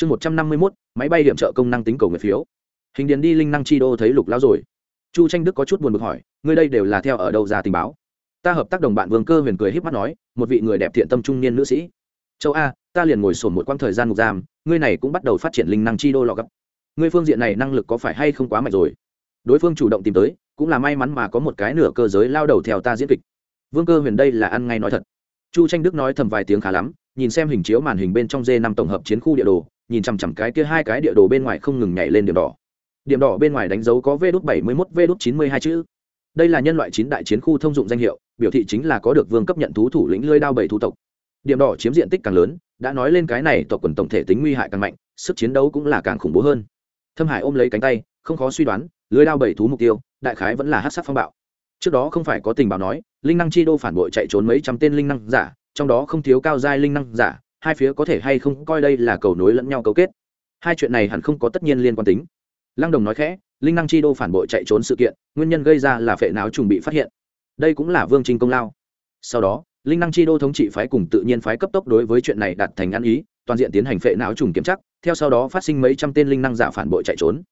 chương một trăm năm mươi mốt, máy bay điểm trợ công năng tính cầu người phiếu. Hình điền đi linh năng chi đô thấy lục lao rồi. Chu tranh đức có chút buồn bực hỏi, ngươi đây đều là theo ở đâu ra tình báo? Ta hợp tác đồng bạn vương cơ huyền cười h í p mắt nói, một vị người đẹp thiện tâm trung niên nữ sĩ. Châu a, ta liền ngồi sổn một quãng thời gian ngục giam, ngươi này cũng bắt đầu phát triển linh năng chi đô lọ gấp. Ngươi phương diện này năng lực có phải hay không quá mạnh rồi? Đối phương chủ động tìm tới, cũng là may mắn mà có một cái nửa cơ giới lao đầu theo ta diễn kịch. Vương cơ huyền đây là ăn ngay nói thật. Chu tranh đức nói thầm vài tiếng khá lắm, nhìn xem hình chiếu màn hình bên trong d năm tổng hợp chiến khu địa đồ nhìn chằm chằm cái kia hai cái địa đồ bên ngoài không ngừng nhảy lên điểm đỏ. Điểm đỏ bên ngoài đánh dấu có v đút bảy mươi mốt chín mươi hai chữ. Đây là nhân loại chín đại chiến khu thông dụng danh hiệu, biểu thị chính là có được vương cấp nhận thú thủ lĩnh lơi đao bảy thú tộc. Điểm đỏ chiếm diện tích càng lớn, đã nói lên cái này tộc quần tổng thể tính nguy hại càng mạnh, sức chiến đấu cũng là càng khủng bố hơn. Thâm hải ôm lấy cánh tay, không khó suy đoán, lưới đao bảy thú mục tiêu, đại khái vẫn là hát sắc phong bạo. Trước đó không phải có tình báo nói, linh năng chi đô phản bội chạy trốn mấy trăm tên linh năng giả, trong đó không thiếu cao giai linh năng giả hai phía có thể hay không coi đây là cầu nối lẫn nhau cấu kết. Hai chuyện này hẳn không có tất nhiên liên quan tính. Lăng đồng nói khẽ, linh năng chi đô phản bội chạy trốn sự kiện, nguyên nhân gây ra là phệ não trùng bị phát hiện. Đây cũng là vương trinh công lao. Sau đó, linh năng chi đô thống trị phái cùng tự nhiên phái cấp tốc đối với chuyện này đạt thành ăn ý, toàn diện tiến hành phệ não trùng kiểm chắc theo sau đó phát sinh mấy trăm tên linh năng giả phản bội chạy trốn.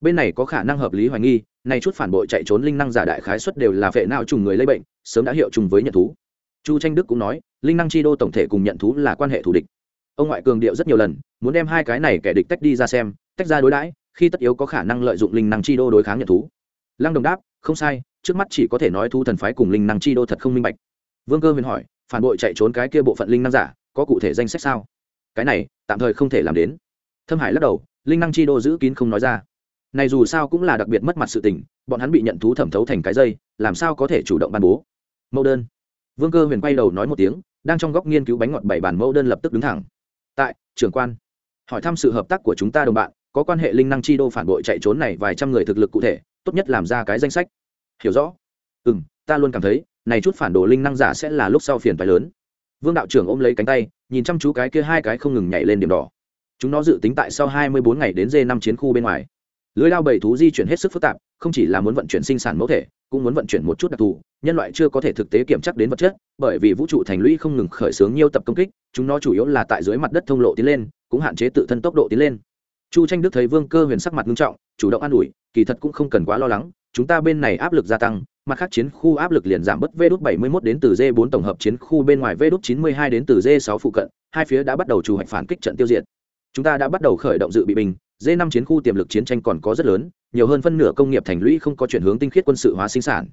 Bên này có khả năng hợp lý hoài nghi, nay chút phản bội chạy trốn linh năng giả đại khái xuất đều là phệ não trùng người lây bệnh, sớm đã hiệu trùng với nhận thú. Chu tranh đức cũng nói linh năng chi đô tổng thể cùng nhận thú là quan hệ thù địch. Ông ngoại cường điệu rất nhiều lần, muốn đem hai cái này kẻ địch tách đi ra xem, tách ra đối đãi, khi tất yếu có khả năng lợi dụng linh năng chi đô đối kháng nhận thú. Lăng đồng đáp, không sai, trước mắt chỉ có thể nói thu thần phái cùng linh năng chi đô thật không minh bạch. Vương cơ huyền hỏi, phản bội chạy trốn cái kia bộ phận linh năng giả, có cụ thể danh sách sao? Cái này, tạm thời không thể làm đến. Thâm hải lắc đầu, linh năng chi đô giữ kín không nói ra. Này dù sao cũng là đặc biệt mất mặt sự tình, bọn hắn bị nhận thú thẩm thấu thành cái dây, làm sao có thể chủ động ban bố? Mẫu đơn. Vương cơ huyền quay đầu nói một tiếng đang trong góc nghiên cứu bánh ngọt bảy bản mẫu đơn lập tức đứng thẳng. Tại, trưởng quan, hỏi thăm sự hợp tác của chúng ta đồng bạn, có quan hệ linh năng chi đô phản bội chạy trốn này vài trăm người thực lực cụ thể, tốt nhất làm ra cái danh sách. Hiểu rõ. Ừ m ta luôn cảm thấy, này chút phản đồ linh năng giả sẽ là lúc sau phiền phái lớn. Vương đạo trưởng ôm lấy cánh tay, nhìn chăm chú cái kia hai cái không ngừng nhảy lên điểm đỏ. Chúng nó dự tính tại sau hai mươi bốn ngày đến dê năm chiến khu bên ngoài. Lưới lao bảy thú di chuyển hết sức phức tạp, không chỉ là muốn vận chuyển sinh sản mẫu thể cũng muốn vận chuyển một chút đặc thù, nhân loại chưa có thể thực tế kiểm chắc đến vật chất, bởi vì vũ trụ thành lũy không ngừng khởi xướng nhiều tập công kích, chúng nó chủ yếu là tại dưới mặt đất thông lộ tiến lên, cũng hạn chế tự thân tốc độ tiến lên. Chu tranh đức thấy vương cơ huyền sắc mặt nghiêm trọng, chủ động an ủi, kỳ thật cũng không cần quá lo lắng, chúng ta bên này áp lực gia tăng, mặt khác chiến khu áp lực liền giảm bớt v đốt bảy mươi mốt đến từ d bốn tổng hợp chiến khu bên ngoài v đốt chín mươi hai đến từ d sáu phụ cận, hai phía đã bắt đầu chủ hoạch phản kích trận tiêu diệt. Chúng ta đã bắt đầu khởi động dự bị bình d năm chiến khu tiềm lực chiến tranh còn có rất lớn, nhiều hơn phân nửa công nghiệp thành lũy không có chuyển hướng tinh khiết quân sự hóa sinh sản.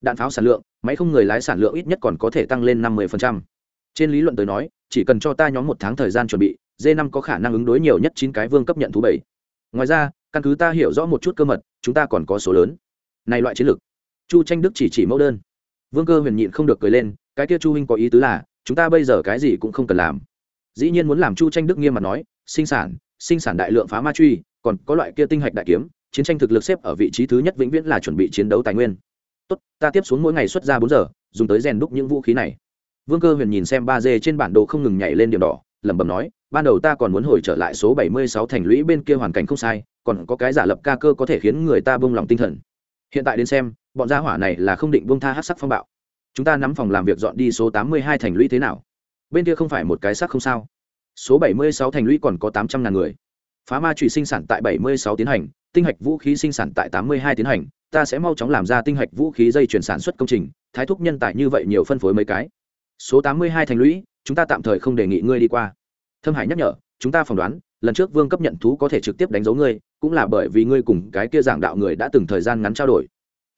Đạn pháo sản lượng, máy không người lái sản lượng ít nhất còn có thể tăng lên năm mươi trên lý luận tới nói, chỉ cần cho ta nhóm một tháng thời gian chuẩn bị d năm có khả năng ứng đối nhiều nhất chín cái vương cấp nhận thú bảy. Ngoài ra, căn cứ ta hiểu rõ một chút cơ mật, chúng ta còn có số lớn. Này loại chiến lược. Chu tranh đức chỉ chỉ mẫu đơn. Vương cơ huyền nhịn không được cười lên, cái kia chu huynh có ý tứ là, chúng ta bây giờ cái gì cũng không cần làm. Dĩ nhiên muốn làm chu tranh đức nghiêm mặt nói, sinh sản sinh sản đại lượng phá ma truy, còn có loại kia tinh hạch đại kiếm, chiến tranh thực lực xếp ở vị trí thứ nhất vĩnh viễn là chuẩn bị chiến đấu tài nguyên. Tốt, ta tiếp xuống mỗi ngày xuất ra bốn giờ, dùng tới rèn đúc những vũ khí này. Vương cơ huyền nhìn xem ba d trên bản đồ không ngừng nhảy lên điểm đỏ, lẩm bẩm nói, ban đầu ta còn muốn hồi trở lại số bảy mươi sáu thành lũy bên kia hoàn cảnh không sai, còn có cái giả lập ca cơ có thể khiến người ta bông lòng tinh thần. Hiện tại đến xem, bọn gia hỏa này là không định bông tha hát sắc phong bạo. Chúng ta nắm phòng làm việc dọn đi số tám mươi hai thành lũy thế nào? Bên kia không phải một cái sắc không sao số bảy mươi sáu thành lũy còn có tám trăm ngàn người. Phá ma trụy sinh sản tại bảy mươi sáu tiến hành, tinh hạch vũ khí sinh sản tại tám mươi hai tiến hành. Ta sẽ mau chóng làm ra tinh hạch vũ khí dây chuyển sản xuất công trình, thái thúc nhân tài như vậy nhiều phân phối mấy cái. Số tám mươi hai thành lũy, chúng ta tạm thời không đề nghị ngươi đi qua. Thâm hải nhắc nhở, chúng ta phỏng đoán, lần trước vương cấp nhận thú có thể trực tiếp đánh dấu ngươi, cũng là bởi vì ngươi cùng cái kia giảng đạo người đã từng thời gian ngắn trao đổi.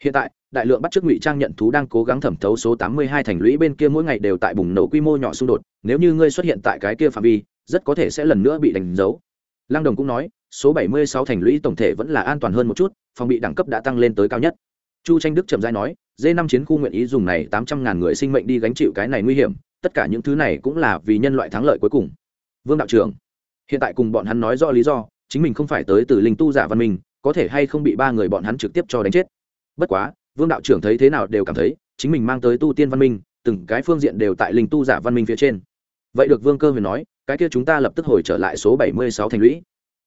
Hiện tại đại lượng bắt chước ngụy trang nhận thú đang cố gắng thẩm thấu số tám mươi hai thành lũy bên kia mỗi ngày đều tại bùng nổ quy mô nhỏ xung đột, nếu như ngươi xuất hiện tại cái kia phạm vi, rất có thể sẽ lần nữa bị đánh dấu. Lăng đồng cũng nói, số bảy mươi sáu thành lũy tổng thể vẫn là an toàn hơn một chút, phòng bị đẳng cấp đã tăng lên tới cao nhất. Chu tranh đức trầm giai nói d năm chiến khu nguyện ý dùng này tám trăm ngàn người sinh mệnh đi gánh chịu cái này nguy hiểm, tất cả những thứ này cũng là vì nhân loại thắng lợi cuối cùng. Vương đạo trưởng, hiện tại cùng bọn hắn nói rõ lý do, chính mình không phải tới từ linh tu giả văn minh, có thể hay không bị ba người bọn hắn trực tiếp cho đánh chết. Bất quá vương đạo trưởng thấy thế nào đều cảm thấy chính mình mang tới tu tiên văn minh, từng cái phương diện đều tại linh tu giả văn minh phía trên. Vậy được vương cơ huyền nói, cái kia chúng ta lập tức hồi trở lại số bảy mươi sáu thành lũy.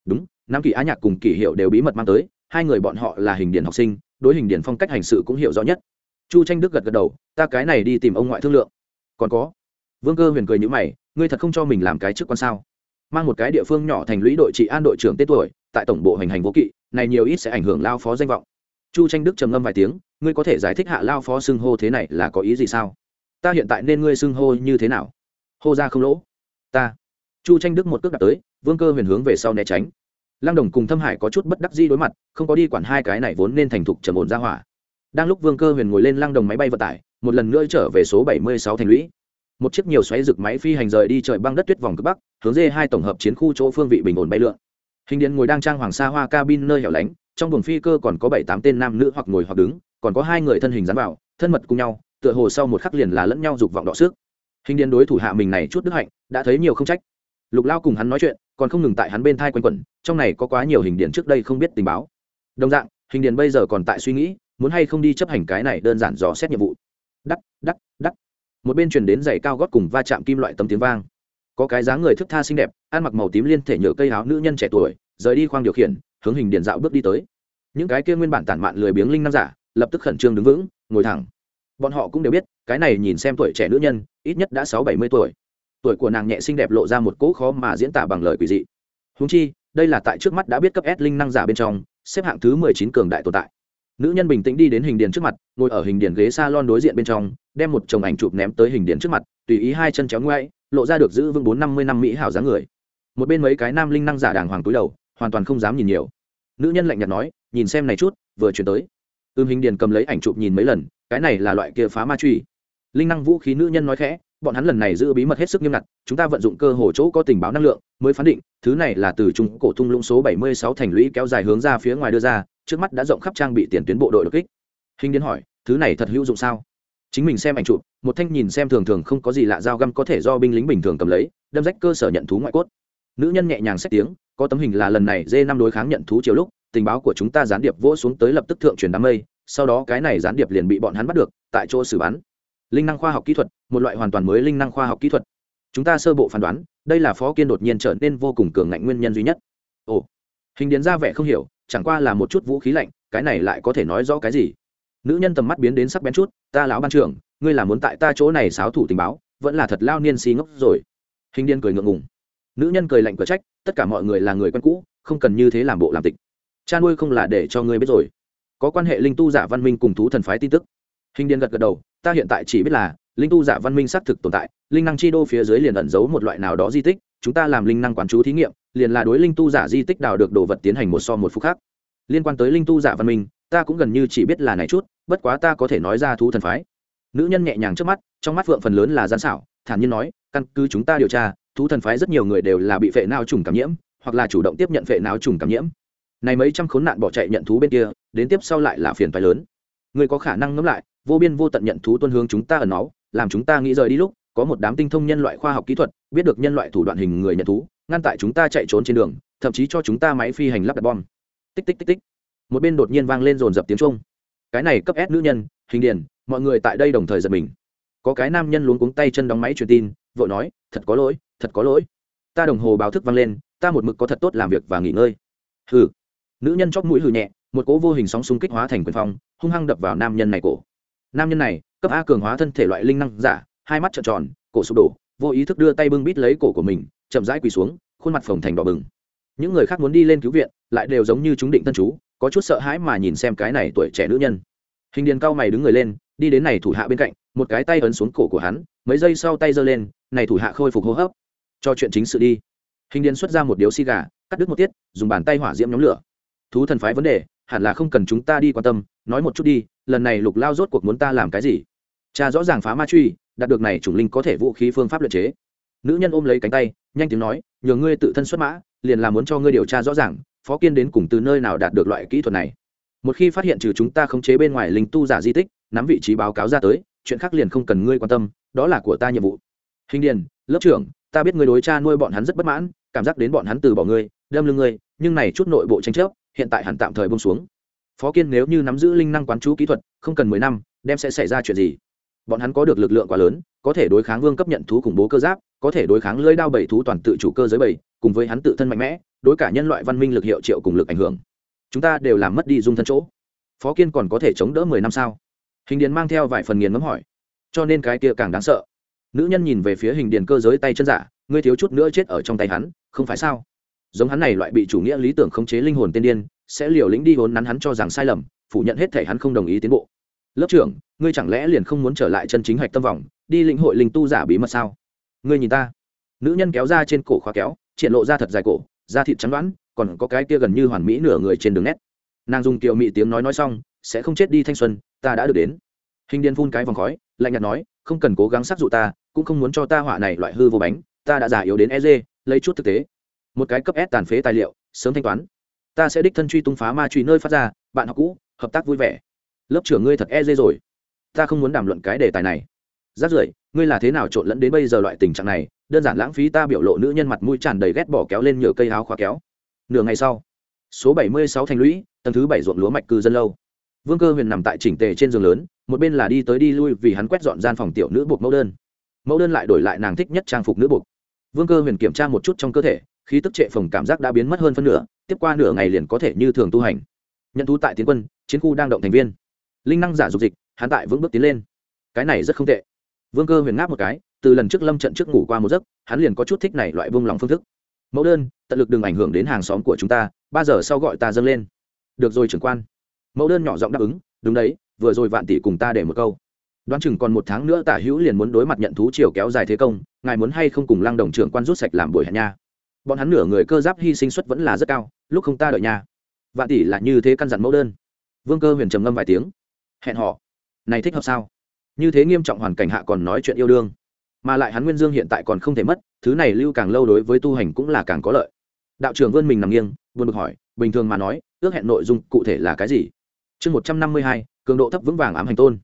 Đúng, nam kỳ á nhạc cùng kỷ hiệu đều bí mật mang tới, hai người bọn họ là hình điển học sinh, đối hình điển phong cách hành sự cũng hiểu rõ nhất. Chu tranh đức gật gật đầu, ta cái này đi tìm ông ngoại thương lượng. Còn có, vương cơ huyền cười nhữ mày, ngươi thật không cho mình làm cái chức quan sao? Mang một cái địa phương nhỏ thành lũy đội trị an đội trưởng tên tuổi, tại tổng bộ hành hành vô kỵ, này nhiều ít sẽ ảnh hưởng lao phó danh vọng chu tranh đức trầm ngâm vài tiếng, ngươi có thể giải thích hạ lao phó xưng hô thế này là có ý gì sao? Ta hiện tại nên ngươi xưng hô như thế nào? Hô ra không lỗ. Ta. Chu tranh đức một cước đặt tới, vương cơ huyền hướng về sau né tránh. Lăng đồng cùng thâm hải có chút bất đắc di đối mặt, không có đi quản hai cái này vốn nên thành thục trầm ổn ra hỏa. Đang lúc vương cơ huyền ngồi lên lăng đồng máy bay vận tải, một lần nữa trở về số 76 thành lũy. Một chiếc nhiều xoáy rực máy phi hành rời đi trời băng đất tuyết vòng cực bắc, hướng dê hai tổng hợp chiến khu chỗ phương vị bình ổn bay lượn. Hình điện ngồi đang trang hoàng sa hoa cabin nơi hẻo lánh trong buồng phi cơ còn có bảy tám tên nam nữ hoặc ngồi hoặc đứng, còn có hai người thân hình dán vào, thân mật cùng nhau, tựa hồ sau một khắc liền là lẫn nhau dục vọng đọ xước hình điền đối thủ hạ mình này chút đức hạnh, đã thấy nhiều không trách. Lục lao cùng hắn nói chuyện, còn không ngừng tại hắn bên thai quanh quẩn, trong này có quá nhiều hình điền trước đây không biết tình báo. Đồng dạng, hình điền bây giờ còn tại suy nghĩ, muốn hay không đi chấp hành cái này đơn giản dò xét nhiệm vụ. Đắc đắc đắc. Một bên truyền đến giày cao gót cùng va chạm kim loại tấm tiếng vang. Có cái dáng người thức tha xinh đẹp, ăn mặc màu tím liên thể nhựa cây áo nữ nhân trẻ tuổi, rời đi khoang điều khiển hướng hình điện dạo bước đi tới. Những cái kia nguyên bản tản mạn lười biếng linh năng giả, lập tức khẩn trương đứng vững, ngồi thẳng. Bọn họ cũng đều biết, cái này nhìn xem tuổi trẻ nữ nhân, ít nhất đã sáu bảy mươi tuổi. Tuổi của nàng nhẹ xinh đẹp lộ ra một cỗ khó mà diễn tả bằng lời quỷ dị. Húng chi, đây là tại trước mắt đã biết cấp s linh năng giả bên trong, xếp hạng thứ mười chín cường đại tồn tại. Nữ nhân bình tĩnh đi đến hình điền trước mặt, ngồi ở hình điền ghế s a lon đối diện bên trong, đem một chồng ảnh chụp ném tới hình điền trước mặt, tùy ý hai chân chéo ngoay lộ ra được giữ vững bốn năm mươi năm mỹ hảo dáng người. Một bên mấy cái nam linh năng giả đàng hoàng túi đầu hoàn toàn không dám nhìn nhiều. Nữ nhân lạnh nhạt nói, nhìn xem này chút, vừa chuyển tới. Ưm hình điền cầm lấy ảnh chụp nhìn mấy lần, cái này là loại kia phá ma truy. Linh năng vũ khí nữ nhân nói khẽ, bọn hắn lần này giữ bí mật hết sức nghiêm ngặt, chúng ta vận dụng cơ hồ chỗ có tình báo năng lượng, mới phán định, thứ này là từ trung cổ thung lũng số 76 thành lũy kéo dài hướng ra phía ngoài đưa ra, trước mắt đã rộng khắp trang bị tiền tuyến bộ đội đột kích. Hình điền hỏi, thứ này thật hữu dụng sao? Chính mình xem ảnh chụp, một thanh nhìn xem thường thường không có gì lạ dao găm có thể do binh lính bình thường cầm lấy, đâm rách cơ sở nhận thú ngoại cốt nữ nhân nhẹ nhàng xét tiếng, có tấm hình là lần này dê năm đối kháng nhận thú chiều lúc, tình báo của chúng ta gián điệp vỗ xuống tới lập tức thượng truyền đám mây, sau đó cái này gián điệp liền bị bọn hắn bắt được, tại chỗ xử bắn. Linh năng khoa học kỹ thuật, một loại hoàn toàn mới linh năng khoa học kỹ thuật. Chúng ta sơ bộ phán đoán, đây là phó kiên đột nhiên trở nên vô cùng cường ngạnh nguyên nhân duy nhất. Ồ, hình điền ra vẻ không hiểu, chẳng qua là một chút vũ khí lạnh, cái này lại có thể nói rõ cái gì? Nữ nhân tầm mắt biến đến sắc bén chút, ta lão ban trưởng, ngươi là muốn tại ta chỗ này xáo thủ tình báo, vẫn là thật lao niên si ngốc rồi. Hình điên cười ngượng ngùng nữ nhân cười lạnh cửa trách, tất cả mọi người là người quen cũ, không cần như thế làm bộ làm tịch. Cha nuôi không là để cho ngươi biết rồi. Có quan hệ linh tu giả văn minh cùng thú thần phái tin tức. Hình điền gật gật đầu, ta hiện tại chỉ biết là, linh tu giả văn minh xác thực tồn tại, linh năng chi đô phía dưới liền ẩn giấu một loại nào đó di tích, chúng ta làm linh năng quán chú thí nghiệm, liền là đối linh tu giả di tích đào được đồ vật tiến hành một so một phút khác. Liên quan tới linh tu giả văn minh, ta cũng gần như chỉ biết là này chút, bất quá ta có thể nói ra thú thần phái. Nữ nhân nhẹ nhàng trước mắt, trong mắt phượng phần lớn là gian xảo, thản nhiên nói, căn cứ chúng ta điều tra thú thần phái rất nhiều người đều là bị phệ nao trùng cảm nhiễm, hoặc là chủ động tiếp nhận phệ nao trùng cảm nhiễm. Này mấy trăm khốn nạn bỏ chạy nhận thú bên kia, đến tiếp sau lại là phiền phái lớn. Người có khả năng ngẫm lại, vô biên vô tận nhận thú tuân hướng chúng ta ở nó làm chúng ta nghĩ rời đi lúc, có một đám tinh thông nhân loại khoa học kỹ thuật, biết được nhân loại thủ đoạn hình người nhận thú, ngăn tại chúng ta chạy trốn trên đường, thậm chí cho chúng ta máy phi hành lắp đặt bom. Tích tích tích tích. Một bên đột nhiên vang lên dồn dập tiếng trung cái này cấp ép nữ nhân, hình điền, mọi người tại đây đồng thời giật mình. Có cái nam nhân luống cuống tay chân đóng máy truyền tin, vội nói, thật có lỗi thật có lỗi. Ta đồng hồ báo thức vang lên, ta một mực có thật tốt làm việc và nghỉ ngơi. Hừ. Nữ nhân chóp mũi hừ nhẹ, một cỗ vô hình sóng xung kích hóa thành quyền phong, hung hăng đập vào nam nhân này cổ. Nam nhân này, cấp a cường hóa thân thể loại linh năng giả, hai mắt trợn tròn, cổ sụp đổ, vô ý thức đưa tay bưng bít lấy cổ của mình, chậm rãi quỳ xuống, khuôn mặt phồng thành đỏ bừng. Những người khác muốn đi lên cứu viện, lại đều giống như chúng định thân chú, có chút sợ hãi mà nhìn xem cái này tuổi trẻ nữ nhân. Hình điền cao mày đứng người lên, đi đến này thủ hạ bên cạnh, một cái tay ấn xuống cổ của hắn, mấy giây sau tay giơ lên, này thủ hạ khôi phục hô hấp cho chuyện chính sự đi. Hình điền xuất ra một điếu xi gà, cắt đứt một tiết, dùng bàn tay hỏa diễm nhóm lửa. Thú thần phái vấn đề, hẳn là không cần chúng ta đi quan tâm, nói một chút đi, lần này lục lao rốt cuộc muốn ta làm cái gì? Cha rõ ràng phá ma truy, đạt được này chủng linh có thể vũ khí phương pháp luật chế. Nữ nhân ôm lấy cánh tay, nhanh tiếng nói, nhờ ngươi tự thân xuất mã, liền là muốn cho ngươi điều tra rõ ràng, phó kiên đến cùng từ nơi nào đạt được loại kỹ thuật này. Một khi phát hiện trừ chúng ta khống chế bên ngoài linh tu giả di tích, nắm vị trí báo cáo ra tới, chuyện khác liền không cần ngươi quan tâm, đó là của ta nhiệm vụ. Hình điền, lớp trưởng ta biết ngươi đối cha nuôi bọn hắn rất bất mãn, cảm giác đến bọn hắn từ bỏ ngươi, đâm lưng ngươi, nhưng này chút nội bộ tranh chấp, hiện tại hẳn tạm thời bông xuống. Phó kiên nếu như nắm giữ linh năng quán chú kỹ thuật, không cần mười năm, đem sẽ xảy ra chuyện gì? Bọn hắn có được lực lượng quá lớn, có thể đối kháng vương cấp nhận thú khủng bố cơ giáp, có thể đối kháng lưỡi đao bảy thú toàn tự chủ cơ giới bảy, cùng với hắn tự thân mạnh mẽ, đối cả nhân loại văn minh lực hiệu triệu cùng lực ảnh hưởng. Chúng ta đều làm mất đi dung thân chỗ. Phó kiên còn có thể chống đỡ mười năm sao? Hình điền mang theo vài phần nghiền ngẫm hỏi. Cho nên cái kia càng đáng sợ nữ nhân nhìn về phía hình điền cơ giới tay chân giả, ngươi thiếu chút nữa chết ở trong tay hắn, không phải sao? Giống hắn này loại bị chủ nghĩa lý tưởng khống chế linh hồn tiên điên, sẽ liều lĩnh đi hốn nắn hắn cho rằng sai lầm, phủ nhận hết thể hắn không đồng ý tiến bộ. Lớp trưởng, ngươi chẳng lẽ liền không muốn trở lại chân chính hạch tâm vòng, đi lĩnh hội linh tu giả bí mật sao? Ngươi nhìn ta. Nữ nhân kéo ra trên cổ khóa kéo, triển lộ ra thật dài cổ, da thịt trắng đoán còn có cái kia gần như hoàn mỹ nửa người trên đường nét. Nàng dùng kiều mị tiếng nói nói xong, sẽ không chết đi thanh xuân, ta đã được đến. Hình điên phun cái vòng khói, lạnh nhạt nói, không cần cố gắng sát dụ ta cũng không muốn cho ta họa này loại hư vô bánh, ta đã giả yếu đến e dê lấy chút thực tế. Một cái cấp s tàn phế tài liệu, sớm thanh toán. Ta sẽ đích thân truy tung phá ma truy nơi phát ra, bạn học cũ, hợp tác vui vẻ. Lớp trưởng ngươi thật e dê rồi. Ta không muốn đàm luận cái đề tài này. Rát rưởi, ngươi là thế nào trộn lẫn đến bây giờ loại tình trạng này? Đơn giản lãng phí ta biểu lộ nữ nhân mặt mũi tràn đầy ghét bỏ kéo lên nhựa cây áo khóa kéo. Nửa ngày sau, số bảy mươi sáu thành lũy, tầng thứ bảy ruộng lúa mạch cư dân lâu. Vương cơ huyền nằm tại chỉnh tề trên giường lớn, một bên là đi tới đi lui vì hắn quét dọn gian phòng tiểu nữ buộc mẫu đơn mẫu đơn lại đổi lại nàng thích nhất trang phục nữ buộc. Vương cơ huyền kiểm tra một chút trong cơ thể, khí tức trệ phồng cảm giác đã biến mất hơn phân nửa, tiếp qua nửa ngày liền có thể như thường tu hành. Nhận thú tại tiến quân, chiến khu đang động thành viên. Linh năng giả dục dịch, hắn tại vững bước tiến lên. Cái này rất không tệ. Vương cơ huyền ngáp một cái, từ lần trước lâm trận trước ngủ qua một giấc, hắn liền có chút thích này loại vung lòng phương thức. Mẫu đơn, tận lực đừng ảnh hưởng đến hàng xóm của chúng ta, ba giờ sau gọi ta dâng lên. Được rồi trưởng quan. Mẫu đơn nhỏ giọng đáp ứng, đúng đấy, vừa rồi vạn tỷ cùng ta để một câu đoán chừng còn một tháng nữa tả hữu liền muốn đối mặt nhận thú chiều kéo dài thế công, ngài muốn hay không cùng lăng đồng trưởng quan rút sạch làm buổi hẹn nha? Bọn hắn nửa người cơ giáp hy sinh suất vẫn là rất cao, lúc không ta đợi nhà vạn tỷ là như thế căn dặn mẫu đơn. Vương cơ huyền trầm ngâm vài tiếng. Hẹn họ này thích hợp sao? Như thế nghiêm trọng hoàn cảnh hạ còn nói chuyện yêu đương. Mà lại hắn nguyên dương hiện tại còn không thể mất, thứ này lưu càng lâu đối với tu hành cũng là càng có lợi. Đạo trưởng vươn mình nằm nghiêng vươn bực hỏi, bình thường mà nói, ước hẹn nội dung cụ thể là cái gì? Chương một trăm năm mươi hai, cường độ thấp vững vàng ám hành tôn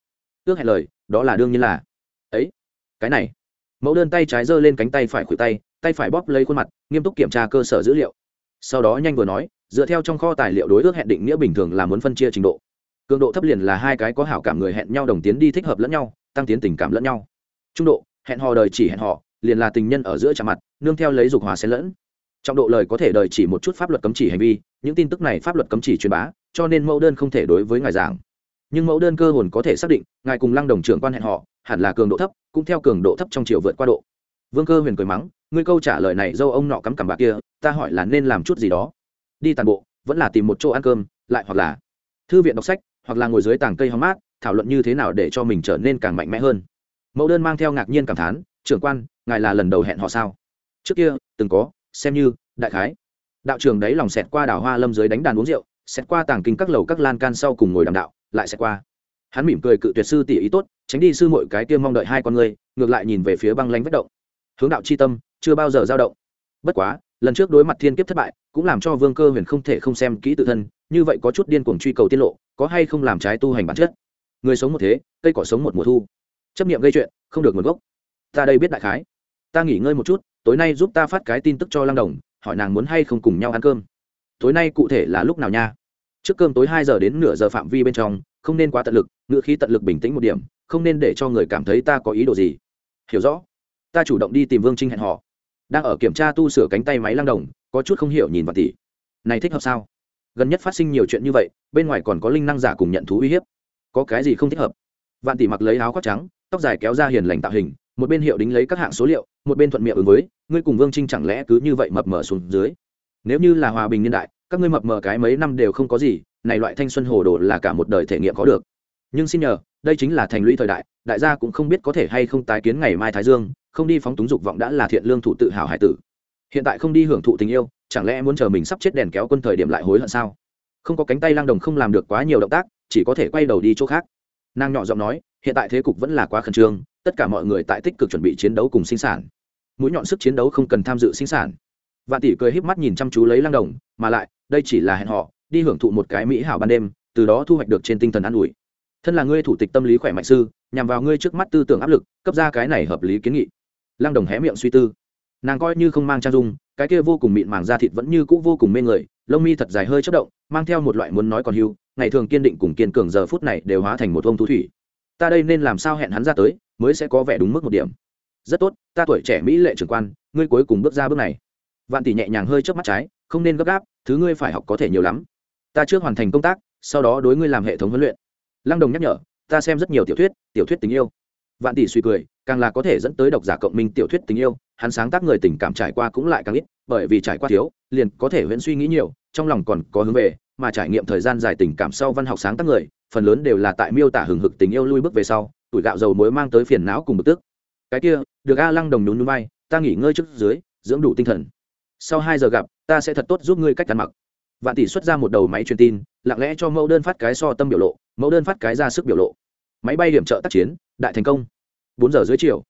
ước hẹn lời, đó là đương nhiên là. Ấy, cái này. Mẫu đơn tay trái giơ lên cánh tay phải khuỷu tay tay phải bóp lấy khuôn mặt, nghiêm túc kiểm tra cơ sở dữ liệu. Sau đó nhanh vừa nói, dựa theo trong kho tài liệu đối ước hẹn định nghĩa bình thường là muốn phân chia trình độ. Cường độ thấp liền là hai cái có hảo cảm người hẹn nhau đồng tiến đi thích hợp lẫn nhau, tăng tiến tình cảm lẫn nhau. Trung độ, hẹn hò đời chỉ hẹn hò, liền là tình nhân ở giữa chạm mặt, nương theo lấy dục hòa xen lẫn. Trọng độ lời có thể đời chỉ một chút pháp luật cấm chỉ hành vi, những tin tức này pháp luật cấm chỉ truyền bá, cho nên mẫu đơn không thể đối với ngài giảng nhưng mẫu đơn cơ hồn có thể xác định, ngài cùng lăng đồng trưởng quan hẹn họ hẳn là cường độ thấp, cũng theo cường độ thấp trong chiều vượt qua độ. Vương cơ huyền cười mắng, ngươi câu trả lời này dâu ông nọ cắm cằm bạc kia, ta hỏi là nên làm chút gì đó. Đi tàn bộ, vẫn là tìm một chỗ ăn cơm, lại hoặc là thư viện đọc sách, hoặc là ngồi dưới tàng cây hóng mát, thảo luận như thế nào để cho mình trở nên càng mạnh mẽ hơn. Mẫu đơn mang theo ngạc nhiên cảm thán, trưởng quan, ngài là lần đầu hẹn họ sao? Trước kia, từng có, xem như, đại khái. Đạo trường đấy lòng xẹt qua đảo hoa lâm dưới đánh đàn uống rượu, xẹt qua tàng kinh các lầu các lan can sau cùng ngồi đàm đạo lại sẽ qua. Hắn mỉm cười cự tuyệt sư tỷ ý tốt, tránh đi sư mọi cái kia mong đợi hai con người, ngược lại nhìn về phía băng lanh vết động. Hướng đạo c h i tâm, chưa bao giờ dao động. Bất quá, lần trước đối mặt thiên kiếp thất bại, cũng làm cho vương cơ huyền không thể không xem kỹ tự thân, như vậy có chút điên cuồng truy cầu tiết lộ, có hay không làm trái tu hành bản chất? Người sống một thế, cây cỏ sống một mùa thu. Chấp nghiệm gây chuyện, không được nguồn gốc. Ta đây biết đại khái. Ta nghỉ ngơi một chút, tối nay giúp ta phát cái tin tức cho lăng đồng, hỏi nàng muốn hay không cùng nhau ăn cơm. Tối nay cụ thể là lúc nào nha? Trước cơm tối hai giờ đến nửa giờ phạm vi bên trong, không nên quá tận lực, ngựa khí tận lực bình tĩnh một điểm, không nên để cho người cảm thấy ta có ý đồ gì. Hiểu rõ. Ta chủ động đi tìm vương trinh hẹn họ đang ở kiểm tra tu sửa cánh tay máy lăng đồng, có chút không hiểu nhìn vào tỷ. Này thích hợp sao? Gần nhất phát sinh nhiều chuyện như vậy, bên ngoài còn có linh năng giả cùng nhận thú uy hiếp. Có cái gì không thích hợp? Vạn tỷ mặc lấy áo khoác trắng, tóc dài kéo ra hiền lành tạo hình, một bên hiệu đính lấy các hạng số liệu, một bên thuận miệng ứng với, ngươi cùng vương trinh chẳng lẽ cứ như vậy mập mờ xuống dưới? Nếu như là hòa bình niên đại các ngươi mập mờ cái mấy năm đều không có gì, này loại thanh xuân hồ đồ là cả một đời thể nghiệm có được. Nhưng xin nhờ, đây chính là thành lũy thời đại đại gia cũng không biết có thể hay không tái kiến ngày mai thái dương, không đi phóng túng dục vọng đã là thiện lương thủ tự hào hải tử. Hiện tại không đi hưởng thụ tình yêu, chẳng lẽ muốn chờ mình sắp chết đèn kéo quân thời điểm lại hối hận sao? Không có cánh tay lang đồng không làm được quá nhiều động tác, chỉ có thể quay đầu đi chỗ khác. Nàng nhỏ giọng nói, hiện tại thế cục vẫn là quá khẩn trương, tất cả mọi người tại tích cực chuẩn bị chiến đấu cùng sinh sản. Mũi nhọn sức chiến đấu không cần tham dự sinh sản. Vạn tỷ cười híp mắt nhìn chăm chú lấy lang đồng, mà lại đây chỉ là hẹn họ, đi hưởng thụ một cái mỹ hảo ban đêm, từ đó thu hoạch được trên tinh thần an ủi. Thân là ngươi thủ tịch tâm lý khỏe mạnh sư, nhằm vào ngươi trước mắt tư tưởng áp lực, cấp ra cái này hợp lý kiến nghị. Lăng đồng hé miệng suy tư. Nàng coi như không mang trang dung, cái kia vô cùng mịn màng da thịt vẫn như cũ vô cùng mê người, lông mi thật dài hơi chất động, mang theo một loại muốn nói còn hưu, ngày thường kiên định cùng kiên cường giờ phút này đều hóa thành một ông thú thủy. Ta đây nên làm sao hẹn hắn ra tới, mới sẽ có vẻ đúng mức một điểm. Rất tốt, ta tuổi trẻ mỹ lệ trưởng quan, ngươi cuối cùng bước ra bước này. Vạn tỷ nhẹ nhàng hơi trước mắt trái, không nên gấp gáp thứ ngươi phải học có thể nhiều lắm. Ta trước hoàn thành công tác, sau đó đối ngươi làm hệ thống huấn luyện. Lăng đồng nhắc nhở, ta xem rất nhiều tiểu thuyết tiểu thuyết tình yêu. Vạn tỷ suy cười, càng là có thể dẫn tới độc giả cộng minh tiểu thuyết tình yêu, hắn sáng tác người tình cảm trải qua cũng lại càng ít, bởi vì trải qua thiếu, liền có thể huyễn suy nghĩ nhiều, trong lòng còn có hướng về, mà trải nghiệm thời gian dài tình cảm sau văn học sáng tác người, phần lớn đều là tại miêu tả hừng hực tình yêu lui bước về sau, tuổi gạo dầu muối mang tới phiền não cùng bực tức. Cái kia, được a lăng đồng nhún nhún bay ta nghỉ ngơi trước dưới, dưỡng đủ tinh thần. Sau hai giờ gặp ta sẽ thật tốt giúp ngươi cách ăn mặc. Vạn tỷ xuất ra một đầu máy truyền tin, lặng lẽ cho mẫu đơn phát cái so tâm biểu lộ, mẫu đơn phát cái ra sức biểu lộ. Máy bay điểm trợ tác chiến, đại thành công. Bốn giờ dưới chiều.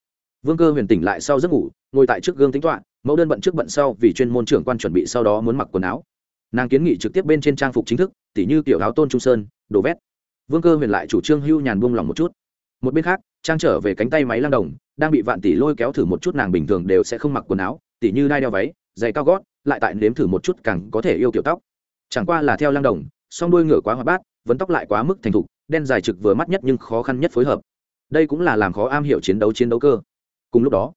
Vương cơ huyền tỉnh lại sau giấc ngủ, ngồi tại trước gương tính toạ mẫu đơn bận trước bận sau vì chuyên môn trưởng quan chuẩn bị sau đó muốn mặc quần áo. Nàng kiến nghị trực tiếp bên trên trang phục chính thức, tỉ như kiểu áo tôn trung sơn, đồ vét. Vương cơ huyền lại chủ trương hưu nhàn buông lỏng một chút. Một bên khác, trang trở về cánh tay máy lang đồng, đang bị vạn tỷ lôi kéo thử một chút nàng bình thường đều sẽ không mặc quần áo, tỉ như đai đeo váy, giày cao gót lại tại nếm thử một chút càng có thể yêu kiểu tóc. Chẳng qua là theo lang đồng, song đuôi ngựa quá hoạt bát, vấn tóc lại quá mức thành thục, đen dài trực vừa mắt nhất nhưng khó khăn nhất phối hợp. Đây cũng là làm khó am hiểu chiến đấu chiến đấu cơ. Cùng lúc đó,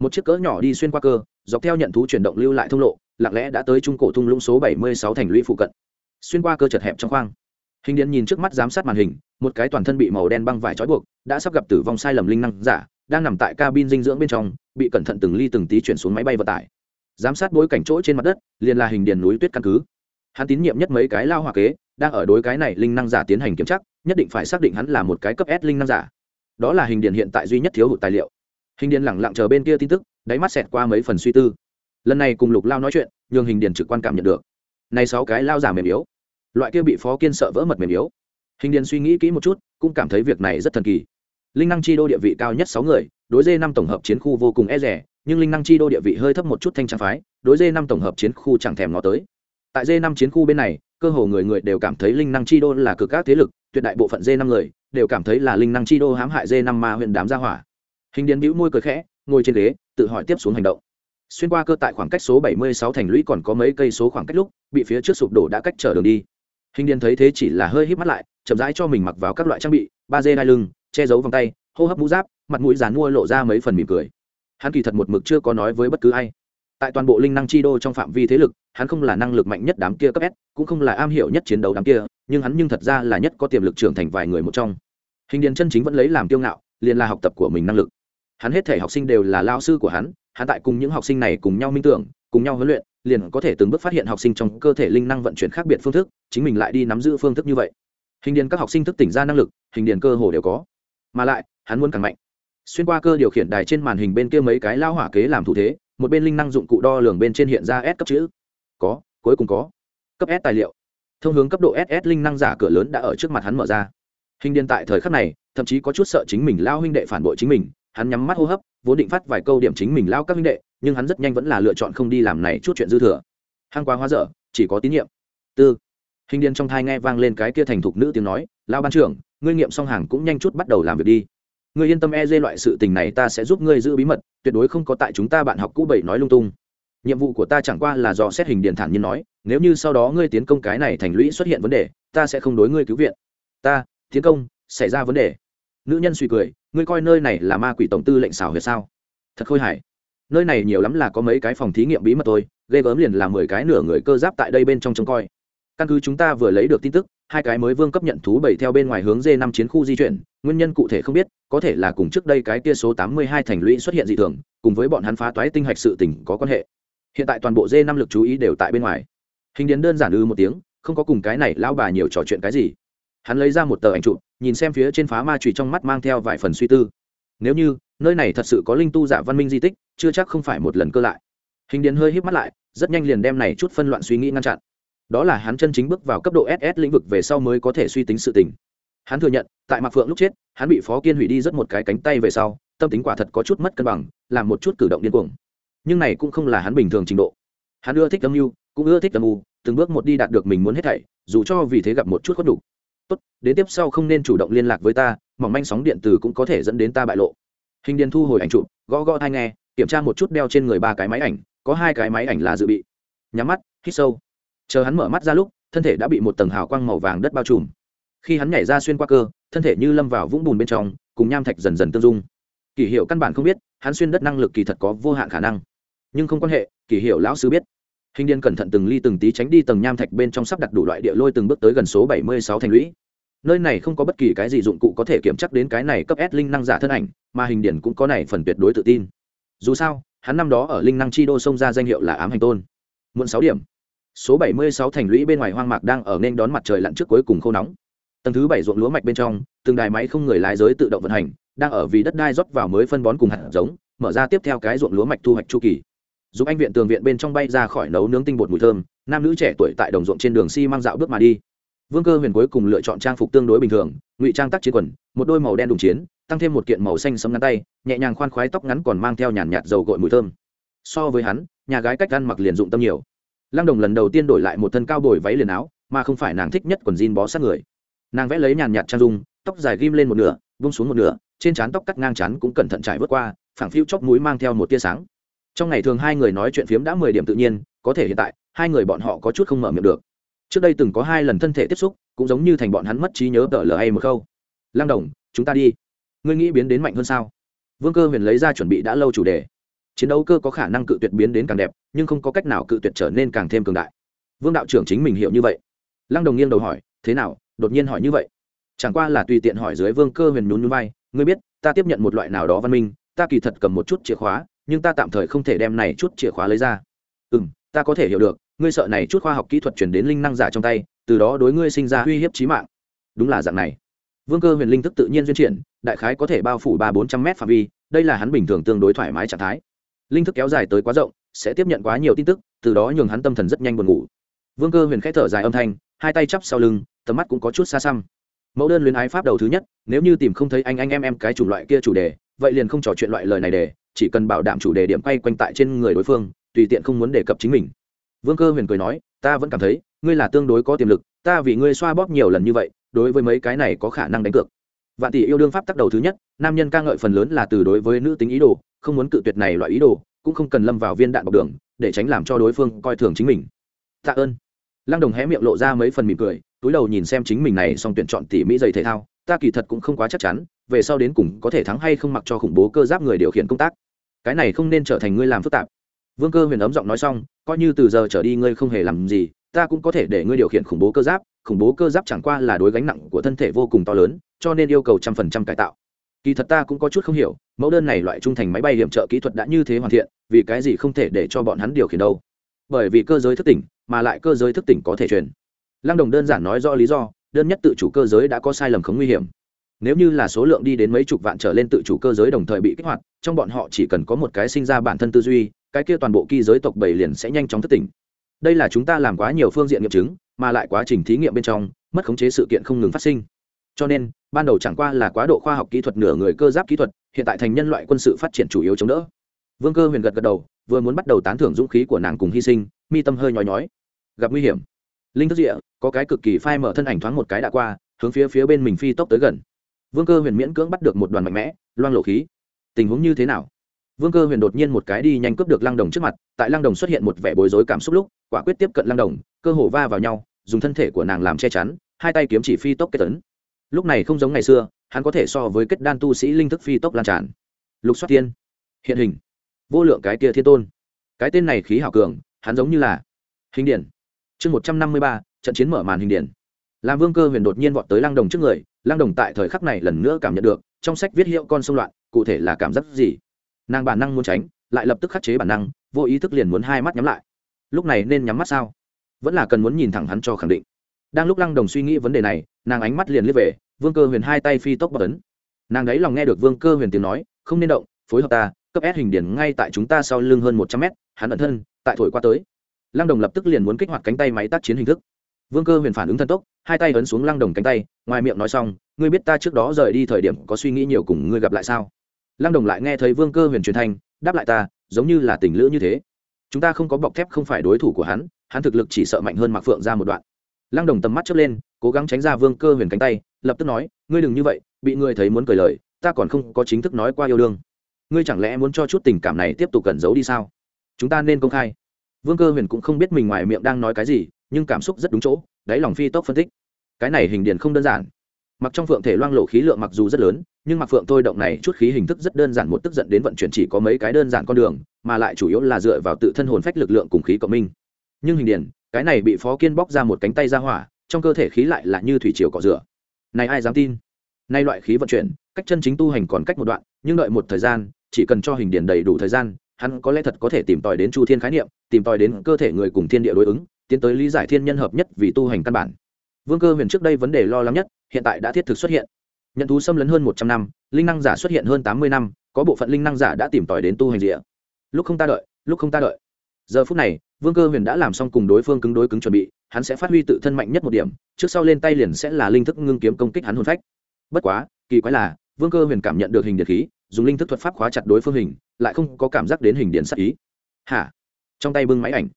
một chiếc cỡ nhỏ đi xuyên qua cơ, dọc theo nhận thú chuyển động lưu lại thông lộ, lặng lẽ đã tới trung cổ thung lũng số bảy mươi sáu thành lũy phụ cận. Xuyên qua cơ chật hẹp trong khoang. Hình điện nhìn trước mắt giám sát màn hình, một cái toàn thân bị màu đen băng vải trói buộc, đã sắp gặp tử vong sai lầm linh năng giả, đang nằm tại cabin dinh dưỡng bên trong, bị cẩn thận từng ly từng tí chuyển xuống máy bay vận tải giám sát bối cảnh chỗ trên mặt đất, liền là hình điền núi tuyết căn cứ. Hắn tín nhiệm nhất mấy cái lao hòa kế, đang ở đối cái này linh năng giả tiến hành kiểm tra, nhất định phải xác định hắn là một cái cấp s linh năng giả. Đó là hình điền hiện tại duy nhất thiếu hụt tài liệu. Hình điền lẳng lặng chờ bên kia tin tức, đáy mắt xẹt qua mấy phần suy tư. Lần này cùng lục lao nói chuyện, nhường hình điền trực quan cảm nhận được. Này sáu cái lao giả mềm yếu. Loại kia bị phó kiên sợ vỡ mật mềm yếu. Hình điền suy nghĩ kỹ một chút, cũng cảm thấy việc này rất thần kỳ. Linh năng chi đô địa vị cao nhất sáu người, đối dê năm tổng hợp chiến khu vô cùng e rẻ nhưng linh năng chi đô địa vị hơi thấp một chút thanh trang phái, đối dê năm tổng hợp chiến khu chẳng thèm ngó tới. Tại dê năm chiến khu bên này, cơ hồ người người đều cảm thấy linh năng chi đô là cực các thế lực, tuyệt đại bộ phận dê năm người đều cảm thấy là linh năng chi đô hãm hại dê năm ma huyện đám gia hỏa. Hình điền bĩu môi cười khẽ, ngồi trên ghế, tự hỏi tiếp xuống hành động. Xuyên qua cơ tại khoảng cách số 76 thành lũy còn có mấy cây số khoảng cách lúc, bị phía trước sụp đổ đã cách trở đường đi. Hình điền thấy thế chỉ là hơi hít mắt lại, chậm rãi cho mình mặc vào các loại trang bị, ba dê đai lưng, che giấu vòng tay, hô hấp mũ giáp, mặt mũi dán mua lộ ra mấy phần mỉm cười hắn kỳ thật một mực chưa có nói với bất cứ ai. Tại toàn bộ linh năng chi đô trong phạm vi thế lực, hắn không là năng lực mạnh nhất đám kia cấp s, cũng không là am hiểu nhất chiến đấu đám kia, nhưng hắn nhưng thật ra là nhất có tiềm lực trưởng thành vài người một trong. Hình điền chân chính vẫn lấy làm kiêu ngạo, liền là học tập của mình năng lực. Hắn hết thể học sinh đều là lao sư của hắn hắn tại cùng những học sinh này cùng nhau minh tưởng, cùng nhau huấn luyện, liền có thể từng bước phát hiện học sinh trong cơ thể linh năng vận chuyển khác biệt phương thức, chính mình lại đi nắm giữ phương thức như vậy. Hình điền các học sinh thức tỉnh ra năng lực, hình điền cơ hồ đều có. Mà lại, hắn muốn càng mạnh xuyên qua cơ điều khiển đài trên màn hình bên kia mấy cái lao hỏa kế làm thủ thế, một bên linh năng dụng cụ đo lường bên trên hiện ra s cấp chữ. Có, cuối cùng có. Cấp s tài liệu. Thông hướng cấp độ ss linh năng giả cửa lớn đã ở trước mặt hắn mở ra. Hình điền tại thời khắc này, thậm chí có chút sợ chính mình lao huynh đệ phản bội chính mình, hắn nhắm mắt hô hấp, vốn định phát vài câu điểm chính mình lao các huynh đệ, nhưng hắn rất nhanh vẫn là lựa chọn không đi làm này chút chuyện dư thừa. Hăng quá hóa dở, chỉ có tín nhiệm. Tư. Hình điền trong thai nghe vang lên cái kia thành thục nữ tiếng nói, lao ban trưởng, ngươi nghiệm song hàng cũng nhanh chút bắt đầu làm việc đi ngươi yên tâm e dê loại sự tình này ta sẽ giúp ngươi giữ bí mật, tuyệt đối không có tại chúng ta bạn học cũ bảy nói lung tung. Nhiệm vụ của ta chẳng qua là dò xét hình điện thản nhiên nói, nếu như sau đó ngươi tiến công cái này thành lũy xuất hiện vấn đề, ta sẽ không đối ngươi cứu viện. Ta, tiến công, xảy ra vấn đề. Nữ nhân suy cười, ngươi coi nơi này là ma quỷ tổng tư lệnh xảo huyệt sao? Thật khôi hài. Nơi này nhiều lắm là có mấy cái phòng thí nghiệm bí mật thôi, ghê gớm liền là mười cái nửa người cơ giáp tại đây bên trong trông coi căn cứ chúng ta vừa lấy được tin tức, hai cái mới vương cấp nhận thú bảy theo bên ngoài hướng d năm chiến khu di chuyển, nguyên nhân cụ thể không biết, có thể là cùng trước đây cái kia số tám mươi hai thành lũy xuất hiện dị thường, cùng với bọn hắn phá toái tinh hạch sự tình có quan hệ. Hiện tại toàn bộ d năm lực chú ý đều tại bên ngoài. Hình điền đơn giản ư một tiếng, không có cùng cái này lao bà nhiều trò chuyện cái gì. Hắn lấy ra một tờ ảnh chụp, nhìn xem phía trên phá ma trụy trong mắt mang theo vài phần suy tư. Nếu như, nơi này thật sự có linh tu giả văn minh di tích, chưa chắc không phải một lần cơ lại. Hình điền hơi hít mắt lại, rất nhanh liền đem này chút phân loạn suy nghĩ ngăn chặn đó là hắn chân chính bước vào cấp độ ss lĩnh vực về sau mới có thể suy tính sự tình. Hắn thừa nhận, tại mạc phượng lúc chết, hắn bị phó kiên hủy đi rất một cái cánh tay về sau, tâm tính quả thật có chút mất cân bằng, làm một chút cử động điên cuồng. Nhưng này cũng không là hắn bình thường trình độ. Hắn ưa thích âm mưu, cũng ưa thích âm u từng bước một đi đạt được mình muốn hết thảy, dù cho vì thế gặp một chút khuất đủ tốt, đến tiếp sau không nên chủ động liên lạc với ta, mỏng manh sóng điện tử cũng có thể dẫn đến ta bại lộ. Hình điền thu hồi ảnh chụp, gõ gõ thai nghe, kiểm tra một chút đeo trên người ba cái máy ảnh, có hai cái máy ảnh là dự bị. Nhắm mắt, hít sâu chờ hắn mở mắt ra lúc, thân thể đã bị một tầng hào quang màu vàng đất bao trùm. Khi hắn nhảy ra xuyên qua cơ, thân thể như lâm vào vũng bùn bên trong, cùng nham thạch dần dần tương dung. Kỷ hiệu căn bản không biết, hắn xuyên đất năng lực kỳ thật có vô hạn khả năng. Nhưng không quan hệ, kỷ hiệu lão sư biết. Hình điên cẩn thận từng ly từng tí tránh đi tầng nham thạch bên trong sắp đặt đủ loại địa lôi từng bước tới gần số bảy mươi sáu thành lũy. Nơi này không có bất kỳ cái gì dụng cụ có thể kiểm chắc đến cái này cấp s linh năng giả thân ảnh, mà hình điển cũng có này phần tuyệt đối tự tin. Dù sao, hắn năm đó ở linh năng chi đô xông ra danh hiệu là ám hành tôn. Muộn sáu điểm số bảy mươi sáu thành lũy bên ngoài hoang mạc đang ở nên đón mặt trời lặn trước cuối cùng khô nóng. Tầng thứ bảy ruộng lúa mạch bên trong, từng đài máy không người lái giới tự động vận hành, đang ở vì đất đai rót vào mới phân bón cùng hạt giống, mở ra tiếp theo cái ruộng lúa mạch thu hoạch chu kỳ. Giúp anh viện tường viện bên trong bay ra khỏi nấu nướng tinh bột mùi thơm, nam nữ trẻ tuổi tại đồng ruộng trên đường xi mang dạo bước mà đi. Vương cơ huyền cuối cùng lựa chọn trang phục tương đối bình thường, ngụy trang tác chiến quần, một đôi màu đen đùng chiến, tăng thêm một kiện màu xanh sấm ngắn tay, nhẹ nhàng khoan khoái tóc ngắn còn mang theo nhàn nhạt dầu gội mùi thơm. So với hắn, nhà gái cách ăn mặc liền dụng tâm nhiều lăng đồng lần đầu tiên đổi lại một thân cao bồi váy liền áo, mà không phải nàng thích nhất quần jean bó sát người. Nàng vẽ lấy nhàn nhạt trang dung, tóc dài ghim lên một nửa, vung xuống một nửa, trên trán tóc cắt ngang chán cũng cẩn thận trải vớt qua, phẳng phiu chóc mũi mang theo một tia sáng. Trong ngày thường hai người nói chuyện phiếm đã mười điểm tự nhiên, có thể hiện tại, hai người bọn họ có chút không mở miệng được. Trước đây từng có hai lần thân thể tiếp xúc, cũng giống như thành bọn hắn mất trí nhớ tờ lờ hay một khâu lăng đồng, chúng ta đi. Ngươi nghĩ biến đến mạnh hơn sao? Vương cơ huyền lấy ra chuẩn bị đã lâu chủ đề chiến đấu cơ có khả năng cự tuyệt biến đến càng đẹp, nhưng không có cách nào cự tuyệt trở nên càng thêm cường đại. Vương đạo trưởng chính mình hiểu như vậy. Lăng đồng nghiêng đầu hỏi, thế nào? Đột nhiên hỏi như vậy. Chẳng qua là tùy tiện hỏi dưới vương cơ huyền nhún nhún vai, ngươi biết, ta tiếp nhận một loại nào đó văn minh, ta kỳ thật cầm một chút chìa khóa, nhưng ta tạm thời không thể đem này chút chìa khóa lấy ra. Ừ m ta có thể hiểu được, ngươi sợ này chút khoa học kỹ thuật chuyển đến linh năng giả trong tay, từ đó đối ngươi sinh ra uy hiếp trí mạng. Đúng là dạng này. Vương cơ huyền linh thức tự nhiên duyên triển, đại khái có thể bao phủ ba bốn trăm m phạm vi, đây là hắn bình thường tương đối thoải mái trạng thái linh thức kéo dài tới quá rộng, sẽ tiếp nhận quá nhiều tin tức, từ đó nhường hắn tâm thần rất nhanh buồn ngủ. Vương cơ huyền k h ẽ thở dài âm thanh, hai tay chắp sau lưng, tầm mắt cũng có chút xa xăm. Mẫu đơn luyến ái pháp đầu thứ nhất, nếu như tìm không thấy anh anh em em cái chủng loại kia chủ đề, vậy liền không trò chuyện loại lời này để, chỉ cần bảo đảm chủ đề điểm quay quanh tại trên người đối phương, tùy tiện không muốn đề cập chính mình. Vương cơ huyền cười nói, ta vẫn cảm thấy, ngươi là tương đối có tiềm lực, ta vì ngươi xoa bóp nhiều lần như vậy, đối với mấy cái này có khả năng đánh cược. Vạn tỷ yêu đương pháp tắc đầu thứ nhất, nam nhân ca ngợi phần lớn là từ đối với nữ tính ý đồ không muốn cự tuyệt này loại ý đồ, cũng không cần lâm vào viên đạn bọc đường, để tránh làm cho đối phương coi thường chính mình. Tạ ơn. Lăng đồng hé miệng lộ ra mấy phần mỉm cười, túi đầu nhìn xem chính mình này xong tuyển chọn tỉ mỹ giày thể thao, ta kỳ thật cũng không quá chắc chắn, về sau đến cùng có thể thắng hay không mặc cho khủng bố cơ giáp người điều khiển công tác. Cái này không nên trở thành ngươi làm phức tạp. Vương cơ huyền ấm giọng nói xong, coi như từ giờ trở đi ngươi không hề làm gì, ta cũng có thể để ngươi điều khiển khủng bố cơ giáp, khủng bố cơ giáp chẳng qua là đối gánh nặng của thân thể vô cùng to lớn, cho nên yêu cầu trăm phần trăm cải tạo. Kỳ thật ta cũng có chút không hiểu mẫu đơn này loại trung thành máy bay hiểm trợ kỹ thuật đã như thế hoàn thiện, vì cái gì không thể để cho bọn hắn điều khiển đâu? Bởi vì cơ giới thức tỉnh, mà lại cơ giới thức tỉnh có thể truyền. Lăng đồng đơn giản nói rõ lý do, đơn nhất tự chủ cơ giới đã có sai lầm khống nguy hiểm. Nếu như là số lượng đi đến mấy chục vạn trở lên tự chủ cơ giới đồng thời bị kích hoạt, trong bọn họ chỉ cần có một cái sinh ra bản thân tư duy, cái kia toàn bộ kỳ giới tộc bảy liền sẽ nhanh chóng thức tỉnh. Đây là chúng ta làm quá nhiều phương diện nghiệm chứng, mà lại quá trình thí nghiệm bên trong, mất khống chế sự kiện không ngừng phát sinh cho nên, ban đầu chẳng qua là quá độ khoa học kỹ thuật nửa người cơ giáp kỹ thuật, hiện tại thành nhân loại quân sự phát triển chủ yếu chống đỡ. Vương cơ huyền gật gật đầu, vừa muốn bắt đầu tán thưởng dũng khí của nàng cùng hy sinh, mi tâm hơi nhói nhói. Gặp nguy hiểm. Linh thức địa, có cái cực kỳ phai mở thân ảnh thoáng một cái đã qua, hướng phía phía bên mình phi tốc tới gần. Vương cơ huyền miễn cưỡng bắt được một đoàn mạnh mẽ, loang lộ khí. Tình huống như thế nào? Vương cơ huyền đột nhiên một cái đi nhanh cướp được lăng đồng trước mặt, tại lăng đồng xuất hiện một vẻ bối rối cảm xúc lúc, quả quyết tiếp cận lăng đồng, cơ hồ va vào nhau, dùng thân thể của nàng làm che chắn, hai tay kiếm chỉ phi tốc kết tấn lúc này không giống ngày xưa, hắn có thể so với kết đan tu sĩ linh thức phi tốc lan tràn. Lục xoát thiên. Hiện hình. Vô lượng cái kia thiên tôn. Cái tên này khí hảo cường, hắn giống như là hình điển chương một trăm năm mươi ba, trận chiến mở màn hình điển làm vương cơ huyền đột nhiên vọt tới lang đồng trước người lang đồng tại thời khắc này lần nữa cảm nhận được, trong sách viết hiệu con sông loạn, cụ thể là cảm giác gì? Nàng bản năng muốn tránh, lại lập tức khắc chế bản năng, vô ý thức liền muốn hai mắt nhắm lại. Lúc này nên nhắm mắt sao? Vẫn là cần muốn nhìn thẳng hắn cho khẳng định đang lúc lăng đồng suy nghĩ vấn đề này, nàng ánh mắt liền liếc về, vương cơ huyền hai tay phi tốc bọc tấn nàng đấy lòng nghe được vương cơ huyền tiếng nói, không nên động, phối hợp ta, cấp S hình điển ngay tại chúng ta sau lưng hơn một trăm mét, hắn ẩn thân, tại thổi qua tới. Lăng đồng lập tức liền muốn kích hoạt cánh tay máy tác chiến hình thức. Vương cơ huyền phản ứng thần tốc, hai tay ấn xuống lăng đồng cánh tay, ngoài miệng nói xong, ngươi biết ta trước đó rời đi thời điểm có suy nghĩ nhiều cùng ngươi gặp lại sao? Lăng đồng lại nghe thấy vương cơ huyền truyền thanh, đáp lại ta, giống như là tình lữ như thế. Chúng ta không có bọc thép không phải đối thủ của hắn hắn thực lực chỉ sợ mạnh hơn mạc phượng ra một đoạn lăng đồng tầm mắt chớp lên, cố gắng tránh ra vương cơ huyền cánh tay, lập tức nói, ngươi đừng như vậy, bị ngươi thấy muốn cười lời, ta còn không có chính thức nói qua yêu đương. Ngươi chẳng lẽ muốn cho chút tình cảm này tiếp tục cẩn giấu đi sao? Chúng ta nên công khai. Vương cơ huyền cũng không biết mình ngoài miệng đang nói cái gì, nhưng cảm xúc rất đúng chỗ, đáy lòng phi tốc phân tích. Cái này hình điền không đơn giản. Mặc trong phượng thể loang lộ khí lượng mặc dù rất lớn, nhưng mặc phượng thôi động này chút khí hình thức rất đơn giản một tức giận đến vận chuyển chỉ có mấy cái đơn giản con đường, mà lại chủ yếu là dựa vào tự thân hồn phách lực lượng cùng khí cộng minh. Nhưng hình điền cái này bị phó kiên bóc ra một cánh tay ra hỏa, trong cơ thể khí lại là như thủy triều cọ rửa. Này ai dám tin? Nay loại khí vận chuyển, cách chân chính tu hành còn cách một đoạn, nhưng đợi một thời gian, chỉ cần cho hình điền đầy đủ thời gian, hắn có lẽ thật có thể tìm tòi đến chu thiên khái niệm, tìm tòi đến cơ thể người cùng thiên địa đối ứng, tiến tới lý giải thiên nhân hợp nhất vì tu hành căn bản. Vương cơ huyền trước đây vấn đề lo lắng nhất, hiện tại đã thiết thực xuất hiện. Nhận thú xâm lấn hơn một trăm năm, linh năng giả xuất hiện hơn tám mươi năm, có bộ phận linh năng giả đã tìm tòi đến tu hành rìa lúc không ta đợi, lúc không ta đợi. Giờ phút này vương cơ huyền đã làm xong cùng đối phương cứng đối cứng chuẩn bị, hắn sẽ phát huy tự thân mạnh nhất một điểm, trước sau lên tay liền sẽ là linh thức ngưng kiếm công kích hắn hồn phách. Bất quá, kỳ quái là, vương cơ huyền cảm nhận được hình điện khí, dùng linh thức thuật pháp khóa chặt đối phương hình, lại không có cảm giác đến hình điện sắc ý. Hả? Trong tay bưng máy ảnh.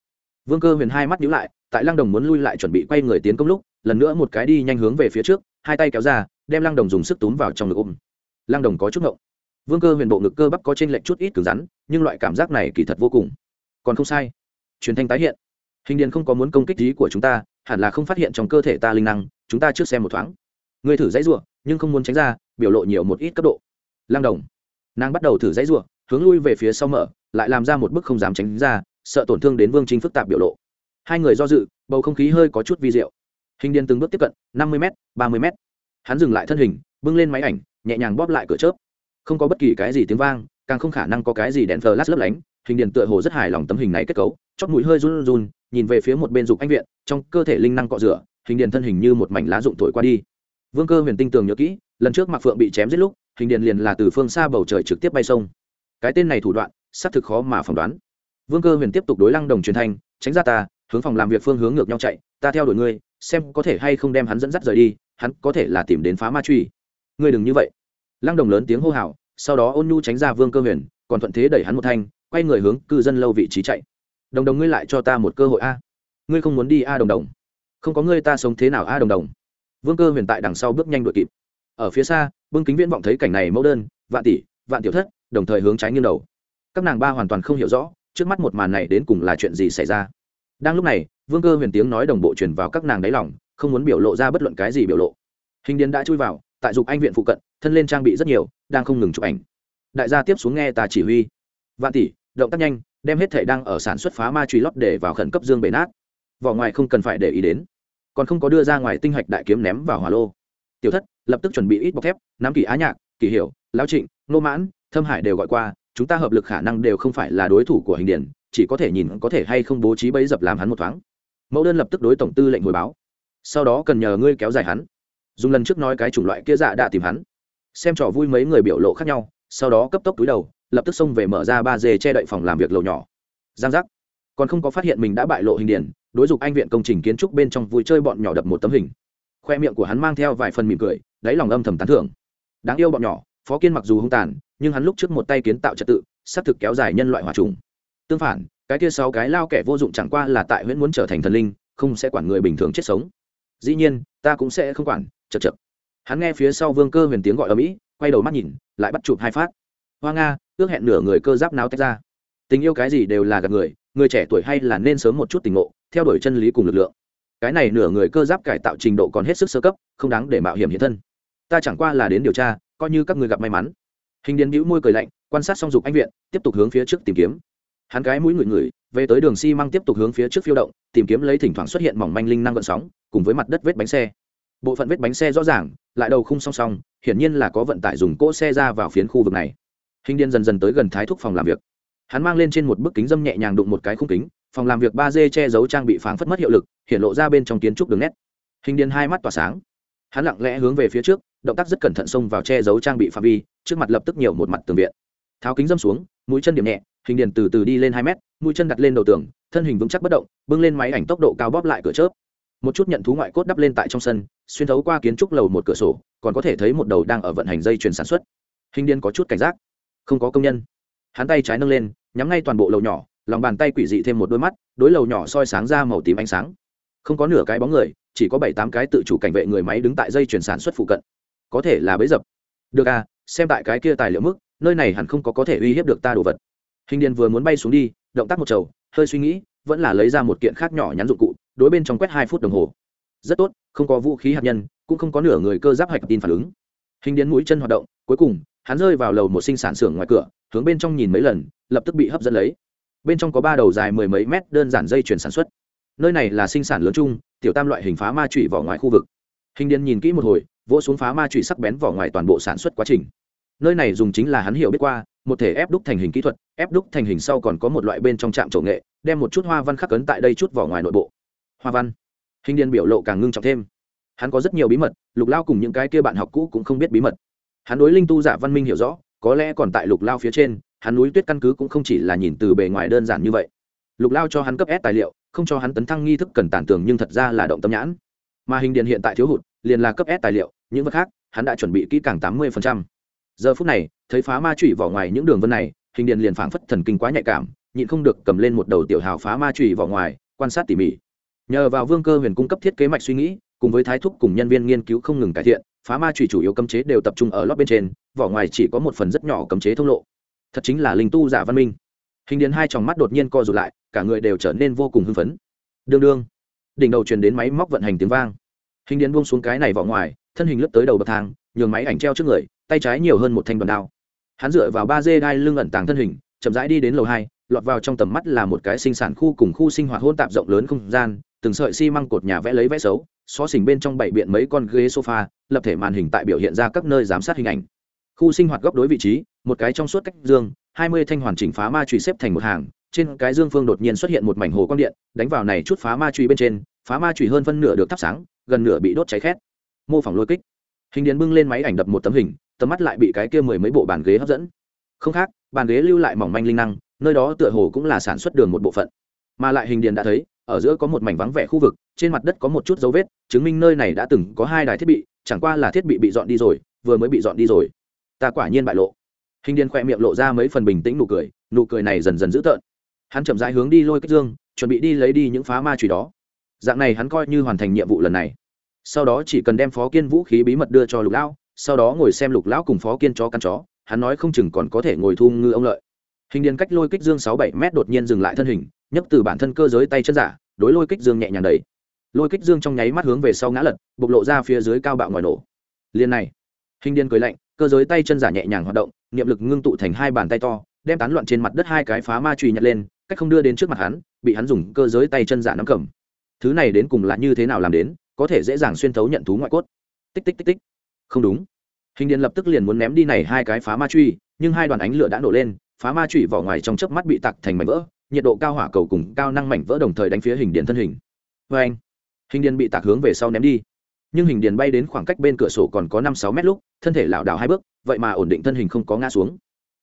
Vương cơ huyền hai mắt nhíu lại, tại lăng đồng muốn lui lại chuẩn bị quay người tiến công lúc, lần nữa một cái đi nhanh hướng về phía trước, hai tay kéo ra, đem lăng đồng dùng sức túm vào trong ngực ôm. Lăng đồng có chút ngộng. Vương cơ huyền bộ ngực cơ bắp có trên lệnh chút ít cứng rắn, nhưng loại cảm giác này kỳ thật vô cùng. Còn không sai truyền thanh tái hiện. Hình Điền không có muốn công kích ý của chúng ta, hẳn là không phát hiện trong cơ thể ta linh năng, chúng ta trước xem một thoáng. Ngươi thử dãy r nhưng không muốn tránh ra, biểu lộ nhiều một ít cấp độ. Lăng đồng. Nàng bắt đầu thử dãy r hướng lui về phía sau mở, lại làm ra một bức không dám tránh ra, sợ tổn thương đến vương trinh phức tạp biểu lộ. Hai người do dự, bầu không khí hơi có chút vi diệu. Hình điền từng bước tiếp cận, năm mươi m ba mươi m hắn dừng lại thân hình, bưng lên máy ảnh, nhẹ nhàng bóp lại cửa chớp. Không có bất kỳ cái gì tiếng vang, càng không khả năng có cái gì đèn flash lấp lánh hình điền tựa hồ rất hài lòng tấm hình này kết cấu, chót mũi hơi run run, nhìn về phía một bên dục anh viện, trong cơ thể linh năng cọ rửa, hình điền thân hình như một mảnh lá rụng thổi qua đi. Vương cơ huyền tinh tường nhớ kỹ, lần trước mạc phượng bị chém giết lúc, hình điền liền là từ phương xa bầu trời trực tiếp bay sông. Cái tên này thủ đoạn, xác thực khó mà phỏng đoán. Vương cơ huyền tiếp tục đối lăng đồng truyền thanh, tránh ra ta, hướng phòng làm việc phương hướng ngược nhau chạy, ta theo đuổi ngươi, xem có thể hay không đem hắn dẫn dắt rời đi, hắn có thể là tìm đến phá ma truy. Ngươi đừng như vậy. Lăng đồng lớn tiếng hô hào, sau đó ôn nhu tránh ra vương cơ huyền, còn thuận thế đẩy hắn một thanh quay người hướng cư dân lâu vị trí chạy. Đồng đồng ngươi lại cho ta một cơ hội a. Ngươi không muốn đi a đồng đồng. Không có ngươi ta sống thế nào a đồng đồng. Vương cơ huyền tại đằng sau bước nhanh đuổi kịp. Ở phía xa bưng kính viễn vọng thấy cảnh này mẫu đơn, vạn tỷ, vạn tiểu thất, đồng thời hướng trái nghiêng đầu. Các nàng ba hoàn toàn không hiểu rõ, trước mắt một màn này đến cùng là chuyện gì xảy ra. Đang lúc này, vương cơ huyền tiếng nói đồng bộ truyền vào các nàng đáy lòng, không muốn biểu lộ ra bất luận cái gì biểu lộ. Hình điền đã chui vào, tại dục anh viện phụ cận, thân lên trang bị rất nhiều, đang không ngừng chụp ảnh. Đại gia tiếp xuống nghe ta chỉ huy vạn tỷ, động tác nhanh, đem hết thể đang ở sản xuất phá ma truy lót để vào khẩn cấp dương bể nát. Vỏ ngoài không cần phải để ý đến. Còn không có đưa ra ngoài tinh hạch đại kiếm ném vào hỏa lô. Tiểu thất, lập tức chuẩn bị ít bọc thép, nắm kỳ á nhạc, kỳ hiểu, lão trịnh nô mãn, thâm hải đều gọi qua, chúng ta hợp lực khả năng đều không phải là đối thủ của hình điển, chỉ có thể nhìn có thể hay không bố trí bấy dập làm hắn một thoáng. Mẫu đơn lập tức đối tổng tư lệnh hồi báo. Sau đó cần nhờ ngươi kéo dài hắn. Dùng lần trước nói cái chủng loại kia dạ đã tìm hắn. Xem trò vui mấy người biểu lộ khác nhau, sau đó cấp tốc túi đầu lập tức xông về mở ra ba dê che đậy phòng làm việc lầu nhỏ. Giang giác. Còn không có phát hiện mình đã bại lộ hình điển, đối dục anh viện công trình kiến trúc bên trong vui chơi bọn nhỏ đập một tấm hình. Khoe miệng của hắn mang theo vài phần mỉm cười, đáy lòng âm thầm tán thưởng. Đáng yêu bọn nhỏ, phó kiên mặc dù hung tàn, nhưng hắn lúc trước một tay kiến tạo trật tự xác thực kéo dài nhân loại hòa trùng. Tương phản, cái kia sáu cái lao kẻ vô dụng chẳng qua là tại huyễn muốn trở thành thần linh, không sẽ quản người bình thường chết sống. Dĩ nhiên, ta cũng sẽ không quản chật chật hắn nghe phía sau vương cơ huyền tiếng gọi ở mỹ, quay đầu mắt nhìn, lại bắt chụp hai phát. Hoa nga ước hẹn nửa người cơ giáp náo tách ra. Tình yêu cái gì đều là gặp người người trẻ tuổi hay là nên sớm một chút tình ngộ, theo đuổi chân lý cùng lực lượng. Cái này nửa người cơ giáp cải tạo trình độ còn hết sức sơ cấp, không đáng để mạo hiểm hiện thân. Ta chẳng qua là đến điều tra, coi như các người gặp may mắn. Hình điền bĩu môi cười lạnh, quan sát xong dục anh viện, tiếp tục hướng phía trước tìm kiếm. Hắn gái mũi người người về tới đường xi măng tiếp tục hướng phía trước phiêu động, tìm kiếm lấy thỉnh thoảng xuất hiện mỏng manh linh năng gợn sóng, cùng với mặt đất vết bánh xe. Bộ phận vết bánh xe rõ ràng, lại đầu khung song song, hiển nhiên là có vận tải dùng cỗ xe ra vào phiến khu vực này hình điền dần dần tới gần thái thúc phòng làm việc. Hắn mang lên trên một bức kính dâm nhẹ nhàng đụng một cái khung kính, phòng làm việc ba d che giấu trang bị phảng phất mất hiệu lực, hiện lộ ra bên trong kiến trúc đường nét. Hình điền hai mắt tỏa sáng. Hắn lặng lẽ hướng về phía trước, động tác rất cẩn thận xông vào che giấu trang bị phạm vi, trước mặt lập tức nhiều một mặt tường viện. Tháo kính dâm xuống, mũi chân điểm nhẹ, hình điền từ từ đi lên hai mét, mũi chân đặt lên đầu tường, thân hình vững chắc bất động, bưng lên máy ảnh tốc độ cao bóp lại cửa chớp. Một chút nhận thú ngoại cốt đắp lên tại trong sân, xuyên thấu qua kiến trúc lầu một cửa sổ, còn có thể thấy một đầu đang ở vận hành dây chuyền sản xuất. Hình điền có chút cảnh giác không có công nhân. Hắn tay trái nâng lên, nhắm ngay toàn bộ lầu nhỏ, lòng bàn tay quỷ dị thêm một đôi mắt, đối lầu nhỏ soi sáng ra màu tím ánh sáng. Không có nửa cái bóng người, chỉ có bảy tám cái tự chủ cảnh vệ người máy đứng tại dây chuyển sản xuất phụ cận. Có thể là bấy dập. Được à xem tại cái kia tài liệu mức, nơi này hẳn không có có thể uy hiếp được ta đồ vật. Hình điền vừa muốn bay xuống đi, động tác một trầu, hơi suy nghĩ, vẫn là lấy ra một kiện khác nhỏ nhắn dụng cụ, đối bên trong quét hai phút đồng hồ. Rất tốt, không có vũ khí hạt nhân, cũng không có nửa người cơ giáp hạch tin phản ứng. Hình điền mũi chân hoạt động, cuối cùng hắn rơi vào lầu một sinh sản xưởng ngoài cửa, hướng bên trong nhìn mấy lần, lập tức bị hấp dẫn lấy. Bên trong có ba đầu dài mười mấy mét đơn giản dây chuyển sản xuất. Nơi này là sinh sản lớn chung, tiểu tam loại hình phá ma trụy vỏ ngoài khu vực. Hình điền nhìn kỹ một hồi, vỗ xuống phá ma trụy sắc bén vỏ ngoài toàn bộ sản xuất quá trình. Nơi này dùng chính là hắn hiểu biết qua, một thể ép đúc thành hình kỹ thuật, ép đúc thành hình sau còn có một loại bên trong trạm trổ nghệ, đem một chút hoa văn khắc cấn tại đây chút vỏ ngoài nội bộ. Hoa văn. Hình điền biểu lộ càng ngưng trọng thêm. Hắn có rất nhiều bí mật, lục lao cùng những cái kia bạn học cũ cũng không biết bí mật hắn đối linh tu giả văn minh hiểu rõ, có lẽ còn tại lục lao phía trên, hắn núi tuyết căn cứ cũng không chỉ là nhìn từ bề ngoài đơn giản như vậy. Lục lao cho hắn cấp ép tài liệu, không cho hắn tấn thăng nghi thức cần tản tường nhưng thật ra là động tâm nhãn. Mà hình điện hiện tại thiếu hụt, liền là cấp ép tài liệu, những vật khác, hắn đã chuẩn bị kỹ càng tám mươi giờ phút này, thấy phá ma trụy vỏ ngoài những đường vân này, hình điện liền phảng phất thần kinh quá nhạy cảm, nhịn không được cầm lên một đầu tiểu hào phá ma trụy vỏ ngoài, quan sát tỉ mỉ. Nhờ vào vương cơ huyền cung cấp thiết kế mạch suy nghĩ, cùng với thái thúc cùng nhân viên nghiên cứu không ngừng cải thiện phá ma chủy chủ yếu cấm chế đều tập trung ở lót bên trên, vỏ ngoài chỉ có một phần rất nhỏ cấm chế thông lộ. Thật chính là linh tu giả văn minh. Hình điền hai tròng mắt đột nhiên co rụt lại, cả người đều trở nên vô cùng hưng phấn. Đương đương. Đỉnh đầu truyền đến máy móc vận hành tiếng vang. Hình điền buông xuống cái này vỏ ngoài, thân hình lướt tới đầu bậc thang, nhường máy ảnh treo trước người, tay trái nhiều hơn một thanh đoàn đao. Hắn dựa vào ba dê đai lưng ẩn tàng thân hình, chậm rãi đi đến lầu hai, lọt vào trong tầm mắt là một cái sinh sản khu cùng khu sinh hoạt hôn tạp rộng lớn không gian, từng sợi xi măng cột nhà vẽ lấy vẽ xấu, xó xỉnh bên trong bảy biện mấy con ghế sofa lập thể màn hình tại biểu hiện ra các nơi giám sát hình ảnh. Khu sinh hoạt góc đối vị trí, một cái trong suốt cách dương, hai mươi thanh hoàn chỉnh phá ma trụy xếp thành một hàng, trên cái dương phương đột nhiên xuất hiện một mảnh hồ quang điện, đánh vào này chút phá ma trụy bên trên, phá ma trụy hơn phân nửa được thắp sáng, gần nửa bị đốt cháy khét. Mô phỏng lôi kích. Hình điền bưng lên máy ảnh đập một tấm hình, tầm mắt lại bị cái kia mười mấy bộ bàn ghế hấp dẫn. Không khác, bàn ghế lưu lại mỏng manh linh năng, nơi đó tựa hồ cũng là sản xuất đường một bộ phận. Mà lại hình điền đã thấy, ở giữa có một mảnh vắng vẻ khu vực, trên mặt đất có một chút dấu vết, chứng minh nơi này đã từng có hai đài thiết bị chẳng qua là thiết bị bị dọn đi rồi, vừa mới bị dọn đi rồi. Ta quả nhiên bại lộ. Hình điền khỏe miệng lộ ra mấy phần bình tĩnh nụ cười nụ cười này dần dần dữ tợn. Hắn chậm rãi hướng đi lôi kích dương, chuẩn bị đi lấy đi những phá ma trùy đó. Dạng này hắn coi như hoàn thành nhiệm vụ lần này. Sau đó chỉ cần đem phó kiên vũ khí bí mật đưa cho lục lão, sau đó ngồi xem lục lão cùng phó kiên chó căn chó, hắn nói không chừng còn có thể ngồi thu ngư ông lợi. Hình điền cách lôi kích dương sáu bảy m đột nhiên dừng lại thân hình, nhấc từ bản thân cơ giới tay chân giả, đối lôi kích dương nhẹ nhàng đầy lôi kích dương trong nháy mắt hướng về sau ngã lật, bộc lộ ra phía dưới cao bạo ngòi nổ. Liền này, hình điên cười lạnh, cơ giới tay chân giả nhẹ nhàng hoạt động, niệm lực ngưng tụ thành hai bàn tay to, đem tán loạn trên mặt đất hai cái phá ma trùy nhặt lên, cách không đưa đến trước mặt hắn, bị hắn dùng cơ giới tay chân giả nắm cầm. Thứ này đến cùng là như thế nào làm đến, có thể dễ dàng xuyên thấu nhận thú ngoại cốt. Tích tích tích tích. Không đúng. Hình điên lập tức liền muốn ném đi này hai cái phá ma truy nhưng hai đoàn ánh lửa đã nổ lên, phá ma truy vỏ ngoài trong chớp mắt bị tặc thành mảnh vỡ, nhiệt độ cao hỏa cầu cùng cao năng mảnh vỡ đồng thời đánh phía hình điện thân hình. Vê anh hình Điền bị tạc hướng về sau ném đi. Nhưng hình Điền bay đến khoảng cách bên cửa sổ còn có năm sáu mét lúc, thân thể lảo đảo hai bước, vậy mà ổn định thân hình không có ngã xuống.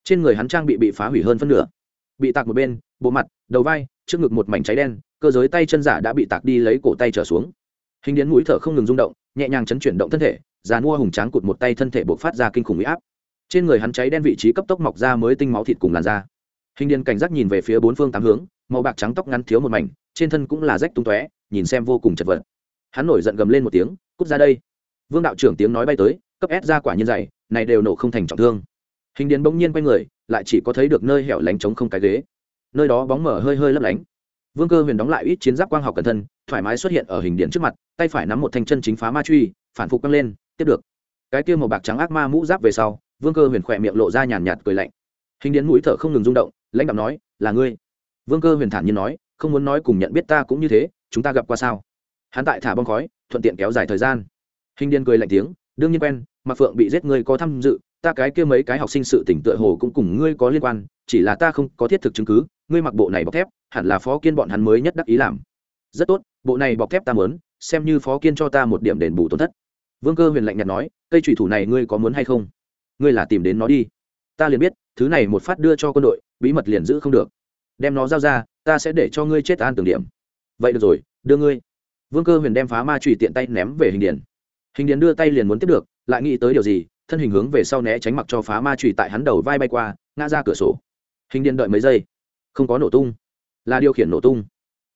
Trên người hắn trang bị bị phá hủy hơn phân nửa. Bị tạc một bên, bộ mặt, đầu vai, trước ngực một mảnh cháy đen, cơ giới tay chân giả đã bị tạc đi lấy cổ tay trở xuống. Hình điến mũi thở không ngừng rung động, nhẹ nhàng chấn chuyển động thân thể, già mua hùng tráng cụt một tay thân thể buộc phát ra kinh khủng huy áp. Trên người hắn cháy đen vị trí cấp tốc mọc ra mới tinh máu thịt cùng làn da. Hình điền cảnh giác nhìn về phía bốn phương tám hướng, màu bạc trắng tóc ngắn thiếu một mảnh, trên thân cũng là rách tung tóe nhìn xem vô cùng chật vật. Hắn nổi giận gầm lên một tiếng, cút ra đây. Vương đạo trưởng tiếng nói bay tới, cấp ép ra quả nhiên dày, này đều nổ không thành trọng thương. Hình điền bỗng nhiên quay người, lại chỉ có thấy được nơi hẻo lánh trống không cái ghế. Nơi đó bóng mở hơi hơi lấp lánh. Vương cơ huyền đóng lại ít chiến giáp quang học cẩn thân, thoải mái xuất hiện ở hình điện trước mặt, tay phải nắm một thanh chân chính phá ma truy, phản phục căng lên, tiếp được. Cái kia màu bạc trắng ác ma mũ giáp về sau, vương cơ huyền khỏe miệng lộ ra nhàn nhạt cười lạnh. Hình điện mũi thở không ngừng rung động, lãnh đạo nói, là ngươi. Vương cơ huyền thản nhiên nói, không muốn nói cùng nhận biết ta cũng như thế chúng ta gặp qua sao? Hắn tại thả bom khói, thuận tiện kéo dài thời gian. Hình điên cười lạnh tiếng, đương nhiên quen mặc phượng bị giết ngươi có tham dự, ta cái kia mấy cái học sinh sự tỉnh tựa hồ cũng cùng ngươi có liên quan, chỉ là ta không có thiết thực chứng cứ, ngươi mặc bộ này bọc thép, hẳn là phó kiên bọn hắn mới nhất đắc ý làm. Rất tốt, bộ này bọc thép ta muốn, xem như phó kiên cho ta một điểm đền bù tổn thất. Vương cơ huyền lạnh nhạt nói, cây thủy thủ này ngươi có muốn hay không? Ngươi là tìm đến nó đi. Ta liền biết, thứ này một phát đưa cho quân đội, bí mật liền giữ không được. Đem nó giao ra, ta sẽ để cho ngươi chết an tưởng điểm vậy được rồi, đưa ngươi. Vương cơ huyền đem phá ma trùy tiện tay ném về hình điền. Hình điền đưa tay liền muốn tiếp được, lại nghĩ tới điều gì, thân hình hướng về sau né tránh mặc cho phá ma trùy tại hắn đầu vai bay qua, ngã ra cửa sổ. Hình điền đợi mấy giây? Không có nổ tung. Là điều khiển nổ tung.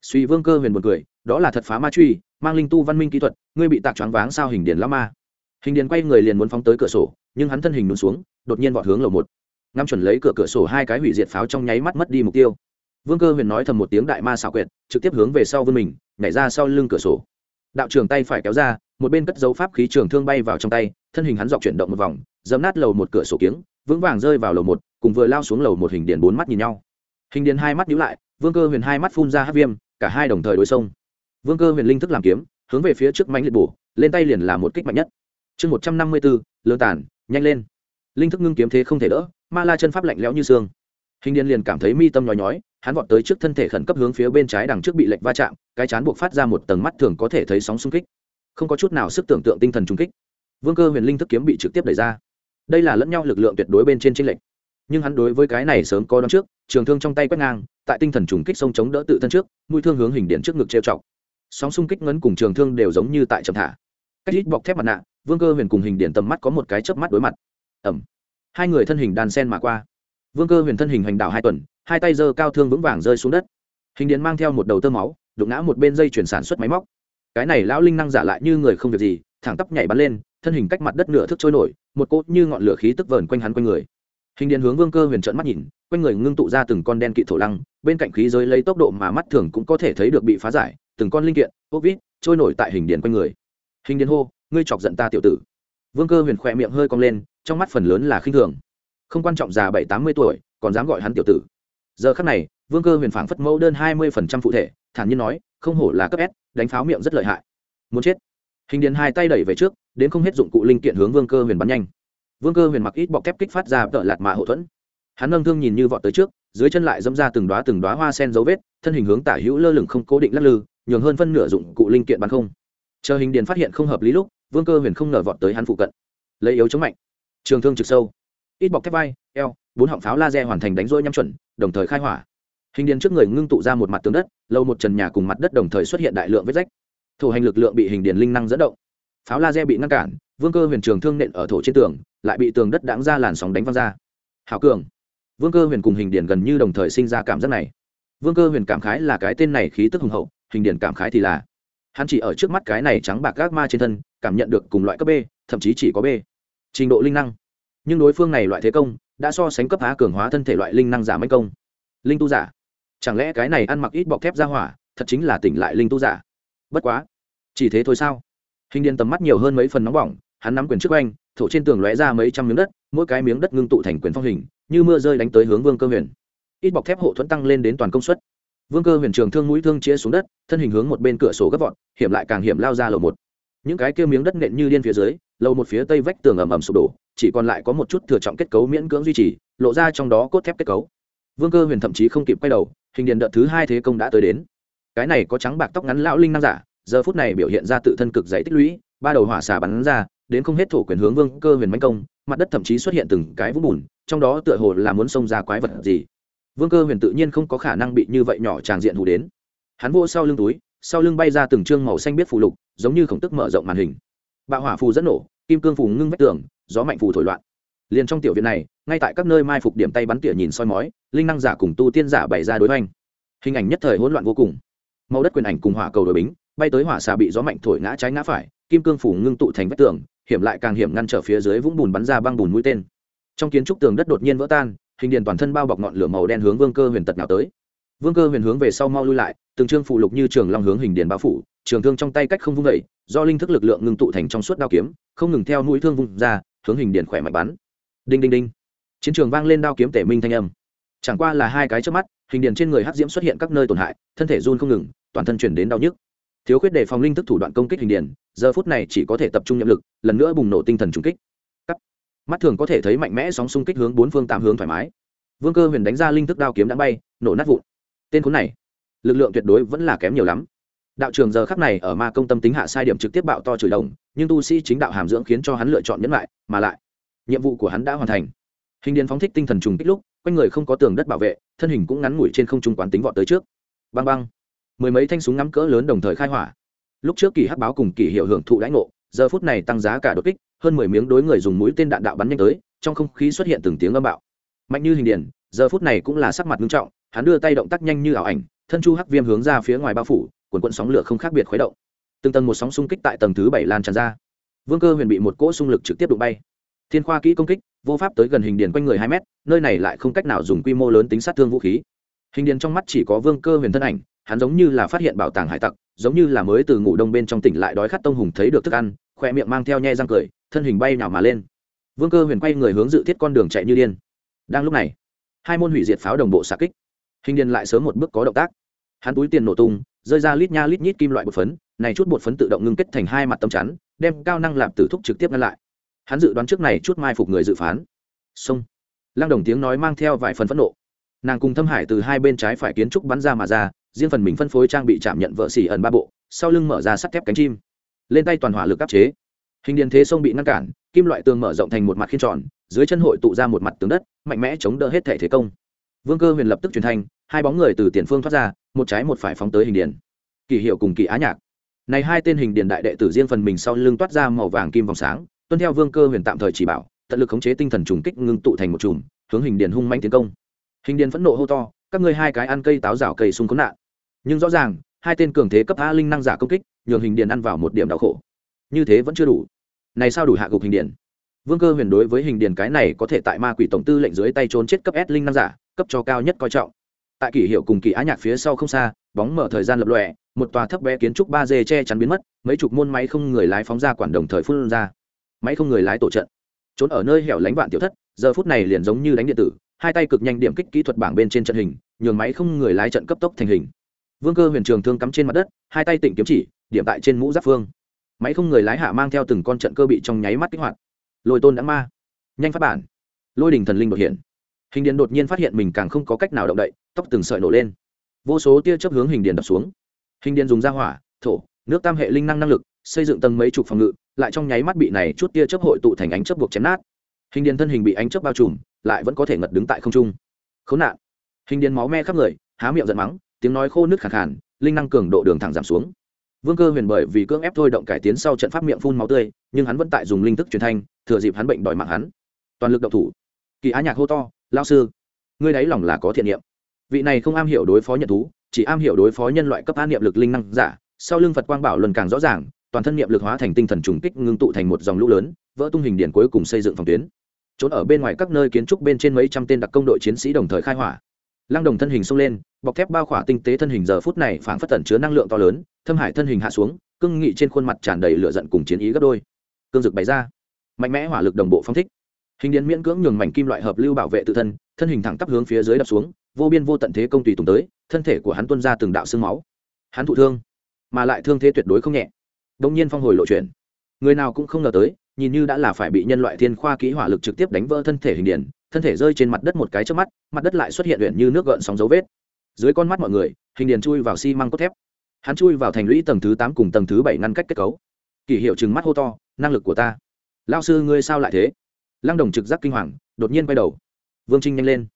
Suy vương cơ huyền một cười, đó là thật phá ma truy mang linh tu văn minh kỹ thuật, ngươi bị tạc choáng váng sao hình điền lao ma à? hình điền quay người liền muốn phóng tới cửa sổ, nhưng hắn thân hình nôn xuống, đột nhiên vọt hướng lầu một. Ngắm chuẩn lấy cửa cửa sổ hai cái hủy diệt pháo trong nháy mắt mất đi mục tiêu vương cơ huyền nói thầm một tiếng đại ma xảo quyệt, trực tiếp hướng về sau vươn mình, nhảy ra sau lưng cửa sổ. Đạo trường tay phải kéo ra, một bên cất dấu pháp khí trường thương bay vào trong tay, thân hình hắn dọc chuyển động một vòng dấm nát lầu một cửa sổ kiếng, vững vàng rơi vào lầu một, cùng vừa lao xuống lầu một hình điện bốn mắt nhìn nhau. Hình điện hai mắt nhíu lại, vương cơ huyền hai mắt phun ra hát viêm, cả hai đồng thời đối xông vương cơ huyền linh thức làm kiếm, hướng về phía trước mánh liệt bổ, lên tay liền là một kích mạnh nhất. Chương một trăm năm mươi bốn lơ tản nhanh lên. Linh thức ngưng kiếm thế không thể đỡ, ma la chân pháp lạnh lẽo như xương hình điền liền cảm thấy mi tâm nhói nhói, hắn vọt tới trước thân thể khẩn cấp hướng phía bên trái đằng trước bị lệch va chạm, cái chán buộc phát ra một tầng mắt thường có thể thấy sóng xung kích. Không có chút nào sức tưởng tượng tinh thần trung kích. Vương cơ huyền linh thức kiếm bị trực tiếp đẩy ra. Đây là lẫn nhau lực lượng tuyệt đối bên trên tranh lệch. Nhưng hắn đối với cái này sớm có đón trước, trường thương trong tay quét ngang, tại tinh thần trùng kích sông chống đỡ tự thân trước, mũi thương hướng hình điện trước ngực trêu chọc. Sóng xung kích ngấn cùng trường thương đều giống như tại trầm thả. Cách ít bọc thép mặt nạ, vương cơ huyền cùng hình điện tầm mắt có một cái chớp mắt đối mặt. Ẩm hai người thân hình đàn sen mà qua vương cơ huyền thân hình hành đạo hai tuần, hai tay giơ cao thương vững vàng rơi xuống đất. Hình điện mang theo một đầu tơ máu, đụng ngã một bên dây chuyển sản xuất máy móc. Cái này lão linh năng giả lại như người không việc gì, thẳng tắp nhảy bắn lên, thân hình cách mặt đất nửa thức trôi nổi, một cốt như ngọn lửa khí tức vờn quanh hắn quanh người. Hình điện hướng vương cơ huyền trợn mắt nhìn, quanh người ngưng tụ ra từng con đen kỵ thổ lăng, bên cạnh khí giới lấy tốc độ mà mắt thường cũng có thể thấy được bị phá giải, từng con linh kiện ốc vít, trôi nổi tại hình điện quanh người. Hình điện hô, ngươi chọc giận ta tiểu tử. Vương cơ huyền khỏe miệng hơi cong lên, trong mắt phần lớn là khinh thường không quan trọng già bảy tám mươi tuổi, còn dám gọi hắn tiểu tử. Giờ khắc này, vương cơ huyền phảng phất mẫu đơn hai mươi phần trăm phụ thể, thản nhiên nói, không hổ là cấp s, đánh pháo miệng rất lợi hại. Muốn chết. Hình điền hai tay đẩy về trước, đến không hết dụng cụ linh kiện hướng vương cơ huyền bắn nhanh. Vương cơ huyền mặc ít bọc thép kích phát ra tợ lạt mạ hậu thuẫn. Hắn nâng thương nhìn như vọt tới trước, dưới chân lại dẫm ra từng đoá từng đoá hoa sen dấu vết, thân hình hướng tả hữu lơ lửng không cố định lắc lư, nhường hơn phân nửa dụng cụ linh kiện bắn không. Chờ hình điền phát hiện không hợp lý lúc, vương cơ huyền không nở vọt tới hắn phụ cận. Lấy yếu chống mạnh. Trường thương trực sâu ít bọc thép vai, eo, bốn họng pháo laser hoàn thành đánh rỗi nhắm chuẩn, đồng thời khai hỏa. Hình Điền trước người ngưng tụ ra một mặt tường đất, lâu một trần nhà cùng mặt đất đồng thời xuất hiện đại lượng vết rách. Thổ hành lực lượng bị hình Điền linh năng dẫn động. Pháo laser bị ngăn cản, vương cơ huyền trường thương nện ở thổ trên tường, lại bị tường đất đáng ra làn sóng đánh văng ra. Hảo cường. Vương cơ huyền cùng hình Điền gần như đồng thời sinh ra cảm giác này. Vương cơ huyền cảm khái là cái tên này khí tức hùng hậu, hình Điền cảm khái thì là. Hắn chỉ ở trước mắt cái này trắng bạc gác ma trên thân, cảm nhận được cùng loại cấp b, thậm chí chỉ có b. Trình độ linh năng nhưng đối phương này loại thế công đã so sánh cấp há cường hóa thân thể loại linh năng giả mấy công. Linh tu giả. Chẳng lẽ cái này ăn mặc ít bọc thép ra hỏa, thật chính là tỉnh lại linh tu giả? Bất quá. Chỉ thế thôi sao? Hình điện tầm mắt nhiều hơn mấy phần nóng bỏng, hắn nắm quyền trước oanh thổ trên tường lóe ra mấy trăm miếng đất, mỗi cái miếng đất ngưng tụ thành quyền phong hình, như mưa rơi đánh tới hướng vương cơ huyền. Ít bọc thép hộ thuẫn tăng lên đến toàn công suất. Vương cơ huyền trường thương mũi thương chĩa xuống đất, thân hình hướng một bên cửa sổ gấp vọt, hiểm lại càng hiểm lao ra lầu một. Những cái kia miếng đất nện như điên phía dưới, lầu một phía tây vách tường ầm ầm sụp đổ chỉ còn lại có một chút thừa trọng kết cấu miễn cưỡng duy trì, lộ ra trong đó cốt thép kết cấu. Vương cơ huyền thậm chí không kịp quay đầu, hình điện đợt thứ hai thế công đã tới đến. Cái này có trắng bạc tóc ngắn lão linh nam giả, giờ phút này biểu hiện ra tự thân cực dày tích lũy, ba đầu hỏa xà bắn ra, đến không hết thổ quyền hướng vương cơ huyền mánh công, mặt đất thậm chí xuất hiện từng cái vũng bùn, trong đó tựa hồ là muốn xông ra quái vật gì. Vương cơ huyền tự nhiên không có khả năng bị như vậy nhỏ tràng diện hù đến. Hắn vô sau lưng túi, sau lưng bay ra từng trương màu xanh biết phù lục, giống như khổng tức mở rộng màn hình. Bạo hỏa phù dẫn nổ, kim cương phù ngưng vách tường gió mạnh phù thổi loạn. Liền trong tiểu viện này, ngay tại các nơi mai phục điểm tay bắn tỉa nhìn soi mói, linh năng giả cùng tu tiên giả bày ra đối hoành. Hình ảnh nhất thời hỗn loạn vô cùng. Màu đất quyền ảnh cùng hỏa cầu đội bính, bay tới hỏa xà bị gió mạnh thổi ngã trái ngã phải, kim cương phủ ngưng tụ thành vách tường, hiểm lại càng hiểm ngăn trở phía dưới vũng bùn bắn ra băng bùn mũi tên. Trong kiến trúc tường đất đột nhiên vỡ tan, hình điền toàn thân bao bọc ngọn lửa màu đen hướng vương cơ huyền tật nào tới. Vương cơ huyền hướng về sau mau lui lại, từng trương phụ lục như trường long hướng hình điền bao phủ, trường thương trong tay cách không vung vẩy do linh thức lực lượng ngưng tụ thành trong suốt đao kiếm, không ngừng theo mũi thương vung ra hướng hình điện khỏe mạnh bắn. Đinh đinh đinh. Chiến trường vang lên đao kiếm tể minh thanh âm. Chẳng qua là hai cái trước mắt, hình điện trên người hắc diễm xuất hiện các nơi tổn hại, thân thể run không ngừng, toàn thân chuyển đến đau nhức. Thiếu khuyết đề phòng linh thức thủ đoạn công kích hình điện giờ phút này chỉ có thể tập trung nhậm lực, lần nữa bùng nổ tinh thần trùng kích. Cắt. mắt thường có thể thấy mạnh mẽ sóng xung kích hướng bốn phương tám hướng thoải mái. Vương cơ huyền đánh ra linh thức đao kiếm đã bay, nổ nát vụn. Tên khốn này, lực lượng tuyệt đối vẫn là kém nhiều lắm đạo trường giờ khắc này ở ma công tâm tính hạ sai điểm trực tiếp bạo to chửi đồng, nhưng tu sĩ chính đạo hàm dưỡng khiến cho hắn lựa chọn nhẫn lại, mà lại, nhiệm vụ của hắn đã hoàn thành. Hình điền phóng thích tinh thần trùng kích lúc, quanh người không có tường đất bảo vệ, thân hình cũng ngắn ngủi trên không trung quán tính vọt tới trước. Băng băng mười mấy thanh súng ngắm cỡ lớn đồng thời khai hỏa. Lúc trước kỳ hắc báo cùng kỳ hiệu hưởng thụ đãi ngộ, giờ phút này tăng giá cả đột kích, hơn mười miếng đối người dùng mũi tên đạn đạo bắn nhanh tới, trong không khí xuất hiện từng tiếng âm bạo. Mạnh như hình điển giờ phút này cũng là sắc mặt nghiêm trọng, hắn đưa tay động tác nhanh như ảo ảnh, thân chu hắc viêm hướng ra phía ngoài bao phủ quần quận sóng lửa không khác biệt khuấy động. Từng tầng một sóng xung kích tại tầng thứ bảy lan tràn ra. Vương cơ huyền bị một cỗ xung lực trực tiếp đụng bay. Thiên khoa kỹ công kích, vô pháp tới gần hình điền quanh người hai mét, nơi này lại không cách nào dùng quy mô lớn tính sát thương vũ khí. Hình điền trong mắt chỉ có vương cơ huyền thân ảnh, hắn giống như là phát hiện bảo tàng hải tặc, giống như là mới từ ngủ đông bên trong tỉnh lại đói khát tông hùng thấy được thức ăn, khoe miệng mang theo nhe răng cười, thân hình bay nào mà lên. Vương cơ huyền quay người hướng dự thiết con đường chạy như điên. Đang lúc này, hai môn hủy diệt pháo đồng bộ xạ kích. Hình điền lại sớm một bước có động tác. Hắn túi tiền nổ tung rơi ra lít nha lít nhít kim loại bột phấn, này chút bột phấn tự động ngưng kết thành hai mặt tấm chắn, đem cao năng làm tử thúc trực tiếp ngăn lại. Hắn dự đoán trước này chút mai phục người dự phán. Xông lăng đồng tiếng nói mang theo vài phần phẫn nộ. Nàng cùng thâm hải từ hai bên trái phải kiến trúc bắn ra mà ra, riêng phần mình phân phối trang bị chạm nhận vợ xỉ ẩn ba bộ, sau lưng mở ra sắt thép cánh chim. Lên tay toàn hỏa lực áp chế. Hình điện thế sông bị ngăn cản, kim loại tường mở rộng thành một mặt khiên tròn, dưới chân hội tụ ra một mặt tường đất, mạnh mẽ chống đỡ hết thể thế công. Vương cơ huyền lập tức truyền thanh hai bóng người từ tiền phương thoát ra một trái một phải phóng tới hình điền. Kỳ hiệu cùng kỳ á nhạc. Này hai tên hình điền đại đệ tử riêng phần mình sau lưng toát ra màu vàng kim vòng sáng, tuân theo vương cơ huyền tạm thời chỉ bảo, tận lực khống chế tinh thần trùng kích ngưng tụ thành một chùm, hướng hình điền hung manh tiến công. Hình điền phẫn nộ hô to, các ngươi hai cái ăn cây táo rào cây sung khốn nạn. Nhưng rõ ràng, hai tên cường thế cấp a linh năng giả công kích, nhường hình điền ăn vào một điểm đau khổ. Như thế vẫn chưa đủ. Này sao đủ hạ gục hình điền? Vương cơ huyền đối với hình điền cái này có thể tại ma quỷ tổng tư lệnh dưới tay trốn chết cấp s linh năng giả, cấp cho cao nhất coi trọng tại kỷ hiệu cùng kỳ á nhạc phía sau không xa, bóng mở thời gian lập lòe, một tòa thấp bé kiến trúc ba d che chắn biến mất, mấy chục môn máy không người lái phóng ra quản đồng thời phun ra. Máy không người lái tổ trận. Trốn ở nơi hẻo lánh vạn tiểu thất, giờ phút này liền giống như đánh điện tử, hai tay cực nhanh điểm kích kỹ thuật bảng bên trên trận hình, nhường máy không người lái trận cấp tốc thành hình. Vương cơ huyền trường thương cắm trên mặt đất, hai tay tỉnh kiếm chỉ, điểm tại trên mũ giáp phương. Máy không người lái hạ mang theo từng con trận cơ bị trong nháy mắt kích hoạt. Lôi tôn đã ma. Nhanh phát bản. Lôi đình thần linh đột hiện. Hình điện đột nhiên phát hiện mình càng không có cách nào động đậy tóc từng sợi nổ lên. Vô số tia chớp hướng hình điền đập xuống. Hình điền dùng ra hỏa, thổ, nước tam hệ linh năng năng lực, xây dựng tầng mấy chục phòng ngự, lại trong nháy mắt bị này chút tia chớp hội tụ thành ánh chớp buộc chém nát. Hình điền thân hình bị ánh chớp bao trùm, lại vẫn có thể ngật đứng tại không trung. Khốn nạn. Hình điền máu me khắp người, há miệng giận mắng, tiếng nói khô nước khẳng khàn, linh năng cường độ đường thẳng giảm xuống. Vương cơ huyền bởi vì cưỡng ép thôi động cải tiến sau trận pháp miệng phun máu tươi, nhưng hắn vẫn tại dùng linh thức truyền thanh, thừa dịp hắn bệnh đòi mạng hắn. Toàn lực động thủ. Kỳ á nhạc hô to lao sư, ngươi đáy lòng là có thiện niệm vị này không am hiểu đối phó nhận thú, chỉ am hiểu đối phó nhân loại cấp á niệm lực linh năng giả, sau lưng phật quang bảo lần càng rõ ràng, toàn thân niệm lực hóa thành tinh thần trùng kích ngưng tụ thành một dòng lũ lớn, vỡ tung hình điện cuối cùng xây dựng phòng tuyến. Trốn ở bên ngoài các nơi kiến trúc bên trên mấy trăm tên đặc công đội chiến sĩ đồng thời khai hỏa. Lăng đồng thân hình xông lên, bọc thép bao khỏa tinh tế thân hình giờ phút này phảng phất tẩn chứa năng lượng to lớn, thâm hải thân hình hạ xuống cưng nghị trên khuôn mặt tràn đầy lửa giận cùng chiến ý gấp đôi. Cương dực bày ra. Mạnh mẽ hỏa lực đồng bộ phong thích. Hình điện miễn cưỡng nhường mảnh kim loại hợp lưu bảo vệ tự thân thân hình thẳng tắp hướng phía dưới đập xuống vô biên vô tận thế công tùy tùng tới, thân thể của hắn tuân ra từng đạo xương máu. Hắn thụ thương, mà lại thương thế tuyệt đối không nhẹ. Đông nhiên phong hồi lộ chuyển. Người nào cũng không ngờ tới, nhìn như đã là phải bị nhân loại thiên khoa kỹ hỏa lực trực tiếp đánh vỡ thân thể hình điển, thân thể rơi trên mặt đất một cái trước mắt, mặt đất lại xuất hiện luyện như nước gợn sóng dấu vết. Dưới con mắt mọi người, hình điển chui vào xi măng cốt thép. Hắn chui vào thành lũy tầng thứ tám cùng tầng thứ bảy ngăn cách kết cấu. Kỷ hiệu chừng mắt hô to, năng lực của ta. Lao sư, ngươi sao lại thế? Lăng đồng trực giác kinh hoàng, đột nhiên quay đầu. Vương trinh nhanh lên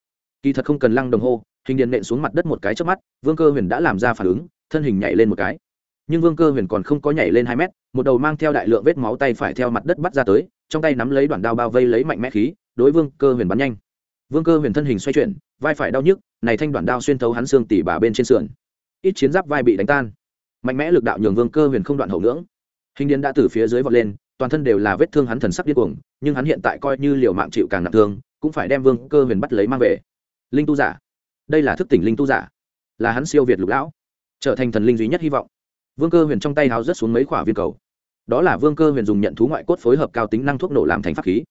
kỳ thật không cần lăng đồng hô, hình điện nện xuống mặt đất một cái trước mắt, vương cơ huyền đã làm ra phản ứng, thân hình nhảy lên một cái. Nhưng vương cơ huyền còn không có nhảy lên hai mét, một đầu mang theo đại lượng vết máu tay phải theo mặt đất bắt ra tới, trong tay nắm lấy đoạn đao bao vây lấy mạnh mẽ khí, đối vương cơ huyền bắn nhanh. Vương cơ huyền thân hình xoay chuyển, vai phải đau nhức, này thanh đoạn đao xuyên thấu hắn xương tỉ bà bên trên sườn. Ít chiến giáp vai bị đánh tan. Mạnh mẽ lực đạo nhường vương cơ huyền không đoạn hậu ngưỡng. Hình điền đã từ phía dưới vọt lên, toàn thân đều là vết thương hắn thần sắc điên cuồng, nhưng hắn hiện tại coi như liều mạng chịu càng nặng thương, cũng phải đem vương cơ huyền bắt lấy mang về linh tu giả. Đây là thức tỉnh linh tu giả. Là hắn siêu việt lục lão. Trở thành thần linh duy nhất hy vọng. Vương cơ huyền trong tay háo rớt xuống mấy quả viên cầu. Đó là vương cơ huyền dùng nhận thú ngoại cốt phối hợp cao tính năng thuốc nổ làm thành pháp khí.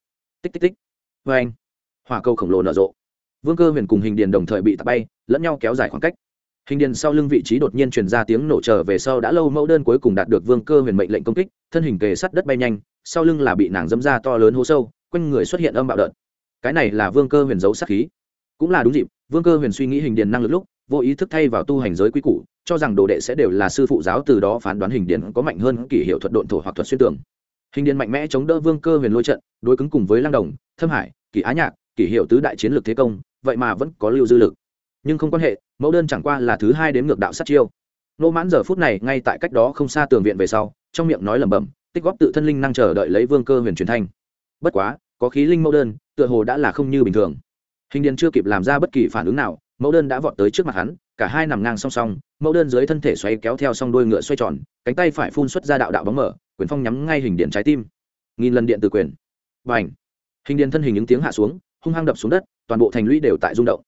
Tích tích tích. Vê anh, hỏa cầu khổng lồ nở rộ. Vương cơ huyền cùng hình điền đồng thời bị tạt bay, lẫn nhau kéo dài khoảng cách. Hình điền sau lưng vị trí đột nhiên truyền ra tiếng nổ trở về sau đã lâu mẫu đơn cuối cùng đạt được vương cơ huyền mệnh lệnh công kích, thân hình kề sắt đất bay nhanh, sau lưng là bị nàng dâm ra to lớn hố sâu, quanh người xuất hiện âm bạo đợt. Cái này là vương cơ huyền giấu sát khí cũng là đúng dịp, vương cơ huyền suy nghĩ hình điền năng lực lúc, vô ý thức thay vào tu hành giới quy củ, cho rằng đồ đệ sẽ đều là sư phụ giáo từ đó phán đoán hình điền có mạnh hơn kỷ hiệu thuật độn thổ hoặc thuật xuyên tường. Hình điền mạnh mẽ chống đỡ vương cơ huyền lôi trận, đối cứng cùng với lang đồng, thâm hải, kỷ á nhạc, kỷ hiệu tứ đại chiến lược thế công, vậy mà vẫn có lưu dư lực. Nhưng không quan hệ, mẫu đơn chẳng qua là thứ hai đến ngược đạo sát chiêu. Nô mãn giờ phút này ngay tại cách đó không xa tường viện về sau, trong miệng nói lẩm bẩm, tích góp tự thân linh năng chờ đợi lấy vương cơ huyền truyền thanh. Bất quá, có khí linh mẫu đơn, tựa hồ đã là không như bình thường hình điền chưa kịp làm ra bất kỳ phản ứng nào, mẫu đơn đã vọt tới trước mặt hắn, cả hai nằm ngang song song, mẫu đơn dưới thân thể xoay kéo theo song đuôi ngựa xoay tròn, cánh tay phải phun xuất ra đạo đạo bóng mở quyền phong nhắm ngay hình điện trái tim. Nghìn lần điện từ quyền. Và ảnh hình điện thân hình những tiếng hạ xuống, hung hăng đập xuống đất, toàn bộ thành lũy đều tại rung động.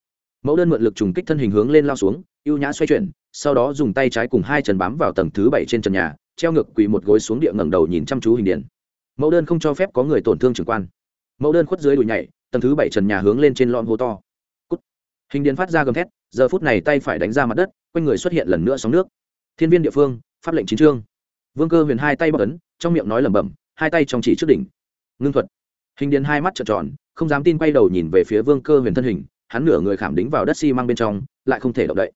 Mẫu đơn mượn lực trùng kích thân hình hướng lên lao xuống, ưu nhã xoay chuyển, sau đó dùng tay trái cùng hai chân bám vào tầng thứ bảy trên trần nhà, treo ngược quỳ một gối xuống địa ngẩng đầu nhìn chăm chú hình điện mẫu đơn không cho phép có người tổn thương trưởng quan. Mẫu đơn khuất dưới đùi nhảy tầng thứ bảy trần nhà hướng lên trên lon hố to. Cút. hình điện phát ra gầm thét, giờ phút này tay phải đánh ra mặt đất, quanh người xuất hiện lần nữa sóng nước. Thiên viên địa phương, pháp lệnh chín trương vương cơ huyền hai tay bọc ấn, trong miệng nói lẩm bẩm, hai tay trong chỉ trước đỉnh. Ngưng thuật. Hình điện hai mắt trợn tròn, không dám tin quay đầu nhìn về phía vương cơ huyền thân hình, hắn nửa người khảm đính vào đất xi、si、măng bên trong, lại không thể động đậy.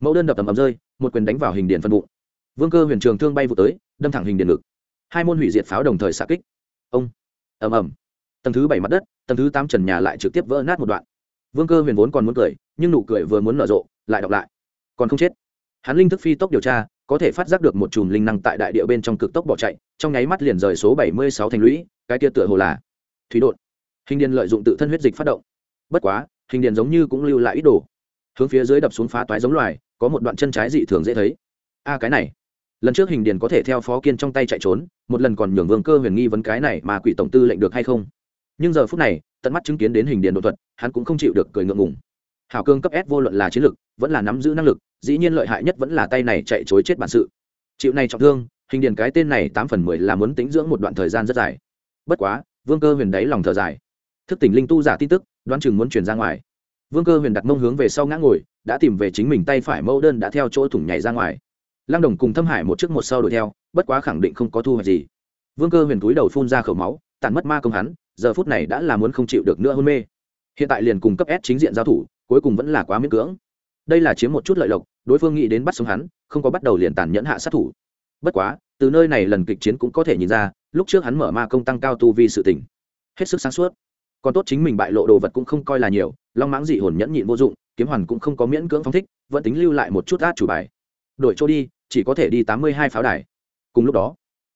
Mẫu đơn đập tầm ầm rơi, một quyền đánh vào hình điện phân bụng. Vương cơ huyền trường thương bay vụ tới, đâm thẳng hình điện ngực. Hai môn hủy diệt pháo đồng thời xạ kích. Ông. Ầm ầm tầng thứ bảy mặt đất, tầng thứ tám trần nhà lại trực tiếp vỡ nát một đoạn. Vương cơ huyền vốn còn muốn cười, nhưng nụ cười vừa muốn nở rộ, lại đọc lại. Còn không chết. Hắn linh thức phi tốc điều tra, có thể phát giác được một chùm linh năng tại đại địa bên trong cực tốc bỏ chạy, trong nháy mắt liền rời số bảy mươi sáu thành lũy, cái kia tựa hồ là thủy đột hình điền lợi dụng tự thân huyết dịch phát động. Bất quá, hình điền giống như cũng lưu lại ít đồ. Hướng phía dưới đập xuống phá toái giống loài, có một đoạn chân trái dị thường dễ thấy. A, cái này. Lần trước hình điền có thể theo phó kiên trong tay chạy trốn, một lần còn nhường vương cơ huyền nghi vấn cái này mà quỷ tổng tư lệnh được hay không? Nhưng giờ phút này, tận mắt chứng kiến đến hình điền đột thuật, hắn cũng không chịu được cười ngượng ngùng. Hảo cương cấp s vô luận là chiến lực, vẫn là nắm giữ năng lực, dĩ nhiên lợi hại nhất vẫn là tay này chạy chối chết bản sự. Chịu này trọng thương, hình điền cái tên này tám phần mười là muốn tính dưỡng một đoạn thời gian rất dài. Bất quá, vương cơ huyền đáy lòng thở dài. Thức tỉnh linh tu giả tin tức, đoán chừng muốn chuyển ra ngoài. Vương cơ huyền đặt mông hướng về sau ngã ngồi, đã tìm về chính mình tay phải mẫu đơn đã theo chỗ thủng nhảy ra ngoài. Lăng đồng cùng thâm hải một chiếc một sau đuổi theo, bất quá khẳng định không có thu hoạch gì. Vương cơ huyền túi đầu phun ra khẩu máu tàn mất ma công hắn giờ phút này đã là muốn không chịu được nữa hôn mê. Hiện tại liền cùng cấp s chính diện giao thủ, cuối cùng vẫn là quá miễn cưỡng. Đây là chiếm một chút lợi lộc, đối phương nghĩ đến bắt sống hắn, không có bắt đầu liền tàn nhẫn hạ sát thủ. Bất quá, từ nơi này lần kịch chiến cũng có thể nhìn ra, lúc trước hắn mở ma công tăng cao tu vi sự tỉnh hết sức sáng suốt. Còn tốt chính mình bại lộ đồ vật cũng không coi là nhiều, long mãng dị hồn nhẫn nhịn vô dụng, kiếm hoàn cũng không có miễn cưỡng phong thích, vẫn tính lưu lại một chút át chủ bài. Đổi chỗ đi, chỉ có thể đi tám mươi hai pháo đài. Cùng lúc đó,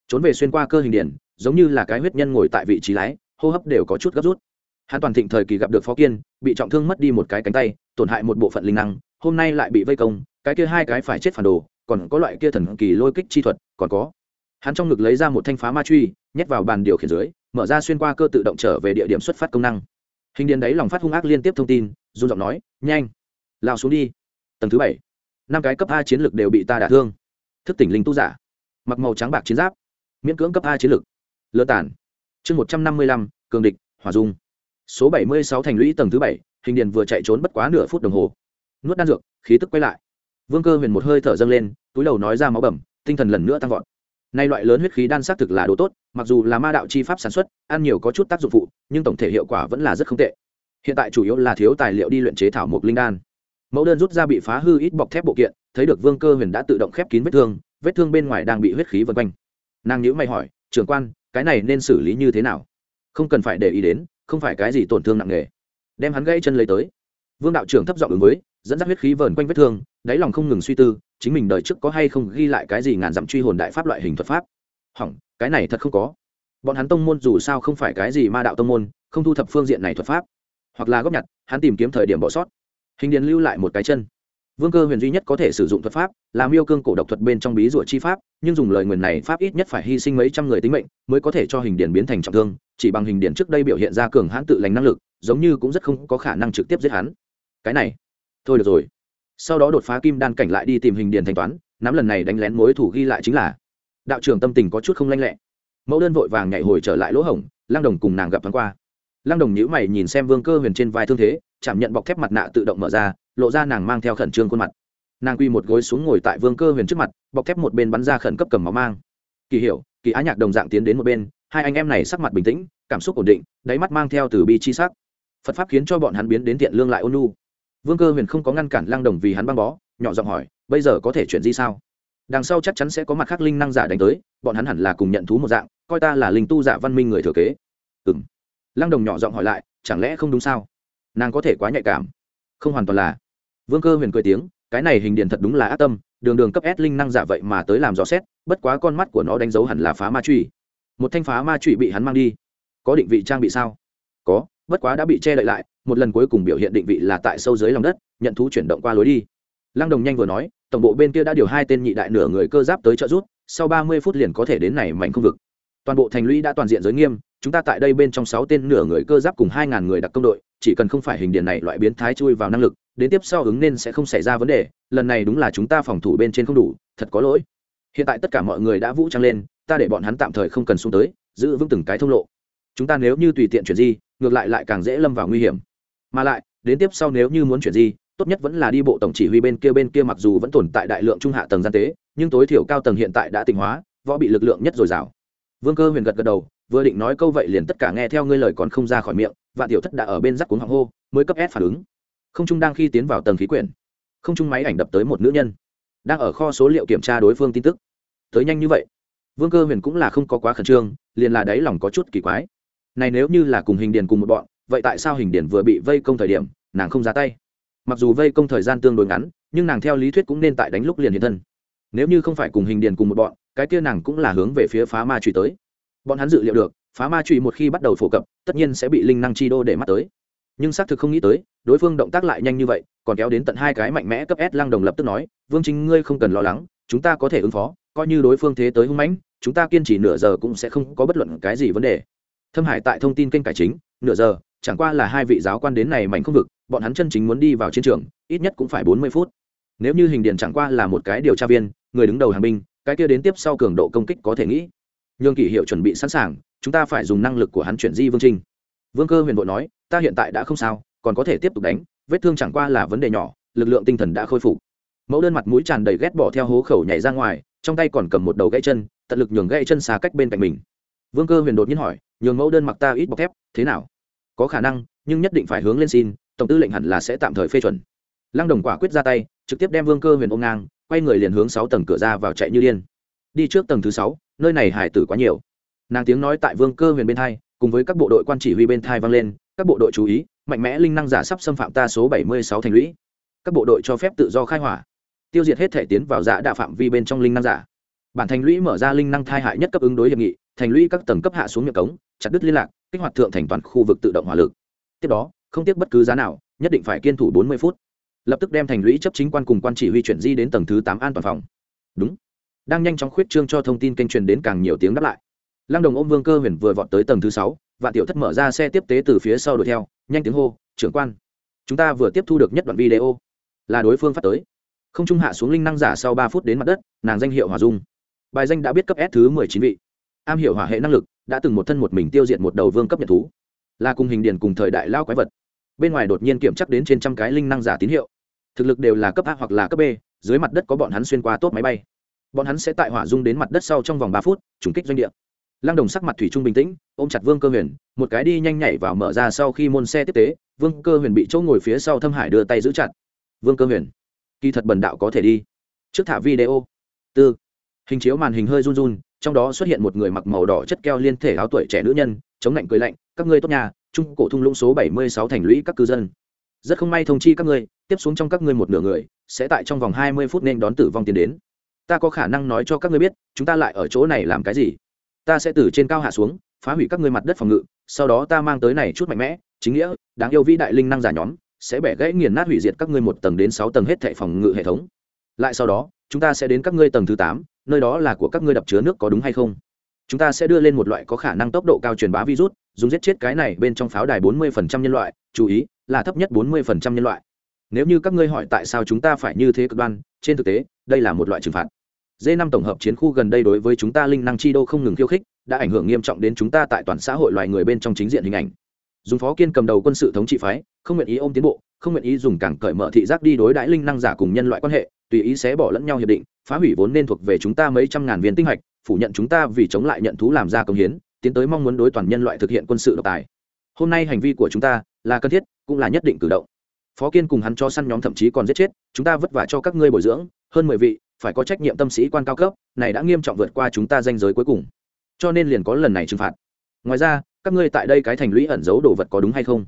trốn về xuyên qua cơ hình điển, giống như là cái huyết nhân ngồi tại vị trí lái hô hấp đều có chút gấp rút. Hắn toàn thịnh thời kỳ gặp được phó kiên, bị trọng thương mất đi một cái cánh tay, tổn hại một bộ phận linh năng, hôm nay lại bị vây công, cái kia hai cái phải chết phản đồ, còn có loại kia thần kỳ lôi kích chi thuật, còn có. Hắn trong ngực lấy ra một thanh phá ma truy, nhét vào bàn điều khiển dưới, mở ra xuyên qua cơ tự động trở về địa điểm xuất phát công năng. Hình điền đấy lòng phát hung ác liên tiếp thông tin, run giọng nói, nhanh, lao xuống đi. Tầng thứ bảy, năm cái cấp a chiến lược đều bị ta đả thương. Thức tỉnh linh tu giả. Mặc màu trắng bạc chiến giáp, miễn cưỡng cấp a chiến lược lơ tản chương một trăm năm mươi lăm, cường địch hòa dung. Số bảy mươi sáu thành lũy tầng thứ bảy, hình điền vừa chạy trốn bất quá nửa phút đồng hồ. Nuốt đan dược, khí tức quay lại. Vương cơ huyền một hơi thở dâng lên, túi đầu nói ra máu bẩm, tinh thần lần nữa tăng vọt. Nay loại lớn huyết khí đan xác thực là đồ tốt, mặc dù là ma đạo chi pháp sản xuất, ăn nhiều có chút tác dụng phụ, nhưng tổng thể hiệu quả vẫn là rất không tệ. Hiện tại chủ yếu là thiếu tài liệu đi luyện chế thảo mộc linh đan. Mẫu đơn rút ra bị phá hư ít bọc thép bộ kiện, thấy được vương cơ huyền đã tự động khép kín vết thương vết thương bên ngoài đang bị huyết khí vân quanh. Nàng nhữ mày hỏi, trưởng quan cái này nên xử lý như thế nào? Không cần phải để ý đến, không phải cái gì tổn thương nặng nề. Đem hắn gãy chân lấy tới. Vương đạo trưởng thấp giọng ứng với, dẫn dắt huyết khí vờn quanh vết thương, đáy lòng không ngừng suy tư, chính mình đời trước có hay không ghi lại cái gì ngàn dặm truy hồn đại pháp loại hình thuật pháp. Hỏng, cái này thật không có. Bọn hắn tông môn dù sao không phải cái gì ma đạo tông môn, không thu thập phương diện này thuật pháp. Hoặc là góp nhặt, hắn tìm kiếm thời điểm bỏ sót. Hình điền lưu lại một cái chân vương cơ huyền duy nhất có thể sử dụng thuật pháp là miêu cương cổ độc thuật bên trong bí rủa chi pháp, nhưng dùng lời nguyền này pháp ít nhất phải hy sinh mấy trăm người tính mệnh mới có thể cho hình điền biến thành trọng thương, chỉ bằng hình điền trước đây biểu hiện ra cường hãn tự lành năng lực, giống như cũng rất không có khả năng trực tiếp giết hắn. Cái này, thôi được rồi. Sau đó đột phá kim đan cảnh lại đi tìm hình điền thanh toán, nắm lần này đánh lén mối thủ ghi lại chính là, đạo trưởng tâm tình có chút không lanh lẹ. Mẫu đơn vội vàng nhảy hồi trở lại lỗ hổng lang đồng cùng nàng gặp thoáng qua. Lang đồng nhữ mày nhìn xem vương cơ huyền trên vai thương thế chạm nhận bọc thép mặt nạ tự động mở ra, lộ ra nàng mang theo khẩn trương khuôn mặt. Nàng quy một gối xuống ngồi tại vương cơ huyền trước mặt, bọc thép một bên bắn ra khẩn cấp cầm máu mang. Kỳ hiểu, kỳ á nhạc đồng dạng tiến đến một bên, hai anh em này sắc mặt bình tĩnh, cảm xúc ổn định, đáy mắt mang theo từ bi chi sắc. Phật pháp khiến cho bọn hắn biến đến thiện lương lại ôn nu vương cơ huyền không có ngăn cản lăng đồng vì hắn băng bó, nhỏ giọng hỏi, bây giờ có thể chuyển di sao? Đằng sau chắc chắn sẽ có mặt khác linh năng giả đánh tới, bọn hắn hẳn là cùng nhận thú một dạng, coi ta là linh tu giả văn minh người thừa kế. Ừ m lăng đồng nhỏ giọng hỏi lại, chẳng lẽ không đúng sao? Nàng có thể quá nhạy cảm. Không hoàn toàn là. Vương cơ huyền cười tiếng, cái này hình điện thật đúng là ác tâm, đường đường cấp s linh năng giả vậy mà tới làm dò xét, bất quá con mắt của nó đánh dấu hẳn là phá ma trụy. Một thanh phá ma trụy bị hắn mang đi. Có định vị trang bị sao? Có, bất quá đã bị che đậy lại, một lần cuối cùng biểu hiện định vị là tại sâu dưới lòng đất, nhận thú chuyển động qua lối đi. Lăng đồng nhanh vừa nói, tổng bộ bên kia đã điều hai tên nhị đại nửa người cơ giáp tới trợ rút sau ba mươi phút liền có thể đến này mảnh không vực toàn bộ thành lũy đã toàn diện giới nghiêm, chúng ta tại đây bên trong sáu tên nửa người cơ giáp cùng hai ngàn người đặc công đội, chỉ cần không phải hình điện này loại biến thái chui vào năng lực, đến tiếp sau ứng nên sẽ không xảy ra vấn đề, lần này đúng là chúng ta phòng thủ bên trên không đủ, thật có lỗi. Hiện tại tất cả mọi người đã vũ trang lên, ta để bọn hắn tạm thời không cần xuống tới, giữ vững từng cái thông lộ. Chúng ta nếu như tùy tiện chuyển di, ngược lại lại càng dễ lâm vào nguy hiểm. Mà lại, đến tiếp sau nếu như muốn chuyển di, tốt nhất vẫn là đi bộ tổng chỉ huy bên kia bên kia mặc dù vẫn tồn tại đại lượng trung hạ tầng gian tế, nhưng tối thiểu cao tầng hiện tại đã tỉnh hóa, võ bị lực lượng nhất dồi dào vương cơ huyền gật gật đầu, vừa định nói câu vậy liền tất cả nghe theo ngươi lời còn không ra khỏi miệng, vạn tiểu thất đã ở bên rắc cuống hoàng hô, mới cấp s phản ứng. Không trung đang khi tiến vào tầng khí quyển, không trung máy ảnh đập tới một nữ nhân, đang ở kho số liệu kiểm tra đối phương tin tức. Tới nhanh như vậy, vương cơ huyền cũng là không có quá khẩn trương, liền là đáy lòng có chút kỳ quái. Này nếu như là cùng hình điền cùng một bọn, vậy tại sao hình điền vừa bị vây công thời điểm, nàng không ra tay? Mặc dù vây công thời gian tương đối ngắn, nhưng nàng theo lý thuyết cũng nên tại đánh lúc liền hiện thân nếu như không phải cùng hình điền cùng một bọn, cái kia nàng cũng là hướng về phía phá ma truy tới. Bọn hắn dự liệu được, phá ma truy một khi bắt đầu phổ cập, tất nhiên sẽ bị linh năng chi đô để mắt tới. Nhưng xác thực không nghĩ tới, đối phương động tác lại nhanh như vậy, còn kéo đến tận hai cái mạnh mẽ cấp s lăng đồng lập tức nói, vương chính ngươi không cần lo lắng, chúng ta có thể ứng phó, coi như đối phương thế tới hung mãnh, chúng ta kiên trì nửa giờ cũng sẽ không có bất luận cái gì vấn đề. Thâm hải tại thông tin kênh cải chính, nửa giờ, chẳng qua là hai vị giáo quan đến này mảnh không vực, bọn hắn chân chính muốn đi vào chiến trường, ít nhất cũng phải bốn mươi phút nếu như hình điện chẳng qua là một cái điều tra viên, người đứng đầu hàng binh, cái kia đến tiếp sau cường độ công kích có thể nghĩ. Nhường kỷ hiệu chuẩn bị sẵn sàng, chúng ta phải dùng năng lực của hắn chuyển di vương trinh. Vương cơ huyền vội nói, ta hiện tại đã không sao, còn có thể tiếp tục đánh, vết thương chẳng qua là vấn đề nhỏ, lực lượng tinh thần đã khôi phục. Mẫu đơn mặt mũi tràn đầy ghét bỏ theo hố khẩu nhảy ra ngoài, trong tay còn cầm một đầu gãy chân, tận lực nhường gãy chân xa cách bên cạnh mình. Vương cơ huyền đột nhiên hỏi, nhường mẫu đơn mặc ta ít bọc thép, thế nào? Có khả năng, nhưng nhất định phải hướng lên xin, tổng tư lệnh hẳn là sẽ tạm thời phê chuẩn lăng đồng quả quyết ra tay, trực tiếp đem vương cơ huyền ôm ngang, quay người liền hướng sáu tầng cửa ra vào chạy như điên. Đi trước tầng thứ sáu, nơi này hải tử quá nhiều. Nàng tiếng nói tại vương cơ huyền bên thai, cùng với các bộ đội quan chỉ huy bên thai vang lên, các bộ đội chú ý, mạnh mẽ linh năng giả sắp xâm phạm ta số bảy mươi sáu thành lũy. Các bộ đội cho phép tự do khai hỏa, tiêu diệt hết thể tiến vào giả đạ phạm vi bên trong linh năng giả. Bản thành lũy mở ra linh năng thai hại nhất cấp ứng đối hiệp nghị, thành lũy các tầng cấp hạ xuống miệng cống, chặt đứt liên lạc, kích hoạt thượng thành toàn khu vực tự động hỏa lực. Tiếp đó, không tiếc bất cứ giá nào, nhất định phải kiên thủ bốn mươi phút lập tức đem thành lũy chấp chính quan cùng quan chỉ huy chuyển di đến tầng thứ tám an toàn phòng. Đúng. Đang nhanh chóng khuyết trương cho thông tin kênh truyền đến càng nhiều tiếng đáp lại. Lăng đồng ôm vương cơ huyền vừa vọt tới tầng thứ sáu và tiểu thất mở ra xe tiếp tế từ phía sau đuổi theo, nhanh tiếng hô, trưởng quan, chúng ta vừa tiếp thu được nhất đoạn video, là đối phương phát tới. Không trung hạ xuống linh năng giả sau ba phút đến mặt đất, nàng danh hiệu hòa dung. Bài danh đã biết cấp s thứ mười chín vị. Am hiểu hỏa hệ năng lực, đã từng một thân một mình tiêu diệt một đầu vương cấp nhật thú. Là cùng hình điền cùng thời đại lao quái vật. Bên ngoài đột nhiên kiểm chắc đến trên trăm cái linh năng giả tín hiệu thực lực đều là cấp a hoặc là cấp b, dưới mặt đất có bọn hắn xuyên qua tốt máy bay. Bọn hắn sẽ tại hỏa dung đến mặt đất sau trong vòng ba phút, trùng kích doanh địa. Lăng đồng sắc mặt thủy trung bình tĩnh, ôm chặt vương cơ huyền, một cái đi nhanh nhảy vào mở ra sau khi môn xe tiếp tế, vương cơ huyền bị chỗ ngồi phía sau thâm hải đưa tay giữ chặt. Vương cơ huyền, kỳ thật bần đạo có thể đi. Trước thả video. Tư. Hình chiếu màn hình hơi run run, trong đó xuất hiện một người mặc màu đỏ chất keo liên thể áo tuổi trẻ nữ nhân, chống lạnh cười lạnh, các ngươi tốt nhà, trung cổ thung lũng số bảy mươi sáu thành lũy các cư dân rất không may thông chi các ngươi, tiếp xuống trong các ngươi một nửa người, sẽ tại trong vòng hai mươi phút nên đón tử vong tiến đến. Ta có khả năng nói cho các ngươi biết, chúng ta lại ở chỗ này làm cái gì? Ta sẽ từ trên cao hạ xuống, phá hủy các ngươi mặt đất phòng ngự, sau đó ta mang tới này chút mạnh mẽ, chính nghĩa, đáng yêu vĩ đại linh năng giả nhóm, sẽ bẻ gãy nghiền nát hủy diệt các ngươi một tầng đến sáu tầng hết thệ phòng ngự hệ thống. Lại sau đó, chúng ta sẽ đến các ngươi tầng thứ tám, nơi đó là của các ngươi đập chứa nước có đúng hay không? Chúng ta sẽ đưa lên một loại có khả năng tốc độ cao truyền bá virus, dùng giết chết cái này bên trong pháo đài bốn mươi phần trăm nhân loại, chú ý là thấp nhất bốn mươi phần trăm nhân loại. Nếu như các ngươi hỏi tại sao chúng ta phải như thế cực đoan, trên thực tế, đây là một loại trừng phạt. D năm tổng hợp chiến khu gần đây đối với chúng ta linh năng chi đô không ngừng khiêu khích, đã ảnh hưởng nghiêm trọng đến chúng ta tại toàn xã hội loài người bên trong chính diện hình ảnh. Dùng phó kiên cầm đầu quân sự thống trị phái, không nguyện ý ôm tiến bộ, không nguyện ý dùng càng cởi mở thị giác đi đối đãi linh năng giả cùng nhân loại quan hệ, tùy ý xé bỏ lẫn nhau hiệp định, phá hủy vốn nên thuộc về chúng ta mấy trăm ngàn viên tinh hạch, phủ nhận chúng ta vì chống lại nhận thú làm ra công hiến, tiến tới mong muốn đối toàn nhân loại thực hiện quân sự độc tài hôm nay hành vi của chúng ta là cần thiết, cũng là nhất định cử động. Phó kiên cùng hắn cho săn nhóm thậm chí còn giết chết, chúng ta vất vả cho các ngươi bồi dưỡng, hơn mười vị, phải có trách nhiệm tâm sĩ quan cao cấp, này đã nghiêm trọng vượt qua chúng ta danh giới cuối cùng. Cho nên liền có lần này trừng phạt. Ngoài ra, các ngươi tại đây cái thành lũy ẩn giấu đồ vật có đúng hay không?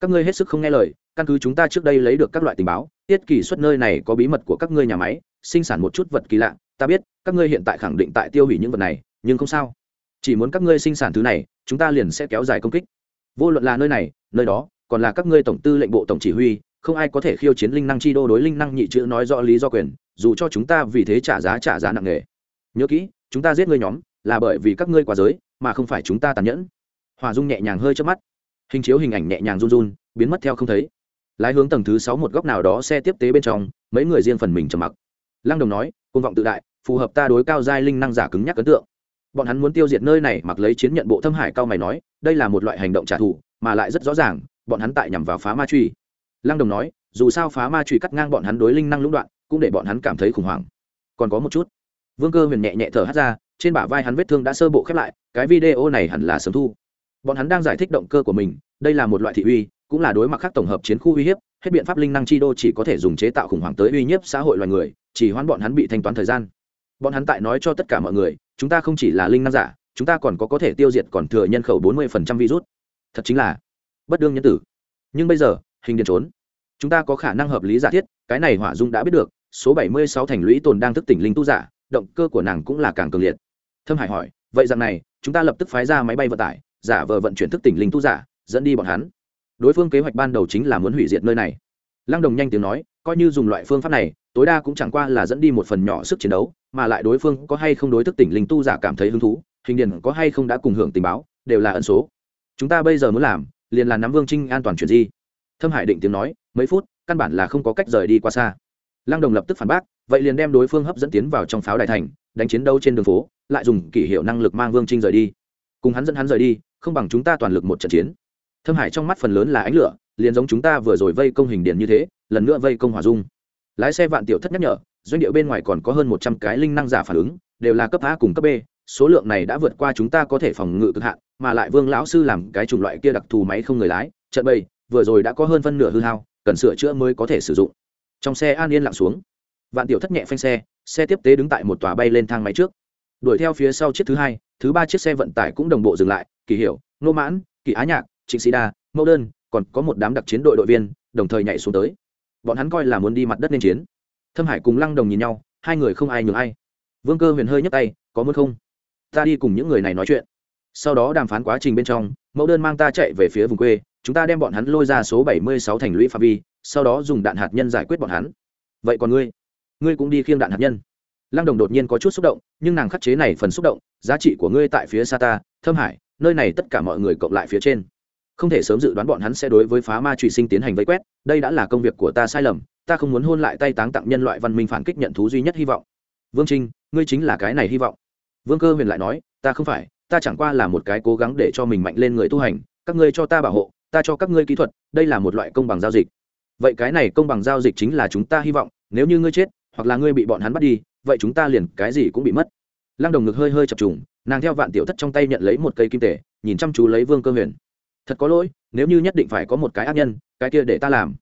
Các ngươi hết sức không nghe lời, căn cứ chúng ta trước đây lấy được các loại tình báo, tiết kỳ xuất nơi này có bí mật của các ngươi nhà máy, sinh sản một chút vật kỳ lạ, ta biết, các ngươi hiện tại khẳng định tại tiêu hủy những vật này, nhưng không sao. Chỉ muốn các ngươi sinh sản thứ này, chúng ta liền sẽ kéo dài công kích vô luận là nơi này, nơi đó, còn là các ngươi tổng tư lệnh bộ tổng chỉ huy, không ai có thể khiêu chiến linh năng chi đô đối linh năng nhị chữ nói rõ lý do quyền, dù cho chúng ta vì thế trả giá trả giá nặng nề. Nhớ kỹ, chúng ta giết ngươi nhóm, là bởi vì các ngươi quá giới, mà không phải chúng ta tàn nhẫn. Hòa dung nhẹ nhàng hơi trước mắt. Hình chiếu hình ảnh nhẹ nhàng run run, biến mất theo không thấy. Lái hướng tầng thứ sáu một góc nào đó xe tiếp tế bên trong, mấy người riêng phần mình trầm mặc. Lăng đồng nói côn vọng tự đại, phù hợp ta đối cao giai linh năng giả cứng nhắc ấn tượng. Bọn hắn muốn tiêu diệt nơi này, mặc lấy chiến nhận bộ thâm hải cao mày nói đây là một loại hành động trả thù, mà lại rất rõ ràng, bọn hắn tại nhằm vào phá ma truy. Lăng đồng nói, dù sao phá ma truy cắt ngang bọn hắn đối linh năng lũng đoạn, cũng để bọn hắn cảm thấy khủng hoảng. Còn có một chút. Vương cơ huyền nhẹ nhẹ thở hát ra, trên bả vai hắn vết thương đã sơ bộ khép lại, cái video này hẳn là sớm thu. Bọn hắn đang giải thích động cơ của mình, đây là một loại thị uy, cũng là đối mặt khác tổng hợp chiến khu uy hiếp, hết biện pháp linh năng chi đô chỉ có thể dùng chế tạo khủng hoảng tới uy hiếp xã hội loài người, chỉ hoãn bọn hắn bị thanh toán thời gian. Bọn hắn tại nói cho tất cả mọi người, chúng ta không chỉ là linh năng giả chúng ta còn có có thể tiêu diệt còn thừa nhân khẩu bốn mươi virus. Thật chính là bất đương nhân tử. Nhưng bây giờ, hình điện trốn. Chúng ta có khả năng hợp lý giả thiết, cái này hỏa dung đã biết được, số bảy mươi sáu thành lũy tồn đang thức tỉnh linh tu giả, động cơ của nàng cũng là càng cường liệt. Thâm hải hỏi, vậy rằng này, chúng ta lập tức phái ra máy bay vận tải, giả vờ vận chuyển thức tỉnh linh tu giả, dẫn đi bọn hắn. Đối phương kế hoạch ban đầu chính là muốn hủy diệt nơi này. Lăng đồng nhanh tiếng nói, coi như dùng loại phương pháp này, tối đa cũng chẳng qua là dẫn đi một phần nhỏ sức chiến đấu, mà lại đối phương có hay không đối thức tỉnh linh tu giả cảm thấy hứng thú hình điền có hay không đã cùng hưởng tình báo, đều là ẩn số. Chúng ta bây giờ muốn làm, liền là nắm vương trinh an toàn chuyển di. Thâm hải định tiếng nói, mấy phút, căn bản là không có cách rời đi qua xa. Lăng đồng lập tức phản bác, vậy liền đem đối phương hấp dẫn tiến vào trong pháo đài thành, đánh chiến đấu trên đường phố, lại dùng kỷ hiệu năng lực mang vương trinh rời đi. Cùng hắn dẫn hắn rời đi, không bằng chúng ta toàn lực một trận chiến. Thâm hải trong mắt phần lớn là ánh lửa, liền giống chúng ta vừa rồi vây công hình điền như thế, lần nữa vây công hỏa dung. Lái xe vạn tiểu thất nhắc nhở, doanh điệu bên ngoài còn có hơn một trăm cái linh năng giả phản ứng, đều là cấp a cùng cấp b số lượng này đã vượt qua chúng ta có thể phòng ngự cực hạn, mà lại vương lão sư làm cái chủng loại kia đặc thù máy không người lái, trận bầy, vừa rồi đã có hơn phân nửa hư hao, cần sửa chữa mới có thể sử dụng. Trong xe an yên lặng xuống. Vạn tiểu thất nhẹ phanh xe xe tiếp tế đứng tại một tòa bay lên thang máy trước. Đuổi theo phía sau chiếc thứ hai, thứ ba chiếc xe vận tải cũng đồng bộ dừng lại, kỳ hiểu nô mãn, kỳ á nhạc, trịnh sĩ đa, mẫu đơn, còn có một đám đặc chiến đội đội viên, đồng thời nhảy xuống tới. Bọn hắn coi là muốn đi mặt đất nên chiến. Thâm hải cùng lăng đồng nhìn nhau, hai người không ai nhường ai. Vương cơ huyền hơi nhấc tay, có muốn không? Ta đi cùng những người này nói chuyện. Sau đó đàm phán quá trình bên trong, mẫu đơn mang ta chạy về phía vùng quê, chúng ta đem bọn hắn lôi ra số bảy mươi sáu thành lũy phạm vi, sau đó dùng đạn hạt nhân giải quyết bọn hắn. Vậy còn ngươi? Ngươi cũng đi khiêng đạn hạt nhân. Lăng đồng đột nhiên có chút xúc động, nhưng nàng khắc chế này phần xúc động, giá trị của ngươi tại phía xa ta, thâm hải, nơi này tất cả mọi người cộng lại phía trên. Không thể sớm dự đoán bọn hắn sẽ đối với phá ma truy sinh tiến hành vây quét, đây đã là công việc của ta sai lầm, ta không muốn hôn lại tay táng tặng nhân loại văn minh phản kích nhận thú duy nhất hy vọng. Vương trinh, ngươi chính là cái này hy vọng vương cơ huyền lại nói, ta không phải, ta chẳng qua là một cái cố gắng để cho mình mạnh lên người tu hành, các ngươi cho ta bảo hộ, ta cho các ngươi kỹ thuật, đây là một loại công bằng giao dịch. Vậy cái này công bằng giao dịch chính là chúng ta hy vọng, nếu như ngươi chết, hoặc là ngươi bị bọn hắn bắt đi, vậy chúng ta liền cái gì cũng bị mất. Lăng đồng ngực hơi hơi chập trùng, nàng theo vạn tiểu thất trong tay nhận lấy một cây kim tể, nhìn chăm chú lấy vương cơ huyền. Thật có lỗi, nếu như nhất định phải có một cái ác nhân, cái kia để ta làm.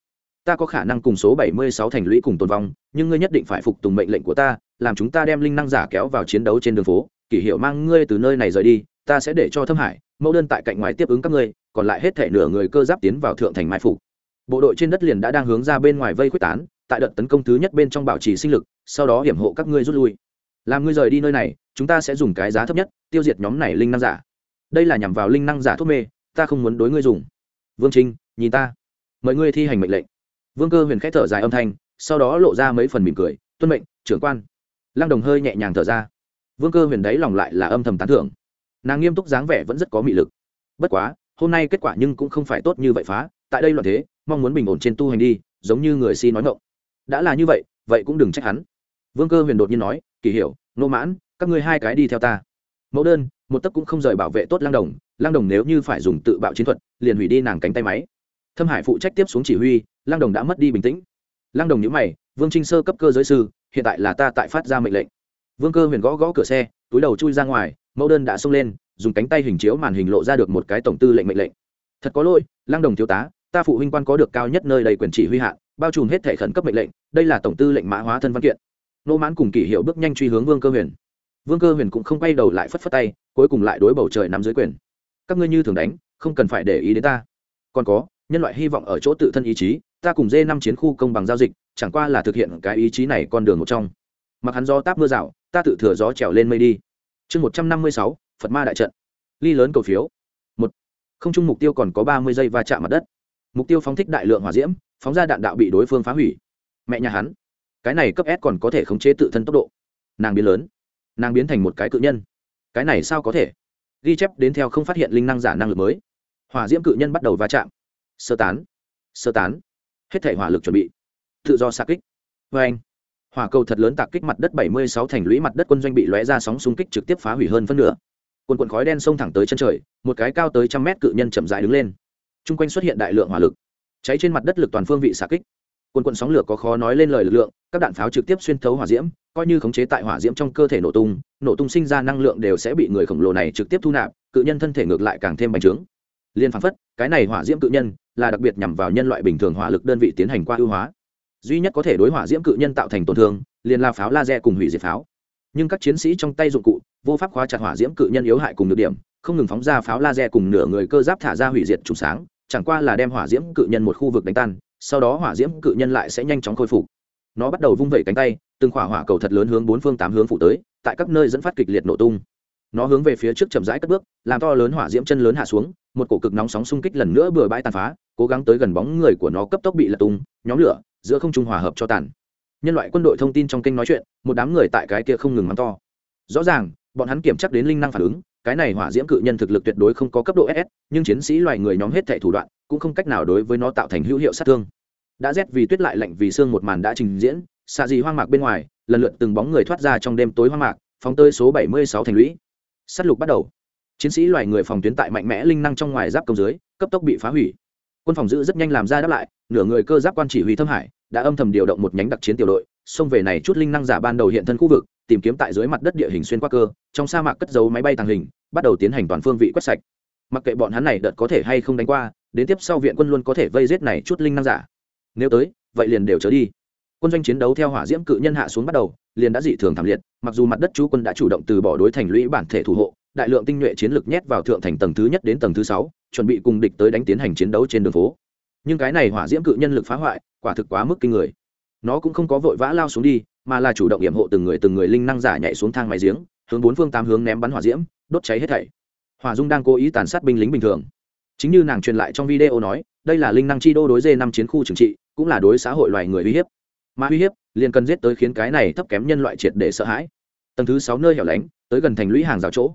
Ta có khả năng cùng số bảy mươi sáu thành lũy cùng tồn vong, nhưng ngươi nhất định phải phục tùng mệnh lệnh của ta, làm chúng ta đem linh năng giả kéo vào chiến đấu trên đường phố kỷ hiệu mang ngươi từ nơi này rời đi, ta sẽ để cho thâm hải, mẫu đơn tại cạnh ngoài tiếp ứng các ngươi, còn lại hết thể nửa người cơ giáp tiến vào thượng thành mai phục. Bộ đội trên đất liền đã đang hướng ra bên ngoài vây quyết tán, tại đợt tấn công thứ nhất bên trong bảo trì sinh lực, sau đó hiểm hộ các ngươi rút lui. Làm ngươi rời đi nơi này, chúng ta sẽ dùng cái giá thấp nhất, tiêu diệt nhóm này linh năng giả. Đây là nhằm vào linh năng giả thuốc mê, ta không muốn đối ngươi dùng. Vương trinh, nhìn ta. Mời ngươi thi hành mệnh lệnh. Vương cơ huyền k h ẽ thở dài âm thanh, sau đó lộ ra mấy phần mỉm cười. Tuân mệnh, trưởng quan. Lăng đồng hơi nhẹ nhàng thở ra vương cơ huyền đấy lòng lại là âm thầm tán thưởng. Nàng nghiêm túc dáng vẻ vẫn rất có mị lực. Bất quá, hôm nay kết quả nhưng cũng không phải tốt như vậy phá, tại đây loạn thế, mong muốn bình ổn trên tu hành đi, giống như người si nói ngộng đã là như vậy vậy cũng đừng trách hắn. Vương cơ huyền đột nhiên nói, kỳ hiểu, nô mãn, các ngươi hai cái đi theo ta. Mẫu đơn, một tấc cũng không rời bảo vệ tốt lang đồng lang đồng nếu như phải dùng tự bạo chiến thuật, liền hủy đi nàng cánh tay máy. Thâm hải phụ trách tiếp xuống chỉ huy lang đồng đã mất đi bình tĩnh. Lang đồng nhữ mày, vương trinh sơ cấp cơ giới sư, hiện tại là ta tại phát ra mệnh lệnh vương cơ huyền gõ gõ cửa xe, túi đầu chui ra ngoài, mẫu đơn đã xông lên, dùng cánh tay hình chiếu màn hình lộ ra được một cái tổng tư lệnh mệnh lệnh. Thật có lỗi lang đồng thiếu tá, ta phụ huynh quan có được cao nhất nơi đầy quyền chỉ huy hạn, bao trùm hết thể khẩn cấp mệnh lệnh, đây là tổng tư lệnh mã hóa thân văn kiện. Nô mãn cùng kỷ hiệu bước nhanh truy hướng vương cơ huyền. Vương cơ huyền cũng không quay đầu lại phất phất tay, cuối cùng lại đối bầu trời nắm dưới quyền. Các ngươi như thường đánh, không cần phải để ý đến ta. Còn có, nhân loại hy vọng ở chỗ tự thân ý chí, ta cùng dê năm chiến khu công bằng giao dịch, chẳng qua là thực hiện cái ý chí này con đường một trong. Mặc hắn do táp mưa rào ta tự thừa gió trèo lên mây đi. Chương một trăm năm mươi sáu, phật ma đại trận. Ly lớn cầu phiếu. Một. Không chung mục tiêu còn có ba mươi giây va chạm mặt đất. Mục tiêu phóng thích đại lượng hỏa diễm, phóng ra đạn đạo bị đối phương phá hủy. Mẹ nhà hắn. Cái này cấp s còn có thể khống chế tự thân tốc độ. Nàng biến lớn. Nàng biến thành một cái cự nhân. Cái này sao có thể? Ghi chép đến theo không phát hiện linh năng giả năng lực mới. Hỏa diễm cự nhân bắt đầu va chạm. Sơ tán. Sơ tán. Hết thể hỏa lực chuẩn bị. Tự do xa kích. Vê anh hỏa cầu thật lớn tạc kích mặt đất bảy mươi sáu thành lũy mặt đất quân doanh bị lóe ra sóng xung kích trực tiếp phá hủy hơn phân nửa. Quần quần khói đen xông thẳng tới chân trời, một cái cao tới trăm mét cự nhân chậm rãi đứng lên. Trung quanh xuất hiện đại lượng hỏa lực. Cháy trên mặt đất lực toàn phương vị xạ kích. Quần quần sóng lửa có khó nói lên lời lực lượng, các đạn pháo trực tiếp xuyên thấu hỏa diễm, coi như khống chế tại hỏa diễm trong cơ thể nổ tung nổ tung sinh ra năng lượng đều sẽ bị người khổng lồ này trực tiếp thu nạp, cự nhân thân thể ngược lại càng thêm bành trướng. Liên phán phất, cái này hỏa diễm cự nhân là đặc biệt nhằm vào nhân loại bình thường hỏa lực đơn vị tiến hành qua ưu hóa duy nhất có thể đối hỏa diễm cự nhân tạo thành tổn thương, liền là pháo laser cùng hủy diệt pháo. Nhưng các chiến sĩ trong tay dụng cụ, vô pháp khóa chặt hỏa diễm cự nhân yếu hại cùng được điểm, không ngừng phóng ra pháo laser cùng nửa người cơ giáp thả ra hủy diệt trùng sáng, chẳng qua là đem hỏa diễm cự nhân một khu vực đánh tan, sau đó hỏa diễm cự nhân lại sẽ nhanh chóng khôi phục. Nó bắt đầu vung vẩy cánh tay, từng khỏa hỏa cầu thật lớn hướng bốn phương tám hướng phụ tới, tại các nơi dẫn phát kịch liệt nổ tung. Nó hướng về phía trước chậm rãi cất bước, làm to lớn hỏa diễm chân lớn hạ xuống, một cổ cực nóng sóng xung kích lần nữa bừa bãi tàn phá, cố gắng tới gần bóng người của nó cấp tốc bị lật tung, nhóm lửa giữa không trung hòa hợp cho tàn. Nhân loại quân đội thông tin trong kênh nói chuyện, một đám người tại cái kia không ngừng mắng to. Rõ ràng, bọn hắn kiểm chắc đến linh năng phản ứng, cái này hỏa diễm cự nhân thực lực tuyệt đối không có cấp độ ss nhưng chiến sĩ loài người nhóm hết thệ thủ đoạn, cũng không cách nào đối với nó tạo thành hữu hiệu sát thương. Đã rét vì tuyết lại lạnh vì xương một màn đã trình diễn, xạ dị hoang mạc bên ngoài, lần lượt từng bóng người thoát ra trong đêm tối hoang mạc, phóng tơi số bảy mươi sáu thành lũy. S á t lục bắt đầu. Chiến sĩ loài người phòng tuyến tại mạnh mẽ linh năng trong ngoài giáp công dưới, cấp tốc bị phá hủy. Quân phòng giữ rất nhanh làm ra đáp lại, nửa người cơ giáp quan chỉ huy thâm hải đã âm thầm điều động một nhánh đặc chiến tiểu đội, xông về này chút linh năng giả ban đầu hiện thân khu vực, tìm kiếm tại dưới mặt đất địa hình xuyên qua cơ, trong sa mạc cất dấu máy bay tàng hình, bắt đầu tiến hành toàn phương vị quét sạch. Mặc kệ bọn hắn này đợt có thể hay không đánh qua, đến tiếp sau viện quân luôn có thể vây giết này chút linh năng giả. Nếu tới, vậy liền đều trở đi. Quân doanh chiến đấu theo hỏa diễm cự nhân hạ xuống bắt đầu, liền đã dị thường thảm liệt, mặc dù mặt đất chú quân đã chủ động từ bỏ đối thành lũy bản thể thủ hộ, đại lượng tinh nhuệ chiến lược nhét vào thượng thành tầng thứ nhất đến tầng thứ sáu, chuẩn bị cùng địch tới đánh tiến hành chiến đấu trên đường phố nhưng cái này hỏa diễm cự nhân lực phá hoại, quả thực quá mức kinh người. Nó cũng không có vội vã lao xuống đi, mà là chủ động hiểm hộ từng người từng người linh năng giả nhảy xuống thang máy giếng, hướng bốn phương tám hướng ném bắn hỏa diễm, đốt cháy hết thảy. Hỏa dung đang cố ý tàn sát binh lính bình thường. Chính như nàng truyền lại trong video nói, đây là linh năng chi đô đối dê năm chiến khu trừng trị, cũng là đối xã hội loài người uy hiếp. Mà uy hiếp, liền cần giết tới khiến cái này thấp kém nhân loại triệt để sợ hãi. Tầng thứ sáu nơi hẻo lánh, tới gần thành lũy hàng rào chỗ.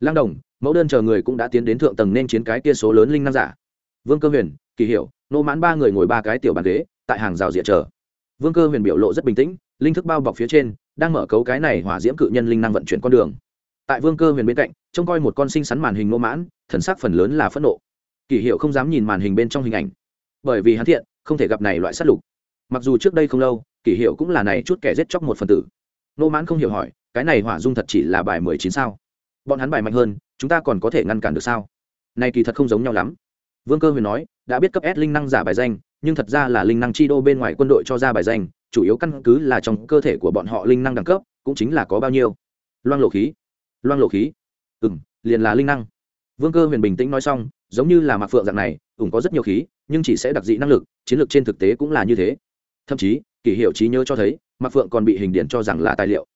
Lang đồng, mẫu đơn chờ người cũng đã tiến đến thượng tầng nên chiến cái kia số lớn linh năng giả. Vương cơ huyền kỳ hiểu, nô mãn ba người ngồi ba cái tiểu bàn ghế, tại hàng rào diện chờ. Vương cơ huyền biểu lộ rất bình tĩnh, linh thức bao bọc phía trên, đang mở cấu cái này hỏa diễm cự nhân linh năng vận chuyển con đường. Tại vương cơ huyền bên cạnh, trông coi một con sinh sắn màn hình nô mãn, thần sắc phần lớn là phẫn nộ. Kỳ hiệu không dám nhìn màn hình bên trong hình ảnh. Bởi vì hắn thiện, không thể gặp này loại sát lục. Mặc dù trước đây không lâu kỷ hiệu cũng là này chút kẻ giết chóc một phần tử. Nô mãn không hiểu hỏi, cái này hỏa dung thật chỉ là bài mười chín sao? Bọn hắn bài mạnh hơn, chúng ta còn có thể ngăn cản được sao? Này kỳ thật không giống nhau lắm. Vương cơ huyền nói đã biết cấp s linh năng giả bài danh, nhưng thật ra là linh năng chi đô bên ngoài quân đội cho ra bài danh, chủ yếu căn cứ là trong cơ thể của bọn họ linh năng đẳng cấp, cũng chính là có bao nhiêu. Loang lộ khí. Loang lộ khí. Ừ m liền là linh năng. Vương cơ huyền bình tĩnh nói xong, giống như là mạc phượng dạng này, ủng có rất nhiều khí, nhưng chỉ sẽ đặc dị năng lực, chiến lược trên thực tế cũng là như thế. Thậm chí kỷ hiệu trí nhớ cho thấy, mạc phượng còn bị hình điển cho rằng là tài liệu.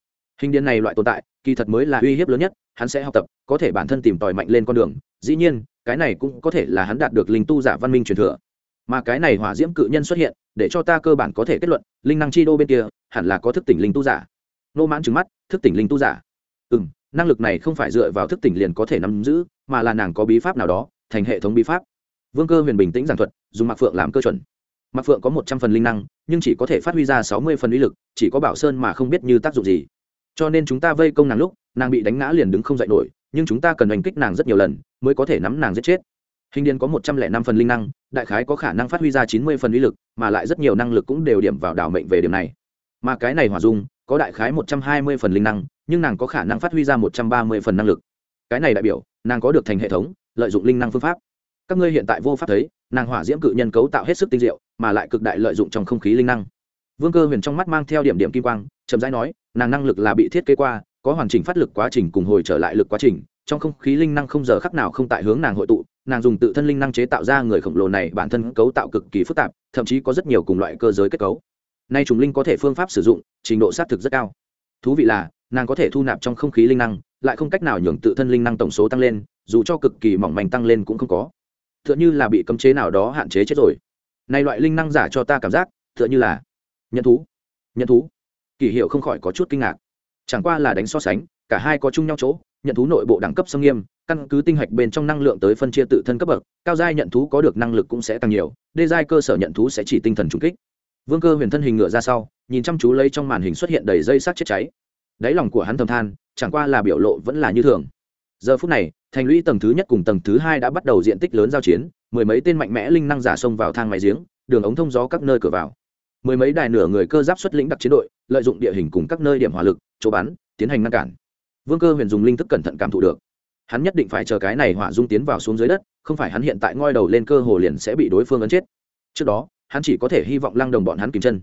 Hình điển này loại tồn tại, kỳ thật mới là uy hiếp lớn nhất, hắn sẽ học tập, có thể bản thân tìm tòi mạnh lên con đường. Dĩ nhiên cái này cũng có thể là hắn đạt được linh tu giả văn minh truyền thừa. Mà cái này hỏa diễm cự nhân xuất hiện, để cho ta cơ bản có thể kết luận, linh năng chi đô bên kia, hẳn là có thức tỉnh linh tu giả. Nô mãn trứng mắt, thức tỉnh linh tu giả. Ừ m năng lực này không phải dựa vào thức tỉnh liền có thể nắm giữ, mà là nàng có bí pháp nào đó, thành hệ thống bí pháp. Vương cơ huyền bình tĩnh giảng thuật, dùng mạc phượng làm cơ chuẩn. Mạc phượng có một trăm phần linh năng, nhưng chỉ có thể phát huy ra sáu mươi phần uy lực, chỉ có bảo sơn mà không biết như tác dụng gì. Cho nên chúng ta vây công nàng lúc, nàng bị đánh ngã liền đứng không dậy nổi nhưng chúng ta cần đánh kích nàng rất nhiều lần mới có thể nắm nàng giết chết. Hình điền có một trăm lẻ năm phần linh năng, đại khái có khả năng phát huy ra chín mươi phần uy lực, mà lại rất nhiều năng lực cũng đều điểm vào đảo mệnh về điểm này. Mà cái này hòa dung, có đại khái một trăm hai mươi phần linh năng, nhưng nàng có khả năng phát huy ra một trăm ba mươi phần năng lực. Cái này đại biểu, nàng có được thành hệ thống, lợi dụng linh năng phương pháp. Các ngươi hiện tại vô pháp thấy, nàng hỏa diễm cự nhân cấu tạo hết sức tinh diệu, mà lại cực đại lợi dụng trong không khí linh năng. Vương cơ huyền trong mắt mang theo điểm điểm kim quang, chậm rãi nói, nàng năng lực là bị thiết kế qua có hoàn chỉnh phát lực quá trình cùng hồi trở lại lực quá trình, trong không khí linh năng không giờ khắc nào không tại hướng nàng hội tụ, nàng dùng tự thân linh năng chế tạo ra người khổng lồ này bản thân cấu tạo cực kỳ phức tạp, thậm chí có rất nhiều cùng loại cơ giới kết cấu. Nay trùng linh có thể phương pháp sử dụng, trình độ xác thực rất cao. Thú vị là, nàng có thể thu nạp trong không khí linh năng, lại không cách nào nhường tự thân linh năng tổng số tăng lên, dù cho cực kỳ mỏng manh tăng lên cũng không có. T h ư ợ n như là bị cấm chế nào đó hạn chế chết rồi. Nay loại linh năng giả cho ta cảm giác t h ư ợ n như là nhận thú. Nhận thú. Kỷ hiệu không khỏi có chút kinh ngạc chẳng qua là đánh so sánh, cả hai có chung nhau chỗ, nhận thú nội bộ đẳng cấp xâm nghiêm, căn cứ tinh hạch bên trong năng lượng tới phân chia tự thân cấp bậc, cao giai nhận thú có được năng lực cũng sẽ tăng nhiều, đê giai cơ sở nhận thú sẽ chỉ tinh thần trung kích. Vương cơ huyền thân hình ngựa ra sau, nhìn chăm chú lấy trong màn hình xuất hiện đầy dây sát chết cháy. Đáy lòng của hắn thầm than, chẳng qua là biểu lộ vẫn là như thường. Giờ phút này, thành lũy tầng thứ nhất cùng tầng thứ hai đã bắt đầu diện tích lớn giao chiến, mười mấy tên mạnh mẽ linh năng giả xông vào thang máy giếng, đường ống thông gió các nơi cửa vào mười mấy đài nửa người cơ giáp xuất lĩnh đặc chiến đội, lợi dụng địa hình cùng các nơi điểm hỏa lực, chỗ bắn, tiến hành ngăn cản. Vương cơ huyền dùng linh thức cẩn thận cảm thụ được. Hắn nhất định phải chờ cái này hỏa dung tiến vào xuống dưới đất, không phải hắn hiện tại ngoi đầu lên cơ hồ liền sẽ bị đối phương ấn chết. Trước đó, hắn chỉ có thể hy vọng lăng đồng bọn hắn kìm chân.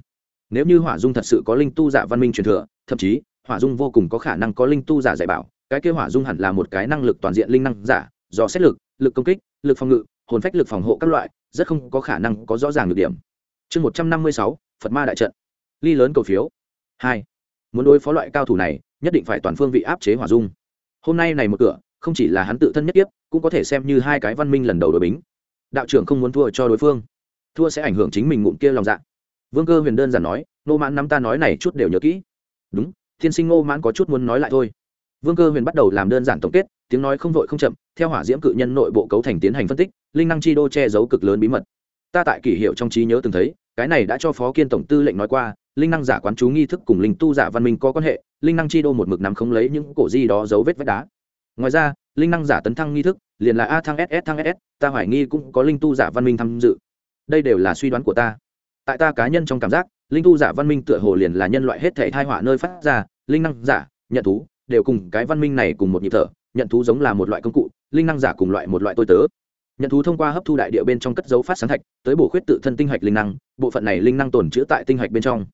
Nếu như hỏa dung thật sự có linh tu giả văn minh truyền thừa, thậm chí, hỏa dung vô cùng có khả năng có linh tu giả dạy bảo, cái kêu hỏa dung hẳn là một cái năng lực toàn diện linh năng giả, do xét lực lực công kích, lực phòng ngự, hồn phách lực phòng hộ các loại, rất không có khả năng có rõ ràng được điểm. Chương một trăm năm mươi sáu phật ma đại trận. Ly lớn cầu phiếu. Hai. Muốn đối phó loại cao thủ này, nhất định phải toàn phương vị áp chế hỏa dung. Hôm nay này một cửa, không chỉ là hắn tự thân nhất tiếp cũng có thể xem như hai cái văn minh lần đầu đội bính. Đạo trưởng không muốn thua cho đối phương. Thua sẽ ảnh hưởng chính mình ngụm kia lòng dạ. Vương cơ huyền đơn giản nói nô mãn nắm ta nói này chút đều nhớ kỹ. Đúng, thiên sinh ngô mãn có chút muốn nói lại thôi. Vương cơ huyền bắt đầu làm đơn giản tổng kết, tiếng nói không vội không chậm, theo hỏa diễm cự nhân nội bộ cấu thành tiến hành phân tích, linh năng chi đô che giấu cực lớn bí mật. Ta tại kỷ hiệu trong trí nhớ từng thấy cái này đã cho phó kiên tổng tư lệnh nói qua, linh năng giả quán chú nghi thức cùng linh tu giả văn minh có quan hệ, linh năng chi đô một mực nắm không lấy những cổ di đó dấu vết vách đá. Ngoài ra, linh năng giả tấn thăng nghi thức, liền là a thăng ss thăng ss ta hoài nghi cũng có linh tu giả văn minh tham dự. Đây đều là suy đoán của ta. Tại ta cá nhân trong cảm giác, linh tu giả văn minh tựa hồ liền là nhân loại hết thể thai họa nơi phát ra, linh năng giả, nhận thú, đều cùng cái văn minh này cùng một nhịp thở, nhận thú giống là một loại công cụ, linh năng giả cùng loại một loại tôi tớ nhận thú thông qua hấp thu đại địa bên trong cất dấu phát sáng thạch, tới bổ khuyết tự thân tinh hạch linh năng, bộ phận này linh năng tồn chữ tại tinh hạch bên trong.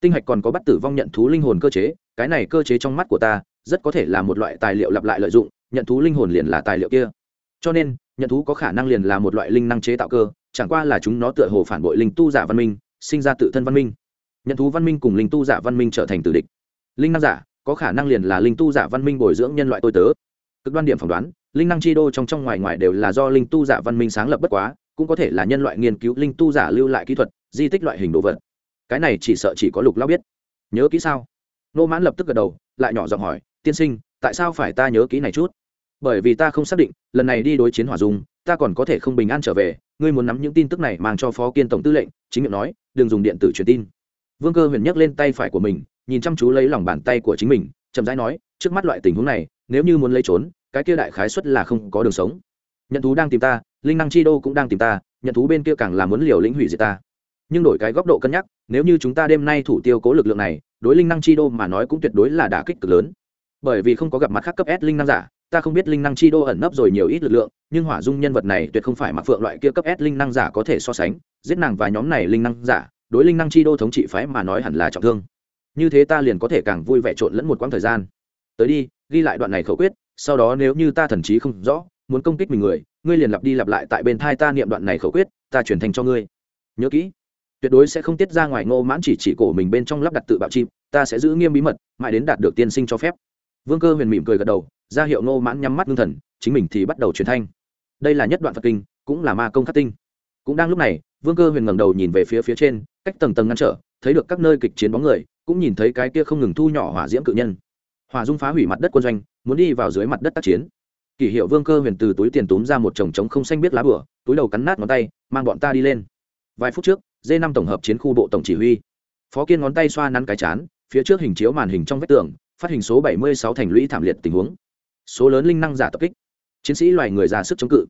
Tinh hạch còn có bắt tử vong nhận thú linh hồn cơ chế, cái này cơ chế trong mắt của ta, rất có thể là một loại tài liệu lặp lại lợi dụng, nhận thú linh hồn liền là tài liệu kia. Cho nên, nhận thú có khả năng liền là một loại linh năng chế tạo cơ, chẳng qua là chúng nó tựa hồ phản bội linh tu giả văn minh, sinh ra tự thân văn minh. Nhận thú văn minh cùng linh tu giả văn minh trở thành tử địch. Linh năng giả có khả năng liền là linh tu giả văn minh bồi dưỡng nhân loại tôi tớ cực đoan điểm phỏng đoán, linh năng chi đô trong trong ngoài ngoài đều là do linh tu giả văn minh sáng lập bất quá, cũng có thể là nhân loại nghiên cứu linh tu giả lưu lại kỹ thuật, di tích loại hình đồ vật. Cái này chỉ sợ chỉ có lục lao biết. Nhớ kỹ sao? Nô mãn lập tức gật đầu, lại nhỏ giọng hỏi, tiên sinh, tại sao phải ta nhớ kỹ này chút? Bởi vì ta không xác định, lần này đi đối chiến hỏa dung, ta còn có thể không bình an trở về, ngươi muốn nắm những tin tức này mang cho phó kiên tổng tư lệnh, chính miệng nói, đừng dùng điện tử truyền tin. Vương cơ huyền nhấc lên tay phải của mình, nhìn chăm chú lấy lòng bàn tay của chính mình, chậm rãi nói, trước mắt loại tình huống này nếu như muốn lấy trốn, cái kia đại khái xuất là không có đường sống. Nhận thú đang tìm ta, linh năng chi đô cũng đang tìm ta, nhận thú bên kia càng là muốn liều lĩnh hủy diệt ta. Nhưng đổi cái góc độ cân nhắc, nếu như chúng ta đêm nay thủ tiêu cố lực lượng này, đối linh năng chi đô mà nói cũng tuyệt đối là đả kích cực lớn. Bởi vì không có gặp mặt khác cấp s linh năng giả, ta không biết linh năng chi đô ẩn nấp rồi nhiều ít lực lượng, nhưng hỏa dung nhân vật này tuyệt không phải mặc phượng loại kia cấp s linh năng giả có thể so sánh, giết nàng và nhóm này linh năng giả, đối linh năng chi đô thống trị phái mà nói hẳn là trọng thương. Như thế ta liền có thể càng vui vẻ trộn lẫn một quãng thời gian. Tới đi ghi lại đoạn này khẩu quyết, sau đó nếu như ta thần trí không rõ, muốn công kích mình người, ngươi liền lặp đi lặp lại tại bên thai ta niệm đoạn này khẩu quyết, ta chuyển thành cho ngươi. Nhớ kỹ, tuyệt đối sẽ không tiết ra ngoài ngô mãn chỉ chỉ cổ mình bên trong lắp đặt tự bạo chim, ta sẽ giữ nghiêm bí mật, mãi đến đạt được tiên sinh cho phép. Vương cơ huyền mỉm cười gật đầu, ra hiệu ngô mãn nhắm mắt ngưng thần, chính mình thì bắt đầu truyền thanh. Đây là nhất đoạn phật kinh, cũng là ma công khắc tinh. Cũng đang lúc này, vương cơ huyền ngẩng đầu nhìn về phía phía trên, cách tầng tầng ngăn trở, thấy được các nơi kịch chiến bóng người, cũng nhìn thấy cái kia không ngừng thu nhỏ hỏa diễm cự nhân hòa dung phá hủy mặt đất quân doanh, muốn đi vào dưới mặt đất tác chiến. Kỷ hiệu vương cơ huyền từ túi tiền túm ra một chồng trống không xanh biết lá bửa, túi đầu cắn nát ngón tay, mang bọn ta đi lên. Vài phút trước d năm tổng hợp chiến khu bộ tổng chỉ huy. Phó kiên ngón tay xoa nắn cái chán, phía trước hình chiếu màn hình trong vách tường, phát hình số bảy mươi sáu thành lũy thảm liệt tình huống. Số lớn linh năng giả tập kích. Chiến sĩ loài người ra sức chống cự.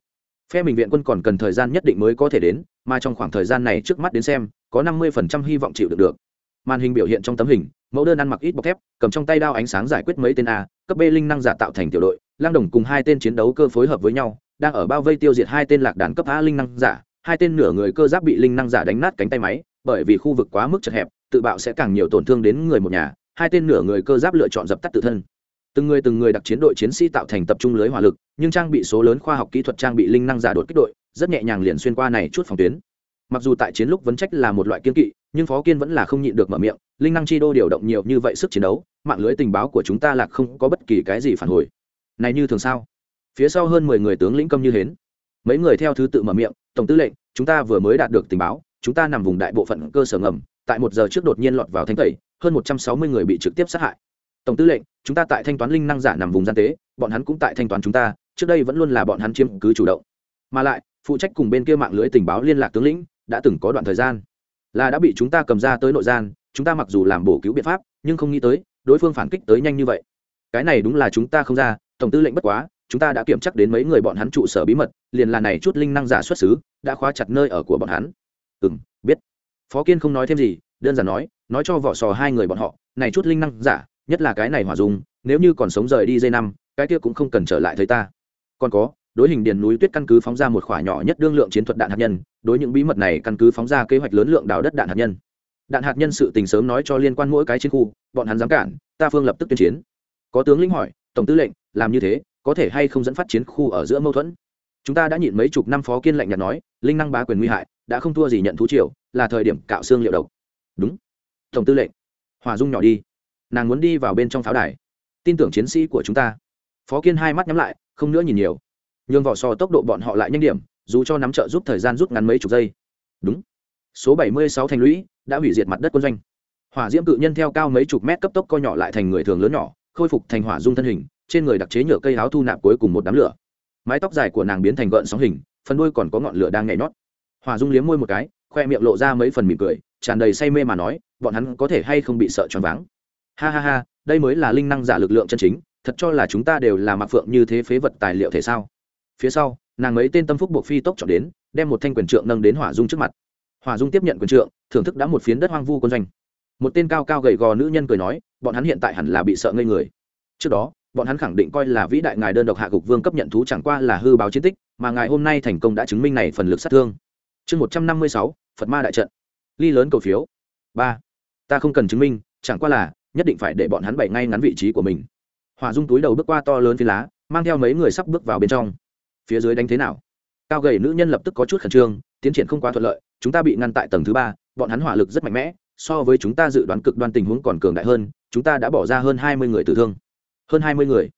Phe mình viện quân còn cần thời gian nhất định mới có thể đến, mà trong khoảng thời gian này trước mắt đến xem, có năm mươi hy vọng chịu được được màn hình biểu hiện trong tấm hình, mẫu đơn ăn mặc ít bọc thép, cầm trong tay đao ánh sáng giải quyết mấy tên a, cấp b linh năng giả tạo thành tiểu đội, lang đồng cùng hai tên chiến đấu cơ phối hợp với nhau, đang ở bao vây tiêu diệt hai tên lạc đàn cấp a linh năng giả, hai tên nửa người cơ giáp bị linh năng giả đánh nát cánh tay máy, bởi vì khu vực quá mức chật hẹp, tự bạo sẽ càng nhiều tổn thương đến người một nhà, hai tên nửa người cơ giáp lựa chọn dập tắt tự thân. Từng người từng người đặc chiến đội chiến sĩ tạo thành tập trung lưới hỏa lực, nhưng trang bị số lớn khoa học kỹ thuật trang bị linh năng giả đột kích đội, rất nhẹ nhàng liền xuyên qua này chút phòng tuyến. Mặc dù tại chiến lúc vấn trách là một loại kiên kỵ nhưng phó kiên vẫn là không nhịn được mở miệng, linh năng chi đô điều động nhiều như vậy sức chiến đấu, mạng lưới tình báo của chúng ta là không có bất kỳ cái gì phản hồi. Này như thường sao? Phía sau hơn mười người tướng lĩnh công như hến. Mấy người theo thứ tự mở miệng, tổng tư lệnh, chúng ta vừa mới đạt được tình báo, chúng ta nằm vùng đại bộ phận cơ sở ngầm, tại một giờ trước đột nhiên lọt vào thanh tẩy, hơn một trăm sáu mươi người bị trực tiếp sát hại. Tổng tư lệnh, chúng ta tại thanh toán linh năng giả nằm vùng gian tế, bọn hắn cũng tại thanh toán chúng ta, trước đây vẫn luôn là bọn hắn chiếm cứ chủ động. Mà lại, phụ trách cùng bên kia mạng lưới tình báo liên lạc tướng lĩnh, đã từng có đoạn thời gian là đã bị chúng ta cầm ra tới nội gian, chúng ta mặc dù làm bổ cứu biện pháp, nhưng không nghĩ tới, đối phương phản kích tới nhanh như vậy. Cái này đúng là chúng ta không ra, tổng tư lệnh bất quá, chúng ta đã kiểm chắc đến mấy người bọn hắn trụ sở bí mật, liền là này chút linh năng giả xuất xứ, đã khóa chặt nơi ở của bọn hắn. Ừ m biết. Phó kiên không nói thêm gì, đơn giản nói nói cho vỏ sò hai người bọn họ, này chút linh năng giả, nhất là cái này hỏa dùng, nếu như còn sống rời đi dây năm, cái kia cũng không cần trở lại thấy ta. Còn có đối hình điền núi tuyết căn cứ phóng ra một khoả nhỏ nhất đương lượng chiến thuật đạn hạt nhân, đối những bí mật này căn cứ phóng ra kế hoạch lớn lượng đào đất đạn hạt nhân. Đạn hạt nhân sự tình sớm nói cho liên quan mỗi cái chiến khu, bọn hắn dám cản, ta phương lập tức tuyên chiến. Có tướng lĩnh hỏi, tổng tư lệnh, làm như thế, có thể hay không dẫn phát chiến khu ở giữa mâu thuẫn? Chúng ta đã nhịn mấy chục năm phó kiên lạnh nhạt nói, linh năng bá quyền nguy hại, đã không thua gì nhận thú triều, là thời điểm cạo xương liệu độc. Đúng. Tổng tư lệnh. Hòa dung nhỏ đi. Nàng muốn đi vào bên trong pháo đài. Tin tưởng chiến sĩ của chúng ta. Phó kiên hai mắt nhắm lại, không nữa nhìn nhiều nhường vỏ so tốc độ bọn họ lại nhanh điểm, dù cho nắm trợ giúp thời gian rút ngắn mấy chục giây. Đúng. Số bảy mươi sáu thành lũy đã hủy diệt mặt đất quân doanh. Hỏa diễm cự nhân theo cao mấy chục mét cấp tốc co nhỏ lại thành người thường lớn nhỏ, khôi phục thành hỏa dung thân hình, trên người đặc chế nhựa cây áo thu nạp cuối cùng một đám lửa. Mái tóc dài của nàng biến thành gợn sóng hình, phần đuôi còn có ngọn lửa đang nhảy nhót. Hỏa dung liếm môi một cái, khoe miệng lộ ra mấy phần mỉm cười, tràn đầy say mê mà nói, bọn hắn có thể hay không bị sợ choáng váng? Ha ha ha, đây mới là linh năng giả lực lượng chân chính, thật cho là chúng ta đều là mặc phượng như thế phế vật tài liệu thể sao? Phía sau, nàng mấy tên tâm phúc buộc phi tốc chọn đến, đem một thanh quyền trượng nâng đến hỏa dung trước mặt. Hỏa dung tiếp nhận quyền trượng, thưởng thức đã một phiến đất hoang vu quân doanh. Một tên cao cao gầy gò nữ nhân cười nói, bọn hắn hiện tại hẳn là bị sợ ngây người. Trước đó, bọn hắn khẳng định coi là vĩ đại ngài đơn độc hạ gục vương cấp nhận thú chẳng qua là hư báo chiến tích, mà ngài hôm nay thành công đã chứng minh này phần lực sát thương. Chương một trăm năm mươi sáu, phật ma đại trận. Ly lớn cầu phiếu. Ba. Ta không cần chứng minh, chẳng qua là nhất định phải để bọn hắn bày ngay ngắn vị trí của mình. Hỏa dung túi đầu bước qua to lớn phi lá, mang theo mấy người sắp bước vào bên trong phía dưới đánh thế nào? Cao gầy nữ nhân lập tức có chút khẩn trương, tiến triển không quá thuận lợi, chúng ta bị ngăn tại tầng thứ ba, bọn hắn hỏa lực rất mạnh mẽ, so với chúng ta dự đoán cực đoan tình huống còn cường đại hơn, chúng ta đã bỏ ra hơn hai mươi người tử thương. Hơn hai mươi người?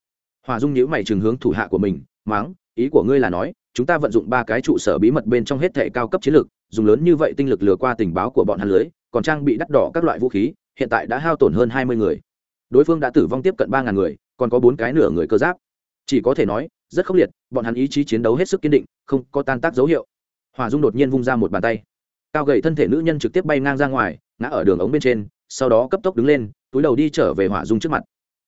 Hòa dung nhữ mày trường hướng thủ hạ của mình máng ý của ngươi là nói, chúng ta vận dụng ba cái trụ sở bí mật bên trong hết thệ cao cấp chiến lược, dùng lớn như vậy tinh lực lừa qua tình báo của bọn hắn lưới, còn trang bị đắt đỏ các loại vũ khí, hiện tại đã hao tổn hơn hai mươi người. Đối phương đã tử vong tiếp cận ba ngàn người, còn có bốn cái nửa người cơ giáp. Chỉ có thể nói rất khốc liệt, bọn hắn ý chí chiến đấu hết sức kiên định, không có tan tác dấu hiệu. Hòa dung đột nhiên vung ra một bàn tay. Cao gậy thân thể nữ nhân trực tiếp bay ngang ra ngoài, ngã ở đường ống bên trên, sau đó cấp tốc đứng lên, túi đầu đi trở về hỏa dung trước mặt.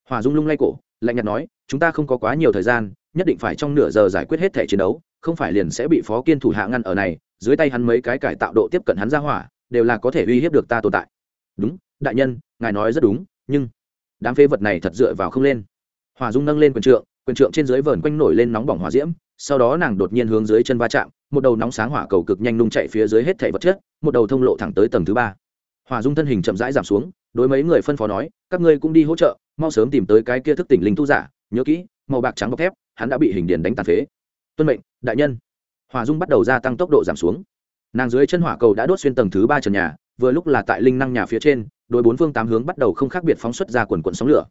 Hỏa dung lung lay cổ, lạnh nhạt nói, chúng ta không có quá nhiều thời gian, nhất định phải trong nửa giờ giải quyết hết thẻ chiến đấu, không phải liền sẽ bị phó kiên thủ hạ ngăn ở này, dưới tay hắn mấy cái cải tạo độ tiếp cận hắn ra hỏa, đều là có thể uy hiếp được ta tồn tại. Đúng, đại nhân, ngài nói rất đúng, nhưng đám phế vật này thật dựa vào không lên. Hòa dung nâng lên quyền trượng quyền trượng trên dưới vờn quanh nổi lên nóng bỏng hỏa diễm, sau đó nàng đột nhiên hướng dưới chân va chạm, một đầu nóng sáng hỏa cầu cực nhanh nung chạy phía dưới hết thảy vật chất, một đầu thông lộ thẳng tới tầng thứ ba. Hòa dung thân hình chậm rãi giảm xuống, đối mấy người phân phó nói, các ngươi cũng đi hỗ trợ, mau sớm tìm tới cái kia thức tỉnh linh tu giả, nhớ kỹ, màu bạc trắng bọc thép, hắn đã bị hình điền đánh tàn phế. Tuân mệnh, đại nhân. Hòa dung bắt đầu gia tăng tốc độ giảm xuống. Nàng dưới chân hỏa cầu đã đốt xuyên tầng thứ ba trần nhà, vừa lúc là tại linh năng nhà phía trên, đối bốn phương tám hướng bắt đầu không khác biệt phóng xuất ra quần quần sóng lửa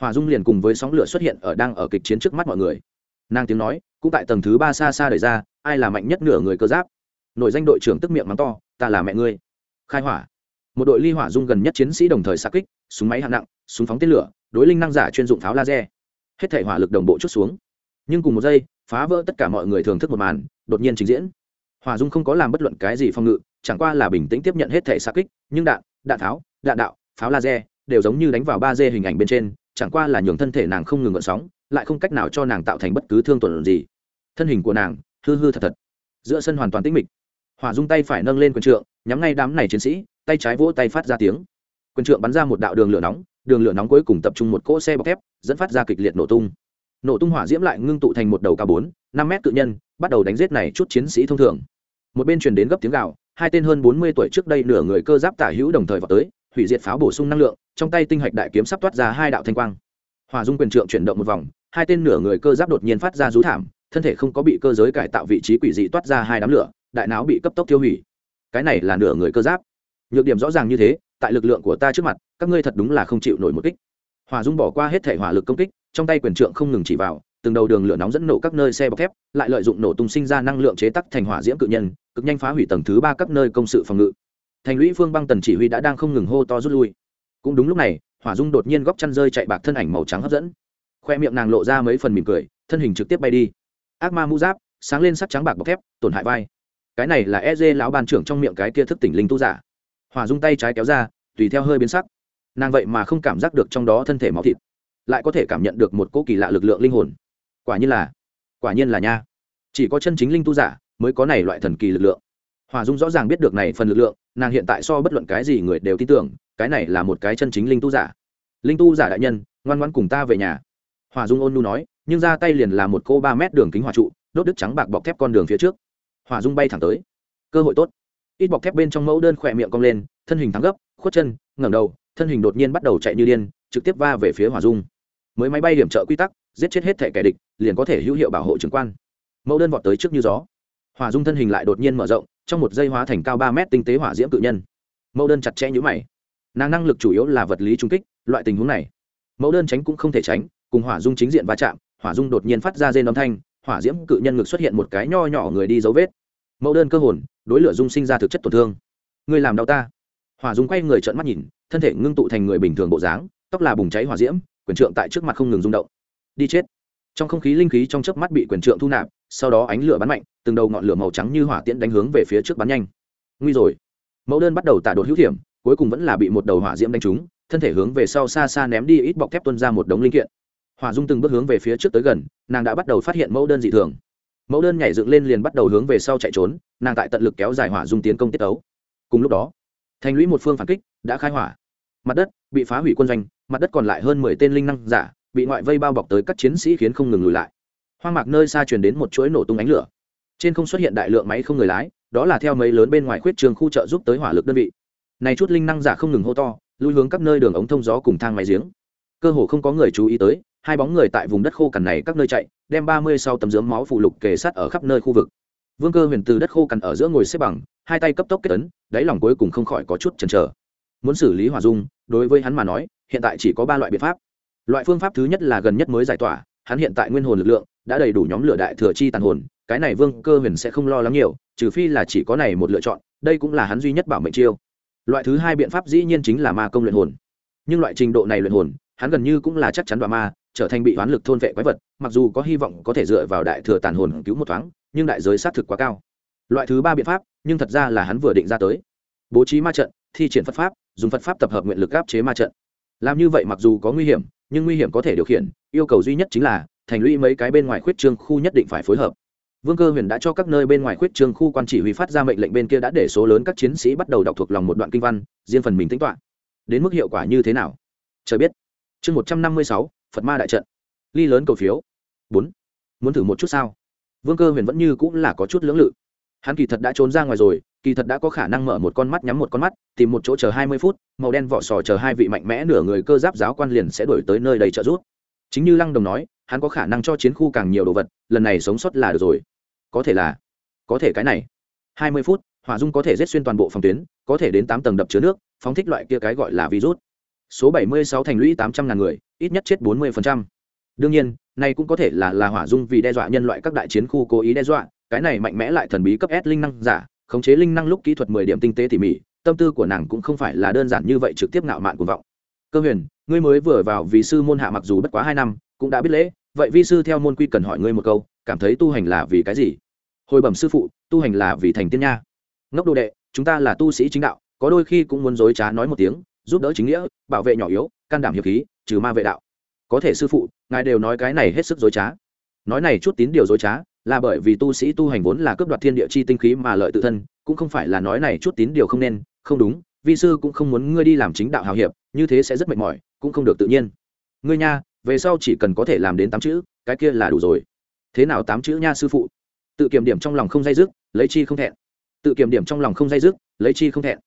hòa dung liền cùng với sóng lửa xuất hiện ở đang ở kịch chiến trước mắt mọi người. Nàng tiếng nói, cũng tại tầng thứ ba xa xa đời ra, ai là mạnh nhất nửa người cơ giáp? Nội danh đội trưởng tức miệng mắng to, ta là mẹ ngươi. Khai hỏa. Một đội ly hỏa dung gần nhất chiến sĩ đồng thời xa kích, súng máy hạng nặng, súng phóng tên lửa, đối linh năng giả chuyên dụng pháo laser. Hết thể hỏa lực đồng bộ chút xuống. Nhưng cùng một giây, phá vỡ tất cả mọi người thưởng thức một màn, đột nhiên trình diễn. Hòa dung không có làm bất luận cái gì phòng ngự, chẳng qua là bình tĩnh tiếp nhận hết thể xa kích, nhưng đạn đạn tháo, đạn đạo, pháo laser, đều giống như đánh vào ba d hình ảnh bên trên chẳng qua là nhường thân thể nàng không ngừng gợn sóng, lại không cách nào cho nàng tạo thành bất cứ thương tổn gì. Thân hình của nàng, hư hư thật thật. Giữa sân hoàn toàn tĩnh mịch. Hỏa dung tay phải nâng lên quyền trượng, nhắm ngay đám này chiến sĩ, tay trái vỗ tay phát ra tiếng. Quyền trượng bắn ra một đạo đường lửa nóng, đường lửa nóng cuối cùng tập trung một cỗ xe bọc thép, dẫn phát ra kịch liệt nổ tung. Nổ tung hỏa diễm lại ngưng tụ thành một đầu cao bốn, năm mét cự nhân, bắt đầu đánh giết này chút chiến sĩ thông thường. Một bên truyền đến gấp tiếng gạo hai tên hơn bốn mươi tuổi trước đây nửa người cơ giáp tả hữu đồng thời vào tới, hủy diệt pháo bổ sung năng lượng trong tay tinh hạch đại kiếm sắp toát ra hai đạo thanh quang. Hòa dung quyền trượng chuyển động một vòng, hai tên nửa người cơ giáp đột nhiên phát ra rú thảm, thân thể không có bị cơ giới cải tạo vị trí quỷ dị toát ra hai đám lửa, đại não bị cấp tốc tiêu hủy. Cái này là nửa người cơ giáp. Nhược điểm rõ ràng như thế, tại lực lượng của ta trước mặt, các ngươi thật đúng là không chịu nổi một kích. Hòa dung bỏ qua hết thể hỏa lực công kích, trong tay quyền trượng không ngừng chỉ vào, từng đầu đường lửa nóng dẫn nổ các nơi xe bọc thép, lại lợi dụng nổ tung sinh ra năng lượng chế tắc thành hỏa diễm cự nhân, cực nhanh phá hủy tầng thứ ba các nơi công sự phòng ngự. Thành lũy phương băng tần chỉ huy đã đang không ngừng hô to rút lui cũng đúng lúc này, hỏa dung đột nhiên góc chăn rơi chạy bạc thân ảnh màu trắng hấp dẫn. Khoe miệng nàng lộ ra mấy phần mỉm cười, thân hình trực tiếp bay đi. Ác ma mũ giáp, sáng lên sắc trắng bạc bọc thép, tổn hại vai. Cái này là e dê lão ban trưởng trong miệng cái kia thức tỉnh linh tu giả. Hỏa dung tay trái kéo ra, tùy theo hơi biến sắc. Nàng vậy mà không cảm giác được trong đó thân thể máu thịt, lại có thể cảm nhận được một cỗ kỳ lạ lực lượng linh hồn. Quả nhiên là, quả nhiên là nha. Chỉ có chân chính linh tu giả mới có này loại thần kỳ lực lượng. Hòa dung rõ ràng biết được này phần lực lượng, nàng hiện tại so bất luận cái gì người đều tin tưởng cái này là một cái chân chính linh tu giả. Linh tu giả đại nhân, ngoan ngoan cùng ta về nhà. Hòa dung ôn nu nói, nhưng ra tay liền là một cô ba mét đường kính hỏa trụ, đốt đứt trắng bạc bọc thép con đường phía trước. Hòa dung bay thẳng tới. Cơ hội tốt. Ít bọc thép bên trong mẫu đơn khỏe miệng cong lên, thân hình thắng gấp, khuất chân, ngẩng đầu, thân hình đột nhiên bắt đầu chạy như điên, trực tiếp va về phía hòa dung. Mới máy bay điểm trợ quy tắc, giết chết hết thể kẻ địch, liền có thể hữu hiệu bảo hộ trưởng quan. Mẫu đơn vọt tới trước như gió. Hòa dung thân hình lại đột nhiên mở rộng, trong một giây hóa thành cao ba mét tinh tế hỏa diễm cự nhân. Mẫu đơn chặt chẽ nhũ mày nàng năng lực chủ yếu là vật lý trung kích, loại tình huống này. Mẫu đơn tránh cũng không thể tránh, cùng hỏa dung chính diện va chạm, hỏa dung đột nhiên phát ra dây âm thanh, hỏa diễm cự nhân ngực xuất hiện một cái nho nhỏ người đi dấu vết. Mẫu đơn cơ hồn, đối lửa dung sinh ra thực chất tổn thương. Người làm đau ta. Hỏa dung quay người trợn mắt nhìn, thân thể ngưng tụ thành người bình thường bộ dáng, tóc là bùng cháy hỏa diễm, quyền trượng tại trước mặt không ngừng rung động. Đi chết. Trong không khí linh khí trong chớp mắt bị quyền trượng thu nạp, sau đó ánh lửa bắn mạnh, từng đầu ngọn lửa màu trắng như hỏa tiễn đánh hướng về phía trước bắn nhanh. Nguy rồi. Mẫu đơn bắt đầu tạ đột hữu thiểm cuối cùng vẫn là bị một đầu hỏa diễm đánh trúng, thân thể hướng về sau xa xa ném đi ít bọc thép tuân ra một đống linh kiện. Hỏa dung từng bước hướng về phía trước tới gần, nàng đã bắt đầu phát hiện mẫu đơn dị thường. Mẫu đơn nhảy dựng lên liền bắt đầu hướng về sau chạy trốn, nàng tại tận lực kéo dài hỏa dung tiến công tiết đấu. cùng lúc đó, thành lũy một phương phản kích, đã khai hỏa. Mặt đất bị phá hủy quân doanh, mặt đất còn lại hơn mười tên linh năng giả, bị ngoại vây bao bọc tới các chiến sĩ khiến không ngừng lùi lại. Hoang mạc nơi xa truyền đến một chuỗi nổ tung ánh lửa. Trên không xuất hiện đại lượng máy không người lái, đó là theo mấy lớn bên ngoài khuyết trường khu trợ giúp tới hỏa lực đơn vị này chút linh năng giả không ngừng hô to, lui hướng các nơi đường ống thông gió cùng thang máy giếng. Cơ hồ không có người chú ý tới, hai bóng người tại vùng đất khô cằn này các nơi chạy, đem ba mươi sau tấm dướng máu phụ lục kề sát ở khắp nơi khu vực. Vương cơ huyền từ đất khô cằn ở giữa ngồi xếp bằng, hai tay cấp tốc kết ấn, đáy lòng cuối cùng không khỏi có chút chần chờ. Muốn xử lý hỏa dung, đối với hắn mà nói, hiện tại chỉ có ba loại biện pháp. Loại phương pháp thứ nhất là gần nhất mới giải tỏa, hắn hiện tại nguyên hồn lực lượng đã đầy đủ nhóm lửa đại thừa chi tàn hồn, cái này vương cơ huyền sẽ không lo lắng nhiều, trừ phi là chỉ có này một lựa chọn, đây cũng là hắn duy nhất bảo mệnh chiêu loại thứ hai biện pháp dĩ nhiên chính là ma công luyện hồn. Nhưng loại trình độ này luyện hồn, hắn gần như cũng là chắc chắn đoạn ma, trở thành bị oán lực thôn vệ quái vật, mặc dù có hy vọng có thể dựa vào đại thừa tàn hồn cứu một thoáng, nhưng đại giới xác thực quá cao. Loại thứ ba biện pháp, nhưng thật ra là hắn vừa định ra tới. Bố trí ma trận, thi triển phật pháp, dùng phật pháp tập hợp nguyện lực áp chế ma trận. Làm như vậy mặc dù có nguy hiểm, nhưng nguy hiểm có thể điều khiển, yêu cầu duy nhất chính là, thành lũy mấy cái bên ngoài khuyết trương khu nhất định phải phối hợp vương cơ huyền đã cho các nơi bên ngoài khuyết trương khu quan chỉ huy phát ra mệnh lệnh bên kia đã để số lớn các chiến sĩ bắt đầu đọc thuộc lòng một đoạn kinh văn, riêng phần mình tính toán đến mức hiệu quả như thế nào? Chờ biết. Chương một trăm năm mươi sáu, phật ma đại trận. Ly lớn cầu phiếu. Bốn. Muốn thử một chút sao? Vương cơ huyền vẫn như cũng là có chút lưỡng lự. Hắn kỳ thật đã trốn ra ngoài rồi, kỳ thật đã có khả năng mở một con mắt nhắm một con mắt, tìm một chỗ chờ hai mươi phút, màu đen vỏ sò chờ hai vị mạnh mẽ nửa người cơ giáp giáo quan liền sẽ đuổi tới nơi đầy trợ giúp chính như lăng đồng nói, hắn có khả năng cho chiến khu càng nhiều đồ vật, lần này sống sót là được rồi. Có thể là, có thể cái này. Hai mươi phút, hỏa dung có thể rết xuyên toàn bộ phòng tuyến, có thể đến tám tầng đập chứa nước, phóng thích loại kia cái gọi là virus. Số bảy mươi sáu thành lũy tám trăm ngàn người, ít nhất chết bốn mươi đương nhiên, này cũng có thể là là hỏa dung vì đe dọa nhân loại các đại chiến khu cố ý đe dọa, cái này mạnh mẽ lại thần bí cấp s linh năng giả, khống chế linh năng lúc kỹ thuật mười điểm tinh tế tỉ mỉ, tâm tư của nàng cũng không phải là đơn giản như vậy trực tiếp ngạo mạn cuồng vọng. Cơ huyền ngươi mới vừa vào vì sư môn hạ mặc dù bất quá hai năm, cũng đã biết lễ, vậy vi sư theo môn quy cần hỏi ngươi một câu, cảm thấy tu hành là vì cái gì? Hồi bẩm sư phụ, tu hành là vì thành tiên nha. Ngốc đồ đệ, chúng ta là tu sĩ chính đạo, có đôi khi cũng muốn dối trá nói một tiếng, giúp đỡ chính nghĩa, bảo vệ nhỏ yếu, can đảm hiệp khí, trừ ma vệ đạo. Có thể sư phụ, ngài đều nói cái này hết sức dối trá. Nói này chút tín điều dối trá, là bởi vì tu sĩ tu hành vốn là cướp đoạt thiên địa chi tinh khí mà lợi tự thân, cũng không phải là nói này chút tín điều không nên, không đúng, vi sư cũng không muốn ngươi đi làm chính đạo hào hiệp như thế sẽ rất mệt mỏi, cũng không được tự nhiên. Ngươi nha, về sau chỉ cần có thể làm đến tám chữ, cái kia là đủ rồi. Thế nào tám chữ nha sư phụ? Tự kiểm điểm trong lòng không dây dứt, lấy chi không thẹn. Tự kiểm điểm trong lòng không dây dứt, lấy chi không thẹn.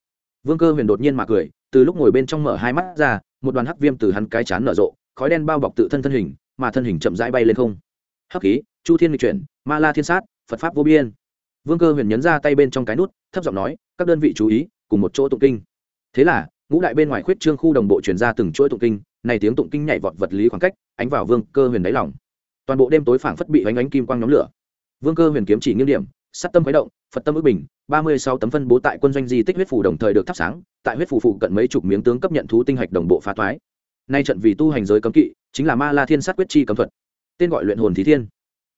Vương cơ huyền đột nhiên mà cười, từ lúc ngồi bên trong mở hai mắt ra, một đoàn hắc viêm từ hắn cái chán nở rộ, khói đen bao bọc tự thân thân hình, mà thân hình chậm rãi bay lên không. Hắc khí, chu thiên lịch chuyển, ma la thiên sát, phật pháp vô biên. Vương cơ huyền nhấn ra tay bên trong cái nút, thấp giọng nói, các đơn vị chú ý, cùng một chỗ tụng kinh. Thế là ngũ đại bên ngoài khuyết trương khu đồng bộ chuyển ra từng chuỗi tụng kinh, này tiếng tụng kinh nhảy vọt vật lý khoảng cách, ánh vào vương cơ huyền đáy lòng. Toàn bộ đêm tối phảng phất bị ánh ánh kim quang nhóm lửa. Vương cơ huyền kiếm chỉ nghiêm điểm, sát tâm khuấy động, phật tâm ước bình, ba mươi sáu tấm phân bố tại quân doanh di tích huyết phủ đồng thời được thắp sáng, tại huyết phủ phụ cận mấy chục miếng tướng cấp nhận thú tinh hạch đồng bộ phá toái. Nay trận vì tu hành giới cấm kỵ, chính là ma la thiên sát quyết chi cấm thuật. Tên gọi luyện hồn thí thiên.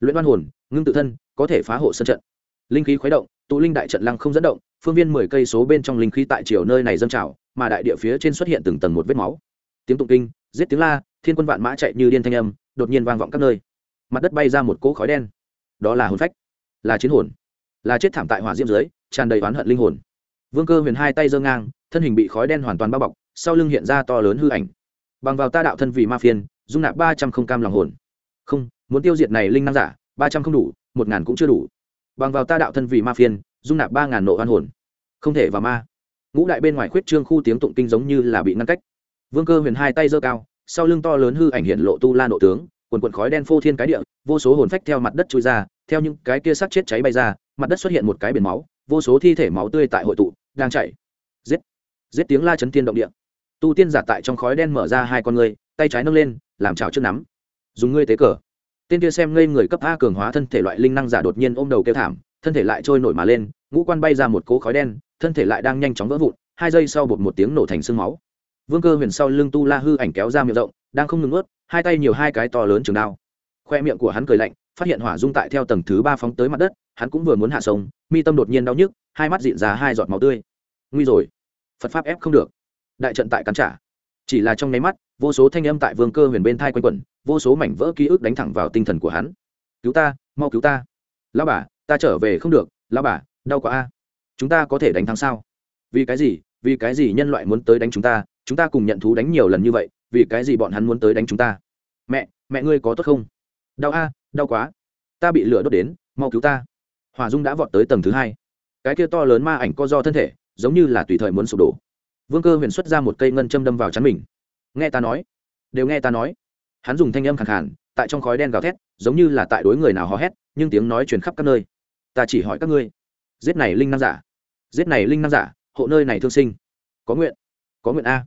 Luyện đoan hồn, ngưng tự thân, có thể phá hộ sân trận. Linh khí khuấy động, tụ linh đại trận lăng không dẫn động phương viên mười cây số bên trong linh khí tại chiều nơi này dâng trào, mà đại địa phía trên xuất hiện từng tầng một vết máu. Tiếng tụng kinh, giết tiếng la, thiên quân vạn mã chạy như điên thanh âm, đột nhiên vang vọng các nơi. Mặt đất bay ra một cỗ khói đen. Đó là hồn phách, là chiến hồn, là chết thảm tại hỏa diễm dưới, tràn đầy oán hận linh hồn. Vương cơ huyền hai tay giơ ngang, thân hình bị khói đen hoàn toàn bao bọc, sau lưng hiện ra to lớn hư ảnh. Bằng vào ta đạo thân vị ma phiên, dung nạp ba trăm không cam lòng hồn. Không, muốn tiêu diệt này linh năng giả, ba trăm không đủ, một ngàn cũng chưa đủ. Bằng vào ta đạo thân vị ma phiên dung nạp ba ngàn nộ oan hồn. Không thể vào ma. Ngũ đại bên ngoài khuyết trương khu tiếng tụng kinh giống như là bị ngăn cách. Vương cơ huyền hai tay giơ cao sau lưng to lớn hư ảnh hiện lộ tu la nộ tướng quần quần khói đen phô thiên cái địa vô số hồn phách theo mặt đất trôi ra theo những cái kia sắc chết cháy bay ra mặt đất xuất hiện một cái biển máu vô số thi thể máu tươi tại hội tụ đang chảy. Giết! Giết tiếng la chấn thiên động địa. Tu tiên giả tại trong khói đen mở ra hai con người, tay trái nâng lên làm trào trước nắm. Dùng ngươi tế cờ. Tên kia xem ngây người cấp a cường hóa thân thể loại linh năng giả đột nhiên ôm đầu kêu thảm thân thể lại trôi nổi mà lên, ngũ quan bay ra một cỗ khói đen, thân thể lại đang nhanh chóng vỡ vụn, hai giây sau bột một tiếng nổ thành sương máu. Vương cơ huyền sau lưng tu la hư ảnh kéo ra miệng rộng, đang không ngừng ướt hai tay nhiều hai cái to lớn trường đao. Khoe miệng của hắn cười lạnh, phát hiện hỏa dung tại theo tầng thứ ba phóng tới mặt đất, hắn cũng vừa muốn hạ sông, mi tâm đột nhiên đau nhức, hai mắt dịn ra hai giọt máu tươi. Nguy rồi, phật pháp ép không được. Đại trận tại cắn trả. Chỉ là trong nháy mắt, vô số thanh âm tại vương cơ huyền bên thai quanh quẩn, vô số mảnh vỡ ký ức đánh thẳng vào tinh thần của hắn. Cứu ta, mau cứu ta. Lao bà ta trở về không được lao bà, đau quá a. Chúng ta có thể đánh thắng sao? Vì cái gì? Vì cái gì nhân loại muốn tới đánh chúng ta? Chúng ta cùng nhận thú đánh nhiều lần như vậy, vì cái gì bọn hắn muốn tới đánh chúng ta? Mẹ mẹ ngươi có tốt không? Đau a, đau quá. Ta bị lửa đốt đến, mau cứu ta. Hòa dung đã vọt tới tầng thứ hai. Cái kia to lớn ma ảnh co do thân thể, giống như là tùy thời muốn sụp đổ. Vương cơ huyền xuất ra một cây ngân châm đâm vào chắn mình. Nghe ta nói. Đều nghe ta nói. Hắn dùng thanh âm khẳng khản tại trong khói đen gào thét, giống như là tại đối người nào hò hét, nhưng tiếng nói truyền khắp các nơi ta chỉ hỏi các ngươi. Giết này linh năng giả. Giết này linh năng giả, hộ nơi này thương sinh. Có nguyện. Có nguyện a.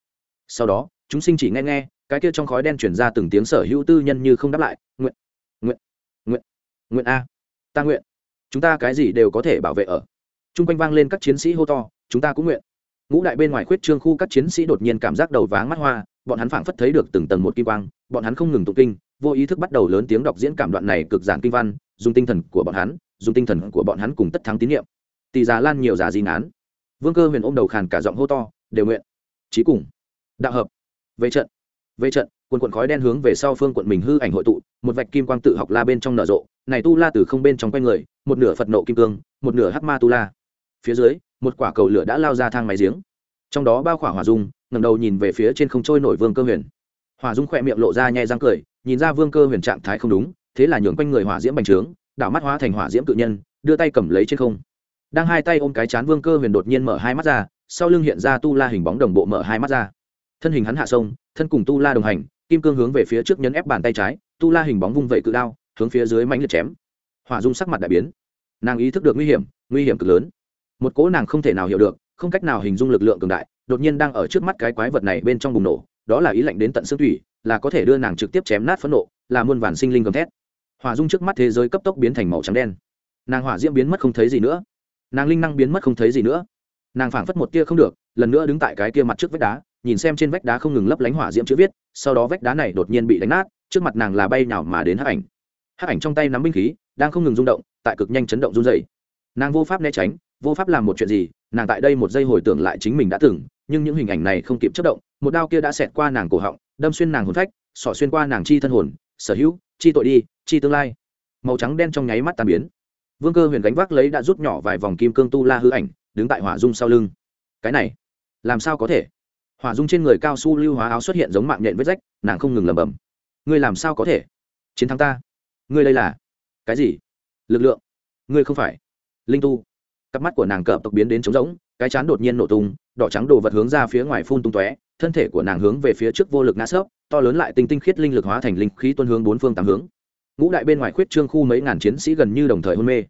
Sau đó, chúng sinh chỉ nghe nghe, cái kia trong khói đen chuyển ra từng tiếng sở hữu tư nhân như không đáp lại. Nguyện. Nguyện. Nguyện. Nguyện a. Ta nguyện. Chúng ta cái gì đều có thể bảo vệ ở. T r u n g quanh vang lên các chiến sĩ hô to, chúng ta cũng nguyện. Ngũ đại bên ngoài khuyết trương khu các chiến sĩ đột nhiên cảm giác đầu váng mắt hoa, bọn hắn phảng phất thấy được từng tầng một kim quang, bọn hắn không ngừng tụng kinh, vô ý thức bắt đầu lớn tiếng đọc diễn cảm đoạn này cực giản kinh văn, dùng tinh thần của bọn hắn dùng tinh thần của bọn hắn cùng tất thắng tín nhiệm. Tỷ già lan nhiều giả di ngán. Vương cơ huyền ôm đầu khàn cả giọng hô to, đều nguyện. Trí cùng. Đạo hợp. Về trận. Về trận. Quần quận khói đen hướng về sau phương quận mình hư ảnh hội tụ, một vạch kim quang tự học la bên trong nở rộ. Này tu la từ không bên trong quanh người, một nửa phật nộ kim cương, một nửa hắc ma tu la. Phía dưới, một quả cầu lửa đã lao ra thang máy giếng. Trong đó bao khỏa hỏa dung ngầm đầu nhìn về phía trên không trôi nổi vương cơ huyền. Hỏa dung khỏe miệng lộ ra nhai răng cười, nhìn ra vương cơ huyền trạng thái không đúng, thế là nhường quanh người hỏa diễm bành trướng đảo mắt hóa thành hỏa diễm cự nhân, đưa tay cầm lấy trên không. Đang hai tay ôm cái chán vương cơ huyền đột nhiên mở hai mắt ra, sau lưng hiện ra tu la hình bóng đồng bộ mở hai mắt ra. Thân hình hắn hạ sông, thân cùng tu la đồng hành, kim cương hướng về phía trước nhấn ép bàn tay trái, tu la hình bóng vung vẩy cự đao, hướng phía dưới mánh liệt chém. Hỏa dung sắc mặt đại biến. Nàng ý thức được nguy hiểm nguy hiểm cực lớn. Một cỗ nàng không thể nào hiểu được, không cách nào hình dung lực lượng cường đại, đột nhiên đang ở trước mắt cái quái vật này bên trong bùng nổ, đó là ý lệnh đến tận xương thủy, là có thể đưa nàng trực tiếp chém nát phẫn nộ, là muôn vàn sinh linh gầm thét hỏa dung trước mắt thế giới cấp tốc biến thành màu trắng đen. Nàng hỏa diễm biến mất không thấy gì nữa. Nàng linh năng biến mất không thấy gì nữa. Nàng phảng phất một tia không được, lần nữa đứng tại cái tia mặt trước vách đá, nhìn xem trên vách đá không ngừng lấp lánh hỏa diễm chữ viết, sau đó vách đá này đột nhiên bị đánh nát, trước mặt nàng là bay nào mà đến hắc ảnh. Hắc ảnh trong tay nắm binh khí, đang không ngừng rung động, tại cực nhanh chấn động run dày nàng vô pháp né tránh, vô pháp làm một chuyện gì, nàng tại đây một giây hồi tưởng lại chính mình đã từng, nhưng những hình ảnh này không kịp chất động, một đao kia đã xẹt qua nàng cổ họng, đâm xuyên nàng hồn phách, xỏ xuyên qua nàng chi thân hồn, sở hữu, chi tội đi chi tương lai. Màu trắng đen trong nháy mắt tàn biến. Vương cơ huyền gánh vác lấy đã rút nhỏ vài vòng kim cương tu la hư ảnh, đứng tại hỏa dung sau lưng. Cái này, làm sao có thể? Hỏa dung trên người cao su lưu hóa áo xuất hiện giống mạng nhện vết rách, nàng không ngừng lầm bầm ngươi làm sao có thể? Chiến thắng ta. Ngươi đây là cái gì? Lực lượng. Ngươi không phải. Linh tu. Cặp mắt của nàng cợp tộc biến đến trống rỗng, cái chán đột nhiên nổ tung, đỏ trắng đồ vật hướng ra phía ngoài phun tung tóe, thân thể của nàng hướng về phía trước vô lực ngã sấp, to lớn lại tinh tinh khiết linh lực hóa thành linh khí tuân hướng bốn phương tám hướng ngũ đại bên ngoài khuyết trương khu mấy ngàn chiến sĩ gần như đồng thời hôn mê.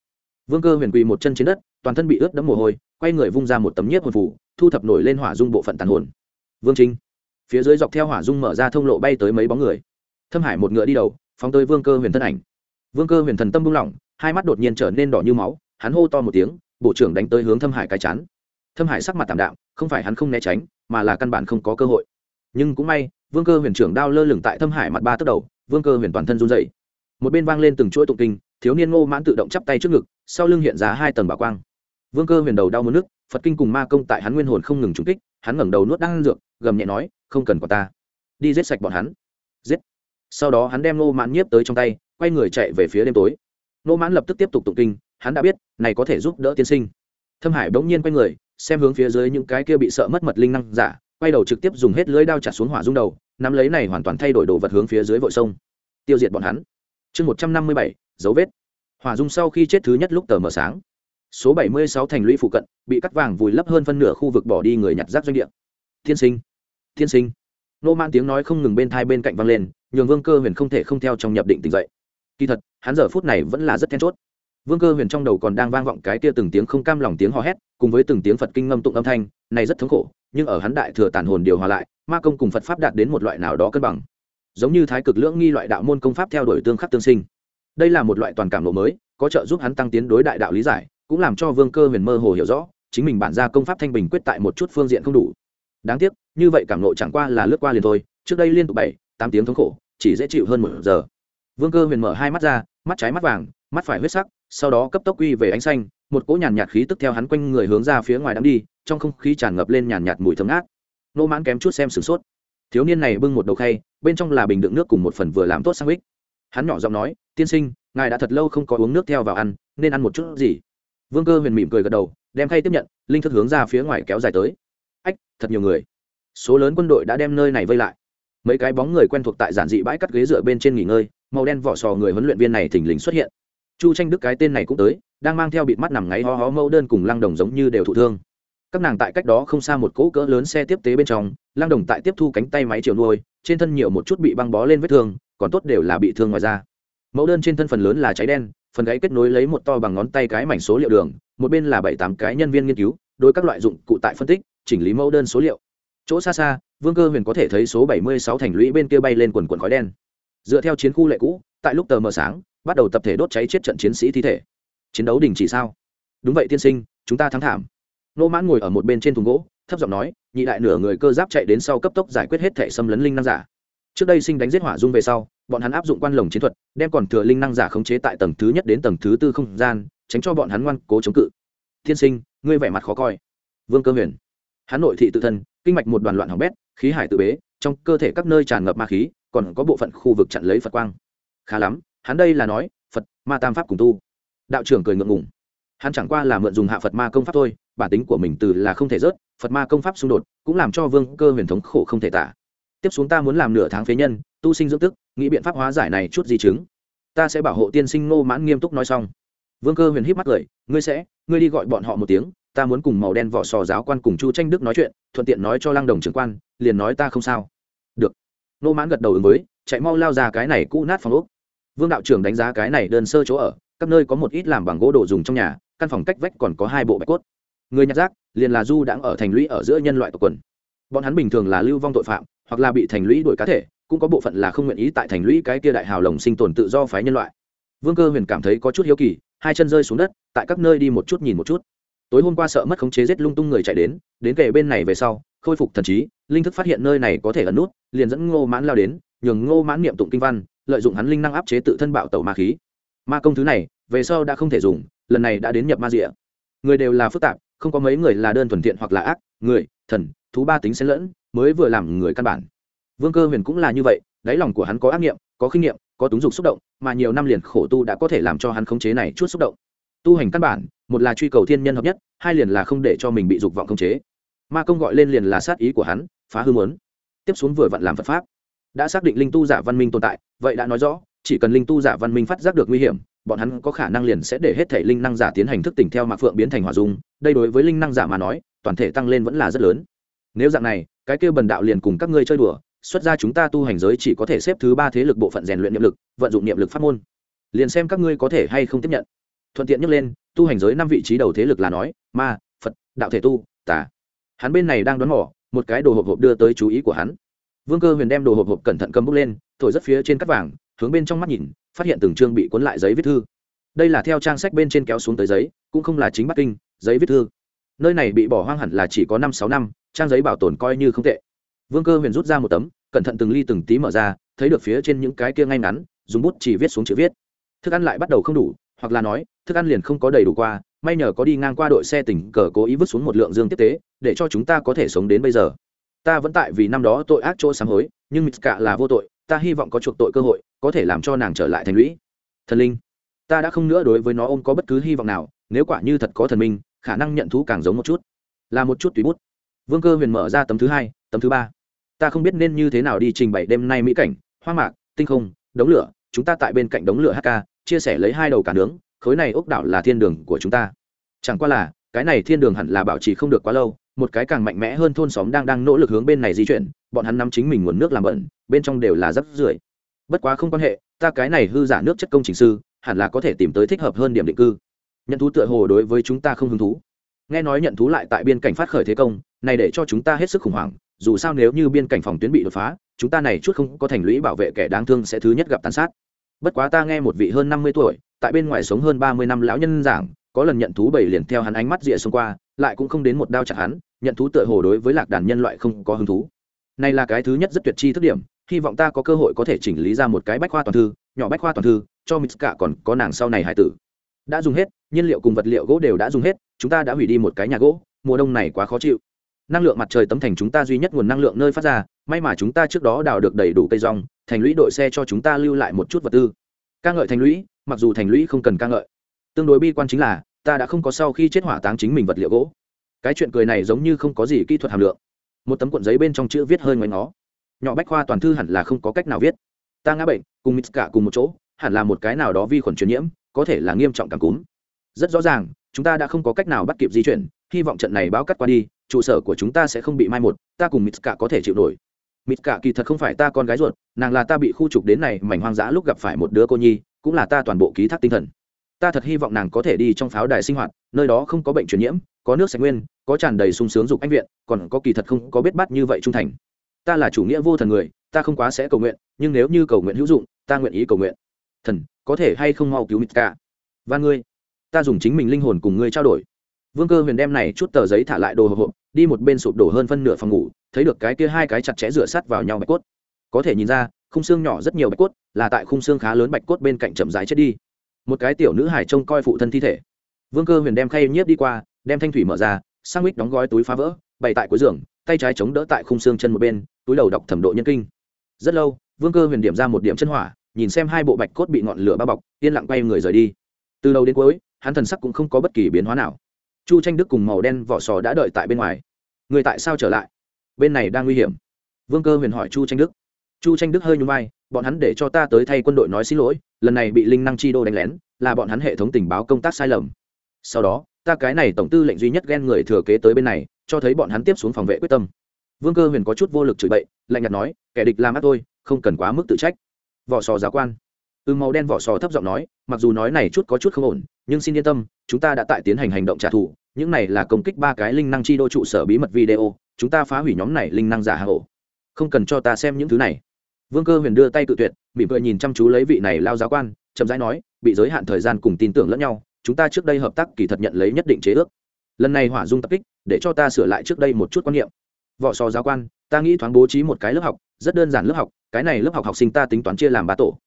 Vương cơ huyền quỳ một chân trên đất, toàn thân bị ướt đẫm mồ hôi, quay người vung ra một tấm nhiếp hồn phủ thu thập nổi lên hỏa dung bộ phận tàn hồn. Vương chính, phía dưới dọc theo hỏa dung mở ra thông lộ bay tới mấy bóng người. Thâm hải một ngựa đi đầu, phóng tới vương cơ huyền thân ảnh. Vương cơ huyền thần tâm buông lỏng, hai mắt đột nhiên trở nên đỏ như máu, hắn hô to một tiếng, bộ trưởng đánh tới hướng thâm hải cái chán. Thâm hải sắc mặt tảm đạm, không phải hắn không né tránh, mà là căn bản không có cơ hội. Nhưng cũng may, vương cơ huyền trưởng đao lơ lửng tại thâm hải mặt ba tấc đầu, vương cơ huyền toàn thân run dậy một bên vang lên từng chuỗi tụng kinh, thiếu niên ngô mãn tự động chắp tay trước ngực, sau lưng hiện ra hai tầng bảo quang. Vương cơ huyền đầu đau mất nước phật kinh cùng ma công tại hắn nguyên hồn không ngừng trúng kích, hắn ngẩng đầu nuốt đang dược, gầm nhẹ nói, không cần quả ta. Đi giết sạch bọn hắn. Giết. Sau đó hắn đem Ngô mãn nhiếp tới trong tay, quay người chạy về phía đêm tối. Ngô mãn lập tức tiếp tục tụng kinh, hắn đã biết, này có thể giúp đỡ tiên sinh. Thâm hải bỗng nhiên quay người, xem hướng phía dưới những cái kia bị sợ mất mật linh năng giả, quay đầu trực tiếp dùng hết lưới đao chặt xuống hỏa rung đầu, nắm lấy này hoàn toàn thay đổi đồ vật hướng phía dưới vội sông. Tiêu diệt bọn hắn chương một trăm năm mươi bảy, dấu vết. Hỏa dung sau khi chết thứ nhất lúc tờ mờ sáng. Số bảy mươi sáu thành lũy phụ cận, bị cắt vàng vùi lấp hơn phân nửa khu vực bỏ đi người nhặt rác doanh địa. Tiên sinh tiên sinh. Nô man tiếng nói không ngừng bên thai bên cạnh vang lên, nhường vương cơ huyền không thể không theo trong nhập định tỉnh dậy. Kỳ thật, hắn giờ phút này vẫn là rất then chốt. Vương cơ huyền trong đầu còn đang vang vọng cái kia từng tiếng không cam lòng tiếng hò hét, cùng với từng tiếng phật kinh ngâm tụng âm thanh, này rất thống khổ, nhưng ở hắn đại thừa tàn hồn điều hòa lại, ma công cùng phật pháp đạt đến một loại nào đó cân bằng giống như thái cực lưỡng nghi loại đạo môn công pháp theo đuổi tương khắc tương sinh. Đây là một loại toàn cảm lộ mới, có trợ giúp hắn tăng tiến đối đại đạo lý giải, cũng làm cho vương cơ huyền mơ hồ hiểu rõ, chính mình bản ra công pháp thanh bình quyết tại một chút phương diện không đủ. Đáng tiếc, như vậy cảm lộ chẳng qua là lướt qua liền thôi, trước đây liên tục bảy, tám tiếng thống khổ, chỉ dễ chịu hơn một giờ. Vương cơ huyền mở hai mắt ra, mắt trái mắt vàng, mắt phải huyết sắc, sau đó cấp tốc quy về ánh xanh, một cỗ nhàn nhạt khí tức theo hắn quanh người hướng ra phía ngoài đắm đi, trong không khí tràn ngập lên nhàn nhạt mùi thấm ác nô mãn kém chút xem sửng sốt thiếu niên này bưng một đầu khay, bên trong là bình đựng nước cùng một phần vừa làm tốt sang ích hắn nhỏ giọng nói, tiên sinh, ngài đã thật lâu không có uống nước theo vào ăn, nên ăn một chút gì? Vương cơ huyền mỉm cười gật đầu, đem khay tiếp nhận, linh thức hướng ra phía ngoài kéo dài tới. Ách, thật nhiều người. Số lớn quân đội đã đem nơi này vây lại. Mấy cái bóng người quen thuộc tại giản dị bãi cắt ghế dựa bên trên nghỉ ngơi, màu đen vỏ sò người huấn luyện viên này thình lình xuất hiện. Chu tranh đức cái tên này cũng tới, đang mang theo bịt mắt nằm ngáy ho ho mẫu đơn cùng lăng đồng giống như đều thụ thương các nàng tại cách đó không xa một cỗ cỡ lớn xe tiếp tế bên trong lang đồng tại tiếp thu cánh tay máy chiều nuôi, trên thân nhiều một chút bị băng bó lên vết thương, còn tốt đều là bị thương ngoài da. Mẫu đơn trên thân phần lớn là cháy đen, phần gáy kết nối lấy một to bằng ngón tay cái mảnh số liệu đường, một bên là bảy tám cái nhân viên nghiên cứu, đối các loại dụng cụ tại phân tích, chỉnh lý mẫu đơn số liệu. Chỗ xa xa, vương cơ huyền có thể thấy số bảy mươi sáu thành lũy bên kia bay lên quần quần khói đen. Dựa theo chiến khu lệ cũ, tại lúc tờ mờ sáng, bắt đầu tập thể đốt cháy chết trận chiến sĩ thi thể. Chiến đấu đình chỉ sao? Đúng vậy tiên sinh, chúng ta thắng thảm nô mãn ngồi ở một bên trên thùng gỗ, thấp giọng nói, nhị đại nửa người cơ giáp chạy đến sau cấp tốc giải quyết hết thể xâm lấn linh năng giả. Trước đây sinh đánh giết hỏa dung về sau, bọn hắn áp dụng quan lồng chiến thuật, đem còn thừa linh năng giả khống chế tại tầng thứ nhất đến tầng thứ tư không gian, tránh cho bọn hắn ngoan cố chống cự. Thiên sinh, ngươi vẻ mặt khó coi. Vương cơ huyền. Hắn nội thị tự thân, kinh mạch một đoàn loạn hỏng bét, khí hải tự bế, trong cơ thể các nơi tràn ngập ma khí, còn có bộ phận khu vực chặn lấy phật quang. Khá lắm, hắn đây là nói, phật, ma tam pháp cùng tu. Đạo trưởng cười ngượng ngùng. Hắn chẳng qua là mượn dùng hạ phật ma công pháp thôi bản tính của mình từ là không thể rớt, phật ma công pháp xung đột cũng làm cho vương cơ huyền thống khổ không thể tả. Tiếp xuống ta muốn làm nửa tháng phế nhân, tu sinh dưỡng tức, nghĩ biện pháp hóa giải này chút di chứng. Ta sẽ bảo hộ tiên sinh ngô mãn nghiêm túc nói xong. Vương cơ huyền híp mắt cười, ngươi sẽ, ngươi đi gọi bọn họ một tiếng, ta muốn cùng màu đen vỏ sò giáo quan cùng chu tranh đức nói chuyện, thuận tiện nói cho lăng đồng trưởng quan, liền nói ta không sao. Được. Nô mãn gật đầu ứng với, chạy mau lao ra cái này cũ nát phòng ốc. Vương đạo trưởng đánh giá cái này đơn sơ chỗ ở, các nơi có một ít làm bằng gỗ đồ dùng trong nhà, căn phòng cách vách còn có hai bộ bạch cốt người nhặt rác, liền là du đãng ở thành lũy ở giữa nhân loại tộc quần. Bọn hắn bình thường là lưu vong tội phạm, hoặc là bị thành lũy đuổi cá thể, cũng có bộ phận là không nguyện ý tại thành lũy cái kia đại hào lồng sinh tồn tự do phái nhân loại. Vương cơ huyền cảm thấy có chút hiếu kỳ, hai chân rơi xuống đất, tại các nơi đi một chút nhìn một chút. Tối hôm qua sợ mất khống chế giết lung tung người chạy đến đến kề bên này về sau, khôi phục thần trí, linh thức phát hiện nơi này có thể ẩn nút, liền dẫn ngô mãn lao đến, nhường ngô mãn niệm tụng kinh văn, lợi dụng hắn linh năng áp chế tự thân bạo tẩu ma khí. Ma công thứ này, về sau đã không thể dùng, lần này đã đến nhập ma rịa người đều là phức tạp không có mấy người là đơn thuần thiện hoặc là ác, người, thần, thú ba tính xen lẫn, mới vừa làm người căn bản. Vương cơ huyền cũng là như vậy, đáy lòng của hắn có ác nghiệm, có kinh nghiệm, có túng dục xúc động, mà nhiều năm liền khổ tu đã có thể làm cho hắn khống chế này chút xúc động. Tu hành căn bản, một là truy cầu thiên nhân hợp nhất, hai liền là không để cho mình bị dục vọng khống chế. Ma công gọi lên liền là sát ý của hắn, phá hư muốn. Tiếp xuống vừa vặn làm phật pháp. Đã xác định linh tu giả văn minh tồn tại, vậy đã nói rõ, chỉ cần linh tu giả văn minh phát giác được nguy hiểm bọn hắn có khả năng liền sẽ để hết thể linh năng giả tiến hành thức tỉnh theo mạc phượng biến thành hòa dung. Đây đối với linh năng giả mà nói, toàn thể tăng lên vẫn là rất lớn. Nếu dạng này, cái kêu bần đạo liền cùng các ngươi chơi đùa, xuất ra chúng ta tu hành giới chỉ có thể xếp thứ ba thế lực bộ phận rèn luyện niệm lực, vận dụng niệm lực pháp môn. Liền xem các ngươi có thể hay không tiếp nhận. Thuận tiện nhắc lên, tu hành giới năm vị trí đầu thế lực là nói, ma, phật, đạo thể tu tả hắn bên này đang đón mỏ một cái đồ hộp hộp đưa tới chú ý của hắn. Vương cơ huyền đem đồ hộp hộp cẩn thận cầm bút lên, thổi rất phía trên cắt vàng, hướng bên trong mắt nhìn phát hiện từng chương bị cuốn lại giấy viết thư. Đây là theo trang sách bên trên kéo xuống tới giấy, cũng không là chính bắc kinh, giấy viết thư. Nơi này bị bỏ hoang hẳn là chỉ có năm sáu năm, trang giấy bảo tồn coi như không tệ. Vương cơ huyền rút ra một tấm, cẩn thận từng ly từng tí mở ra, thấy được phía trên những cái kia ngay ngắn, dùng bút chỉ viết xuống chữ viết. Thức ăn lại bắt đầu không đủ, hoặc là nói, thức ăn liền không có đầy đủ qua, may nhờ có đi ngang qua đội xe tỉnh cờ cố ý vứt xuống một lượng dương tiếp tế, để cho chúng ta có thể sống đến bây giờ. Ta vẫn tại vì năm đó tội ác chỗ sáng hối, nhưng mít cả là vô tội, ta hy vọng có chuộc tội cơ hội có thể làm cho nàng trở lại thành lũy. Thần linh, ta đã không nữa đối với nó ôm có bất cứ hy vọng nào, nếu quả như thật có thần minh, khả năng nhận thú càng giống một chút. Là một chút tùy bút. Vương cơ huyền mở ra tấm thứ hai, tấm thứ ba. Ta không biết nên như thế nào đi trình bày đêm nay mỹ cảnh, hoa mạc, tinh không, đống lửa, chúng ta tại bên cạnh đống lửa hk chia sẻ lấy hai đầu cả nướng, khối này ốc đảo là thiên đường của chúng ta. Chẳng qua là, cái này thiên đường hẳn là bảo trì không được quá lâu, một cái càng mạnh mẽ hơn thôn xóm đang đang nỗ lực hướng bên này di chuyển, bọn hắn nắm chính mình nguồn nước làm bẩn, bên trong đều là rắp rưởi bất quá không quan hệ, ta cái này hư giả nước chất công trình sư, hẳn là có thể tìm tới thích hợp hơn điểm định cư. Nhận thú tựa hồ đối với chúng ta không hứng thú. Nghe nói nhận thú lại tại biên cảnh phát khởi thế công, này để cho chúng ta hết sức khủng hoảng, dù sao nếu như biên cảnh phòng tuyến bị đột phá, chúng ta này chút không có thành lũy bảo vệ kẻ đáng thương sẽ thứ nhất gặp tàn sát. Bất quá ta nghe một vị hơn năm mươi tuổi, tại bên ngoài sống hơn ba mươi năm lão nhân giảng, có lần nhận thú bảy liền theo hắn ánh mắt rịa xông qua, lại cũng không đến một đao chặt hắn, nhận thú tựa hồ đối với lạc đàn nhân loại không có hứng thú. Này là cái thứ nhất rất tuyệt chi thức điểm hy vọng ta có cơ hội có thể chỉnh lý ra một cái bách khoa toàn thư, nhỏ bách khoa toàn thư, cho mít cả còn có nàng sau này hải tử. Đã dùng hết, nhiên liệu cùng vật liệu gỗ đều đã dùng hết, chúng ta đã hủy đi một cái nhà gỗ, mùa đông này quá khó chịu. Năng lượng mặt trời tấm thành chúng ta duy nhất nguồn năng lượng nơi phát ra, may mà chúng ta trước đó đào được đầy đủ cây rong, thành lũy đội xe cho chúng ta lưu lại một chút vật tư. Ca ngợi thành lũy, mặc dù thành lũy không cần ca ngợi. Tương đối bi quan chính là, ta đã không có sau khi chết hỏa táng chính mình vật liệu gỗ. Cái chuyện cười này giống như không có gì kỹ thuật hàm lượng. Một tấm cuộn giấy bên trong chữ viết hơi ngoài nó nhỏ bách khoa toàn thư hẳn là không có cách nào viết. Ta ngã bệnh, cùng mít cả cùng một chỗ, hẳn là một cái nào đó vi khuẩn truyền nhiễm, có thể là nghiêm trọng cảm cúm. Rất rõ ràng, chúng ta đã không có cách nào bắt kịp di chuyển, hy vọng trận này báo cắt qua đi, trụ sở của chúng ta sẽ không bị mai một, ta cùng mít cả có thể chịu nổi. Mít cả kỳ thật không phải ta con gái ruột, nàng là ta bị khu trục đến này mảnh hoang dã lúc gặp phải một đứa cô nhi, cũng là ta toàn bộ ký thác tinh thần. Ta thật hy vọng nàng có thể đi trong pháo đài sinh hoạt, nơi đó không có bệnh truyền nhiễm, có nước sạch nguyên, có tràn đầy sung sướng dục anh viện, còn có kỳ thật không có biết bắt như vậy trung thành ta là chủ nghĩa vô thần người, ta không quá sẽ cầu nguyện, nhưng nếu như cầu nguyện hữu dụng, ta nguyện ý cầu nguyện. Thần, có thể hay không mau cứu mít cả và ngươi, ta dùng chính mình linh hồn cùng ngươi trao đổi. Vương cơ huyền đem này chút tờ giấy thả lại đồ hộp hộp, đi một bên sụp đổ hơn phân nửa phòng ngủ, thấy được cái kia hai cái chặt chẽ rửa sắt vào nhau bạch cốt. Có thể nhìn ra, khung xương nhỏ rất nhiều bạch cốt, là tại khung xương khá lớn bạch cốt bên cạnh chậm rãi chết đi. Một cái tiểu nữ hải trông coi phụ thân thi thể. Vương cơ huyền đem khay nhiếp đi qua, đem thanh thủy mở ra sang mít đóng gói túi phá vỡ, bày tại cuối giường, tay trái chống đỡ tại khung xương chân một bên túi đầu đọc thẩm độ nhân kinh. Rất lâu, vương cơ huyền điểm ra một điểm chân hỏa, nhìn xem hai bộ bạch cốt bị ngọn lửa bao bọc, yên lặng quay người rời đi. Từ đầu đến cuối, hắn thần sắc cũng không có bất kỳ biến hóa nào. Chu tranh đức cùng màu đen vỏ sò đã đợi tại bên ngoài. Người tại sao trở lại? Bên này đang nguy hiểm. Vương cơ huyền hỏi chu tranh đức. Chu tranh đức hơi nhung vai, bọn hắn để cho ta tới thay quân đội nói xin lỗi, lần này bị linh năng chi đô đánh lén, là bọn hắn hệ thống tình báo công tác sai lầm. Sau đó, ta cái này tổng tư lệnh duy nhất ghen người thừa kế tới bên này, cho thấy bọn hắn tiếp xuống phòng vệ quyết tâm vương cơ huyền có chút vô lực chửi bậy, lạnh nhạt nói, kẻ địch làm ác tôi không cần quá mức tự trách. Vỏ sò giáo quan. Từ màu đen vỏ sò thấp giọng nói, mặc dù nói này chút có chút không ổn, nhưng xin yên tâm, chúng ta đã tại tiến hành hành động trả thù. Những này là công kích ba cái linh năng chi đô trụ sở bí mật video, chúng ta phá hủy nhóm này linh năng giả hạ hộ không cần cho ta xem những thứ này. Vương cơ huyền đưa tay tự tuyệt bị cười nhìn chăm chú lấy vị này lao giáo quan, chậm rãi nói, bị giới hạn thời gian cùng tin tưởng lẫn nhau, chúng ta trước đây hợp tác kỳ thật nhận lấy nhất định chế ước. Lần này hỏa dung tập kích, để cho ta sửa lại trước đây một chút quan niệm võ sò giáo quan, ta nghĩ thoáng bố trí một cái lớp học, rất đơn giản lớp học, cái này lớp học học sinh ta tính toán chia làm ba tổ.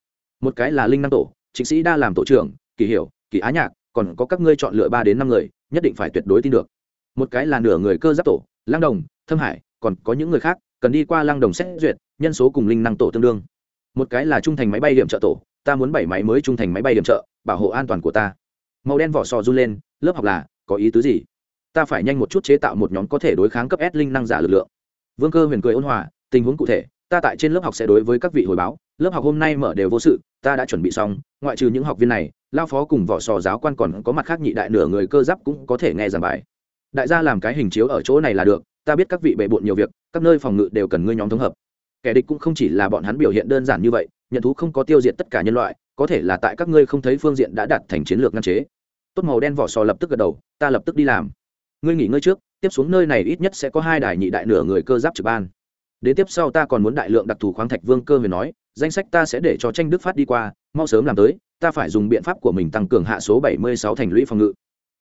Một cái là linh năng tổ chính sĩ đa làm tổ trưởng, kỳ hiểu, kỳ á nhạc, còn có các ngươi chọn lựa ba đến năm người, nhất định phải tuyệt đối tin được. Một cái là nửa người cơ giáp tổ lang đồng, thâm hải, còn có những người khác, cần đi qua lang đồng xét duyệt, nhân số cùng linh năng tổ tương đương. Một cái là trung thành máy bay điểm trợ tổ, ta muốn bảy máy mới trung thành máy bay điểm trợ, bảo hộ an toàn của ta. Màu đen vỏ sò run lên, lớp học là, có ý tứ gì? Ta phải nhanh một chút chế tạo một nhóm có thể đối kháng cấp s linh năng giả lực lượng. Vương cơ huyền cười ôn hòa, tình huống cụ thể, ta tại trên lớp học sẽ đối với các vị hồi báo, lớp học hôm nay mở đều vô sự, ta đã chuẩn bị xong, ngoại trừ những học viên này, lao phó cùng vỏ sò giáo quan còn có mặt khác nhị đại nửa người cơ giáp cũng có thể nghe giảng bài. Đại gia làm cái hình chiếu ở chỗ này là được, ta biết các vị bệ bộn nhiều việc, các nơi phòng ngự đều cần ngươi nhóm thống hợp. Kẻ địch cũng không chỉ là bọn hắn biểu hiện đơn giản như vậy, nhận thú không có tiêu diệt tất cả nhân loại, có thể là tại các ngươi không thấy phương diện đã đặt thành chiến lược ngăn chế. Tốt màu đen vỏ sò lập tức gật đầu, ta lập tức đi làm ngươi nghỉ ngơi trước, tiếp xuống nơi này ít nhất sẽ có hai đài nhị đại nửa người cơ giáp trực ban. Đến tiếp sau ta còn muốn đại lượng đặc thù khoáng thạch vương cơ huyền nói, danh sách ta sẽ để cho tranh đức phát đi qua, mau sớm làm tới, ta phải dùng biện pháp của mình tăng cường hạ số bảy mươi sáu thành lũy phòng ngự.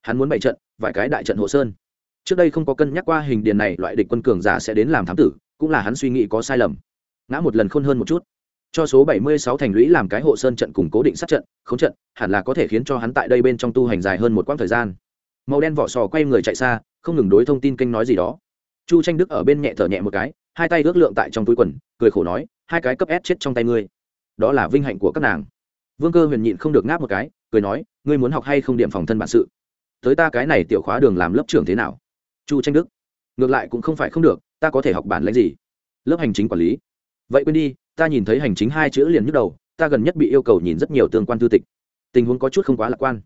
Hắn muốn bày trận, vài cái đại trận hộ sơn. Trước đây không có cân nhắc qua hình điền này, loại địch quân cường giả sẽ đến làm thám tử, cũng là hắn suy nghĩ có sai lầm. Ngã một lần khôn hơn một chút. Cho số bảy mươi sáu thành lũy làm cái hộ sơn trận cùng cố định sát trận không trận, hẳn là có thể khiến cho hắn tại đây bên trong tu hành dài hơn một quãng thời gian màu đen vỏ sò quay người chạy xa, không ngừng đối thông tin kênh nói gì đó. Chu tranh đức ở bên nhẹ thở nhẹ một cái, hai tay ước lượng tại trong túi quần, cười khổ nói, hai cái cấp s chết trong tay ngươi. Đó là vinh hạnh của các nàng. Vương cơ huyền nhịn không được ngáp một cái, cười nói, ngươi muốn học hay không điểm phòng thân bản sự? Tới ta cái này tiểu khóa đường làm lớp trưởng thế nào? Chu tranh đức. Ngược lại cũng không phải không được, ta có thể học bản lãnh gì? Lớp hành chính quản lý. Vậy quên đi, ta nhìn thấy hành chính hai chữ liền nhức đầu, ta gần nhất bị yêu cầu nhìn rất nhiều tương quan thư tịch. Tình huống có chút không quá lạc quan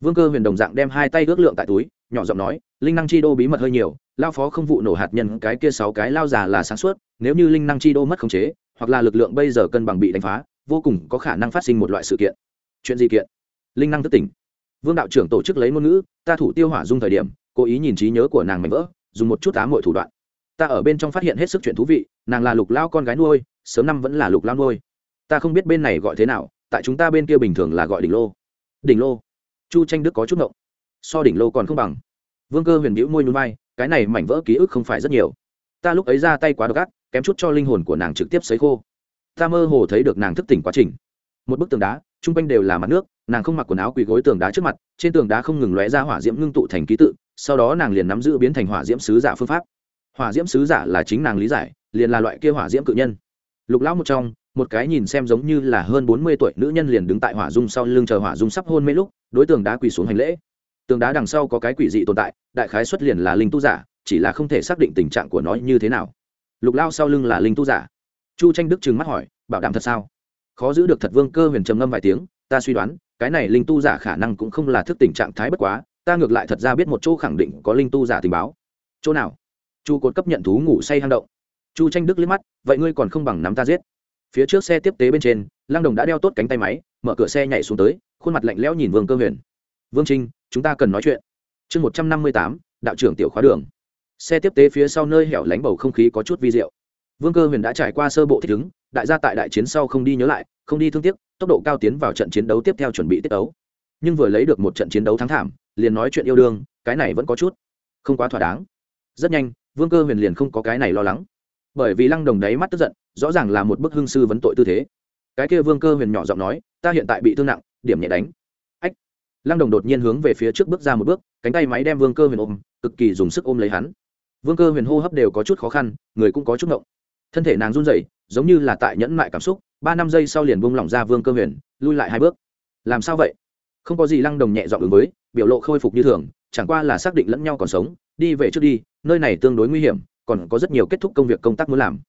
vương cơ huyền đồng dạng đem hai tay ước lượng tại túi, nhỏ giọng nói, linh năng chi đô bí mật hơi nhiều, lao phó không vụ nổ hạt nhân, cái kia sáu cái lao già là sáng suốt, nếu như linh năng chi đô mất khống chế, hoặc là lực lượng bây giờ cân bằng bị đánh phá, vô cùng có khả năng phát sinh một loại sự kiện. Chuyện gì kiện? Linh năng thức tỉnh. Vương đạo trưởng tổ chức lấy ngôn ngữ, ta thủ tiêu hỏa dung thời điểm, cố ý nhìn trí nhớ của nàng mảnh vỡ, dùng một chút á mọi thủ đoạn. Ta ở bên trong phát hiện hết sức chuyện thú vị, nàng là lục lao con gái nuôi, sớm năm vẫn là lục lao nuôi. Ta không biết bên này gọi thế nào, tại chúng ta bên kia bình thường là gọi đỉnh lô. Đỉnh lô? Chu tranh đức có chút ngộng. So đỉnh lô còn không bằng. Vương cơ huyền bĩu môi núi vai, cái này mảnh vỡ ký ức không phải rất nhiều. Ta lúc ấy ra tay quá độc ác, kém chút cho linh hồn của nàng trực tiếp xấy khô. Ta mơ hồ thấy được nàng thức tỉnh quá trình. Một bức tường đá t r u n g quanh đều là mặt nước, nàng không mặc quần áo quỳ gối tường đá trước mặt, trên tường đá không ngừng lóe ra hỏa diễm ngưng tụ thành ký tự, sau đó nàng liền nắm giữ biến thành hỏa diễm sứ giả phương pháp. Hỏa diễm sứ giả là chính nàng lý giải, liền là loại kia hỏa diễm cự nhân. Lục lão một trong, một cái nhìn xem giống như là hơn bốn mươi tuổi nữ nhân liền đứng tại hỏa dung sau lưng chờ hỏa dung sắp hôn mê lúc đối tượng đá quỳ xuống hành lễ. Tường đá đằng sau có cái quỷ dị tồn tại, đại khái xuất liền là linh tu giả, chỉ là không thể xác định tình trạng của nó như thế nào. Lục lao sau lưng là linh tu giả. Chu tranh đức trừng mắt hỏi, bảo đảm thật sao? Khó giữ được thật vương cơ huyền trầm ngâm vài tiếng, ta suy đoán, cái này linh tu giả khả năng cũng không là thức tình trạng thái bất quá, ta ngược lại thật ra biết một chỗ khẳng định có linh tu giả tình báo. Chỗ nào? Chu cột cấp nhận thú ngủ say hang động. Chu tranh đức liếc mắt, vậy ngươi còn không bằng nắm ta giết. Phía trước xe tiếp tế bên trên lang đồng đã đeo tốt cánh tay máy, mở cửa xe nhảy xuống tới khuôn mặt lạnh lẽo nhìn vương cơ huyền. Vương trinh, chúng ta cần nói chuyện. Chương một trăm năm mươi tám, đạo trưởng tiểu khóa đường. Xe tiếp tế phía sau nơi hẻo lánh bầu không khí có chút vi diệu. Vương cơ huyền đã trải qua sơ bộ thích ứng, đại gia tại đại chiến sau không đi nhớ lại, không đi thương tiếc, tốc độ cao tiến vào trận chiến đấu tiếp theo chuẩn bị tiết đấu nhưng vừa lấy được một trận chiến đấu thắng thảm, liền nói chuyện yêu đương, cái này vẫn có chút không quá thỏa đáng. Rất nhanh, vương cơ huyền liền không có cái này lo lắng. Bởi vì lăng đồng đáy mắt tức giận, rõ ràng là một bức hương sư vấn tội tư thế. Cái kia vương cơ huyền nhỏ giọng nói, ta hiện tại bị thương nặng điểm nhẹ đánh. Ách. Lăng đồng đột nhiên hướng về phía trước bước ra một bước, cánh tay máy đem vương cơ huyền ôm, cực kỳ dùng sức ôm lấy hắn. Vương cơ huyền hô hấp đều có chút khó khăn, người cũng có chút ngộng. Thân thể nàng run rẩy, giống như là tại nhẫn mại cảm xúc, ba năm giây sau liền bung lỏng ra vương cơ huyền, lui lại hai bước. Làm sao vậy? Không có gì lăng đồng nhẹ dọn ứng với, biểu lộ khôi phục như thường, chẳng qua là xác định lẫn nhau còn sống, đi về trước đi, nơi này tương đối nguy hiểm, còn có rất nhiều kết thúc công việc công tác muốn làm.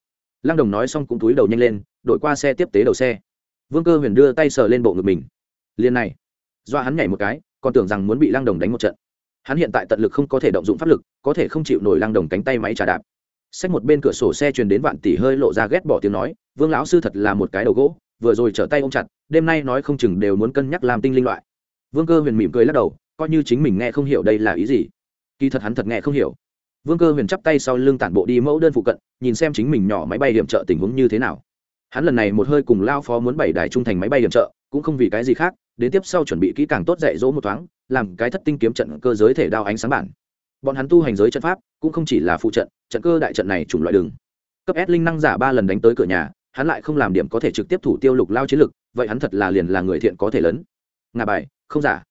Lăng đồng nói xong cũng túi đầu nhanh lên, đội qua xe tiếp tế đầu xe. Vương cơ huyền đưa tay sờ lên bộ ngực mình liền này do hắn nhảy một cái, còn tưởng rằng muốn bị lăng đồng đánh một trận. Hắn hiện tại tận lực không có thể động dụng pháp lực, có thể không chịu nổi lăng đồng cánh tay máy trà đạp. Xách một bên cửa sổ xe truyền đến vạn tỷ hơi lộ ra ghét bỏ tiếng nói, vương lão sư thật là một cái đầu gỗ, vừa rồi trở tay ôm chặt, đêm nay nói không chừng đều muốn cân nhắc làm tinh linh loại. Vương cơ huyền mỉm cười lắc đầu, coi như chính mình nghe không hiểu đây là ý gì. Kỳ thật hắn thật nghe không hiểu. Vương cơ huyền chắp tay sau lưng tản bộ đi mẫu đơn phụ cận, nhìn xem chính mình nhỏ máy bay điểm trợ tình huống như thế nào. Hắn lần này một hơi cùng lao phó muốn bảy đài trung thành máy bay điểm trợ, cũng không vì cái gì khác đến tiếp sau chuẩn bị kỹ càng tốt dạy dỗ một thoáng, làm cái thất tinh kiếm trận cơ giới thể đao ánh sáng bản. Bọn hắn tu hành giới trận pháp, cũng không chỉ là phụ trận trận cơ đại trận này chủng loại đường. Cấp s linh năng giả ba lần đánh tới cửa nhà, hắn lại không làm điểm có thể trực tiếp thủ tiêu lục lao chiến lực, vậy hắn thật là liền là người thiện có thể lớn. Ngà bài, không giả.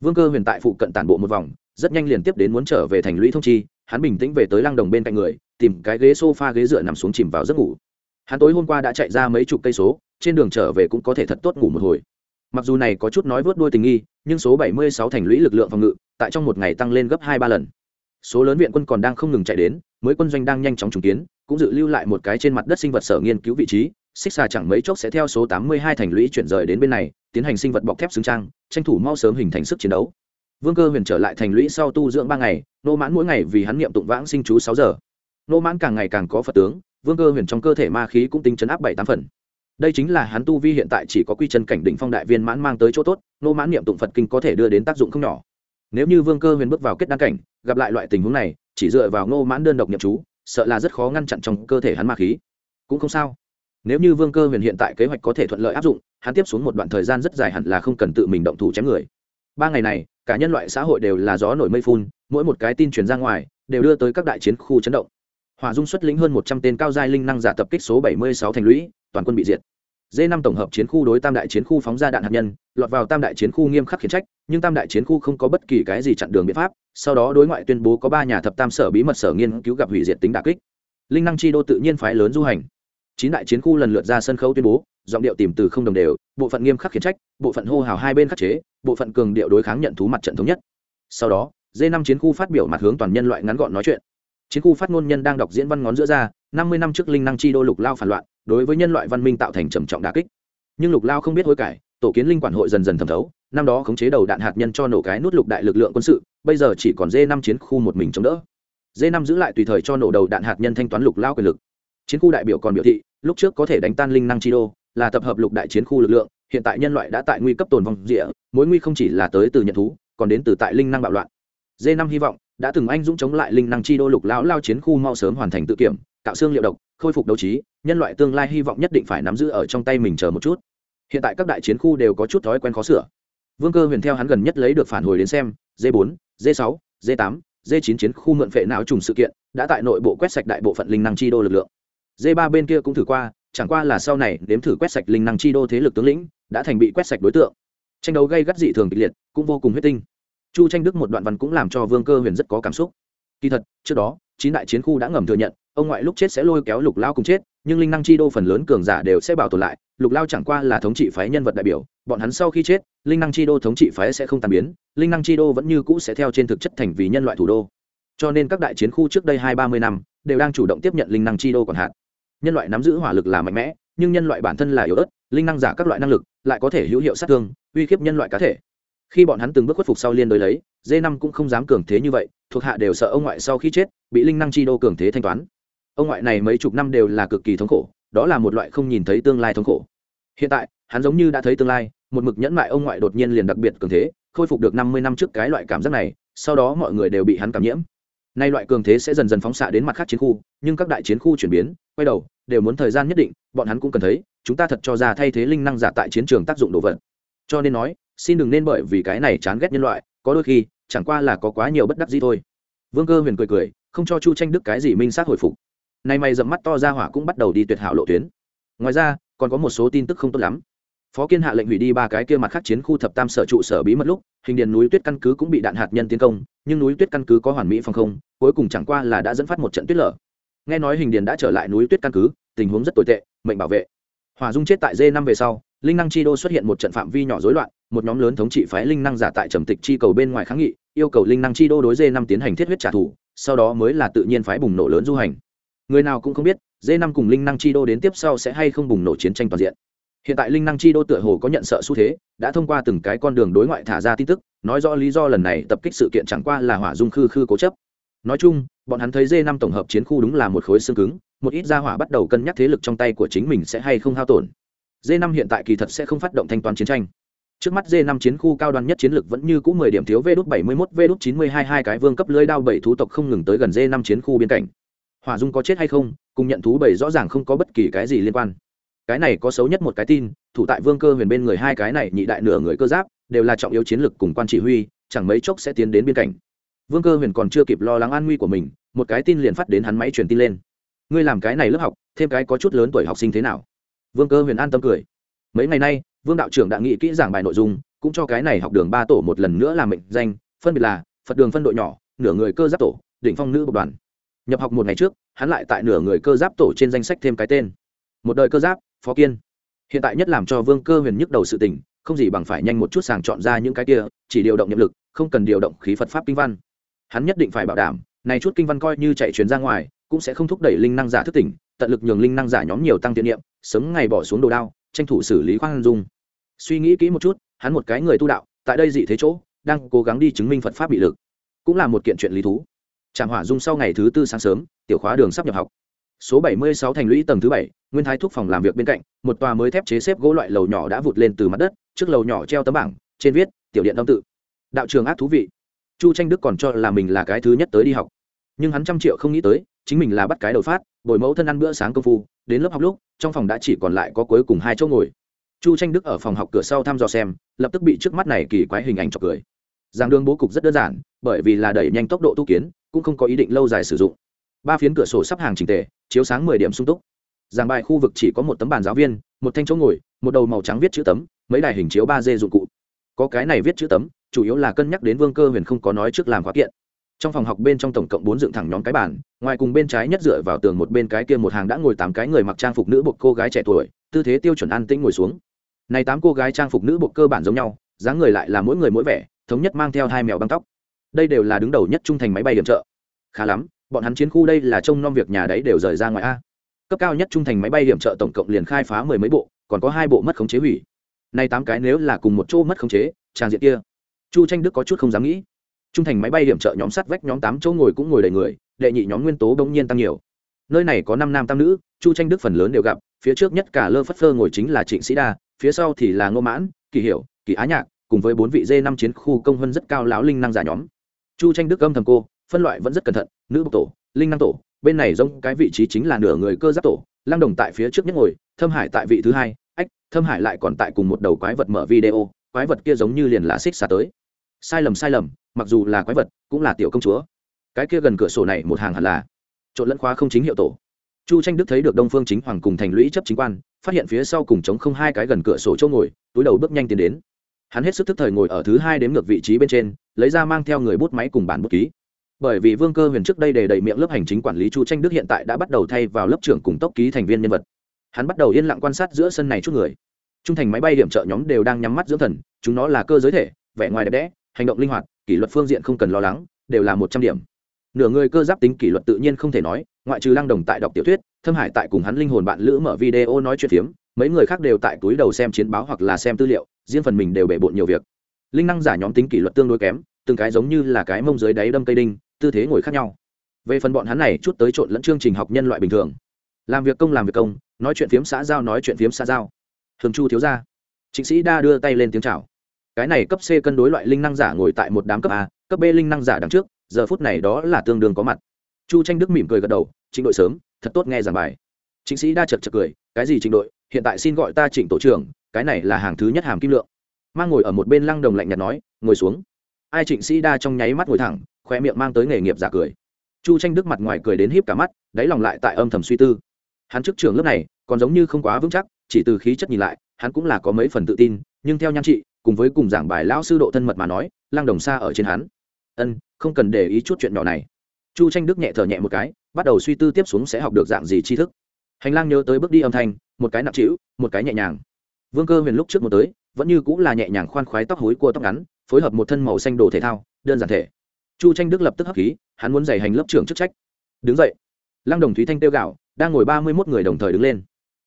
Vương cơ huyền tại phụ cận tản bộ một vòng, rất nhanh liền tiếp đến muốn trở về thành lũy thông chi, hắn bình tĩnh về tới lăng đồng bên cạnh người, tìm cái ghế s o f a ghế dựa nằm xuống chìm vào giấc ngủ. Hắn tối hôm qua đã chạy ra mấy chục cây số, trên đường trở về cũng có thể thật tốt ngủ một hồi mặc dù này có chút nói vớt đuôi tình nghi, nhưng số 76 thành lũy lực lượng phòng ngự, tại trong một ngày tăng lên gấp hai ba lần. Số lớn viện quân còn đang không ngừng chạy đến, mới quân doanh đang nhanh chóng trùng kiến, cũng dự lưu lại một cái trên mặt đất sinh vật sở nghiên cứu vị trí. Xích xà chẳng mấy chốc sẽ theo số 82 thành lũy chuyển rời đến bên này, tiến hành sinh vật bọc thép xứng trang, tranh thủ mau sớm hình thành sức chiến đấu. Vương cơ huyền trở lại thành lũy sau tu dưỡng ba ngày, nô mãn mỗi ngày vì hắn niệm tụng vãng sinh chú sáu giờ. Nô mãn càng ngày càng có phật tướng, vương cơ huyền trong cơ thể ma khí cũng tính chấn áp bảy tám phần đây chính là hắn tu vi hiện tại chỉ có quy chân cảnh đỉnh phong đại viên mãn mang tới chỗ tốt, nô mãn niệm tụng phật kinh có thể đưa đến tác dụng không nhỏ. Nếu như vương cơ huyền bước vào kết đăng cảnh, gặp lại loại tình huống này, chỉ dựa vào nô mãn đơn độc niệm chú, sợ là rất khó ngăn chặn trong cơ thể hắn ma khí. Cũng không sao. Nếu như vương cơ huyền hiện tại kế hoạch có thể thuận lợi áp dụng, hắn tiếp xuống một đoạn thời gian rất dài hẳn là không cần tự mình động thủ chém người. Ba ngày này, cả nhân loại xã hội đều là gió nổi mây phun, mỗi một cái tin truyền ra ngoài, đều đưa tới các đại chiến khu chấn động. Hỏa dung xuất lĩnh hơn một trăm tên cao giai linh năng giả tập kích số bảy mươi sáu thành lũy toàn quân bị diệt. D năm tổng hợp chiến khu đối tam đại chiến khu phóng ra đạn hạt nhân, lọt vào tam đại chiến khu nghiêm khắc khiển trách, nhưng tam đại chiến khu không có bất kỳ cái gì chặn đường biện pháp, sau đó đối ngoại tuyên bố có ba nhà thập tam sở bí mật sở nghiên cứu gặp hủy diệt tính đà kích. Linh năng chi đô tự nhiên phái lớn du hành. Chín đại chiến khu lần lượt ra sân khấu tuyên bố, giọng điệu tìm từ không đồng đều, bộ phận nghiêm khắc khiển trách, bộ phận hô hào hai bên khắc chế, bộ phận cường điệu đối kháng nhận thú mặt trận thống nhất. Sau đó d năm chiến khu phát biểu mặt hướng toàn nhân loại ngắn gọn nói chuyện. Chiến khu phát ngôn nhân đang đọc diễn văn ngón giữa ra, năm mươi năm trước linh năng chi đô lục lao phản loạn đối với nhân loại văn minh tạo thành trầm trọng đà kích. Nhưng lục lao không biết hối cải, tổ kiến linh quản hội dần dần thẩm thấu, năm đó khống chế đầu đạn hạt nhân cho nổ cái nút lục đại lực lượng quân sự, bây giờ chỉ còn d năm chiến khu một mình chống đỡ. D năm giữ lại tùy thời cho nổ đầu đạn hạt nhân thanh toán lục lao quyền lực. Chiến khu đại biểu còn biểu thị, lúc trước có thể đánh tan linh năng chi đô, là tập hợp lục đại chiến khu lực lượng, hiện tại nhân loại đã tại nguy cấp tồn vong địa, mối nguy không chỉ là tới từ nhận thú, còn đến từ tại linh năng bạo loạn. D năm hy vọng đã từng anh dũng chống lại linh năng chi đô lục lão lao chiến khu mau sớm hoàn thành tự kiểm, tạo xương liệu độc, khôi phục đấu trí nhân loại tương lai hy vọng nhất định phải nắm giữ ở trong tay mình chờ một chút. Hiện tại các đại chiến khu đều có chút thói quen khó sửa. Vương cơ huyền theo hắn gần nhất lấy được phản hồi đến xem d 4 d 6 d 8 d 9 chiến khu mượn phệ não trùng sự kiện, đã tại nội bộ quét sạch đại bộ phận linh năng chi đô lực lượng. D 3 bên kia cũng thử qua, chẳng qua là sau này đếm thử quét sạch linh năng chi đô thế lực tướng lĩnh, đã thành bị quét sạch đối tượng. Tranh đấu gây gắt dị thường kịch liệt, cũng vô cùng huyết tinh. Chu tranh đức một đoạn văn cũng làm cho vương cơ huyền rất có cảm xúc. Kỳ thật, trước đó, chín đại chiến khu đã ngầm thừa nhận ông ngoại lúc chết sẽ lôi kéo lục lao cùng chết, nhưng linh năng chi đô phần lớn cường giả đều sẽ bảo tồn lại. Lục lao chẳng qua là thống trị phái nhân vật đại biểu, bọn hắn sau khi chết, linh năng chi đô thống trị phái sẽ không tàn biến, linh năng chi đô vẫn như cũ sẽ theo trên thực chất thành vì nhân loại thủ đô. Cho nên các đại chiến khu trước đây hai ba mươi năm đều đang chủ động tiếp nhận linh năng chi đô còn hạn. Nhân loại nắm giữ hỏa lực là mạnh mẽ, nhưng nhân loại bản thân là yếu ớt, linh năng giả các loại năng lực lại có thể hữu hiệu sát thương, uy hiếp nhân loại cá thể. Khi bọn hắn từng bước khuất phục sau liên đối lấy d năm cũng không dám cường thế như vậy, thuộc hạ đều sợ ông ngoại sau khi chết, bị linh năng chi đô cường thế thanh toán ông ngoại này mấy chục năm đều là cực kỳ thống khổ, đó là một loại không nhìn thấy tương lai thống khổ. Hiện tại, hắn giống như đã thấy tương lai, một mực nhẫn mại ông ngoại đột nhiên liền đặc biệt cường thế, khôi phục được năm mươi năm trước cái loại cảm giác này, sau đó mọi người đều bị hắn cảm nhiễm. Nay loại cường thế sẽ dần dần phóng xạ đến mặt khác chiến khu, nhưng các đại chiến khu chuyển biến, quay đầu, đều muốn thời gian nhất định, bọn hắn cũng cần thấy, chúng ta thật cho ra thay thế linh năng giả tại chiến trường tác dụng đồ vật. Cho nên nói, xin đừng nên bởi vì cái này chán ghét nhân loại, có đôi khi, chẳng qua là có quá nhiều bất đắc gì thôi. Vương cơ huyền cười cười, không cho chu tranh đức cái gì minh sát hồi phục nay mày dậm mắt to ra hỏa cũng bắt đầu đi tuyệt hảo lộ tuyến. Ngoài ra, còn có một số tin tức không tốt lắm. Phó kiên hạ lệnh hủy đi ba cái kia mặt khác chiến khu thập tam sở trụ sở bí mật lúc, hình điện núi tuyết căn cứ cũng bị đạn hạt nhân tiến công, nhưng núi tuyết căn cứ có hoàn mỹ phòng không, cuối cùng chẳng qua là đã dẫn phát một trận tuyết lở. Nghe nói hình điện đã trở lại núi tuyết căn cứ, tình huống rất tồi tệ, mệnh bảo vệ. Hòa dung chết tại d năm về sau, linh năng chi đô xuất hiện một trận phạm vi nhỏ rối loạn, một nhóm lớn thống trị phái linh năng giả tại trầm tịch chi cầu bên ngoài kháng nghị, yêu cầu linh năng chi đô đối d năm tiến hành thiết huyết trả thù, sau đó mới là tự nhiên phái bùng nổ lớn du hành người nào cũng không biết d năm cùng linh năng chi đô đến tiếp sau sẽ hay không bùng nổ chiến tranh toàn diện. Hiện tại linh năng chi đô tựa hồ có nhận sợ xu thế, đã thông qua từng cái con đường đối ngoại thả ra tin tức, nói rõ lý do lần này tập kích sự kiện chẳng qua là hỏa dung khư khư cố chấp. Nói chung, bọn hắn thấy d năm tổng hợp chiến khu đúng là một khối xương cứng, một ít gia hỏa bắt đầu cân nhắc thế lực trong tay của chính mình sẽ hay không hao tổn. D năm hiện tại kỳ thật sẽ không phát động thanh toán chiến tranh. Trước mắt d năm chiến khu cao đoan nhất chiến lược vẫn như cũ mười điểm thiếu v đút bảy mươi mốt v đút chín mươi hai hai cái vương cấp lưới đao bảy thú tộc không ngừng tới gần d năm chiến khu biên cảnh hỏa dung có chết hay không, cùng nhận thú bảy rõ ràng không có bất kỳ cái gì liên quan. Cái này có xấu nhất một cái tin, thủ tại vương cơ huyền bên người hai cái này nhị đại nửa người cơ giáp, đều là trọng yếu chiến lược cùng quan chỉ huy, chẳng mấy chốc sẽ tiến đến biên cảnh. Vương cơ huyền còn chưa kịp lo lắng an nguy của mình, một cái tin liền phát đến hắn máy truyền tin lên. Ngươi làm cái này lớp học, thêm cái có chút lớn tuổi học sinh thế nào? Vương cơ huyền an tâm cười. Mấy ngày nay, vương đạo trưởng đã nghĩ kỹ giảng bài nội dung, cũng cho cái này học đường ba tổ một lần nữa làm mệnh danh, phân biệt là phật đường phân đội nhỏ, nửa người cơ giáp tổ, đỉnh phong nữ bộ đoàn nhập học một ngày trước, hắn lại tại nửa người cơ giáp tổ trên danh sách thêm cái tên. Một đời cơ giáp, phó kiên. Hiện tại nhất làm cho vương cơ huyền nhức đầu sự tình, không gì bằng phải nhanh một chút sàng chọn ra những cái kia, chỉ điều động nhập lực, không cần điều động khí phật pháp kinh văn. Hắn nhất định phải bảo đảm, này chút kinh văn coi như chạy chuyến ra ngoài, cũng sẽ không thúc đẩy linh năng giả thức tỉnh, tận lực nhường linh năng giả nhóm nhiều tăng tiện niệm, sớm ngày bỏ xuống đồ đao, tranh thủ xử lý khoan dung. Suy nghĩ kỹ một chút, hắn một cái người tu đạo, tại đây dị thế chỗ, đang cố gắng đi chứng minh phật pháp bị lực. Cũng là một kiện chuyện lý thú trạm hỏa dung sau ngày thứ tư sáng sớm, tiểu khóa đường sắp nhập học. Số 76 thành lũy tầng thứ bảy, nguyên thái thuốc phòng làm việc bên cạnh, một tòa mới thép chế xếp gỗ loại lầu nhỏ đã vụt lên từ mặt đất, trước lầu nhỏ treo tấm bảng, trên viết, tiểu điện đông tự. Đạo trường ác thú vị. Chu tranh đức còn cho là mình là cái thứ nhất tới đi học. Nhưng hắn trăm triệu không nghĩ tới, chính mình là bắt cái đầu phát, bồi mẫu thân ăn bữa sáng công phu, đến lớp học lúc, trong phòng đã chỉ còn lại có cuối cùng hai chỗ ngồi. Chu tranh đức ở phòng học cửa sau thăm dò xem, lập tức bị trước mắt này kỳ quái hình ảnh chọc cười. Giảng đường bố cục rất đơn giản, bởi vì là đẩy nhanh tốc độ tu kiến cũng không có ý định lâu dài sử dụng. Ba phiến cửa sổ sắp hàng trình tề, chiếu sáng mười điểm sung túc. Giảng bài khu vực chỉ có một tấm bàn giáo viên, một thanh chỗ ngồi, một đầu màu trắng viết chữ tấm, mấy đài hình chiếu ba d dụng cụ. Có cái này viết chữ tấm, chủ yếu là cân nhắc đến vương cơ huyền không có nói trước làm khóa kiện. Trong phòng học bên trong tổng cộng bốn dựng thẳng nhóm cái bàn, ngoài cùng bên trái nhất dựa vào tường một bên cái kia một hàng đã ngồi tám cái người mặc trang phục nữ bộ cô gái trẻ tuổi, tư thế tiêu chuẩn an tĩnh ngồi xuống. Này tám cô gái trang phục nữ bộ cơ bản giống nhau, dáng người lại là mỗi người mỗi vẻ, thống nhất mang theo hai mèo băng tóc đây đều là đứng đầu nhất trung thành máy bay điểm trợ. Khá lắm, bọn hắn chiến khu đây là trông nom việc nhà đấy đều rời ra ngoài a. Cấp cao nhất trung thành máy bay điểm trợ tổng cộng liền khai phá mười mấy bộ, còn có hai bộ mất khống chế hủy. Nay tám cái nếu là cùng một chỗ mất khống chế trang diện kia. Chu tranh đức có chút không dám nghĩ. Trung thành máy bay điểm trợ nhóm sắt vách nhóm tám chỗ ngồi cũng ngồi đầy người, đệ nhị nhóm nguyên tố bỗng nhiên tăng nhiều. Nơi này có năm nam tam nữ, chu tranh đức phần lớn đều gặp, phía trước nhất cả lơ phất phơ ngồi chính là trịnh sĩ đa, phía sau thì là ngô mãn, kỳ hiểu, kỳ á nhạc, cùng với bốn vị dê năm chiến khu công hơn rất cao lão linh năng giả nhóm chu tranh đức âm thầm cô, phân loại vẫn rất cẩn thận, nữ bộc tổ, linh năng tổ, bên này giống cái vị trí chính là nửa người cơ giáp tổ, lăng đồng tại phía trước nhất ngồi, thâm hải tại vị thứ hai, ách, thâm hải lại còn tại cùng một đầu quái vật mở video, quái vật kia giống như liền là xích xa tới. Sai lầm sai lầm, mặc dù là quái vật, cũng là tiểu công chúa. Cái kia gần cửa sổ này một hàng hẳn là trộn lẫn khóa không chính hiệu tổ. Chu tranh đức thấy được đông phương chính hoàng cùng thành lũy chấp chính quan, phát hiện phía sau cùng chống không hai cái gần cửa sổ chỗ ngồi, túi đầu bước nhanh tiến đến hắn hết sức thức thời ngồi ở thứ hai đếm ngược vị trí bên trên, lấy ra mang theo người bút máy cùng bản bút ký. Bởi vì vương cơ huyền trước đây để đầy miệng lớp hành chính quản lý chu tranh đức hiện tại đã bắt đầu thay vào lớp trưởng cùng tốc ký thành viên nhân vật. Hắn bắt đầu yên lặng quan sát giữa sân này chút người. Trung thành máy bay điểm trợ nhóm đều đang nhắm mắt dưỡng thần, chúng nó là cơ giới thể, vẻ ngoài đẹp đẽ, hành động linh hoạt, kỷ luật phương diện không cần lo lắng, đều là một trăm điểm. Nửa người cơ giáp tính kỷ luật tự nhiên không thể nói, ngoại trừ lăng đồng tại đọc tiểu thuyết, thâm hải tại cùng hắn linh hồn bạn lữ mở video nói chuyện phiếm, mấy người khác đều tại túi đầu xem chiến báo hoặc là xem tư liệu riêng phần mình đều bể bộn nhiều việc. Linh năng giả nhóm tính kỷ luật tương đối kém, từng cái giống như là cái mông dưới đáy đâm cây đinh, tư thế ngồi khác nhau. Về phần bọn hắn này, chút tới trộn lẫn chương trình học nhân loại bình thường. Làm việc công làm việc công, nói chuyện phiếm xã giao nói chuyện phiếm xã giao. Thường chu thiếu ra chính sĩ đa đưa tay lên tiếng chào. Cái này cấp c cân đối loại linh năng giả ngồi tại một đám cấp a, cấp b linh năng giả đằng trước, giờ phút này đó là tương đương có mặt. Chu tranh đức mỉm cười gật đầu, trịnh đội sớm, thật tốt nghe giảng bài. Chính sĩ đa chật chật cười, cái gì trịnh đội? Hiện tại xin gọi ta trịnh tổ trưởng cái này là hàng thứ nhất hàm kim lượng. Mang ngồi ở một bên lăng đồng lạnh nhạt nói, ngồi xuống. Ai trịnh sĩ đa trong nháy mắt ngồi thẳng khoe miệng mang tới nghề nghiệp giả cười. Chu tranh đức mặt ngoài cười đến híp cả mắt, đáy lòng lại tại âm thầm suy tư. Hắn trước trường lớp này, còn giống như không quá vững chắc, chỉ từ khí chất nhìn lại, hắn cũng là có mấy phần tự tin, nhưng theo nhan trị, cùng với cùng giảng bài lão sư độ thân mật mà nói, lăng đồng xa ở trên hắn. Ân, không cần để ý chút chuyện nhỏ này. Chu tranh đức nhẹ thở nhẹ một cái, bắt đầu suy tư tiếp xuống sẽ học được dạng gì tri thức. Hành lang nhớ tới bước đi âm thanh, một cái nặng trĩu, một cái nhẹ nhàng vương cơ huyền lúc trước một tới, vẫn như cũng là nhẹ nhàng khoan khoái tóc hối cua tóc ngắn, phối hợp một thân màu xanh đồ thể thao, đơn giản thể. Chu tranh đức lập tức hấp khí, hắn muốn giày hành lớp trưởng chức trách. Đứng dậy. Lăng đồng thúy thanh tiêu gạo đang ngồi ba mươi mốt người đồng thời đứng lên.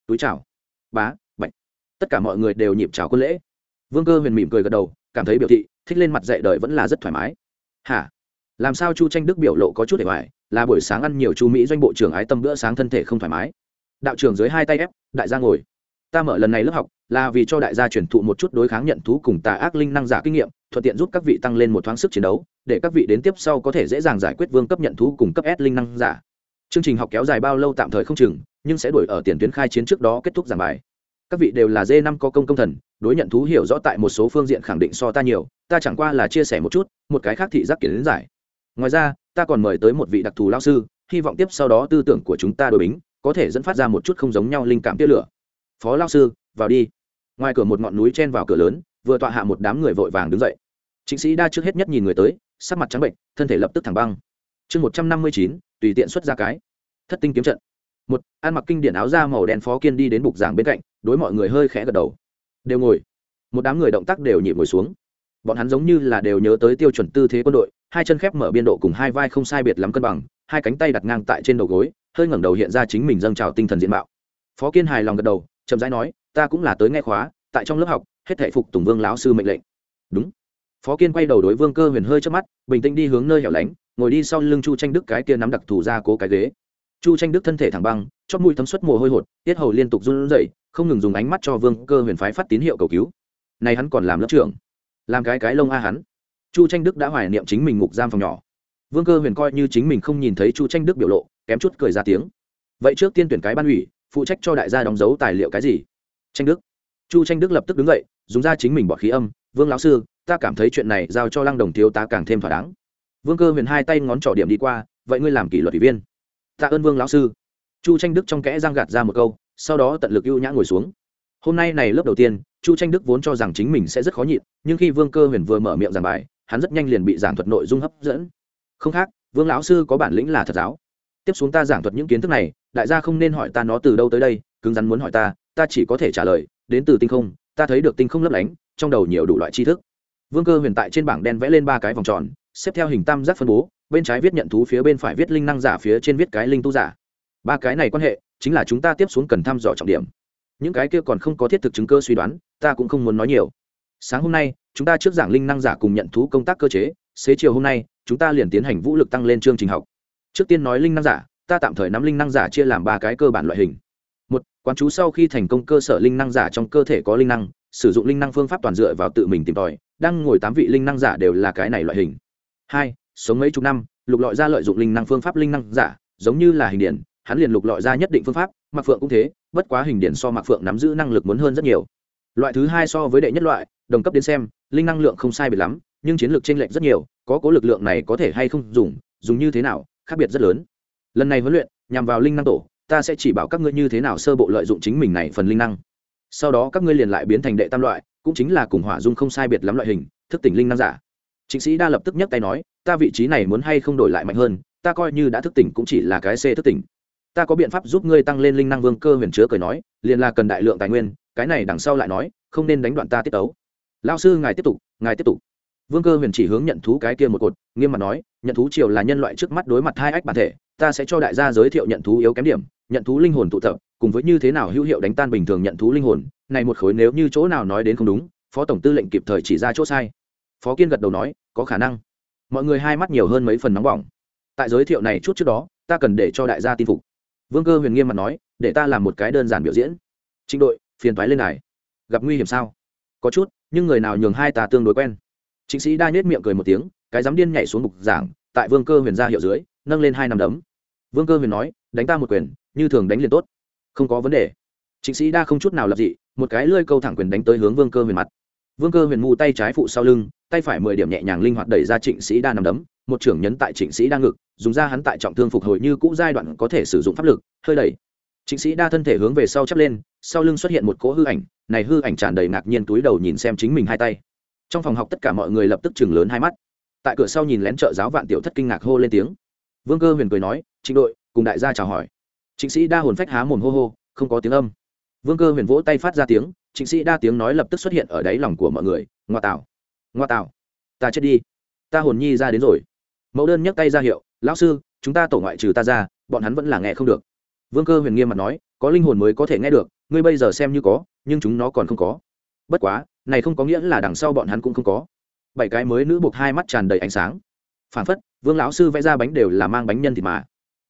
Túi chào. Bá bệnh tất cả mọi người đều nhịp chào quân lễ. Vương cơ huyền mỉm cười gật đầu, cảm thấy biểu thị, thích lên mặt dạy đời vẫn là rất thoải mái. Hả? Làm sao chu tranh đức biểu lộ có chút để hoài, là buổi sáng ăn nhiều chu mỹ doanh bộ trưởng ái tâm bữa sáng thân thể không thoải mái. Đạo trưởng dưới hai tay ép, đại gia ngồi ta mở lần này lớp học, là vì cho đại gia truyền thụ một chút đối kháng nhận thú cùng tà ác linh năng giả kinh nghiệm, thuận tiện giúp các vị tăng lên một thoáng sức chiến đấu, để các vị đến tiếp sau có thể dễ dàng giải quyết vương cấp nhận thú cùng cấp s linh năng giả. Chương trình học kéo dài bao lâu tạm thời không chừng, nhưng sẽ đổi ở tiền tuyến khai chiến trước đó kết thúc giảng bài. Các vị đều là d năm có công công thần, đối nhận thú hiểu rõ tại một số phương diện khẳng định so ta nhiều, ta chẳng qua là chia sẻ một chút, một cái khác thị giác kiến giải. Ngoài ra, ta còn mời tới một vị đặc thù lao sư, hy vọng tiếp sau đó tư tưởng của chúng ta đối bính, có thể dẫn phát ra một chút không giống nhau linh cảm tia lửa phó lao sư, vào đi. Ngoài cửa một ngọn núi chen vào cửa lớn, vừa tọa hạ một đám người vội vàng đứng dậy. Chính sĩ đa trước hết nhất nhìn người tới, sắc mặt trắng bệnh, thân thể lập tức thẳng băng. Chương một trăm năm mươi chín, tùy tiện xuất ra cái. Thất tinh kiếm trận. Một, ăn mặc kinh điển áo da màu đen phó kiên đi đến bục giảng bên cạnh, đối mọi người hơi khẽ gật đầu. Đều ngồi. Một đám người động tác đều nhịp ngồi xuống. Bọn hắn giống như là đều nhớ tới tiêu chuẩn tư thế quân đội, hai chân khép mở biên độ cùng hai vai không sai biệt lắm cân bằng, hai cánh tay đặt ngang tại trên đầu gối, hơi ngẩng đầu hiện ra chính mình dâng trào tinh thần diện mạo. Phó kiên hài lòng gật đầu chậm rãi nói, ta cũng là tới nghe khóa, tại trong lớp học, hết thệ phục tùng vương lão sư mệnh lệnh. Đúng. Phó kiên quay đầu đối vương cơ huyền hơi trước mắt, bình tĩnh đi hướng nơi hẻo lánh, ngồi đi sau lưng chu tranh đức cái kia nắm đặc thù ra cố cái ghế. Chu tranh đức thân thể thẳng băng, chót mũi thấm suất mồ hôi hột, tiết hầu liên tục run rẩy, không ngừng dùng ánh mắt cho vương cơ huyền phái phát tín hiệu cầu cứu. Này hắn còn làm lớp trưởng, làm cái cái lông a hắn. Chu tranh đức đã hoài niệm chính mình ngục giam phòng nhỏ. Vương cơ huyền coi như chính mình không nhìn thấy chu tranh đức biểu lộ, kém chút cười ra tiếng. Vậy trước tiên tuyển cái ban ủy phụ trách cho đại gia đóng dấu tài liệu cái gì? Tranh đức. Chu tranh đức lập tức đứng dậy, dùng ra chính mình bỏ khí âm, vương lão sư, ta cảm thấy chuyện này giao cho lăng đồng thiếu tá càng thêm thỏa đáng. Vương cơ huyền hai tay ngón trỏ điểm đi qua, vậy ngươi làm kỷ luật ủy viên. Tạ ơn vương lão sư. Chu tranh đức trong kẽ giang gạt ra một câu, sau đó tận lực ưu nhã ngồi xuống. Hôm nay này lớp đầu tiên, chu tranh đức vốn cho rằng chính mình sẽ rất khó nhịn, nhưng khi vương cơ huyền vừa mở miệng giảng bài, hắn rất nhanh liền bị giảng thuật nội dung hấp dẫn. Không khác, vương lão sư có bản lĩnh là thật giáo. Tiếp xuống ta giảng thuật những kiến thức này đại gia không nên hỏi ta nó từ đâu tới đây, cứng rắn muốn hỏi ta ta chỉ có thể trả lời, đến từ tinh không, ta thấy được tinh không lấp lánh, trong đầu nhiều đủ loại tri thức. Vương cơ huyền tại trên bảng đen vẽ lên ba cái vòng tròn, xếp theo hình tam giác phân bố, bên trái viết nhận thú, phía bên phải viết linh năng giả, phía trên viết cái linh tu giả. Ba cái này quan hệ, chính là chúng ta tiếp xuống cần thăm dò trọng điểm. Những cái kia còn không có thiết thực chứng cơ suy đoán, ta cũng không muốn nói nhiều. Sáng hôm nay, chúng ta trước giảng linh năng giả cùng nhận thú công tác cơ chế, xế chiều hôm nay, chúng ta liền tiến hành vũ lực tăng lên chương trình học. Trước tiên nói linh năng giả ta tạm thời nắm linh năng giả chia làm ba cái cơ bản loại hình. Một quán chú sau khi thành công cơ sở linh năng giả trong cơ thể có linh năng sử dụng linh năng phương pháp toàn dựa vào tự mình tìm tòi đang ngồi tám vị linh năng giả đều là cái này loại hình. Hai sống mấy chục năm lục lọi ra lợi dụng linh năng phương pháp linh năng giả giống như là hình điển, hắn liền lục lọi ra nhất định phương pháp mặc phượng cũng thế bất quá hình điển so mặc phượng nắm giữ năng lực muốn hơn rất nhiều. Loại thứ hai so với đệ nhất loại đồng cấp đến xem linh năng lượng không sai biệt lắm nhưng chiến lược t r ê n lệch rất nhiều có cố lực lượng này có thể hay không dùng dùng như thế nào khác biệt rất lớn lần này huấn luyện nhằm vào linh năng tổ, ta sẽ chỉ bảo các ngươi như thế nào sơ bộ lợi dụng chính mình này phần linh năng. Sau đó các ngươi liền lại biến thành đệ tam loại, cũng chính là cùng hỏa dung không sai biệt lắm loại hình, thức tỉnh linh năng giả. Chính sĩ đa lập tức nhấc tay nói, ta vị trí này muốn hay không đổi lại mạnh hơn, ta coi như đã thức tỉnh cũng chỉ là cái c thức tỉnh. Ta có biện pháp giúp ngươi tăng lên linh năng vương cơ huyền chứa cười nói, liền là cần đại lượng tài nguyên, cái này đằng sau lại nói, không nên đánh đoạn ta tiết tấu. Lao sư, ngài tiếp tục, ngài tiếp tục vương cơ huyền chỉ hướng nhận thú cái kia một cột, nghiêm mặt nói, nhận thú triều là nhân loại trước mắt đối mặt hai ách bản thể, ta sẽ cho đại gia giới thiệu nhận thú yếu kém điểm, nhận thú linh hồn tụ tập, cùng với như thế nào hữu hiệu đánh tan bình thường nhận thú linh hồn, này một khối nếu như chỗ nào nói đến không đúng, phó tổng tư lệnh kịp thời chỉ ra chỗ sai. Phó kiên gật đầu nói, có khả năng. Mọi người hai mắt nhiều hơn mấy phần nóng bỏng. Tại giới thiệu này chút trước đó, ta cần để cho đại gia tin phục. Vương cơ huyền nghiêm mặt nói, để ta làm một cái đơn giản biểu diễn. Trịnh đội, phiền thoái lên này gặp nguy hiểm sao? Có chút, nhưng người nào nhường hai ta tương đối quen chính sĩ đa nhếch miệng cười một tiếng, cái dám điên nhảy xuống mục giảng, tại vương cơ huyền ra hiệu dưới, nâng lên hai nằm đấm. Vương cơ huyền nói, đánh ta một quyền, như thường đánh liền tốt, không có vấn đề. Chính sĩ đa không chút nào lập dị, một cái lơi câu thẳng quyền đánh tới hướng vương cơ huyền mặt. Vương cơ huyền mù tay trái phụ sau lưng, tay phải mười điểm nhẹ nhàng linh hoạt đẩy ra trịnh sĩ đa nằm đấm, một trưởng nhấn tại trịnh sĩ đa ngực, dùng ra hắn tại trọng thương phục hồi như cũ giai đoạn có thể sử dụng pháp lực, hơi đẩy. Trịnh sĩ đa thân thể hướng về sau chắp lên, sau lưng xuất hiện một cỗ hư ảnh, này hư ảnh tràn đầy ngạc nhiên túi đầu nhìn xem chính mình hai tay trong phòng học tất cả mọi người lập tức chừng lớn hai mắt. Tại cửa sau nhìn lén trợ giáo vạn tiểu thất kinh ngạc hô lên tiếng. Vương cơ huyền cười nói, trịnh đội, cùng đại gia chào hỏi. Trịnh sĩ đa hồn phách há mồm hô hô, không có tiếng âm. Vương cơ huyền vỗ tay phát ra tiếng, trịnh sĩ đa tiếng nói lập tức xuất hiện ở đáy lòng của mọi người, ngoa tạo ngoa tạo ta chết đi, ta hồn nhi ra đến rồi. Mẫu đơn nhấc tay ra hiệu, lão sư, chúng ta tổ ngoại trừ ta ra, bọn hắn vẫn là nghe không được. Vương cơ huyền nghiêm mặt nói, có linh hồn mới có thể nghe được, ngươi bây giờ xem như có, nhưng chúng nó còn không có. Bất quá này không có nghĩa là đằng sau bọn hắn cũng không có. Bảy cái mới nữ buộc hai mắt tràn đầy ánh sáng. Phản phất, vương lão sư vẽ ra bánh đều là mang bánh nhân thịt mà.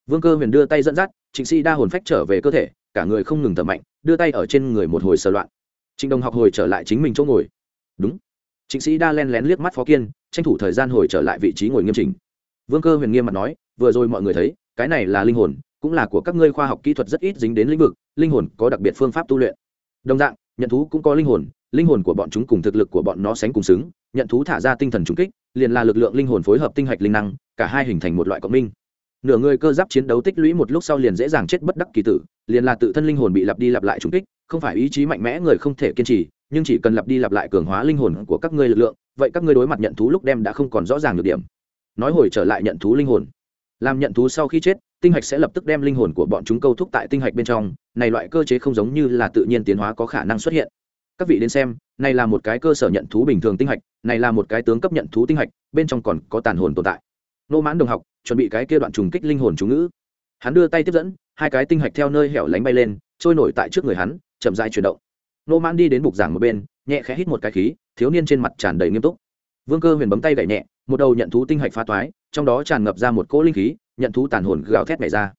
Vương cơ huyền đưa tay dẫn dắt, trịnh sĩ đa hồn phách trở về cơ thể, cả người không ngừng thở mạnh, đưa tay ở trên người một hồi sờ loạn. Trịnh đồng học hồi trở lại chính mình chỗ ngồi. Đúng. Trịnh sĩ đa len lén liếc mắt phó kiên, tranh thủ thời gian hồi trở lại vị trí ngồi nghiêm chỉnh. Vương cơ huyền nghiêm mặt nói, vừa rồi mọi người thấy, cái này là linh hồn, cũng là của các ngươi khoa học kỹ thuật rất ít dính đến lĩnh vực, linh hồn có đặc biệt phương pháp tu luyện. Đồng dạng, nhận thú cũng có linh hồn linh hồn của bọn chúng cùng thực lực của bọn nó sánh cùng xứng, nhận thú thả ra tinh thần trung kích, liền là lực lượng linh hồn phối hợp tinh hạch linh năng, cả hai hình thành một loại cộng minh. Nửa người cơ giáp chiến đấu tích lũy một lúc sau liền dễ dàng chết bất đắc kỳ tử, liền là tự thân linh hồn bị lặp đi lặp lại trung kích, không phải ý chí mạnh mẽ người không thể kiên trì, nhưng chỉ cần lặp đi lặp lại cường hóa linh hồn của các ngươi lực lượng, vậy các ngươi đối mặt nhận thú lúc đem đã không còn rõ ràng được điểm. Nói hồi trở lại nhận thú linh hồn. Làm nhận thú sau khi chết, tinh hạch sẽ lập tức đem linh hồn của bọn chúng câu thúc tại tinh hạch bên trong, này loại cơ chế không giống như là tự nhiên tiến hóa có khả năng xuất hiện các vị đến xem, này là một cái cơ sở nhận thú bình thường tinh hạch, này là một cái tướng cấp nhận thú tinh hạch, bên trong còn có tàn hồn tồn tại. Nô mãn đồng học, chuẩn bị cái kia đoạn trùng kích linh hồn chú ngữ. Hắn đưa tay tiếp dẫn, hai cái tinh hạch theo nơi hẻo lánh bay lên, trôi nổi tại trước người hắn, chậm dại chuyển động. Nô mãn đi đến bục giảng một bên, nhẹ khẽ hít một cái khí, thiếu niên trên mặt tràn đầy nghiêm túc. Vương cơ huyền bấm tay gậy nhẹ, một đầu nhận thú tinh hạch phá toái, trong đó tràn ngập ra một cỗ linh khí, nhận thú tàn hồn gào thét nhảy ra.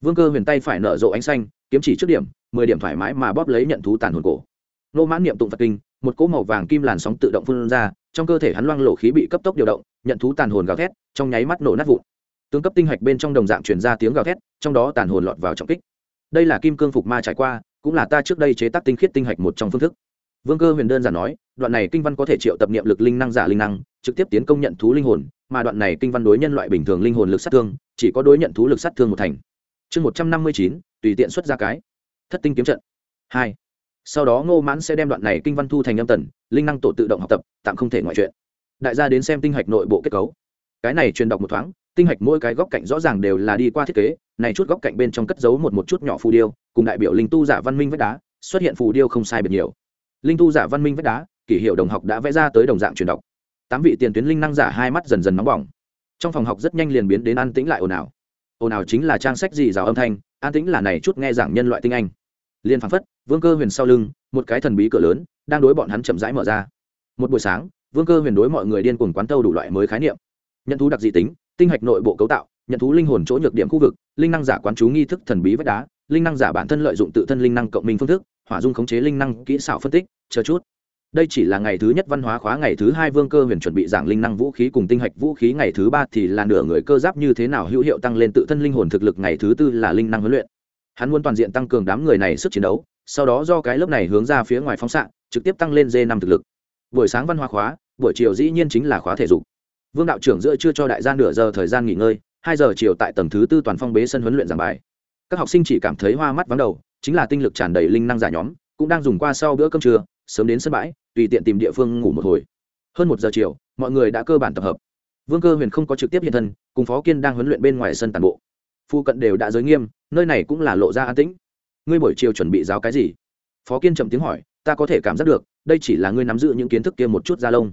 Vương cơ huyền tay phải nở rộ ánh xanh, kiếm chỉ trước điểm, mười điểm thoải mái mà bóp lấy nhận thú tàn hồn cổ nô mãn niệm tụng phật kinh, một cỗ màu vàng kim làn sóng tự động phun ra, trong cơ thể hắn loang lộ khí bị cấp tốc điều động, nhận thú tàn hồn gào thét, trong nháy mắt nổ nát vụn. Tướng cấp tinh hạch bên trong đồng dạng truyền ra tiếng gào thét, trong đó tàn hồn lọt vào trọng kích. Đây là kim cương phục ma trải qua, cũng là ta trước đây chế tác tinh khiết tinh hạch một trong phương thức. Vương cơ huyền đơn giản nói, đoạn này kinh văn có thể triệu tập niệm lực linh năng giả linh năng, trực tiếp tiến công nhận thú linh hồn, mà đoạn này kinh văn đối nhân loại bình thường linh hồn lực sát thương, chỉ có đối nhận thú lực sát thương một thành. Chương một trăm năm mươi chín, tùy tiện xuất ra cái. Thất tinh kiếm trận. Hai sau đó ngô mãn sẽ đem đoạn này kinh văn thu thành âm tần, linh năng tổ tự động học tập, tạm không thể ngoại chuyện. Đại gia đến xem tinh hạch nội bộ kết cấu. Cái này truyền đọc một thoáng, tinh hạch mỗi cái góc cạnh rõ ràng đều là đi qua thiết kế, này chút góc cạnh bên trong cất giấu một một chút nhỏ phù điêu, cùng đại biểu linh tu giả văn minh vách đá, xuất hiện phù điêu không sai biệt nhiều. Linh tu giả văn minh vách đá, kỷ hiệu đồng học đã vẽ ra tới đồng dạng truyền đọc. Tám vị tiền tuyến linh năng giả hai mắt dần dần nóng bỏng. Trong phòng học rất nhanh liền biến đến an tĩnh lại ồn ào. Ồn ào chính là trang sách gì rào âm thanh, an tĩnh là này chút nghe giảng nhân loại tinh anh. Liên phán phất vương cơ huyền sau lưng, một cái thần bí cửa lớn, đang đối bọn hắn chậm rãi mở ra. Một buổi sáng, vương cơ huyền đối mọi người điên cuồng quán tâu đủ loại mới khái niệm. Nhận thú đặc dị tính, tinh hạch nội bộ cấu tạo, nhận thú linh hồn chỗ nhược điểm khu vực, linh năng giả quán chú nghi thức thần bí vách đá, linh năng giả bản thân lợi dụng tự thân linh năng cộng minh phương thức, hỏa dung khống chế linh năng kỹ xảo phân tích, chờ chút. Đây chỉ là ngày thứ nhất văn hóa khóa, ngày thứ hai vương cơ huyền chuẩn bị giảng linh năng vũ khí cùng tinh hạch vũ khí, ngày thứ ba thì là nửa người cơ giáp như thế nào hữu hiệu tăng lên tự thân linh hồn thực lực, ngày thứ tư là linh năng huấn luyện. Hắn muốn toàn diện tăng cường đám người này sức chiến đấu sau đó do cái lớp này hướng ra phía ngoài phóng xạ, trực tiếp tăng lên d năm thực lực. Buổi sáng văn hóa khóa, buổi chiều dĩ nhiên chính là khóa thể dục. Vương đạo trưởng giữa chưa cho đại gia nửa giờ thời gian nghỉ ngơi, hai giờ chiều tại tầng thứ tư toàn phong bế sân huấn luyện giảng bài. Các học sinh chỉ cảm thấy hoa mắt vắng đầu, chính là tinh lực tràn đầy linh năng giả nhóm, cũng đang dùng qua sau bữa cơm trưa, sớm đến sân bãi, tùy tiện tìm địa phương ngủ một hồi. Hơn một giờ chiều, mọi người đã cơ bản tập hợp. Vương cơ huyền không có trực tiếp hiện thân, cùng phó kiên đang huấn luyện bên ngoài sân tàn bộ. Phu cận đều đã giới nghiêm, nơi này cũng là lộ ra an tĩnh ngươi buổi chiều chuẩn bị giáo cái gì? Phó kiên trầm tiếng hỏi, ta có thể cảm giác được, đây chỉ là ngươi nắm giữ những kiến thức kia một chút da lông.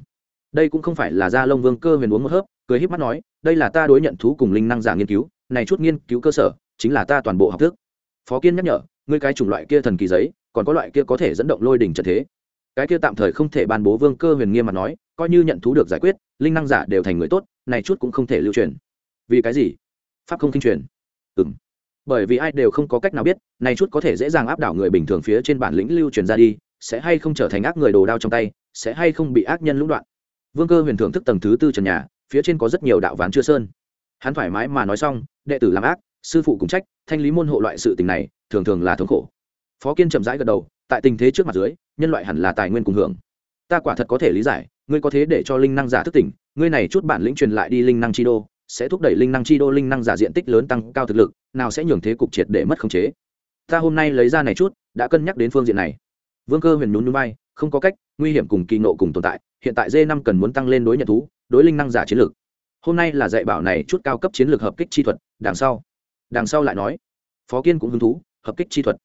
Đây cũng không phải là da lông vương cơ huyền uống một hớp, cười híp mắt nói, đây là ta đối nhận thú cùng linh năng giả nghiên cứu, này chút nghiên cứu cơ sở, chính là ta toàn bộ học thức. Phó kiên nhắc nhở, ngươi cái chủng loại kia thần kỳ giấy, còn có loại kia có thể dẫn động lôi đỉnh trận thế. Cái kia tạm thời không thể ban bố vương cơ huyền nghiêm mà nói, coi như nhận thú được giải quyết, linh năng giả đều thành người tốt, này chút cũng không thể lưu truyền. Vì cái gì? Pháp không kinh truyền. Ừ m bởi vì ai đều không có cách nào biết này chút có thể dễ dàng áp đảo người bình thường phía trên bản lĩnh lưu truyền ra đi, sẽ hay không trở thành ác người đồ đao trong tay, sẽ hay không bị ác nhân lũng đoạn. Vương cơ huyền thưởng thức tầng thứ tư trần nhà, phía trên có rất nhiều đạo ván chưa sơn. Hắn thoải mái mà nói xong, đệ tử làm ác, sư phụ cùng trách, thanh lý môn hộ loại sự tình này, thường thường là thống khổ. Phó kiên chậm rãi gật đầu, tại tình thế trước mặt dưới, nhân loại hẳn là tài nguyên cùng hưởng. Ta quả thật có thể lý giải, ngươi có thế để cho linh năng giả thức tỉnh, ngươi này chút bản lĩnh truyền lại đi linh năng chi đô sẽ thúc đẩy linh năng chi đô, linh năng giả diện tích lớn tăng cao thực lực, nào sẽ nhường thế cục triệt để mất khống chế. Ta hôm nay lấy ra này chút, đã cân nhắc đến phương diện này. Vương cơ huyền nhún núi bay không có cách, nguy hiểm cùng kỳ nộ cùng tồn tại, hiện tại d năm cần muốn tăng lên đối nhận thú, đối linh năng giả chiến lược. Hôm nay là dạy bảo này chút cao cấp chiến lược hợp kích chi thuật, đằng sau. Đằng sau lại nói. Phó kiên cũng hứng thú, hợp kích chi thuật.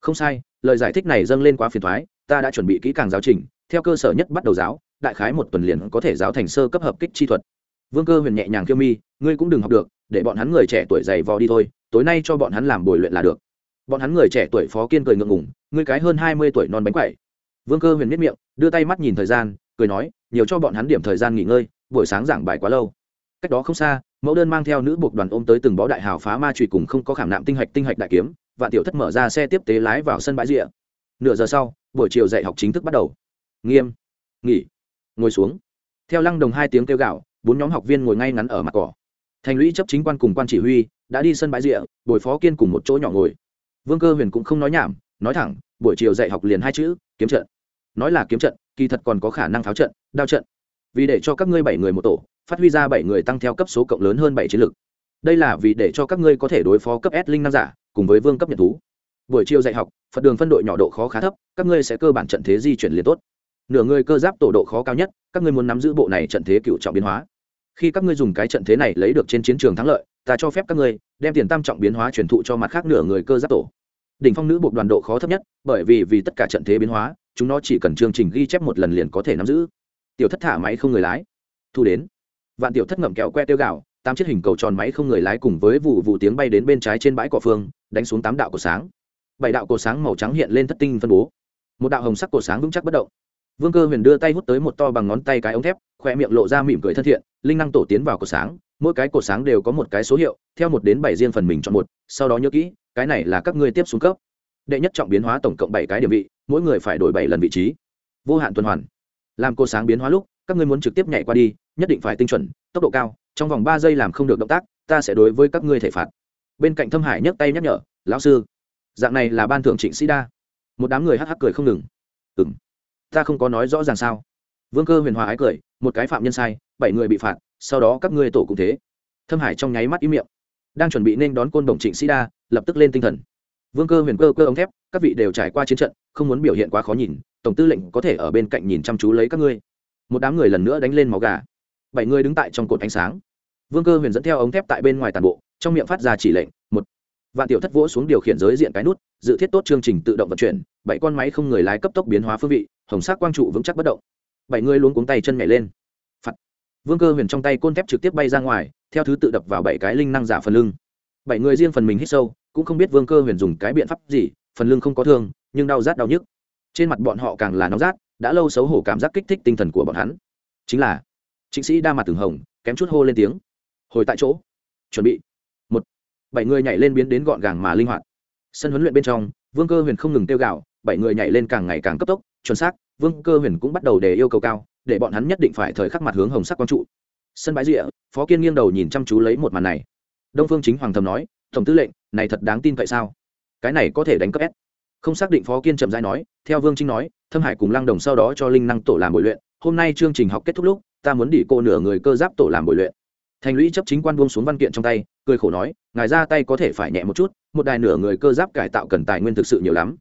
Không sai, lời giải thích này dâng lên quá phiền thoái ta đã chuẩn bị kỹ càng giáo trình, theo cơ sở nhất bắt đầu giáo, đại khái một tuần liền có thể giáo thành sơ cấp hợp kích chi thuật vương cơ huyền nhẹ nhàng kêu mi, ngươi cũng đừng học được, để bọn hắn người trẻ tuổi dày vò đi thôi, tối nay cho bọn hắn làm bồi luyện là được. Bọn hắn người trẻ tuổi phó kiên cười ngượng ngủng ngươi cái hơn hai mươi tuổi non bánh quậy vương cơ huyền miết miệng, đưa tay mắt nhìn thời gian, cười nói, nhiều cho bọn hắn điểm thời gian nghỉ ngơi, buổi sáng giảng bài quá lâu. Cách đó không xa, mẫu đơn mang theo nữ buộc đoàn ôm tới từng bó đại hào phá ma trụy cùng không có khảm nạm tinh hạch tinh hạch đại kiếm, và tiểu thất mở ra xe tiếp tế lái vào sân bãi rịa nửa giờ sau, buổi chiều dạy học chính thức bắt đầu. Nghiêm. Nghỉ. Ngồi xuống. Theo lăng đồng hai tiếng kêu gạo bốn nhóm học viên ngồi ngay ngắn ở mặt cỏ. Thành lũy chấp chính quan cùng quan chỉ huy, đã đi sân bãi rịa, bồi phó kiên cùng một chỗ nhỏ ngồi. Vương cơ huyền cũng không nói nhảm, nói thẳng, buổi chiều dạy học liền hai chữ, kiếm trận. Nói là kiếm trận, kỳ thật còn có khả năng tháo trận, đao trận. Vì để cho các ngươi bảy người một tổ, phát huy ra bảy người tăng theo cấp số cộng lớn hơn bảy chiến lược đây là vì để cho các ngươi có thể đối phó cấp s linh năng giả, cùng với vương cấp nhật thú. Buổi chiều dạy học, phật đường phân đội nhỏ độ khó khá thấp, các ngươi sẽ cơ bản trận thế di chuyển liền tốt. Nửa người cơ giáp tổ độ khó cao nhất, các ngươi muốn nắm giữ bộ này trận thế cựu trọng biến hóa khi các ngươi dùng cái trận thế này lấy được trên chiến trường thắng lợi, ta cho phép các ngươi đem tiền tam trọng biến hóa truyền thụ cho mặt khác nửa người cơ giáp tổ. Đỉnh phong nữ buộc đoàn độ khó thấp nhất, bởi vì vì tất cả trận thế biến hóa, chúng nó chỉ cần chương trình ghi chép một lần liền có thể nắm giữ. Tiểu thất thả máy không người lái. Thu đến. Vạn tiểu thất ngậm kẹo que tiêu gạo, tám chiếc hình cầu tròn máy không người lái cùng với vụ vụ tiếng bay đến bên trái trên bãi cỏ phương, đánh xuống tám đạo cổ sáng. Bảy đạo cổ sáng màu trắng hiện lên thất tinh phân bố. Một đạo hồng sắc cổ sáng vững chắc bất động vương cơ huyền đưa tay hút tới một to bằng ngón tay cái ống thép khoe miệng lộ ra mỉm cười thân thiện, linh năng tổ tiến vào cổ sáng, mỗi cái cổ sáng đều có một cái số hiệu, theo một đến bảy riêng phần mình chọn một, sau đó nhớ kỹ, cái này là các ngươi tiếp xuống cấp. Đệ nhất trọng biến hóa tổng cộng bảy cái điểm vị, mỗi người phải đổi bảy lần vị trí. Vô hạn tuần hoàn. Làm cổ sáng biến hóa lúc, các ngươi muốn trực tiếp nhảy qua đi, nhất định phải tinh chuẩn, tốc độ cao, trong vòng ba giây làm không được động tác, ta sẽ đối với các ngươi thể phạt. Bên cạnh thâm hải nhấc tay nhắc nhở, lão sư, dạng này là ban thượng trịnh sĩ đa. Một đám người hắc hắc cười không ngừng. Ừng ta không có nói rõ ràng sao? Vương cơ huyền hòa ái cười, một cái phạm nhân sai, bảy người bị phạt, sau đó các ngươi tổ cũng thế. Thâm hải trong nháy mắt ý miệng, đang chuẩn bị nên đón côn đồng trịnh sĩ đa, lập tức lên tinh thần. Vương cơ huyền cơ cơ ống thép, các vị đều trải qua chiến trận, không muốn biểu hiện quá khó nhìn, tổng tư lệnh có thể ở bên cạnh nhìn chăm chú lấy các ngươi. Một đám người lần nữa đánh lên máu gà. Bảy người đứng tại trong cột ánh sáng. Vương cơ huyền dẫn theo ống thép tại bên ngoài tàn bộ, trong miệng phát ra chỉ lệnh, một vạn tiểu thất vỗ xuống điều khiển giới diện cái nút, dự thiết tốt chương trình tự động vận chuyển, bảy con máy không người lái cấp tốc biến hóa phương vị, hồng sắc quang trụ vững chắc bất động. Bảy người luôn cuống tay chân nhảy lên. Phạt. vương cơ huyền trong tay côn thép trực tiếp bay ra ngoài, theo thứ tự đập vào bảy cái linh năng giả phần lưng. Bảy người riêng phần mình hít sâu, cũng không biết vương cơ huyền dùng cái biện pháp gì, phần lưng không có thương, nhưng đau rát đau nhức. Trên mặt bọn họ càng là nóng rát, đã lâu xấu hổ cảm giác kích thích tinh thần của bọn hắn. Chính là chính sĩ đa mặt từng hồng, kém chút hô lên tiếng. Hồi tại chỗ. Chuẩn bị bảy người nhảy lên biến đến gọn gàng mà linh hoạt. Sân huấn luyện bên trong, vương cơ huyền không ngừng tiêu gạo bảy người nhảy lên càng ngày càng cấp tốc, chuẩn xác, vương cơ huyền cũng bắt đầu để yêu cầu cao, để bọn hắn nhất định phải thời khắc mặt hướng hồng sắc quang trụ. Sân bãi rịa, phó kiên nghiêng đầu nhìn chăm chú lấy một màn này. Đông phương chính hoàng thầm nói, tổng tư lệnh, này thật đáng tin vậy sao? Cái này có thể đánh cấp s. Không xác định phó kiên chậm rãi nói, theo vương trinh nói, thâm hải cùng lăng đồng sau đó cho linh năng tổ làm bồi luyện, hôm nay chương trình học kết thúc lúc, ta muốn đỉ cô nửa người cơ giáp tổ làm bồi luyện. Thành lũy chấp chính quan buông xuống văn kiện trong tay cười khổ nói, ngài ra tay có thể phải nhẹ một chút, một đài nửa người cơ giáp cải tạo cần tài nguyên thực sự nhiều lắm.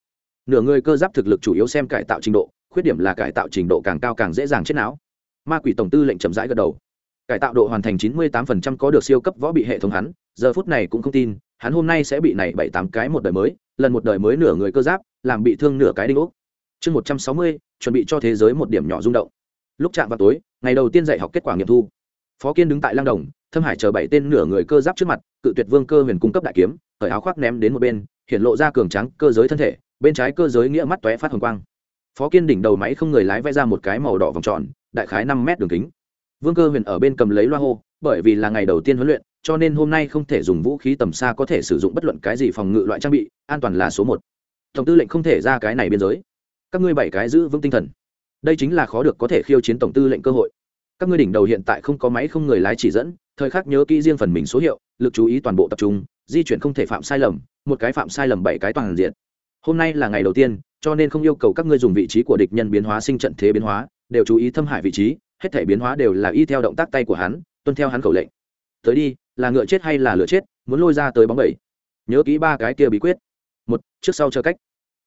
Nửa người cơ giáp thực lực chủ yếu xem cải tạo trình độ, khuyết điểm là cải tạo trình độ càng cao càng dễ dàng chết não. Ma quỷ tổng tư lệnh chậm rãi gật đầu. Cải tạo độ hoàn thành chín mươi 98% có được siêu cấp võ bị hệ thống hắn, giờ phút này cũng không tin, hắn hôm nay sẽ bị này bảy tám cái một đời mới, lần một đời mới nửa người cơ giáp, làm bị thương nửa cái đinh ốc. Chương một trăm sáu mươi, chuẩn bị cho thế giới một điểm nhỏ rung động. Lúc chạm vào tối, ngày đầu tiên dạy học kết quả nghiệm thu phó kiên đứng tại lang đồng, thâm hải chờ bảy tên nửa người cơ giáp trước mặt, cự tuyệt vương cơ huyền cung cấp đại kiếm cởi áo khoác ném đến một bên, hiện lộ ra cường trắng cơ giới thân thể, bên trái cơ giới nghĩa mắt tóe phát hồng quang. Phó kiên đỉnh đầu máy không người lái vẽ ra một cái màu đỏ vòng tròn, đại khái năm mét đường kính. Vương cơ huyền ở bên cầm lấy loa hô, bởi vì là ngày đầu tiên huấn luyện, cho nên hôm nay không thể dùng vũ khí tầm xa có thể sử dụng bất luận cái gì phòng ngự loại trang bị, an toàn là số một. Tổng tư lệnh không thể ra cái này biên giới. Các ngươi bảy cái giữ vững tinh thần. Đây chính là khó được có thể khiêu chiến tổng tư lệnh cơ hội các ngươi đỉnh đầu hiện tại không có máy không người lái chỉ dẫn, thời khắc nhớ kỹ riêng phần mình số hiệu, lực chú ý toàn bộ tập trung, di chuyển không thể phạm sai lầm, một cái phạm sai lầm bảy cái toàn diện. Hôm nay là ngày đầu tiên, cho nên không yêu cầu các ngươi dùng vị trí của địch nhân biến hóa sinh trận thế biến hóa, đều chú ý thâm hại vị trí, hết thể biến hóa đều là y theo động tác tay của hắn, tuân theo hắn khẩu lệnh. Tới đi, là ngựa chết hay là lửa chết, muốn lôi ra tới bóng bẩy. Nhớ kỹ ba cái kia bí quyết. Một, trước sau chờ cách.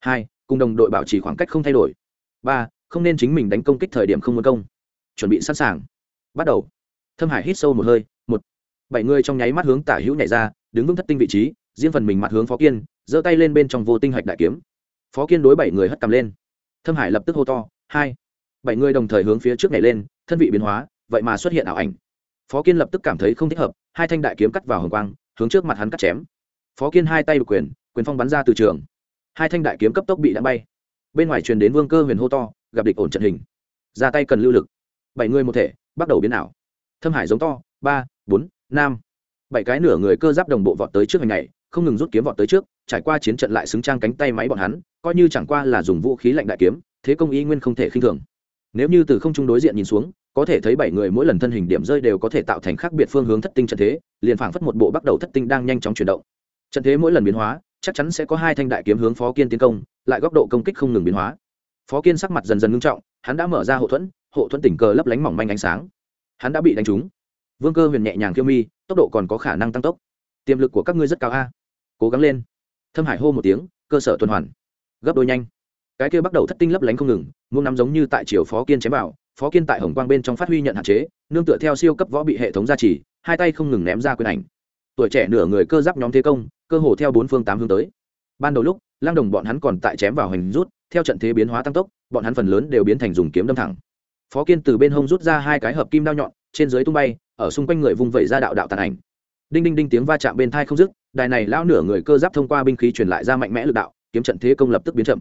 Hai, cùng đồng đội bảo trì khoảng cách không thay đổi. Ba, không nên chính mình đánh công kích thời điểm không muốn công chuẩn bị sẵn sàng. Bắt đầu. Thâm hải hít sâu một hơi, một, bảy người trong nháy mắt hướng tả hữu nhảy ra, đứng vững thất tinh vị trí, riêng phần mình mặt hướng phó kiên, giơ tay lên bên trong vô tinh hạch đại kiếm. Phó kiên đối bảy người hất cầm lên. Thâm hải lập tức hô to, hai, bảy người đồng thời hướng phía trước nhảy lên, thân vị biến hóa, vậy mà xuất hiện ảo ảnh. Phó kiên lập tức cảm thấy không thích hợp, hai thanh đại kiếm cắt vào hồng quang, hướng trước mặt hắn cắt chém. Phó kiên hai tay quyền quyền phong bắn ra từ trường. Hai thanh đại kiếm cấp tốc bị đã bay. Bên ngoài truyền đến vương cơ huyền hô to, gặp địch ổn trận hình. Ra tay cần lưu lực bảy người một thể, bắt đầu biến ảo. Thâm hải giống to, ba, bốn, năm. Bảy cái nửa người cơ giáp đồng bộ vọt tới trước ngày này, không ngừng rút kiếm vọt tới trước, trải qua chiến trận lại xứng trang cánh tay máy bọn hắn, coi như chẳng qua là dùng vũ khí lạnh đại kiếm, thế công y nguyên không thể khinh thường. Nếu như từ không trung đối diện nhìn xuống, có thể thấy bảy người mỗi lần thân hình điểm rơi đều có thể tạo thành khác biệt phương hướng thất tinh trận thế, liền phảng phất một bộ bắt đầu thất tinh đang nhanh chóng chuyển động. Trận thế mỗi lần biến hóa, chắc chắn sẽ có hai thanh đại kiếm hướng phó kiên tiến công, lại góc độ công kích không ngừng biến hóa. Phó kiên sắc mặt dần dần ngưng trọng, hắn đã mở ra hậu thuẫn hộ thuẫn tình cờ lấp lánh mỏng manh ánh sáng. Hắn đã bị đánh trúng. Vương cơ huyền nhẹ nhàng kiêu mi, tốc độ còn có khả năng tăng tốc. Tiềm lực của các ngươi rất cao a. Cố gắng lên. Thâm hải hô một tiếng, cơ sở tuần hoàn. Gấp đôi nhanh. Cái kia bắt đầu thất tinh lấp lánh không ngừng muôn nắm giống như tại triều phó kiên chém vào, phó kiên tại hồng quang bên trong phát huy nhận hạn chế, nương tựa theo siêu cấp võ bị hệ thống gia trì, hai tay không ngừng ném ra quyền ảnh. Tuổi trẻ nửa người cơ giáp nhóm thế công, cơ hồ theo bốn phương tám hướng tới. Ban đầu lúc lang đồng bọn hắn còn tại chém vào hình rút, theo trận thế biến hóa tăng tốc, bọn hắn phần lớn đều biến thành dùng kiếm đâm thẳng phó kiên từ bên hông rút ra hai cái hợp kim đao nhọn, trên dưới tung bay, ở xung quanh người vung vẩy ra đạo đạo tàn ảnh. Đinh đinh đinh tiếng va chạm bên thai không dứt, đài này lao nửa người cơ giáp thông qua binh khí truyền lại ra mạnh mẽ lực đạo, kiếm trận thế công lập tức biến chậm.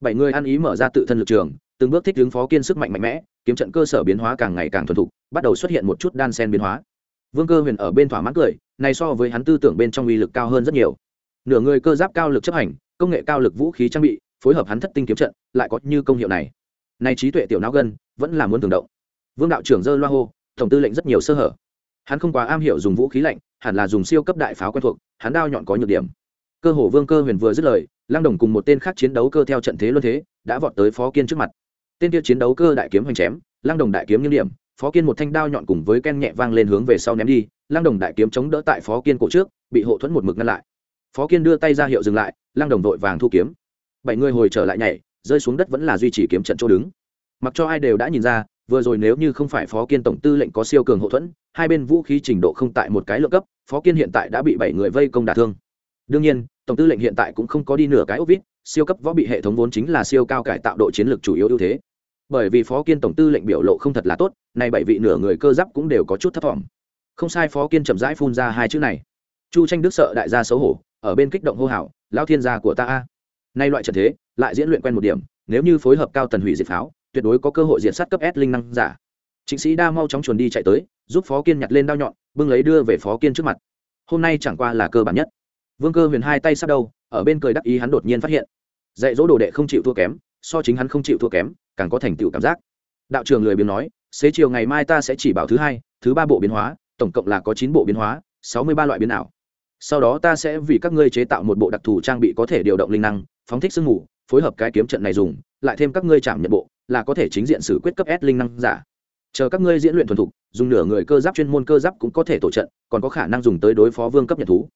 Bảy người ăn ý mở ra tự thân lực trường, từng bước thích ứng phó kiên sức mạnh mạnh mẽ, kiếm trận cơ sở biến hóa càng ngày càng thuần thục, bắt đầu xuất hiện một chút đan sen biến hóa. Vương cơ huyền ở bên thỏa mãn cười, này so với hắn tư tưởng bên trong uy lực cao hơn rất nhiều. Nửa người cơ giáp cao lực chấp hành, công nghệ cao lực vũ khí trang bị, phối hợp hắn thất tinh kiếm trận, lại có như công hiệu này. Này trí tuệ tiểu não gân vẫn là muốn tường động. Vương đạo trưởng dơ loa hô, tổng tư lệnh rất nhiều sơ hở. Hắn không quá am hiểu dùng vũ khí lạnh, hẳn là dùng siêu cấp đại pháo quen thuộc, hắn đao nhọn có nhược điểm. Cơ hồ vương cơ huyền vừa dứt lời Lang đồng cùng một tên khác chiến đấu cơ theo trận thế luân thế, đã vọt tới phó kiên trước mặt. Tên kia chiến đấu cơ đại kiếm hoành chém lang đồng đại kiếm nghiêng điểm, phó kiên một thanh đao nhọn cùng với ken nhẹ vang lên hướng về sau ném đi Lang đồng đại kiếm chống đỡ tại phó kiên cổ trước, bị hộ thuẫn một mực ngăn lại. Phó kiên đưa tay ra hiệu dừng lại lang đồng vội vàng thu kiếm. Bảy người hồi trở lại nhảy, rơi xuống đất vẫn là duy trì kiếm trận chỗ đứng mặc cho ai đều đã nhìn ra, vừa rồi nếu như không phải phó kiên tổng tư lệnh có siêu cường hậu thuẫn, hai bên vũ khí trình độ không tại một cái lượng cấp, phó kiên hiện tại đã bị bảy người vây công đả thương. Đương nhiên, tổng tư lệnh hiện tại cũng không có đi nửa cái ốc vít, siêu cấp võ bị hệ thống vốn chính là siêu cao cải tạo độ chiến lược chủ yếu ưu thế. Bởi vì phó kiên tổng tư lệnh biểu lộ không thật là tốt, nay bảy vị nửa người cơ giáp cũng đều có chút thất vọng không sai, phó kiên chậm rãi phun ra hai chữ này. Chu tranh đức sợ đại gia xấu hổ, ở bên kích động hô hào lao thiên gia của ta a. Nay loại trận thế, lại diễn luyện quen một điểm, nếu như phối hợp cao tần hủy diệt pháo tuyệt đối có cơ hội diện sát cấp s linh năng giả. Chính sĩ đa mau chóng chuồn đi chạy tới, giúp phó kiên nhặt lên đao nhọn, bưng lấy đưa về phó kiên trước mặt. Hôm nay chẳng qua là cơ bản nhất. Vương cơ huyền hai tay sát đầu ở bên cười đắc ý hắn đột nhiên phát hiện. Dạy dỗ đồ đệ không chịu thua kém, so chính hắn không chịu thua kém, càng có thành tựu cảm giác. Đạo trường lười biếng nói, xế chiều ngày mai ta sẽ chỉ bảo thứ hai, thứ ba bộ biến hóa, tổng cộng là có chín bộ biến hóa, sáu mươi ba loại biến ảo. Sau đó ta sẽ vì các ngươi chế tạo một bộ đặc thù trang bị có thể điều động linh năng, phóng thích sương mù, phối hợp cái kiếm trận này dùng, lại thêm các ngươi chạm nhận bộ là có thể chính diện xử quyết cấp s linh năng giả. Chờ các ngươi diễn luyện thuần thục, dùng nửa người cơ giáp chuyên môn cơ giáp cũng có thể tổ trận, còn có khả năng dùng tới đối phó vương cấp nhật thú.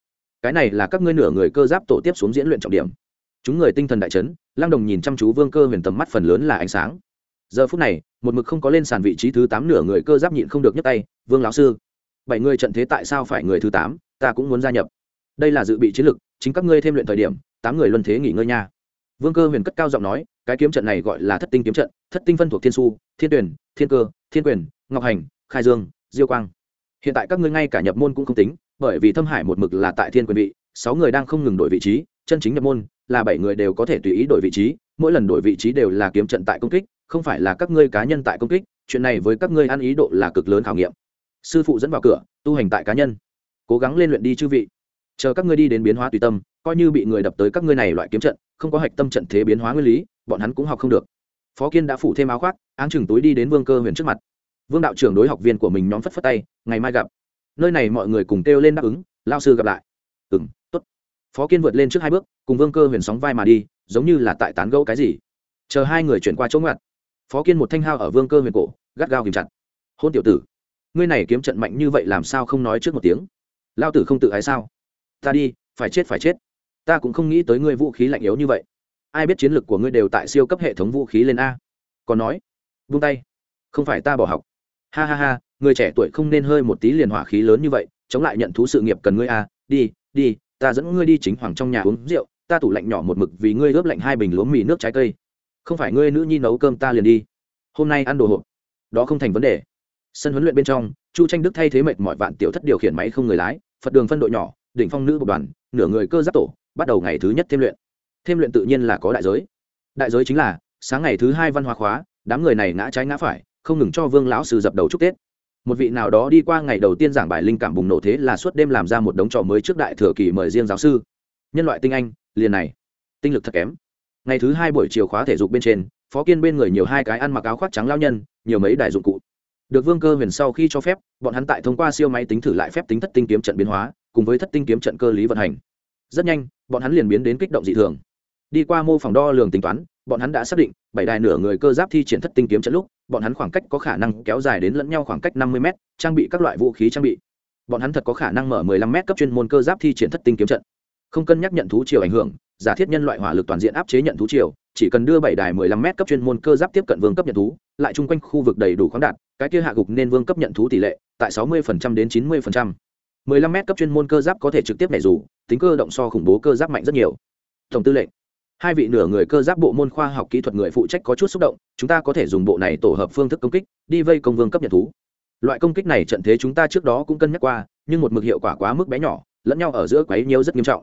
Cái này là các ngươi nửa người cơ giáp tổ tiếp xuống diễn luyện trọng điểm. Chúng người tinh thần đại chấn lang đồng nhìn chăm chú vương cơ huyền tầm mắt phần lớn là ánh sáng. Giờ phút này, một mực không có lên sàn vị trí thứ tám nửa người cơ giáp nhịn không được nhấc tay, vương lão sư, bảy người trận thế tại sao phải người thứ tám? Ta cũng muốn gia nhập. Đây là dự bị chiến lược, chính các ngươi thêm luyện thời điểm, tám người luân thế nghỉ ngơi nha vương cơ huyền cất cao giọng nói, cái kiếm trận này gọi là thất tinh kiếm trận, thất tinh phân thuộc thiên su, thiên tuyển, thiên cơ, thiên quyền, ngọc hành, khai dương, diêu quang. Hiện tại các ngươi ngay cả nhập môn cũng không tính, bởi vì thâm hải một mực là tại thiên quyền vị, sáu người đang không ngừng đổi vị trí, chân chính nhập môn là bảy người đều có thể tùy ý đổi vị trí, mỗi lần đổi vị trí đều là kiếm trận tại công kích, không phải là các ngươi cá nhân tại công kích, chuyện này với các ngươi ăn ý độ là cực lớn khảo nghiệm. Sư phụ dẫn vào cửa, tu hành tại cá nhân. Cố gắng lên luyện đi chư vị. Chờ các ngươi đi đến biến hóa tùy tâm coi như bị người đập tới các ngươi này loại kiếm trận, không có hạch tâm trận thế biến hóa nguyên lý, bọn hắn cũng học không được. Phó kiên đã phủ thêm áo khoác, áng chừng túi đi đến vương cơ huyền trước mặt. Vương đạo trưởng đối học viên của mình nhóm phất phất tay, ngày mai gặp. Nơi này mọi người cùng kêu lên đáp ứng lao sư gặp lại. Ừ m t ố t phó kiên vượt lên trước hai bước, cùng vương cơ huyền sóng vai mà đi, giống như là tại tán gẫu cái gì. Chờ hai người chuyển qua chỗ ngoặt, phó kiên một thanh hao ở vương cơ huyền cổ, gắt gao kìm chặt. Hôn tiểu tử, ngươi này kiếm trận mạnh như vậy làm sao không nói trước một tiếng? Lao tử không tự ái sao? Ta đi, phải chết phải chết ta cũng không nghĩ tới ngươi vũ khí lạnh yếu như vậy. Ai biết chiến lược của ngươi đều tại siêu cấp hệ thống vũ khí lên a. Còn nói vung tay. Không phải ta bỏ học. Ha ha ha, người trẻ tuổi không nên hơi một tí liền hỏa khí lớn như vậy, chống lại nhận thú sự nghiệp cần ngươi a. Đi đi, ta dẫn ngươi đi chính hoàng trong nhà uống rượu, ta tủ lạnh nhỏ một mực vì ngươi ướp lạnh hai bình lúa mì nước trái cây. Không phải ngươi nữ nhi nấu cơm ta liền đi. Hôm nay ăn đồ hộp. Đó không thành vấn đề. Sân huấn luyện bên trong, chu tranh đức thay thế mệt mọi vạn tiểu thất điều khiển máy không người lái, phật đường phân đội nhỏ, đỉnh phong nữ bộ đoàn, nửa người cơ giáp tổ bắt đầu ngày thứ nhất thêm luyện. Thêm luyện tự nhiên là có đại giới. Đại giới chính là, sáng ngày thứ hai văn hóa khóa, đám người này ngã trái ngã phải, không ngừng cho vương lão sư dập đầu chúc tết. Một vị nào đó đi qua ngày đầu tiên giảng bài linh cảm bùng nổ thế là suốt đêm làm ra một đống trò mới trước đại thừa kỳ mời riêng giáo sư. Nhân loại tinh anh, liền này. Tinh lực thật kém. Ngày thứ hai buổi chiều khóa thể dục bên trên, phó kiên bên người nhiều hai cái ăn mặc áo khoác trắng lao nhân, nhiều mấy đại dụng cụ. Được vương cơ huyền sau khi cho phép, bọn hắn tại thông qua siêu máy tính thử lại phép tính thất tinh kiếm trận biến hóa, cùng với thất tinh kiếm trận cơ lý vận hành. Rất nhanh bọn hắn liền biến đến kích động dị thường. Đi qua mô phỏng đo lường tính toán, bọn hắn đã xác định, bảy đài nửa người cơ giáp thi triển thất tinh kiếm trận lúc, bọn hắn khoảng cách có khả năng kéo dài đến lẫn nhau khoảng cách năm mươi m trang bị các loại vũ khí trang bị. Bọn hắn thật có khả năng mở 15 m cấp chuyên môn cơ giáp thi triển thất tinh kiếm trận. Không cân nhắc nhận thú chiều ảnh hưởng, giả thiết nhân loại hỏa lực toàn diện áp chế nhận thú chiều chỉ cần đưa bảy đài 15 m cấp chuyên môn cơ giáp tiếp cận vương cấp nhận thú, lại chung quanh khu vực đầy đủ khoáng đạt, cái kia hạ gục nên vương cấp nhận thú tỷ lệ tại 60% đến 90%. 15 m cấp chuyên môn cơ giáp có thể trực tiếp nhảy dù, tính cơ động so khủng bố cơ giáp mạnh rất nhiều. Tổng tư lệnh, hai vị nửa người cơ giáp bộ môn khoa học kỹ thuật người phụ trách có chút xúc động, chúng ta có thể dùng bộ này tổ hợp phương thức công kích, đi vây công vương cấp nhật thú. Loại công kích này trận thế chúng ta trước đó cũng cân nhắc qua, nhưng một mực hiệu quả quá mức bé nhỏ, lẫn nhau ở giữa quấy nhiễu rất nghiêm trọng.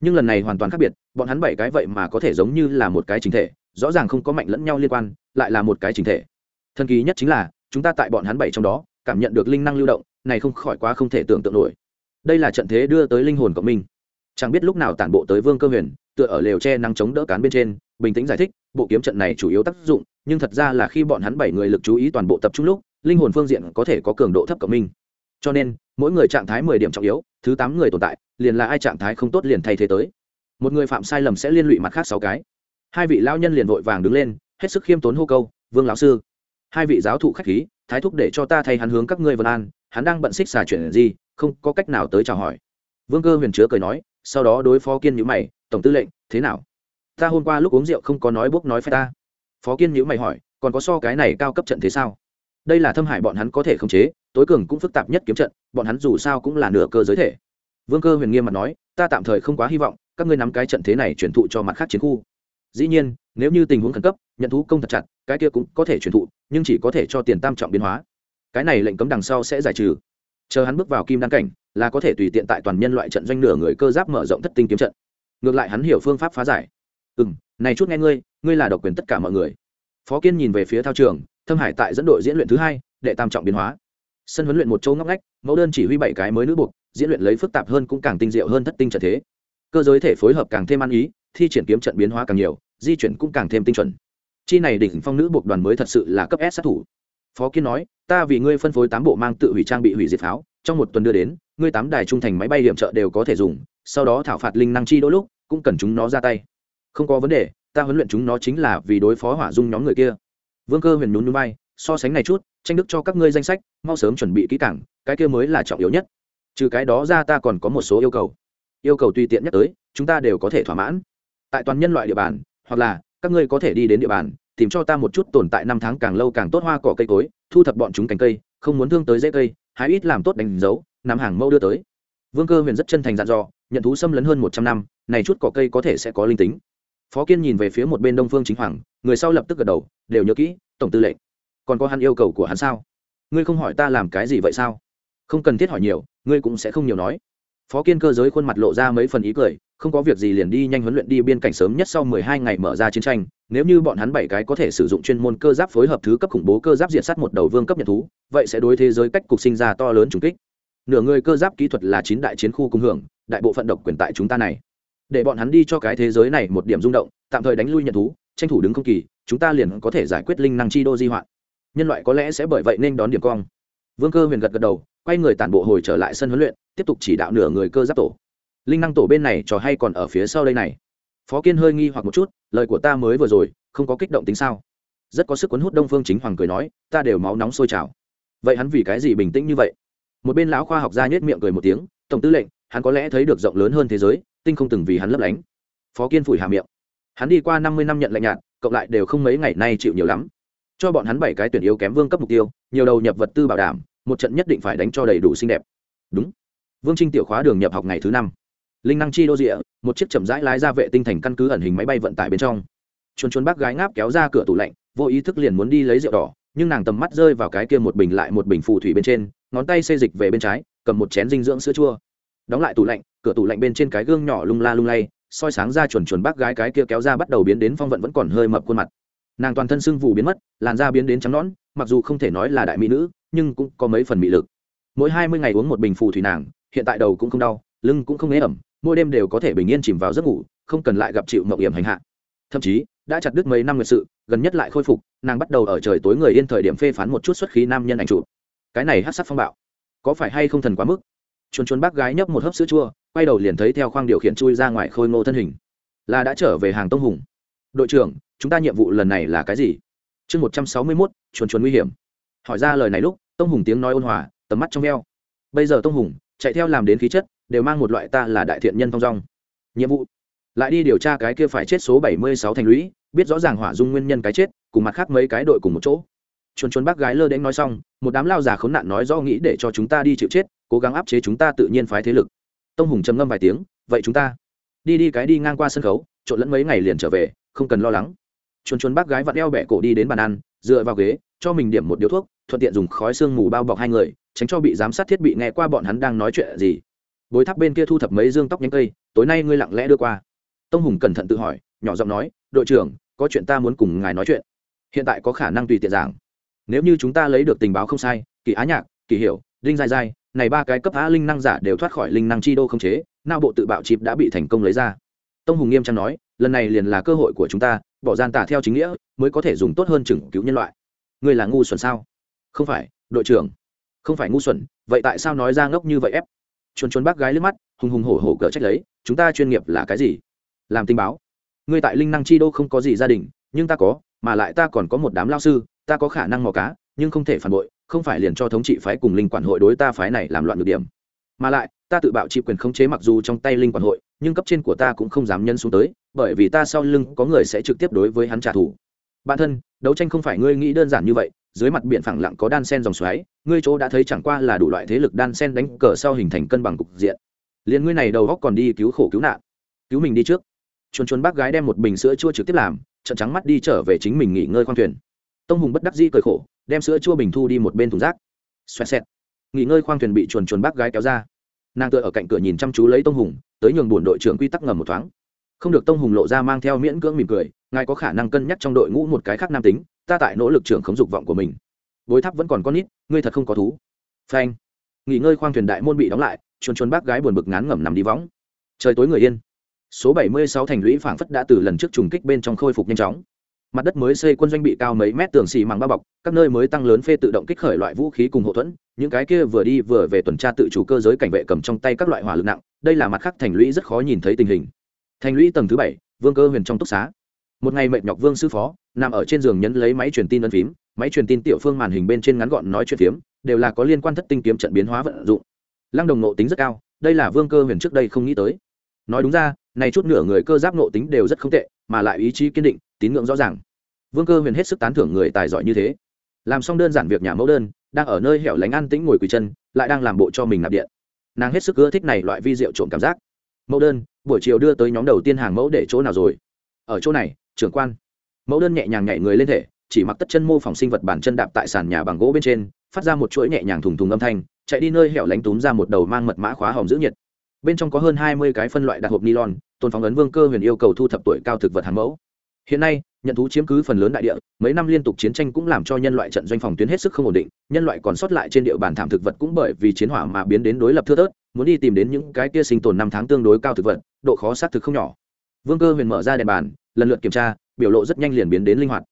Nhưng lần này hoàn toàn khác biệt, bọn hắn bảy cái vậy mà có thể giống như là một cái chính thể, rõ ràng không có mạnh lẫn nhau liên quan, lại là một cái chính thể. Thần kỳ nhất chính là, chúng ta tại bọn hắn bảy trong đó, cảm nhận được linh năng lưu động, này không khỏi quá không thể tưởng tượng nổi đây là trận thế đưa tới linh hồn cộng minh. Chẳng biết lúc nào tản bộ tới vương cơ huyền, tựa ở lều tre năng chống đỡ cán bên trên, bình tĩnh giải thích, bộ kiếm trận này chủ yếu tác dụng, nhưng thật ra là khi bọn hắn bảy người lực chú ý toàn bộ tập trung lúc, linh hồn phương diện có thể có cường độ thấp cộng minh. Cho nên, mỗi người trạng thái mười điểm trọng yếu, thứ tám người tồn tại, liền là ai trạng thái không tốt liền thay thế tới. Một người phạm sai lầm sẽ liên lụy mặt khác sáu cái. Hai vị lao nhân liền vội vàng đứng lên, hết sức khiêm tốn hô câu, vương lão sư. Hai vị giáo thụ khách khí, thái thúc để cho ta thay hắn hướng các ngươi vân an, hắn đang bận xích xà chuyện gì không có cách nào tới chào hỏi. Vương cơ huyền chứa cười nói, sau đó đối phó kiên nhữ mày, tổng tư lệnh, thế nào? Ta hôm qua lúc uống rượu không có nói bốc nói phải ta. Phó kiên nhữ mày hỏi, còn có so cái này cao cấp trận thế sao? Đây là thâm hại bọn hắn có thể khống chế, tối cường cũng phức tạp nhất kiếm trận, bọn hắn dù sao cũng là nửa cơ giới thể. Vương cơ huyền nghiêm mặt nói, ta tạm thời không quá hy vọng, các ngươi nắm cái trận thế này chuyển thụ cho mặt khác chiến khu. Dĩ nhiên, nếu như tình huống khẩn cấp, nhận thú công thật chặt, cái kia cũng có thể chuyển thụ, nhưng chỉ có thể cho tiền tam trọng biến hóa. Cái này lệnh cấm đằng sau sẽ giải trừ chờ hắn bước vào kim đăng cảnh, là có thể tùy tiện tại toàn nhân loại trận doanh nửa người cơ giáp mở rộng thất tinh kiếm trận. Ngược lại hắn hiểu phương pháp phá giải. Ừ m này chút nghe ngươi ngươi là độc quyền tất cả mọi người. Phó kiên nhìn về phía thao trường, thâm hải tại dẫn đội diễn luyện thứ hai, đệ tam trọng biến hóa. Sân huấn luyện một châu ngóc ngách, mẫu đơn chỉ huy bảy cái mới nữ buộc, diễn luyện lấy phức tạp hơn cũng càng tinh diệu hơn thất tinh trận thế. Cơ giới thể phối hợp càng thêm ăn ý, thi triển kiếm trận biến hóa càng nhiều, di chuyển cũng càng thêm tinh chuẩn. Chi này đỉnh phong nữ buộc đoàn mới thật sự là cấp s sát thủ phó kiên nói, ta vì ngươi phân phối tám bộ mang tự hủy trang bị hủy diệt pháo, trong một tuần đưa đến, ngươi tám đài trung thành máy bay hiểm trợ đều có thể dùng, sau đó thảo phạt linh năng chi đôi lúc, cũng cần chúng nó ra tay. Không có vấn đề, ta huấn luyện chúng nó chính là vì đối phó hỏa dung nhóm người kia. Vương cơ huyền nhún núi bay so sánh này chút, tranh đức cho các ngươi danh sách, mau sớm chuẩn bị kỹ càng, cái kia mới là trọng yếu nhất. Trừ cái đó ra ta còn có một số yêu cầu. Yêu cầu tùy tiện nhất tới, chúng ta đều có thể thỏa mãn. Tại toàn nhân loại địa bàn, hoặc là các ngươi có thể đi đến địa bàn tìm cho ta một chút tồn tại năm tháng càng lâu càng tốt hoa cỏ cây cối, thu thập bọn chúng cành cây, không muốn thương tới dễ cây hãy ít làm tốt đánh dấu, nắm hàng mẫu đưa tới. Vương cơ huyền rất chân thành dặn dò, nhận thú xâm lấn hơn một trăm năm, này chút cỏ cây có thể sẽ có linh tính. Phó kiên nhìn về phía một bên đông phương chính hoàng, người sau lập tức gật đầu, đều nhớ kỹ, tổng tư lệnh. Còn có hắn yêu cầu của hắn sao? Ngươi không hỏi ta làm cái gì vậy sao? Không cần thiết hỏi nhiều, ngươi cũng sẽ không nhiều nói phó kiên cơ giới khuôn mặt lộ ra mấy phần ý cười, không có việc gì liền đi nhanh huấn luyện đi biên cảnh sớm nhất sau mười hai ngày mở ra chiến tranh, nếu như bọn hắn bảy cái có thể sử dụng chuyên môn cơ giáp phối hợp thứ cấp khủng bố cơ giáp diệt sát một đầu vương cấp nhật thú, vậy sẽ đối thế giới cách cục sinh ra to lớn trùng kích. Nửa người cơ giáp kỹ thuật là chín đại chiến khu cung hưởng, đại bộ phận độc quyền tại chúng ta này. Để bọn hắn đi cho cái thế giới này một điểm rung động, tạm thời đánh lui nhật thú, tranh thủ đứng không kỳ, chúng ta liền có thể giải quyết linh năng chi đô di hoạn. Nhân loại có lẽ sẽ bởi vậy nên đón điểm cong. Vương cơ huyền gật gật đầu quay người tản bộ hồi trở lại sân huấn luyện, tiếp tục chỉ đạo nửa người cơ giáp tổ. Linh năng tổ bên này trò hay còn ở phía sau đây này. Phó kiên hơi nghi hoặc một chút, lời của ta mới vừa rồi, không có kích động tính sao? Rất có sức cuốn hút đông phương chính hoàng cười nói, ta đều máu nóng sôi trào. Vậy hắn vì cái gì bình tĩnh như vậy? Một bên lão khoa học gia nhếch miệng cười một tiếng, tổng tư lệnh, hắn có lẽ thấy được rộng lớn hơn thế giới, tinh không từng vì hắn lấp lánh. Phó kiên phủi hà miệng. Hắn đi qua năm mươi năm nhận lạnh nhạt, cộng lại đều không mấy ngày nay chịu nhiều lắm. Cho bọn hắn bảy cái tuyển yếu kém vương cấp mục tiêu, nhiều đầu nhập vật tư bảo đảm một trận nhất định phải đánh cho đầy đủ xinh đẹp. Đúng. Vương trinh tiểu khóa đường nhập học ngày thứ năm. Linh năng chi đô rịa một chiếc chậm rãi lái ra vệ tinh thành căn cứ ẩn hình máy bay vận tải bên trong. Chuồn chuồn bác gái ngáp kéo ra cửa tủ lạnh, vô ý thức liền muốn đi lấy rượu đỏ, nhưng nàng tầm mắt rơi vào cái kia một bình lại một bình phù thủy bên trên, ngón tay xê dịch về bên trái, cầm một chén dinh dưỡng sữa chua. Đóng lại tủ lạnh, cửa tủ lạnh bên trên cái gương nhỏ lung la lung lay, soi sáng ra chuồn chuồn bác gái cái kia kéo ra bắt đầu biến đến phong vận vẫn còn hơi mập khuôn mặt. Nàng toàn thân sưng vụ biến mất, làn da biến đến trắng nõn, mặc dù không thể nói là đại mỹ nữ nhưng cũng có mấy phần mị lực. Mỗi hai mươi ngày uống một bình phù thủy nàng, hiện tại đầu cũng không đau, lưng cũng không ế ẩm, mỗi đêm đều có thể bình yên chìm vào giấc ngủ, không cần lại gặp chịu mậu hiểm hành hạ. Thậm chí, đã chặt đứt mấy năm nguyệt sự, gần nhất lại khôi phục, nàng bắt đầu ở trời tối người yên thời điểm phê phán một chút xuất khí nam nhân ảnh trụ cái này hát sắc phong bạo. Có phải hay không thần quá mức? Chuồn chuồn bác gái nhấp một hớp sữa chua, quay đầu liền thấy theo khoang điều khiển chui ra ngoài khôi ngô thân hình. Là đã trở về hàng tông hùng. Đội trưởng, chúng ta nhiệm vụ lần này là cái gì? Chương một trăm sáu mươi mốt, chuồn chuồn nguy hiểm. Hỏi ra lời này lúc tông hùng tiếng nói ôn hòa, tầm mắt trong veo. Bây giờ tông hùng chạy theo làm đến khí chất, đều mang một loại ta là đại thiện nhân thong dong. Nhiệm vụ. Lại đi điều tra cái kia phải chết số bảy mươi sáu thành lũy, biết rõ ràng hỏa dung nguyên nhân cái chết, cùng mặt khác mấy cái đội cùng một chỗ. Chuồn chuồn bác gái lơ đến nói xong, một đám lao già khốn nạn nói do nghĩ để cho chúng ta đi chịu chết, cố gắng áp chế chúng ta tự nhiên phái thế lực. Tông hùng trầm ngâm vài tiếng, vậy chúng ta đi đi cái đi ngang qua sân khấu, trộn lẫn mấy ngày liền trở về, không cần lo lắng. Chuồn chuồn bác gái vặn eo bẻ cổ đi đến bàn ăn, dựa vào ghế, cho mình điểm một điếu thuốc thuận tiện dùng khói sương mù bao bọc hai người, tránh cho bị giám sát thiết bị nghe qua bọn hắn đang nói chuyện gì. Bối tháp bên kia thu thập mấy dương tóc nhánh cây, tối nay ngươi lặng lẽ đưa qua. Tông hùng cẩn thận tự hỏi, nhỏ giọng nói, đội trưởng, có chuyện ta muốn cùng ngài nói chuyện. Hiện tại có khả năng tùy tiện giảng. Nếu như chúng ta lấy được tình báo không sai, kỳ á nhạc, kỳ hiểu, đinh dài dài này ba cái cấp á linh năng giả đều thoát khỏi linh năng chi đô không chế nao bộ tự bạo chịp đã bị thành công lấy ra. Tông hùng nghiêm trang nói, lần này liền là cơ hội của chúng ta, bỏ gian tả theo chính nghĩa, mới có thể dùng tốt hơn chừng cứu nhân loại. Ngươi là ngu xuẩn sao? Không phải, đội trưởng. Không phải ngu xuẩn, vậy tại sao nói ra ngốc như vậy ép? Chuồn chuồn bác gái lướt mắt, hùng hùng hổ hổ cỡ trách lấy, chúng ta chuyên nghiệp là cái gì? Làm tình báo. Ngươi tại linh năng chi đô không có gì gia đình, nhưng ta có, mà lại ta còn có một đám lao sư, ta có khả năng mò cá, nhưng không thể phản bội, không phải liền cho thống trị phái cùng linh quản hội đối ta phái này làm loạn được điểm. Mà lại, ta tự bạo trị quyền khống chế mặc dù trong tay linh quản hội, nhưng cấp trên của ta cũng không dám nhân xuống tới, bởi vì ta sau lưng có người sẽ trực tiếp đối với hắn trả thù. Bản thân, đấu tranh không phải ngươi nghĩ đơn giản như vậy dưới mặt biển phẳng lặng có đan sen dòng xoáy, ngươi chỗ đã thấy chẳng qua là đủ loại thế lực đan sen đánh cờ sau hình thành cân bằng cục diện. Liền ngươi này đầu góc còn đi cứu khổ cứu nạn. Cứu mình đi trước. Chuồn chuồn bác gái đem một bình sữa chua trực tiếp làm trận trắng mắt đi trở về chính mình nghỉ ngơi khoang thuyền. Tông hùng bất đắc dĩ cười khổ, đem sữa chua bình thu đi một bên thùng rác. Xoẹt xẹt. Nghỉ ngơi khoang thuyền bị chuồn chuồn bác gái kéo ra. Nàng tựa ở cạnh cửa nhìn chăm chú lấy tông hùng, tới nhường buồn đội trưởng quy tắc ngầm một thoáng. Không được tông hùng lộ ra mang theo miễn cưỡng mỉm cười ngài có khả năng cân nhắc trong đội ngũ một cái khác nam tính, ta tại nỗ lực trưởng khống dục vọng của mình. Bối tháp vẫn còn con nít, ngươi thật không có thú. Phanh. Nghỉ ngơi khoang thuyền đại môn bị đóng lại, chuồn chuồn bác gái buồn bực ngán ngẩm nằm đi võng. Trời tối người yên. Số 76 thành lũy phảng phất đã từ lần trước trùng kích bên trong khôi phục nhanh chóng. Mặt đất mới xây quân doanh bị cao mấy mét tường xì màng bao bọc, các nơi mới tăng lớn phê tự động kích khởi loại vũ khí cùng hậu thuẫn, những cái kia vừa đi vừa về tuần tra tự chủ cơ giới cảnh vệ cầm trong tay các loại hỏa lực nặng, đây là mặt khác thành lũy rất khó nhìn thấy tình hình. Thành lũy tầng thứ bảy, vương cơ huyền trong túc xá một ngày mệt nhọc vương sư phó, nằm ở trên giường nhấn lấy máy truyền tin ấn phím, máy truyền tin tiểu phương màn hình bên trên ngắn gọn nói chuyện phím đều là có liên quan thất tinh kiếm trận biến hóa vận dụng. Lăng đồng nộ tính rất cao, đây là vương cơ huyền trước đây không nghĩ tới. Nói đúng ra, này chút nửa người cơ giáp nộ tính đều rất không tệ, mà lại ý chí kiên định, tín ngưỡng rõ ràng. Vương cơ huyền hết sức tán thưởng người tài giỏi như thế. Làm xong đơn giản việc nhà mẫu đơn, đang ở nơi hẻo lánh an tĩnh ngồi quỳ chân, lại đang làm bộ cho mình nạp điện. Nàng hết sức ưa thích này loại vi rượu trộm cảm giác. Mẫu đơn, buổi chiều đưa tới nhóm đầu tiên hàng mẫu để chỗ nào rồi? Ở chỗ này trưởng quan. Mẫu đơn nhẹ nhàng nhảy người lên thể, chỉ mặc tất chân mô phỏng sinh vật bản chân đạp tại sàn nhà bằng gỗ bên trên, phát ra một chuỗi nhẹ nhàng thùng thùng âm thanh, chạy đi nơi hẻo lánh túm ra một đầu mang mật mã khóa hòm giữ nhiệt. Bên trong có hơn hai mươi cái phân loại đặt hộp nylon, tôn phóng ấn vương cơ huyền yêu cầu thu thập tuổi cao thực vật hàng mẫu. Hiện nay, nhận thú chiếm cứ phần lớn đại địa, mấy năm liên tục chiến tranh cũng làm cho nhân loại trận doanh phòng tuyến hết sức không ổn định, nhân loại còn sót lại trên địa bàn thảm thực vật cũng bởi vì chiến hỏa mà biến đến đối lập thưa thớt, muốn đi tìm đến những cái kia sinh tồn năm tháng tương đối cao thực vật, độ khó xác thực không nhỏ. Vương cơ huyền mở ra đèn bàn lần lượt kiểm tra, biểu lộ rất nhanh liền biến đến linh hoạt.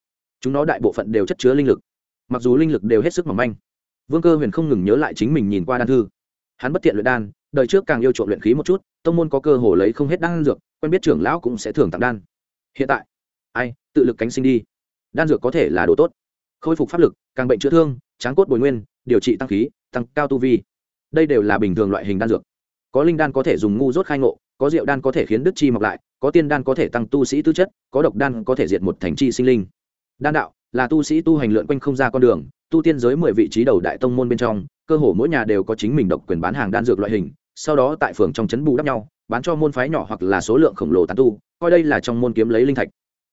Chúng nó đại bộ phận đều chất chứa linh lực. Mặc dù linh lực đều hết sức mỏng manh, vương cơ huyền không ngừng nhớ lại chính mình nhìn qua đan thư. Hắn bất thiện luyện đan, đời trước càng yêu chuộng luyện khí một chút, tông môn có cơ hồ lấy không hết đan dược, quen biết trưởng lão cũng sẽ thường tặng đan. Hiện tại, ai, tự lực cánh sinh đi. Đan dược có thể là đồ tốt. Khôi phục pháp lực, càng bệnh chữa thương, tráng cốt bồi nguyên, điều trị tăng khí, tăng cao tu vi. Đây đều là bình thường loại hình đan dược. Có linh đan có thể dùng ngu dốt khai ngộ có rượu đan có thể khiến đức chi mọc lại, có tiên đan có thể tăng tu sĩ tư chất, có độc đan có thể diệt một thành chi sinh linh. Đan đạo là tu sĩ tu hành lượn quanh không ra con đường, tu tiên giới mười vị trí đầu đại tông môn bên trong, cơ hồ mỗi nhà đều có chính mình độc quyền bán hàng đan dược loại hình, sau đó tại phường trong trấn bù đắp nhau, bán cho môn phái nhỏ hoặc là số lượng khổng lồ tán tu, coi đây là trong môn kiếm lấy linh thạch.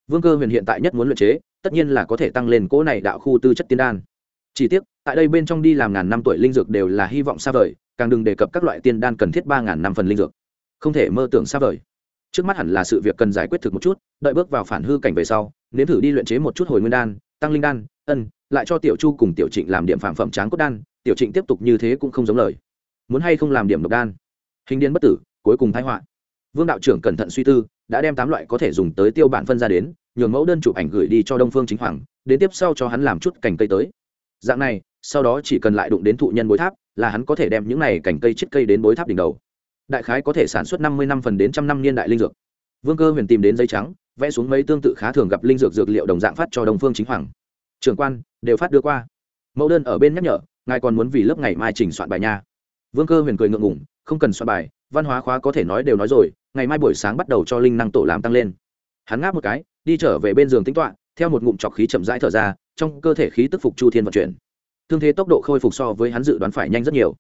Vương cơ huyền hiện tại nhất muốn luyện chế, tất nhiên là có thể tăng lên cỗ này đạo khu tư chất tiên đan. Chỉ tiếc, tại đây bên trong đi làm ngàn năm tuổi linh dược đều là hy vọng xa vời, càng đừng đề cập các loại tiên đan cần thiết ba ngàn năm phần linh dược không thể mơ tưởng xa vời. Trước mắt hẳn là sự việc cần giải quyết thực một chút, đợi bước vào phản hư cảnh về sau, nếm thử đi luyện chế một chút hồi nguyên đan, tăng linh đan, ân, lại cho tiểu chu cùng tiểu trịnh làm điểm phạm phẩm tráng cốt đan, tiểu trịnh tiếp tục như thế cũng không giống lời. Muốn hay không làm điểm độc đan? Hình điên bất tử, cuối cùng thái họa. Vương đạo trưởng cẩn thận suy tư, đã đem tám loại có thể dùng tới tiêu bản phân ra đến, nhường mẫu đơn chụp ảnh gửi đi cho đông phương chính hoàng, đến tiếp sau cho hắn làm chút cành cây tới. Dạng này, sau đó chỉ cần lại đụng đến thụ nhân bối tháp, là hắn có thể đem những này cành cây chết cây đến bối tháp đỉnh đầu đại khái có thể sản xuất năm mươi năm phần đến trăm năm niên đại linh dược. Vương cơ huyền tìm đến giấy trắng, vẽ xuống mấy tương tự khá thường gặp linh dược dược liệu đồng dạng phát cho đông phương chính hoàng. Trường quan, đều phát đưa qua. Mẫu đơn ở bên nhắc nhở, ngài còn muốn vì lớp ngày mai chỉnh soạn bài nha. Vương cơ huyền cười ngượng ngủng không cần soạn bài, văn hóa khóa có thể nói đều nói rồi, ngày mai buổi sáng bắt đầu cho linh năng tổ làm tăng lên. Hắn ngáp một cái, đi trở về bên giường tính toạ theo một ngụm trọc khí chậm rãi thở ra, trong cơ thể khí tức phục chu thiên vận chuyển. Thương thế tốc độ khôi phục so với hắn dự đoán phải nhanh rất nhiều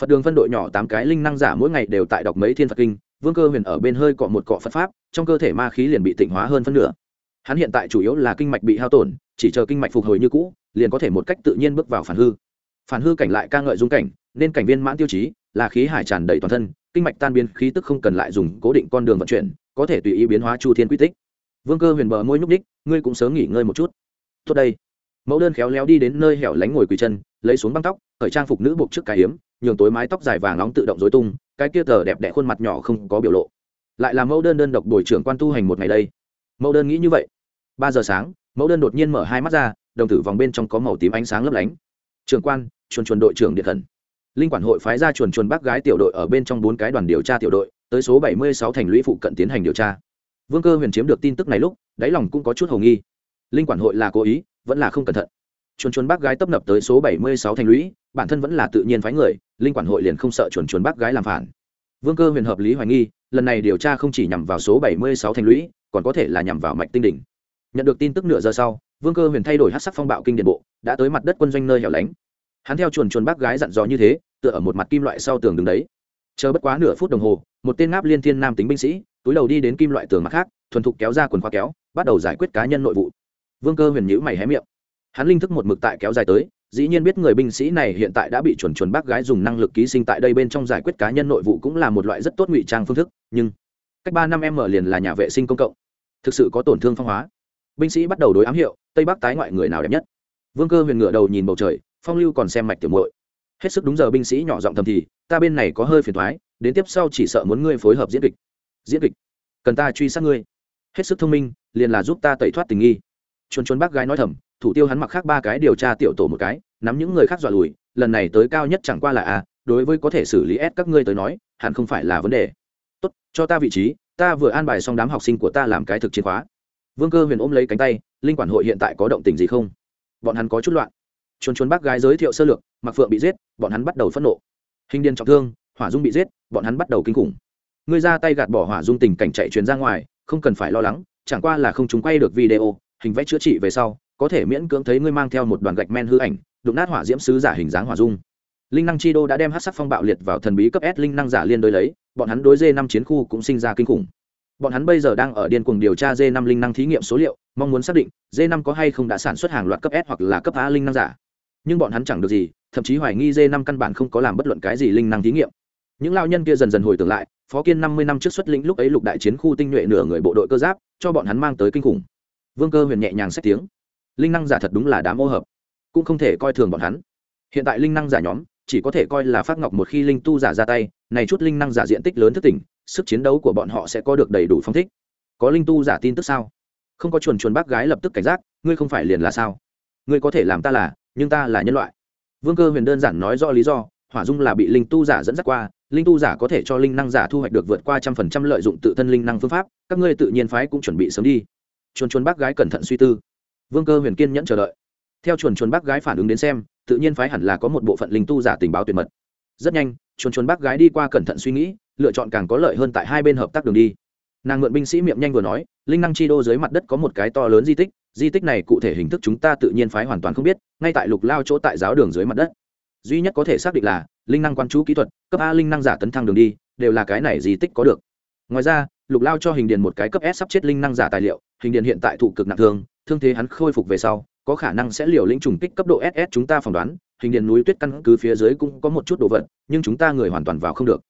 phật đường phân đội nhỏ tám cái linh năng giả mỗi ngày đều tại đọc mấy thiên phật kinh, vương cơ huyền ở bên hơi cọ một cọ phật pháp, trong cơ thể ma khí liền bị tịnh hóa hơn phân nửa. Hắn hiện tại chủ yếu là kinh mạch bị hao tổn, chỉ chờ kinh mạch phục hồi như cũ, liền có thể một cách tự nhiên bước vào phản hư. Phản hư cảnh lại ca ngợi dung cảnh, nên cảnh viên mãn tiêu chí, là khí hải tràn đầy toàn thân, kinh mạch tan biến, khí tức không cần lại dùng cố định con đường vận chuyển, có thể tùy ý biến hóa chu thiên quy tích. Vương cơ huyền bờ môi nhúc ních ngươi cũng sớm nghỉ ngơi một chút. Tốt đây. Mẫu đơn khéo léo đi đến nơi hẻo lánh ngồi quỳ chân, lấy xuống băng tóc khởi trang phục nữ buộc trước cái hiếm nhường tối mái tóc dài vàng nóng tự động dối tung, cái kia tờ đẹp đẽ khuôn mặt nhỏ không có biểu lộ. Lại là mẫu đơn đơn độc bồi trưởng quan tu hành một ngày đây. Mẫu đơn nghĩ như vậy. Ba giờ sáng, mẫu đơn đột nhiên mở hai mắt ra, đồng tử vòng bên trong có màu tím ánh sáng lấp lánh. Trưởng quan, chuồn chuồn đội trưởng điện thần linh quản hội phái ra chuồn chuồn bác gái tiểu đội ở bên trong bốn cái đoàn điều tra tiểu đội, tới số bảy mươi sáu thành lũy phụ cận tiến hành điều tra. Vương cơ huyền chiếm được tin tức này lúc, đáy lòng cũng có chút hầu nghi. Linh quản hội là cố ý, vẫn là không cẩn thận. Chuồn chuồn bác gái tấp nập tới số bảy mươi sáu thành lũy, bản thân vẫn là tự nhiên phái người linh quản hội liền không sợ chuồn chuồn bác gái làm phản. Vương cơ huyền hợp lý hoài nghi, lần này điều tra không chỉ nhằm vào số bảy mươi sáu thành lũy, còn có thể là nhằm vào mạch tinh đỉnh. Nhận được tin tức nửa giờ sau, vương cơ huyền thay đổi hát sắc phong bạo kinh điện bộ, đã tới mặt đất quân doanh nơi hẻo lánh. Hắn theo chuồn chuồn bác gái dặn dò như thế, tựa ở một mặt kim loại sau tường đứng đấy. Chờ bất quá nửa phút đồng hồ, một tên ngáp liên thiên nam tính binh sĩ, túi đầu đi đến kim loại tường mặt khác, thuần thục kéo ra quần khóa kéo, bắt đầu giải quyết cá nhân nội vụ. Vương cơ huyền nhữ mày hé miệng. Hắn linh thức một mực tại kéo dài tới dĩ nhiên biết người binh sĩ này hiện tại đã bị chuẩn chuẩn bác gái dùng năng lực ký sinh tại đây bên trong giải quyết cá nhân nội vụ cũng là một loại rất tốt ngụy trang phương thức, nhưng cách ba năm em mở liền là nhà vệ sinh công cộng, thực sự có tổn thương phong hóa. Binh sĩ bắt đầu đối ám hiệu, tây bắc tái ngoại người nào đẹp nhất. Vương cơ huyền ngựa đầu nhìn bầu trời, phong lưu còn xem mạch tiểu muội. Hết sức đúng giờ binh sĩ nhỏ giọng thầm thì, ta bên này có hơi phiền thoái đến tiếp sau chỉ sợ muốn ngươi phối hợp diễn kịch. Diễn kịch? Cần ta truy sát ngươi. Hết sức thông minh, liền là giúp ta tẩy thoát tình nghi. Chuồn chuồn bác gái nói thầm thủ tiêu hắn mặc khác ba cái điều tra tiểu tổ một cái, nắm những người khác dọa lùi, lần này tới cao nhất chẳng qua là a, đối với có thể xử lý ép các ngươi tới nói, hẳn không phải là vấn đề. Tốt, cho ta vị trí, ta vừa an bài xong đám học sinh của ta làm cái thực chiến khóa. Vương cơ huyền ôm lấy cánh tay, linh quản hội hiện tại có động tình gì không? Bọn hắn có chút loạn. Chuồn chuồn bác gái giới thiệu sơ lược mặc phượng bị giết, bọn hắn bắt đầu phẫn nộ. Hình điền trọng thương, hỏa dung bị giết, bọn hắn bắt đầu kinh khủng. Ngươi ra tay gạt bỏ hỏa dung tình cảnh chạy chuyến ra ngoài, không cần phải lo lắng, chẳng qua là không chúng quay được video, hình vẽ chữa trị về sau có thể miễn cưỡng thấy ngươi mang theo một đoàn gạch men hư ảnh, đụng nát hỏa diễm sứ giả hình dáng hỏa dung. Linh năng chi đô đã đem hát sắc phong bạo liệt vào thần bí cấp s linh năng giả liên đối lấy, bọn hắn đối dê năm chiến khu cũng sinh ra kinh khủng. Bọn hắn bây giờ đang ở điên cuồng điều tra dê năm linh năng thí nghiệm số liệu, mong muốn xác định dê năm có hay không đã sản xuất hàng loạt cấp s hoặc là cấp a linh năng giả. Nhưng bọn hắn chẳng được gì, thậm chí hoài nghi dê năm căn bản không có làm bất luận cái gì linh năng thí nghiệm. Những lao nhân kia dần dần hồi tưởng lại, phó kiên năm mươi năm trước xuất lĩnh lúc ấy lục đại chiến khu tinh nhuệ nửa người bộ đội cơ giáp, cho bọn hắn mang tới kinh khủng. Vương cơ huyền nhẹ nhàng xét tiếng linh năng giả thật đúng là đám ô hợp, cũng không thể coi thường bọn hắn. Hiện tại linh năng giả nhóm chỉ có thể coi là phát ngọc một khi linh tu giả ra tay, này chút linh năng giả diện tích lớn thức tỉnh, sức chiến đấu của bọn họ sẽ có được đầy đủ phong thích. Có linh tu giả tin tức sao? Không có chuồn chuồn bác gái lập tức cảnh giác, ngươi không phải liền là sao? Ngươi có thể làm ta là, nhưng ta là nhân loại. Vương cơ huyền đơn giản nói rõ lý do, hỏa dung là bị linh tu giả dẫn dắt qua, linh tu giả có thể cho linh năng giả thu hoạch được vượt qua trăm phần trăm lợi dụng tự thân linh năng phương pháp, các ngươi tự nhiên phái cũng chuẩn bị sớm đi. Chuồn chuồn bác gái cẩn thận suy tư vương cơ huyền kiên nhẫn chờ đợi. Theo chuồn chuồn bác gái phản ứng đến xem, tự nhiên phái hẳn là có một bộ phận linh tu giả tình báo tuyệt mật. Rất nhanh, chuồn chuồn bác gái đi qua cẩn thận suy nghĩ, lựa chọn càng có lợi hơn tại hai bên hợp tác đường đi. Nàng mượn binh sĩ miệng nhanh vừa nói, linh năng chi đô dưới mặt đất có một cái to lớn di tích di tích này cụ thể hình thức chúng ta tự nhiên phái hoàn toàn không biết, ngay tại lục lao chỗ tại giáo đường dưới mặt đất. Duy nhất có thể xác định là, linh năng quan chú kỹ thuật, cấp a linh năng giả tấn thăng đường đi, đều là cái này di tích có được. Ngoài ra, lục lao cho hình điền một cái cấp s sắp chết linh năng giả tài liệu, hình điền hiện tại thụ cực nặng thương thương thế hắn khôi phục về sau, có khả năng sẽ liều lĩnh trùng kích cấp độ ss chúng ta phỏng đoán, hình điền núi tuyết căn cứ phía dưới cũng có một chút đồ vật, nhưng chúng ta người hoàn toàn vào không được.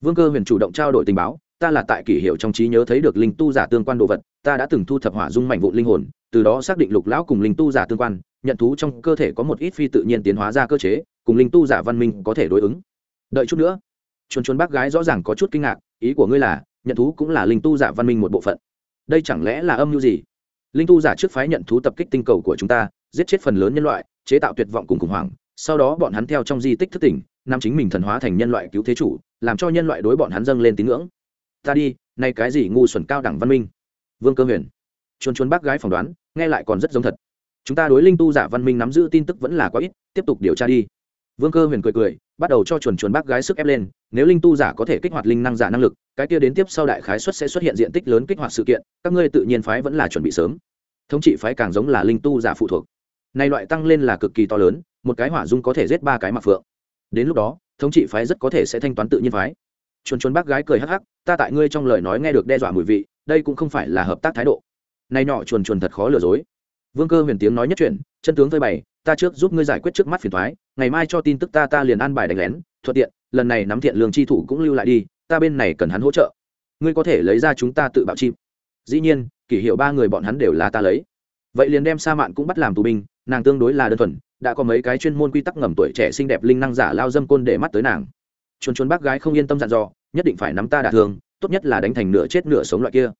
Vương cơ huyền chủ động trao đổi tình báo, ta là tại kỷ hiệu trong trí nhớ thấy được linh tu giả tương quan đồ vật, ta đã từng thu thập hỏa dung mảnh vụ linh hồn, từ đó xác định lục lão cùng linh tu giả tương quan, nhận thú trong cơ thể có một ít phi tự nhiên tiến hóa ra cơ chế, cùng linh tu giả văn minh có thể đối ứng. Đợi chút nữa. Chuồn chuồn bác gái rõ ràng có chút kinh ngạc, ý của ngươi là, nhận thú cũng là linh tu giả văn minh một bộ phận. Đây chẳng lẽ là âm mưu gì? Linh tu giả trước phái nhận thú tập kích tinh cầu của chúng ta, giết chết phần lớn nhân loại, chế tạo tuyệt vọng cùng khủng hoảng, sau đó bọn hắn theo trong di tích thức tỉnh nam chính mình thần hóa thành nhân loại cứu thế chủ, làm cho nhân loại đối bọn hắn dâng lên tín ngưỡng. Ta đi, nay cái gì ngu xuẩn cao đẳng văn minh? Vương cơ huyền. Chuồn chuồn bác gái phỏng đoán, nghe lại còn rất giống thật. Chúng ta đối linh tu giả văn minh nắm giữ tin tức vẫn là quá ít, tiếp tục điều tra đi. Vương cơ huyền cười cười, bắt đầu cho chuồn chuồn bác gái sức ép lên, nếu linh tu giả có thể kích hoạt linh năng giả năng lực, cái kia đến tiếp sau đại khái xuất sẽ xuất hiện diện tích lớn kích hoạt sự kiện, các ngươi tự nhiên phái vẫn là chuẩn bị sớm thống trị phái càng giống là linh tu giả phụ thuộc. Nay loại tăng lên là cực kỳ to lớn, một cái hỏa dung có thể giết ba cái mặc phượng. Đến lúc đó, thống trị phái rất có thể sẽ thanh toán tự nhiên phái. Chuồn chuồn bác gái cười hắc hắc, ta tại ngươi trong lời nói nghe được đe dọa mùi vị, đây cũng không phải là hợp tác thái độ. Nay nhỏ chuồn chuồn thật khó lừa dối. Vương cơ huyền tiếng nói nhất chuyện chân tướng phơi bày, ta trước giúp ngươi giải quyết trước mắt phiền thoái ngày mai cho tin tức ta ta liền an bài đánh lén, thuận tiện, lần này nắm thiện lương chi thủ cũng lưu lại đi, ta bên này cần hắn hỗ trợ. Ngươi có thể lấy ra chúng ta tự bạo chim. Dĩ nhiên kỷ hiệu ba người bọn hắn đều là ta lấy. Vậy liền đem sa mạn cũng bắt làm tù binh, nàng tương đối là đơn thuần, đã có mấy cái chuyên môn quy tắc ngầm tuổi trẻ xinh đẹp linh năng giả lao dâm côn để mắt tới nàng. Chuồn chuồn bác gái không yên tâm dặn dò, nhất định phải nắm ta đả thương, tốt nhất là đánh thành nửa chết nửa sống loại kia.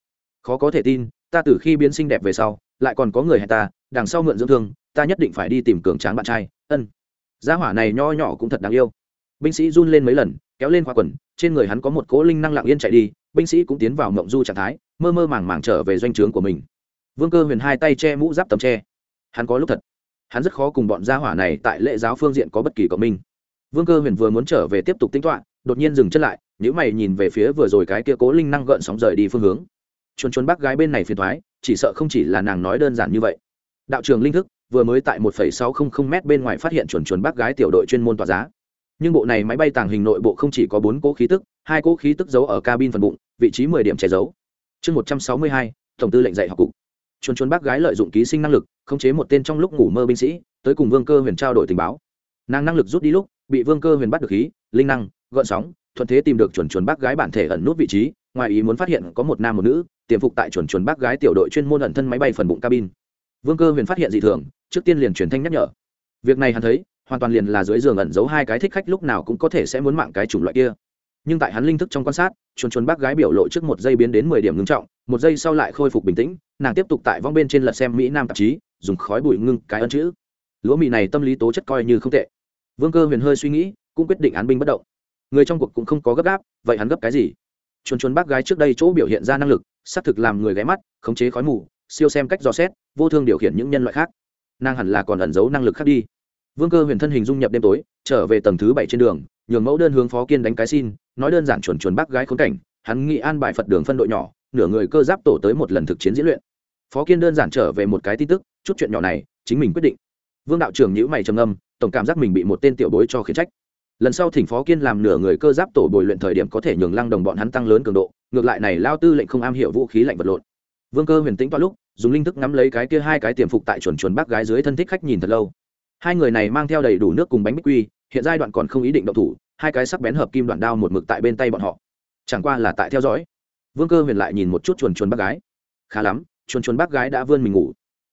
Khó có thể tin, ta từ khi biến xinh đẹp về sau, lại còn có người hẹn ta, đằng sau mượn dưỡng thương, ta nhất định phải đi tìm cường tráng bạn trai, ân. Gia hỏa này nho nhỏ cũng thật đáng yêu. Binh sĩ run lên mấy lần, kéo lên khoa quần, trên người hắn có một cố linh năng lặng yên chạy đi binh sĩ cũng tiến vào mộng du trạng thái mơ mơ màng màng trở về doanh trướng của mình. Vương cơ huyền hai tay che mũ giáp tầm tre hắn có lúc thật. Hắn rất khó cùng bọn gia hỏa này tại lễ giáo phương diện có bất kỳ cộng minh. Vương cơ huyền vừa muốn trở về tiếp tục tính toán đột nhiên dừng chân lại nếu mày nhìn về phía vừa rồi cái kia cố linh năng gợn sóng rời đi phương hướng. Chuồn chuồn bác gái bên này phiền thoái chỉ sợ không chỉ là nàng nói đơn giản như vậy. Đạo trường linh thức vừa mới tại 1,600 m bên ngoài phát hiện chuồn chuồn bác gái tiểu đội chuyên môn tỏa giá nhưng bộ này máy bay tàng hình nội bộ không chỉ có bốn cỗ khí tức, hai cỗ khí tức giấu ở cabin phần bụng, vị trí mười điểm che giấu. Chương một trăm sáu mươi hai, tổng tư lệnh dạy học cục. Chuồn chuồn bác gái lợi dụng ký sinh năng lực, khống chế một tên trong lúc ngủ mơ binh sĩ, tới cùng vương cơ huyền trao đổi tình báo. Nàng năng lực rút đi lúc, bị vương cơ huyền bắt được khí, linh năng, gợn sóng, thuận thế tìm được chuẩn chuẩn bác gái bản thể ẩn nút vị trí, ngoài ý muốn phát hiện có một nam một nữ, tiềm phục tại chuẩn chuẩn bác gái tiểu đội chuyên môn ẩn thân máy bay phần bụng cabin. Vương cơ huyền phát hiện dị thường, trước tiên liền truyền thanh nhắc nhở. Việc này hắn thấy hoàn toàn liền là dưới giường ẩn giấu hai cái thích khách lúc nào cũng có thể sẽ muốn mạng cái chủng loại kia. Nhưng tại hắn linh thức trong quan sát, chuồn chuồn bác gái biểu lộ trước một giây biến đến mười điểm ngưng trọng, một giây sau lại khôi phục bình tĩnh, nàng tiếp tục tại vong bên trên lật xem mỹ nam tạp chí, dùng khói bụi ngưng cái ân chữ. Lúa mì này tâm lý tố chất coi như không tệ. Vương cơ huyền hơi suy nghĩ, cũng quyết định án binh bất động. Người trong cuộc cũng không có gấp gáp, vậy hắn gấp cái gì? Chuồn chuồn bác gái trước đây chỗ biểu hiện ra năng lực, xác thực làm người ghé mắt, khống chế khói mù, siêu xem cách dò xét, vô thương điều khiển những nhân loại khác. Nàng hẳn là còn ẩn giấu năng lực khác đi vương cơ huyền thân hình dung nhập đêm tối, trở về tầng thứ bảy trên đường, nhường mẫu đơn hướng phó kiên đánh cái xin, nói đơn giản chuẩn chuẩn bác gái khốn cảnh, hắn nghĩ an bài phật đường phân đội nhỏ, nửa người cơ giáp tổ tới một lần thực chiến diễn luyện. Phó kiên đơn giản trở về một cái tin tức, chút chuyện nhỏ này, chính mình quyết định. Vương đạo trưởng nhữ mày trầm âm tổng cảm giác mình bị một tên tiểu bối cho khiển trách. Lần sau thỉnh phó kiên làm nửa người cơ giáp tổ bồi luyện thời điểm có thể nhường lăng đồng bọn hắn tăng lớn cường độ, ngược lại này lao tư lệnh không am hiểu vũ khí lạnh vật lộn. Vương cơ huyền tĩnh toa lúc, dùng linh thức ngắm lấy cái kia hai cái tiềm phục tại chuẩn chuẩn bác gái dưới thân thích khách nhìn thật lâu hai người này mang theo đầy đủ nước cùng bánh bích quy, hiện giai đoạn còn không ý định động thủ, hai cái sắc bén hợp kim đoạn đao một mực tại bên tay bọn họ. Chẳng qua là tại theo dõi. Vương cơ huyền lại nhìn một chút chuồn chuồn bác gái. Khá lắm, chuồn chuồn bác gái đã vươn mình ngủ.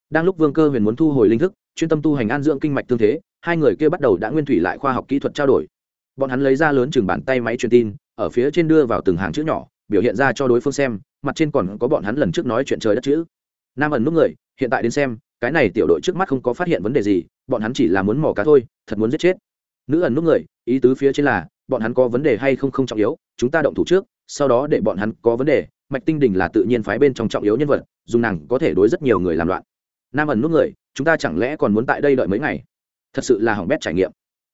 Đang lúc vương cơ huyền muốn thu hồi linh thức, chuyên tâm tu hành an dưỡng kinh mạch tương thế, hai người kia bắt đầu đã nguyên thủy lại khoa học kỹ thuật trao đổi. Bọn hắn lấy ra lớn chừng bàn tay máy truyền tin, ở phía trên đưa vào từng hàng chữ nhỏ, biểu hiện ra cho đối phương xem, mặt trên còn có bọn hắn lần trước nói chuyện trời đất chữ. Nam ẩn nút người, hiện tại đến xem cái này tiểu đội trước mắt không có phát hiện vấn đề gì, bọn hắn chỉ là muốn mò cá thôi, thật muốn giết chết. Nữ ẩn nút người, ý tứ phía trên là, bọn hắn có vấn đề hay không không trọng yếu, chúng ta động thủ trước, sau đó để bọn hắn có vấn đề, mạch tinh đình là tự nhiên phái bên trong trọng yếu nhân vật, dùng nàng có thể đối rất nhiều người làm loạn. Nam ẩn nút người, chúng ta chẳng lẽ còn muốn tại đây đợi mấy ngày? Thật sự là hỏng bét trải nghiệm.